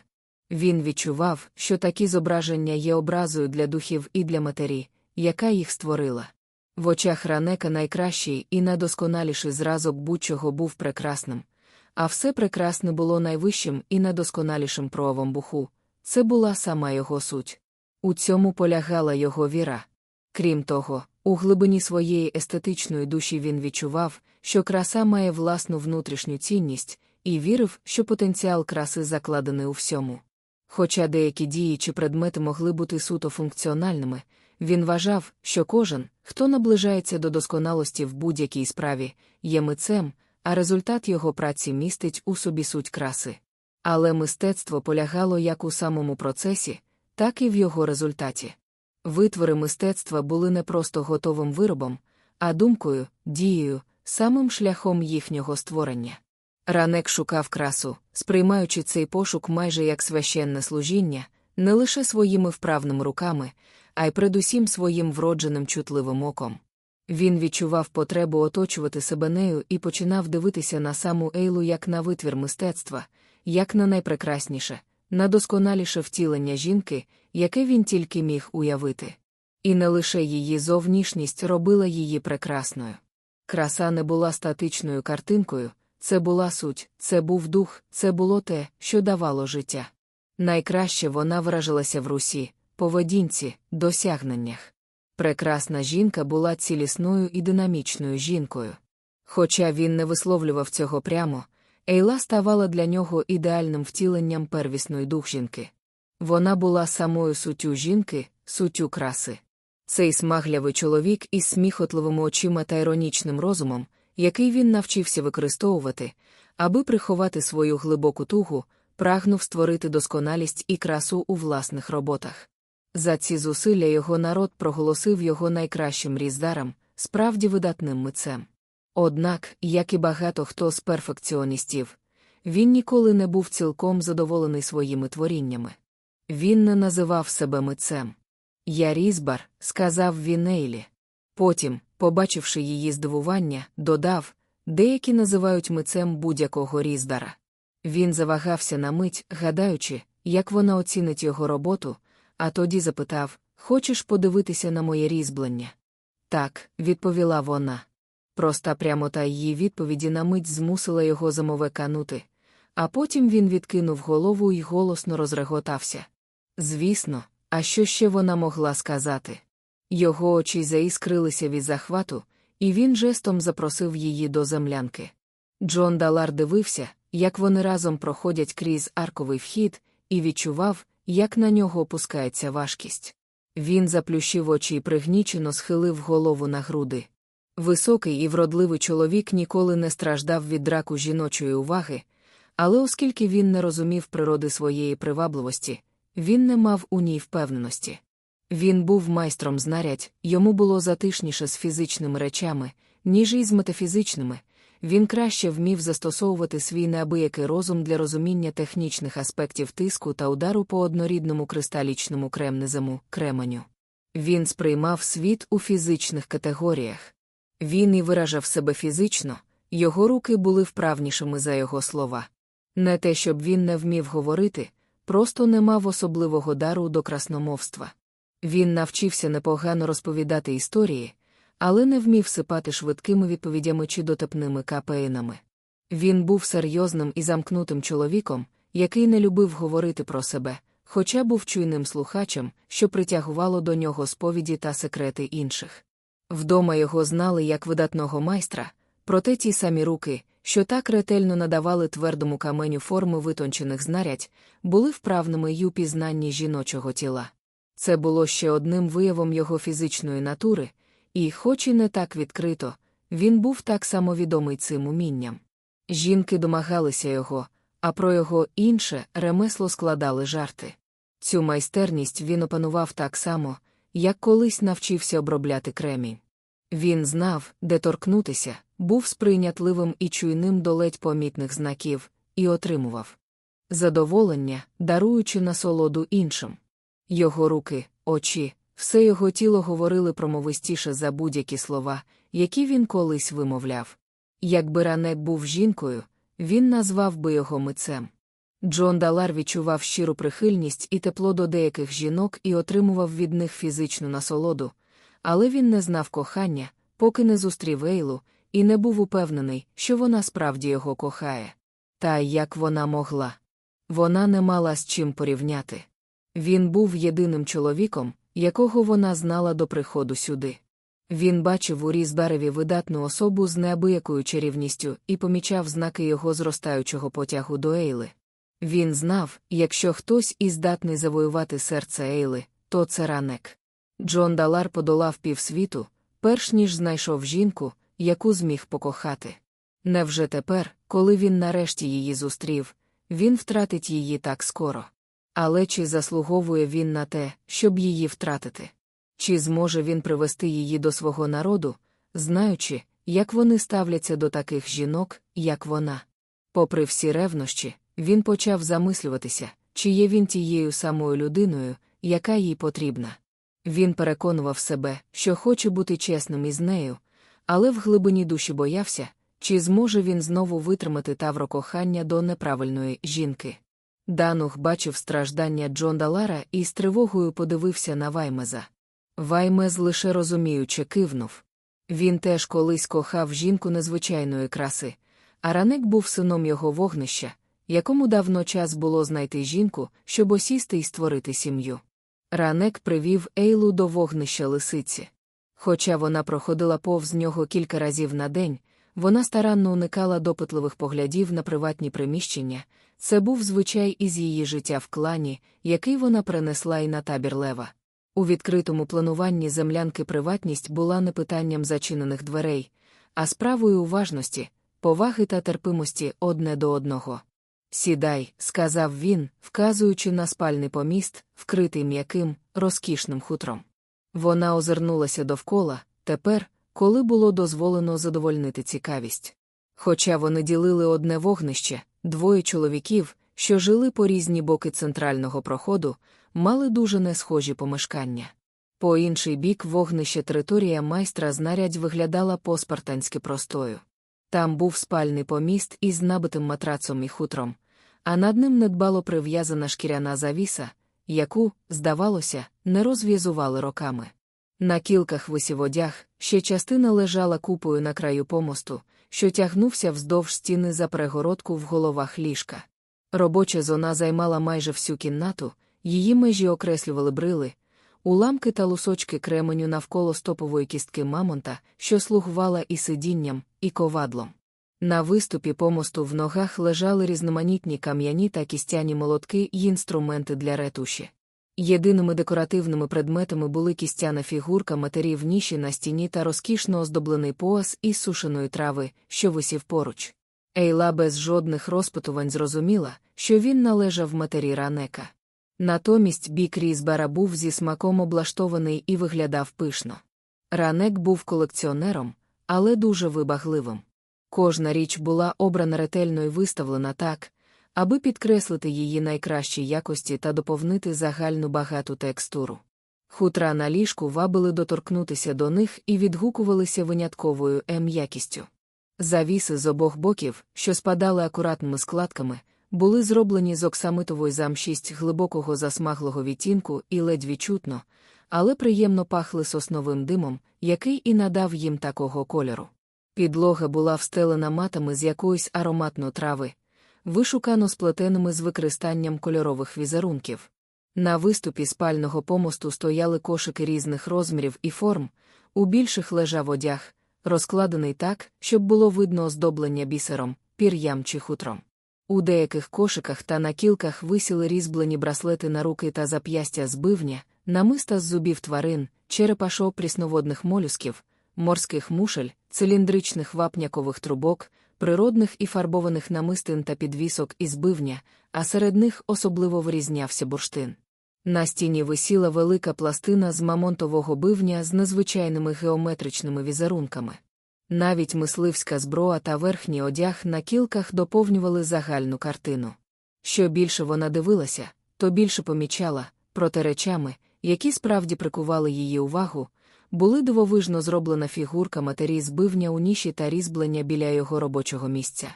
Він відчував, що такі зображення є образою для духів і для матері, яка їх створила. В очах ранека найкращий і найдосконаліший зразок будь-чого був прекрасним, а все прекрасне було найвищим і найдосконалішим проявом буху це була сама його суть. У цьому полягала його віра. Крім того, у глибині своєї естетичної душі він відчував, що краса має власну внутрішню цінність, і вірив, що потенціал краси закладений у всьому. Хоча деякі дії чи предмети могли бути суто функціональними, він вважав, що кожен, хто наближається до досконалості в будь-якій справі, є митцем, а результат його праці містить у собі суть краси. Але мистецтво полягало як у самому процесі, так і в його результаті. Витвори мистецтва були не просто готовим виробом, а думкою, дією, самим шляхом їхнього створення. Ранек шукав красу, сприймаючи цей пошук майже як священне служіння, не лише своїми вправними руками, а й передусім своїм вродженим чутливим оком. Він відчував потребу оточувати себе нею і починав дивитися на саму Ейлу як на витвір мистецтва, як на найпрекрасніше, найдосконаліше втілення жінки, яке він тільки міг уявити. І не лише її зовнішність робила її прекрасною. Краса не була статичною картинкою, це була суть, це був дух, це було те, що давало життя. Найкраще вона вражилася в русі, поведінці, досягненнях. Прекрасна жінка була цілісною і динамічною жінкою. Хоча він не висловлював цього прямо, Ейла ставала для нього ідеальним втіленням первісної дух жінки. Вона була самою суттю жінки, суттю краси. Цей смаглявий чоловік із сміхотливими очима та іронічним розумом, який він навчився використовувати, аби приховати свою глибоку тугу, прагнув створити досконалість і красу у власних роботах. За ці зусилля його народ проголосив його найкращим різдаром, справді видатним митцем. Однак, як і багато хто з перфекціоністів, він ніколи не був цілком задоволений своїми творіннями. Він не називав себе митцем. Я різбар, сказав він Ейлі. Потім, побачивши її здивування, додав деякі називають митцем будь-якого різдара. Він завагався на мить, гадаючи, як вона оцінить його роботу, а тоді запитав Хочеш подивитися на моє різьблення? Так, відповіла вона. Проста прямота її відповіді на мить змусила його замовеканути, а потім він відкинув голову і голосно розреготався. Звісно, а що ще вона могла сказати? Його очі заіскрилися від захвату, і він жестом запросив її до землянки. Джон Далар дивився, як вони разом проходять крізь арковий вхід, і відчував, як на нього опускається важкість. Він заплющив очі і пригнічено схилив голову на груди. Високий і вродливий чоловік ніколи не страждав від драку жіночої уваги, але оскільки він не розумів природи своєї привабливості, він не мав у ній впевненості. Він був майстром знарядь, йому було затишніше з фізичними речами, ніж із метафізичними. Він краще вмів застосовувати свій неабиякий розум для розуміння технічних аспектів тиску та удару по однорідному кристалічному кремнезему кременю. Він сприймав світ у фізичних категоріях. Він і виражав себе фізично, його руки були вправнішими за його слова. Не те, щоб він не вмів говорити, просто не мав особливого дару до красномовства. Він навчився непогано розповідати історії, але не вмів сипати швидкими відповідями чи дотепними капеїнами. Він був серйозним і замкнутим чоловіком, який не любив говорити про себе, хоча був чуйним слухачем, що притягувало до нього сповіді та секрети інших. Вдома його знали як видатного майстра, проте ті самі руки, що так ретельно надавали твердому каменю форми витончених знарядь, були вправними й у пізнанні жіночого тіла. Це було ще одним виявом його фізичної натури, і, хоч і не так відкрито, він був так само відомий цим умінням. Жінки домагалися його, а про його інше ремесло складали жарти. Цю майстерність він опанував так само, як колись навчився обробляти кремінь. Він знав, де торкнутися, був сприйнятливим і чуйним до ледь помітних знаків, і отримував задоволення, даруючи насолоду іншим. Його руки, очі, все його тіло говорили промовистіше за будь-які слова, які він колись вимовляв. Якби Ранет був жінкою, він назвав би його митцем. Джон Далар відчував щиру прихильність і тепло до деяких жінок і отримував від них фізичну насолоду, але він не знав кохання, поки не зустрів Ейлу, і не був упевнений, що вона справді його кохає. Та як вона могла. Вона не мала з чим порівняти. Він був єдиним чоловіком, якого вона знала до приходу сюди. Він бачив у Різбереві видатну особу з неабиякою чарівністю і помічав знаки його зростаючого потягу до Ейли. Він знав, якщо хтось і здатний завоювати серце Ейли, то це ранек. Джон Далар подолав півсвіту, перш ніж знайшов жінку, яку зміг покохати. Невже тепер, коли він нарешті її зустрів, він втратить її так скоро. Але чи заслуговує він на те, щоб її втратити? Чи зможе він привести її до свого народу, знаючи, як вони ставляться до таких жінок, як вона? Попри всі ревнощі, він почав замислюватися, чи є він тією самою людиною, яка їй потрібна. Він переконував себе, що хоче бути чесним із нею, але в глибині душі боявся, чи зможе він знову витримати тавро кохання до неправильної жінки. Данух бачив страждання Джон Далара і з тривогою подивився на Ваймеза. Ваймез лише розуміюче кивнув. Він теж колись кохав жінку незвичайної краси, а ранек був сином його вогнища, якому давно час було знайти жінку, щоб осісти і створити сім'ю. Ранек привів Ейлу до вогнища лисиці. Хоча вона проходила повз нього кілька разів на день, вона старанно уникала допитливих поглядів на приватні приміщення. Це був звичай із її життя в клані, який вона принесла й на табір лева. У відкритому плануванні землянки приватність була не питанням зачинених дверей, а справою уважності, поваги та терпимості одне до одного. Сідай, сказав він, вказуючи на спальний поміст, вкритий м'яким, розкішним хутром. Вона озирнулася довкола, тепер, коли було дозволено задовольнити цікавість. Хоча вони ділили одне вогнище, двоє чоловіків, що жили по різні боки центрального проходу, мали дуже несхожі помешкання. По інший бік вогнище територія майстра знарядь виглядала по-спартанськи простою. Там був спальний поміст із набитим матрацом і хутром, а над ним недбало прив'язана шкіряна завіса, яку, здавалося, не розв'язували роками. На кілках висів одяг, ще частина лежала купою на краю помосту, що тягнувся вздовж стіни за перегородку в головах ліжка. Робоча зона займала майже всю кімнату, її межі окреслювали брили, уламки та лусочки кременю навколо стопової кістки мамонта, що слугувала і сидінням, і ковадлом. На виступі помосту в ногах лежали різноманітні кам'яні та кістяні молотки й інструменти для ретуші. Єдиними декоративними предметами були кістяна фігурка матері в ніші на стіні та розкішно оздоблений пояс із сушеної трави, що висів поруч. Ейла без жодних розпитувань зрозуміла, що він належав матері ранека. Натомість бік Різбера був зі смаком облаштований і виглядав пишно. Ранек був колекціонером, але дуже вибагливим. Кожна річ була обрана ретельно і виставлена так, аби підкреслити її найкращі якості та доповнити загальну багату текстуру. Хутра на ліжку вабили доторкнутися до них і відгукувалися винятковою м'якістю. Завіси з обох боків, що спадали акуратними складками, були зроблені з оксамитової замшість глибокого засмаглого відтінку і ледь відчутно, але приємно пахли сосновим димом, який і надав їм такого кольору. Підлога була встелена матами з якоїсь ароматної трави, вишукано сплетеними з використанням кольорових візерунків. На виступі спального помосту стояли кошики різних розмірів і форм, у більших лежав одяг, розкладений так, щоб було видно оздоблення бісером, пір'ям чи хутром. У деяких кошиках та на кілках висіли різьблені браслети на руки та зап'ястя з бивня, намиста з зубів тварин, черепашо прісноводних молюсків, морських мушель, циліндричних вапнякових трубок, природних і фарбованих намистин та підвісок із бивня, а серед них особливо вирізнявся бурштин. На стіні висіла велика пластина з мамонтового бивня з незвичайними геометричними візерунками. Навіть мисливська зброя та верхній одяг на кілках доповнювали загальну картину. Що більше вона дивилася, то більше помічала, проте речами, які справді прикували її увагу, були дивовижно зроблена фігурка матері збивня у ніші та різьблення біля його робочого місця.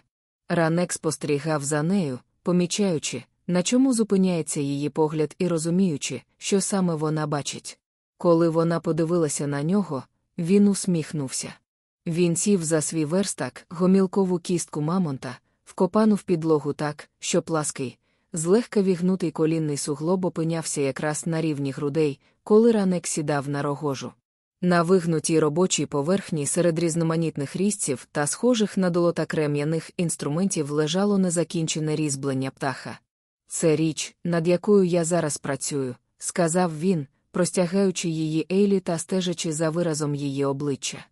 Ранек спостерігав за нею, помічаючи, на чому зупиняється її погляд і розуміючи, що саме вона бачить. Коли вона подивилася на нього, він усміхнувся. Він сів за свій верстак, гомілкову кістку мамонта, вкопану в підлогу так, що плаский, злегка вігнутий колінний суглоб опинявся якраз на рівні грудей, коли ранек сідав на рогожу. На вигнутій робочій поверхні серед різноманітних різців та схожих на долота крем'яних інструментів лежало незакінчене різьблення птаха. Це річ, над якою я зараз працюю, сказав він, простягаючи її Ейлі та стежачи за виразом її обличчя.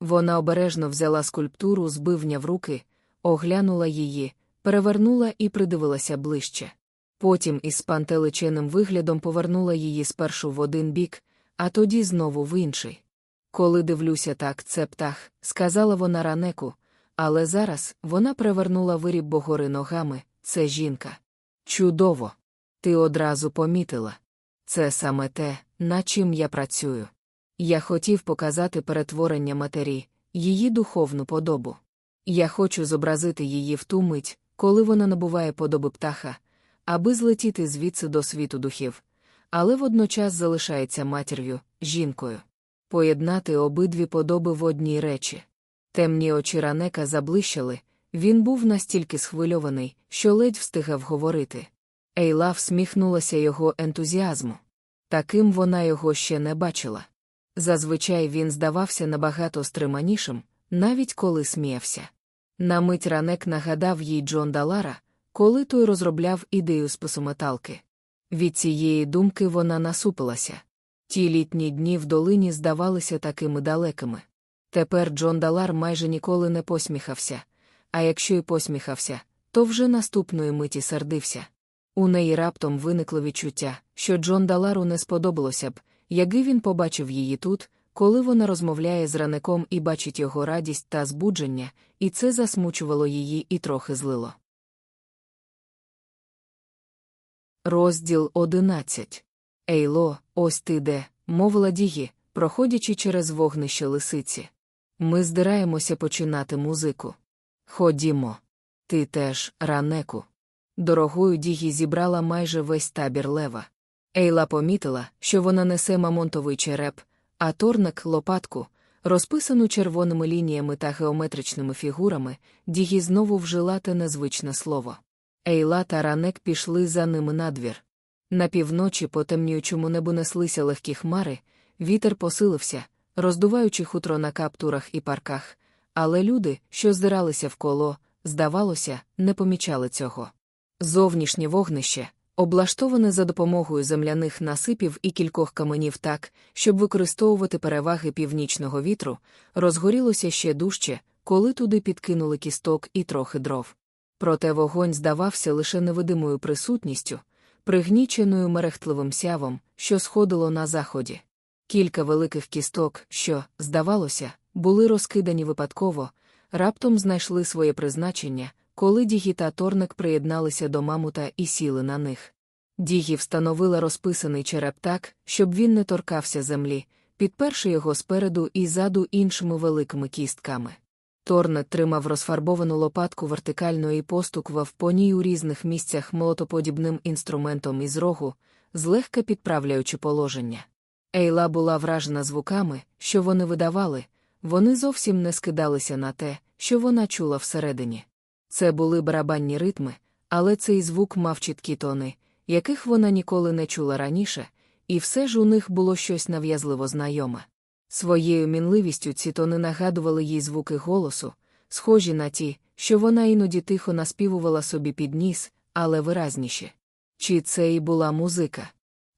Вона обережно взяла скульптуру з бивня в руки, оглянула її, перевернула і придивилася ближче. Потім із спантеличеним виглядом повернула її спершу в один бік, а тоді знову в інший. Коли дивлюся так, це птах, сказала вона ранеку, але зараз вона перевернула виріб богори ногами це жінка. Чудово! Ти одразу помітила. Це саме те, над чим я працюю. Я хотів показати перетворення матері, її духовну подобу. Я хочу зобразити її в ту мить, коли вона набуває подоби птаха, аби злетіти звідси до світу духів, але водночас залишається матір'ю, жінкою. Поєднати обидві подоби в одній речі. Темні очі ранека заблищали, Він був настільки схвильований, що ледь встигав говорити. Ейла всміхнулася його ентузіазму. Таким вона його ще не бачила. Зазвичай він здавався набагато стриманішим, навіть коли сміявся. На мить ранек нагадав їй Джон Далара, коли той розробляв ідею списометалки. Від цієї думки вона насупилася. Ті літні дні в долині здавалися такими далекими. Тепер Джон Далар майже ніколи не посміхався, а якщо й посміхався, то вже наступної миті сердився. У неї раптом виникло відчуття, що Джон Далару не сподобалося б, якби він побачив її тут, коли вона розмовляє з раником і бачить його радість та збудження, і це засмучувало її і трохи злило. Розділ одинадцять. Ейло, ось ти де, мовила Дігі, проходячи через вогнище лисиці. Ми здираємося починати музику. Ходімо. Ти теж, ранеку. Дорогою Дігі зібрала майже весь табір лева. Ейла помітила, що вона несе мамонтовий череп, а торник лопатку, розписану червоними лініями та геометричними фігурами, Дігі знову вжила те незвичне слово. Ейла та ранек пішли за ними надвір. На півночі по темніючому небу неслися легкі хмари, вітер посилився, роздуваючи хутро на каптурах і парках, але люди, що здиралися вколо, здавалося, не помічали цього. Зовнішнє вогнище, облаштоване за допомогою земляних насипів і кількох каменів так, щоб використовувати переваги північного вітру, розгорілося ще дужче, коли туди підкинули кісток і трохи дров. Проте вогонь здавався лише невидимою присутністю, пригніченою мерехтливим сявом, що сходило на заході. Кілька великих кісток, що, здавалося, були розкидані випадково, раптом знайшли своє призначення, коли Дігі та Торник приєдналися до мамута і сіли на них. Дігі встановила розписаний череп так, щоб він не торкався землі, підперши його спереду і ззаду іншими великими кістками. Торнет тримав розфарбовану лопатку вертикально і постукував по ній у різних місцях молотоподібним інструментом із рогу, злегка підправляючи положення. Ейла була вражена звуками, що вони видавали, вони зовсім не скидалися на те, що вона чула всередині. Це були барабанні ритми, але цей звук мав чіткі тони, яких вона ніколи не чула раніше, і все ж у них було щось нав'язливо знайоме. Своєю мінливістю ці тони нагадували їй звуки голосу, схожі на ті, що вона іноді тихо наспівувала собі під ніс, але виразніші. Чи це і була музика?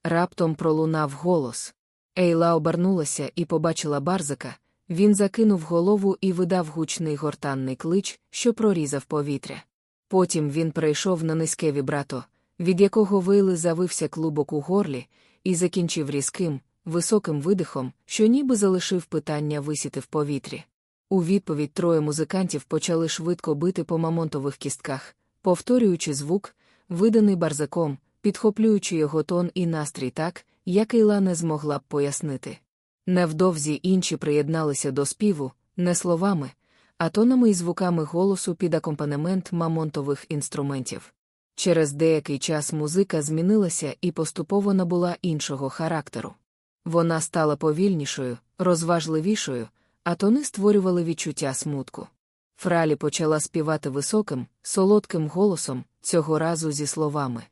Раптом пролунав голос. Ейла обернулася і побачила барзика. Він закинув голову і видав гучний гортанний клич, що прорізав повітря. Потім він перейшов на низьке вібрато, від якого вийли завився клубок у горлі, і закінчив різким, високим видихом, що ніби залишив питання висіти в повітрі. У відповідь троє музикантів почали швидко бити по мамонтових кістках, повторюючи звук, виданий барзаком, підхоплюючи його тон і настрій так, як Ейла не змогла б пояснити. Невдовзі інші приєдналися до співу, не словами, а тонами і звуками голосу під акомпанемент мамонтових інструментів. Через деякий час музика змінилася і поступово набула іншого характеру. Вона стала повільнішою, розважливішою, а тони створювали відчуття смутку. Фралі почала співати високим, солодким голосом, цього разу зі словами.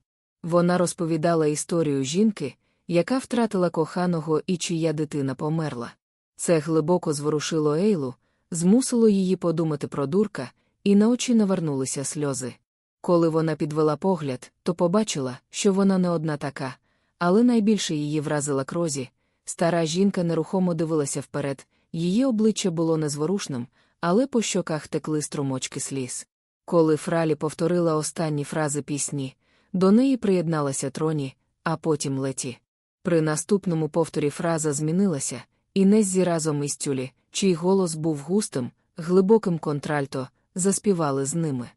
Вона розповідала історію жінки, яка втратила коханого і чия дитина померла. Це глибоко зворушило Ейлу, змусило її подумати про дурка, і на очі навернулися сльози. Коли вона підвела погляд, то побачила, що вона не одна така, але найбільше її вразила крозі. Стара жінка нерухомо дивилася вперед, її обличчя було незворушним, але по щоках текли струмочки сліз. Коли Фралі повторила останні фрази пісні, до неї приєдналася троні, а потім леті. При наступному повторі фраза змінилася, і Неззі разом із тюлі, чий голос був густим, глибоким контральто, заспівали з ними.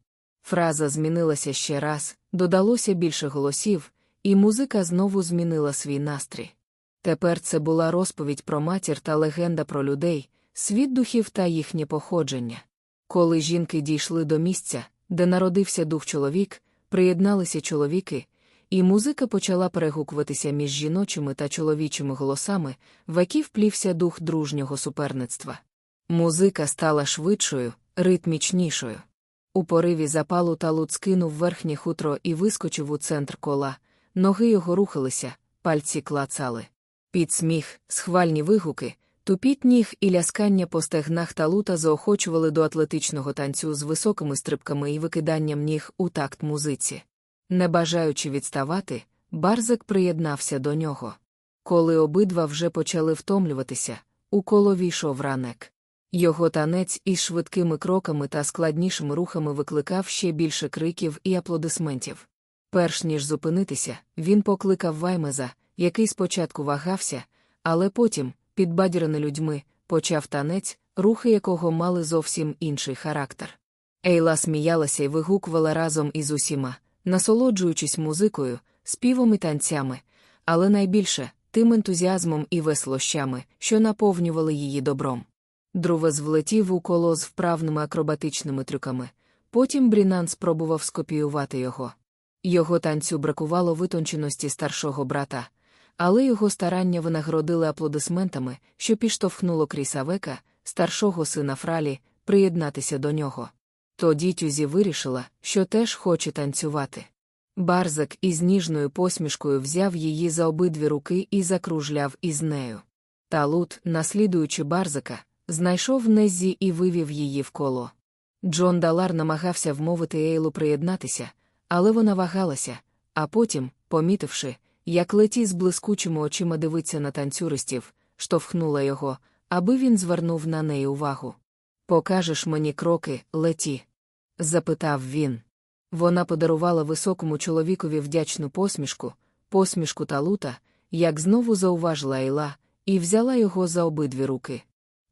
Фраза змінилася ще раз, додалося більше голосів, і музика знову змінила свій настрій. Тепер це була розповідь про матір та легенда про людей, світ духів та їхнє походження. Коли жінки дійшли до місця, де народився дух чоловік, приєдналися чоловіки, і музика почала перегукуватися між жіночими та чоловічими голосами, в які вплівся дух дружнього суперництва. Музика стала швидшою, ритмічнішою. У пориві запалу талут скинув верхнє хутро і вискочив у центр кола. Ноги його рухалися, пальці клацали. Під сміх, схвальні вигуки, тупіт ніг і ляскання по стегнах талута заохочували до атлетичного танцю з високими стрибками і викиданням ніг у такт музиці. Не бажаючи відставати, Барзак приєднався до нього. Коли обидва вже почали втомлюватися, у коло війшов ранек. Його танець із швидкими кроками та складнішими рухами викликав ще більше криків і аплодисментів. Перш ніж зупинитися, він покликав Ваймеза, який спочатку вагався, але потім, підбадьорений людьми, почав танець, рухи якого мали зовсім інший характер. Ейла сміялася і вигукувала разом із усіма, насолоджуючись музикою, співом і танцями, але найбільше тим ентузіазмом і веселощами, що наповнювали її добром. Друвес влетів у коло з вправними акробатичними трюками, потім Брінан спробував скопіювати його. Його танцю бракувало витонченості старшого брата, але його старання винагородили аплодисментами, що підштовхнуло Кріса Века, старшого сина Фралі, приєднатися до нього. Тоді Тюзі вирішила, що теж хоче танцювати. Барзак із ніжною посмішкою взяв її за обидві руки і закружляв із нею. Талут, наслідуючи Барзака, знайшов Неззі і вивів її в коло. Джон Далар намагався вмовити Ейлу приєднатися, але вона вагалася, а потім, помітивши, як леті з блискучими очима дивиться на танцюристів, штовхнула його, аби він звернув на неї увагу. Покажеш мені кроки, леті? Запитав він. Вона подарувала високому чоловікові вдячну посмішку, посмішку талута, як знову зауважила Ейла, і взяла його за обидві руки.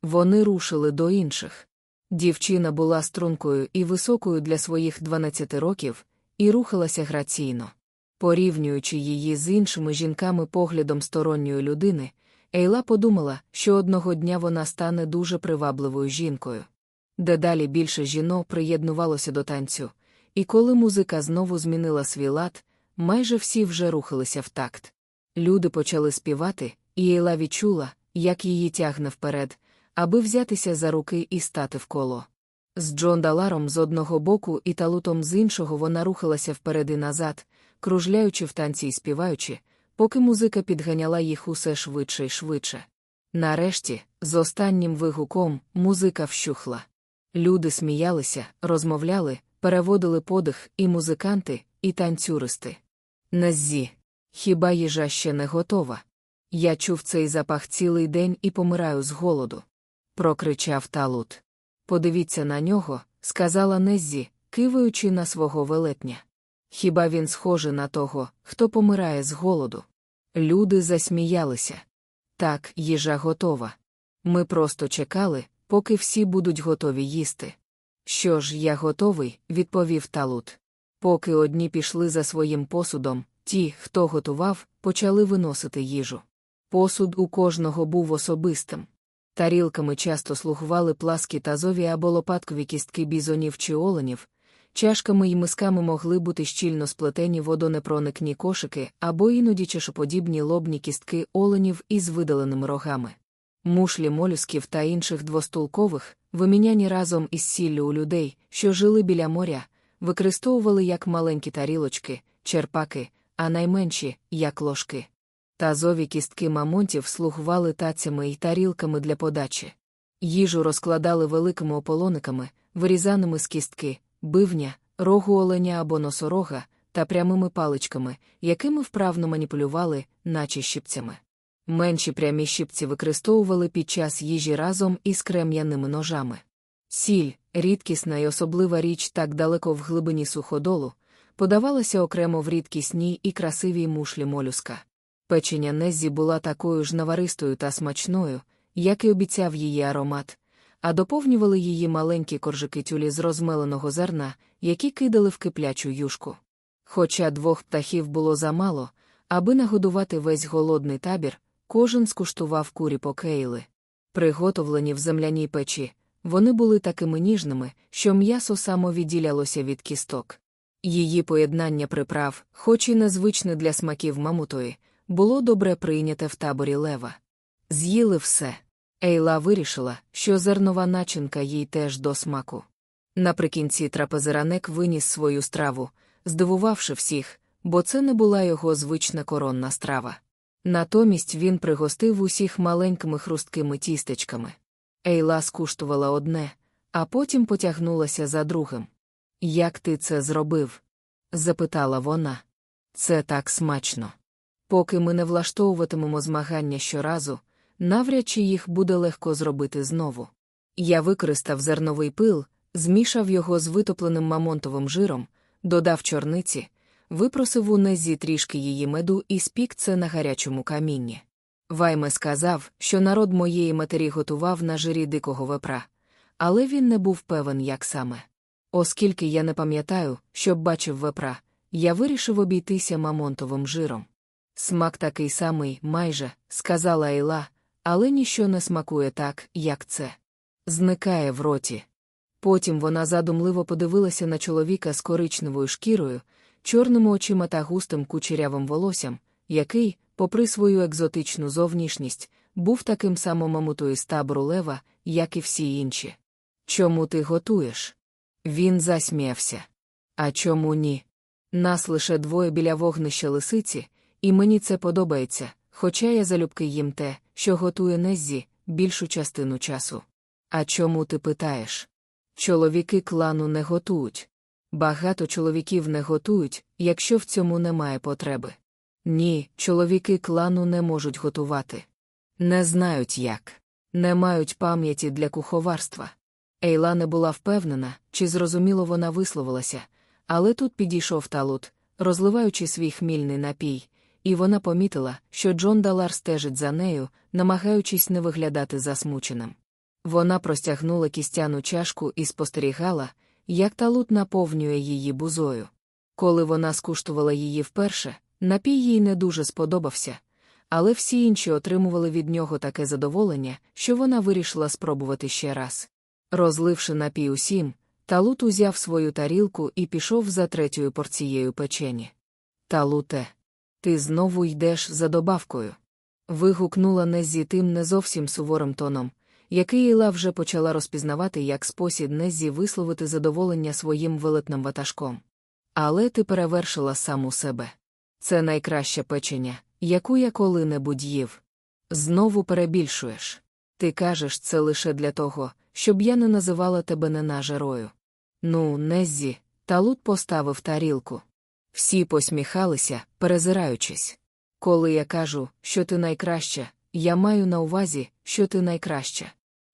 Вони рушили до інших. Дівчина була стрункою і високою для своїх 12 років, і рухалася граційно. Порівнюючи її з іншими жінками поглядом сторонньої людини, Ейла подумала, що одного дня вона стане дуже привабливою жінкою. Дедалі більше жінок приєднувалося до танцю, і коли музика знову змінила свій лад, майже всі вже рухалися в такт. Люди почали співати, і Ейла відчула, як її тягне вперед, аби взятися за руки і стати в коло. З Джон Даларом з одного боку і талутом з іншого вона рухалася вперед і назад, кружляючи в танці і співаючи, поки музика підганяла їх усе швидше і швидше. Нарешті, з останнім вигуком, музика вщухла. Люди сміялися, розмовляли, переводили подих і музиканти, і танцюристи. Наззі, хіба їжа ще не готова? Я чув цей запах цілий день і помираю з голоду. Прокричав Талут. Подивіться на нього, сказала Неззі, киваючи на свого велетня. Хіба він схожий на того, хто помирає з голоду? Люди засміялися. Так, їжа готова. Ми просто чекали, поки всі будуть готові їсти. Що ж, я готовий, відповів Талут. Поки одні пішли за своїм посудом, ті, хто готував, почали виносити їжу. Посуд у кожного був особистим. Тарілками часто слугували пласкі тазові або лопаткові кістки бізонів чи оленів, чашками й мисками могли бути щільно сплетені водонепроникні кошики або іноді чашоподібні лобні кістки оленів із видаленими рогами. Мушлі молюсків та інших двостулкових, виміняні разом із сіллю у людей, що жили біля моря, використовували як маленькі тарілочки, черпаки, а найменші як ложки. Тазові кістки мамонтів слугували тацями і тарілками для подачі. Їжу розкладали великими ополониками, вирізаними з кістки, бивня, рогу оленя або носорога, та прямими паличками, якими вправно маніпулювали, наче щипцями. Менші прямі щипці використовували під час їжі разом із крем'яними ножами. Сіль, рідкісна і особлива річ так далеко в глибині суходолу, подавалася окремо в рідкісній і красивій мушлі молюска. Печення Неззі була такою ж наваристою та смачною, як і обіцяв її аромат, а доповнювали її маленькі коржики тюлі з розмеленого зерна, які кидали в киплячу юшку. Хоча двох птахів було замало, аби нагодувати весь голодний табір, кожен скуштував курі покейли. Приготовлені в земляній печі, вони були такими ніжними, що м'ясо самовідділялося від кісток. Її поєднання приправ, хоч і незвичне для смаків мамутої, було добре прийняте в таборі лева. З'їли все. Ейла вирішила, що зернова начинка їй теж до смаку. Наприкінці трапезиранек виніс свою страву, здивувавши всіх, бо це не була його звична коронна страва. Натомість він пригостив усіх маленькими хрусткими тістечками. Ейла скуштувала одне, а потім потягнулася за другим. Як ти це зробив? запитала вона. Це так смачно. Поки ми не влаштовуватимемо змагання щоразу, навряд чи їх буде легко зробити знову. Я використав зерновий пил, змішав його з витопленим мамонтовим жиром, додав чорниці, випросив у Незі трішки її меду і спік це на гарячому камінні. Вайме сказав, що народ моєї матері готував на жирі дикого вепра, але він не був певен, як саме. Оскільки я не пам'ятаю, щоб бачив вепра, я вирішив обійтися мамонтовим жиром. Смак такий самий, майже, сказала Ейла, але ніщо не смакує так, як це. Зникає в роті. Потім вона задумливо подивилася на чоловіка з коричневою шкірою, чорними очима та густим кучерявим волоссям, який, попри свою екзотичну зовнішність, був таким самим мамутою з табору лева, як і всі інші. Чому ти готуєш? Він засміявся. А чому ні? Нас лише двоє біля вогнища лисиці, і мені це подобається, хоча я залюбки їм те, що готує Неззі, більшу частину часу. А чому ти питаєш? Чоловіки клану не готують. Багато чоловіків не готують, якщо в цьому немає потреби. Ні, чоловіки клану не можуть готувати. Не знають як. Не мають пам'яті для куховарства. Ейла не була впевнена, чи зрозуміло вона висловилася, але тут підійшов талут, розливаючи свій хмільний напій, і вона помітила, що Джон Далар стежить за нею, намагаючись не виглядати засмученим. Вона простягнула кістяну чашку і спостерігала, як талут наповнює її бузою. Коли вона скуштувала її вперше, напій їй не дуже сподобався, але всі інші отримували від нього таке задоволення, що вона вирішила спробувати ще раз. Розливши напій усім, талут узяв свою тарілку і пішов за третьою порцією печені. Талуте, ти знову йдеш за добавкою. Вигукнула Незі тим не зовсім суворим тоном, який Іла вже почала розпізнавати як спосіб Незі висловити задоволення своїм велетним ватажком. Але ти перевершила саму себе. Це найкраща печення, яку я коли-небудь їв. Знову перебільшуєш. Ти кажеш це лише для того, щоб я не називала тебе ненажерою. Ну, Неззі, талут поставив тарілку. Всі посміхалися, перезираючись. Коли я кажу, що ти найкраща, я маю на увазі, що ти найкраща.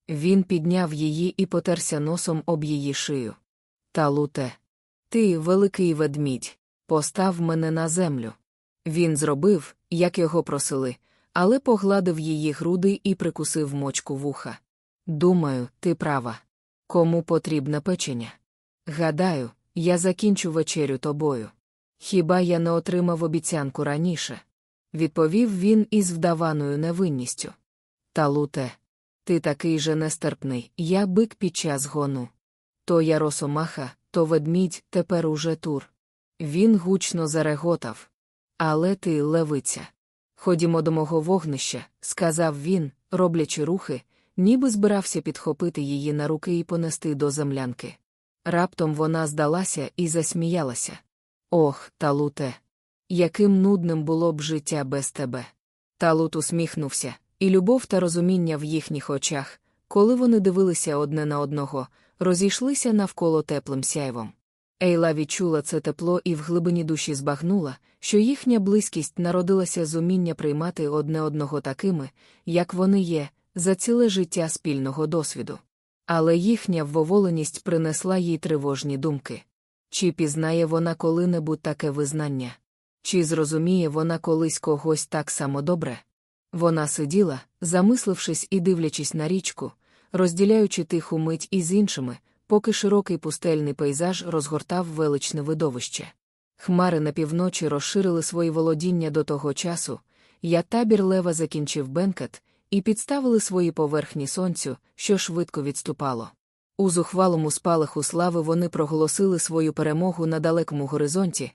Він підняв її і потерся носом об її шию. Талуте, ти, великий ведмідь, постав мене на землю. Він зробив, як його просили, але погладив її груди і прикусив мочку вуха. Думаю, ти права. Кому потрібне печення? Гадаю, я закінчу вечерю тобою. Хіба я не отримав обіцянку раніше? відповів він із вдаваною невинністю. Талуте, ти такий же нестерпний, я бик під час гону. То я росомаха, то ведмідь, тепер уже тур. Він гучно зареготав. Але ти левиця. Ходімо до мого вогнища, сказав він, роблячи рухи, ніби збирався підхопити її на руки і понести до землянки. Раптом вона здалася і засміялася. Ох, талуте! Яким нудним було б життя без тебе. Талут усміхнувся, і любов та розуміння в їхніх очах, коли вони дивилися одне на одного, розійшлися навколо теплим сяйвом. Ейла відчула це тепло і в глибині душі збагнула, що їхня близькість народилася з уміння приймати одне одного такими, як вони є, за ціле життя спільного досвіду. Але їхня ввоволеність принесла їй тривожні думки. Чи пізнає вона коли-небудь таке визнання? Чи зрозуміє вона колись когось так само добре? Вона сиділа, замислившись і дивлячись на річку, розділяючи тиху мить із іншими, поки широкий пустельний пейзаж розгортав величне видовище. Хмари на півночі розширили свої володіння до того часу, як табір лева закінчив бенкет, і підставили свої поверхні сонцю, що швидко відступало. У зухвалому спалаху слави вони проголосили свою перемогу на далекому горизонті,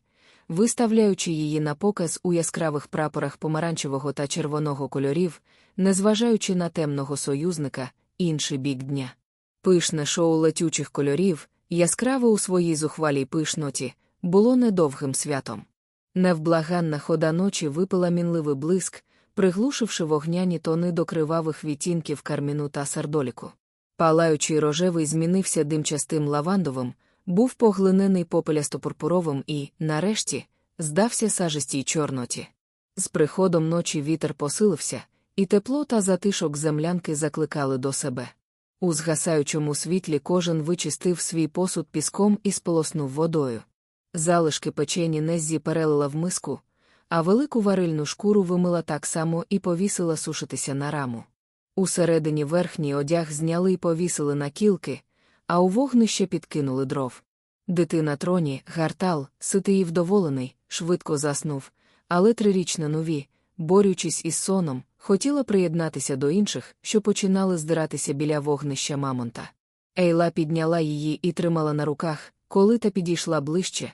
виставляючи її на показ у яскравих прапорах помаранчевого та червоного кольорів, незважаючи на темного союзника, інший бік дня. Пишне шоу летючих кольорів, яскраве у своїй зухвалій пишноті, було недовгим святом. Невблаганна хода ночі випила мінливий блиск, приглушивши вогняні тони до кривавих відтінків карміну та сардоліку. Палаючий рожевий змінився димчастим лавандовим, був поглинений попелясто-пурпуровим і, нарешті, здався сажистій чорноті. З приходом ночі вітер посилився, і тепло та затишок землянки закликали до себе. У згасаючому світлі кожен вичистив свій посуд піском і сполоснув водою. Залишки печені Неззі перелила в миску, а велику варильну шкуру вимила так само і повісила сушитися на раму. Усередині верхній одяг зняли і повісили на кілки, а у вогнище підкинули дров. Дитина троні, гартал, ситий і вдоволений, швидко заснув, але трирічна нові, борючись із соном, хотіла приєднатися до інших, що починали здиратися біля вогнища Мамонта. Ейла підняла її і тримала на руках, коли та підійшла ближче,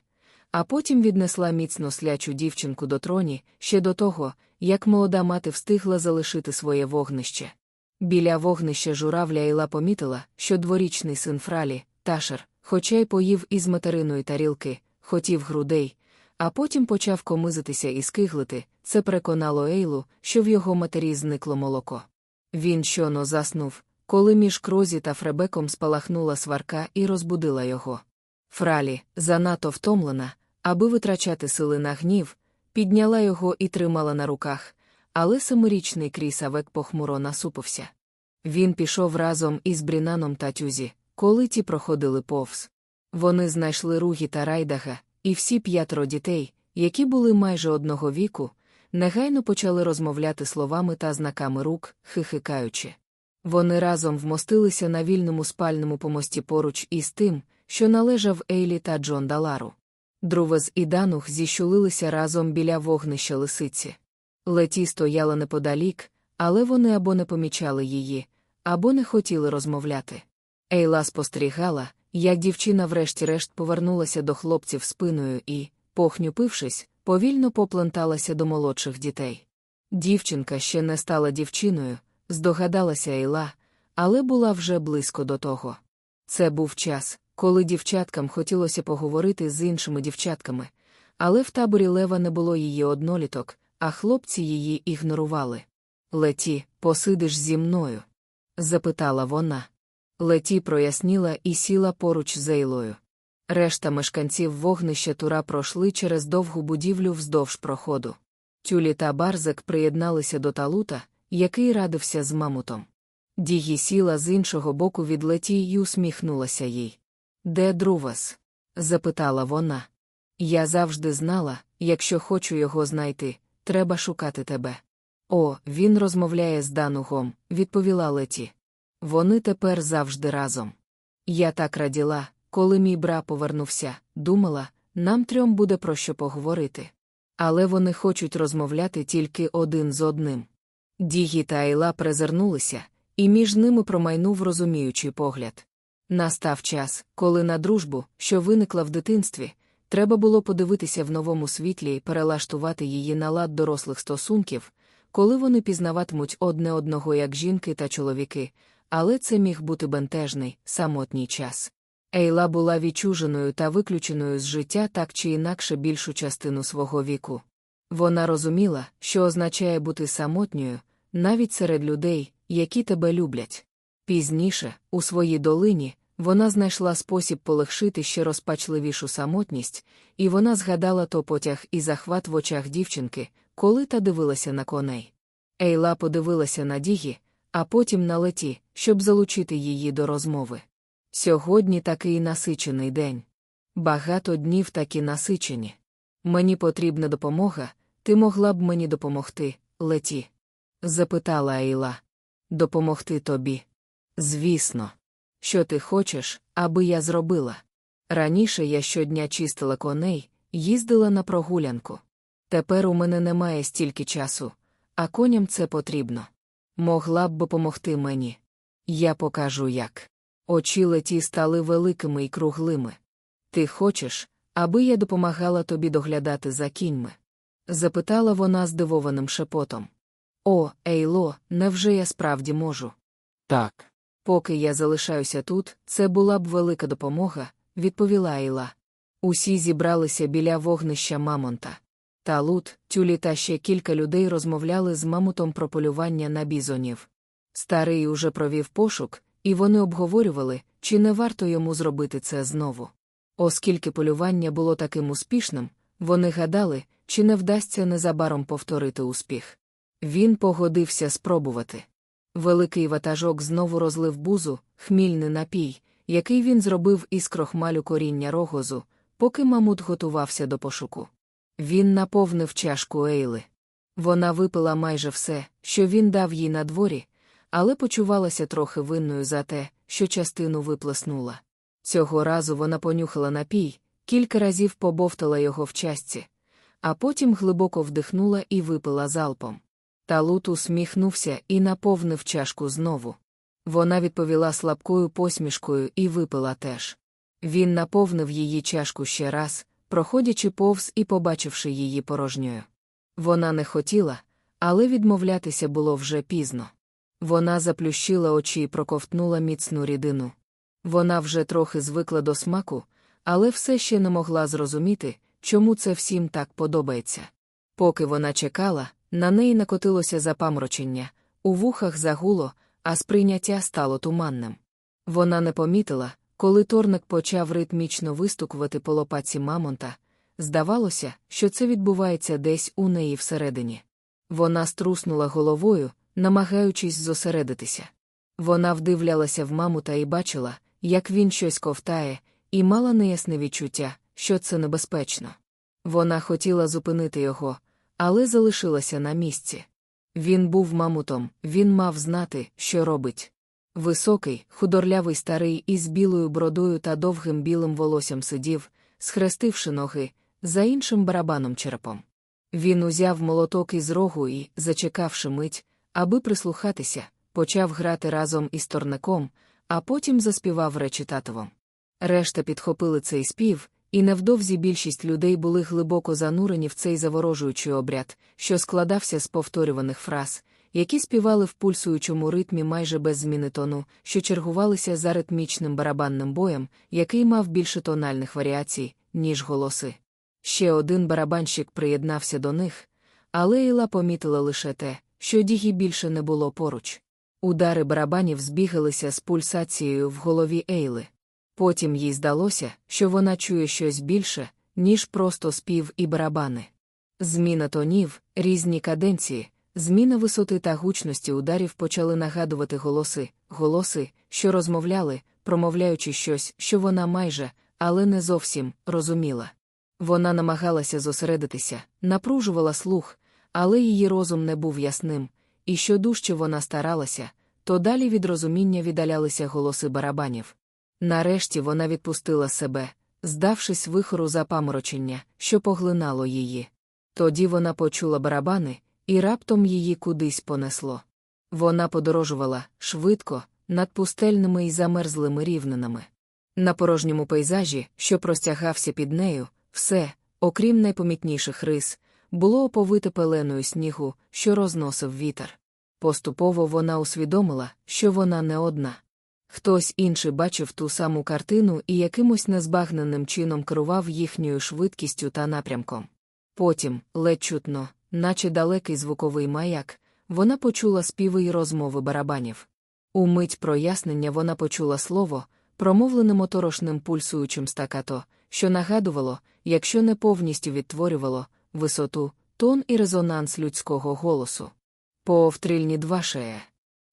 а потім віднесла міцно слячу дівчинку до троні ще до того, як молода мати встигла залишити своє вогнище. Біля вогнища журавля Ейла помітила, що дворічний син Фралі, Ташер, хоча й поїв із материної тарілки, хотів грудей, а потім почав комизитися і скиглити, це переконало Ейлу, що в його матері зникло молоко. Він щоно заснув, коли між крозі та Фребеком спалахнула сварка і розбудила його. Фралі, занадто втомлена, аби витрачати сили на гнів, підняла його і тримала на руках, але семирічний крісавек похмуро насупився. Він пішов разом із Брінаном та Тюзі, коли ті проходили повз. Вони знайшли ругі та райдага, і всі п'ятеро дітей, які були майже одного віку, негайно почали розмовляти словами та знаками рук, хихикаючи. Вони разом вмостилися на вільному спальному помості поруч із тим, що належав Ейлі та Джон Далару. Друвез і Данух зіщулилися разом біля вогнища лисиці. Леті стояла неподалік, але вони або не помічали її, або не хотіли розмовляти. Ейла спостерігала, як дівчина врешті-решт повернулася до хлопців спиною і, похнюпившись, повільно попленталася до молодших дітей. Дівчинка ще не стала дівчиною, здогадалася Ейла, але була вже близько до того. Це був час, коли дівчаткам хотілося поговорити з іншими дівчатками, але в таборі Лева не було її одноліток, а хлопці її ігнорували. Леті, посидиш зі мною? Запитала вона. Леті проясніла і сіла поруч з Ейлою. Решта мешканців вогнища Тура пройшли через довгу будівлю вздовж проходу. Тюлі та Барзек приєдналися до талута, який радився з мамутом. Дігі сіла з іншого боку від леті й усміхнулася їй. Де Друвас? запитала вона. Я завжди знала, якщо хочу його знайти, треба шукати тебе. О, він розмовляє з Данугом, відповіла Леті. Вони тепер завжди разом. Я так раділа, коли мій бра повернувся, думала, нам трьом буде про що поговорити. Але вони хочуть розмовляти тільки один з одним. Дігі та Айла презирнулися, і між ними промайнув розуміючий погляд. Настав час, коли на дружбу, що виникла в дитинстві, треба було подивитися в новому світлі і перелаштувати її на лад дорослих стосунків, коли вони пізнаватимуть одне одного як жінки та чоловіки, але це міг бути бентежний, самотній час. Ейла була відчуженою та виключеною з життя так чи інакше більшу частину свого віку. Вона розуміла, що означає бути самотньою, навіть серед людей, які тебе люблять. Пізніше, у своїй долині, вона знайшла спосіб полегшити ще розпачливішу самотність, і вона згадала то потяг і захват в очах дівчинки, коли та дивилася на коней. Ейла подивилася на Дігі, а потім на леті, щоб залучити її до розмови. Сьогодні такий насичений день. Багато днів такі насичені. Мені потрібна допомога, ти могла б мені допомогти, леті? запитала Ейла. Допомогти тобі. Звісно. Що ти хочеш, аби я зробила? Раніше я щодня чистила коней, їздила на прогулянку. Тепер у мене немає стільки часу, а коням це потрібно. Могла б допомогти мені. Я покажу як. Очі леті стали великими і круглими. Ти хочеш, аби я допомагала тобі доглядати за кіньми? запитала вона здивованим шепотом. О, Ейло, невже я справді можу? Так. Поки я залишаюся тут, це була б велика допомога, відповіла Ейла. Усі зібралися біля вогнища Мамонта. Талут, тюлі та ще кілька людей розмовляли з мамутом про полювання на бізонів. Старий уже провів пошук, і вони обговорювали, чи не варто йому зробити це знову. Оскільки полювання було таким успішним, вони гадали, чи не вдасться незабаром повторити успіх. Він погодився спробувати. Великий ватажок знову розлив бузу, хмільний напій, який він зробив із крохмалю коріння рогозу, поки мамут готувався до пошуку. Він наповнив чашку Ейли. Вона випила майже все, що він дав їй на дворі, але почувалася трохи винною за те, що частину виплеснула. Цього разу вона понюхала напій, кілька разів побовтала його в частці, а потім глибоко вдихнула і випила залпом. Талут усміхнувся і наповнив чашку знову. Вона відповіла слабкою посмішкою і випила теж. Він наповнив її чашку ще раз, проходячи повз і побачивши її порожньою. Вона не хотіла, але відмовлятися було вже пізно. Вона заплющила очі і проковтнула міцну рідину. Вона вже трохи звикла до смаку, але все ще не могла зрозуміти, чому це всім так подобається. Поки вона чекала, на неї накотилося запамрочення, у вухах загуло, а сприйняття стало туманним. Вона не помітила, коли торник почав ритмічно вистукувати по лопаці мамонта, здавалося, що це відбувається десь у неї всередині. Вона струснула головою, намагаючись зосередитися. Вона вдивлялася в мамута і бачила, як він щось ковтає, і мала неясне відчуття, що це небезпечно. Вона хотіла зупинити його, але залишилася на місці. Він був мамутом, він мав знати, що робить. Високий, худорлявий старий із білою бродою та довгим білим волоссям сидів, схрестивши ноги, за іншим барабаном черепом. Він узяв молоток із рогу і, зачекавши мить, аби прислухатися, почав грати разом із торником, а потім заспівав речі татовом. Решта підхопили цей спів, і невдовзі більшість людей були глибоко занурені в цей заворожуючий обряд, що складався з повторюваних фраз, які співали в пульсуючому ритмі майже без зміни тону, що чергувалися за ритмічним барабанним боєм, який мав більше тональних варіацій, ніж голоси. Ще один барабанщик приєднався до них, але Іла помітила лише те, що дігі більше не було поруч. Удари барабанів збігалися з пульсацією в голові Ейли. Потім їй здалося, що вона чує щось більше, ніж просто спів і барабани. Зміна тонів, різні каденції, зміна висоти та гучності ударів почали нагадувати голоси, голоси, що розмовляли, промовляючи щось, що вона майже, але не зовсім розуміла. Вона намагалася зосередитися, напружувала слух, але її розум не був ясним, і що дужче вона старалася, то далі від розуміння віддалялися голоси барабанів. Нарешті вона відпустила себе, здавшись вихору запаморочення, що поглинало її. Тоді вона почула барабани, і раптом її кудись понесло. Вона подорожувала швидко, над пустельними і замерзлими рівнинами. На порожньому пейзажі, що простягався під нею, все, окрім найпомітніших рис, було оповите пеленою снігу, що розносив вітер. Поступово вона усвідомила, що вона не одна. Хтось інший бачив ту саму картину і якимось незбагненим чином керував їхньою швидкістю та напрямком. Потім, ледь чутно, наче далекий звуковий маяк, вона почула співи й розмови барабанів. У мить прояснення вона почула слово, промовлене моторошним пульсуючим стакато, що нагадувало, якщо не повністю відтворювало, висоту, тон і резонанс людського голосу. Поовтрильні два шеє.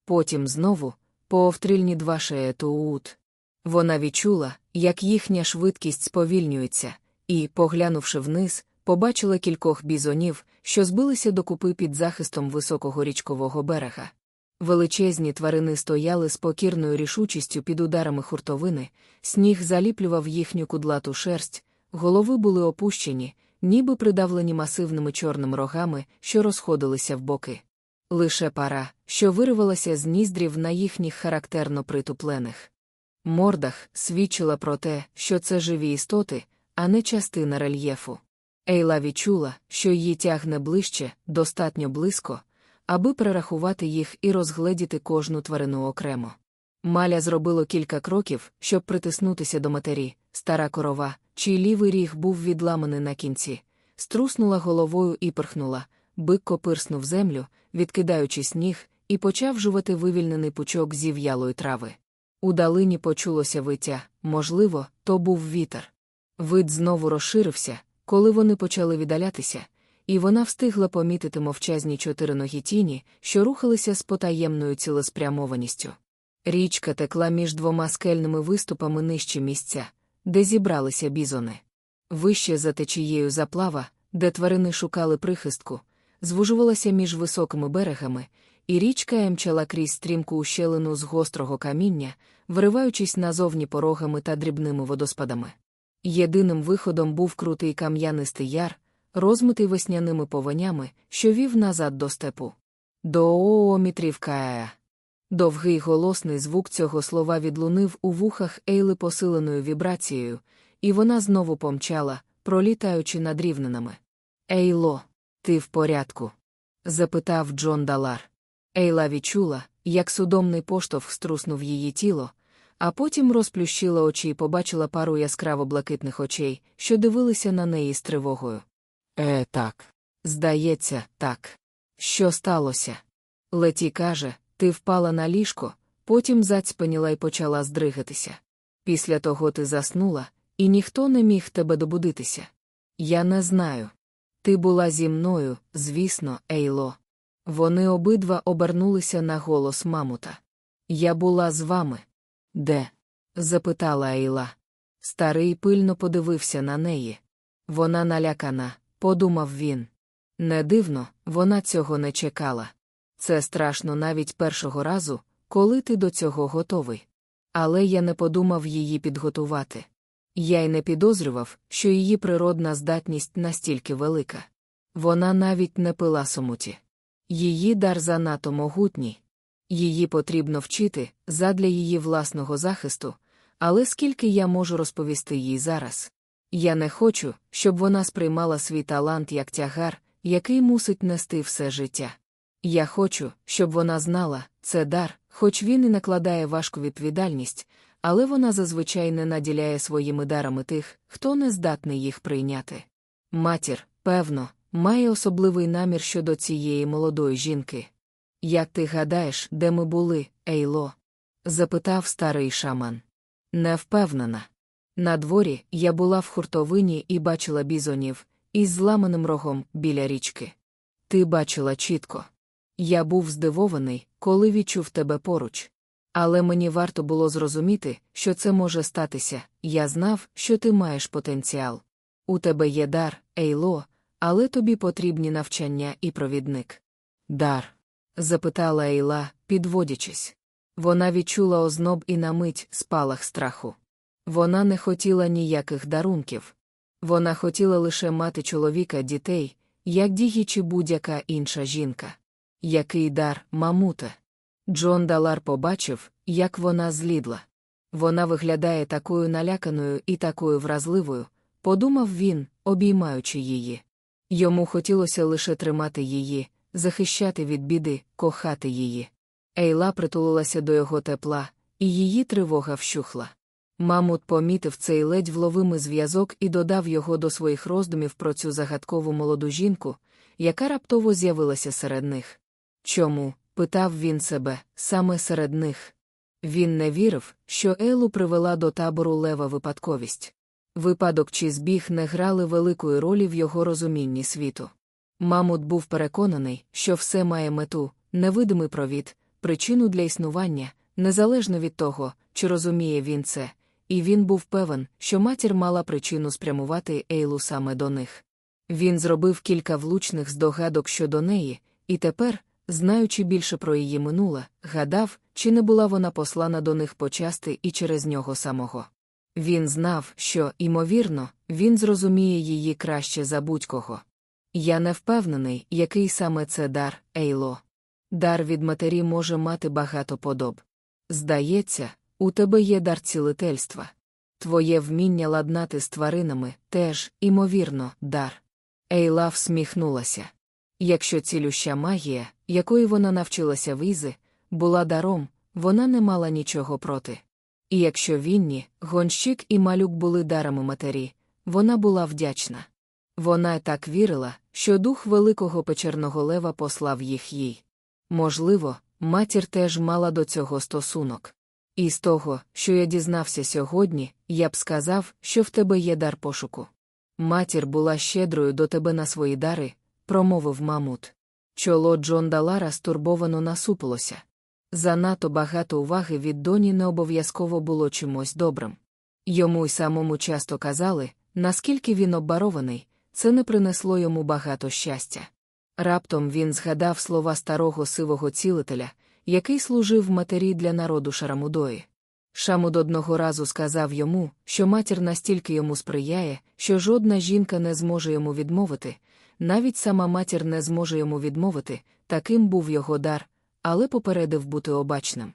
Потім знову, поовтрильні два шеє туут. Вона відчула, як їхня швидкість сповільнюється, і, поглянувши вниз, побачила кількох бізонів, що збилися докупи під захистом високого річкового берега. Величезні тварини стояли з покірною рішучістю під ударами хуртовини, сніг заліплював їхню кудлату шерсть, голови були опущені, ніби придавлені масивними чорними рогами, що розходилися в боки. Лише пара, що вирвалася з ніздрів на їхніх характерно притуплених мордах, свідчила про те, що це живі істоти, а не частина рельєфу. Ейла відчула, що її тягне ближче, достатньо близько, аби перерахувати їх і розгледіти кожну тварину окремо. Маля зробило кілька кроків, щоб притиснутися до матері, стара корова, чий лівий ріг був відламаний на кінці, струснула головою і перхнула, бик копирснув землю, відкидаючи сніг, і почав жувати вивільнений пучок зів'ялої трави. У далині почулося виття, можливо, то був вітер. Вид знову розширився, коли вони почали віддалятися, і вона встигла помітити мовчазні чотириногі тіні, що рухалися з потаємною цілеспрямованістю. Річка текла між двома скельними виступами нижче місця, де зібралися бізони. Вище за течією заплава, де тварини шукали прихистку, звужувалася між високими берегами, і річка емчала крізь стрімку ущелину з гострого каміння, вириваючись назовні порогами та дрібними водоспадами. Єдиним виходом був крутий кам'янистий яр, розмитий весняними повенями, що вів назад до степу. До Оомітрівка. Довгий голосний звук цього слова відлунив у вухах Ейли посиленою вібрацією, і вона знову помчала, пролітаючи над рівнинами. Ейло, ти в порядку? запитав Джон Далар. Ейла відчула, як судомний поштовх струснув її тіло, а потім розплющила очі і побачила пару яскраво блакитних очей, що дивилися на неї з тривогою. Е, так. Здається, так. Що сталося? Леті каже, ти впала на ліжко, потім зацьпаніла і почала здригатися. Після того ти заснула, і ніхто не міг тебе добудитися. Я не знаю. Ти була зі мною, звісно, Ейло. Вони обидва обернулися на голос мамута. Я була з вами. Де? запитала Ейла. Старий пильно подивився на неї. Вона налякана, подумав він. Не дивно, вона цього не чекала. Це страшно навіть першого разу, коли ти до цього готовий. Але я не подумав її підготувати. Я й не підозрював, що її природна здатність настільки велика. Вона навіть не пила сумуті. Її дар занадто могутній. Її потрібно вчити задля її власного захисту, але скільки я можу розповісти їй зараз? Я не хочу, щоб вона сприймала свій талант як тягар, який мусить нести все життя. Я хочу, щоб вона знала, це дар, хоч він і накладає важку відповідальність, але вона зазвичай не наділяє своїми дарами тих, хто не здатний їх прийняти. Матір, певно, має особливий намір щодо цієї молодої жінки. Як ти гадаєш, де ми були, Ейло? запитав старий шаман. Не впевнена. На дворі я була в хуртовині і бачила бізонів із зламаним рогом біля річки. Ти бачила чітко. Я був здивований, коли відчув тебе поруч. Але мені варто було зрозуміти, що це може статися. Я знав, що ти маєш потенціал. У тебе є дар, Ейло, але тобі потрібні навчання і провідник. Дар? Запитала Ейла, підводячись. Вона відчула озноб і на мить спалах страху. Вона не хотіла ніяких дарунків. Вона хотіла лише мати чоловіка дітей, як дігі чи будь-яка інша жінка. Який дар, мамуте. Джон Далар побачив, як вона злідла. Вона виглядає такою наляканою і такою вразливою, подумав він, обіймаючи її. Йому хотілося лише тримати її, захищати від біди, кохати її. Ейла притулилася до його тепла, і її тривога вщухла. Мамут помітив цей ледь вловимий зв'язок і додав його до своїх роздумів про цю загадкову молоду жінку, яка раптово з'явилася серед них. Чому? питав він себе, саме серед них. Він не вірив, що Ейлу привела до табору лева випадковість. Випадок чи збіг не грали великої ролі в його розумінні світу. Мамут був переконаний, що все має мету, невидимий провід, причину для існування, незалежно від того, чи розуміє він це, і він був певен, що матір мала причину спрямувати Ейлу саме до них. Він зробив кілька влучних здогадок щодо неї, і тепер, знаючи більше про її минуле, гадав, чи не була вона послана до них почасти і через нього самого. Він знав, що, ймовірно, він зрозуміє її краще за будь-кого. Я не впевнений, який саме це дар, Ейло. Дар від матері може мати багато подоб. Здається, у тебе є дар цілительства. Твоє вміння ладнати з тваринами теж, імовірно, дар. Ейла всміхнулася. Якщо цілюща магія, якої вона навчилася в Ізи, була даром, вона не мала нічого проти. І якщо Вінні, гонщик і малюк були дарами матері, вона була вдячна. Вона так вірила, що дух великого печерного лева послав їх їй. Можливо, матір теж мала до цього стосунок. І з того, що я дізнався сьогодні, я б сказав, що в тебе є дар пошуку. Матір була щедрою до тебе на свої дари, промовив Мамут. Чоло Джон Далара стурбовано насупилося. Занадто багато уваги від доні не обов'язково було чимось добрим. Йому й самому часто казали, наскільки він оббарований, це не принесло йому багато щастя. Раптом він згадав слова старого сивого цілителя, який служив матері для народу Шарамудої. Шамуд одного разу сказав йому, що матір настільки йому сприяє, що жодна жінка не зможе йому відмовити, навіть сама матір не зможе йому відмовити, таким був його дар, але попередив бути обачним.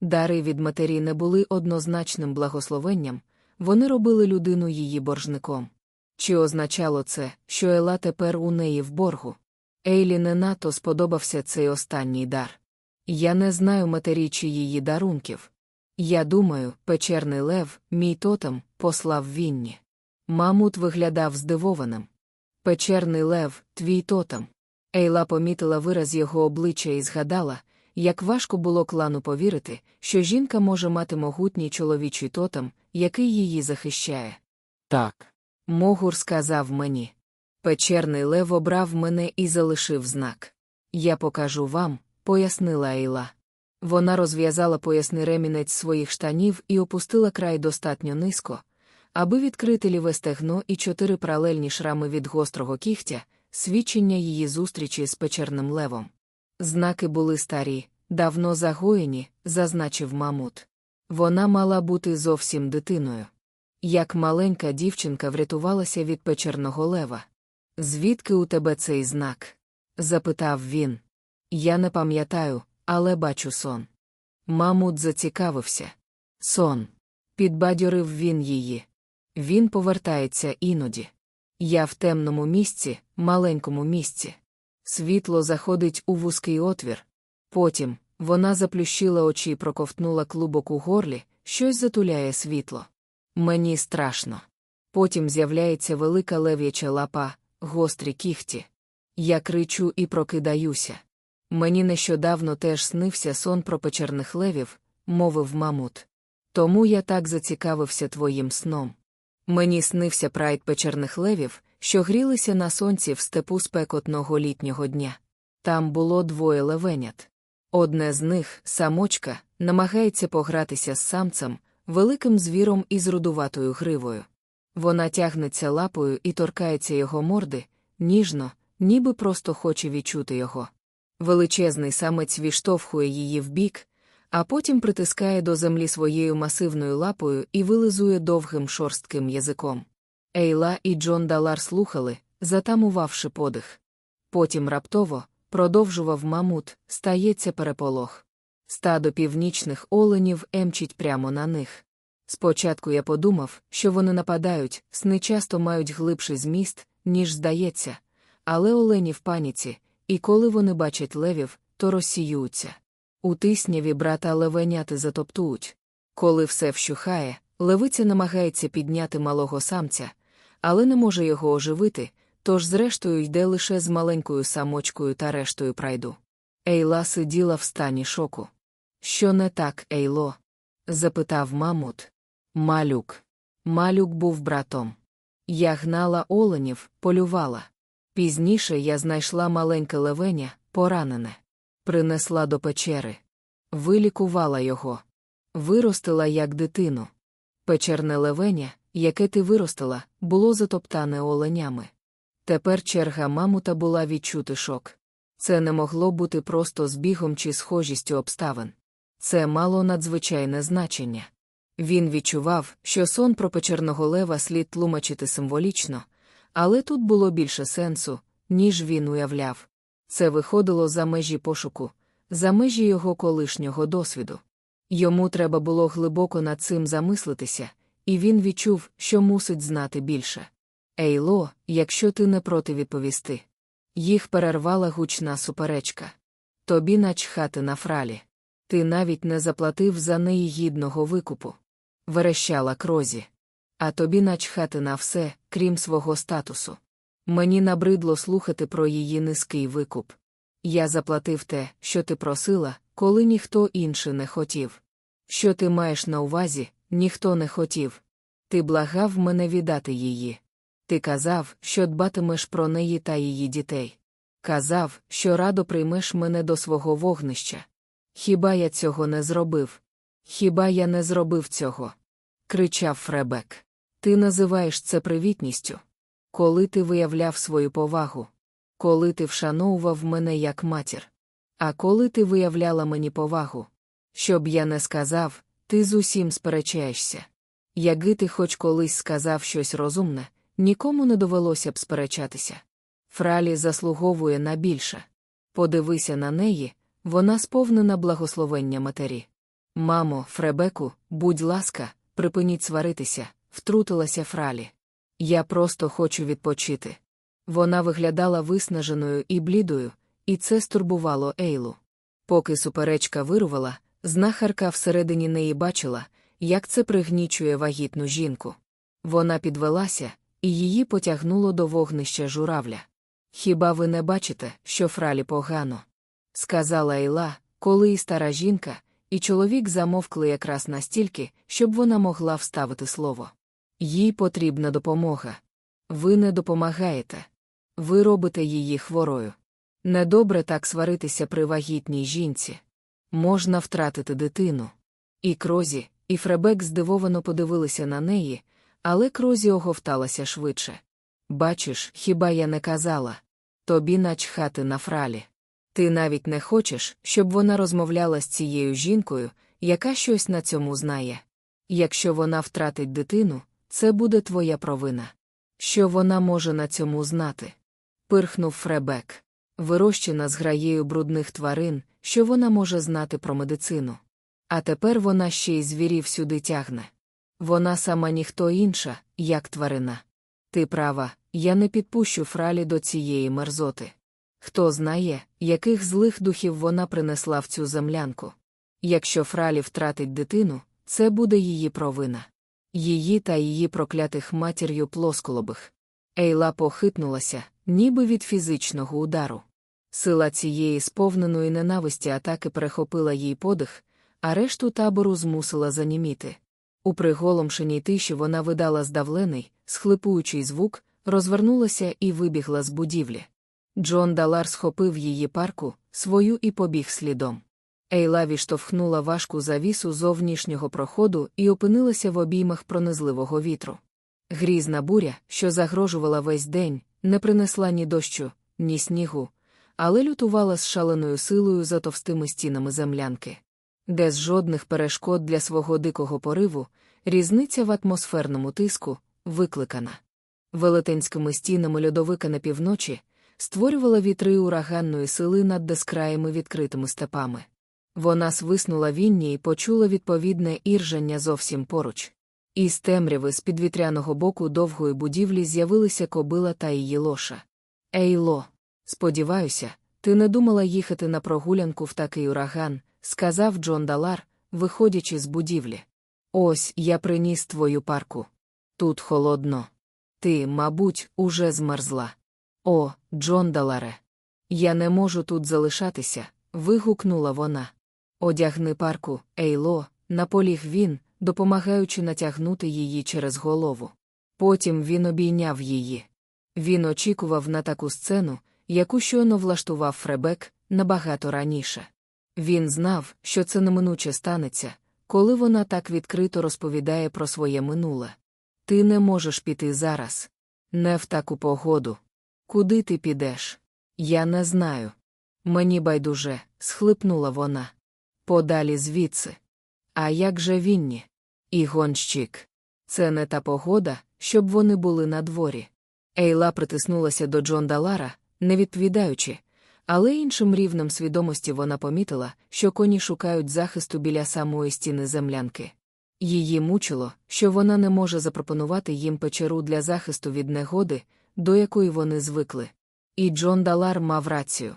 Дари від матері не були однозначним благословенням, вони робили людину її боржником. Чи означало це, що Ела тепер у неї в боргу? Ейлі не надто сподобався цей останній дар. Я не знаю матері чи її дарунків. Я думаю, печерний лев, мій тотем, послав Вінні. Мамут виглядав здивованим. Печерний лев, твій тотем. Ейла помітила вираз його обличчя і згадала, як важко було клану повірити, що жінка може мати могутній чоловічий тотем, який її захищає. Так. Могур сказав мені. Печерний лев обрав мене і залишив знак. Я покажу вам, пояснила Ейла. Вона розв'язала поясний ремінець своїх штанів і опустила край достатньо низько, аби відкрити ліве стегно і чотири паралельні шрами від гострого кігтя, свідчення її зустрічі з печерним левом. Знаки були старі, давно загоєні, зазначив Мамут. Вона мала бути зовсім дитиною. Як маленька дівчинка врятувалася від печерного лева. Звідки у тебе цей знак? запитав він. Я не пам'ятаю, але бачу сон. Мамут зацікавився. Сон. Підбадьорив він її. Він повертається іноді. Я в темному місці, маленькому місці. Світло заходить у вузький отвір. Потім вона заплющила очі і проковтнула клубок у горлі, щось затуляє світло. Мені страшно. Потім з'являється велика лев'яча лапа, гострі кіхті. Я кричу і прокидаюся. Мені нещодавно теж снився сон про печерних левів, мовив Мамут. Тому я так зацікавився твоїм сном. Мені снився прайд печерних левів, що грілися на сонці в степу спекотного літнього дня. Там було двоє левенят. Одне з них, самочка, намагається погратися з самцем, великим звіром із рудуватою гривою. Вона тягнеться лапою і торкається його морди, ніжно, ніби просто хоче відчути його. Величезний самець віштовхує її вбік, а потім притискає до землі своєю масивною лапою і вилизує довгим шорстким язиком. Ейла і Джон Далар слухали, затамувавши подих. Потім раптово, продовжував мамут, стається переполох. Стадо північних оленів емчить прямо на них. Спочатку я подумав, що вони нападають, сни часто мають глибший зміст, ніж здається, але олені в паніці, і коли вони бачать левів, то розсіюються. У тисняві брата левеняти затоптують. Коли все вщухає, левиця намагається підняти малого самця, але не може його оживити, тож, зрештою, йде лише з маленькою самочкою та рештою прайду. Ейла сиділа в стані шоку. Що не так, Ейло? запитав мамут. Малюк. Малюк був братом. Я гнала оленів, полювала. Пізніше я знайшла маленьке левеня, поранене, принесла до печери, вилікувала його, виростила як дитину. Печерне левеня, яке ти виростила, було затоптане оленями. Тепер черга мамута була відчути шок. Це не могло бути просто збігом чи схожістю обставин. Це мало надзвичайне значення. Він відчував, що сон про печерного лева слід тлумачити символічно, але тут було більше сенсу, ніж він уявляв. Це виходило за межі пошуку, за межі його колишнього досвіду. Йому треба було глибоко над цим замислитися, і він відчув, що мусить знати більше. Ейло, якщо ти не проти відповісти. Їх перервала гучна суперечка. Тобі начхати на фралі. Ти навіть не заплатив за неї гідного викупу. Верещала крозі. А тобі начхати на все, крім свого статусу. Мені набридло слухати про її низький викуп. Я заплатив те, що ти просила, коли ніхто інший не хотів. Що ти маєш на увазі, ніхто не хотів. Ти благав мене віддати її. Ти казав, що дбатимеш про неї та її дітей. Казав, що радо приймеш мене до свого вогнища. Хіба я цього не зробив? Хіба я не зробив цього? кричав Фребек. Ти називаєш це привітністю. Коли ти виявляв свою повагу, коли ти вшановував мене як матір. А коли ти виявляла мені повагу, щоб я не сказав, ти з усім сперечаєшся. Якби ти хоч колись сказав щось розумне, нікому не довелося б сперечатися. Фралі заслуговує на більше. Подивися на неї, вона сповнена благословення матері. Мамо, Фребеку, будь ласка, припиніть сваритися, втрутилася Фралі. Я просто хочу відпочити. Вона виглядала виснаженою і блідою, і це стурбувало Ейлу. Поки суперечка вирувала, знахарка всередині неї бачила, як це пригнічує вагітну жінку. Вона підвелася, і її потягнуло до вогнища журавля. Хіба ви не бачите, що фралі погано? Сказала Ейла, коли і стара жінка, і чоловік замовкли якраз настільки, щоб вона могла вставити слово. Їй потрібна допомога. Ви не допомагаєте. Ви робите її хворою. Недобре так сваритися при вагітній жінці. Можна втратити дитину. І Крозі, і Фребек здивовано подивилися на неї, але Крозі оговталася швидше. Бачиш, хіба я не казала? Тобі начхати на фралі. Ти навіть не хочеш, щоб вона розмовляла з цією жінкою, яка щось на цьому знає. Якщо вона втратить дитину, це буде твоя провина. Що вона може на цьому знати? Пирхнув Фребек. Вирощена з граєю брудних тварин, що вона може знати про медицину. А тепер вона ще й звірів сюди тягне. Вона сама ніхто інша, як тварина. Ти права, я не підпущу фралі до цієї мерзоти. Хто знає, яких злих духів вона принесла в цю землянку. Якщо фралі втратить дитину, це буде її провина. Її та її проклятих матір'ю плосколобих. Ейла похитнулася, ніби від фізичного удару. Сила цієї сповненої ненависті атаки перехопила їй подих, а решту табору змусила заніміти. У приголомшеній тиші вона видала здавлений, схлипуючий звук, розвернулася і вибігла з будівлі. Джон Далар схопив її парку, свою і побіг слідом. Ейла відштовхнула важку завісу зовнішнього проходу і опинилася в обіймах пронизливого вітру. Грізна буря, що загрожувала весь день, не принесла ні дощу, ні снігу, але лютувала з шаленою силою за товстими стінами землянки. Без жодних перешкод для свого дикого пориву, різниця в атмосферному тиску, викликана. Велетенськими стінами льодовика на півночі створювала вітри ураганної сили над безкраїми відкритими степами. Вона свиснула вінні і почула відповідне іржання зовсім поруч. Із темряви з підвітряного боку довгої будівлі з'явилися кобила та її лоша. Ейло, сподіваюся, ти не думала їхати на прогулянку в такий ураган, сказав Джон Далар, виходячи з будівлі. Ось я приніс твою парку. Тут холодно. Ти, мабуть, уже змерзла. О, Джон Даларе. Я не можу тут залишатися, вигукнула вона. Одягни парку, Ейло, наполіг він, допомагаючи натягнути її через голову. Потім він обійняв її. Він очікував на таку сцену, яку щойно влаштував Фребек набагато раніше. Він знав, що це неминуче станеться, коли вона так відкрито розповідає про своє минуле. Ти не можеш піти зараз. Не в таку погоду. Куди ти підеш? Я не знаю. Мені байдуже, схлипнула вона. Подалі звідси. А як же Вінні? І гонщик. Це не та погода, щоб вони були на дворі. Ейла притиснулася до Джон Далара, не відповідаючи, але іншим рівнем свідомості вона помітила, що коні шукають захисту біля самої стіни землянки. Її мучило, що вона не може запропонувати їм печеру для захисту від негоди, до якої вони звикли. І Джон Далар мав рацію.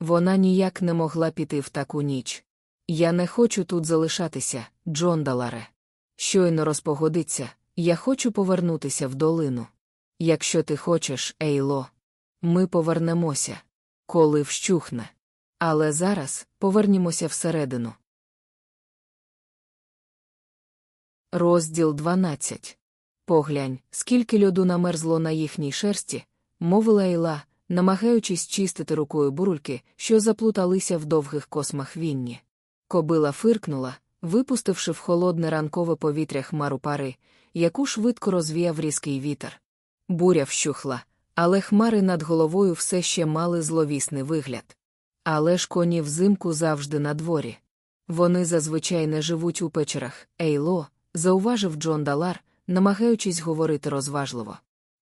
Вона ніяк не могла піти в таку ніч. Я не хочу тут залишатися, Джон Даларе. Щойно розпогодиться, я хочу повернутися в долину. Якщо ти хочеш, Ейло, ми повернемося, коли вщухне. Але зараз повернімося всередину. Розділ 12. Поглянь, скільки льоду намерзло на їхній шерсті, мовила Ейла, намагаючись чистити рукою бурульки, що заплуталися в довгих космах вінні. Кобила фиркнула, випустивши в холодне ранкове повітря хмару пари, яку швидко розвіяв різкий вітер. Буря вщухла, але хмари над головою все ще мали зловісний вигляд. Але ж коні взимку завжди на дворі. Вони зазвичай не живуть у печерах, Ейло, зауважив Джон Далар, намагаючись говорити розважливо.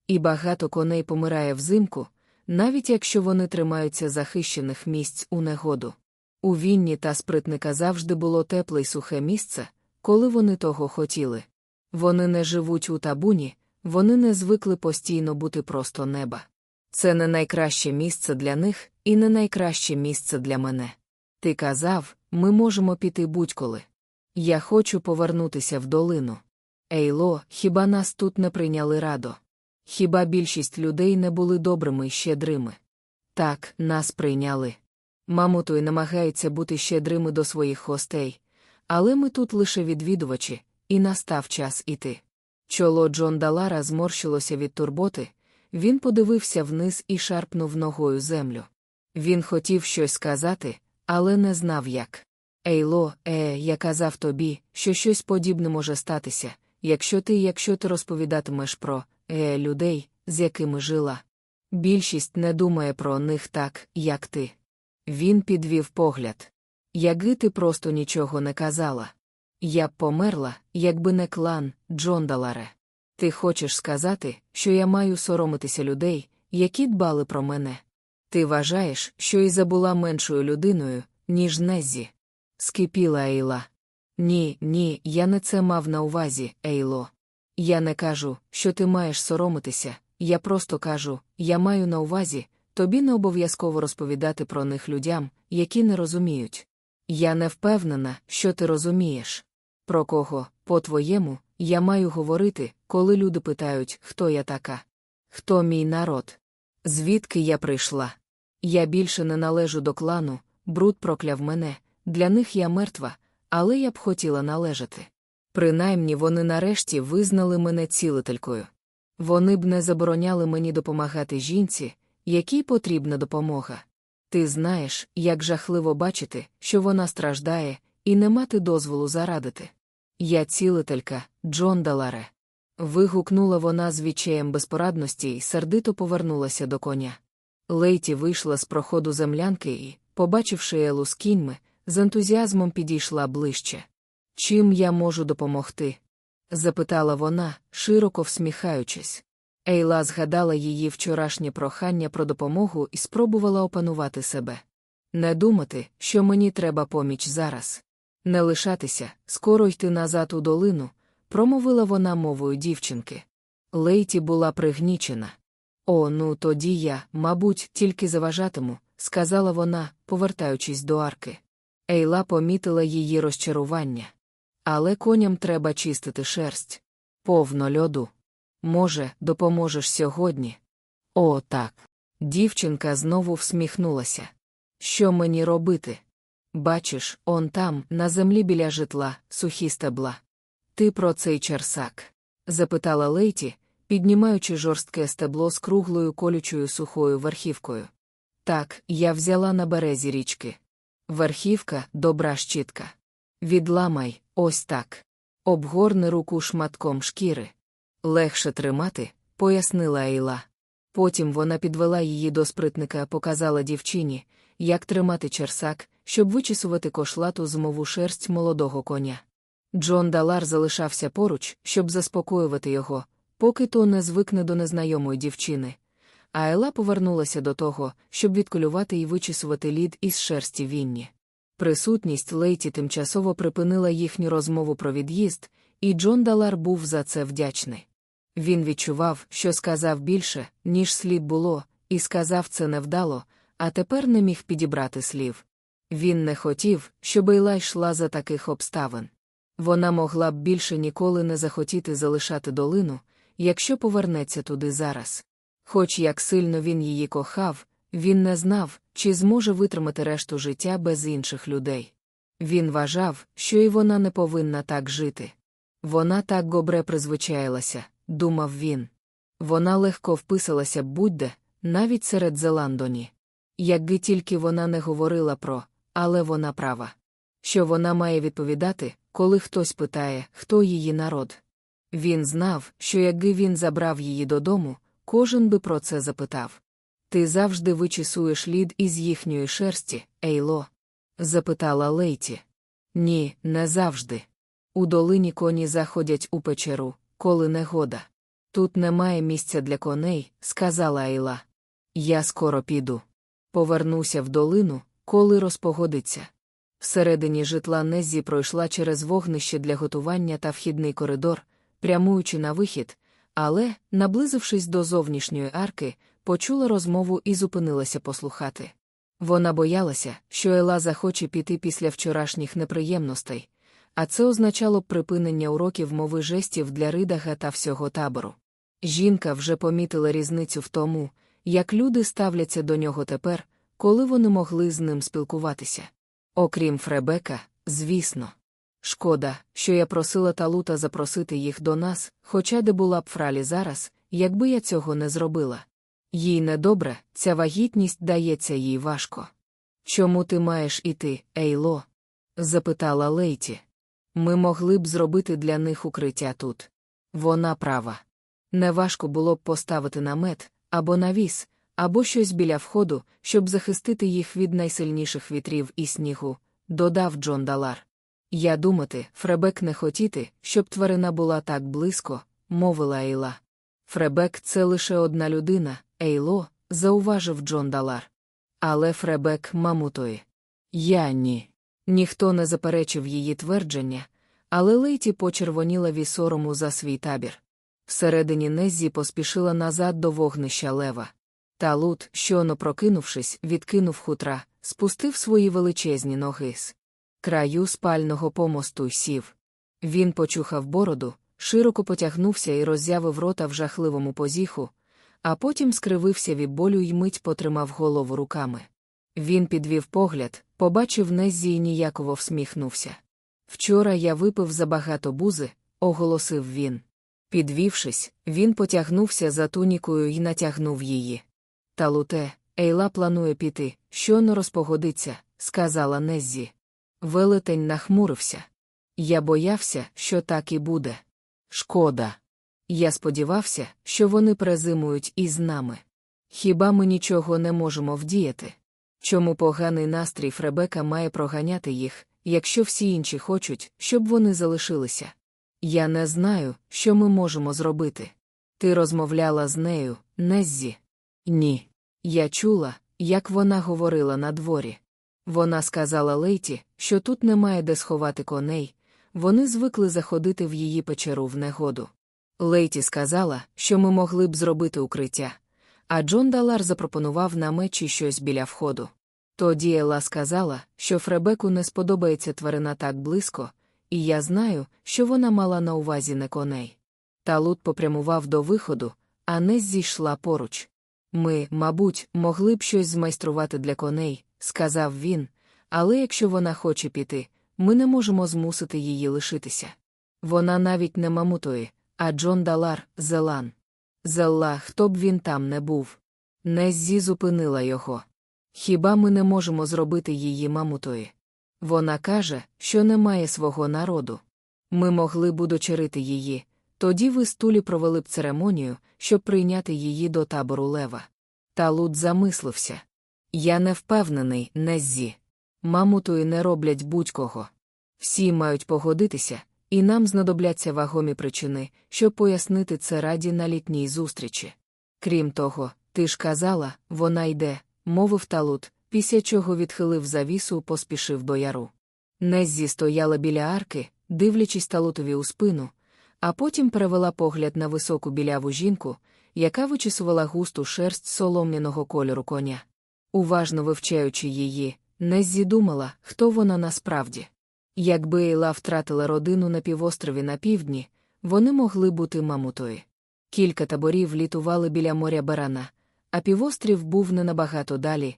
І багато коней помирає взимку, навіть якщо вони тримаються захищених місць у негоду. У Вінні та спритника завжди було тепле й сухе місце, коли вони того хотіли. Вони не живуть у табуні, вони не звикли постійно бути просто неба. Це не найкраще місце для них і не найкраще місце для мене. Ти казав, ми можемо піти будь-коли. Я хочу повернутися в долину. Ейло, хіба нас тут не прийняли радо? Хіба більшість людей не були добрими й щедрими? Так, нас прийняли. Мамуто й намагається бути щедрими до своїх гостей, але ми тут лише відвідувачі, і настав час іти. Чоло Джон Далара зморщилося від турботи, він подивився вниз і шарпнув ногою землю. Він хотів щось сказати, але не знав як. Ейло, е, я казав тобі, що щось подібне може статися, якщо ти якщо ти розповідатимеш про е, людей, з якими жила. Більшість не думає про них так, як ти. Він підвів погляд. Яги ти просто нічого не казала. Я б померла, якби не клан, Джон Даларе. Ти хочеш сказати, що я маю соромитися людей, які дбали про мене. Ти вважаєш, що Іза була меншою людиною, ніж Незі. Скипіла Ейла. Ні, ні, я не це мав на увазі, Ейло. Я не кажу, що ти маєш соромитися, я просто кажу, я маю на увазі, тобі не обов'язково розповідати про них людям, які не розуміють. Я не впевнена, що ти розумієш. Про кого, по-твоєму, я маю говорити, коли люди питають, хто я така? Хто мій народ? Звідки я прийшла? Я більше не належу до клану, бруд прокляв мене, для них я мертва, але я б хотіла належати. Принаймні вони нарешті визнали мене цілителькою. Вони б не забороняли мені допомагати жінці, якій потрібна допомога. Ти знаєш, як жахливо бачити, що вона страждає, і не мати дозволу зарадити. Я цілителька, Джон Даларе. Вигукнула вона з відчаєм безпорадності і сердито повернулася до коня. Лейті вийшла з проходу землянки і, побачивши Елу з кіньми, з ентузіазмом підійшла ближче. Чим я можу допомогти? запитала вона, широко всміхаючись. Ейла згадала її вчорашнє прохання про допомогу і спробувала опанувати себе. Не думати, що мені треба поміч зараз. Не лишатися, скоро йти назад у долину, промовила вона мовою дівчинки. Лейті була пригнічена. О, ну тоді я, мабуть, тільки заважатиму, сказала вона, повертаючись до арки. Ейла помітила її розчарування. Але коням треба чистити шерсть. Повно льоду. Може, допоможеш сьогодні? О, так. Дівчинка знову всміхнулася. Що мені робити? Бачиш, он там, на землі біля житла, сухі стебла. Ти про цей черсак? запитала Лейті, піднімаючи жорстке стебло з круглою колючою сухою верхівкою. Так, я взяла на березі річки. Верхівка добра щітка. Відламай, ось так. Обгорни руку шматком шкіри. Легше тримати, пояснила Ейла. Потім вона підвела її до спритника, показала дівчині, як тримати черсак, щоб вичісувати кошлату змову шерсть молодого коня. Джон Далар залишався поруч, щоб заспокоювати його, поки то не звикне до незнайомої дівчини. А Ела повернулася до того, щоб відколювати і вичісувати лід із шерсті вінні. Присутність Лейті тимчасово припинила їхню розмову про від'їзд, і Джон Далар був за це вдячний. Він відчував, що сказав більше, ніж слід було, і сказав це невдало, а тепер не міг підібрати слів. Він не хотів, щоб Ейла йшла за таких обставин. Вона могла б більше ніколи не захотіти залишати долину, якщо повернеться туди зараз. Хоч як сильно він її кохав, він не знав, чи зможе витримати решту життя без інших людей. Він вважав, що і вона не повинна так жити. Вона так добре призвичаїлася, думав він. Вона легко вписалася будь-де, навіть серед Зеландоні. Якби тільки вона не говорила про, але вона права. Що вона має відповідати, коли хтось питає, хто її народ. Він знав, що якби він забрав її додому, кожен би про це запитав. Ти завжди вичісуєш лід із їхньої шерсті, Ейло? запитала Лейті. Ні, не завжди. У долині коні заходять у печеру, коли негода. Тут немає місця для коней, сказала Ейла. Я скоро піду. Повернуся в долину, коли розпогодиться. Всередині житла Неззі пройшла через вогнище для готування та вхідний коридор, прямуючи на вихід, але, наблизившись до зовнішньої арки, почула розмову і зупинилася послухати. Вона боялася, що Ела захоче піти після вчорашніх неприємностей, а це означало припинення уроків мови жестів для ридага та всього табору. Жінка вже помітила різницю в тому, як люди ставляться до нього тепер, коли вони могли з ним спілкуватися. Окрім Фребека, звісно. Шкода, що я просила Талута запросити їх до нас, хоча де була б фралі зараз, якби я цього не зробила. Їй недобре, ця вагітність дається їй важко. Чому ти маєш іти, Ейло? запитала Лейті. Ми могли б зробити для них укриття тут. Вона права. Неважко було б поставити намет, або навіс, або щось біля входу, щоб захистити їх від найсильніших вітрів і снігу, додав Джон Далар. Я думати, Фребек не хотіти, щоб тварина була так близько, мовила Ейла. Фребек це лише одна людина, Ейло, зауважив Джон Далар. Але Фребек мамутої. Я ні. Ніхто не заперечив її твердження, але Лейті почервоніла від сорому за свій табір. Всередині Неззі поспішила назад до вогнища лева. Та лут, щоно прокинувшись, відкинув хутра, спустив свої величезні ноги з краю спального помосту й сів. Він почухав бороду, широко потягнувся і роззявив рота в жахливому позіху, а потім скривився від болю й мить потримав голову руками. Він підвів погляд, побачив Неззі і ніяково всміхнувся. Вчора я випив забагато бузи, оголосив він. Підвівшись, він потягнувся за тунікою і натягнув її. Та луте, Ейла планує піти, що не розпогодиться, сказала Неззі. Велетень нахмурився. Я боявся, що так і буде. Шкода. Я сподівався, що вони презимують із нами. Хіба ми нічого не можемо вдіяти? Чому поганий настрій Фребека має проганяти їх, якщо всі інші хочуть, щоб вони залишилися? Я не знаю, що ми можемо зробити. Ти розмовляла з нею, Неззі? Ні. Я чула, як вона говорила на дворі. Вона сказала Лейті, що тут немає де сховати коней, вони звикли заходити в її печеру в негоду. Лейті сказала, що ми могли б зробити укриття, а Джон Далар запропонував на мечі щось біля входу. Тоді Ела сказала, що Фребеку не сподобається тварина так близько, і я знаю, що вона мала на увазі не коней. Талут попрямував до виходу, а не зійшла поруч. Ми, мабуть, могли б щось змайструвати для коней, сказав він, але якщо вона хоче піти, ми не можемо змусити її лишитися. Вона навіть не мамутої, а Джон Далар Зелан. Зелла, хто б він там не був. Неззі зупинила його. Хіба ми не можемо зробити її мамутої? Вона каже, що немає свого народу. Ми могли б удочерити її, тоді ви стулі провели б церемонію, щоб прийняти її до табору лева. Та Лут замислився. Я не впевнений, Неззі. Мамутої не роблять будь-кого. Всі мають погодитися, і нам знадобляться вагомі причини, щоб пояснити це раді на літній зустрічі. Крім того, ти ж казала, вона йде, мовив талут, після чого відхилив завісу, поспішив до яру. Неззі стояла біля арки, дивлячись талутові у спину, а потім перевела погляд на високу біляву жінку, яка вичісувала густу шерсть солом'яного кольору коня. Уважно вивчаючи її, Неззі думала, хто вона насправді. Якби Ейла втратила родину на півострові на півдні, вони могли бути мамутою. Кілька таборів літували біля моря барана, а півострів був не набагато далі,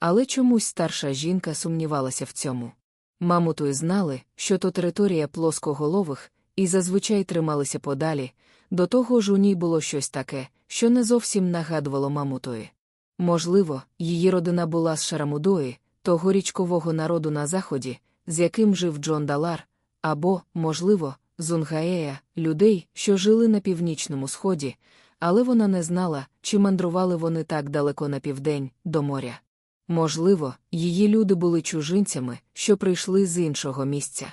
але чомусь старша жінка сумнівалася в цьому. Мамутої знали, що то територія плоскоголових, і зазвичай трималися подалі, до того ж у ній було щось таке, що не зовсім нагадувало мамутої. Можливо, її родина була з Шарамудої, того річкового народу на заході, з яким жив Джон Далар, або, можливо, з Унгаея, людей, що жили на північному сході, але вона не знала, чи мандрували вони так далеко на південь, до моря. Можливо, її люди були чужинцями, що прийшли з іншого місця.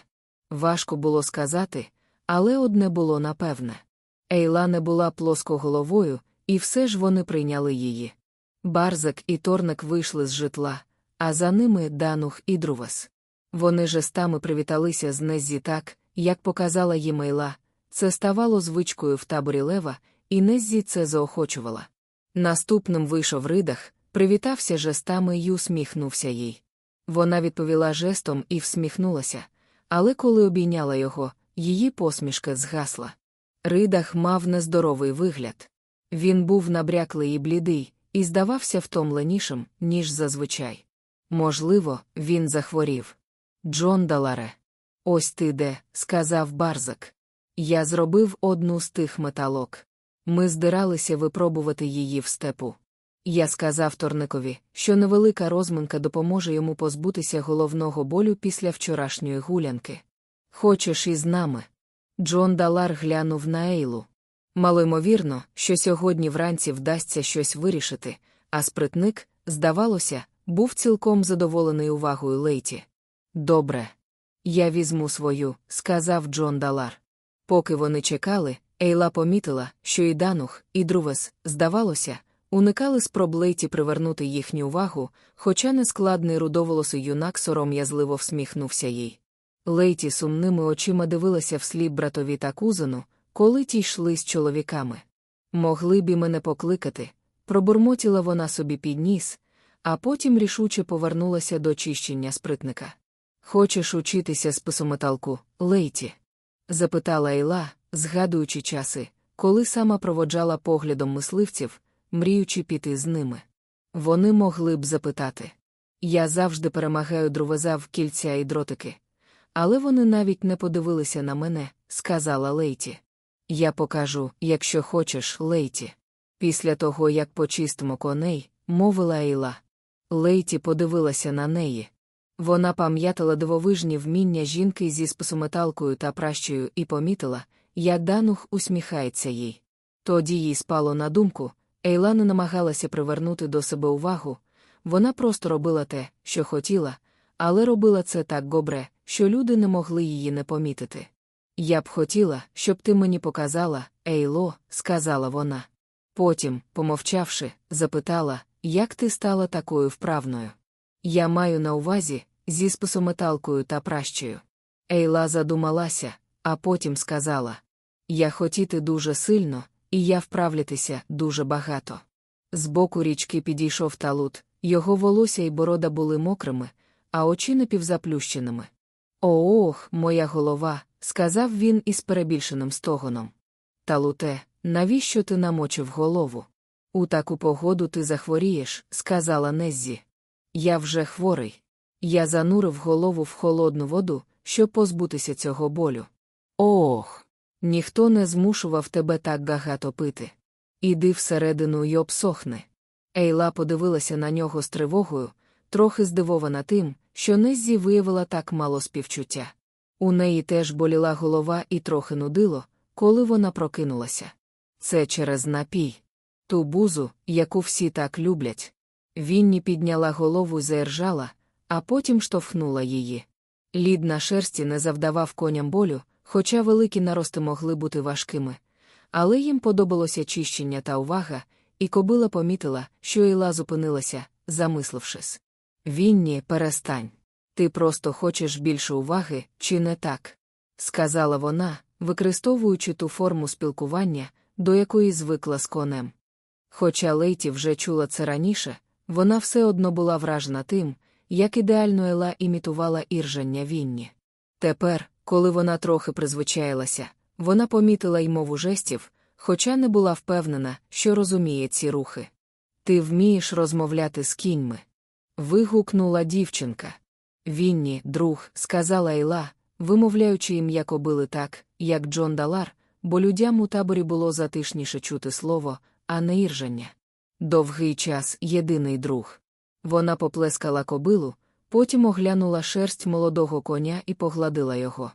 Важко було сказати, але одне було напевне. Ейла не була плоскоголовою, і все ж вони прийняли її. Барзак і Торник вийшли з житла, а за ними Данух і Друвас. Вони жестами привіталися з Неззі так, як показала їм Ейла. Це ставало звичкою в таборі Лева, і Неззі це заохочувала. Наступним вийшов ридах, привітався жестами й усміхнувся їй. Вона відповіла жестом і всміхнулася, але коли обійняла його, її посмішка згасла. Ридах мав нездоровий вигляд. Він був набряклий і блідий, і здавався втомленішим, ніж зазвичай. Можливо, він захворів. Джон Даларе. Ось ти де, сказав Барзак. Я зробив одну з тих металок. Ми здиралися випробувати її в степу. Я сказав Торникові, що невелика розминка допоможе йому позбутися головного болю після вчорашньої гулянки. Хочеш із нами? Джон Далар глянув на Ейлу. Малоймовірно, що сьогодні вранці вдасться щось вирішити, а спритник, здавалося, був цілком задоволений увагою Лейті. Добре. Я візьму свою, сказав Джон Далар. Поки вони чекали, Ейла помітила, що і Данух, і Друвес, здавалося, уникали спроб Лейті привернути їхню увагу, хоча нескладний рудоволосий юнак сором'язливо всміхнувся їй. Лейті сумними очима дивилася вслід братові та кузену, коли ті йшли з чоловіками. Могли б і мене покликати, пробурмотіла вона собі під ніс, а потім рішуче повернулася до чищення спритника. Хочеш учитися з писометалку, Лейті? запитала Ейла, згадуючи часи, коли сама проводжала поглядом мисливців, мріючи піти з ними. Вони могли б запитати. Я завжди перемагаю друвеза в кільця і дротики. Але вони навіть не подивилися на мене, сказала Лейті. Я покажу, якщо хочеш, Лейті. Після того, як почистимо коней, мовила Ейла. Лейті подивилася на неї. Вона пам'ятала дивовижні вміння жінки зі списометалкою та пращою і помітила, як данух усміхається їй. Тоді їй спало на думку, Ейла не намагалася привернути до себе увагу, вона просто робила те, що хотіла, але робила це так добре, що люди не могли її не помітити. Я б хотіла, щоб ти мені показала, Ейло, сказала вона. Потім, помовчавши, запитала, як ти стала такою вправною. Я маю на увазі зі списометалкою та пращею. Ейла задумалася, а потім сказала: Я хотіти дуже сильно, і я вправлятися дуже багато. З боку річки підійшов талут, його волосся і борода були мокрими, а очі напівзаплющеними. Ох, моя голова, сказав він із перебільшеним стогоном. Талуте, навіщо ти намочив голову? У таку погоду ти захворієш, сказала Неззі. Я вже хворий. Я занурив голову в холодну воду, щоб позбутися цього болю. Ох, ніхто не змушував тебе так багато пити. Іди всередину й обсохни. Ейла подивилася на нього з тривогою, трохи здивована тим, що Неззі виявила так мало співчуття. У неї теж боліла голова і трохи нудило, коли вона прокинулася. Це через напій. Ту бузу, яку всі так люблять. Вінні підняла голову і заіржала, а потім штовхнула її. Лід на шерсті не завдавав коням болю, хоча великі нарости могли бути важкими. Але їм подобалося чищення та увага, і кобила помітила, що Іла зупинилася, замислившись. Вінні, перестань. Ти просто хочеш більше уваги, чи не так? сказала вона, використовуючи ту форму спілкування, до якої звикла з конем. Хоча Лейті вже чула це раніше, вона все одно була вражена тим, як ідеально Ела імітувала іржання Вінні. Тепер, коли вона трохи призвичаїлася, вона помітила й мову жестів, хоча не була впевнена, що розуміє ці рухи. Ти вмієш розмовляти з кіньми. Вигукнула дівчинка. Вінні, друг, сказала Ейла, вимовляючи ім'я кобили так, як Джон Далар, бо людям у таборі було затишніше чути слово, а не іржання. Довгий час єдиний друг. Вона поплескала кобилу, потім оглянула шерсть молодого коня і погладила його.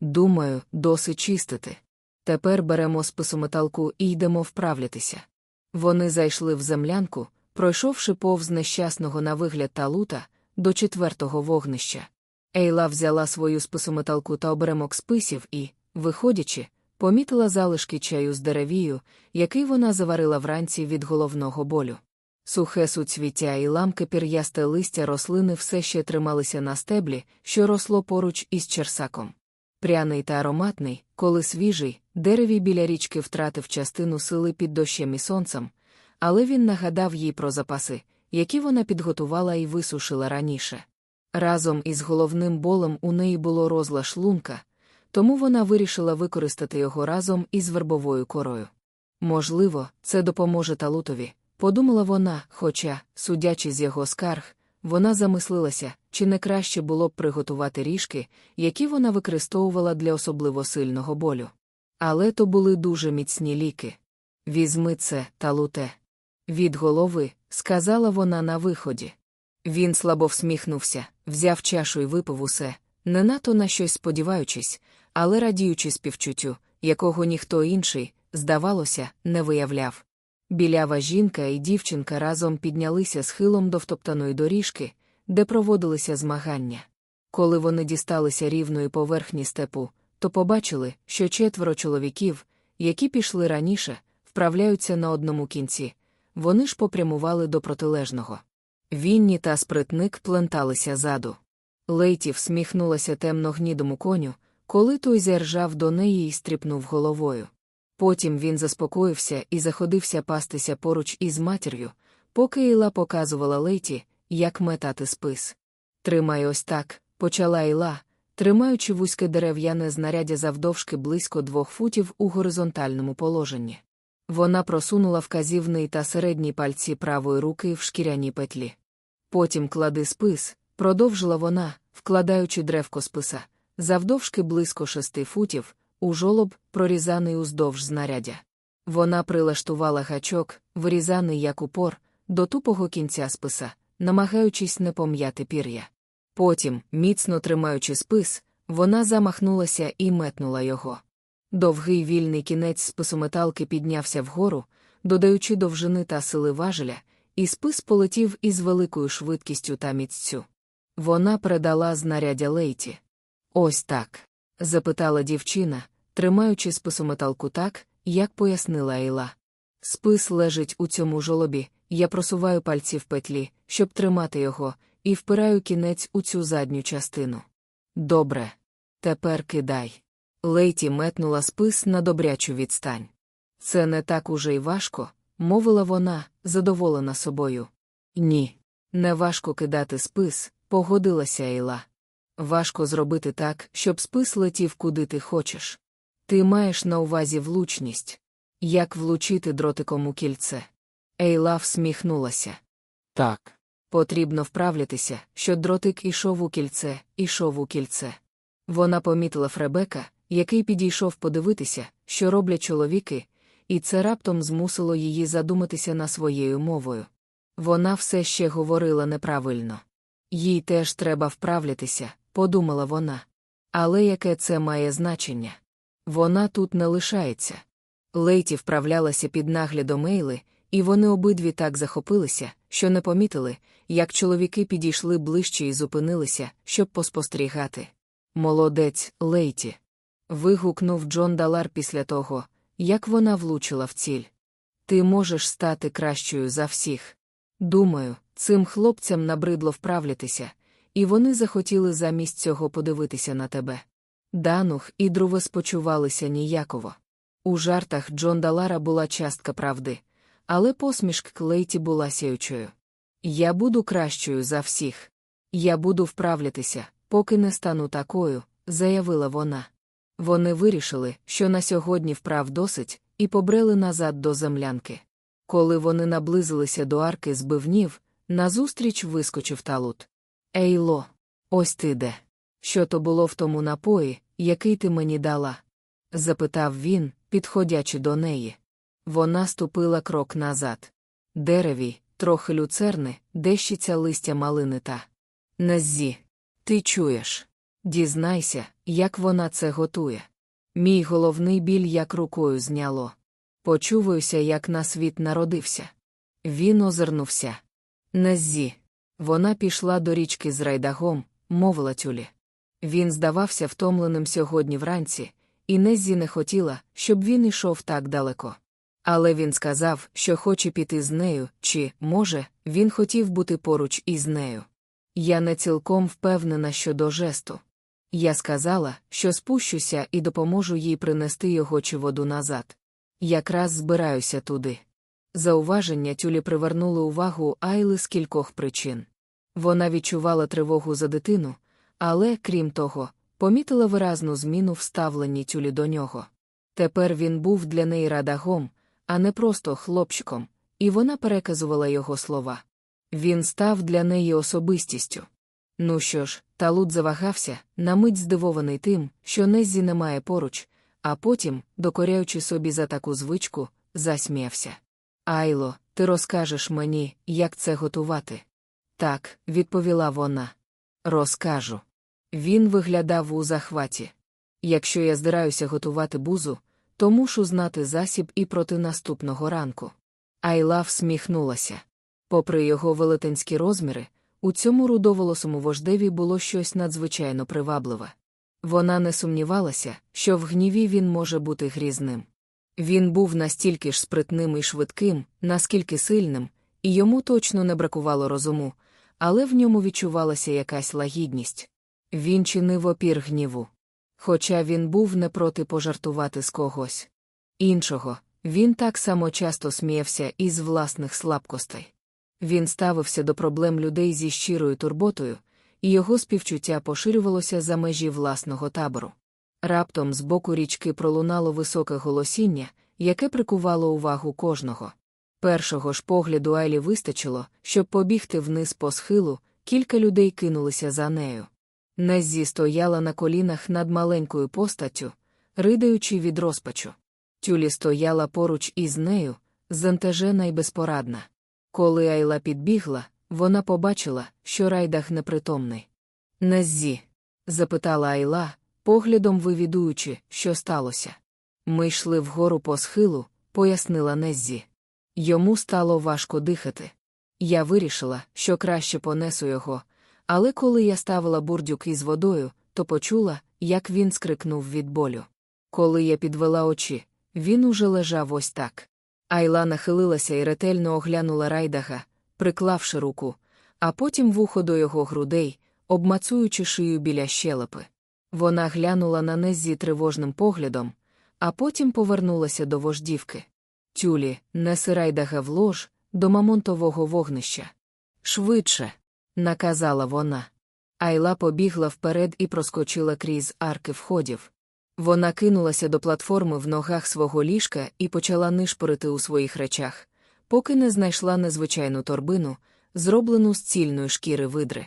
Думаю, досить чистити. Тепер беремо списометалку і йдемо вправлятися. Вони зайшли в землянку, пройшовши повз нещасного на вигляд талута до четвертого вогнища. Ейла взяла свою списометалку та оберемок списів і, виходячи, помітила залишки чаю з деревію, який вона заварила вранці від головного болю. Сухе суцвіття і ламки пір'ясте листя рослини все ще трималися на стеблі, що росло поруч із черсаком. Пряний та ароматний, коли свіжий, дереві біля річки втратив частину сили під дощем і сонцем, але він нагадав їй про запаси, які вона підготувала і висушила раніше. Разом із головним болем у неї було розла шлунка, тому вона вирішила використати його разом із вербовою корою. Можливо, це допоможе Талутові, подумала вона, хоча, судячи з його скарг, вона замислилася, чи не краще було б приготувати ріжки, які вона використовувала для особливо сильного болю. Але то були дуже міцні ліки. Візьми це, талуте. Від голови, сказала вона на виході. Він слабо всміхнувся, взяв чашу і випив усе, не надто на щось сподіваючись, але радіючи співчуттю, якого ніхто інший, здавалося, не виявляв. Білява жінка і дівчинка разом піднялися схилом до втоптаної доріжки, де проводилися змагання. Коли вони дісталися рівної поверхні степу, то побачили, що четверо чоловіків, які пішли раніше, вправляються на одному кінці, вони ж попрямували до протилежного. Вінні та спритник пленталися заду. Лейті всміхнулася темно-гнідому коню, коли той зержав до неї і стріпнув головою. Потім він заспокоївся і заходився пастися поруч із матір'ю, поки Іла показувала Лейті, як метати спис. Тримай ось так, почала Іла, тримаючи вузьке дерев'яне знаряддя завдовжки близько двох футів у горизонтальному положенні. Вона просунула вказівний та середній пальці правої руки в шкіряній петлі. Потім клади спис, продовжила вона, вкладаючи древко списа, завдовжки близько шести футів, у жолоб, прорізаний уздовж знаряддя. Вона прилаштувала гачок, вирізаний як упор, до тупого кінця списа, намагаючись не пом'яти пір'я. Потім, міцно тримаючи спис, вона замахнулася і метнула його. Довгий вільний кінець списометалки піднявся вгору, додаючи довжини та сили важеля, і спис полетів із великою швидкістю та міццю. Вона передала знаряддя Лейті. Ось так. запитала дівчина, тримаючи списометалку так, як пояснила Ейла. Спис лежить у цьому жолобі, я просуваю пальці в петлі, щоб тримати його, і впираю кінець у цю задню частину. Добре. Тепер кидай. Лейті метнула спис на добрячу відстань. Це не так уже й важко, мовила вона, задоволена собою. Ні. Не важко кидати спис, погодилася Ейла. Важко зробити так, щоб спис летів куди ти хочеш. Ти маєш на увазі влучність. Як влучити дротиком у кільце? Ейла всміхнулася. Так. Потрібно вправлятися, що дротик ішов у кільце, ішов у кільце. Вона помітила Фребека, який підійшов подивитися, що роблять чоловіки, і це раптом змусило її задуматися на своєю мовою. Вона все ще говорила неправильно. Їй теж треба вправлятися, подумала вона. Але яке це має значення? Вона тут не лишається. Лейті вправлялася під наглядом Ейли, і вони обидві так захопилися, що не помітили, як чоловіки підійшли ближче і зупинилися, щоб поспостерігати. Молодець, Лейті. Вигукнув Джон Далар після того, як вона влучила в ціль. Ти можеш стати кращою за всіх. Думаю, цим хлопцям набридло вправлятися, і вони захотіли замість цього подивитися на тебе. Данух і Друве спочувалися ніяково. У жартах Джон Далара була частка правди, але посмішк Клейті була сяючою. Я буду кращою за всіх. Я буду вправлятися, поки не стану такою, заявила вона. Вони вирішили, що на сьогодні вправ досить, і побрели назад до землянки. Коли вони наблизилися до арки збивнів, назустріч вискочив талут. Ейло, ось ти де. Що то було в тому напої, який ти мені дала? запитав він, підходячи до неї. Вона ступила крок назад. Дереві, трохи люцерни, дещиця листя малини та. Неззі, ти чуєш? Дізнайся, як вона це готує. Мій головний біль як рукою зняло. Почуваюся, як на світ народився. Він озирнувся. Неззі. Вона пішла до річки з райдагом, мовила тюлі. Він здавався втомленим сьогодні вранці, і Неззі не хотіла, щоб він ішов так далеко. Але він сказав, що хоче піти з нею, чи, може, він хотів бути поруч із нею. Я не цілком впевнена щодо жесту. Я сказала, що спущуся і допоможу їй принести його чи воду назад. Якраз збираюся туди. Зауваження тюлі привернули увагу Айли з кількох причин. Вона відчувала тривогу за дитину, але, крім того, помітила виразну зміну в ставленні тюлі до нього. Тепер він був для неї радагом, а не просто хлопчиком, і вона переказувала його слова. Він став для неї особистістю. Ну що ж, Талут завагався, на мить здивований тим, що Неззі немає поруч, а потім, докоряючи собі за таку звичку, засміявся. Айло, ти розкажеш мені, як це готувати? Так, відповіла вона. Розкажу. Він виглядав у захваті. Якщо я здираюся готувати бузу, то мушу знати засіб і проти наступного ранку. Айла всміхнулася. Попри його велетенські розміри, у цьому рудоволосому вождеві було щось надзвичайно привабливе. Вона не сумнівалася, що в гніві він може бути грізним. Він був настільки ж спритним і швидким, наскільки сильним, і йому точно не бракувало розуму, але в ньому відчувалася якась лагідність. Він чинив опір гніву. Хоча він був не проти пожартувати з когось. Іншого, він так само часто сміявся із власних слабкостей. Він ставився до проблем людей зі щирою турботою, і його співчуття поширювалося за межі власного табору. Раптом з боку річки пролунало високе голосіння, яке прикувало увагу кожного. Першого ж погляду Айлі вистачило, щоб побігти вниз по схилу, кілька людей кинулися за нею. Неззі стояла на колінах над маленькою постаттю, ридаючи від розпачу. Тюлі стояла поруч із нею, зантежена й безпорадна. Коли Айла підбігла, вона побачила, що райдах непритомний. Неззі? запитала Айла, поглядом вивідуючи, що сталося. Ми йшли вгору по схилу, пояснила Неззі. Йому стало важко дихати. Я вирішила, що краще понесу його, але коли я ставила бурдюк із водою, то почула, як він скрикнув від болю. Коли я підвела очі, він уже лежав ось так. Айла нахилилася і ретельно оглянула райдага, приклавши руку, а потім вухо до його грудей, обмацуючи шию біля щелепи. Вона глянула на Неззі тривожним поглядом, а потім повернулася до вождівки. Тюлі, неси райдага в лож, до мамонтового вогнища. Швидше, наказала вона. Айла побігла вперед і проскочила крізь арки входів. Вона кинулася до платформи в ногах свого ліжка і почала нишпорити у своїх речах, поки не знайшла незвичайну торбину, зроблену з цільної шкіри видри.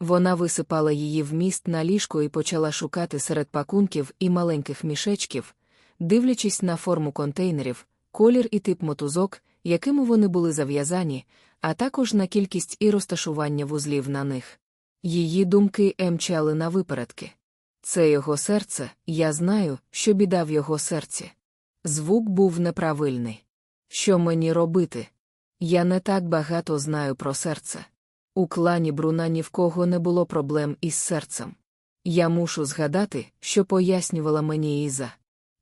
Вона висипала її в міст на ліжко і почала шукати серед пакунків і маленьких мішечків, дивлячись на форму контейнерів, колір і тип мотузок, якими вони були зав'язані, а також на кількість і розташування вузлів на них. Її думки емчали на випередки. Це його серце, я знаю, що біда в його серці. Звук був неправильний. Що мені робити? Я не так багато знаю про серце. У клані Бруна ні в кого не було проблем із серцем. Я мушу згадати, що пояснювала мені Іза.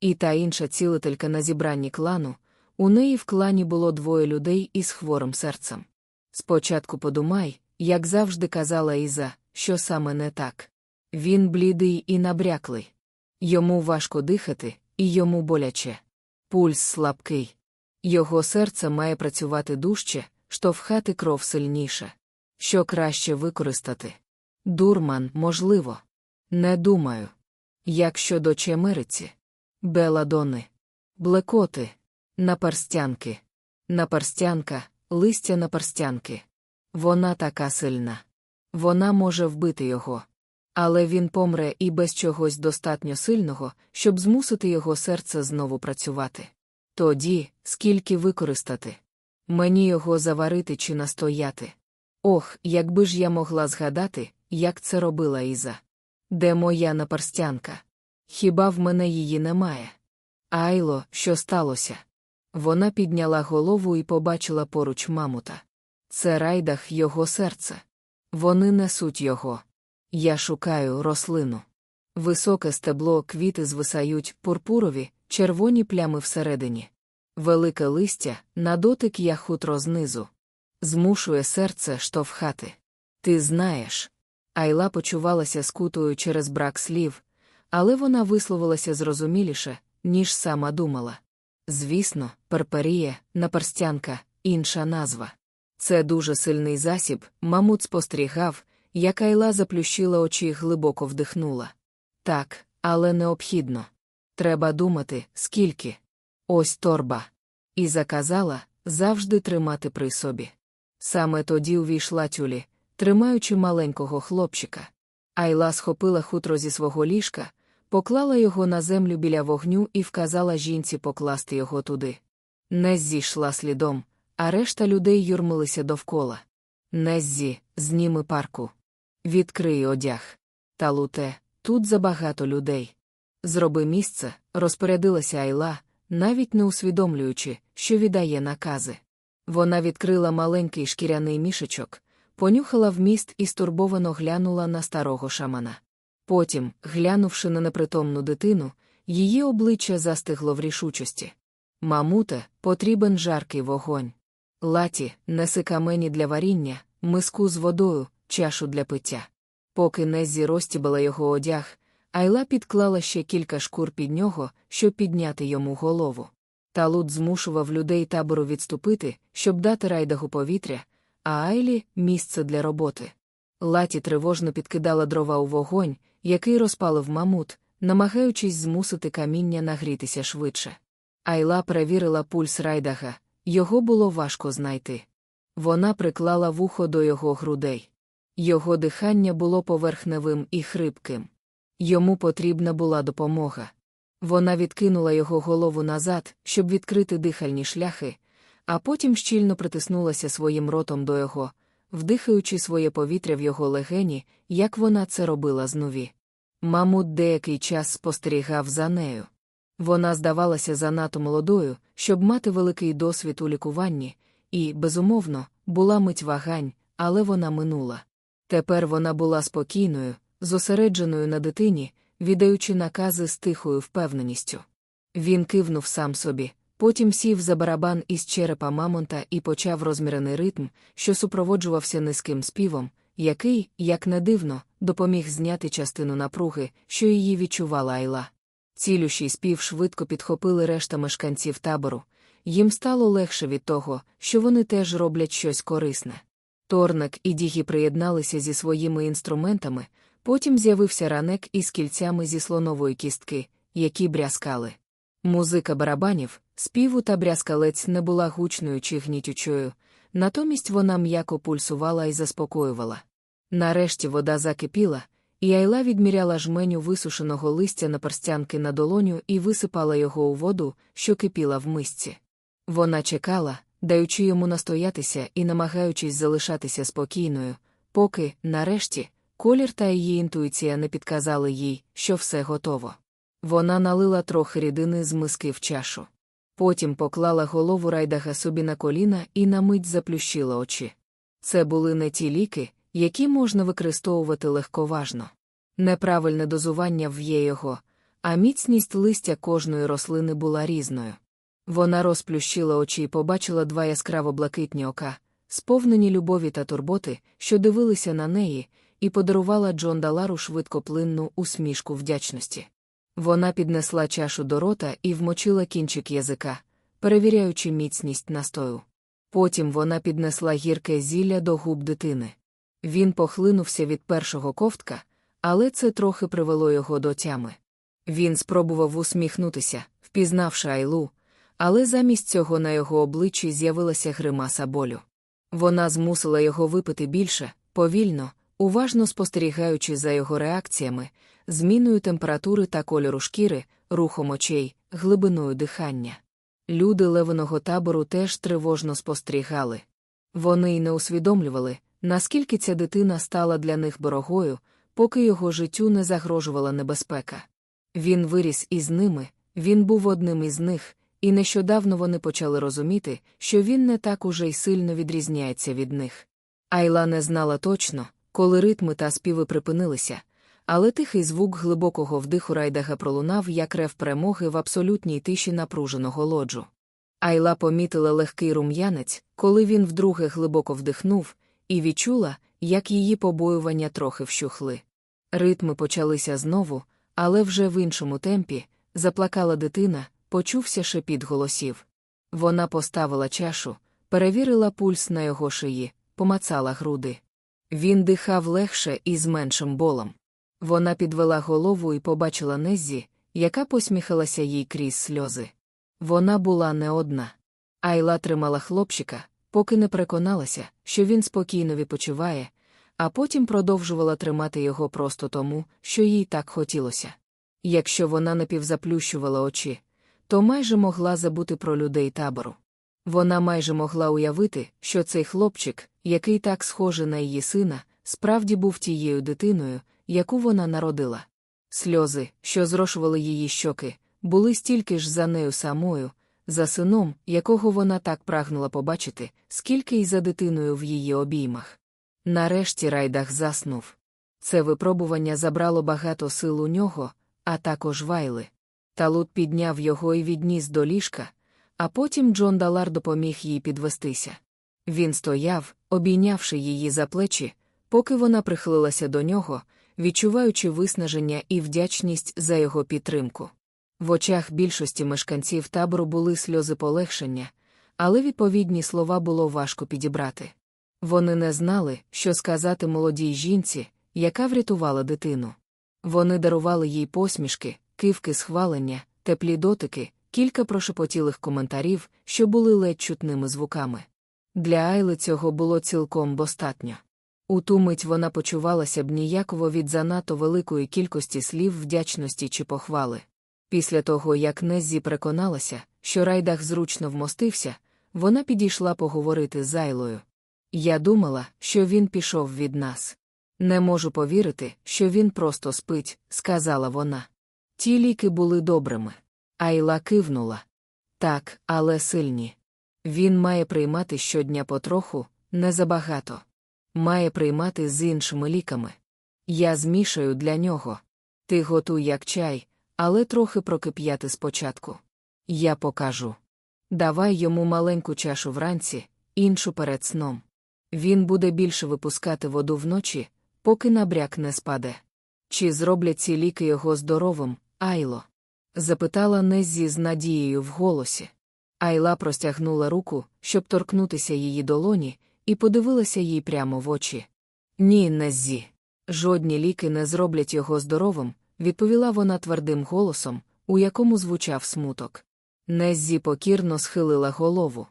І та інша цілителька на зібранні клану, у неї в клані було двоє людей із хворим серцем. Спочатку подумай, як завжди казала Іза, що саме не так. Він блідий і набряклий. Йому важко дихати, і йому боляче. Пульс слабкий. Його серце має працювати дужче, штовхати кров сильніше. Що краще використати? Дурман, можливо. Не думаю. Як щодо чемериці, беладони, блекоти, наперстянки, наперстянка, листя наперстянки. Вона така сильна. Вона може вбити його. Але він помре і без чогось достатньо сильного, щоб змусити його серце знову працювати. Тоді, скільки використати? Мені його заварити чи настояти? Ох, якби ж я могла згадати, як це робила Іза. Де моя наперстянка? Хіба в мене її немає? Айло, що сталося? Вона підняла голову і побачила поруч мамута. Це райдах його серце. Вони несуть його. Я шукаю рослину. Високе стебло, квіти звисають, пурпурові, червоні плями всередині. Велике листя, на дотик я хутро знизу. Змушує серце штовхати. Ти знаєш. Айла почувалася скутою через брак слів, але вона висловилася зрозуміліше, ніж сама думала. Звісно, перперія, наперстянка, інша назва. Це дуже сильний засіб, мамут спостерігав, як Айла заплющила очі і глибоко вдихнула. Так, але необхідно. Треба думати, скільки. Ось торба. І заказала завжди тримати при собі. Саме тоді увійшла тюлі, тримаючи маленького хлопчика. Айла схопила хутро зі свого ліжка, поклала його на землю біля вогню і вказала жінці покласти його туди. Неззі йшла слідом, а решта людей юрмилися довкола. Неззі, зніми парку. Відкрий одяг. Та луте, тут забагато людей. Зроби місце, розпорядилася Айла, навіть не усвідомлюючи, що віддає накази. Вона відкрила маленький шкіряний мішечок, понюхала вміст і стурбовано глянула на старого шамана. Потім, глянувши на непритомну дитину, її обличчя застигло в рішучості. Мамуте, потрібен жаркий вогонь. Латі, неси камені для варіння, миску з водою, чашу для пиття. Поки Неззі розтібала його одяг, Айла підклала ще кілька шкур під нього, щоб підняти йому голову. Талут змушував людей табору відступити, щоб дати райдагу повітря, а Айлі місце для роботи. Латі тривожно підкидала дрова у вогонь, який розпалив мамут, намагаючись змусити каміння нагрітися швидше. Айла перевірила пульс райдага, його було важко знайти. Вона приклала вухо до його грудей. Його дихання було поверхневим і хрипким. Йому потрібна була допомога. Вона відкинула його голову назад, щоб відкрити дихальні шляхи, а потім щільно притиснулася своїм ротом до його, вдихаючи своє повітря в його легені, як вона це робила знові. Мамут деякий час спостерігав за нею. Вона здавалася занадто молодою, щоб мати великий досвід у лікуванні, і, безумовно, була мить вагань, але вона минула. Тепер вона була спокійною, зосередженою на дитині, віддаючи накази з тихою впевненістю. Він кивнув сам собі, потім сів за барабан із черепа Мамонта і почав розмірений ритм, що супроводжувався низьким співом, який, як не дивно, допоміг зняти частину напруги, що її відчувала Айла. Цілющий спів швидко підхопили решта мешканців табору. Їм стало легше від того, що вони теж роблять щось корисне. Торнак і Дігі приєдналися зі своїми інструментами, потім з'явився ранек із кільцями зі слонової кістки, які брязкали. Музика барабанів, співу та брязкалець не була гучною чи гнітючою, натомість вона м'яко пульсувала і заспокоювала. Нарешті вода закипіла, і Айла відміряла жменю висушеного листя на перстянки на долоню і висипала його у воду, що кипіла в мисці. Вона чекала, даючи йому настоятися і намагаючись залишатися спокійною, поки, нарешті, колір та її інтуїція не підказали їй, що все готово. Вона налила трохи рідини з миски в чашу. Потім поклала голову райдага собі на коліна і на мить заплющила очі. Це були не ті ліки, які можна використовувати легковажно. Неправильне дозування в'є його, а міцність листя кожної рослини була різною. Вона розплющила очі і побачила два яскраво блакитні ока, сповнені любові та турботи, що дивилися на неї, і подарувала Джон Далару швидкоплинну усмішку вдячності. Вона піднесла чашу до рота і вмочила кінчик язика, перевіряючи міцність настою. Потім вона піднесла гірке зілля до губ дитини. Він похлинувся від першого ковтка, але це трохи привело його до тями. Він спробував усміхнутися, впізнавши Айлу, але замість цього на його обличчі з'явилася гримаса болю. Вона змусила його випити більше, повільно, уважно спостерігаючи за його реакціями, зміною температури та кольору шкіри, рухом очей, глибиною дихання. Люди левиного табору теж тривожно спостерігали. Вони й не усвідомлювали, наскільки ця дитина стала для них борогою, поки його життю не загрожувала небезпека. Він виріс із ними, він був одним із них, і нещодавно вони почали розуміти, що він не так уже й сильно відрізняється від них. Айла не знала точно, коли ритми та співи припинилися, але тихий звук глибокого вдиху райдага пролунав як рев перемоги в абсолютній тиші напруженого лоджу. Айла помітила легкий рум'янець, коли він вдруге глибоко вдихнув, і відчула, як її побоювання трохи вщухли. Ритми почалися знову, але вже в іншому темпі, заплакала дитина, почувся шепіт голосів. Вона поставила чашу, перевірила пульс на його шиї, помацала груди. Він дихав легше і з меншим болом. Вона підвела голову і побачила Неззі, яка посміхалася їй крізь сльози. Вона була не одна. Айла тримала хлопчика, поки не переконалася, що він спокійно відпочиває, а потім продовжувала тримати його просто тому, що їй так хотілося. Якщо вона напівзаплющувала очі, то майже могла забути про людей табору. Вона майже могла уявити, що цей хлопчик, який так схожий на її сина, справді був тією дитиною, яку вона народила. Сльози, що зрошували її щоки, були стільки ж за нею самою, за сином, якого вона так прагнула побачити, скільки й за дитиною в її обіймах. Нарешті райдах заснув. Це випробування забрало багато сил у нього, а також вайли. Талут підняв його і відніс до ліжка, а потім Джон Далар допоміг їй підвестися. Він стояв, обійнявши її за плечі, поки вона прихилилася до нього, відчуваючи виснаження і вдячність за його підтримку. В очах більшості мешканців табору були сльози полегшення, але відповідні слова було важко підібрати. Вони не знали, що сказати молодій жінці, яка врятувала дитину. Вони дарували їй посмішки, кивки схвалення, теплі дотики, кілька прошепотілих коментарів, що були ледь чутними звуками. Для Айли цього було цілком достатньо. У ту мить вона почувалася б ніяково від занадто великої кількості слів вдячності чи похвали. Після того, як Неззі переконалася, що райдах зручно вмостився, вона підійшла поговорити з Айлою. Я думала, що він пішов від нас. Не можу повірити, що він просто спить, сказала вона. Ті ліки були добрими. Айла кивнула. Так, але сильні. Він має приймати щодня потроху, не забагато. Має приймати з іншими ліками. Я змішаю для нього. Ти готуй як чай, але трохи прокип'яти спочатку. Я покажу. Давай йому маленьку чашу вранці, іншу перед сном. Він буде більше випускати воду вночі, поки набряк не спаде. Чи зроблять ці ліки його здоровим, Айло? запитала Неззі з надією в голосі. Айла простягнула руку, щоб торкнутися її долоні, і подивилася їй прямо в очі. Ні, Неззі. Жодні ліки не зроблять його здоровим, відповіла вона твердим голосом, у якому звучав смуток. Неззі покірно схилила голову.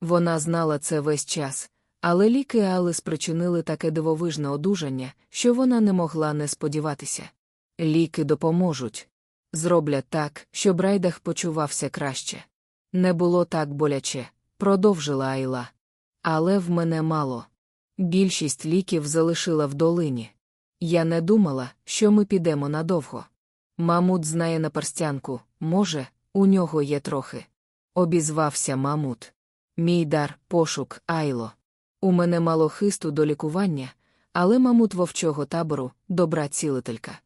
Вона знала це весь час, але ліки Али спричинили таке дивовижне одужання, що вона не могла не сподіватися. Ліки допоможуть. Зроблять так, щоб райдах почувався краще. Не було так боляче, продовжила Айла. Але в мене мало. Більшість ліків залишила в долині. Я не думала, що ми підемо надовго. Мамут знає на перстянку, може, у нього є трохи. Обізвався Мамут. Мій дар, пошук, Айло. У мене мало хисту до лікування, але мамут вовчого табору добра цілителька.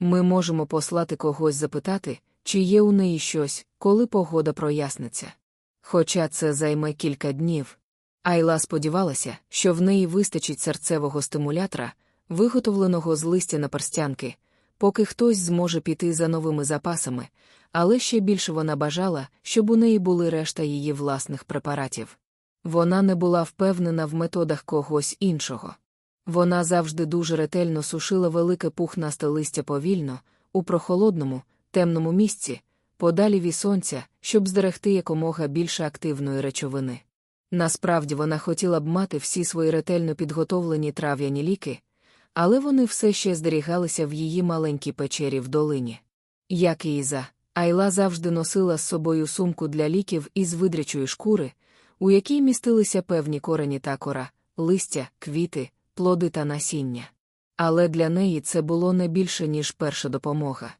Ми можемо послати когось запитати, чи є у неї щось, коли погода проясниться. Хоча це займе кілька днів. Айла сподівалася, що в неї вистачить серцевого стимулятора, виготовленого з листя на перстянки, поки хтось зможе піти за новими запасами, але ще більше вона бажала, щоб у неї були решта її власних препаратів. Вона не була впевнена в методах когось іншого. Вона завжди дуже ретельно сушила велике пухнасте листя повільно, у прохолодному, темному місці, подалі від сонця, щоб зберегти якомога більше активної речовини. Насправді вона хотіла б мати всі свої ретельно підготовлені трав'яні ліки, але вони все ще здерігалися в її маленькій печері в долині. Як і Іза, Айла завжди носила з собою сумку для ліків із видрячої шкури, у якій містилися певні корені та кора, листя, квіти, плоди та насіння. Але для неї це було не більше, ніж перша допомога.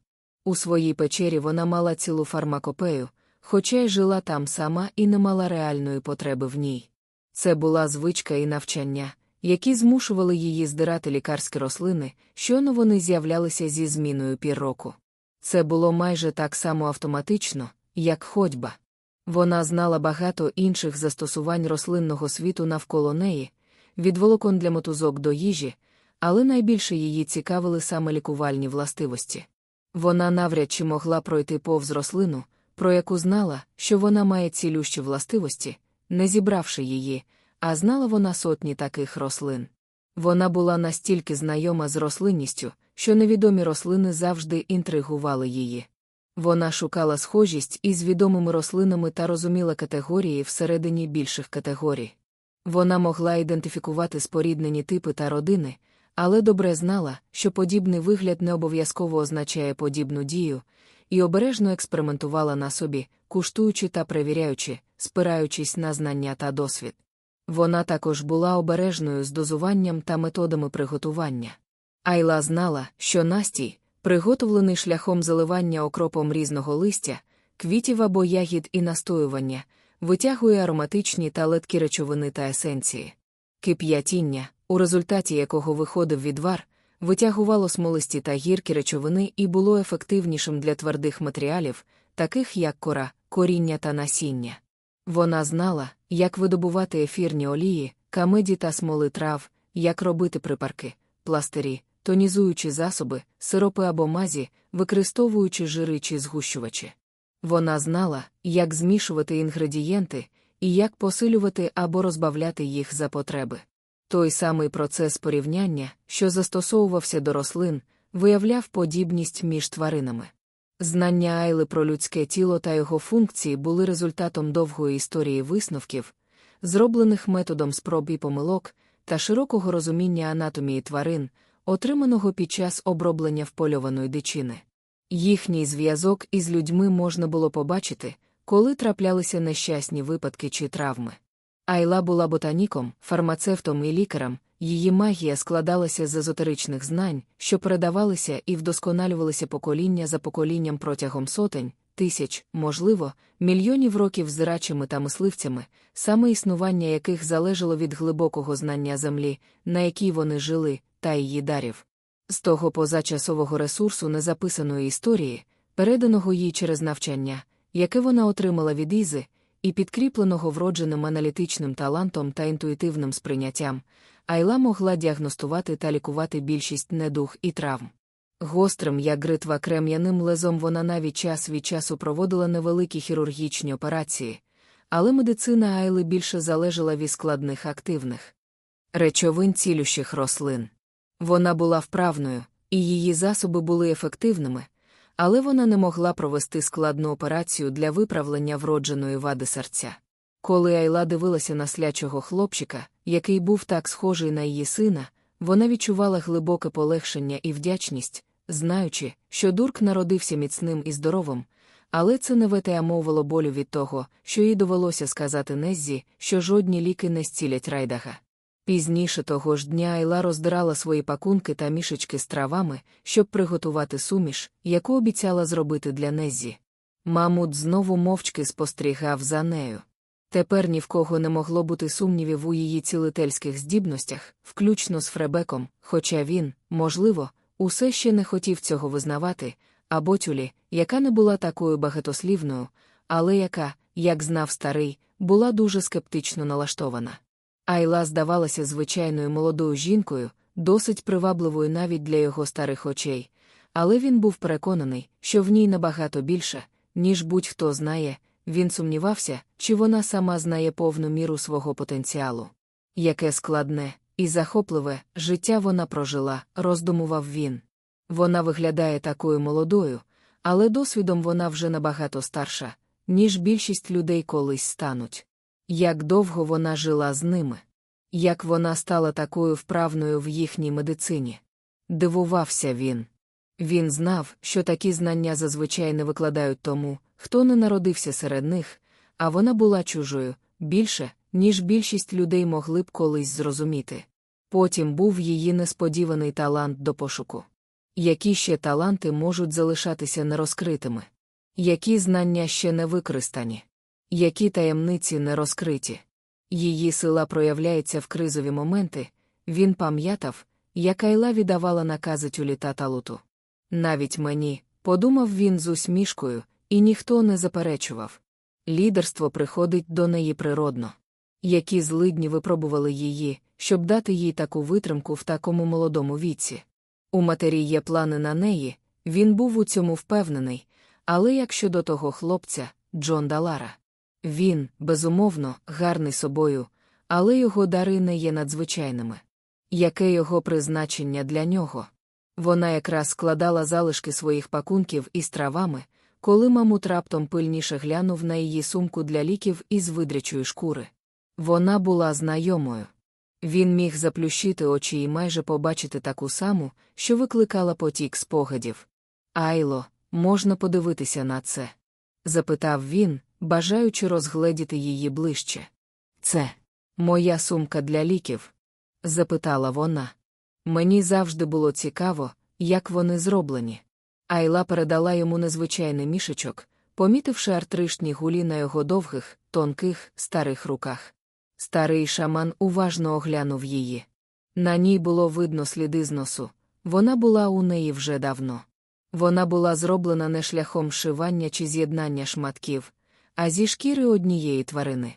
У своїй печері вона мала цілу фармакопею, хоча й жила там сама і не мала реальної потреби в ній. Це була звичка і навчання, які змушували її здирати лікарські рослини, щойно вони з'являлися зі зміною пірроку. Це було майже так само автоматично, як ходьба. Вона знала багато інших застосувань рослинного світу навколо неї, від волокон для мотузок до їжі, але найбільше її цікавили саме лікувальні властивості. Вона навряд чи могла пройти повз рослину, про яку знала, що вона має цілющі властивості, не зібравши її, а знала вона сотні таких рослин. Вона була настільки знайома з рослинністю, що невідомі рослини завжди інтригували її. Вона шукала схожість із відомими рослинами та розуміла категорії всередині більших категорій. Вона могла ідентифікувати споріднені типи та родини, але добре знала, що подібний вигляд не обов'язково означає подібну дію, і обережно експериментувала на собі, куштуючи та перевіряючи, спираючись на знання та досвід. Вона також була обережною з дозуванням та методами приготування. Айла знала, що настій, приготовлений шляхом заливання окропом різного листя, квітів або ягід і настоювання, витягує ароматичні та леткі речовини та есенції. Кип'ятіння, у результаті якого виходив відвар, витягувало смолисті та гіркі речовини і було ефективнішим для твердих матеріалів, таких як кора, коріння та насіння. Вона знала, як видобувати ефірні олії, камеді та смоли трав, як робити припарки, пластирі, тонізуючі засоби, сиропи або мазі, використовуючи жири чи згущувачі. Вона знала, як змішувати інгредієнти і як посилювати або розбавляти їх за потреби. Той самий процес порівняння, що застосовувався до рослин, виявляв подібність між тваринами. Знання Айли про людське тіло та його функції були результатом довгої історії висновків, зроблених методом спроб і помилок та широкого розуміння анатомії тварин, отриманого під час оброблення впольованої дичини. Їхній зв'язок із людьми можна було побачити, коли траплялися нещасні випадки чи травми. Айла була ботаніком, фармацевтом і лікарем, її магія складалася з езотеричних знань, що передавалися і вдосконалювалися покоління за поколінням протягом сотень, тисяч, можливо, мільйонів років зрачими та мисливцями, саме існування яких залежало від глибокого знання землі, на якій вони жили, та її дарів. З того позачасового ресурсу незаписаної історії, переданого їй через навчання, яке вона отримала від Ізи, і підкріпленого вродженим аналітичним талантом та інтуїтивним сприйняттям, Айла могла діагностувати та лікувати більшість недух і травм. Гострим, як гритва крем'яним лезом вона навіть час від часу проводила невеликі хірургічні операції, але медицина Айли більше залежала від складних активних речовин цілющих рослин. Вона була вправною, і її засоби були ефективними, але вона не могла провести складну операцію для виправлення вродженої вади серця. Коли Айла дивилася на слячого хлопчика, який був так схожий на її сина, вона відчувала глибоке полегшення і вдячність, знаючи, що дурк народився міцним і здоровим, але це не витаямовувало болю від того, що їй довелося сказати Неззі, що жодні ліки не зцілять райдага. Пізніше того ж дня Айла роздирала свої пакунки та мішечки з травами, щоб приготувати суміш, яку обіцяла зробити для Неззі. Мамут знову мовчки спостерігав за нею. Тепер ні в кого не могло бути сумнівів у її цілительських здібностях, включно з Фребеком, хоча він, можливо, усе ще не хотів цього визнавати, а Ботюлі, яка не була такою багатослівною, але яка, як знав старий, була дуже скептично налаштована. Айла здавалася звичайною молодою жінкою, досить привабливою навіть для його старих очей, але він був переконаний, що в ній набагато більше, ніж будь-хто знає, він сумнівався, чи вона сама знає повну міру свого потенціалу. Яке складне, І захопливе життя вона прожила, роздумував він. Вона виглядає такою молодою, але досвідом вона вже набагато старша, ніж більшість людей колись стануть. Як довго вона жила з ними, як вона стала такою вправною в їхній медицині. Дивувався він. Він знав, що такі знання зазвичай не викладають тому, хто не народився серед них, а вона була чужою, більше, ніж більшість людей могли б колись зрозуміти. Потім був її несподіваний талант до пошуку. Які ще таланти можуть залишатися нерозкритими? Які знання ще не використані? Які таємниці не розкриті? Її сила проявляється в кризові моменти, він пам'ятав, як Айла віддавала накази тюлі та талуту. Навіть мені, подумав він з усмішкою, і ніхто не заперечував. Лідерство приходить до неї природно. Які злидні випробували її, щоб дати їй таку витримку в такому молодому віці. У матері є плани на неї, він був у цьому впевнений, але як щодо того хлопця, Джон Далара. Він, безумовно, гарний собою, але його дари не є надзвичайними. Яке його призначення для нього? Вона якраз складала залишки своїх пакунків із травами, коли мамут раптом пильніше глянув на її сумку для ліків із видрячої шкури. Вона була знайомою. Він міг заплющити очі і майже побачити таку саму, що викликала потік спогадів. Айло, можна подивитися на це? запитав він, бажаючи розгледіти її ближче. Це моя сумка для ліків? запитала вона. Мені завжди було цікаво, як вони зроблені. Айла передала йому незвичайний мішечок, помітивши артришні гулі на його довгих, тонких, старих руках. Старий шаман уважно оглянув її. На ній було видно сліди зносу. Вона була у неї вже давно. Вона була зроблена не шляхом шивання чи з'єднання шматків, а зі шкіри однієї тварини.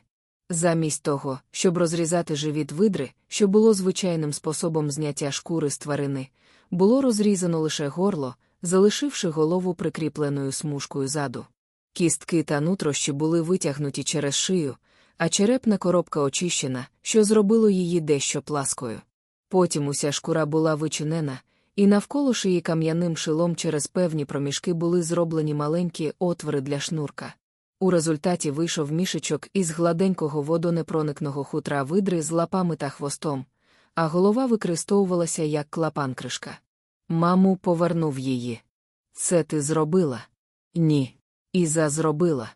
Замість того, щоб розрізати живіт видри, що було звичайним способом зняття шкури з тварини, було розрізано лише горло, залишивши голову прикріпленою смужкою заду. Кістки та нутрощі були витягнуті через шию, а черепна коробка очищена, що зробило її дещо пласкою. Потім уся шкура була вичинена, і навколо шиї кам'яним шилом через певні проміжки були зроблені маленькі отвори для шнурка. У результаті вийшов мішечок із гладенького водонепроникного хутра видри з лапами та хвостом, а голова використовувалася як клапан кришка. Маму повернув її. Це ти зробила? Ні. Іза зробила.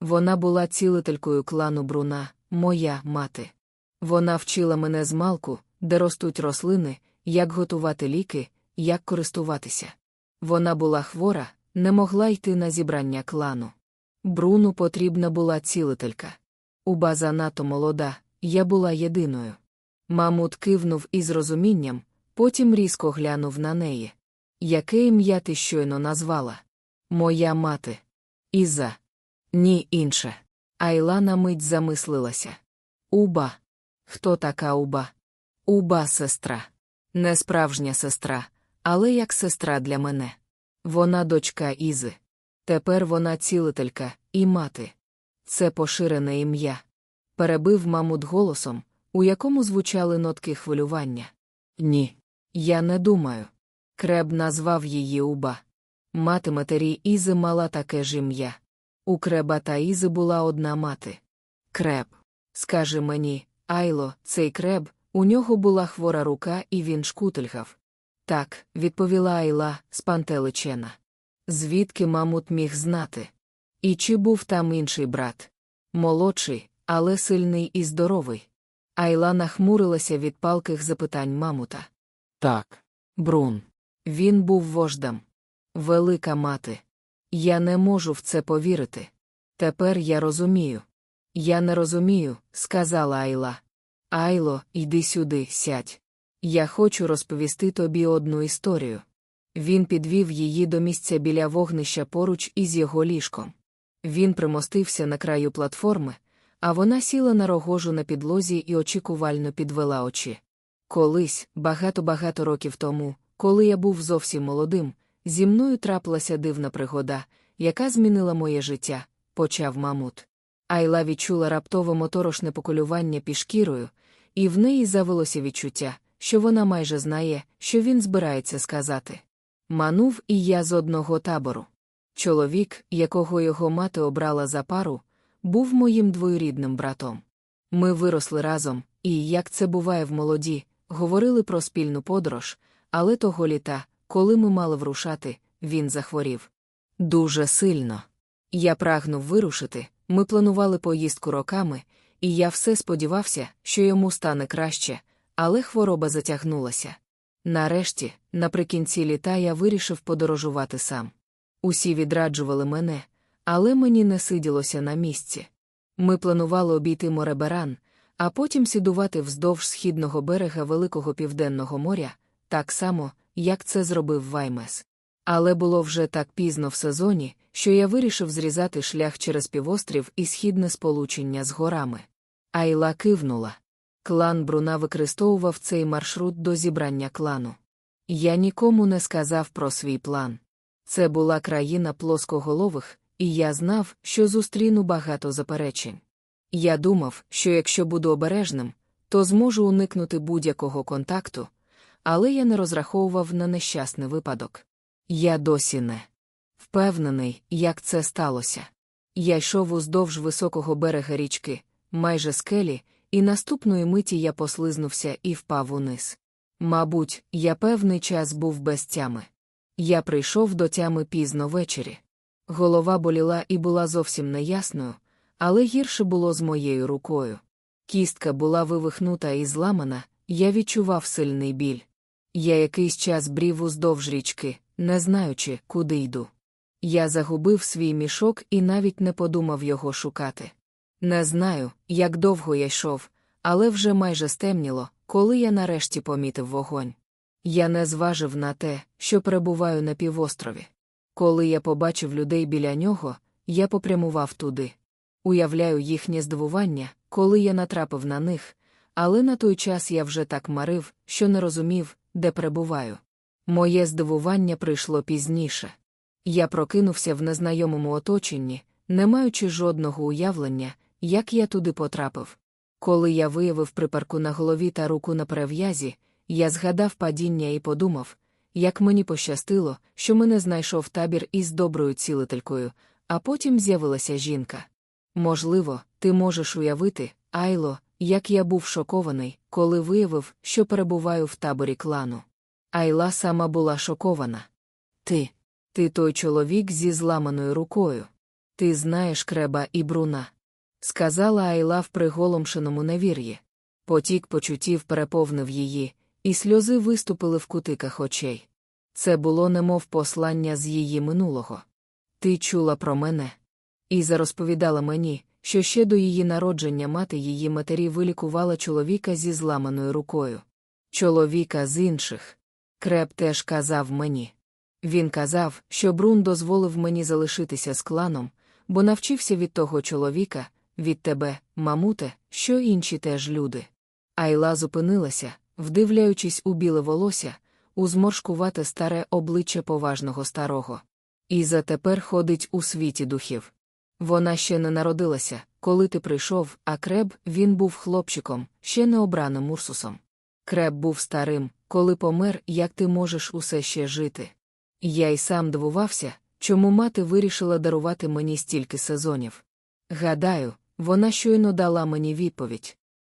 Вона була цілителькою клану Бруна, моя мати. Вона вчила мене з малку, де ростуть рослини, як готувати ліки, як користуватися. Вона була хвора, не могла йти на зібрання клану. Бруну потрібна була цілителька. Уба занадто молода, я була єдиною. Мамут кивнув із розумінням, потім різко глянув на неї. Яке ім'я ти щойно назвала? Моя мати. Іза. Ні, інше. Айла на мить замислилася. Уба. Хто така уба? Уба сестра. Не справжня сестра, але як сестра для мене. Вона дочка Ізи. Тепер вона цілителька і мати. Це поширене ім'я. Перебив мамут голосом, у якому звучали нотки хвилювання. Ні. Я не думаю. Креб назвав її Уба. Мати матері Ізи мала таке ж ім'я. У Креба та Ізи була одна мати. Креб. Скажи мені, Айло, цей креб, у нього була хвора рука, і він шкутильгав. Так, відповіла Айла, спантеличена. Звідки мамут міг знати? І чи був там інший брат? Молодший, але сильний і здоровий. Айла нахмурилася від палких запитань мамута. Так. Брун. Він був вождем. Велика мати. Я не можу в це повірити. Тепер я розумію. Я не розумію, сказала Айла. Айло, йди сюди, сядь. Я хочу розповісти тобі одну історію. Він підвів її до місця біля вогнища поруч із його ліжком. Він примостився на краю платформи, а вона сіла на рогожу на підлозі і очікувально підвела очі. Колись, багато-багато років тому, коли я був зовсім молодим, зі мною трапилася дивна пригода, яка змінила моє життя, почав мамут. Айла відчула раптове моторошне поколювання пішкірою, і в неї завелося відчуття, що вона майже знає, що він збирається сказати. Манув і я з одного табору. Чоловік, якого його мати обрала за пару, був моїм двоюрідним братом. Ми виросли разом, і, як це буває в молоді, говорили про спільну подорож, але того літа, коли ми мали врушати, він захворів. Дуже сильно. Я прагнув вирушити, ми планували поїздку роками, і я все сподівався, що йому стане краще, але хвороба затягнулася. Нарешті, наприкінці літа я вирішив подорожувати сам. Усі відраджували мене, але мені не сиділося на місці. Ми планували обійти Мореберан, а потім сідувати вздовж східного берега Великого Південного моря, так само, як це зробив Ваймес. Але було вже так пізно в сезоні, що я вирішив зрізати шлях через півострів і східне сполучення з горами. Айла кивнула. Клан Бруна використовував цей маршрут до зібрання клану. Я нікому не сказав про свій план. Це була країна плоскоголових, і я знав, що зустріну багато заперечень. Я думав, що якщо буду обережним, то зможу уникнути будь-якого контакту, але я не розраховував на нещасний випадок. Я досі не впевнений, як це сталося. Я йшов уздовж високого берега річки, майже скелі, і наступної миті я послизнувся і впав униз. Мабуть, я певний час був без тями. Я прийшов до тями пізно ввечері. Голова боліла і була зовсім неясною, але гірше було з моєю рукою. Кістка була вивихнута і зламана, я відчував сильний біль. Я якийсь час брів уздовж річки, не знаючи, куди йду. Я загубив свій мішок і навіть не подумав його шукати. Не знаю, як довго я йшов, але вже майже стемніло, коли я нарешті помітив вогонь. Я не зважив на те, що перебуваю на півострові. Коли я побачив людей біля нього, я попрямував туди. Уявляю їхнє здивування, коли я натрапив на них, але на той час я вже так марив, що не розумів, де перебуваю. Моє здивування прийшло пізніше. Я прокинувся в незнайомому оточенні, не маючи жодного уявлення, як я туди потрапив. Коли я виявив припарку на голові та руку на перев'язі, я згадав падіння і подумав, як мені пощастило, що мене знайшов табір із доброю цілителькою, а потім з'явилася жінка. Можливо, ти можеш уявити, Айло, як я був шокований, коли виявив, що перебуваю в таборі клану. Айла сама була шокована. Ти, ти той чоловік зі зламаною рукою. Ти знаєш креба і бруна. Сказала Айла в приголомшеному невір'ї. Потік почуттів переповнив її, і сльози виступили в кутиках очей. Це було немов послання з її минулого. Ти чула про мене. Іза розповідала мені, що ще до її народження мати її матері вилікувала чоловіка зі зламаною рукою. Чоловіка з інших. Креп теж казав мені. Він казав, що Брун дозволив мені залишитися з кланом, бо навчився від того чоловіка, від тебе, мамуте, що інші теж люди. Айла зупинилася, вдивляючись у біле волосся, у зморшкувате старе обличчя поважного старого. Іза тепер ходить у світі духів. Вона ще не народилася, коли ти прийшов, а креб він був хлопчиком, ще не обраним Урсусом. Креб був старим, коли помер, як ти можеш усе ще жити. Я й сам дивувався, чому мати вирішила дарувати мені стільки сезонів. Гадаю, вона щойно дала мені відповідь.